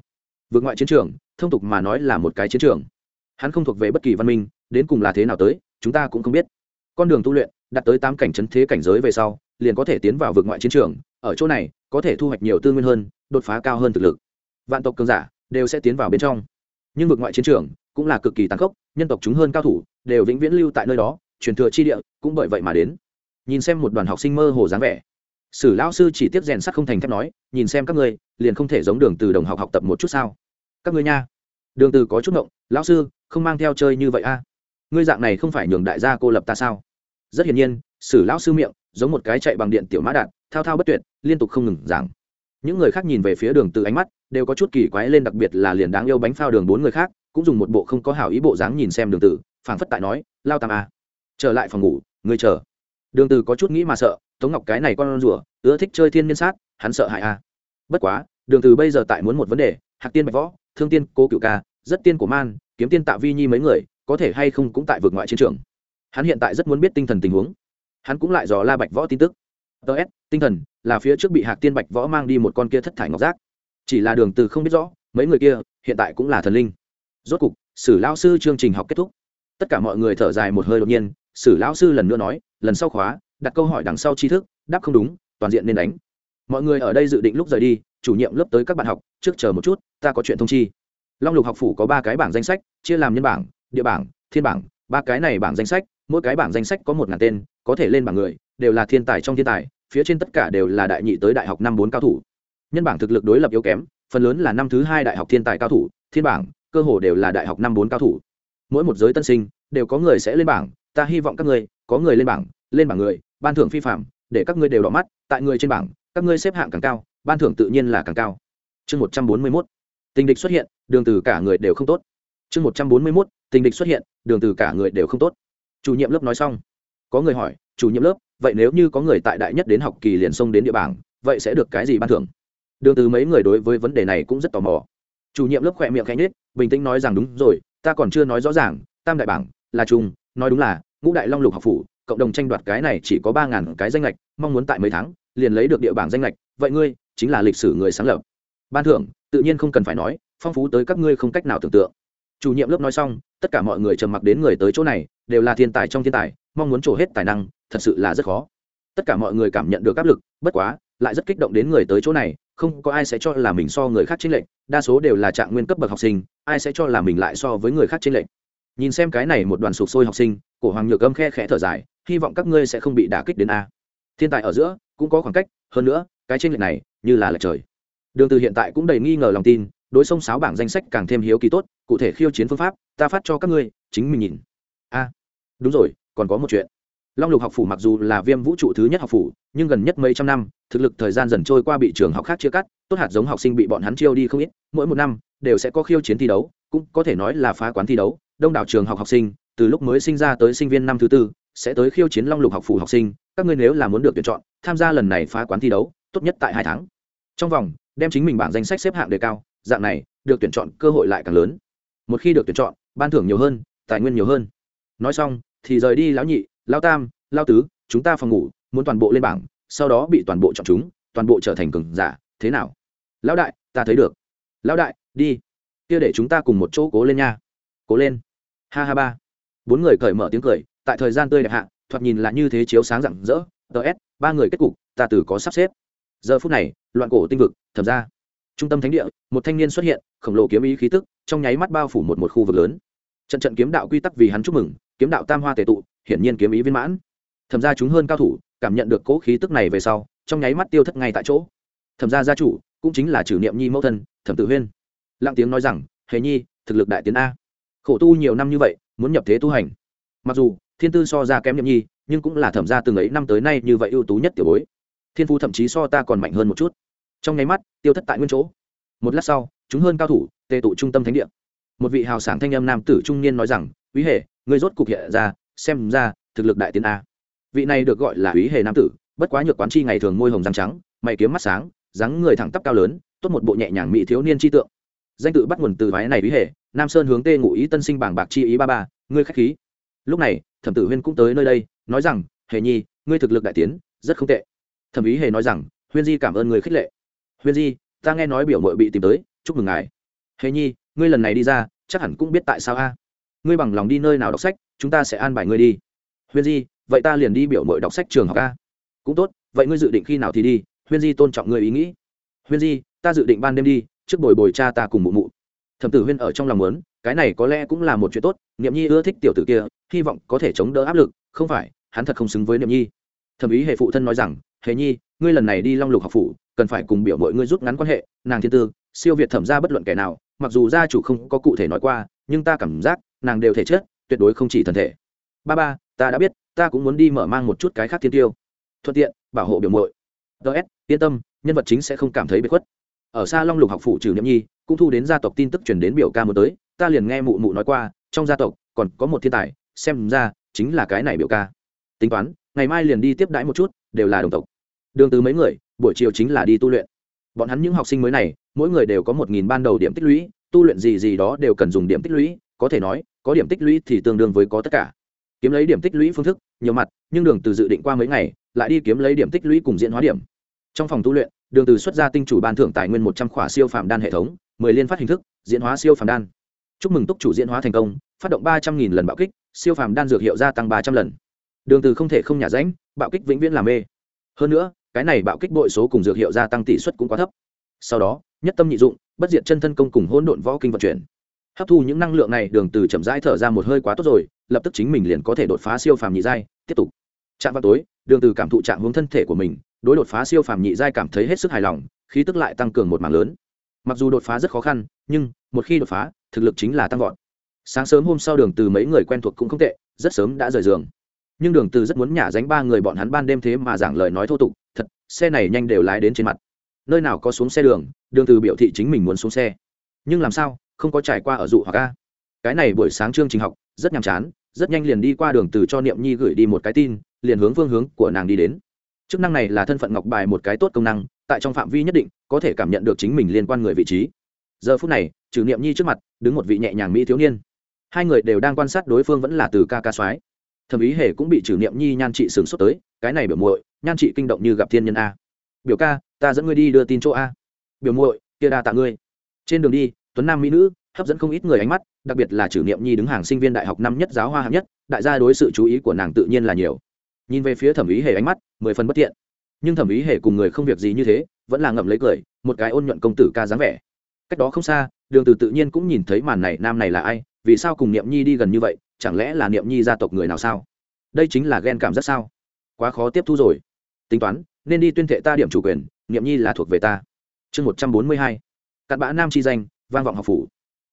Vượt ngoại chiến trường, thông tục mà nói là một cái chiến trường. Hắn không thuộc về bất kỳ văn minh, đến cùng là thế nào tới, chúng ta cũng không biết. Con đường tu luyện đặt tới tám cảnh chấn thế cảnh giới về sau, liền có thể tiến vào vượt ngoại chiến trường, ở chỗ này, có thể thu hoạch nhiều tư nguyên hơn, đột phá cao hơn thực lực. Vạn tộc cường giả đều sẽ tiến vào bên trong. Nhưng vực ngoại chiến trường cũng là cực kỳ tàn khốc, nhân tộc chúng hơn cao thủ đều vĩnh viễn lưu tại nơi đó, truyền thừa chi địa cũng bởi vậy mà đến. Nhìn xem một đoàn học sinh mơ hồ dáng vẻ, sử lão sư chỉ tiếp rèn sắt không thành thép nói, nhìn xem các ngươi, liền không thể giống đường từ đồng học học tập một chút sao? Các ngươi nha. Đường từ có chút ngộng, lão sư, không mang theo chơi như vậy a. Ngươi dạng này không phải nhường đại gia cô lập ta sao? Rất hiển nhiên, sử lão sư miệng giống một cái chạy bằng điện tiểu mã đạn, thao thao bất tuyệt, liên tục không ngừng giảng những người khác nhìn về phía đường từ ánh mắt đều có chút kỳ quái lên, đặc biệt là liền đáng yêu bánh phao đường bốn người khác, cũng dùng một bộ không có hảo ý bộ dáng nhìn xem đường từ, phảng phất tại nói, lao tam a trở lại phòng ngủ, ngươi chờ. Đường từ có chút nghĩ mà sợ, tống ngọc cái này con rùa, ưa thích chơi thiên niên sát, hắn sợ hại a bất quá, đường từ bây giờ tại muốn một vấn đề, hạc tiên bạch võ, thương tiên cố cựu ca, rất tiên của man, kiếm tiên tạ vi nhi mấy người, có thể hay không cũng tại vượt ngoại chiến trường. Hắn hiện tại rất muốn biết tinh thần tình huống. Hắn cũng lại dò la bạch võ tin tức ts tinh thần, là phía trước bị hạc tiên bạch võ mang đi một con kia thất thải ngọc giác. Chỉ là đường từ không biết rõ, mấy người kia, hiện tại cũng là thần linh. Rốt cục, sử lão sư chương trình học kết thúc. Tất cả mọi người thở dài một hơi đột nhiên, sử lão sư lần nữa nói, lần sau khóa, đặt câu hỏi đằng sau tri thức, đáp không đúng, toàn diện nên đánh. Mọi người ở đây dự định lúc rời đi, chủ nhiệm lớp tới các bạn học, trước chờ một chút, ta có chuyện thông chi. Long lục học phủ có ba cái bảng danh sách, chia làm nhân bảng, địa bảng, thiên bảng ba cái này bảng danh sách, mỗi cái bảng danh sách có một ngàn tên, có thể lên bảng người, đều là thiên tài trong thiên tài, phía trên tất cả đều là đại nhị tới đại học năm bốn cao thủ. Nhân bảng thực lực đối lập yếu kém, phần lớn là năm thứ hai đại học thiên tài cao thủ, thiên bảng, cơ hồ đều là đại học năm bốn cao thủ. Mỗi một giới tân sinh, đều có người sẽ lên bảng, ta hy vọng các ngươi, có người lên bảng lên bảng người, ban thưởng phi phạm, để các ngươi đều đỏ mắt, tại người trên bảng, các ngươi xếp hạng càng cao, ban thưởng tự nhiên là càng cao. Chương một trăm bốn mươi mốt, tình địch xuất hiện, đường từ cả người đều không tốt chương một trăm bốn mươi mốt, tình địch xuất hiện, đường từ cả người đều không tốt. Chủ nhiệm lớp nói xong. Có người hỏi, chủ nhiệm lớp, vậy nếu như có người tại đại nhất đến học kỳ liền xông đến địa bảng, vậy sẽ được cái gì ban thưởng? Đường từ mấy người đối với vấn đề này cũng rất tò mò. Chủ nhiệm lớp khỏe miệng khẽ nhếch, bình tĩnh nói rằng đúng rồi, ta còn chưa nói rõ ràng, tam đại bảng, là chung, nói đúng là, ngũ đại long lục học phủ, cộng đồng tranh đoạt cái này chỉ có ba ngàn cái danh lệch, mong muốn tại mấy tháng, liền lấy được địa bảng danh lệch, vậy ngươi, chính là lịch sử người sáng lập. Ban thưởng, tự nhiên không cần phải nói, phong phú tới các ngươi không cách nào tưởng tượng chủ nhiệm lớp nói xong tất cả mọi người trầm mặc đến người tới chỗ này đều là thiên tài trong thiên tài mong muốn trổ hết tài năng thật sự là rất khó. Tất cả mọi người cảm nhận được áp lực bất quá lại rất kích động đến người tới chỗ này không có ai sẽ cho là mình so người khác chênh lệnh, đa số đều là trạng nguyên cấp bậc học sinh ai sẽ cho là mình lại so với người khác chênh lệnh? nhìn xem cái này một đoàn sụp sôi học sinh cổ hoàng nhược âm khe khẽ thở dài hy vọng các ngươi sẽ không bị đả kích đến a. Thiên tài ở giữa cũng có khoảng cách hơn nữa cái chênh lệch này như là lệch trời. Đường từ hiện tại cũng đầy nghi ngờ lòng tin đối sông sáo bảng danh sách càng thêm hiếu kỳ tốt cụ thể khiêu chiến phương pháp, ta phát cho các ngươi, chính mình nhìn. A, đúng rồi, còn có một chuyện. Long lục học phủ mặc dù là viêm vũ trụ thứ nhất học phủ, nhưng gần nhất mấy trăm năm, thực lực thời gian dần trôi qua bị trường học khác chia cắt, tốt hạt giống học sinh bị bọn hắn chiêu đi không ít, mỗi một năm, đều sẽ có khiêu chiến thi đấu, cũng có thể nói là phá quán thi đấu. Đông đảo trường học học sinh, từ lúc mới sinh ra tới sinh viên năm thứ tư, sẽ tới khiêu chiến long lục học phủ học sinh. Các ngươi nếu là muốn được tuyển chọn, tham gia lần này phá quán thi đấu, tốt nhất tại hai tháng. Trong vòng, đem chính mình bảng danh sách xếp hạng đề cao, dạng này, được tuyển chọn cơ hội lại càng lớn một khi được tuyển chọn, ban thưởng nhiều hơn, tài nguyên nhiều hơn. Nói xong, thì rời đi lão nhị lao tam lao tứ, chúng ta phòng ngủ, muốn toàn bộ lên bảng, sau đó bị toàn bộ chọn chúng, toàn bộ trở thành cường giả, thế nào? Lão đại, ta thấy được. Lão đại, đi. Kia để chúng ta cùng một chỗ cố lên nha. Cố lên. Ha ha ba. Bốn người cởi mở tiếng cười, tại thời gian tươi đẹp hạ, thoạt nhìn là như thế chiếu sáng rạng rỡ. Ts ba người kết cục, ta từ có sắp xếp. Giờ phút này, loạn cổ tinh vực, thẩm ra. Trung tâm thánh địa, một thanh niên xuất hiện, khổng lồ kiếm ý khí tức trong nháy mắt bao phủ một một khu vực lớn. Trận trận kiếm đạo quy tắc vì hắn chúc mừng, kiếm đạo tam hoa tề tụ, hiển nhiên kiếm ý viên mãn. Thẩm ra chúng hơn cao thủ, cảm nhận được cố khí tức này về sau, trong nháy mắt tiêu thất ngay tại chỗ. Thẩm ra gia chủ, cũng chính là trừ niệm nhi mẫu thân, thẩm tử huyên. Lặng tiếng nói rằng, hề nhi, thực lực đại tiến a. Khổ tu nhiều năm như vậy, muốn nhập thế tu hành. Mặc dù, thiên tư so ra kém niệm nhi, nhưng cũng là thẩm ra từng ấy năm tới nay như vậy ưu tú nhất tiểu bối. Thiên phu thậm chí so ta còn mạnh hơn một chút. Trong nháy mắt, tiêu thất tại nguyên chỗ. Một lát sau, chúng hơn cao thủ tề tụ trung tâm thánh địa. Một vị hào sảng thanh âm nam tử trung niên nói rằng, quý hệ người rốt cục hiện ra, xem ra, thực lực đại tiến a. Vị này được gọi là quý hệ nam tử, bất quá nhược quán chi ngày thường môi hồng răng trắng, mày kiếm mắt sáng, dáng người thẳng tắp cao lớn, tốt một bộ nhẹ nhàng mỹ thiếu niên chi tượng. Danh tự bắt nguồn từ vái này quý hệ nam sơn hướng tê ngụ ý tân sinh bảng bạc chi ý ba ba, ngươi khách khí. Lúc này, thẩm tử huyên cũng tới nơi đây, nói rằng, hề nhi, ngươi thực lực đại tiến, rất không tệ. Thẩm ý hề nói rằng, huyên di cảm ơn người khích lệ. Huyên di, ta nghe nói biểu mội bị tìm tới, chúc mừng ngài hề nhi, ngươi lần này đi ra, chắc hẳn cũng biết tại sao a. Ngươi bằng lòng đi nơi nào đọc sách, chúng ta sẽ an bài ngươi đi. Huyên di, vậy ta liền đi biểu mội đọc sách trường học a. Cũng tốt, vậy ngươi dự định khi nào thì đi, huyên di tôn trọng ngươi ý nghĩ. Huyên di, ta dự định ban đêm đi, trước bồi bồi cha ta cùng mụ mụ. Thẩm tử huyên ở trong lòng muốn, cái này có lẽ cũng là một chuyện tốt, niệm nhi ưa thích tiểu tử kia, hy vọng có thể chống đỡ áp lực, không phải, hắn thật không xứng với niệm nhi. Thẩm ý hệ phụ thân nói rằng, hề nhi, ngươi lần này đi long lục học phủ, cần phải cùng biểu mọi ngươi rút ngắn quan hệ, nàng thiên tư, siêu việt thẩm ra bất luận kẻ nào mặc dù gia chủ không có cụ thể nói qua, nhưng ta cảm giác nàng đều thể chất tuyệt đối không chỉ thân thể. Ba ba, ta đã biết, ta cũng muốn đi mở mang một chút cái khác thiên tiêu. Thuận tiện, bảo hộ biểu mội ts yên tâm, nhân vật chính sẽ không cảm thấy bị khuất. Ở xa long lục học phủ trừ nhậm nhi, cũng thu đến gia tộc tin tức chuyển đến biểu ca một tới, ta liền nghe mụ mụ nói qua, trong gia tộc còn có một thiên tài, xem ra chính là cái này biểu ca. Tính toán, ngày mai liền đi tiếp đãi một chút, đều là đồng tộc. Đường từ mấy người, buổi chiều chính là đi tu luyện bọn hắn những học sinh mới này, mỗi người đều có một nghìn ban đầu điểm tích lũy, tu luyện gì gì đó đều cần dùng điểm tích lũy, có thể nói, có điểm tích lũy thì tương đương với có tất cả. Kiếm lấy điểm tích lũy phương thức, nhiều mặt, nhưng đường từ dự định qua mấy ngày, lại đi kiếm lấy điểm tích lũy cùng diễn hóa điểm. Trong phòng tu luyện, đường từ xuất ra tinh chủ ban thưởng tài nguyên một trăm khỏa siêu phàm đan hệ thống, mười liên phát hình thức, diễn hóa siêu phàm đan. Chúc mừng túc chủ diễn hóa thành công, phát động ba trăm nghìn lần bạo kích, siêu phàm đan dược hiệu gia tăng ba trăm lần. Đường từ không thể không nhả rãnh, bạo kích vĩnh viễn làm mê. Hơn nữa cái này bạo kích bội số cùng dược hiệu gia tăng tỷ suất cũng quá thấp. Sau đó, nhất tâm nhị dụng, bất diệt chân thân công cùng hỗn độn võ kinh vận chuyển. Hấp thu những năng lượng này, đường từ chậm rãi thở ra một hơi quá tốt rồi, lập tức chính mình liền có thể đột phá siêu phàm nhị giai, tiếp tục. Chạm vào tối, đường từ cảm thụ trạng hướng thân thể của mình, đối đột phá siêu phàm nhị giai cảm thấy hết sức hài lòng, khí tức lại tăng cường một mảng lớn. Mặc dù đột phá rất khó khăn, nhưng, một khi đột phá, thực lực chính là tăng vọt. Sáng sớm hôm sau đường từ mấy người quen thuộc cũng không tệ, rất sớm đã rời giường. Nhưng đường từ rất muốn nhả dánh ba người bọn hắn ban đêm thế mà giảng lời nói thô tục thật, xe này nhanh đều lái đến trên mặt. Nơi nào có xuống xe đường đường từ biểu thị chính mình muốn xuống xe. Nhưng làm sao, không có trải qua ở dụ hoặc a? Cái này buổi sáng chương trình học, rất nhàm chán, rất nhanh liền đi qua đường từ cho niệm nhi gửi đi một cái tin, liền hướng phương hướng của nàng đi đến. Chức năng này là thân phận ngọc bài một cái tốt công năng, tại trong phạm vi nhất định, có thể cảm nhận được chính mình liên quan người vị trí. Giờ phút này, trừ niệm nhi trước mặt, đứng một vị nhẹ nhàng mỹ thiếu niên. Hai người đều đang quan sát đối phương vẫn là từ ca ca soái. Thẩm ý hề cũng bị trừ niệm nhi nhan trị sướng xuất tới, cái này biểu muội nhan chị kinh động như gặp thiên nhân a. Biểu ca, ta dẫn ngươi đi đưa tin chỗ a. Biểu muội, kia đa tạ ngươi. Trên đường đi, tuấn nam mỹ nữ, hấp dẫn không ít người ánh mắt, đặc biệt là chủ niệm nhi đứng hàng sinh viên đại học năm nhất giáo hoa hạng nhất, đại gia đối sự chú ý của nàng tự nhiên là nhiều. Nhìn về phía thẩm ý hề ánh mắt, mười phần bất tiện. Nhưng thẩm ý hề cùng người không việc gì như thế, vẫn là ngậm lấy cười, một cái ôn nhuận công tử ca dáng vẻ. Cách đó không xa, đường từ tự nhiên cũng nhìn thấy màn này, nam này là ai, vì sao cùng niệm nhi đi gần như vậy, chẳng lẽ là niệm nhi gia tộc người nào sao? Đây chính là ghen cảm rất sao? Quá khó tiếp thu rồi tính toán, nên đi tuyên thệ ta điểm chủ quyền, niệm nhi là thuộc về ta. Chương một trăm bốn mươi hai, cặn bã nam chi danh, vang vọng học phủ.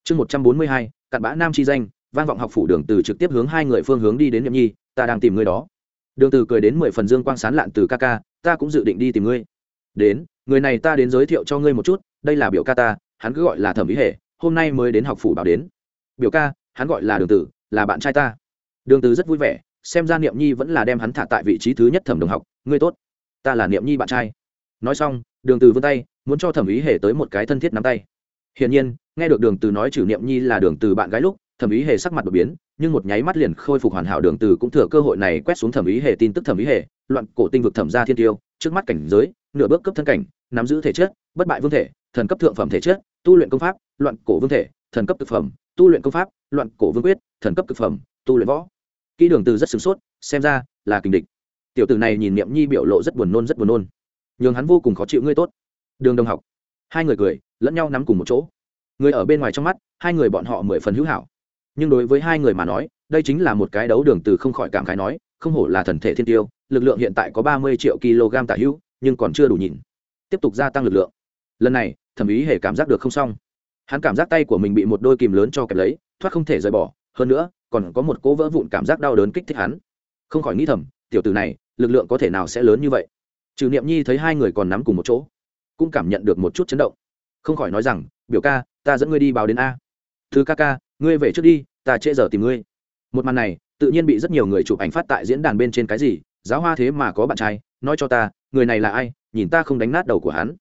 Chương một trăm bốn mươi hai, cặn bã nam chi danh, vang vọng học phủ đường từ trực tiếp hướng hai người phương hướng đi đến niệm nhi, ta đang tìm người đó. Đường từ cười đến mười phần dương quang sán lạn từ ca ca, ta cũng dự định đi tìm ngươi. Đến, người này ta đến giới thiệu cho ngươi một chút, đây là biểu ca ta, hắn cứ gọi là thẩm ý hệ hôm nay mới đến học phủ bảo đến. Biểu ca, hắn gọi là đường tử, là bạn trai ta. Đường tử rất vui vẻ, xem ra niệm nhi vẫn là đem hắn thả tại vị trí thứ nhất thẩm đồng học, ngươi tốt ta là niệm nhi bạn trai. Nói xong, đường từ vươn tay, muốn cho thẩm ý hề tới một cái thân thiết nắm tay. Hiển nhiên, nghe được đường từ nói trừ niệm nhi là đường từ bạn gái lúc, thẩm ý hề sắc mặt đột biến, nhưng một nháy mắt liền khôi phục hoàn hảo đường từ cũng thừa cơ hội này quét xuống thẩm ý hề tin tức thẩm ý hề, loạn cổ tinh vực thẩm gia thiên tiêu, trước mắt cảnh giới, nửa bước cấp thân cảnh, nắm giữ thể chất, bất bại vương thể, thần cấp thượng phẩm thể chất, tu luyện công pháp, loạn cổ vương thể, thần cấp thực phẩm, tu luyện công pháp, loạn cổ vương quyết, thần cấp thực phẩm, tu luyện võ. Kỹ đường từ rất sửng sốt, xem ra là kình địch tiểu tử này nhìn niệm nhi biểu lộ rất buồn nôn, rất buồn nôn. Nhưng hắn vô cùng khó chịu, ngươi tốt. Đường đồng học. Hai người cười, lẫn nhau nắm cùng một chỗ. Người ở bên ngoài trong mắt, hai người bọn họ mười phần hữu hảo. Nhưng đối với hai người mà nói, đây chính là một cái đấu đường từ không khỏi cảm khái nói, không hổ là thần thể thiên tiêu, lực lượng hiện tại có ba mươi triệu kg tả hữu, nhưng còn chưa đủ nhìn. Tiếp tục gia tăng lực lượng. Lần này, thẩm ý hề cảm giác được không xong. Hắn cảm giác tay của mình bị một đôi kìm lớn cho kẹp lấy, thoát không thể rời bỏ. Hơn nữa, còn có một cỗ vỡ vụn cảm giác đau đớn kích thích hắn. Không khỏi nghĩ thầm, tiểu tử này lực lượng có thể nào sẽ lớn như vậy? Trừ niệm nhi thấy hai người còn nắm cùng một chỗ, cũng cảm nhận được một chút chấn động. Không khỏi nói rằng, biểu ca, ta dẫn ngươi đi báo đến a. Thứ ca ca, ngươi về trước đi, ta trễ giờ tìm ngươi. Một màn này, tự nhiên bị rất nhiều người chụp ảnh phát tại diễn đàn bên trên cái gì, giáo hoa thế mà có bạn trai, nói cho ta, người này là ai, nhìn ta không đánh nát đầu của hắn.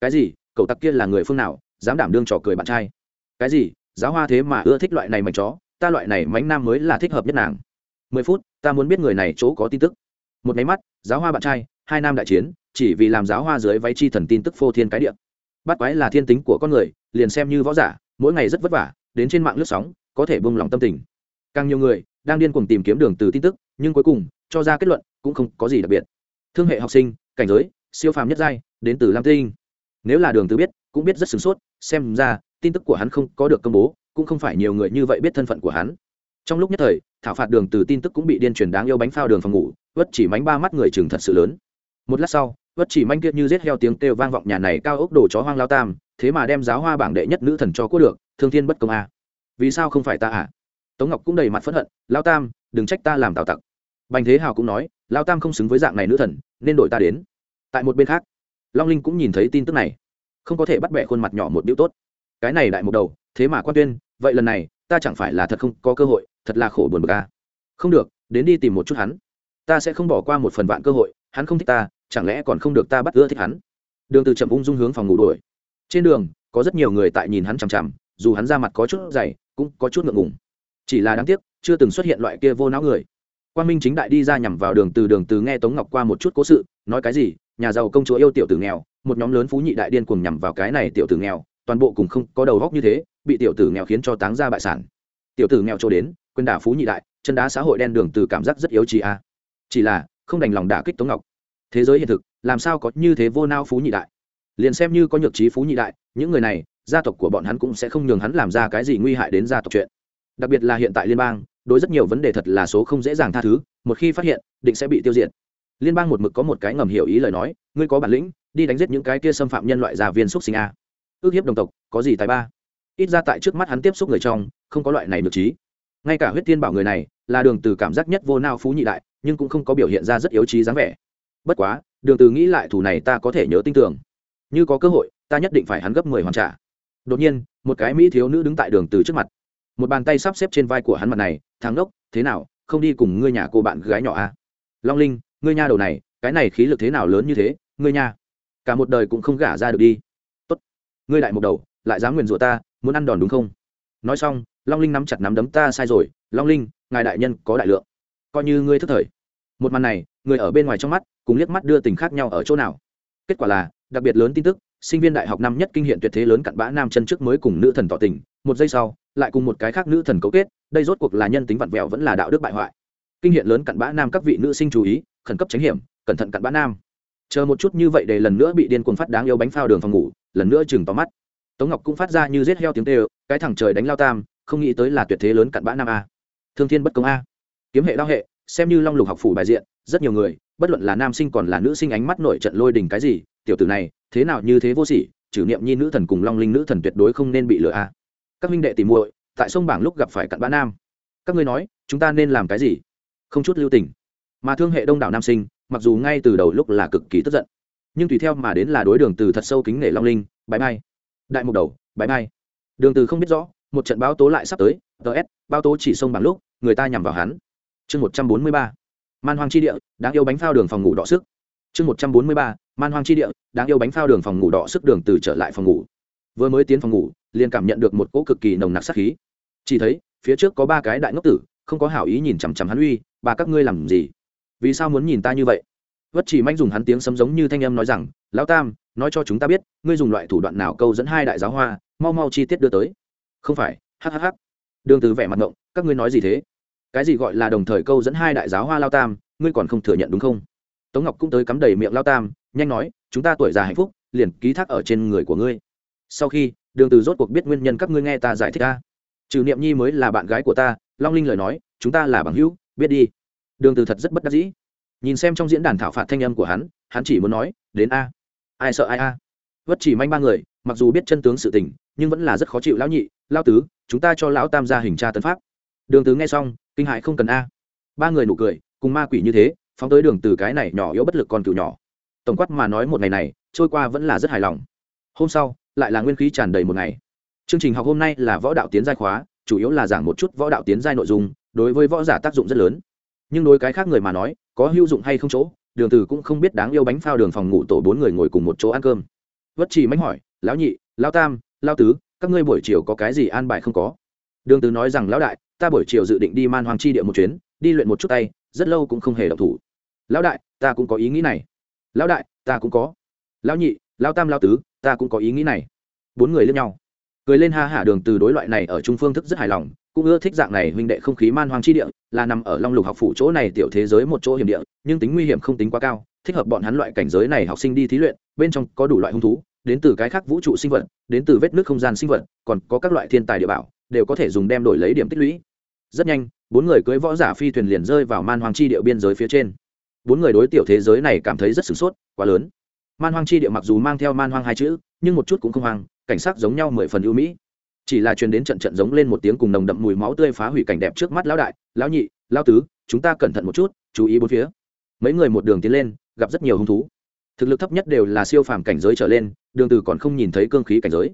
Cái gì? Cậu tặc kia là người phương nào, dám đảm đương trò cười bạn trai? Cái gì? Giáo hoa thế mà ưa thích loại này mảnh chó, ta loại này mánh nam mới là thích hợp nhất nàng. Mười phút, ta muốn biết người này chỗ có tin tức một máy mắt, giáo hoa bạn trai, hai nam đại chiến, chỉ vì làm giáo hoa dưới váy chi thần tin tức phô thiên cái địa. Bắt quái là thiên tính của con người, liền xem như võ giả, mỗi ngày rất vất vả, đến trên mạng lướt sóng, có thể bông lòng tâm tình. Càng nhiều người, đang điên cuồng tìm kiếm đường từ tin tức, nhưng cuối cùng, cho ra kết luận, cũng không có gì đặc biệt. Thương hệ học sinh, cảnh giới, siêu phàm nhất giai, đến từ lam tinh. Nếu là đường từ biết, cũng biết rất sửng sốt, xem ra, tin tức của hắn không có được công bố, cũng không phải nhiều người như vậy biết thân phận của hắn trong lúc nhất thời, thảo phạt đường từ tin tức cũng bị điên truyền đáng yêu bánh phao đường phòng ngủ vất chỉ mánh ba mắt người chừng thật sự lớn. Một lát sau vất chỉ manh kia như giết heo tiếng kêu vang vọng nhà này cao ốc đồ chó hoang lao tam, thế mà đem giáo hoa bảng đệ nhất nữ thần cho quốc được, thương thiên bất công a. Vì sao không phải ta à? Tống ngọc cũng đầy mặt phẫn hận, lao tam, đừng trách ta làm tào tặc. Bành thế hào cũng nói, lao tam không xứng với dạng này nữ thần, nên đổi ta đến. Tại một bên khác, long linh cũng nhìn thấy tin tức này. Không có thể bắt bẻ khuôn mặt nhỏ một biểu tốt. Cái này đại một đầu, thế mà quan tuyên, vậy lần này ta chẳng phải là thật không có cơ hội, thật là khổ buồn bực a không được, đến đi tìm một chút hắn. Ta sẽ không bỏ qua một phần vạn cơ hội, hắn không thích ta, chẳng lẽ còn không được ta bắt ưa thích hắn? Đường từ chậm ung dung hướng phòng ngủ đuổi. Trên đường, có rất nhiều người tại nhìn hắn chằm chằm, dù hắn ra mặt có chút dày, cũng có chút ngượng ngùng. Chỉ là đáng tiếc, chưa từng xuất hiện loại kia vô não người. Quan minh chính đại đi ra nhằm vào đường từ đường từ nghe tống ngọc qua một chút cố sự, nói cái gì? Nhà giàu công chúa yêu tiểu tử nghèo, một nhóm lớn phú nhị đại điên cuồng nhằm vào cái này tiểu tử nghèo, toàn bộ cùng không có đầu góc như thế bị tiểu tử nghèo khiến cho táng ra bại sản. Tiểu tử nghèo trô đến, quên đả phú nhị đại, chân đá xã hội đen đường từ cảm giác rất yếu trí a. Chỉ là, không đành lòng đả kích tống ngọc. Thế giới hiện thực, làm sao có như thế vô nao phú nhị đại? Liền xem như có nhược trí phú nhị đại, những người này, gia tộc của bọn hắn cũng sẽ không nhường hắn làm ra cái gì nguy hại đến gia tộc chuyện. Đặc biệt là hiện tại liên bang, đối rất nhiều vấn đề thật là số không dễ dàng tha thứ, một khi phát hiện, định sẽ bị tiêu diệt. Liên bang một mực có một cái ngầm hiểu ý lời nói, ngươi có bản lĩnh, đi đánh giết những cái kia xâm phạm nhân loại già viên xúc sinh a. Ước hiếp đồng tộc, có gì tài ba? Ít ra tại trước mắt hắn tiếp xúc người trong, không có loại này được trí. Ngay cả huyết tiên bảo người này, là đường từ cảm giác nhất vô nao phú nhị đại, nhưng cũng không có biểu hiện ra rất yếu trí dáng vẻ. Bất quá, đường từ nghĩ lại thủ này ta có thể nhớ tin tưởng. Như có cơ hội, ta nhất định phải hắn gấp mười hoàn trả. Đột nhiên, một cái mỹ thiếu nữ đứng tại đường từ trước mặt. Một bàn tay sắp xếp trên vai của hắn mặt này, thằng đốc thế nào, không đi cùng ngươi nhà cô bạn gái nhỏ à? Long linh, ngươi nha đầu này, cái này khí lực thế nào lớn như thế, ngươi nha. Cả một đời cũng không gả ra được đi. Tốt, ngươi đại một đầu, lại dám nguyền rủa ta muốn ăn đòn đúng không? Nói xong, long linh nắm chặt nắm đấm, ta sai rồi, long linh, ngài đại nhân có đại lượng. Coi như ngươi thức thời. Một màn này, người ở bên ngoài trong mắt, cùng liếc mắt đưa tình khác nhau ở chỗ nào? Kết quả là, đặc biệt lớn tin tức, sinh viên đại học năm nhất kinh hiện tuyệt thế lớn cặn bã nam chân trước mới cùng nữ thần tỏ tình, một giây sau, lại cùng một cái khác nữ thần cấu kết, đây rốt cuộc là nhân tính vặn vẹo vẫn là đạo đức bại hoại. Kinh hiện lớn cặn bã nam các vị nữ sinh chú ý, khẩn cấp tránh hiểm, cẩn thận cặn bã nam. Chờ một chút như vậy để lần nữa bị điên cuồng phát đáng yêu bánh phao đường phòng ngủ, lần nữa chừng tóm mắt tống ngọc cũng phát ra như rết heo tiếng tê cái thẳng trời đánh lao tam, không nghĩ tới là tuyệt thế lớn cặn bã nam a. Thương thiên bất công a. Kiếm hệ đao hệ, xem như long lục học phủ bài diện, rất nhiều người, bất luận là nam sinh còn là nữ sinh ánh mắt nổi trận lôi đình cái gì, tiểu tử này, thế nào như thế vô sỉ, trừ niệm nhi nữ thần cùng long linh nữ thần tuyệt đối không nên bị lừa a. Các minh đệ tìm muội, tại sông bảng lúc gặp phải cặn bã nam. Các ngươi nói, chúng ta nên làm cái gì? Không chút lưu tình. Mà thương hệ đông đảo nam sinh, mặc dù ngay từ đầu lúc là cực kỳ tức giận, nhưng tùy theo mà đến là đối đường từ thật sâu kính nể long linh bãi mai đại mục đầu bãi mai đường từ không biết rõ, một trận báo tố lại sắp tới ts báo tố chỉ xông bằng lúc, người ta nhằm vào hắn. Chương một trăm bốn mươi ba, man hoang chi địa, đáng yêu bánh phao đường phòng ngủ đỏ sức. Chương một trăm bốn mươi ba, man hoang chi địa, đáng yêu bánh phao đường phòng ngủ đỏ sức đường từ trở lại phòng ngủ. Vừa mới tiến phòng ngủ, liền cảm nhận được một cỗ cực kỳ nồng nặc sát khí. Chỉ thấy, phía trước có ba cái đại ngốc tử, không có hảo ý nhìn chằm chằm hắn uy, bà các ngươi làm gì? Vì sao muốn nhìn ta như vậy? Vất chỉ manh dùng hắn tiếng sấm giống như thanh âm nói rằng, lão tam, nói cho chúng ta biết, ngươi dùng loại thủ đoạn nào câu dẫn hai đại giáo hoa, mau mau chi tiết đưa tới. Không phải hhh đường từ vẻ mặt ngộng, các ngươi nói gì thế? Cái gì gọi là đồng thời câu dẫn hai đại giáo hoa lao tam, ngươi còn không thừa nhận đúng không? Tống ngọc cũng tới cắm đầy miệng lao tam, nhanh nói, chúng ta tuổi già hạnh phúc, liền ký thác ở trên người của ngươi. Sau khi, đường từ rốt cuộc biết nguyên nhân các ngươi nghe ta giải thích ta trừ niệm nhi mới là bạn gái của ta, long linh lời nói, chúng ta là bằng hữu, biết đi. Đường từ thật rất bất đắc dĩ nhìn xem trong diễn đàn thảo phạt thanh âm của hắn hắn chỉ muốn nói, đến a. Ai sợ ai a? Vất chỉ manh ba người, mặc dù biết chân tướng sự tình, nhưng vẫn là rất khó chịu lão nhị, lão tứ, chúng ta cho lão tam ra hình tra tân pháp. Đường tứ nghe xong, kinh hại không cần a. Ba người nụ cười, cùng ma quỷ như thế, phóng tới đường từ cái này nhỏ yếu bất lực còn cựu nhỏ. Tổng quát mà nói một ngày này, trôi qua vẫn là rất hài lòng. Hôm sau, lại là nguyên khí tràn đầy một ngày. Chương trình học hôm nay là võ đạo tiến giai khóa, chủ yếu là giảng một chút võ đạo tiến giai nội dung, đối với võ giả tác dụng rất lớn. Nhưng đối cái khác người mà nói có hữu dụng hay không chỗ, đường từ cũng không biết đáng yêu bánh phao đường phòng ngủ tổ bốn người ngồi cùng một chỗ ăn cơm. Vất chỉ mánh hỏi, lão nhị, lão tam, lão tứ, các ngươi buổi chiều có cái gì an bài không có? Đường từ nói rằng, lão đại, ta buổi chiều dự định đi man hoàng chi địa một chuyến, đi luyện một chút tay, rất lâu cũng không hề động thủ. Lão đại, ta cũng có ý nghĩ này. Lão đại, ta cũng có. Lão nhị, lão tam, lão tứ, ta cũng có ý nghĩ này. Bốn người lên nhau cười lên ha hả đường từ đối loại này ở trung phương thức rất hài lòng, cũng ưa thích dạng này huynh đệ không khí man hoang chi địa, là nằm ở long lục học phủ chỗ này tiểu thế giới một chỗ hiểm địa, nhưng tính nguy hiểm không tính quá cao, thích hợp bọn hắn loại cảnh giới này học sinh đi thí luyện, bên trong có đủ loại hung thú, đến từ cái khác vũ trụ sinh vật, đến từ vết nước không gian sinh vật, còn có các loại thiên tài địa bảo, đều có thể dùng đem đổi lấy điểm tích lũy. Rất nhanh, bốn người cưỡi võ giả phi thuyền liền rơi vào man hoang chi địa biên giới phía trên. Bốn người đối tiểu thế giới này cảm thấy rất sửng sốt, quá lớn. Man hoang chi địa mặc dù mang theo man hoang hai chữ, nhưng một chút cũng không hoang cảnh sắc giống nhau mười phần ưu mỹ. Chỉ là truyền đến trận trận giống lên một tiếng cùng nồng đậm mùi máu tươi phá hủy cảnh đẹp trước mắt lão đại, lão nhị, lão tứ, chúng ta cẩn thận một chút, chú ý bốn phía. Mấy người một đường tiến lên, gặp rất nhiều hung thú. Thực lực thấp nhất đều là siêu phàm cảnh giới trở lên, đường từ còn không nhìn thấy cương khí cảnh giới.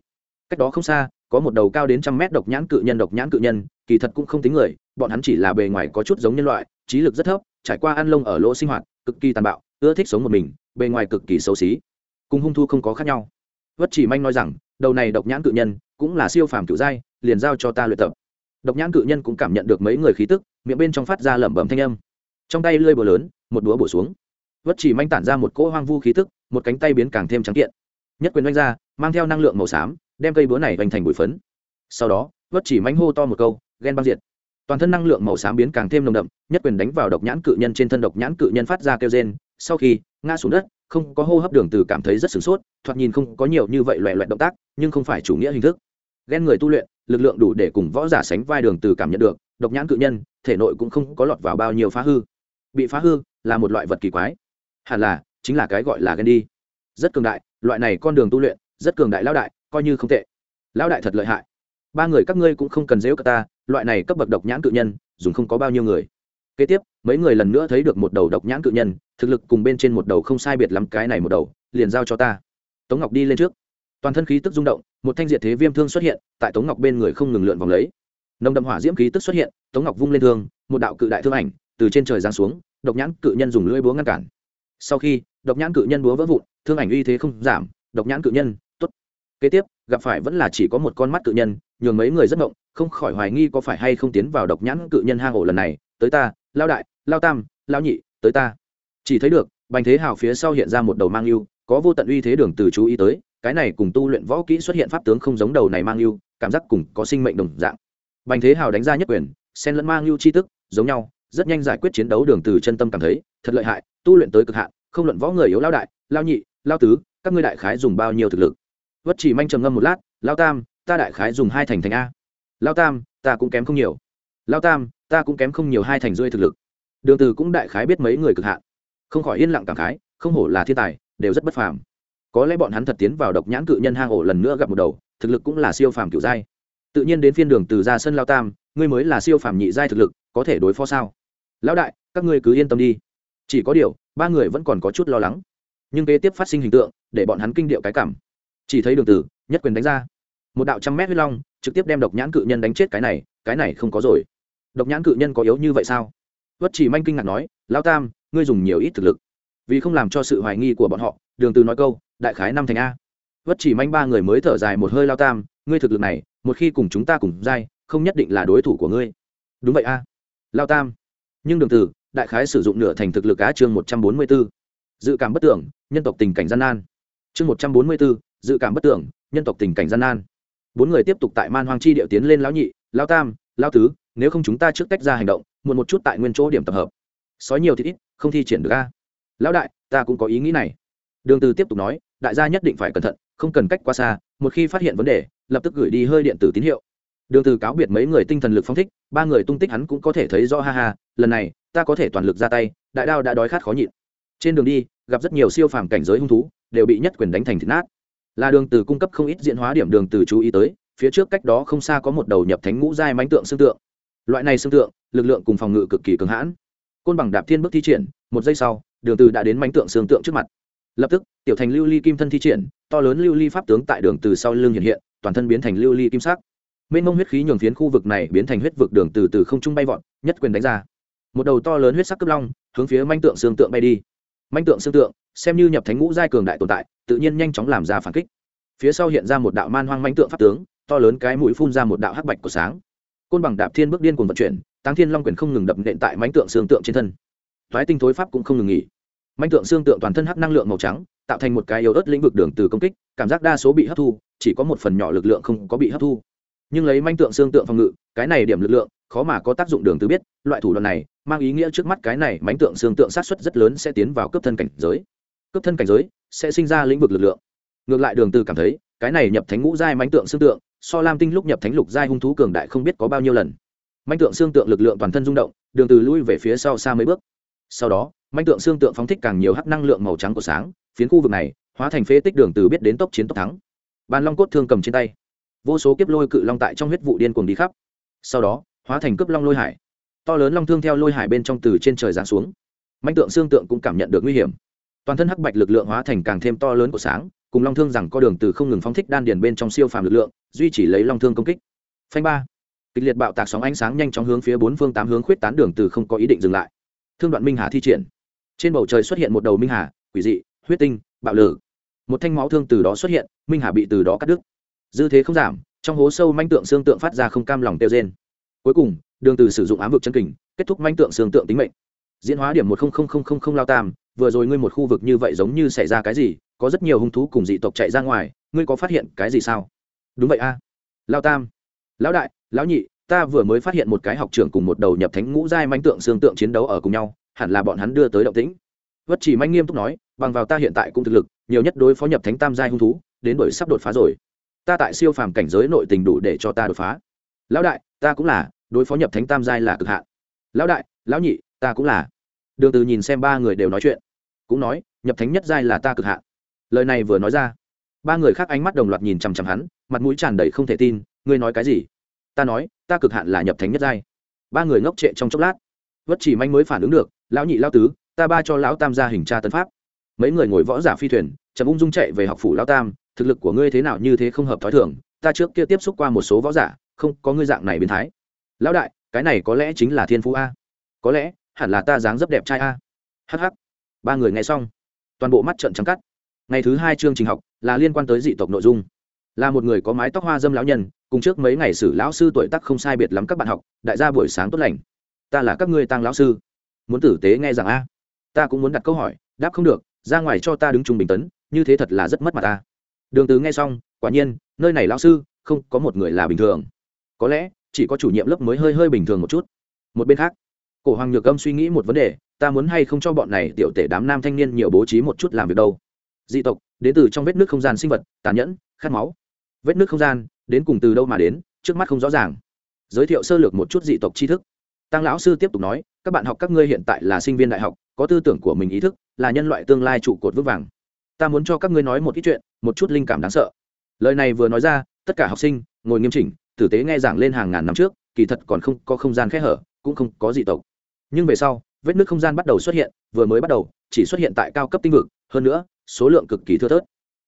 Cách đó không xa, có một đầu cao đến trăm mét độc nhãn cự nhân độc nhãn cự nhân, kỳ thật cũng không tính người, bọn hắn chỉ là bề ngoài có chút giống nhân loại, trí lực rất thấp, trải qua ăn lông ở lỗ sinh hoạt, cực kỳ tàn bạo, ưa thích sống một mình, bề ngoài cực kỳ xấu xí. Cùng hung thu không có khác nhau. Vất chỉ manh nói rằng đầu này độc nhãn cự nhân cũng là siêu phàm cựu giai, liền giao cho ta luyện tập. Độc nhãn cự nhân cũng cảm nhận được mấy người khí tức, miệng bên trong phát ra lẩm bẩm thanh âm. Trong tay lơi bờ lớn, một đũa bổ xuống. Vất chỉ manh tản ra một cỗ hoang vu khí tức, một cánh tay biến càng thêm trắng kiện. Nhất quyền đánh ra, mang theo năng lượng màu xám, đem cây búa này vành thành bụi phấn. Sau đó, vất chỉ manh hô to một câu ghen băng diệt. Toàn thân năng lượng màu xám biến càng thêm nồng đậm, nhất quyền đánh vào độc nhãn cự nhân trên thân độc nhãn cự nhân phát ra kêu rên. Sau khi, ngã xuống đất không có hô hấp đường từ cảm thấy rất sửng sốt, thoạt nhìn không có nhiều như vậy loẹ loẹt động tác, nhưng không phải chủ nghĩa hình thức. Ghen người tu luyện, lực lượng đủ để cùng võ giả sánh vai đường từ cảm nhận được, độc nhãn cự nhân, thể nội cũng không có lọt vào bao nhiêu phá hư. Bị phá hư là một loại vật kỳ quái. Hẳn là, chính là cái gọi là ghen đi. Rất cường đại, loại này con đường tu luyện, rất cường đại lão đại, coi như không tệ. Lão đại thật lợi hại. Ba người các ngươi cũng không cần dễ cả ta, loại này cấp bậc độc nhãn cự nhân, dùng không có bao nhiêu người kế tiếp, mấy người lần nữa thấy được một đầu độc nhãn cự nhân, thực lực cùng bên trên một đầu không sai biệt lắm cái này một đầu, liền giao cho ta. Tống ngọc đi lên trước. Toàn thân khí tức rung động, một thanh diệt thế viêm thương xuất hiện, tại tống ngọc bên người không ngừng lượn vòng lấy. Nồng đậm hỏa diễm khí tức xuất hiện, tống ngọc vung lên thương, một đạo cự đại thương ảnh từ trên trời giáng xuống, độc nhãn cự nhân dùng lưỡi búa ngăn cản. Sau khi, độc nhãn cự nhân búa vỡ vụn, thương ảnh uy thế không giảm, độc nhãn cự nhân t ố t kế tiếp, gặp phải vẫn là chỉ có một con mắt cự nhân, nhường mấy người rất ngộng, không khỏi hoài nghi có phải hay không tiến vào độc nhãn cự nhân hang ổ lần này, tới ta lao đại, lao tam, lao nhị, tới ta. Chỉ thấy được, bành thế hào phía sau hiện ra một đầu mang yêu, có vô tận uy thế đường từ chú ý tới, cái này cùng tu luyện võ kỹ xuất hiện pháp tướng không giống đầu này mang yêu, cảm giác cùng có sinh mệnh đồng dạng. Bành thế hào đánh ra nhất quyền, xen lẫn mang yêu chi tức, giống nhau, rất nhanh giải quyết chiến đấu đường từ chân tâm cảm thấy, thật lợi hại, tu luyện tới cực hạn, không luận võ người yếu lao đại, lao nhị, lao tứ, các ngươi đại khái dùng bao nhiêu thực lực? Vất chỉ manh trầm ngâm một lát, lao tam, ta đại khái dùng hai thành thành a. Lao tam, ta cũng kém không nhiều. Lao tam ta cũng kém không nhiều hai thành rưỡi thực lực. Đường từ cũng đại khái biết mấy người cực hạn. Không khỏi yên lặng cảm khái, không hổ là thiên tài, đều rất bất phàm. Có lẽ bọn hắn thật tiến vào độc nhãn cự nhân hang ổ lần nữa gặp một đầu, thực lực cũng là siêu phàm kiểu giai. Tự nhiên đến phiên đường từ ra sân lao tam, ngươi mới là siêu phàm nhị giai thực lực, có thể đối phó sao? Lão đại, các ngươi cứ yên tâm đi. Chỉ có điều, ba người vẫn còn có chút lo lắng. Nhưng kế tiếp phát sinh hình tượng, để bọn hắn kinh điệu cái cảm. Chỉ thấy đường từ, nhất quyền đánh ra. Một đạo trăm mét huyết long, trực tiếp đem độc nhãn cự nhân đánh chết cái này cái này không có rồi độc nhãn cự nhân có yếu như vậy sao? Vất chỉ manh kinh ngạc nói lao tam ngươi dùng nhiều ít thực lực. Vì không làm cho sự hoài nghi của bọn họ đường từ nói câu đại khái năm thành a. Vất chỉ manh ba người mới thở dài một hơi lao tam ngươi thực lực này một khi cùng chúng ta cùng giai không nhất định là đối thủ của ngươi. Đúng vậy a. Lao tam. Nhưng đường từ đại khái sử dụng nửa thành thực lực á chương 144. dự cảm bất tưởng nhân tộc tình cảnh gian nan. Chương 144, dự cảm bất tưởng nhân tộc tình cảnh gian nan. Bốn người tiếp tục tại man hoang chi điệu tiến lên lão nhị lão tam lão tứ, nếu không chúng ta trước tách ra hành động, muộn một chút tại nguyên chỗ điểm tập hợp. Sói nhiều thì ít, không thi triển được a. Lão đại, ta cũng có ý nghĩ này. Đường từ tiếp tục nói, đại gia nhất định phải cẩn thận, không cần cách quá xa, một khi phát hiện vấn đề, lập tức gửi đi hơi điện tử tín hiệu. Đường từ cáo biệt mấy người tinh thần lực phong thích, ba người tung tích hắn cũng có thể thấy rõ ha ha, lần này, ta có thể toàn lực ra tay, đại đao đã đói khát khó nhịn. Trên đường đi, gặp rất nhiều siêu phàm cảnh giới hung thú, đều bị nhất quyền đánh thành thịt nát. Là đường từ cung cấp không ít diễn hóa điểm đường từ chú ý tới phía trước cách đó không xa có một đầu nhập thánh ngũ giai mãnh tượng xương tượng. Loại này xương tượng, lực lượng cùng phòng ngự cực kỳ cứng hãn. Côn bằng đạp thiên bước thi triển, một giây sau, đường từ đã đến mãnh tượng xương tượng trước mặt. Lập tức, tiểu thành lưu ly kim thân thi triển, to lớn lưu ly pháp tướng tại đường từ sau lưng hiện hiện, toàn thân biến thành lưu ly kim sắc. Mênh mông huyết khí nhường phiến khu vực này biến thành huyết vực đường từ từ không trung bay vọt, nhất quyền đánh ra. Một đầu to lớn huyết sắc cấp long, hướng phía manh tượng xương tượng bay đi. Manh tượng xương tượng, xem như nhập thánh ngũ giai cường đại tồn tại, tự nhiên nhanh chóng làm ra phản kích. Phía sau hiện ra một đạo man hoang manh tượng pháp tướng to lớn cái mũi phun ra một đạo hắc bạch của sáng. Côn bằng đạp thiên bước điên cuồng vận chuyển tăng thiên long quyền không ngừng đập nện tại mánh tượng xương tượng trên thân. Thoái tinh thối pháp cũng không ngừng nghỉ. Manh tượng xương tượng toàn thân hắc năng lượng màu trắng, tạo thành một cái yếu ớt lĩnh vực đường từ công kích, cảm giác đa số bị hấp thu, chỉ có một phần nhỏ lực lượng không có bị hấp thu. Nhưng lấy manh tượng xương tượng phòng ngự, cái này điểm lực lượng, khó mà có tác dụng đường từ biết, loại thủ đoạn này, mang ý nghĩa trước mắt cái này mánh tượng xương tượng sát xuất rất lớn sẽ tiến vào cấp thân cảnh giới. Cấp thân cảnh giới sẽ sinh ra lĩnh vực lực lượng. Ngược lại đường từ cảm thấy, cái này nhập thánh ngũ giai mánh tượng xương tượng so lam tinh lúc nhập thánh lục giai hung thú cường đại không biết có bao nhiêu lần. Manh tượng xương tượng lực lượng toàn thân rung động, đường từ lui về phía sau xa mấy bước. Sau đó manh tượng xương tượng phóng thích càng nhiều hắc năng lượng màu trắng của sáng, phiến khu vực này hóa thành phế tích đường từ biết đến tốc chiến tốc thắng. Bàn long cốt thương cầm trên tay. Vô số kiếp lôi cự long tại trong huyết vụ điên cuồng đi khắp. Sau đó, hóa thành cướp long lôi hải. To lớn long thương theo lôi hải bên trong từ trên trời giáng xuống. Manh tượng xương tượng cũng cảm nhận được nguy hiểm. Toàn thân hắc bạch lực lượng hóa thành càng thêm to lớn của sáng cùng long thương rằng có đường từ không ngừng phóng thích đan điền bên trong siêu phàm lực lượng, duy trì lấy long thương công kích. Phanh ba. Kịch liệt bạo tạc sóng ánh sáng nhanh chóng hướng phía bốn phương tám hướng khuyết tán đường từ không có ý định dừng lại. Thương đoạn minh hà thi triển. Trên bầu trời xuất hiện một đầu minh hà, quỷ dị, huyết tinh, bạo lử. Một thanh máu thương từ đó xuất hiện, minh hà bị từ đó cắt đứt. Dư thế không giảm, trong hố sâu manh tượng xương tượng phát ra không cam lòng tiêu rên. Cuối cùng, đường từ sử dụng ám vực chân kình, kết thúc manh tượng xương tượng tính mệnh. Diễn hóa điểm một lao tam, vừa rồi ngươi một khu vực như vậy giống như xảy ra cái gì có rất nhiều hung thú cùng dị tộc chạy ra ngoài, ngươi có phát hiện cái gì sao? Đúng vậy a. Lao tam. Lão đại, lão nhị, ta vừa mới phát hiện một cái học trưởng cùng một đầu nhập thánh ngũ giai manh tượng xương tượng chiến đấu ở cùng nhau, hẳn là bọn hắn đưa tới động tĩnh. Vất chỉ manh nghiêm túc nói, bằng vào ta hiện tại cũng thực lực, nhiều nhất đối phó nhập thánh tam giai hung thú, đến bởi sắp đột phá rồi. Ta tại siêu phàm cảnh giới nội tình đủ để cho ta đột phá. Lão đại, ta cũng là, đối phó nhập thánh tam giai là cực hạn. Lão đại, lão nhị, ta cũng là. Đường từ nhìn xem ba người đều nói chuyện, cũng nói, nhập thánh nhất giai là ta cực hạn lời này vừa nói ra, ba người khác ánh mắt đồng loạt nhìn chằm chằm hắn, mặt mũi tràn đầy không thể tin, ngươi nói cái gì? Ta nói, ta cực hạn là nhập thánh nhất giai. Ba người ngốc trệ trong chốc lát. Vất chỉ manh mới phản ứng được, lão nhị, lão tứ, ta ba cho lão tam gia hình tra tân pháp. Mấy người ngồi võ giả phi thuyền, chậm ung dung chạy về học phủ lão tam, thực lực của ngươi thế nào như thế không hợp thói thường, ta trước kia tiếp xúc qua một số võ giả, không có ngươi dạng này biến thái. Lão đại, cái này có lẽ chính là thiên phú a. Có lẽ, hẳn là ta dáng dấp đẹp trai a. Hh ba người nghe xong, toàn bộ mắt trận trắng cắt ngày thứ hai chương trình học là liên quan tới dị tộc nội dung. Là một người có mái tóc hoa dâm lão nhân, cùng trước mấy ngày sử lão sư tuổi tác không sai biệt lắm các bạn học, đại gia buổi sáng tốt lành. Ta là các ngươi tăng lão sư. Muốn tử tế nghe rằng a. Ta cũng muốn đặt câu hỏi, đáp không được, ra ngoài cho ta đứng trung bình tấn, như thế thật là rất mất mặt ta. Đường tứ nghe xong, quả nhiên, nơi này lão sư, không có một người là bình thường. Có lẽ, chỉ có chủ nhiệm lớp mới hơi hơi bình thường một chút. Một bên khác, cổ hoàng nhược âm suy nghĩ một vấn đề, ta muốn hay không cho bọn này tiểu tể đám nam thanh niên nhiều bố trí một chút làm việc đâu? Dị tộc, đến từ trong vết nước không gian sinh vật, tàn nhẫn, khát máu. Vết nước không gian, đến cùng từ đâu mà đến, trước mắt không rõ ràng. Giới thiệu sơ lược một chút dị tộc tri thức. Tăng lão sư tiếp tục nói, các bạn học các ngươi hiện tại là sinh viên đại học, có tư tưởng của mình ý thức, là nhân loại tương lai trụ cột vững vàng. Ta muốn cho các ngươi nói một ít chuyện, một chút linh cảm đáng sợ. Lời này vừa nói ra, tất cả học sinh, ngồi nghiêm chỉnh, tử tế nghe giảng lên hàng ngàn năm trước, kỳ thật còn không có không gian khẽ hở, cũng không có dị tộc. Nhưng về sau, vết nước không gian bắt đầu xuất hiện, vừa mới bắt đầu, chỉ xuất hiện tại cao cấp tinh vực, hơn nữa số lượng cực kỳ thưa thớt.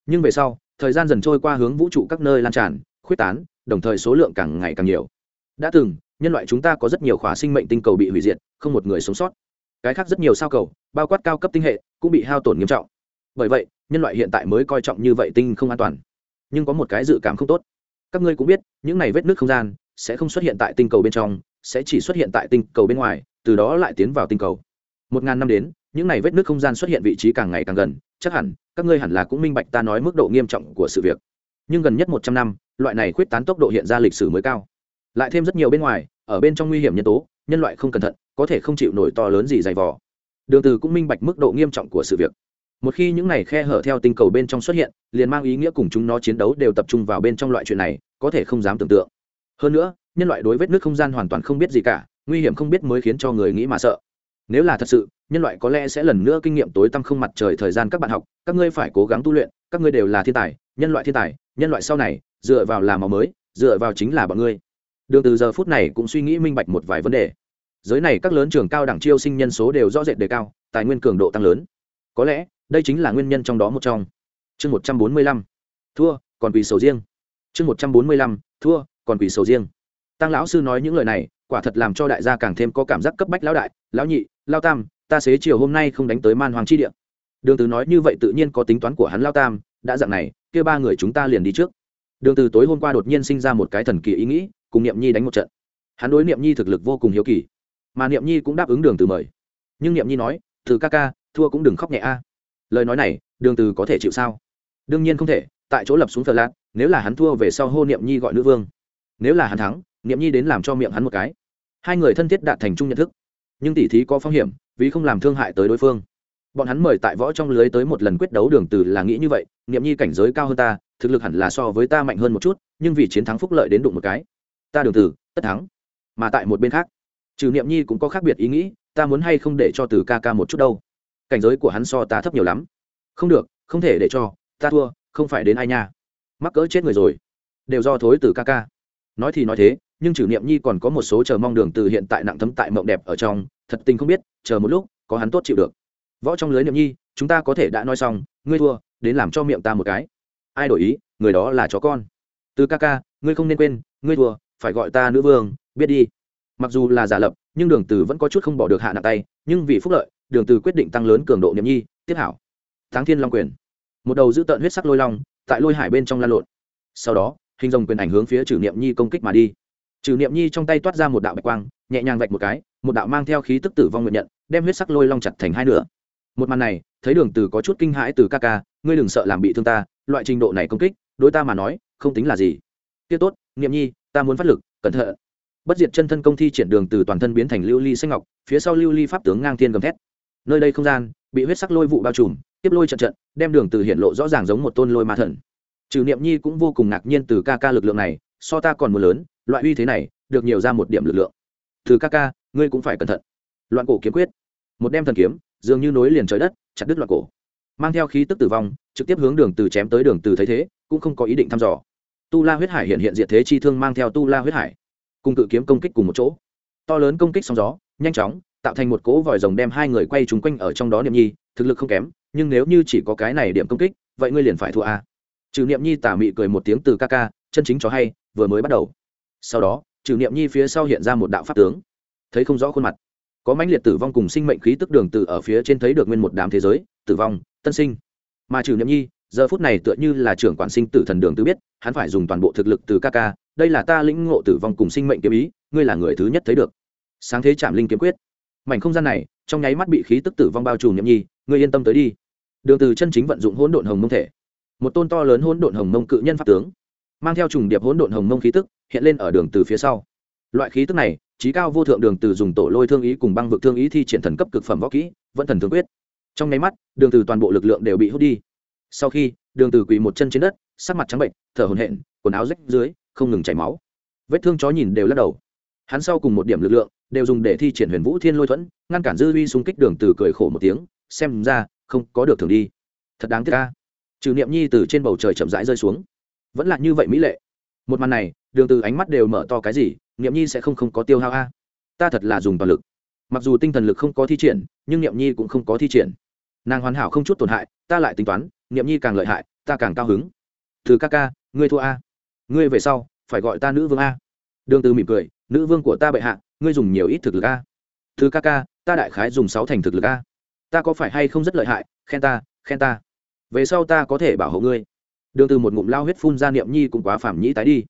Nhưng về sau, thời gian dần trôi qua hướng vũ trụ các nơi lan tràn, khuyết tán, đồng thời số lượng càng ngày càng nhiều. Đã từng, nhân loại chúng ta có rất nhiều khóa sinh mệnh tinh cầu bị hủy diệt, không một người sống sót. Cái khác rất nhiều sao cầu, bao quát cao cấp tinh hệ, cũng bị hao tổn nghiêm trọng. Bởi vậy, nhân loại hiện tại mới coi trọng như vậy tinh không an toàn. Nhưng có một cái dự cảm không tốt. Các ngươi cũng biết, những này vết nước không gian sẽ không xuất hiện tại tinh cầu bên trong, sẽ chỉ xuất hiện tại tinh cầu bên ngoài, từ đó lại tiến vào tinh cầu. Một ngàn năm đến, những này vết nước không gian xuất hiện vị trí càng ngày càng gần chắc hẳn, các ngươi hẳn là cũng minh bạch ta nói mức độ nghiêm trọng của sự việc. Nhưng gần nhất một trăm năm, loại này khuyết tán tốc độ hiện ra lịch sử mới cao. Lại thêm rất nhiều bên ngoài, ở bên trong nguy hiểm nhân tố, nhân loại không cẩn thận, có thể không chịu nổi to lớn gì dày vò. Đường từ cũng minh bạch mức độ nghiêm trọng của sự việc. Một khi những này khe hở theo tinh cầu bên trong xuất hiện, liền mang ý nghĩa cùng chúng nó chiến đấu đều tập trung vào bên trong loại chuyện này, có thể không dám tưởng tượng. Hơn nữa, nhân loại đối vết nước không gian hoàn toàn không biết gì cả, nguy hiểm không biết mới khiến cho người nghĩ mà sợ. Nếu là thật sự nhân loại có lẽ sẽ lần nữa kinh nghiệm tối tăm không mặt trời thời gian các bạn học, các ngươi phải cố gắng tu luyện, các ngươi đều là thiên tài, nhân loại thiên tài, nhân loại sau này, dựa vào làm màu mới, dựa vào chính là bọn ngươi. Đường từ giờ phút này cũng suy nghĩ minh bạch một vài vấn đề. Giới này các lớn trường cao đẳng chiêu sinh nhân số đều rõ rệt đề cao, tài nguyên cường độ tăng lớn. Có lẽ, đây chính là nguyên nhân trong đó một trong. Chương một trăm bốn mươi lăm. Thua, còn quỳ sầu riêng. Chương một trăm bốn mươi lăm. Thua, còn quỳ sầu riêng. Tăng lão sư nói những lời này, quả thật làm cho đại gia càng thêm có cảm giác cấp bách lão đại, lão nhị lao tam ta xế chiều hôm nay không đánh tới man hoàng chi địa. Đường từ nói như vậy tự nhiên có tính toán của hắn lao tam, đã dạng này, kia ba người chúng ta liền đi trước. Đường từ tối hôm qua đột nhiên sinh ra một cái thần kỳ ý nghĩ, cùng niệm nhi đánh một trận. Hắn đối niệm nhi thực lực vô cùng hiếu kỳ, mà niệm nhi cũng đáp ứng đường từ mời. Nhưng niệm nhi nói, từ ca ca, thua cũng đừng khóc nhẹ a. À. Lời nói này, đường từ có thể chịu sao? Đương nhiên không thể, tại chỗ lập xuống phật lạc nếu là hắn thua về sau hô niệm nhi gọi nữ vương. Nếu là hắn thắng, niệm nhi đến làm cho miệng hắn một cái. Hai người thân thiết đạt thành chung nhận thức. Nhưng tỷ thí có phong hiểm vì không làm thương hại tới đối phương. Bọn hắn mời tại võ trong lưới tới một lần quyết đấu đường từ là nghĩ như vậy, niệm nhi cảnh giới cao hơn ta, thực lực hẳn là so với ta mạnh hơn một chút, nhưng vì chiến thắng phúc lợi đến đụng một cái, ta đường từ, tất thắng. Mà tại một bên khác, trừ niệm nhi cũng có khác biệt ý nghĩ, ta muốn hay không để cho từ ca ca một chút đâu? Cảnh giới của hắn so ta thấp nhiều lắm. Không được, không thể để cho, ta thua, không phải đến ai nha. Mắc cỡ chết người rồi. Đều do thối từ ca ca. Nói thì nói thế, nhưng trừ niệm nhi còn có một số chờ mong đường từ hiện tại nặng thấm tại mộng đẹp ở trong thật tình không biết, chờ một lúc, có hắn tốt chịu được. Võ trong lưới niệm nhi, chúng ta có thể đã nói xong, ngươi thua, đến làm cho miệng ta một cái. Ai đổi ý, người đó là chó con. Từ ca ca, ngươi không nên quên, ngươi thua, phải gọi ta nữ vương, biết đi. Mặc dù là giả lập, nhưng đường từ vẫn có chút không bỏ được hạ nặng tay, nhưng vì phúc lợi, đường từ quyết định tăng lớn cường độ niệm nhi, tiếp hảo. Tháng thiên long quyền. Một đầu giữ tận huyết sắc lôi long, tại lôi hải bên trong lan lộn. Sau đó, hình rồng quyền ảnh hướng phía trừ niệm nhi công kích mà đi. Trừ niệm nhi trong tay toát ra một đạo bạch quang, nhẹ nhàng vạch một cái một đạo mang theo khí tức tử vong nguyện nhận, đem huyết sắc lôi long chặt thành hai nửa. Một màn này, thấy đường từ có chút kinh hãi từ ca ca, ngươi đừng sợ làm bị thương ta, loại trình độ này công kích, đối ta mà nói, không tính là gì. Kia tốt, niệm nhi, ta muốn phát lực, cẩn thận. Bất diệt chân thân công thi triển đường từ toàn thân biến thành lưu ly xanh ngọc, phía sau lưu ly pháp tướng ngang thiên gầm thét. Nơi đây không gian, bị huyết sắc lôi vụ bao trùm, tiếp lôi trận trận, đem đường từ hiện lộ rõ ràng giống một tôn lôi ma thần. Trừ niệm nhi cũng vô cùng ngạc nhiên từ ca ca lực lượng này, so ta còn một lớn, loại uy thế này, được nhiều ra một điểm lực lượng. Từ ca ca ngươi cũng phải cẩn thận. Loạn cổ kiếm quyết. Một đem thần kiếm, dường như nối liền trời đất, chặt đứt loạn cổ. Mang theo khí tức tử vong, trực tiếp hướng đường từ chém tới đường từ thấy thế, cũng không có ý định thăm dò. Tu la huyết hải hiện hiện diện thế chi thương mang theo tu la huyết hải. Cùng cự kiếm công kích cùng một chỗ. To lớn công kích sóng gió, nhanh chóng, tạo thành một cỗ vòi rồng đem hai người quay trúng quanh ở trong đó niệm nhi, thực lực không kém, nhưng nếu như chỉ có cái này điểm công kích, vậy ngươi liền phải thua a. Trừ niệm nhi tả mị cười một tiếng từ ca ca, chân chính cho hay, vừa mới bắt đầu. Sau đó, trừ niệm nhi phía sau hiện ra một đạo pháp tướng thấy không rõ khuôn mặt. Có mãnh liệt tử vong cùng sinh mệnh khí tức đường từ ở phía trên thấy được nguyên một đám thế giới, tử vong, tân sinh. Mà trừ niệm nhi, giờ phút này tựa như là trưởng quản sinh tử thần đường tư biết, hắn phải dùng toàn bộ thực lực từ ca ca, đây là ta lĩnh ngộ tử vong cùng sinh mệnh kiếm ý, ngươi là người thứ nhất thấy được. Sáng thế chạm linh kiếm quyết. Mảnh không gian này, trong nháy mắt bị khí tức tử vong bao trùm nhậm nhi, ngươi yên tâm tới đi. Đường từ chân chính vận dụng hỗn độn hồng mông thể. Một tôn to lớn hỗn độn hồng mông cự nhân pháp tướng, mang theo trùng điệp hỗn độn hồng mông khí tức, hiện lên ở đường từ phía sau loại khí tức này, trí cao vô thượng đường từ dùng tổ lôi thương ý cùng băng vực thương ý thi triển thần cấp cực phẩm võ kỹ, vẫn thần thương quyết. Trong nháy mắt, đường từ toàn bộ lực lượng đều bị hút đi. Sau khi, đường từ quỳ một chân trên đất, sắc mặt trắng bệnh, thở hổn hển, quần áo rách dưới, không ngừng chảy máu. Vết thương chó nhìn đều lắc đầu. Hắn sau cùng một điểm lực lượng, đều dùng để thi triển huyền vũ thiên lôi thuẫn, ngăn cản dư uy xung kích đường từ cười khổ một tiếng, xem ra, không có được thường đi. Thật đáng tiếc ca trừ niệm nhi từ trên bầu trời chậm rãi rơi xuống. Vẫn là như vậy mỹ lệ. Một màn này, đường từ ánh mắt đều mở to cái gì niệm nhi sẽ không không có tiêu hao a. Ta thật là dùng toàn lực. Mặc dù tinh thần lực không có thi triển, nhưng niệm nhi cũng không có thi triển. Nàng hoàn hảo không chút tổn hại, ta lại tính toán, niệm nhi càng lợi hại, ta càng cao hứng. Từ ca ca, ngươi thua a. Ngươi về sau, phải gọi ta nữ vương a. Đường từ mỉm cười, nữ vương của ta bệ hạ, ngươi dùng nhiều ít thực lực a. Thứ ca ca, ta đại khái dùng sáu thành thực lực a. Ta có phải hay không rất lợi hại? Khen ta khen ta. Về sau ta có thể bảo hộ ngươi. Đường từ một ngụm lao huyết phun ra niệm nhi cũng quá phàm nhĩ tái đi.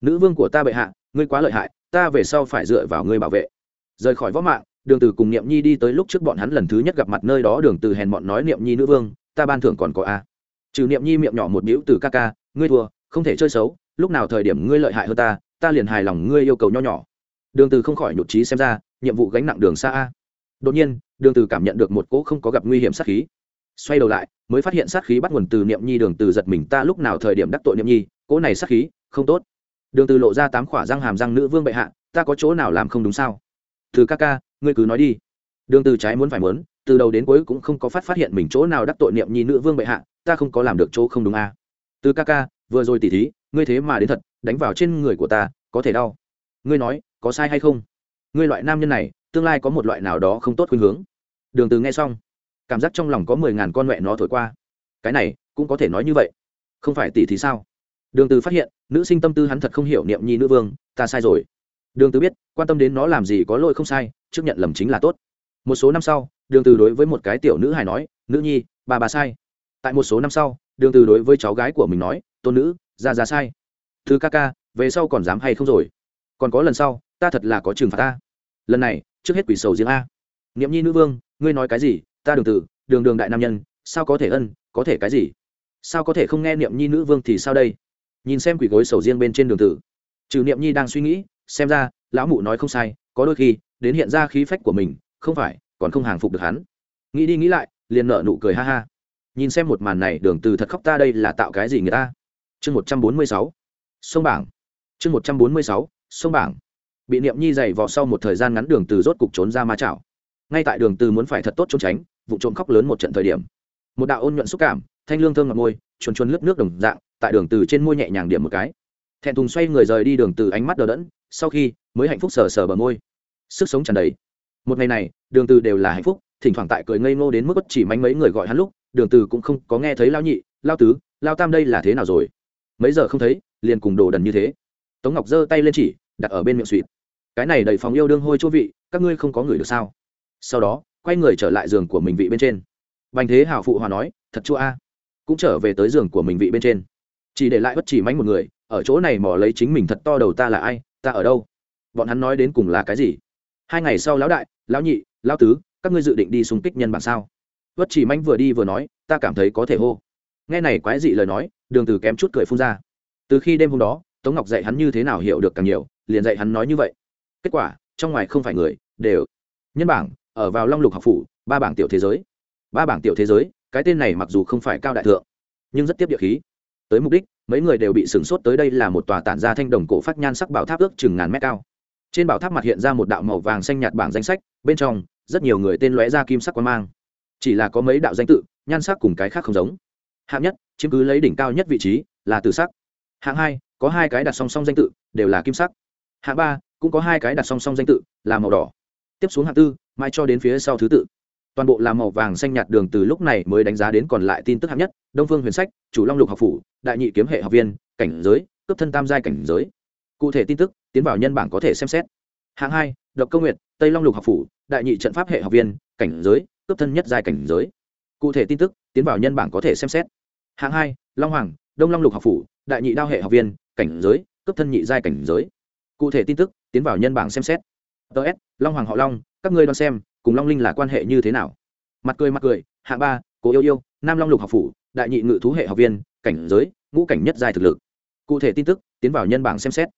Nữ vương của ta bệ hạ, ngươi quá lợi hại ta về sau phải dựa vào ngươi bảo vệ. Rời khỏi võ mạng, đường từ cùng niệm nhi đi tới lúc trước bọn hắn lần thứ nhất gặp mặt nơi đó, đường từ hèn bọn nói, niệm nhi nữ vương, ta ban thưởng còn có a. Trừ niệm nhi miệng nhỏ một miễu từ ca ca, ngươi thua, không thể chơi xấu, lúc nào thời điểm ngươi lợi hại hơn ta ta liền hài lòng ngươi yêu cầu nho nhỏ. Đường từ không khỏi nhụt chí xem ra, nhiệm vụ gánh nặng đường xa a. Đột nhiên, đường từ cảm nhận được một cỗ không có gặp nguy hiểm sát khí. Xoay đầu lại, mới phát hiện sát khí bắt nguồn từ niệm nhi, đường từ giật mình, ta lúc nào thời điểm đắc tội niệm nhi, cỗ này sát khí, không tốt đường từ lộ ra tám khỏa răng hàm răng nữ vương bệ hạ, ta có chỗ nào làm không đúng sao? Từ ca ca, ngươi cứ nói đi. Đường từ trái muốn phải muốn, từ đầu đến cuối cũng không có phát phát hiện mình chỗ nào đắc tội niệm nhi nữ vương bệ hạ, ta không có làm được chỗ không đúng à? từ ca ca, vừa rồi tỉ thí, ngươi thế mà đến thật, đánh vào trên người của ta, có thể đau. Ngươi nói, có sai hay không? Ngươi loại nam nhân này, tương lai có một loại nào đó không tốt khuynh hướng. Đường từ nghe xong, cảm giác trong lòng có mười ngàn con mẹ nó thổi qua. Cái này, cũng có thể nói như vậy. Không phải tỷ thí sao? Đường từ phát hiện nữ sinh tâm tư hắn thật không hiểu niệm nhi nữ vương, ta sai rồi. Đường từ biết, quan tâm đến nó làm gì có lỗi không sai, trước nhận lầm chính là tốt. Một số năm sau, đường từ đối với một cái tiểu nữ hài nói, nữ nhi, bà bà sai. Tại một số năm sau, đường từ đối với cháu gái của mình nói, tôn nữ, ra ra sai. Thứ ca ca, về sau còn dám hay không rồi? Còn có lần sau, ta thật là có trừng phạt ta. Lần này, trước hết quỷ sầu riêng a. Niệm nhi nữ vương, ngươi nói cái gì? Ta đường từ đường đường đại nam nhân, sao có thể ân, có thể cái gì? Sao có thể không nghe niệm nhi nữ vương thì sao đây? Nhìn xem quỷ gối sầu riêng bên trên đường tử. Trừ niệm nhi đang suy nghĩ, xem ra, lão mụ nói không sai, có đôi khi, đến hiện ra khí phách của mình, không phải, còn không hàng phục được hắn. Nghĩ đi nghĩ lại, liền nở nụ cười ha ha. Nhìn xem một màn này, đường từ thật khóc ta đây là tạo cái gì người ta? Chương một trăm bốn mươi sáu, sông bảng. Chương một trăm bốn mươi sáu, sông bảng. Bị niệm nhi dày vò sau một thời gian ngắn đường từ rốt cục trốn ra ma chảo. Ngay tại đường từ muốn phải thật tốt trốn tránh, vụ trộm khóc lớn một trận thời điểm. Một đạo ôn nhuận xúc cảm, thanh lương thơm ngọt môi chuồn chuồn lướt nước đồng dạng tại đường từ trên môi nhẹ nhàng điểm một cái. Thẹn thùng xoay người rời đi đường từ ánh mắt đờ đẫn, sau khi mới hạnh phúc sờ sờ bờ môi. Sức sống tràn đầy. Một ngày này, đường từ đều là hạnh phúc, thỉnh thoảng tại cười ngây ngô đến mức bất chỉ mánh mấy người gọi hắn lúc, đường từ cũng không có nghe thấy lao nhị lao tứ lao tam đây là thế nào rồi? Mấy giờ không thấy, liền cùng đồ đần như thế. Tống ngọc giơ tay lên chỉ, đặt ở bên miệng suỵt cái này đầy phòng yêu đương hôi chỗ vị, các ngươi không có người được sao? Sau đó, quay người trở lại giường của mình vị bên trên. Bành thế hảo phụ hòa nói, thật chua a. Cũng trở về tới giường của mình vị bên trên chỉ để lại bất chỉ mánh một người, ở chỗ này mò lấy chính mình thật to đầu ta là ai, ta ở đâu? Bọn hắn nói đến cùng là cái gì? Hai ngày sau lão đại, lão nhị, lão tứ, các ngươi dự định đi xung kích nhân bản sao? Bất chỉ manh vừa đi vừa nói, ta cảm thấy có thể hô. Nghe này quái dị lời nói, đường từ kém chút cười phun ra. Từ khi đêm hôm đó, tống ngọc dạy hắn như thế nào hiểu được càng nhiều, liền dạy hắn nói như vậy. Kết quả, trong ngoài không phải người, đều. Nhân bảng, ở vào long lục học phủ, ba bảng tiểu thế giới. Ba bảng tiểu thế giới, cái tên này mặc dù không phải cao đại thượng, nhưng rất tiếp địa khí tới mục đích, mấy người đều bị sửng sốt tới đây là một tòa tản ra thanh đồng cổ phát nhan sắc bảo tháp ước chừng ngàn mét cao. Trên bảo tháp mặt hiện ra một đạo màu vàng xanh nhạt bảng danh sách, bên trong, rất nhiều người tên lóe ra kim sắc quan mang. Chỉ là có mấy đạo danh tự, nhan sắc cùng cái khác không giống. Hạng nhất, chiếm cứ lấy đỉnh cao nhất vị trí, là từ sắc. Hạng hai, có hai cái đặt song song danh tự, đều là kim sắc. Hạng ba, cũng có hai cái đặt song song danh tự, là màu đỏ. Tiếp xuống hạng tư, mai cho đến phía sau thứ tự toàn bộ là màu vàng xanh nhạt đường từ lúc này mới đánh giá đến còn lại tin tức hạng nhất, đông phương huyền sách, chủ long lục học phủ, đại nhị kiếm hệ học viên, cảnh giới cấp thân tam giai cảnh giới. Cụ thể tin tức, tiến vào nhân bảng có thể xem xét. Hạng hai, độc công nguyện tây long lục học phủ, đại nhị trận pháp hệ học viên, cảnh giới cấp thân nhất giai cảnh giới. Cụ thể tin tức, tiến vào nhân bảng có thể xem xét. Hạng hai, long hoàng, đông long lục học phủ, đại nhị đao hệ học viên, cảnh giới cấp thân nhị giai cảnh giới. Cụ thể tin tức, tiến vào nhân bảng xem xét. Ts long hoàng họ long, các ngươi đoán xem cùng long linh là quan hệ như thế nào? Mặt cười mặt cười, hạng ba, cố yêu yêu, nam long lục học phủ, đại nhị ngự thú hệ học viên, cảnh giới, ngũ cảnh nhất giai thực lực. Cụ thể tin tức, tiến vào nhân bảng xem xét.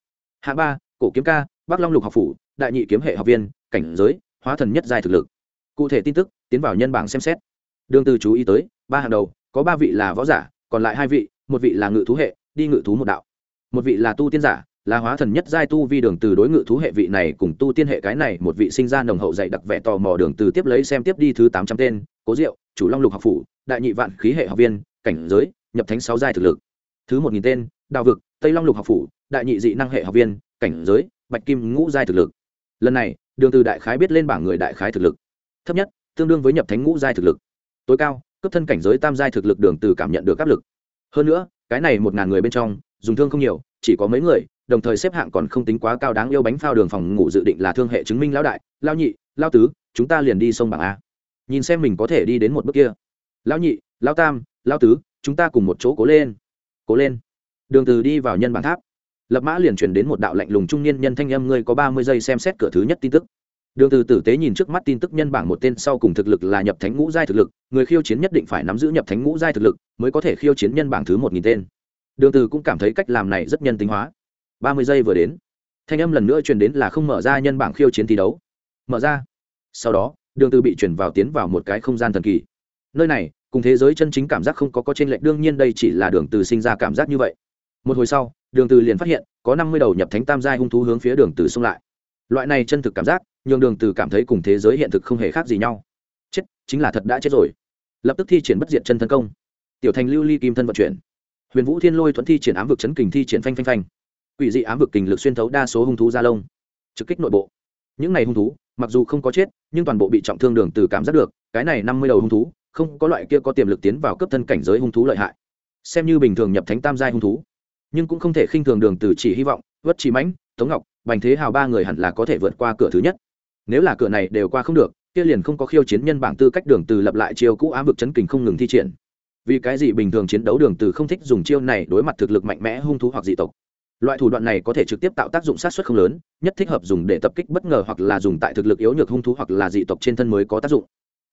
Hạng ba, cổ kiếm ca, bắc long lục học phủ, đại nhị kiếm hệ học viên, cảnh giới, hóa thần nhất giai thực lực. Cụ thể tin tức, tiến vào nhân bảng xem xét. Đường từ chú ý tới, ba hàng đầu, có ba vị là võ giả, còn lại hai vị, một vị là ngự thú hệ, đi ngự thú một đạo. Một vị là tu tiên giả là hóa thần nhất giai tu vi đường từ đối ngự thú hệ vị này cùng tu tiên hệ cái này một vị sinh ra nồng hậu dạy đặc vẻ tò mò đường từ tiếp lấy xem tiếp đi thứ tám trăm tên, cố diệu, chủ long lục học phủ, đại nhị vạn khí hệ học viên, cảnh giới, nhập thánh sáu giai thực lực. Thứ một nghìn tên, đào vực, tây long lục học phủ, đại nhị dị năng hệ học viên, cảnh giới, bạch kim ngũ giai thực lực. Lần này, đường từ đại khái biết lên bảng người đại khái thực lực. Thấp nhất, tương đương với nhập thánh ngũ giai thực lực. Tối cao, cấp thân cảnh giới tam giai thực lực đường từ cảm nhận được áp lực. Hơn nữa, cái này một ngàn người bên trong, dùng thương không nhiều, chỉ có mấy người đồng thời xếp hạng còn không tính quá cao đáng yêu bánh phao đường phòng ngủ dự định là thương hệ chứng minh lão đại lao nhị lao tứ, chúng ta liền đi sông bảng a. Nhìn xem mình có thể đi đến một bước kia. Lão nhị lao tam lao tứ, chúng ta cùng một chỗ cố lên. Cố lên. Đường từ đi vào nhân bảng tháp. Lập mã liền chuyển đến một đạo lạnh lùng trung niên nhân thanh âm, ngươi có ba mươi giây xem xét cửa thứ nhất tin tức. Đường từ tử tế nhìn trước mắt tin tức nhân bảng một tên sau cùng thực lực là nhập thánh ngũ giai thực lực, người khiêu chiến nhất định phải nắm giữ nhập thánh ngũ giai thực lực mới có thể khiêu chiến nhân bảng thứ một nghìn tên. Đường từ cũng cảm thấy cách làm này rất nhân tính hóa ba mươi giây vừa đến. Thanh âm lần nữa truyền đến là không mở ra nhân bảng khiêu chiến thi đấu. Mở ra. Sau đó, đường từ bị chuyển vào tiến vào một cái không gian thần kỳ. Nơi này, cùng thế giới chân chính cảm giác không có có trên lệch, đương nhiên đây chỉ là đường từ sinh ra cảm giác như vậy. Một hồi sau, đường từ liền phát hiện, có năm mươi đầu nhập thánh tam giai hung thú hướng phía đường từ xông lại. Loại này chân thực cảm giác, nhường đường từ cảm thấy cùng thế giới hiện thực không hề khác gì nhau. Chết, chính là thật đã chết rồi. Lập tức thi triển bất diệt chân thân công. Tiểu thành lưu ly kim thân vận chuyển. Huyền vũ thiên lôi thuận thi triển ám vực chấn kình thi triển phanh phanh phanh quỷ dị ám vực kình lực xuyên thấu đa số hung thú da lông, trực kích nội bộ. Những này hung thú, mặc dù không có chết, nhưng toàn bộ bị trọng thương đường từ cảm giác được, cái này năm mươi đầu hung thú, không có loại kia có tiềm lực tiến vào cấp thân cảnh giới hung thú lợi hại. Xem như bình thường nhập thánh tam giai hung thú, nhưng cũng không thể khinh thường đường từ chỉ hy vọng, vất chỉ mãnh, tống ngọc, bành thế hào ba người hẳn là có thể vượt qua cửa thứ nhất. Nếu là cửa này đều qua không được, kia liền không có khiêu chiến nhân bảng tư cách đường từ lập lại chiêu cũ ám vực chấn kình không ngừng thi triển. Vì cái gì bình thường chiến đấu đường từ không thích dùng chiêu này đối mặt thực lực mạnh mẽ hung thú hoặc dị tộc? Loại thủ đoạn này có thể trực tiếp tạo tác dụng sát xuất không lớn, nhất thích hợp dùng để tập kích bất ngờ hoặc là dùng tại thực lực yếu nhược hung thú hoặc là dị tộc trên thân mới có tác dụng.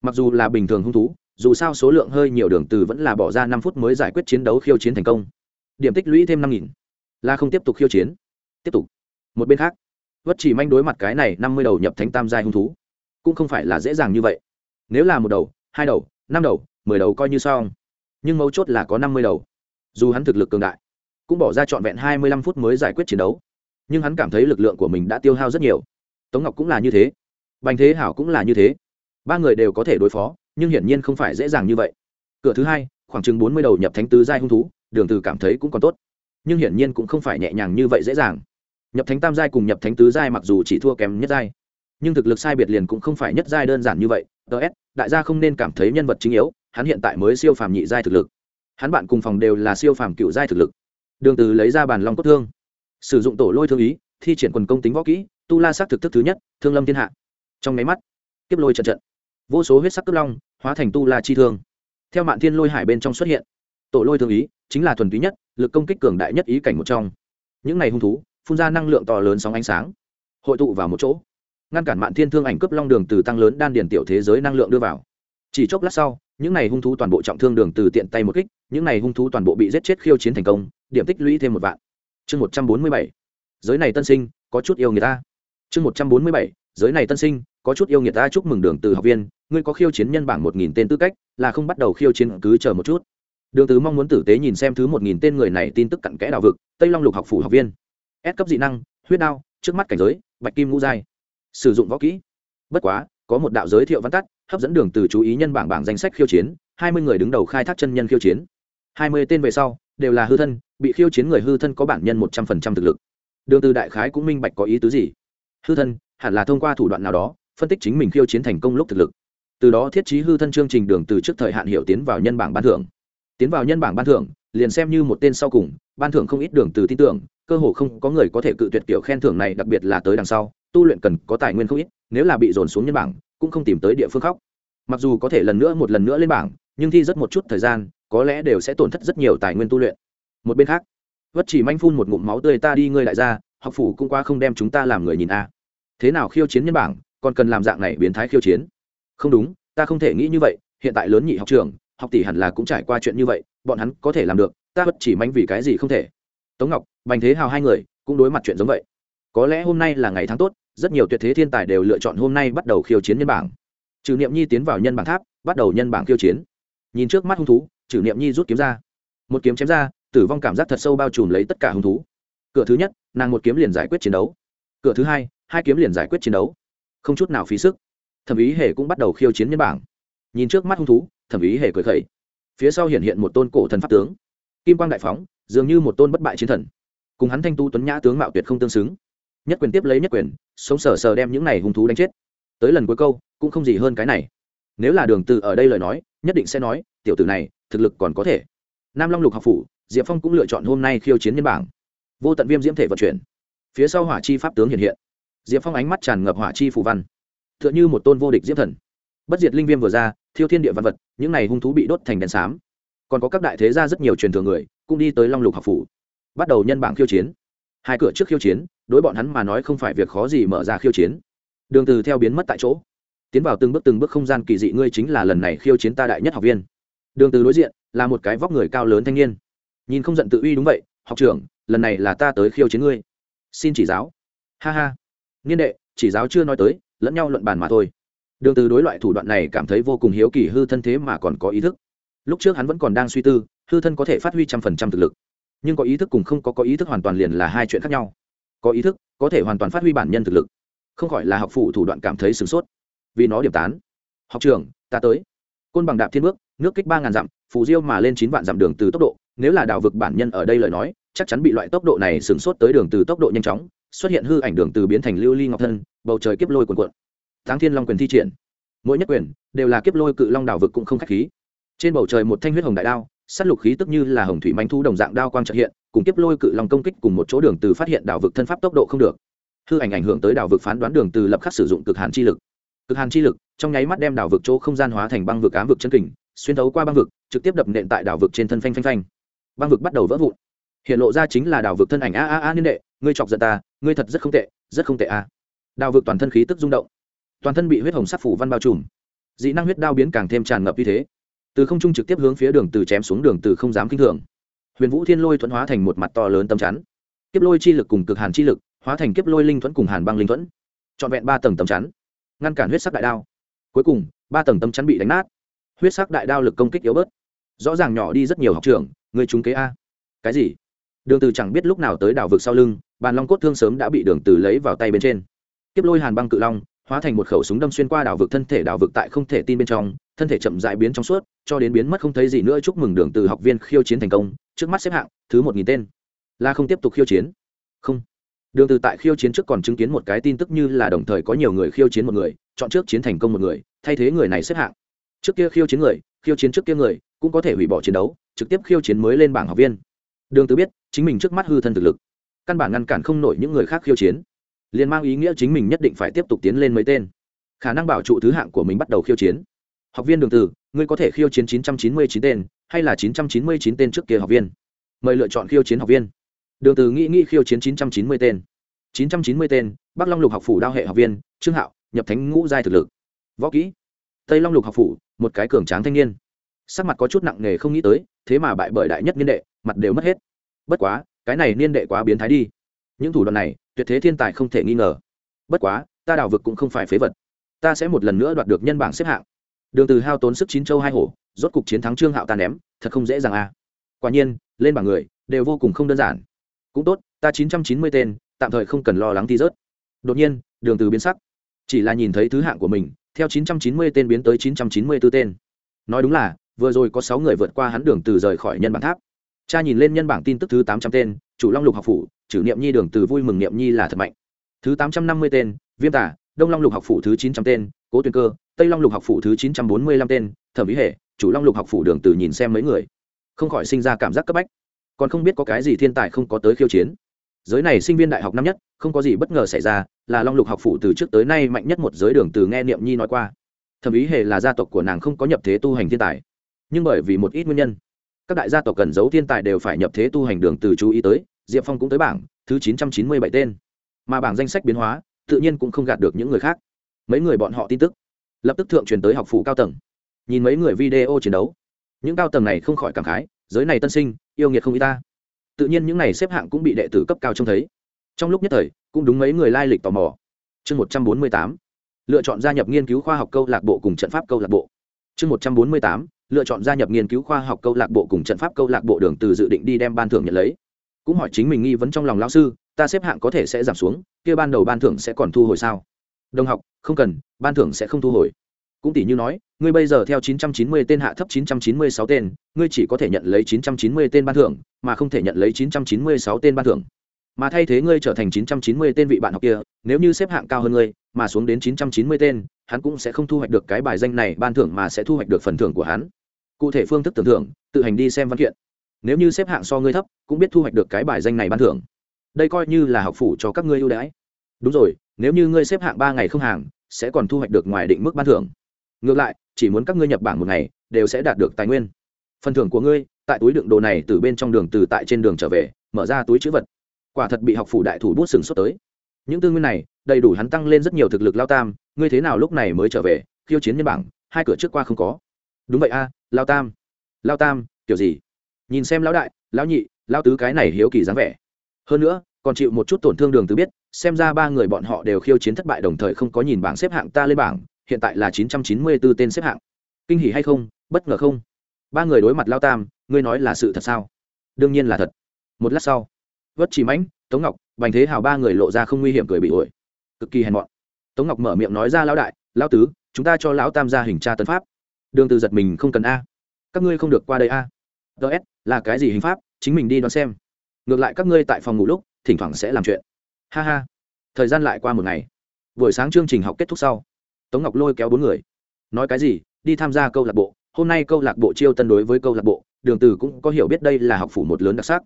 Mặc dù là bình thường hung thú, dù sao số lượng hơi nhiều đường từ vẫn là bỏ ra năm phút mới giải quyết chiến đấu khiêu chiến thành công. Điểm tích lũy thêm năm nghìn, là không tiếp tục khiêu chiến. Tiếp tục. Một bên khác, vất chỉ manh đối mặt cái này năm mươi đầu nhập thánh tam giai hung thú, cũng không phải là dễ dàng như vậy. Nếu là một đầu, hai đầu, năm đầu, mười đầu coi như xong, nhưng mấu chốt là có năm mươi đầu. Dù hắn thực lực cường đại cũng bỏ ra trọn vẹn hai mươi lăm phút mới giải quyết chiến đấu. Nhưng hắn cảm thấy lực lượng của mình đã tiêu hao rất nhiều. Tống ngọc cũng là như thế. Bành thế hảo cũng là như thế. Ba người đều có thể đối phó, nhưng hiển nhiên không phải dễ dàng như vậy. Cửa thứ hai, khoảng chừng bốn mươi đầu nhập thánh tứ giai hung thú, đường từ cảm thấy cũng còn tốt. Nhưng hiển nhiên cũng không phải nhẹ nhàng như vậy dễ dàng. Nhập thánh tam giai cùng nhập thánh tứ giai mặc dù chỉ thua kém nhất giai, nhưng thực lực sai biệt liền cũng không phải nhất giai đơn giản như vậy. Ts đại gia không nên cảm thấy nhân vật chính yếu, hắn hiện tại mới siêu phàm nhị giai thực lực. Hắn bạn cùng phòng đều là siêu phàm cựu giai thực lực đường từ lấy ra bàn long cốt thương. Sử dụng tổ lôi thương ý, thi triển quần công tính võ kỹ, tu la sắc thực thức thứ nhất, thương lâm thiên hạ. Trong máy mắt, kiếp lôi trận trận. Vô số huyết sắc cướp long, hóa thành tu la chi thương. Theo mạn thiên lôi hải bên trong xuất hiện. Tổ lôi thương ý chính là thuần túy nhất, lực công kích cường đại nhất ý cảnh một trong. Những này hung thú, phun ra năng lượng to lớn sóng ánh sáng. Hội tụ vào một chỗ. Ngăn cản mạn thiên thương ảnh cướp long đường từ tăng lớn đan điền tiểu thế giới năng lượng đưa vào. Chỉ chốc lát sau, những này hung thú toàn bộ trọng thương đường từ tiện tay một kích những này hung thú toàn bộ bị giết chết khiêu chiến thành công, điểm tích lũy thêm một vạn. Chương một trăm bốn mươi bảy. Giới này tân sinh, có chút yêu người ta. Chương một trăm bốn mươi bảy. Giới này tân sinh, có chút yêu nghiệt ta. Chúc mừng đường từ học viên, ngươi có khiêu chiến nhân bảng một nghìn tên tư cách, là không bắt đầu khiêu chiến, cứ chờ một chút. Đường từ mong muốn tử tế nhìn xem thứ một nghìn tên người này tin tức cặn kẽ đạo vực, tây long lục học phủ học viên. S cấp dị năng, huyết đao, trước mắt cảnh giới, bạch kim ngũ giai. Sử dụng võ kỹ. Bất quá, có một đạo giới thiệu văn tắt, hấp dẫn đường từ chú ý nhân bảng bảng danh sách khiêu chiến, hai mươi người đứng đầu khai thác chân nhân khiêu chiến hai mươi tên về sau, đều là hư thân, bị khiêu chiến người hư thân có bản nhân một trăm phần trăm thực lực. Đường từ đại khái cũng minh bạch có ý tứ gì. Hư thân, hẳn là thông qua thủ đoạn nào đó, phân tích chính mình khiêu chiến thành công lúc thực lực. Từ đó thiết trí hư thân chương trình đường từ trước thời hạn hiểu tiến vào nhân bảng ban thưởng. Tiến vào nhân bảng ban thưởng, liền xem như một tên sau cùng, ban thưởng không ít đường từ tin tưởng, cơ hồ không có người có thể cự tuyệt kiểu khen thưởng này, đặc biệt là tới đằng sau, tu luyện cần có tài nguyên không ít, nếu là bị dồn xuống nhân bảng, cũng không tìm tới địa phương khóc mặc dù có thể lần nữa một lần nữa lên bảng, nhưng thi rất một chút thời gian có lẽ đều sẽ tổn thất rất nhiều tài nguyên tu luyện. Một bên khác, vất chỉ manh phun một ngụm máu tươi, ta đi ngươi lại ra học phủ cũng qua không đem chúng ta làm người nhìn a. Thế nào khiêu chiến nhân bảng, còn cần làm dạng này biến thái khiêu chiến? Không đúng, ta không thể nghĩ như vậy, hiện tại lớn nhị học trường, học tỷ hẳn là cũng trải qua chuyện như vậy, bọn hắn có thể làm được, ta bất chỉ manh vì cái gì không thể? Tống ngọc, bành thế hào hai người cũng đối mặt chuyện giống vậy. Có lẽ hôm nay là ngày tháng tốt, rất nhiều tuyệt thế thiên tài đều lựa chọn hôm nay bắt đầu khiêu chiến nhân bảng. Trừ niệm nhi tiến vào nhân bảng tháp, bắt đầu nhân bảng khiêu chiến. Nhìn trước mắt hung thú chử niệm nhi rút kiếm ra. Một kiếm chém ra, tử vong cảm giác thật sâu bao trùm lấy tất cả hung thú. Cửa thứ nhất, nàng một kiếm liền giải quyết chiến đấu. Cửa thứ hai hai kiếm liền giải quyết chiến đấu. Không chút nào phí sức. Thẩm ý hề cũng bắt đầu khiêu chiến nhân bảng. Nhìn trước mắt hung thú, thẩm ý hề cười khẩy. Phía sau hiện hiện một tôn cổ thần pháp tướng. Kim quang đại phóng, dường như một tôn bất bại chiến thần. Cùng hắn thanh tu tuấn nhã tướng mạo tuyệt không tương xứng. Nhất quyền tiếp lấy nhất quyền, sống sờ sờ đem những này hung thú đánh chết. Tới lần cuối câu, cũng không gì hơn cái này. Nếu là đường từ ở đây lời nói, nhất định sẽ nói tiểu tử này, thực lực còn có thể. Nam long lục học phủ, diệp phong cũng lựa chọn hôm nay khiêu chiến nhân bảng. Vô tận viêm diễm thể vận chuyển. Phía sau hỏa chi pháp tướng hiện hiện. Diệp phong ánh mắt tràn ngập hỏa chi phù văn. T h ư ợ n h ư một tôn vô địch diễm thần. Bất diệt linh viêm vừa ra, thiêu thiên địa văn vật, những n à y hung thú bị đốt thành đèn xám. Còn có các đại thế gia rất nhiều truyền thường người, cũng đi tới long lục học phủ. Bắt đầu nhân bảng khiêu chiến. Hai cửa trước khiêu chiến, đối bọn hắn mà nói không phải việc khó gì mở ra khiêu chiến. Đường từ theo biến mất tại chỗ. Tiến vào từng bước từng bước không gian kỳ dị, ngươi chính là lần này khiêu chiến ta đại nhất học viên đường từ đối diện là một cái vóc người cao lớn thanh niên. Nhìn không giận tự uy đúng vậy, học trưởng, lần này là ta tới khiêu chiến ngươi. Xin chỉ giáo. Ha ha. Niên đệ, chỉ giáo chưa nói tới, lẫn nhau luận bàn mà thôi. Đường từ đối loại thủ đoạn này cảm thấy vô cùng hiếu kỳ hư thân thế mà còn có ý thức. Lúc trước hắn vẫn còn đang suy tư, hư thân có thể phát huy trăm phần trăm thực lực. Nhưng có ý thức cùng không có có ý thức hoàn toàn liền là hai chuyện khác nhau. Có ý thức, có thể hoàn toàn phát huy bản nhân thực lực. Không khỏi là học phụ thủ đoạn cảm thấy sửng sốt. Vì nó điểm tán. Học trường ta tới côn bằng đạp thiên bước, nước kích ba ngàn dặm, phù diêu mà lên chín vạn dặm đường từ tốc độ. Nếu là đảo vực bản nhân ở đây lời nói, chắc chắn bị loại tốc độ này sửng sốt tới đường từ tốc độ nhanh chóng, xuất hiện hư ảnh đường từ biến thành lưu ly ngọc thân, bầu trời kiếp lôi cuồn cuộn. Tháng thiên long quyền thi triển. Mỗi nhất quyền đều là kiếp lôi cự long đảo vực cũng không khách khí. Trên bầu trời một thanh huyết hồng đại đao, sát lục khí tức như là hồng thủy manh thu đồng dạng đao quang trợ hiện, cùng kiếp lôi cự long công kích cùng một chỗ đường từ phát hiện đảo vực thân pháp tốc độ không được. Hư ảnh ảnh hưởng tới đảo vực phán đoán đường từ lập khắc sử dụng cực hàn chi lực. Cực hàn chi lực trong nháy mắt đem đảo vực chỗ không gian hóa thành băng vực ám vực chân kình, xuyên thấu qua băng vực, trực tiếp đập nện tại đảo vực trên thân phanh phanh phanh. Băng vực bắt đầu vỡ vụn. Hiện lộ ra chính là đảo vực thân ảnh a a a niên đệ, ngươi chọc giận ta, ngươi thật rất không tệ, rất không tệ a. Đào vực toàn thân khí tức rung động. Toàn thân bị huyết hồng sắc phủ văn bao trùm. Dị năng huyết đao biến càng thêm tràn ngập như thế. Từ không trung trực tiếp hướng phía đường từ chém xuống đường từ không dám kinh thường. Huyền vũ thiên lôi thuẫn hóa thành một mặt to lớn tấm chắn. Kiếp lôi chi lực cùng cực hàn chi lực hóa thành kiếp lôi linh thuẫn cùng hàn băng linh thuẫn. Trọn vẹn ba tầng tấm chắn. Ngăn cản huyết sắc đại đao cuối cùng, ba tầng tâm chắn bị đánh nát. Huyết sắc đại đao lực công kích yếu bớt. Rõ ràng nhỏ đi rất nhiều học trưởng, người trúng kế a. Cái gì? Đường từ chẳng biết lúc nào tới đảo vực sau lưng, bàn long cốt thương sớm đã bị đường từ lấy vào tay bên trên. Tiếp lôi hàn băng cự long, hóa thành một khẩu súng đâm xuyên qua đảo vực thân thể, đảo vực tại không thể tin bên trong, thân thể chậm rãi biến trong suốt, cho đến biến mất không thấy gì nữa. Chúc mừng đường từ học viên khiêu chiến thành công, trước mắt xếp hạng thứ một nghìn tên. Là không tiếp tục khiêu chiến. Không đường từ tại khiêu chiến trước còn chứng kiến một cái tin tức như là đồng thời có nhiều người khiêu chiến một người, chọn trước chiến thành công một người, thay thế người này xếp hạng. Trước kia khiêu chiến người, khiêu chiến trước kia người, cũng có thể hủy bỏ chiến đấu, trực tiếp khiêu chiến mới lên bảng học viên. Đường từ biết, chính mình trước mắt hư thân thực lực. Căn bản ngăn cản không nổi những người khác khiêu chiến. Liền mang ý nghĩa chính mình nhất định phải tiếp tục tiến lên mấy tên. Khả năng bảo trụ thứ hạng của mình bắt đầu khiêu chiến. Học viên đường từ, ngươi có thể khiêu chiến 999 tên, hay là 999 tên trước kia học viên? Mời lựa chọn khiêu chiến học viên đường từ nghĩ nghĩ khiêu chiến 990 tên. chín trăm chín mươi tên, bắc long lục học phủ đao hệ học viên, trương hạo, nhập thánh ngũ giai thực lực. Võ kỹ, tây long lục học phủ, một cái cường tráng thanh niên. Sắc mặt có chút nặng nề không nghĩ tới, thế mà bại bởi đại nhất niên đệ, mặt đều mất hết. Bất quá, cái này niên đệ quá biến thái đi. Những thủ đoạn này, tuyệt thế thiên tài không thể nghi ngờ. Bất quá, ta đào vực cũng không phải phế vật. Ta sẽ một lần nữa đoạt được nhân bảng xếp hạng. Đường từ hao tốn sức chín châu hai hổ, rốt cục chiến thắng trương hạo ta ném, thật không dễ dàng a quả nhiên, lên bảng người, đều vô cùng không đơn giản cũng tốt, ta chín trăm chín mươi tên, tạm thời không cần lo lắng thi rớt. Đột nhiên, đường từ biến sắc. Chỉ là nhìn thấy thứ hạng của mình, theo 990 tên biến tới 994 tên. Nói đúng là, vừa rồi có sáu người vượt qua hắn đường từ rời khỏi nhân bảng tháp. Cha nhìn lên nhân bảng tin tức thứ 800 tên, chủ long lục học phủ, chử niệm nhi đường từ vui mừng niệm nhi là thật mạnh. Thứ 850 tên, viêm tả đông long lục học phủ thứ 900 tên, cố tuyền cơ, tây long lục học phủ thứ 945 tên, thẩm ý hệ chủ long lục học phủ đường từ nhìn xem mấy người. Không khỏi sinh ra cảm giác cấp bách còn không biết có cái gì thiên tài không có tới khiêu chiến. Giới này sinh viên đại học năm nhất, không có gì bất ngờ xảy ra, là long lục học phủ từ trước tới nay mạnh nhất một giới đường từ nghe niệm nhi nói qua. Thẩm ý hề là gia tộc của nàng không có nhập thế tu hành thiên tài. Nhưng bởi vì một ít nguyên nhân, các đại gia tộc cần giấu thiên tài đều phải nhập thế tu hành đường từ chú ý tới, diệp phong cũng tới bảng, thứ chín trăm chín mươi bảy tên. Mà bảng danh sách biến hóa, tự nhiên cũng không gạt được những người khác. Mấy người bọn họ tin tức, lập tức thượng truyền tới học phủ cao tầng. Nhìn mấy người video chiến đấu, những cao tầng này không khỏi cảm khái giới này tân sinh, yêu nghiệt không y ta. Tự nhiên những này xếp hạng cũng bị đệ tử cấp cao trông thấy. Trong lúc nhất thời, cũng đúng mấy người lai lịch tò mò. Chương một trăm bốn mươi tám, lựa chọn gia nhập nghiên cứu khoa học câu lạc bộ cùng trận pháp câu lạc bộ. Chương một trăm bốn mươi tám, lựa chọn gia nhập nghiên cứu khoa học câu lạc bộ cùng trận pháp câu lạc bộ đường từ dự định đi đem ban thưởng nhận lấy. Cũng hỏi chính mình nghi vấn trong lòng lao sư, ta xếp hạng có thể sẽ giảm xuống, kia ban đầu ban thưởng sẽ còn thu hồi sao? Đồng học, không cần, ban thưởng sẽ không thu hồi cũng tỷ như nói, ngươi bây giờ theo 990 tên hạ thấp 996 tên, ngươi chỉ có thể nhận lấy 990 tên ban thưởng, mà không thể nhận lấy 996 tên ban thưởng. Mà thay thế ngươi trở thành 990 tên vị bạn học kia, nếu như xếp hạng cao hơn ngươi, mà xuống đến 990 tên, hắn cũng sẽ không thu hoạch được cái bài danh này ban thưởng mà sẽ thu hoạch được phần thưởng của hắn. Cụ thể phương thức tưởng thưởng tự hành đi xem văn kiện. Nếu như xếp hạng so ngươi thấp, cũng biết thu hoạch được cái bài danh này ban thưởng. Đây coi như là học phủ cho các ngươi ưu đãi. Đúng rồi, nếu như ngươi xếp hạng ba ngày không hàng, sẽ còn thu hoạch được ngoài định mức ban thưởng ngược lại, chỉ muốn các ngươi nhập bảng một ngày, đều sẽ đạt được tài nguyên. Phần thưởng của ngươi, tại túi đựng đồ này từ bên trong đường từ tại trên đường trở về, mở ra túi chữ vật. Quả thật bị học phủ đại thủ bút sừng xuất tới. Những tư nguyên này, đầy đủ hắn tăng lên rất nhiều thực lực lao tam, ngươi thế nào lúc này mới trở về, khiêu chiến nhân bảng hai cửa trước qua không có. Đúng vậy a, lao tam. Lao tam, kiểu gì? Nhìn xem lão đại, lão nhị lao tứ cái này hiếu kỳ dáng vẻ. Hơn nữa, còn chịu một chút tổn thương đường từ biết, xem ra ba người bọn họ đều khiêu chiến thất bại đồng thời không có nhìn bảng xếp hạng ta lên bảng hiện tại là chín trăm chín mươi 994 tên xếp hạng. Kinh hỉ hay không, bất ngờ không? Ba người đối mặt lao tam, ngươi nói là sự thật sao? Đương nhiên là thật. Một lát sau, vất chỉ mãnh, tống ngọc, bành thế hào ba người lộ ra không nguy hiểm cười bị ổi. Cực kỳ hèn mọn. Tống ngọc mở miệng nói ra lão đại, lão tứ, chúng ta cho lão tam ra hình tra tân pháp. Đường từ giật mình không cần a. Các ngươi không được qua đây a. Ts là cái gì hình pháp? Chính mình đi đoán xem. Ngược lại các ngươi tại phòng ngủ lúc, thỉnh thoảng sẽ làm chuyện. Ha ha. Thời gian lại qua một ngày. Buổi sáng chương trình học kết thúc sau tống ngọc lôi kéo bốn người. Nói cái gì? Đi tham gia câu lạc bộ. Hôm nay câu lạc bộ chiêu tân đối với câu lạc bộ, đường từ cũng có hiểu biết đây là học phủ một lớn đặc sắc.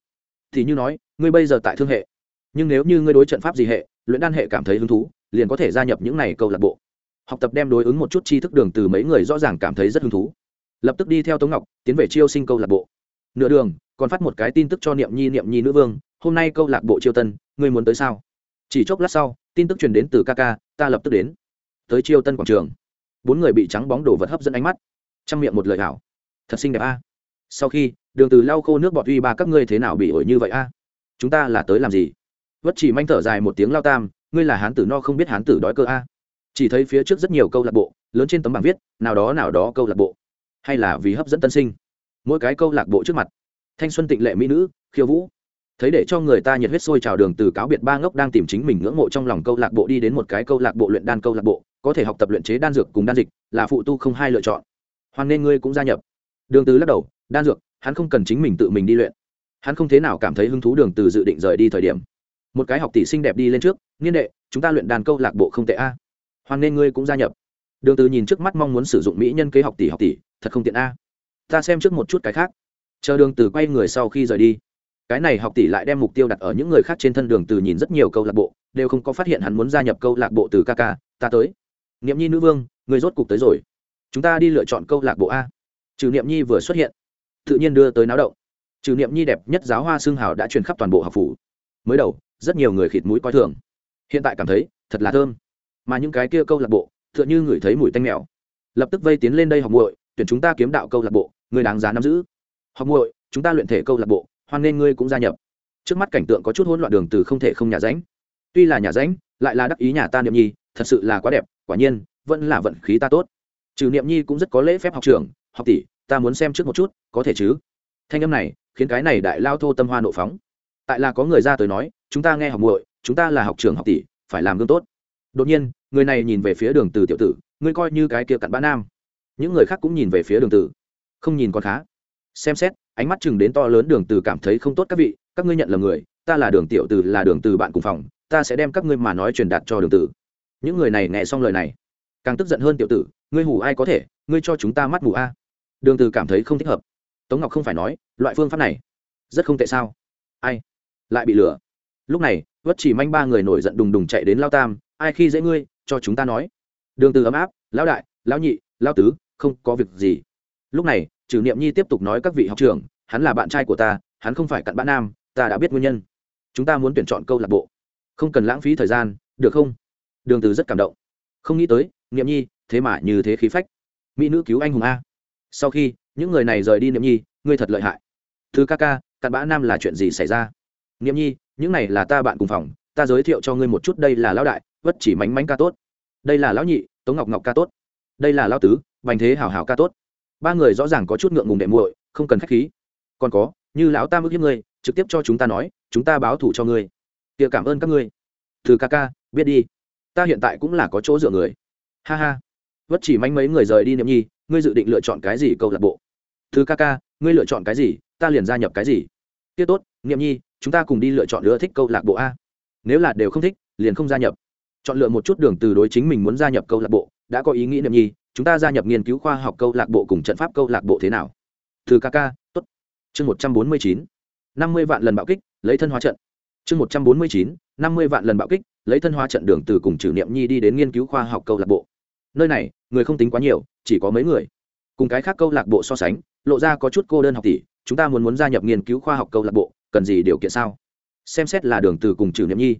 Thì như nói, ngươi bây giờ tại thương hệ. Nhưng nếu như ngươi đối trận pháp gì hệ, luyện đan hệ cảm thấy hứng thú, liền có thể gia nhập những này câu lạc bộ. Học tập đem đối ứng một chút tri thức đường từ mấy người rõ ràng cảm thấy rất hứng thú. Lập tức đi theo tống ngọc, tiến về chiêu sinh câu lạc bộ. Nửa đường, còn phát một cái tin tức cho niệm nhi niệm nhi nữ vương, hôm nay câu lạc bộ chiêu tân, ngươi muốn tới sao? Chỉ chốc lát sau, tin tức truyền đến từ ca ca, ta lập tức đến tới chiêu tân quảng trường. Bốn người bị trắng bóng đổ vật hấp dẫn ánh mắt. Trong miệng một lời hảo thật xinh đẹp a. Sau khi, đường từ lau khô nước bọt uy ba các ngươi thế nào bị ổi như vậy a? Chúng ta là tới làm gì? Vất chỉ manh thở dài một tiếng lao tam, ngươi là hán tử no không biết hán tử đói cơ a. Chỉ thấy phía trước rất nhiều câu lạc bộ, lớn trên tấm bảng viết, nào đó nào đó câu lạc bộ. Hay là vì hấp dẫn tân sinh. Mỗi cái câu lạc bộ trước mặt. Thanh xuân tịnh lệ mỹ nữ, khiêu vũ. Thấy để cho người ta nhiệt huyết sôi trào đường từ cáo biệt ba ngốc đang tìm chính mình ngưỡng mộ trong lòng câu lạc bộ đi đến một cái câu lạc bộ luyện đan câu lạc bộ có thể học tập luyện chế đan dược cùng đan dịch là phụ tu không hai lựa chọn. Hoan nên ngươi cũng gia nhập. Đường từ lắc đầu, đan dược, hắn không cần chính mình tự mình đi luyện. Hắn không thế nào cảm thấy hứng thú đường từ dự định rời đi thời điểm. Một cái học tỷ xinh đẹp đi lên trước, niên đệ, chúng ta luyện đàn câu lạc bộ không tệ a. Hoan nên ngươi cũng gia nhập. Đường từ nhìn trước mắt mong muốn sử dụng mỹ nhân kế học tỷ học tỷ, thật không tiện a. Ta xem trước một chút cái khác. Chờ đường từ quay người sau khi rời đi, cái này học tỷ lại đem mục tiêu đặt ở những người khác trên thân đường từ nhìn rất nhiều câu lạc bộ, đều không có phát hiện hắn muốn gia nhập câu lạc bộ từ ca ca, ta tới niệm nhi nữ vương, người rốt cục tới rồi. Chúng ta đi lựa chọn câu lạc bộ a. Trừ niệm nhi vừa xuất hiện, tự nhiên đưa tới náo động. Trừ niệm nhi đẹp nhất giáo hoa xương hào đã truyền khắp toàn bộ học phủ. Mới đầu, rất nhiều người khịt mũi coi thường. Hiện tại cảm thấy, thật là thơm. Mà những cái kia câu lạc bộ, tựa như ngửi thấy mùi tanh mèo. Lập tức vây tiến lên đây học muội, tuyển chúng ta kiếm đạo câu lạc bộ, người đáng giá nắm giữ. Học muội, chúng ta luyện thể câu lạc bộ, hoan nên ngươi cũng gia nhập. Trước mắt cảnh tượng có chút hỗn loạn đường từ không thể không nhà ránh tuy là nhà ránh lại là đắc ý nhà ta niệm nhi, thật sự là quá đẹp quả nhiên, vẫn là vận khí ta tốt. Trừ niệm nhi cũng rất có lễ phép học trường, học tỷ, ta muốn xem trước một chút, có thể chứ? Thanh âm này, khiến cái này đại lao thô tâm hoa nộ phóng. Tại là có người ra tới nói, chúng ta nghe học muội, chúng ta là học trường học tỷ, phải làm gương tốt. Đột nhiên, người này nhìn về phía đường từ tiểu tử, ngươi coi như cái kia cặn bã nam. Những người khác cũng nhìn về phía đường từ. Không nhìn còn khá. Xem xét, ánh mắt chừng đến to lớn đường từ cảm thấy không tốt các vị, các ngươi nhận là người, ta là đường tiểu từ là đường từ bạn cùng phòng, ta sẽ đem các ngươi mà nói truyền đạt cho đường từ những người này nghe xong lời này, càng tức giận hơn tiểu tử, ngươi hủ ai có thể, ngươi cho chúng ta mắt mù a. Đường từ cảm thấy không thích hợp. Tống ngọc không phải nói, loại phương pháp này, rất không tệ sao? Ai? Lại bị lừa. Lúc này, vất chỉ manh ba người nổi giận đùng đùng chạy đến lao tam, ai khi dễ ngươi, cho chúng ta nói. Đường từ ấm áp, lão đại, lão nhị, lão tứ, không có việc gì. Lúc này trừ niệm nhi tiếp tục nói các vị học trưởng, hắn là bạn trai của ta, hắn không phải cặn bã nam, ta đã biết nguyên nhân. Chúng ta muốn tuyển chọn câu lạc bộ. Không cần lãng phí thời gian, được không? Đường từ rất cảm động. Không nghĩ tới, niệm nhi, thế mà như thế khí phách. Mỹ nữ cứu anh hùng a. Sau khi, những người này rời đi niệm nhi, ngươi thật lợi hại. Thứ ca ca, cặn bã nam là chuyện gì xảy ra? Niệm nhi, những này là ta bạn cùng phòng, ta giới thiệu cho ngươi một chút đây là lão đại, vất chỉ mánh mánh ca tốt. Đây là lão nhị, tống ngọc ngọc ca tốt. Đây là lão tứ, bành thế hảo hảo ca tốt. Ba người rõ ràng có chút ngượng ngùng đệ muội, không cần khách khí. Còn có, như lão tam ước hiếp ngươi, trực tiếp cho chúng ta nói, chúng ta báo thủ cho ngươi. Tiệc cảm ơn các ngươi. Từ ca ca, biết đi ta hiện tại cũng là có chỗ dựa người. Ha ha. Vất chỉ manh mấy người rời đi niệm nhi, ngươi dự định lựa chọn cái gì câu lạc bộ? Thứ ca ca, ngươi lựa chọn cái gì, ta liền gia nhập cái gì? Tiết tốt, niệm nhi, chúng ta cùng đi lựa chọn lựa thích câu lạc bộ a. Nếu là đều không thích, liền không gia nhập. Chọn lựa một chút đường từ đối chính mình muốn gia nhập câu lạc bộ, đã có ý nghĩ niệm nhi, chúng ta gia nhập nghiên cứu khoa học câu lạc bộ cùng trận pháp câu lạc bộ thế nào? Thứ ca ca, tốt. Chương một trăm bốn mươi chín, năm mươi vạn lần bạo kích, lấy thân hóa trận. Chương một trăm bốn mươi chín, năm mươi vạn lần bạo kích lấy thân hóa trận đường từ cùng trừ niệm nhi đi đến nghiên cứu khoa học câu lạc bộ. Nơi này, người không tính quá nhiều, chỉ có mấy người. Cùng cái khác câu lạc bộ so sánh, lộ ra có chút cô đơn học tỷ, chúng ta muốn muốn gia nhập nghiên cứu khoa học câu lạc bộ, cần gì điều kiện sao? Xem xét là đường từ cùng trừ niệm nhi.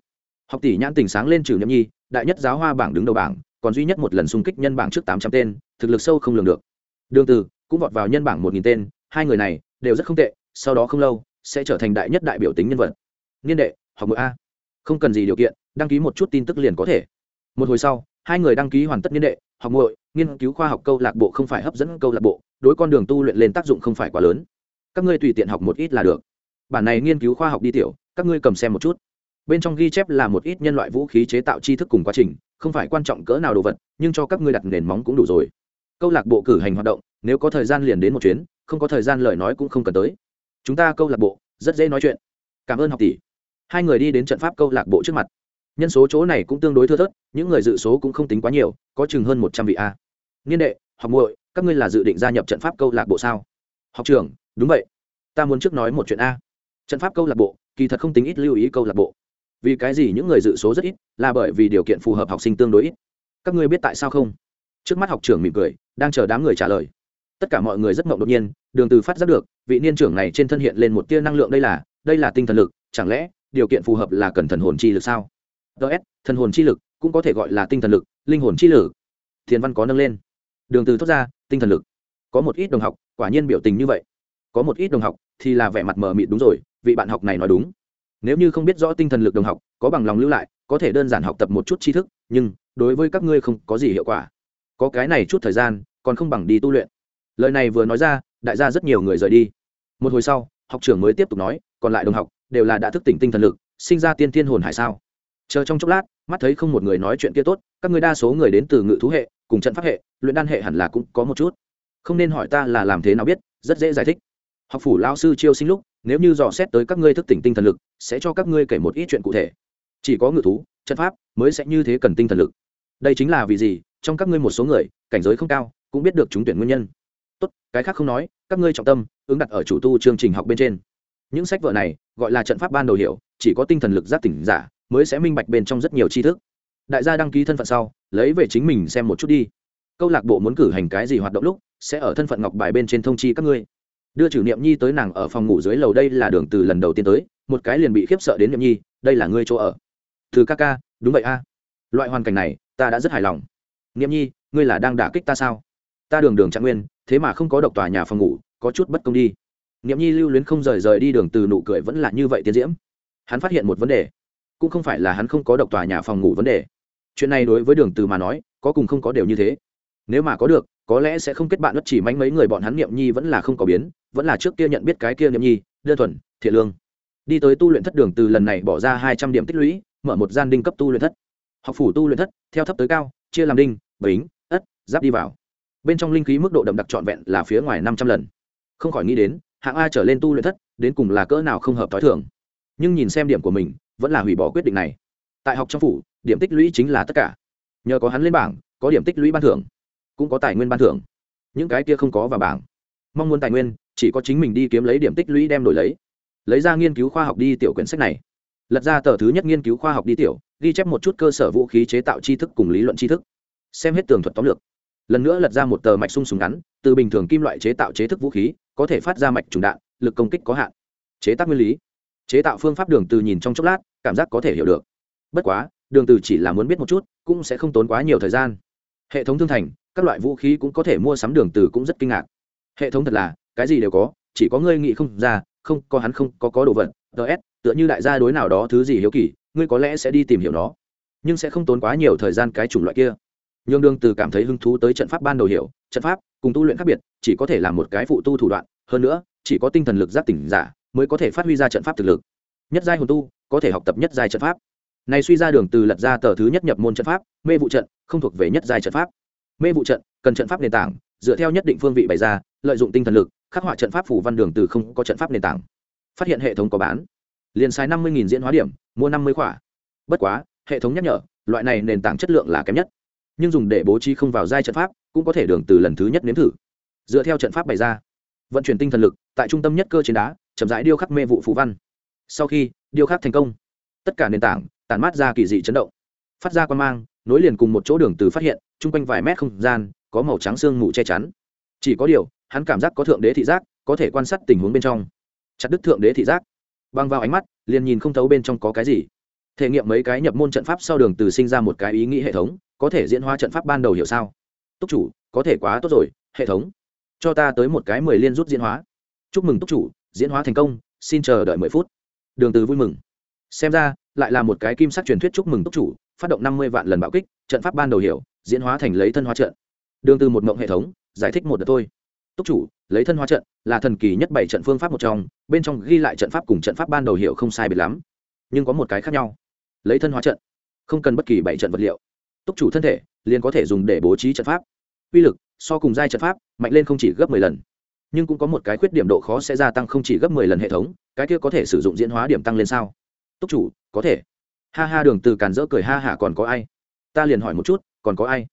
Học tỷ nhãn tình sáng lên trừ niệm nhi, đại nhất giáo hoa bảng đứng đầu bảng, còn duy nhất một lần xung kích nhân bảng trước tám trăm tên, thực lực sâu không lường được. Đường từ, cũng vọt vào nhân bảng một nghìn tên, hai người này, đều rất không tệ, sau đó không lâu, sẽ trở thành đại nhất đại biểu tính nhân vật. Niên đệ, học ngữ a không cần gì điều kiện, đăng ký một chút tin tức liền có thể. Một hồi sau, hai người đăng ký hoàn tất niên đệ, học ngội nghiên cứu khoa học câu lạc bộ không phải hấp dẫn câu lạc bộ, đối con đường tu luyện lên tác dụng không phải quá lớn. Các ngươi tùy tiện học một ít là được. Bản này nghiên cứu khoa học đi tiểu, các ngươi cầm xem một chút. Bên trong ghi chép là một ít nhân loại vũ khí chế tạo tri thức cùng quá trình, không phải quan trọng cỡ nào đồ vật, nhưng cho các ngươi đặt nền móng cũng đủ rồi. Câu lạc bộ cử hành hoạt động, nếu có thời gian liền đến một chuyến, không có thời gian lời nói cũng không cần tới. Chúng ta câu lạc bộ, rất dễ nói chuyện. Cảm ơn học tỷ hai người đi đến trận pháp câu lạc bộ trước mặt. Nhân số chỗ này cũng tương đối thưa thớt, những người dự số cũng không tính quá nhiều, có chừng hơn một trăm vị a. Niên đệ, học muội, các ngươi là dự định gia nhập trận pháp câu lạc bộ sao? Học trưởng, đúng vậy. Ta muốn trước nói một chuyện a. Trận pháp câu lạc bộ, kỳ thật không tính ít lưu ý câu lạc bộ. Vì cái gì những người dự số rất ít, là bởi vì điều kiện phù hợp học sinh tương đối ít. Các ngươi biết tại sao không? Trước mắt học trưởng mỉm cười, đang chờ đám người trả lời. Tất cả mọi người rất mộng đột nhiên, đường từ phát giác được, vị niên trưởng này trên thân hiện lên một tia năng lượng đây là đây là tinh thần lực, chẳng lẽ điều kiện phù hợp là cần thần hồn chi lực sao? Ts thần hồn chi lực cũng có thể gọi là tinh thần lực, linh hồn chi lực. Thiền văn có nâng lên. Đường từ thốt ra, tinh thần lực. Có một ít đồng học, quả nhiên biểu tình như vậy. Có một ít đồng học thì là vẻ mặt mờ mịt đúng rồi, vị bạn học này nói đúng. Nếu như không biết rõ tinh thần lực đồng học, có bằng lòng lưu lại, có thể đơn giản học tập một chút tri thức, nhưng đối với các ngươi không có gì hiệu quả. Có cái này chút thời gian, còn không bằng đi tu luyện. Lời này vừa nói ra, đại gia rất nhiều người rời đi. Một hồi sau, học trưởng mới tiếp tục nói, còn lại đồng học đều là đã thức tỉnh tinh thần lực, sinh ra tiên thiên hồn hải sao? Chờ trong chốc lát, mắt thấy không một người nói chuyện kia tốt, các người đa số người đến từ ngự thú hệ, cùng trận pháp hệ, luyện đan hệ hẳn là cũng có một chút. Không nên hỏi ta là làm thế nào biết, rất dễ giải thích. Học phủ lao sư chiêu sinh lúc, nếu như dò xét tới các ngươi thức tỉnh tinh thần lực, sẽ cho các ngươi kể một ít chuyện cụ thể. Chỉ có ngự thú, trận pháp mới sẽ như thế cần tinh thần lực. Đây chính là vì gì? Trong các ngươi một số người, cảnh giới không cao, cũng biết được trúng tuyển nguyên nhân. Tốt, cái khác không nói, các ngươi trọng tâm, ứng đặt ở chủ tu chương trình học bên trên những sách vở này, gọi là trận pháp ban đầu hiểu, chỉ có tinh thần lực giác tỉnh giả mới sẽ minh bạch bên trong rất nhiều tri thức. Đại gia đăng ký thân phận sau, lấy về chính mình xem một chút đi. Câu lạc bộ muốn cử hành cái gì hoạt động lúc, sẽ ở thân phận ngọc bài bên trên thông chi các ngươi. Đưa chủ niệm nhi tới nàng ở phòng ngủ dưới lầu đây là đường từ lần đầu tiên tới, một cái liền bị khiếp sợ đến niệm nhi, đây là ngươi chỗ ở. Từ ca ca, đúng vậy a. Loại hoàn cảnh này, ta đã rất hài lòng. Niệm nhi, ngươi là đang đả kích ta sao? Ta đường đường trạng nguyên, thế mà không có độc tòa nhà phòng ngủ, có chút bất công đi. Niệm nhi lưu luyến không rời rời đi đường từ nụ cười vẫn là như vậy tiến diễm. Hắn phát hiện một vấn đề, cũng không phải là hắn không có độc tòa nhà phòng ngủ vấn đề. Chuyện này đối với đường từ mà nói, có cùng không có đều như thế. Nếu mà có được, có lẽ sẽ không kết bạn bất chỉ mánh mấy người bọn hắn niệm nhi vẫn là không có biến, vẫn là trước kia nhận biết cái kia niệm nhi, đơn thuần, thiện lương. Đi tới tu luyện thất đường từ lần này bỏ ra hai trăm điểm tích lũy, mở một gian đinh cấp tu luyện thất. Học phủ tu luyện thất, theo thấp tới cao, chia làm đinh, bính, ất, giáp đi vào. Bên trong linh khí mức độ đậm đặc trọn vẹn là phía ngoài năm trăm lần. Không khỏi nghĩ đến hạng a trở lên tu luyện thất, đến cùng là cỡ nào không hợp t h o i thường. Nhưng nhìn xem điểm của mình, vẫn là hủy bỏ quyết định này. Tại học trong phủ, điểm tích lũy chính là tất cả. Nhờ có hắn lên bảng, có điểm tích lũy ban thưởng, cũng có tài nguyên ban thưởng. Những cái kia không có vào bảng. Mong muốn tài nguyên, chỉ có chính mình đi kiếm lấy điểm tích lũy đem đổi lấy. Lấy ra nghiên cứu khoa học đi tiểu quyển sách này. Lật ra tờ thứ nhất nghiên cứu khoa học đi tiểu, ghi chép một chút cơ sở vũ khí chế tạo tri thức cùng lý luận tri thức. Xem hết tường thuật tóm lược. Lần nữa lật ra một tờ mạch sung súng ngắn, từ bình thường kim loại chế tạo chế thức vũ khí có thể phát ra mạch trùng đạn, lực công kích có hạn. Chế tác nguyên lý. Chế tạo phương pháp đường từ nhìn trong chốc lát, cảm giác có thể hiểu được. Bất quá, đường từ chỉ là muốn biết một chút, cũng sẽ không tốn quá nhiều thời gian. Hệ thống thương thành, các loại vũ khí cũng có thể mua sắm đường từ cũng rất kinh ngạc. Hệ thống thật là, cái gì đều có, chỉ có ngươi nghĩ không ra, không, có hắn không, có có đồ vật. Ts tựa như đại gia đối nào đó thứ gì hiếu kỳ, ngươi có lẽ sẽ đi tìm hiểu nó. Nhưng sẽ không tốn quá nhiều thời gian cái chủng loại kia. Nhưng đường từ cảm thấy hứng thú tới trận pháp ban đầu hiểu, trận pháp, cùng tu luyện khác biệt, chỉ có thể làm một cái phụ tu thủ đoạn hơn nữa, chỉ có tinh thần lực giác tỉnh giả mới có thể phát huy ra trận pháp thực lực. Nhất giai hồn tu có thể học tập nhất giai trận pháp. Này suy ra đường từ lật ra tờ thứ nhất nhập môn trận pháp, mê vụ trận, không thuộc về nhất giai trận pháp. Mê vụ trận, cần trận pháp nền tảng, dựa theo nhất định phương vị bày ra, lợi dụng tinh thần lực, khắc họa trận pháp phủ văn đường từ không có trận pháp nền tảng. Phát hiện hệ thống có bán. Liền sai năm mươi diễn hóa điểm, mua năm mươi khỏa. Bất quá, hệ thống nhắc nhở, loại này nền tảng chất lượng là kém nhất. Nhưng dùng để bố trí không vào giai trận pháp, cũng có thể đường từ lần thứ nhất nếm thử. Dựa theo trận pháp bày ra vận chuyển tinh thần lực tại trung tâm nhất cơ trên đá, chậm rãi điêu khắc mê vụ phù văn. Sau khi điêu khắc thành công, tất cả nền tảng tản mát ra kỳ dị chấn động. Phát ra quan mang, nối liền cùng một chỗ đường từ phát hiện trung quanh vài mét không gian, có màu trắng xương mù che chắn. Chỉ có điều, hắn cảm giác có thượng đế thị giác, có thể quan sát tình huống bên trong. Chặt đứt thượng đế thị giác. Băng vào ánh mắt, liền nhìn không thấu bên trong có cái gì. Thể nghiệm mấy cái nhập môn trận pháp sau đường từ sinh ra một cái ý nghĩ hệ thống, có thể diễn hóa trận pháp ban đầu hiểu sao? Túc chủ, có thể quá tốt rồi, hệ thống cho ta tới một cái mười liên rút diễn hóa. Chúc mừng túc chủ, diễn hóa thành công, xin chờ đợi mười phút. Đường từ vui mừng. Xem ra, lại là một cái kim sắc truyền thuyết chúc mừng túc chủ, phát động năm mươi vạn lần bạo kích, trận pháp ban đầu hiểu, diễn hóa thành lấy thân hóa trận. Đường từ một mộng hệ thống, giải thích một đợt thôi. Túc chủ, lấy thân hóa trận là thần kỳ nhất bảy trận phương pháp một trong, bên trong ghi lại trận pháp cùng trận pháp ban đầu hiểu không sai biệt lắm. Nhưng có một cái khác nhau. Lấy thân hóa trận, không cần bất kỳ bảy trận vật liệu. Túc chủ thân thể, liền có thể dùng để bố trí trận pháp. Uy lực so cùng giai trận pháp, mạnh lên không chỉ gấp mười lần. Nhưng cũng có một cái khuyết điểm độ khó sẽ gia tăng không chỉ gấp mười lần hệ thống, cái kia có thể sử dụng diễn hóa điểm tăng lên sao? Túc chủ, có thể. Ha ha, đường từ càn dỡ cười ha hả, còn có ai? Ta liền hỏi một chút, còn có ai?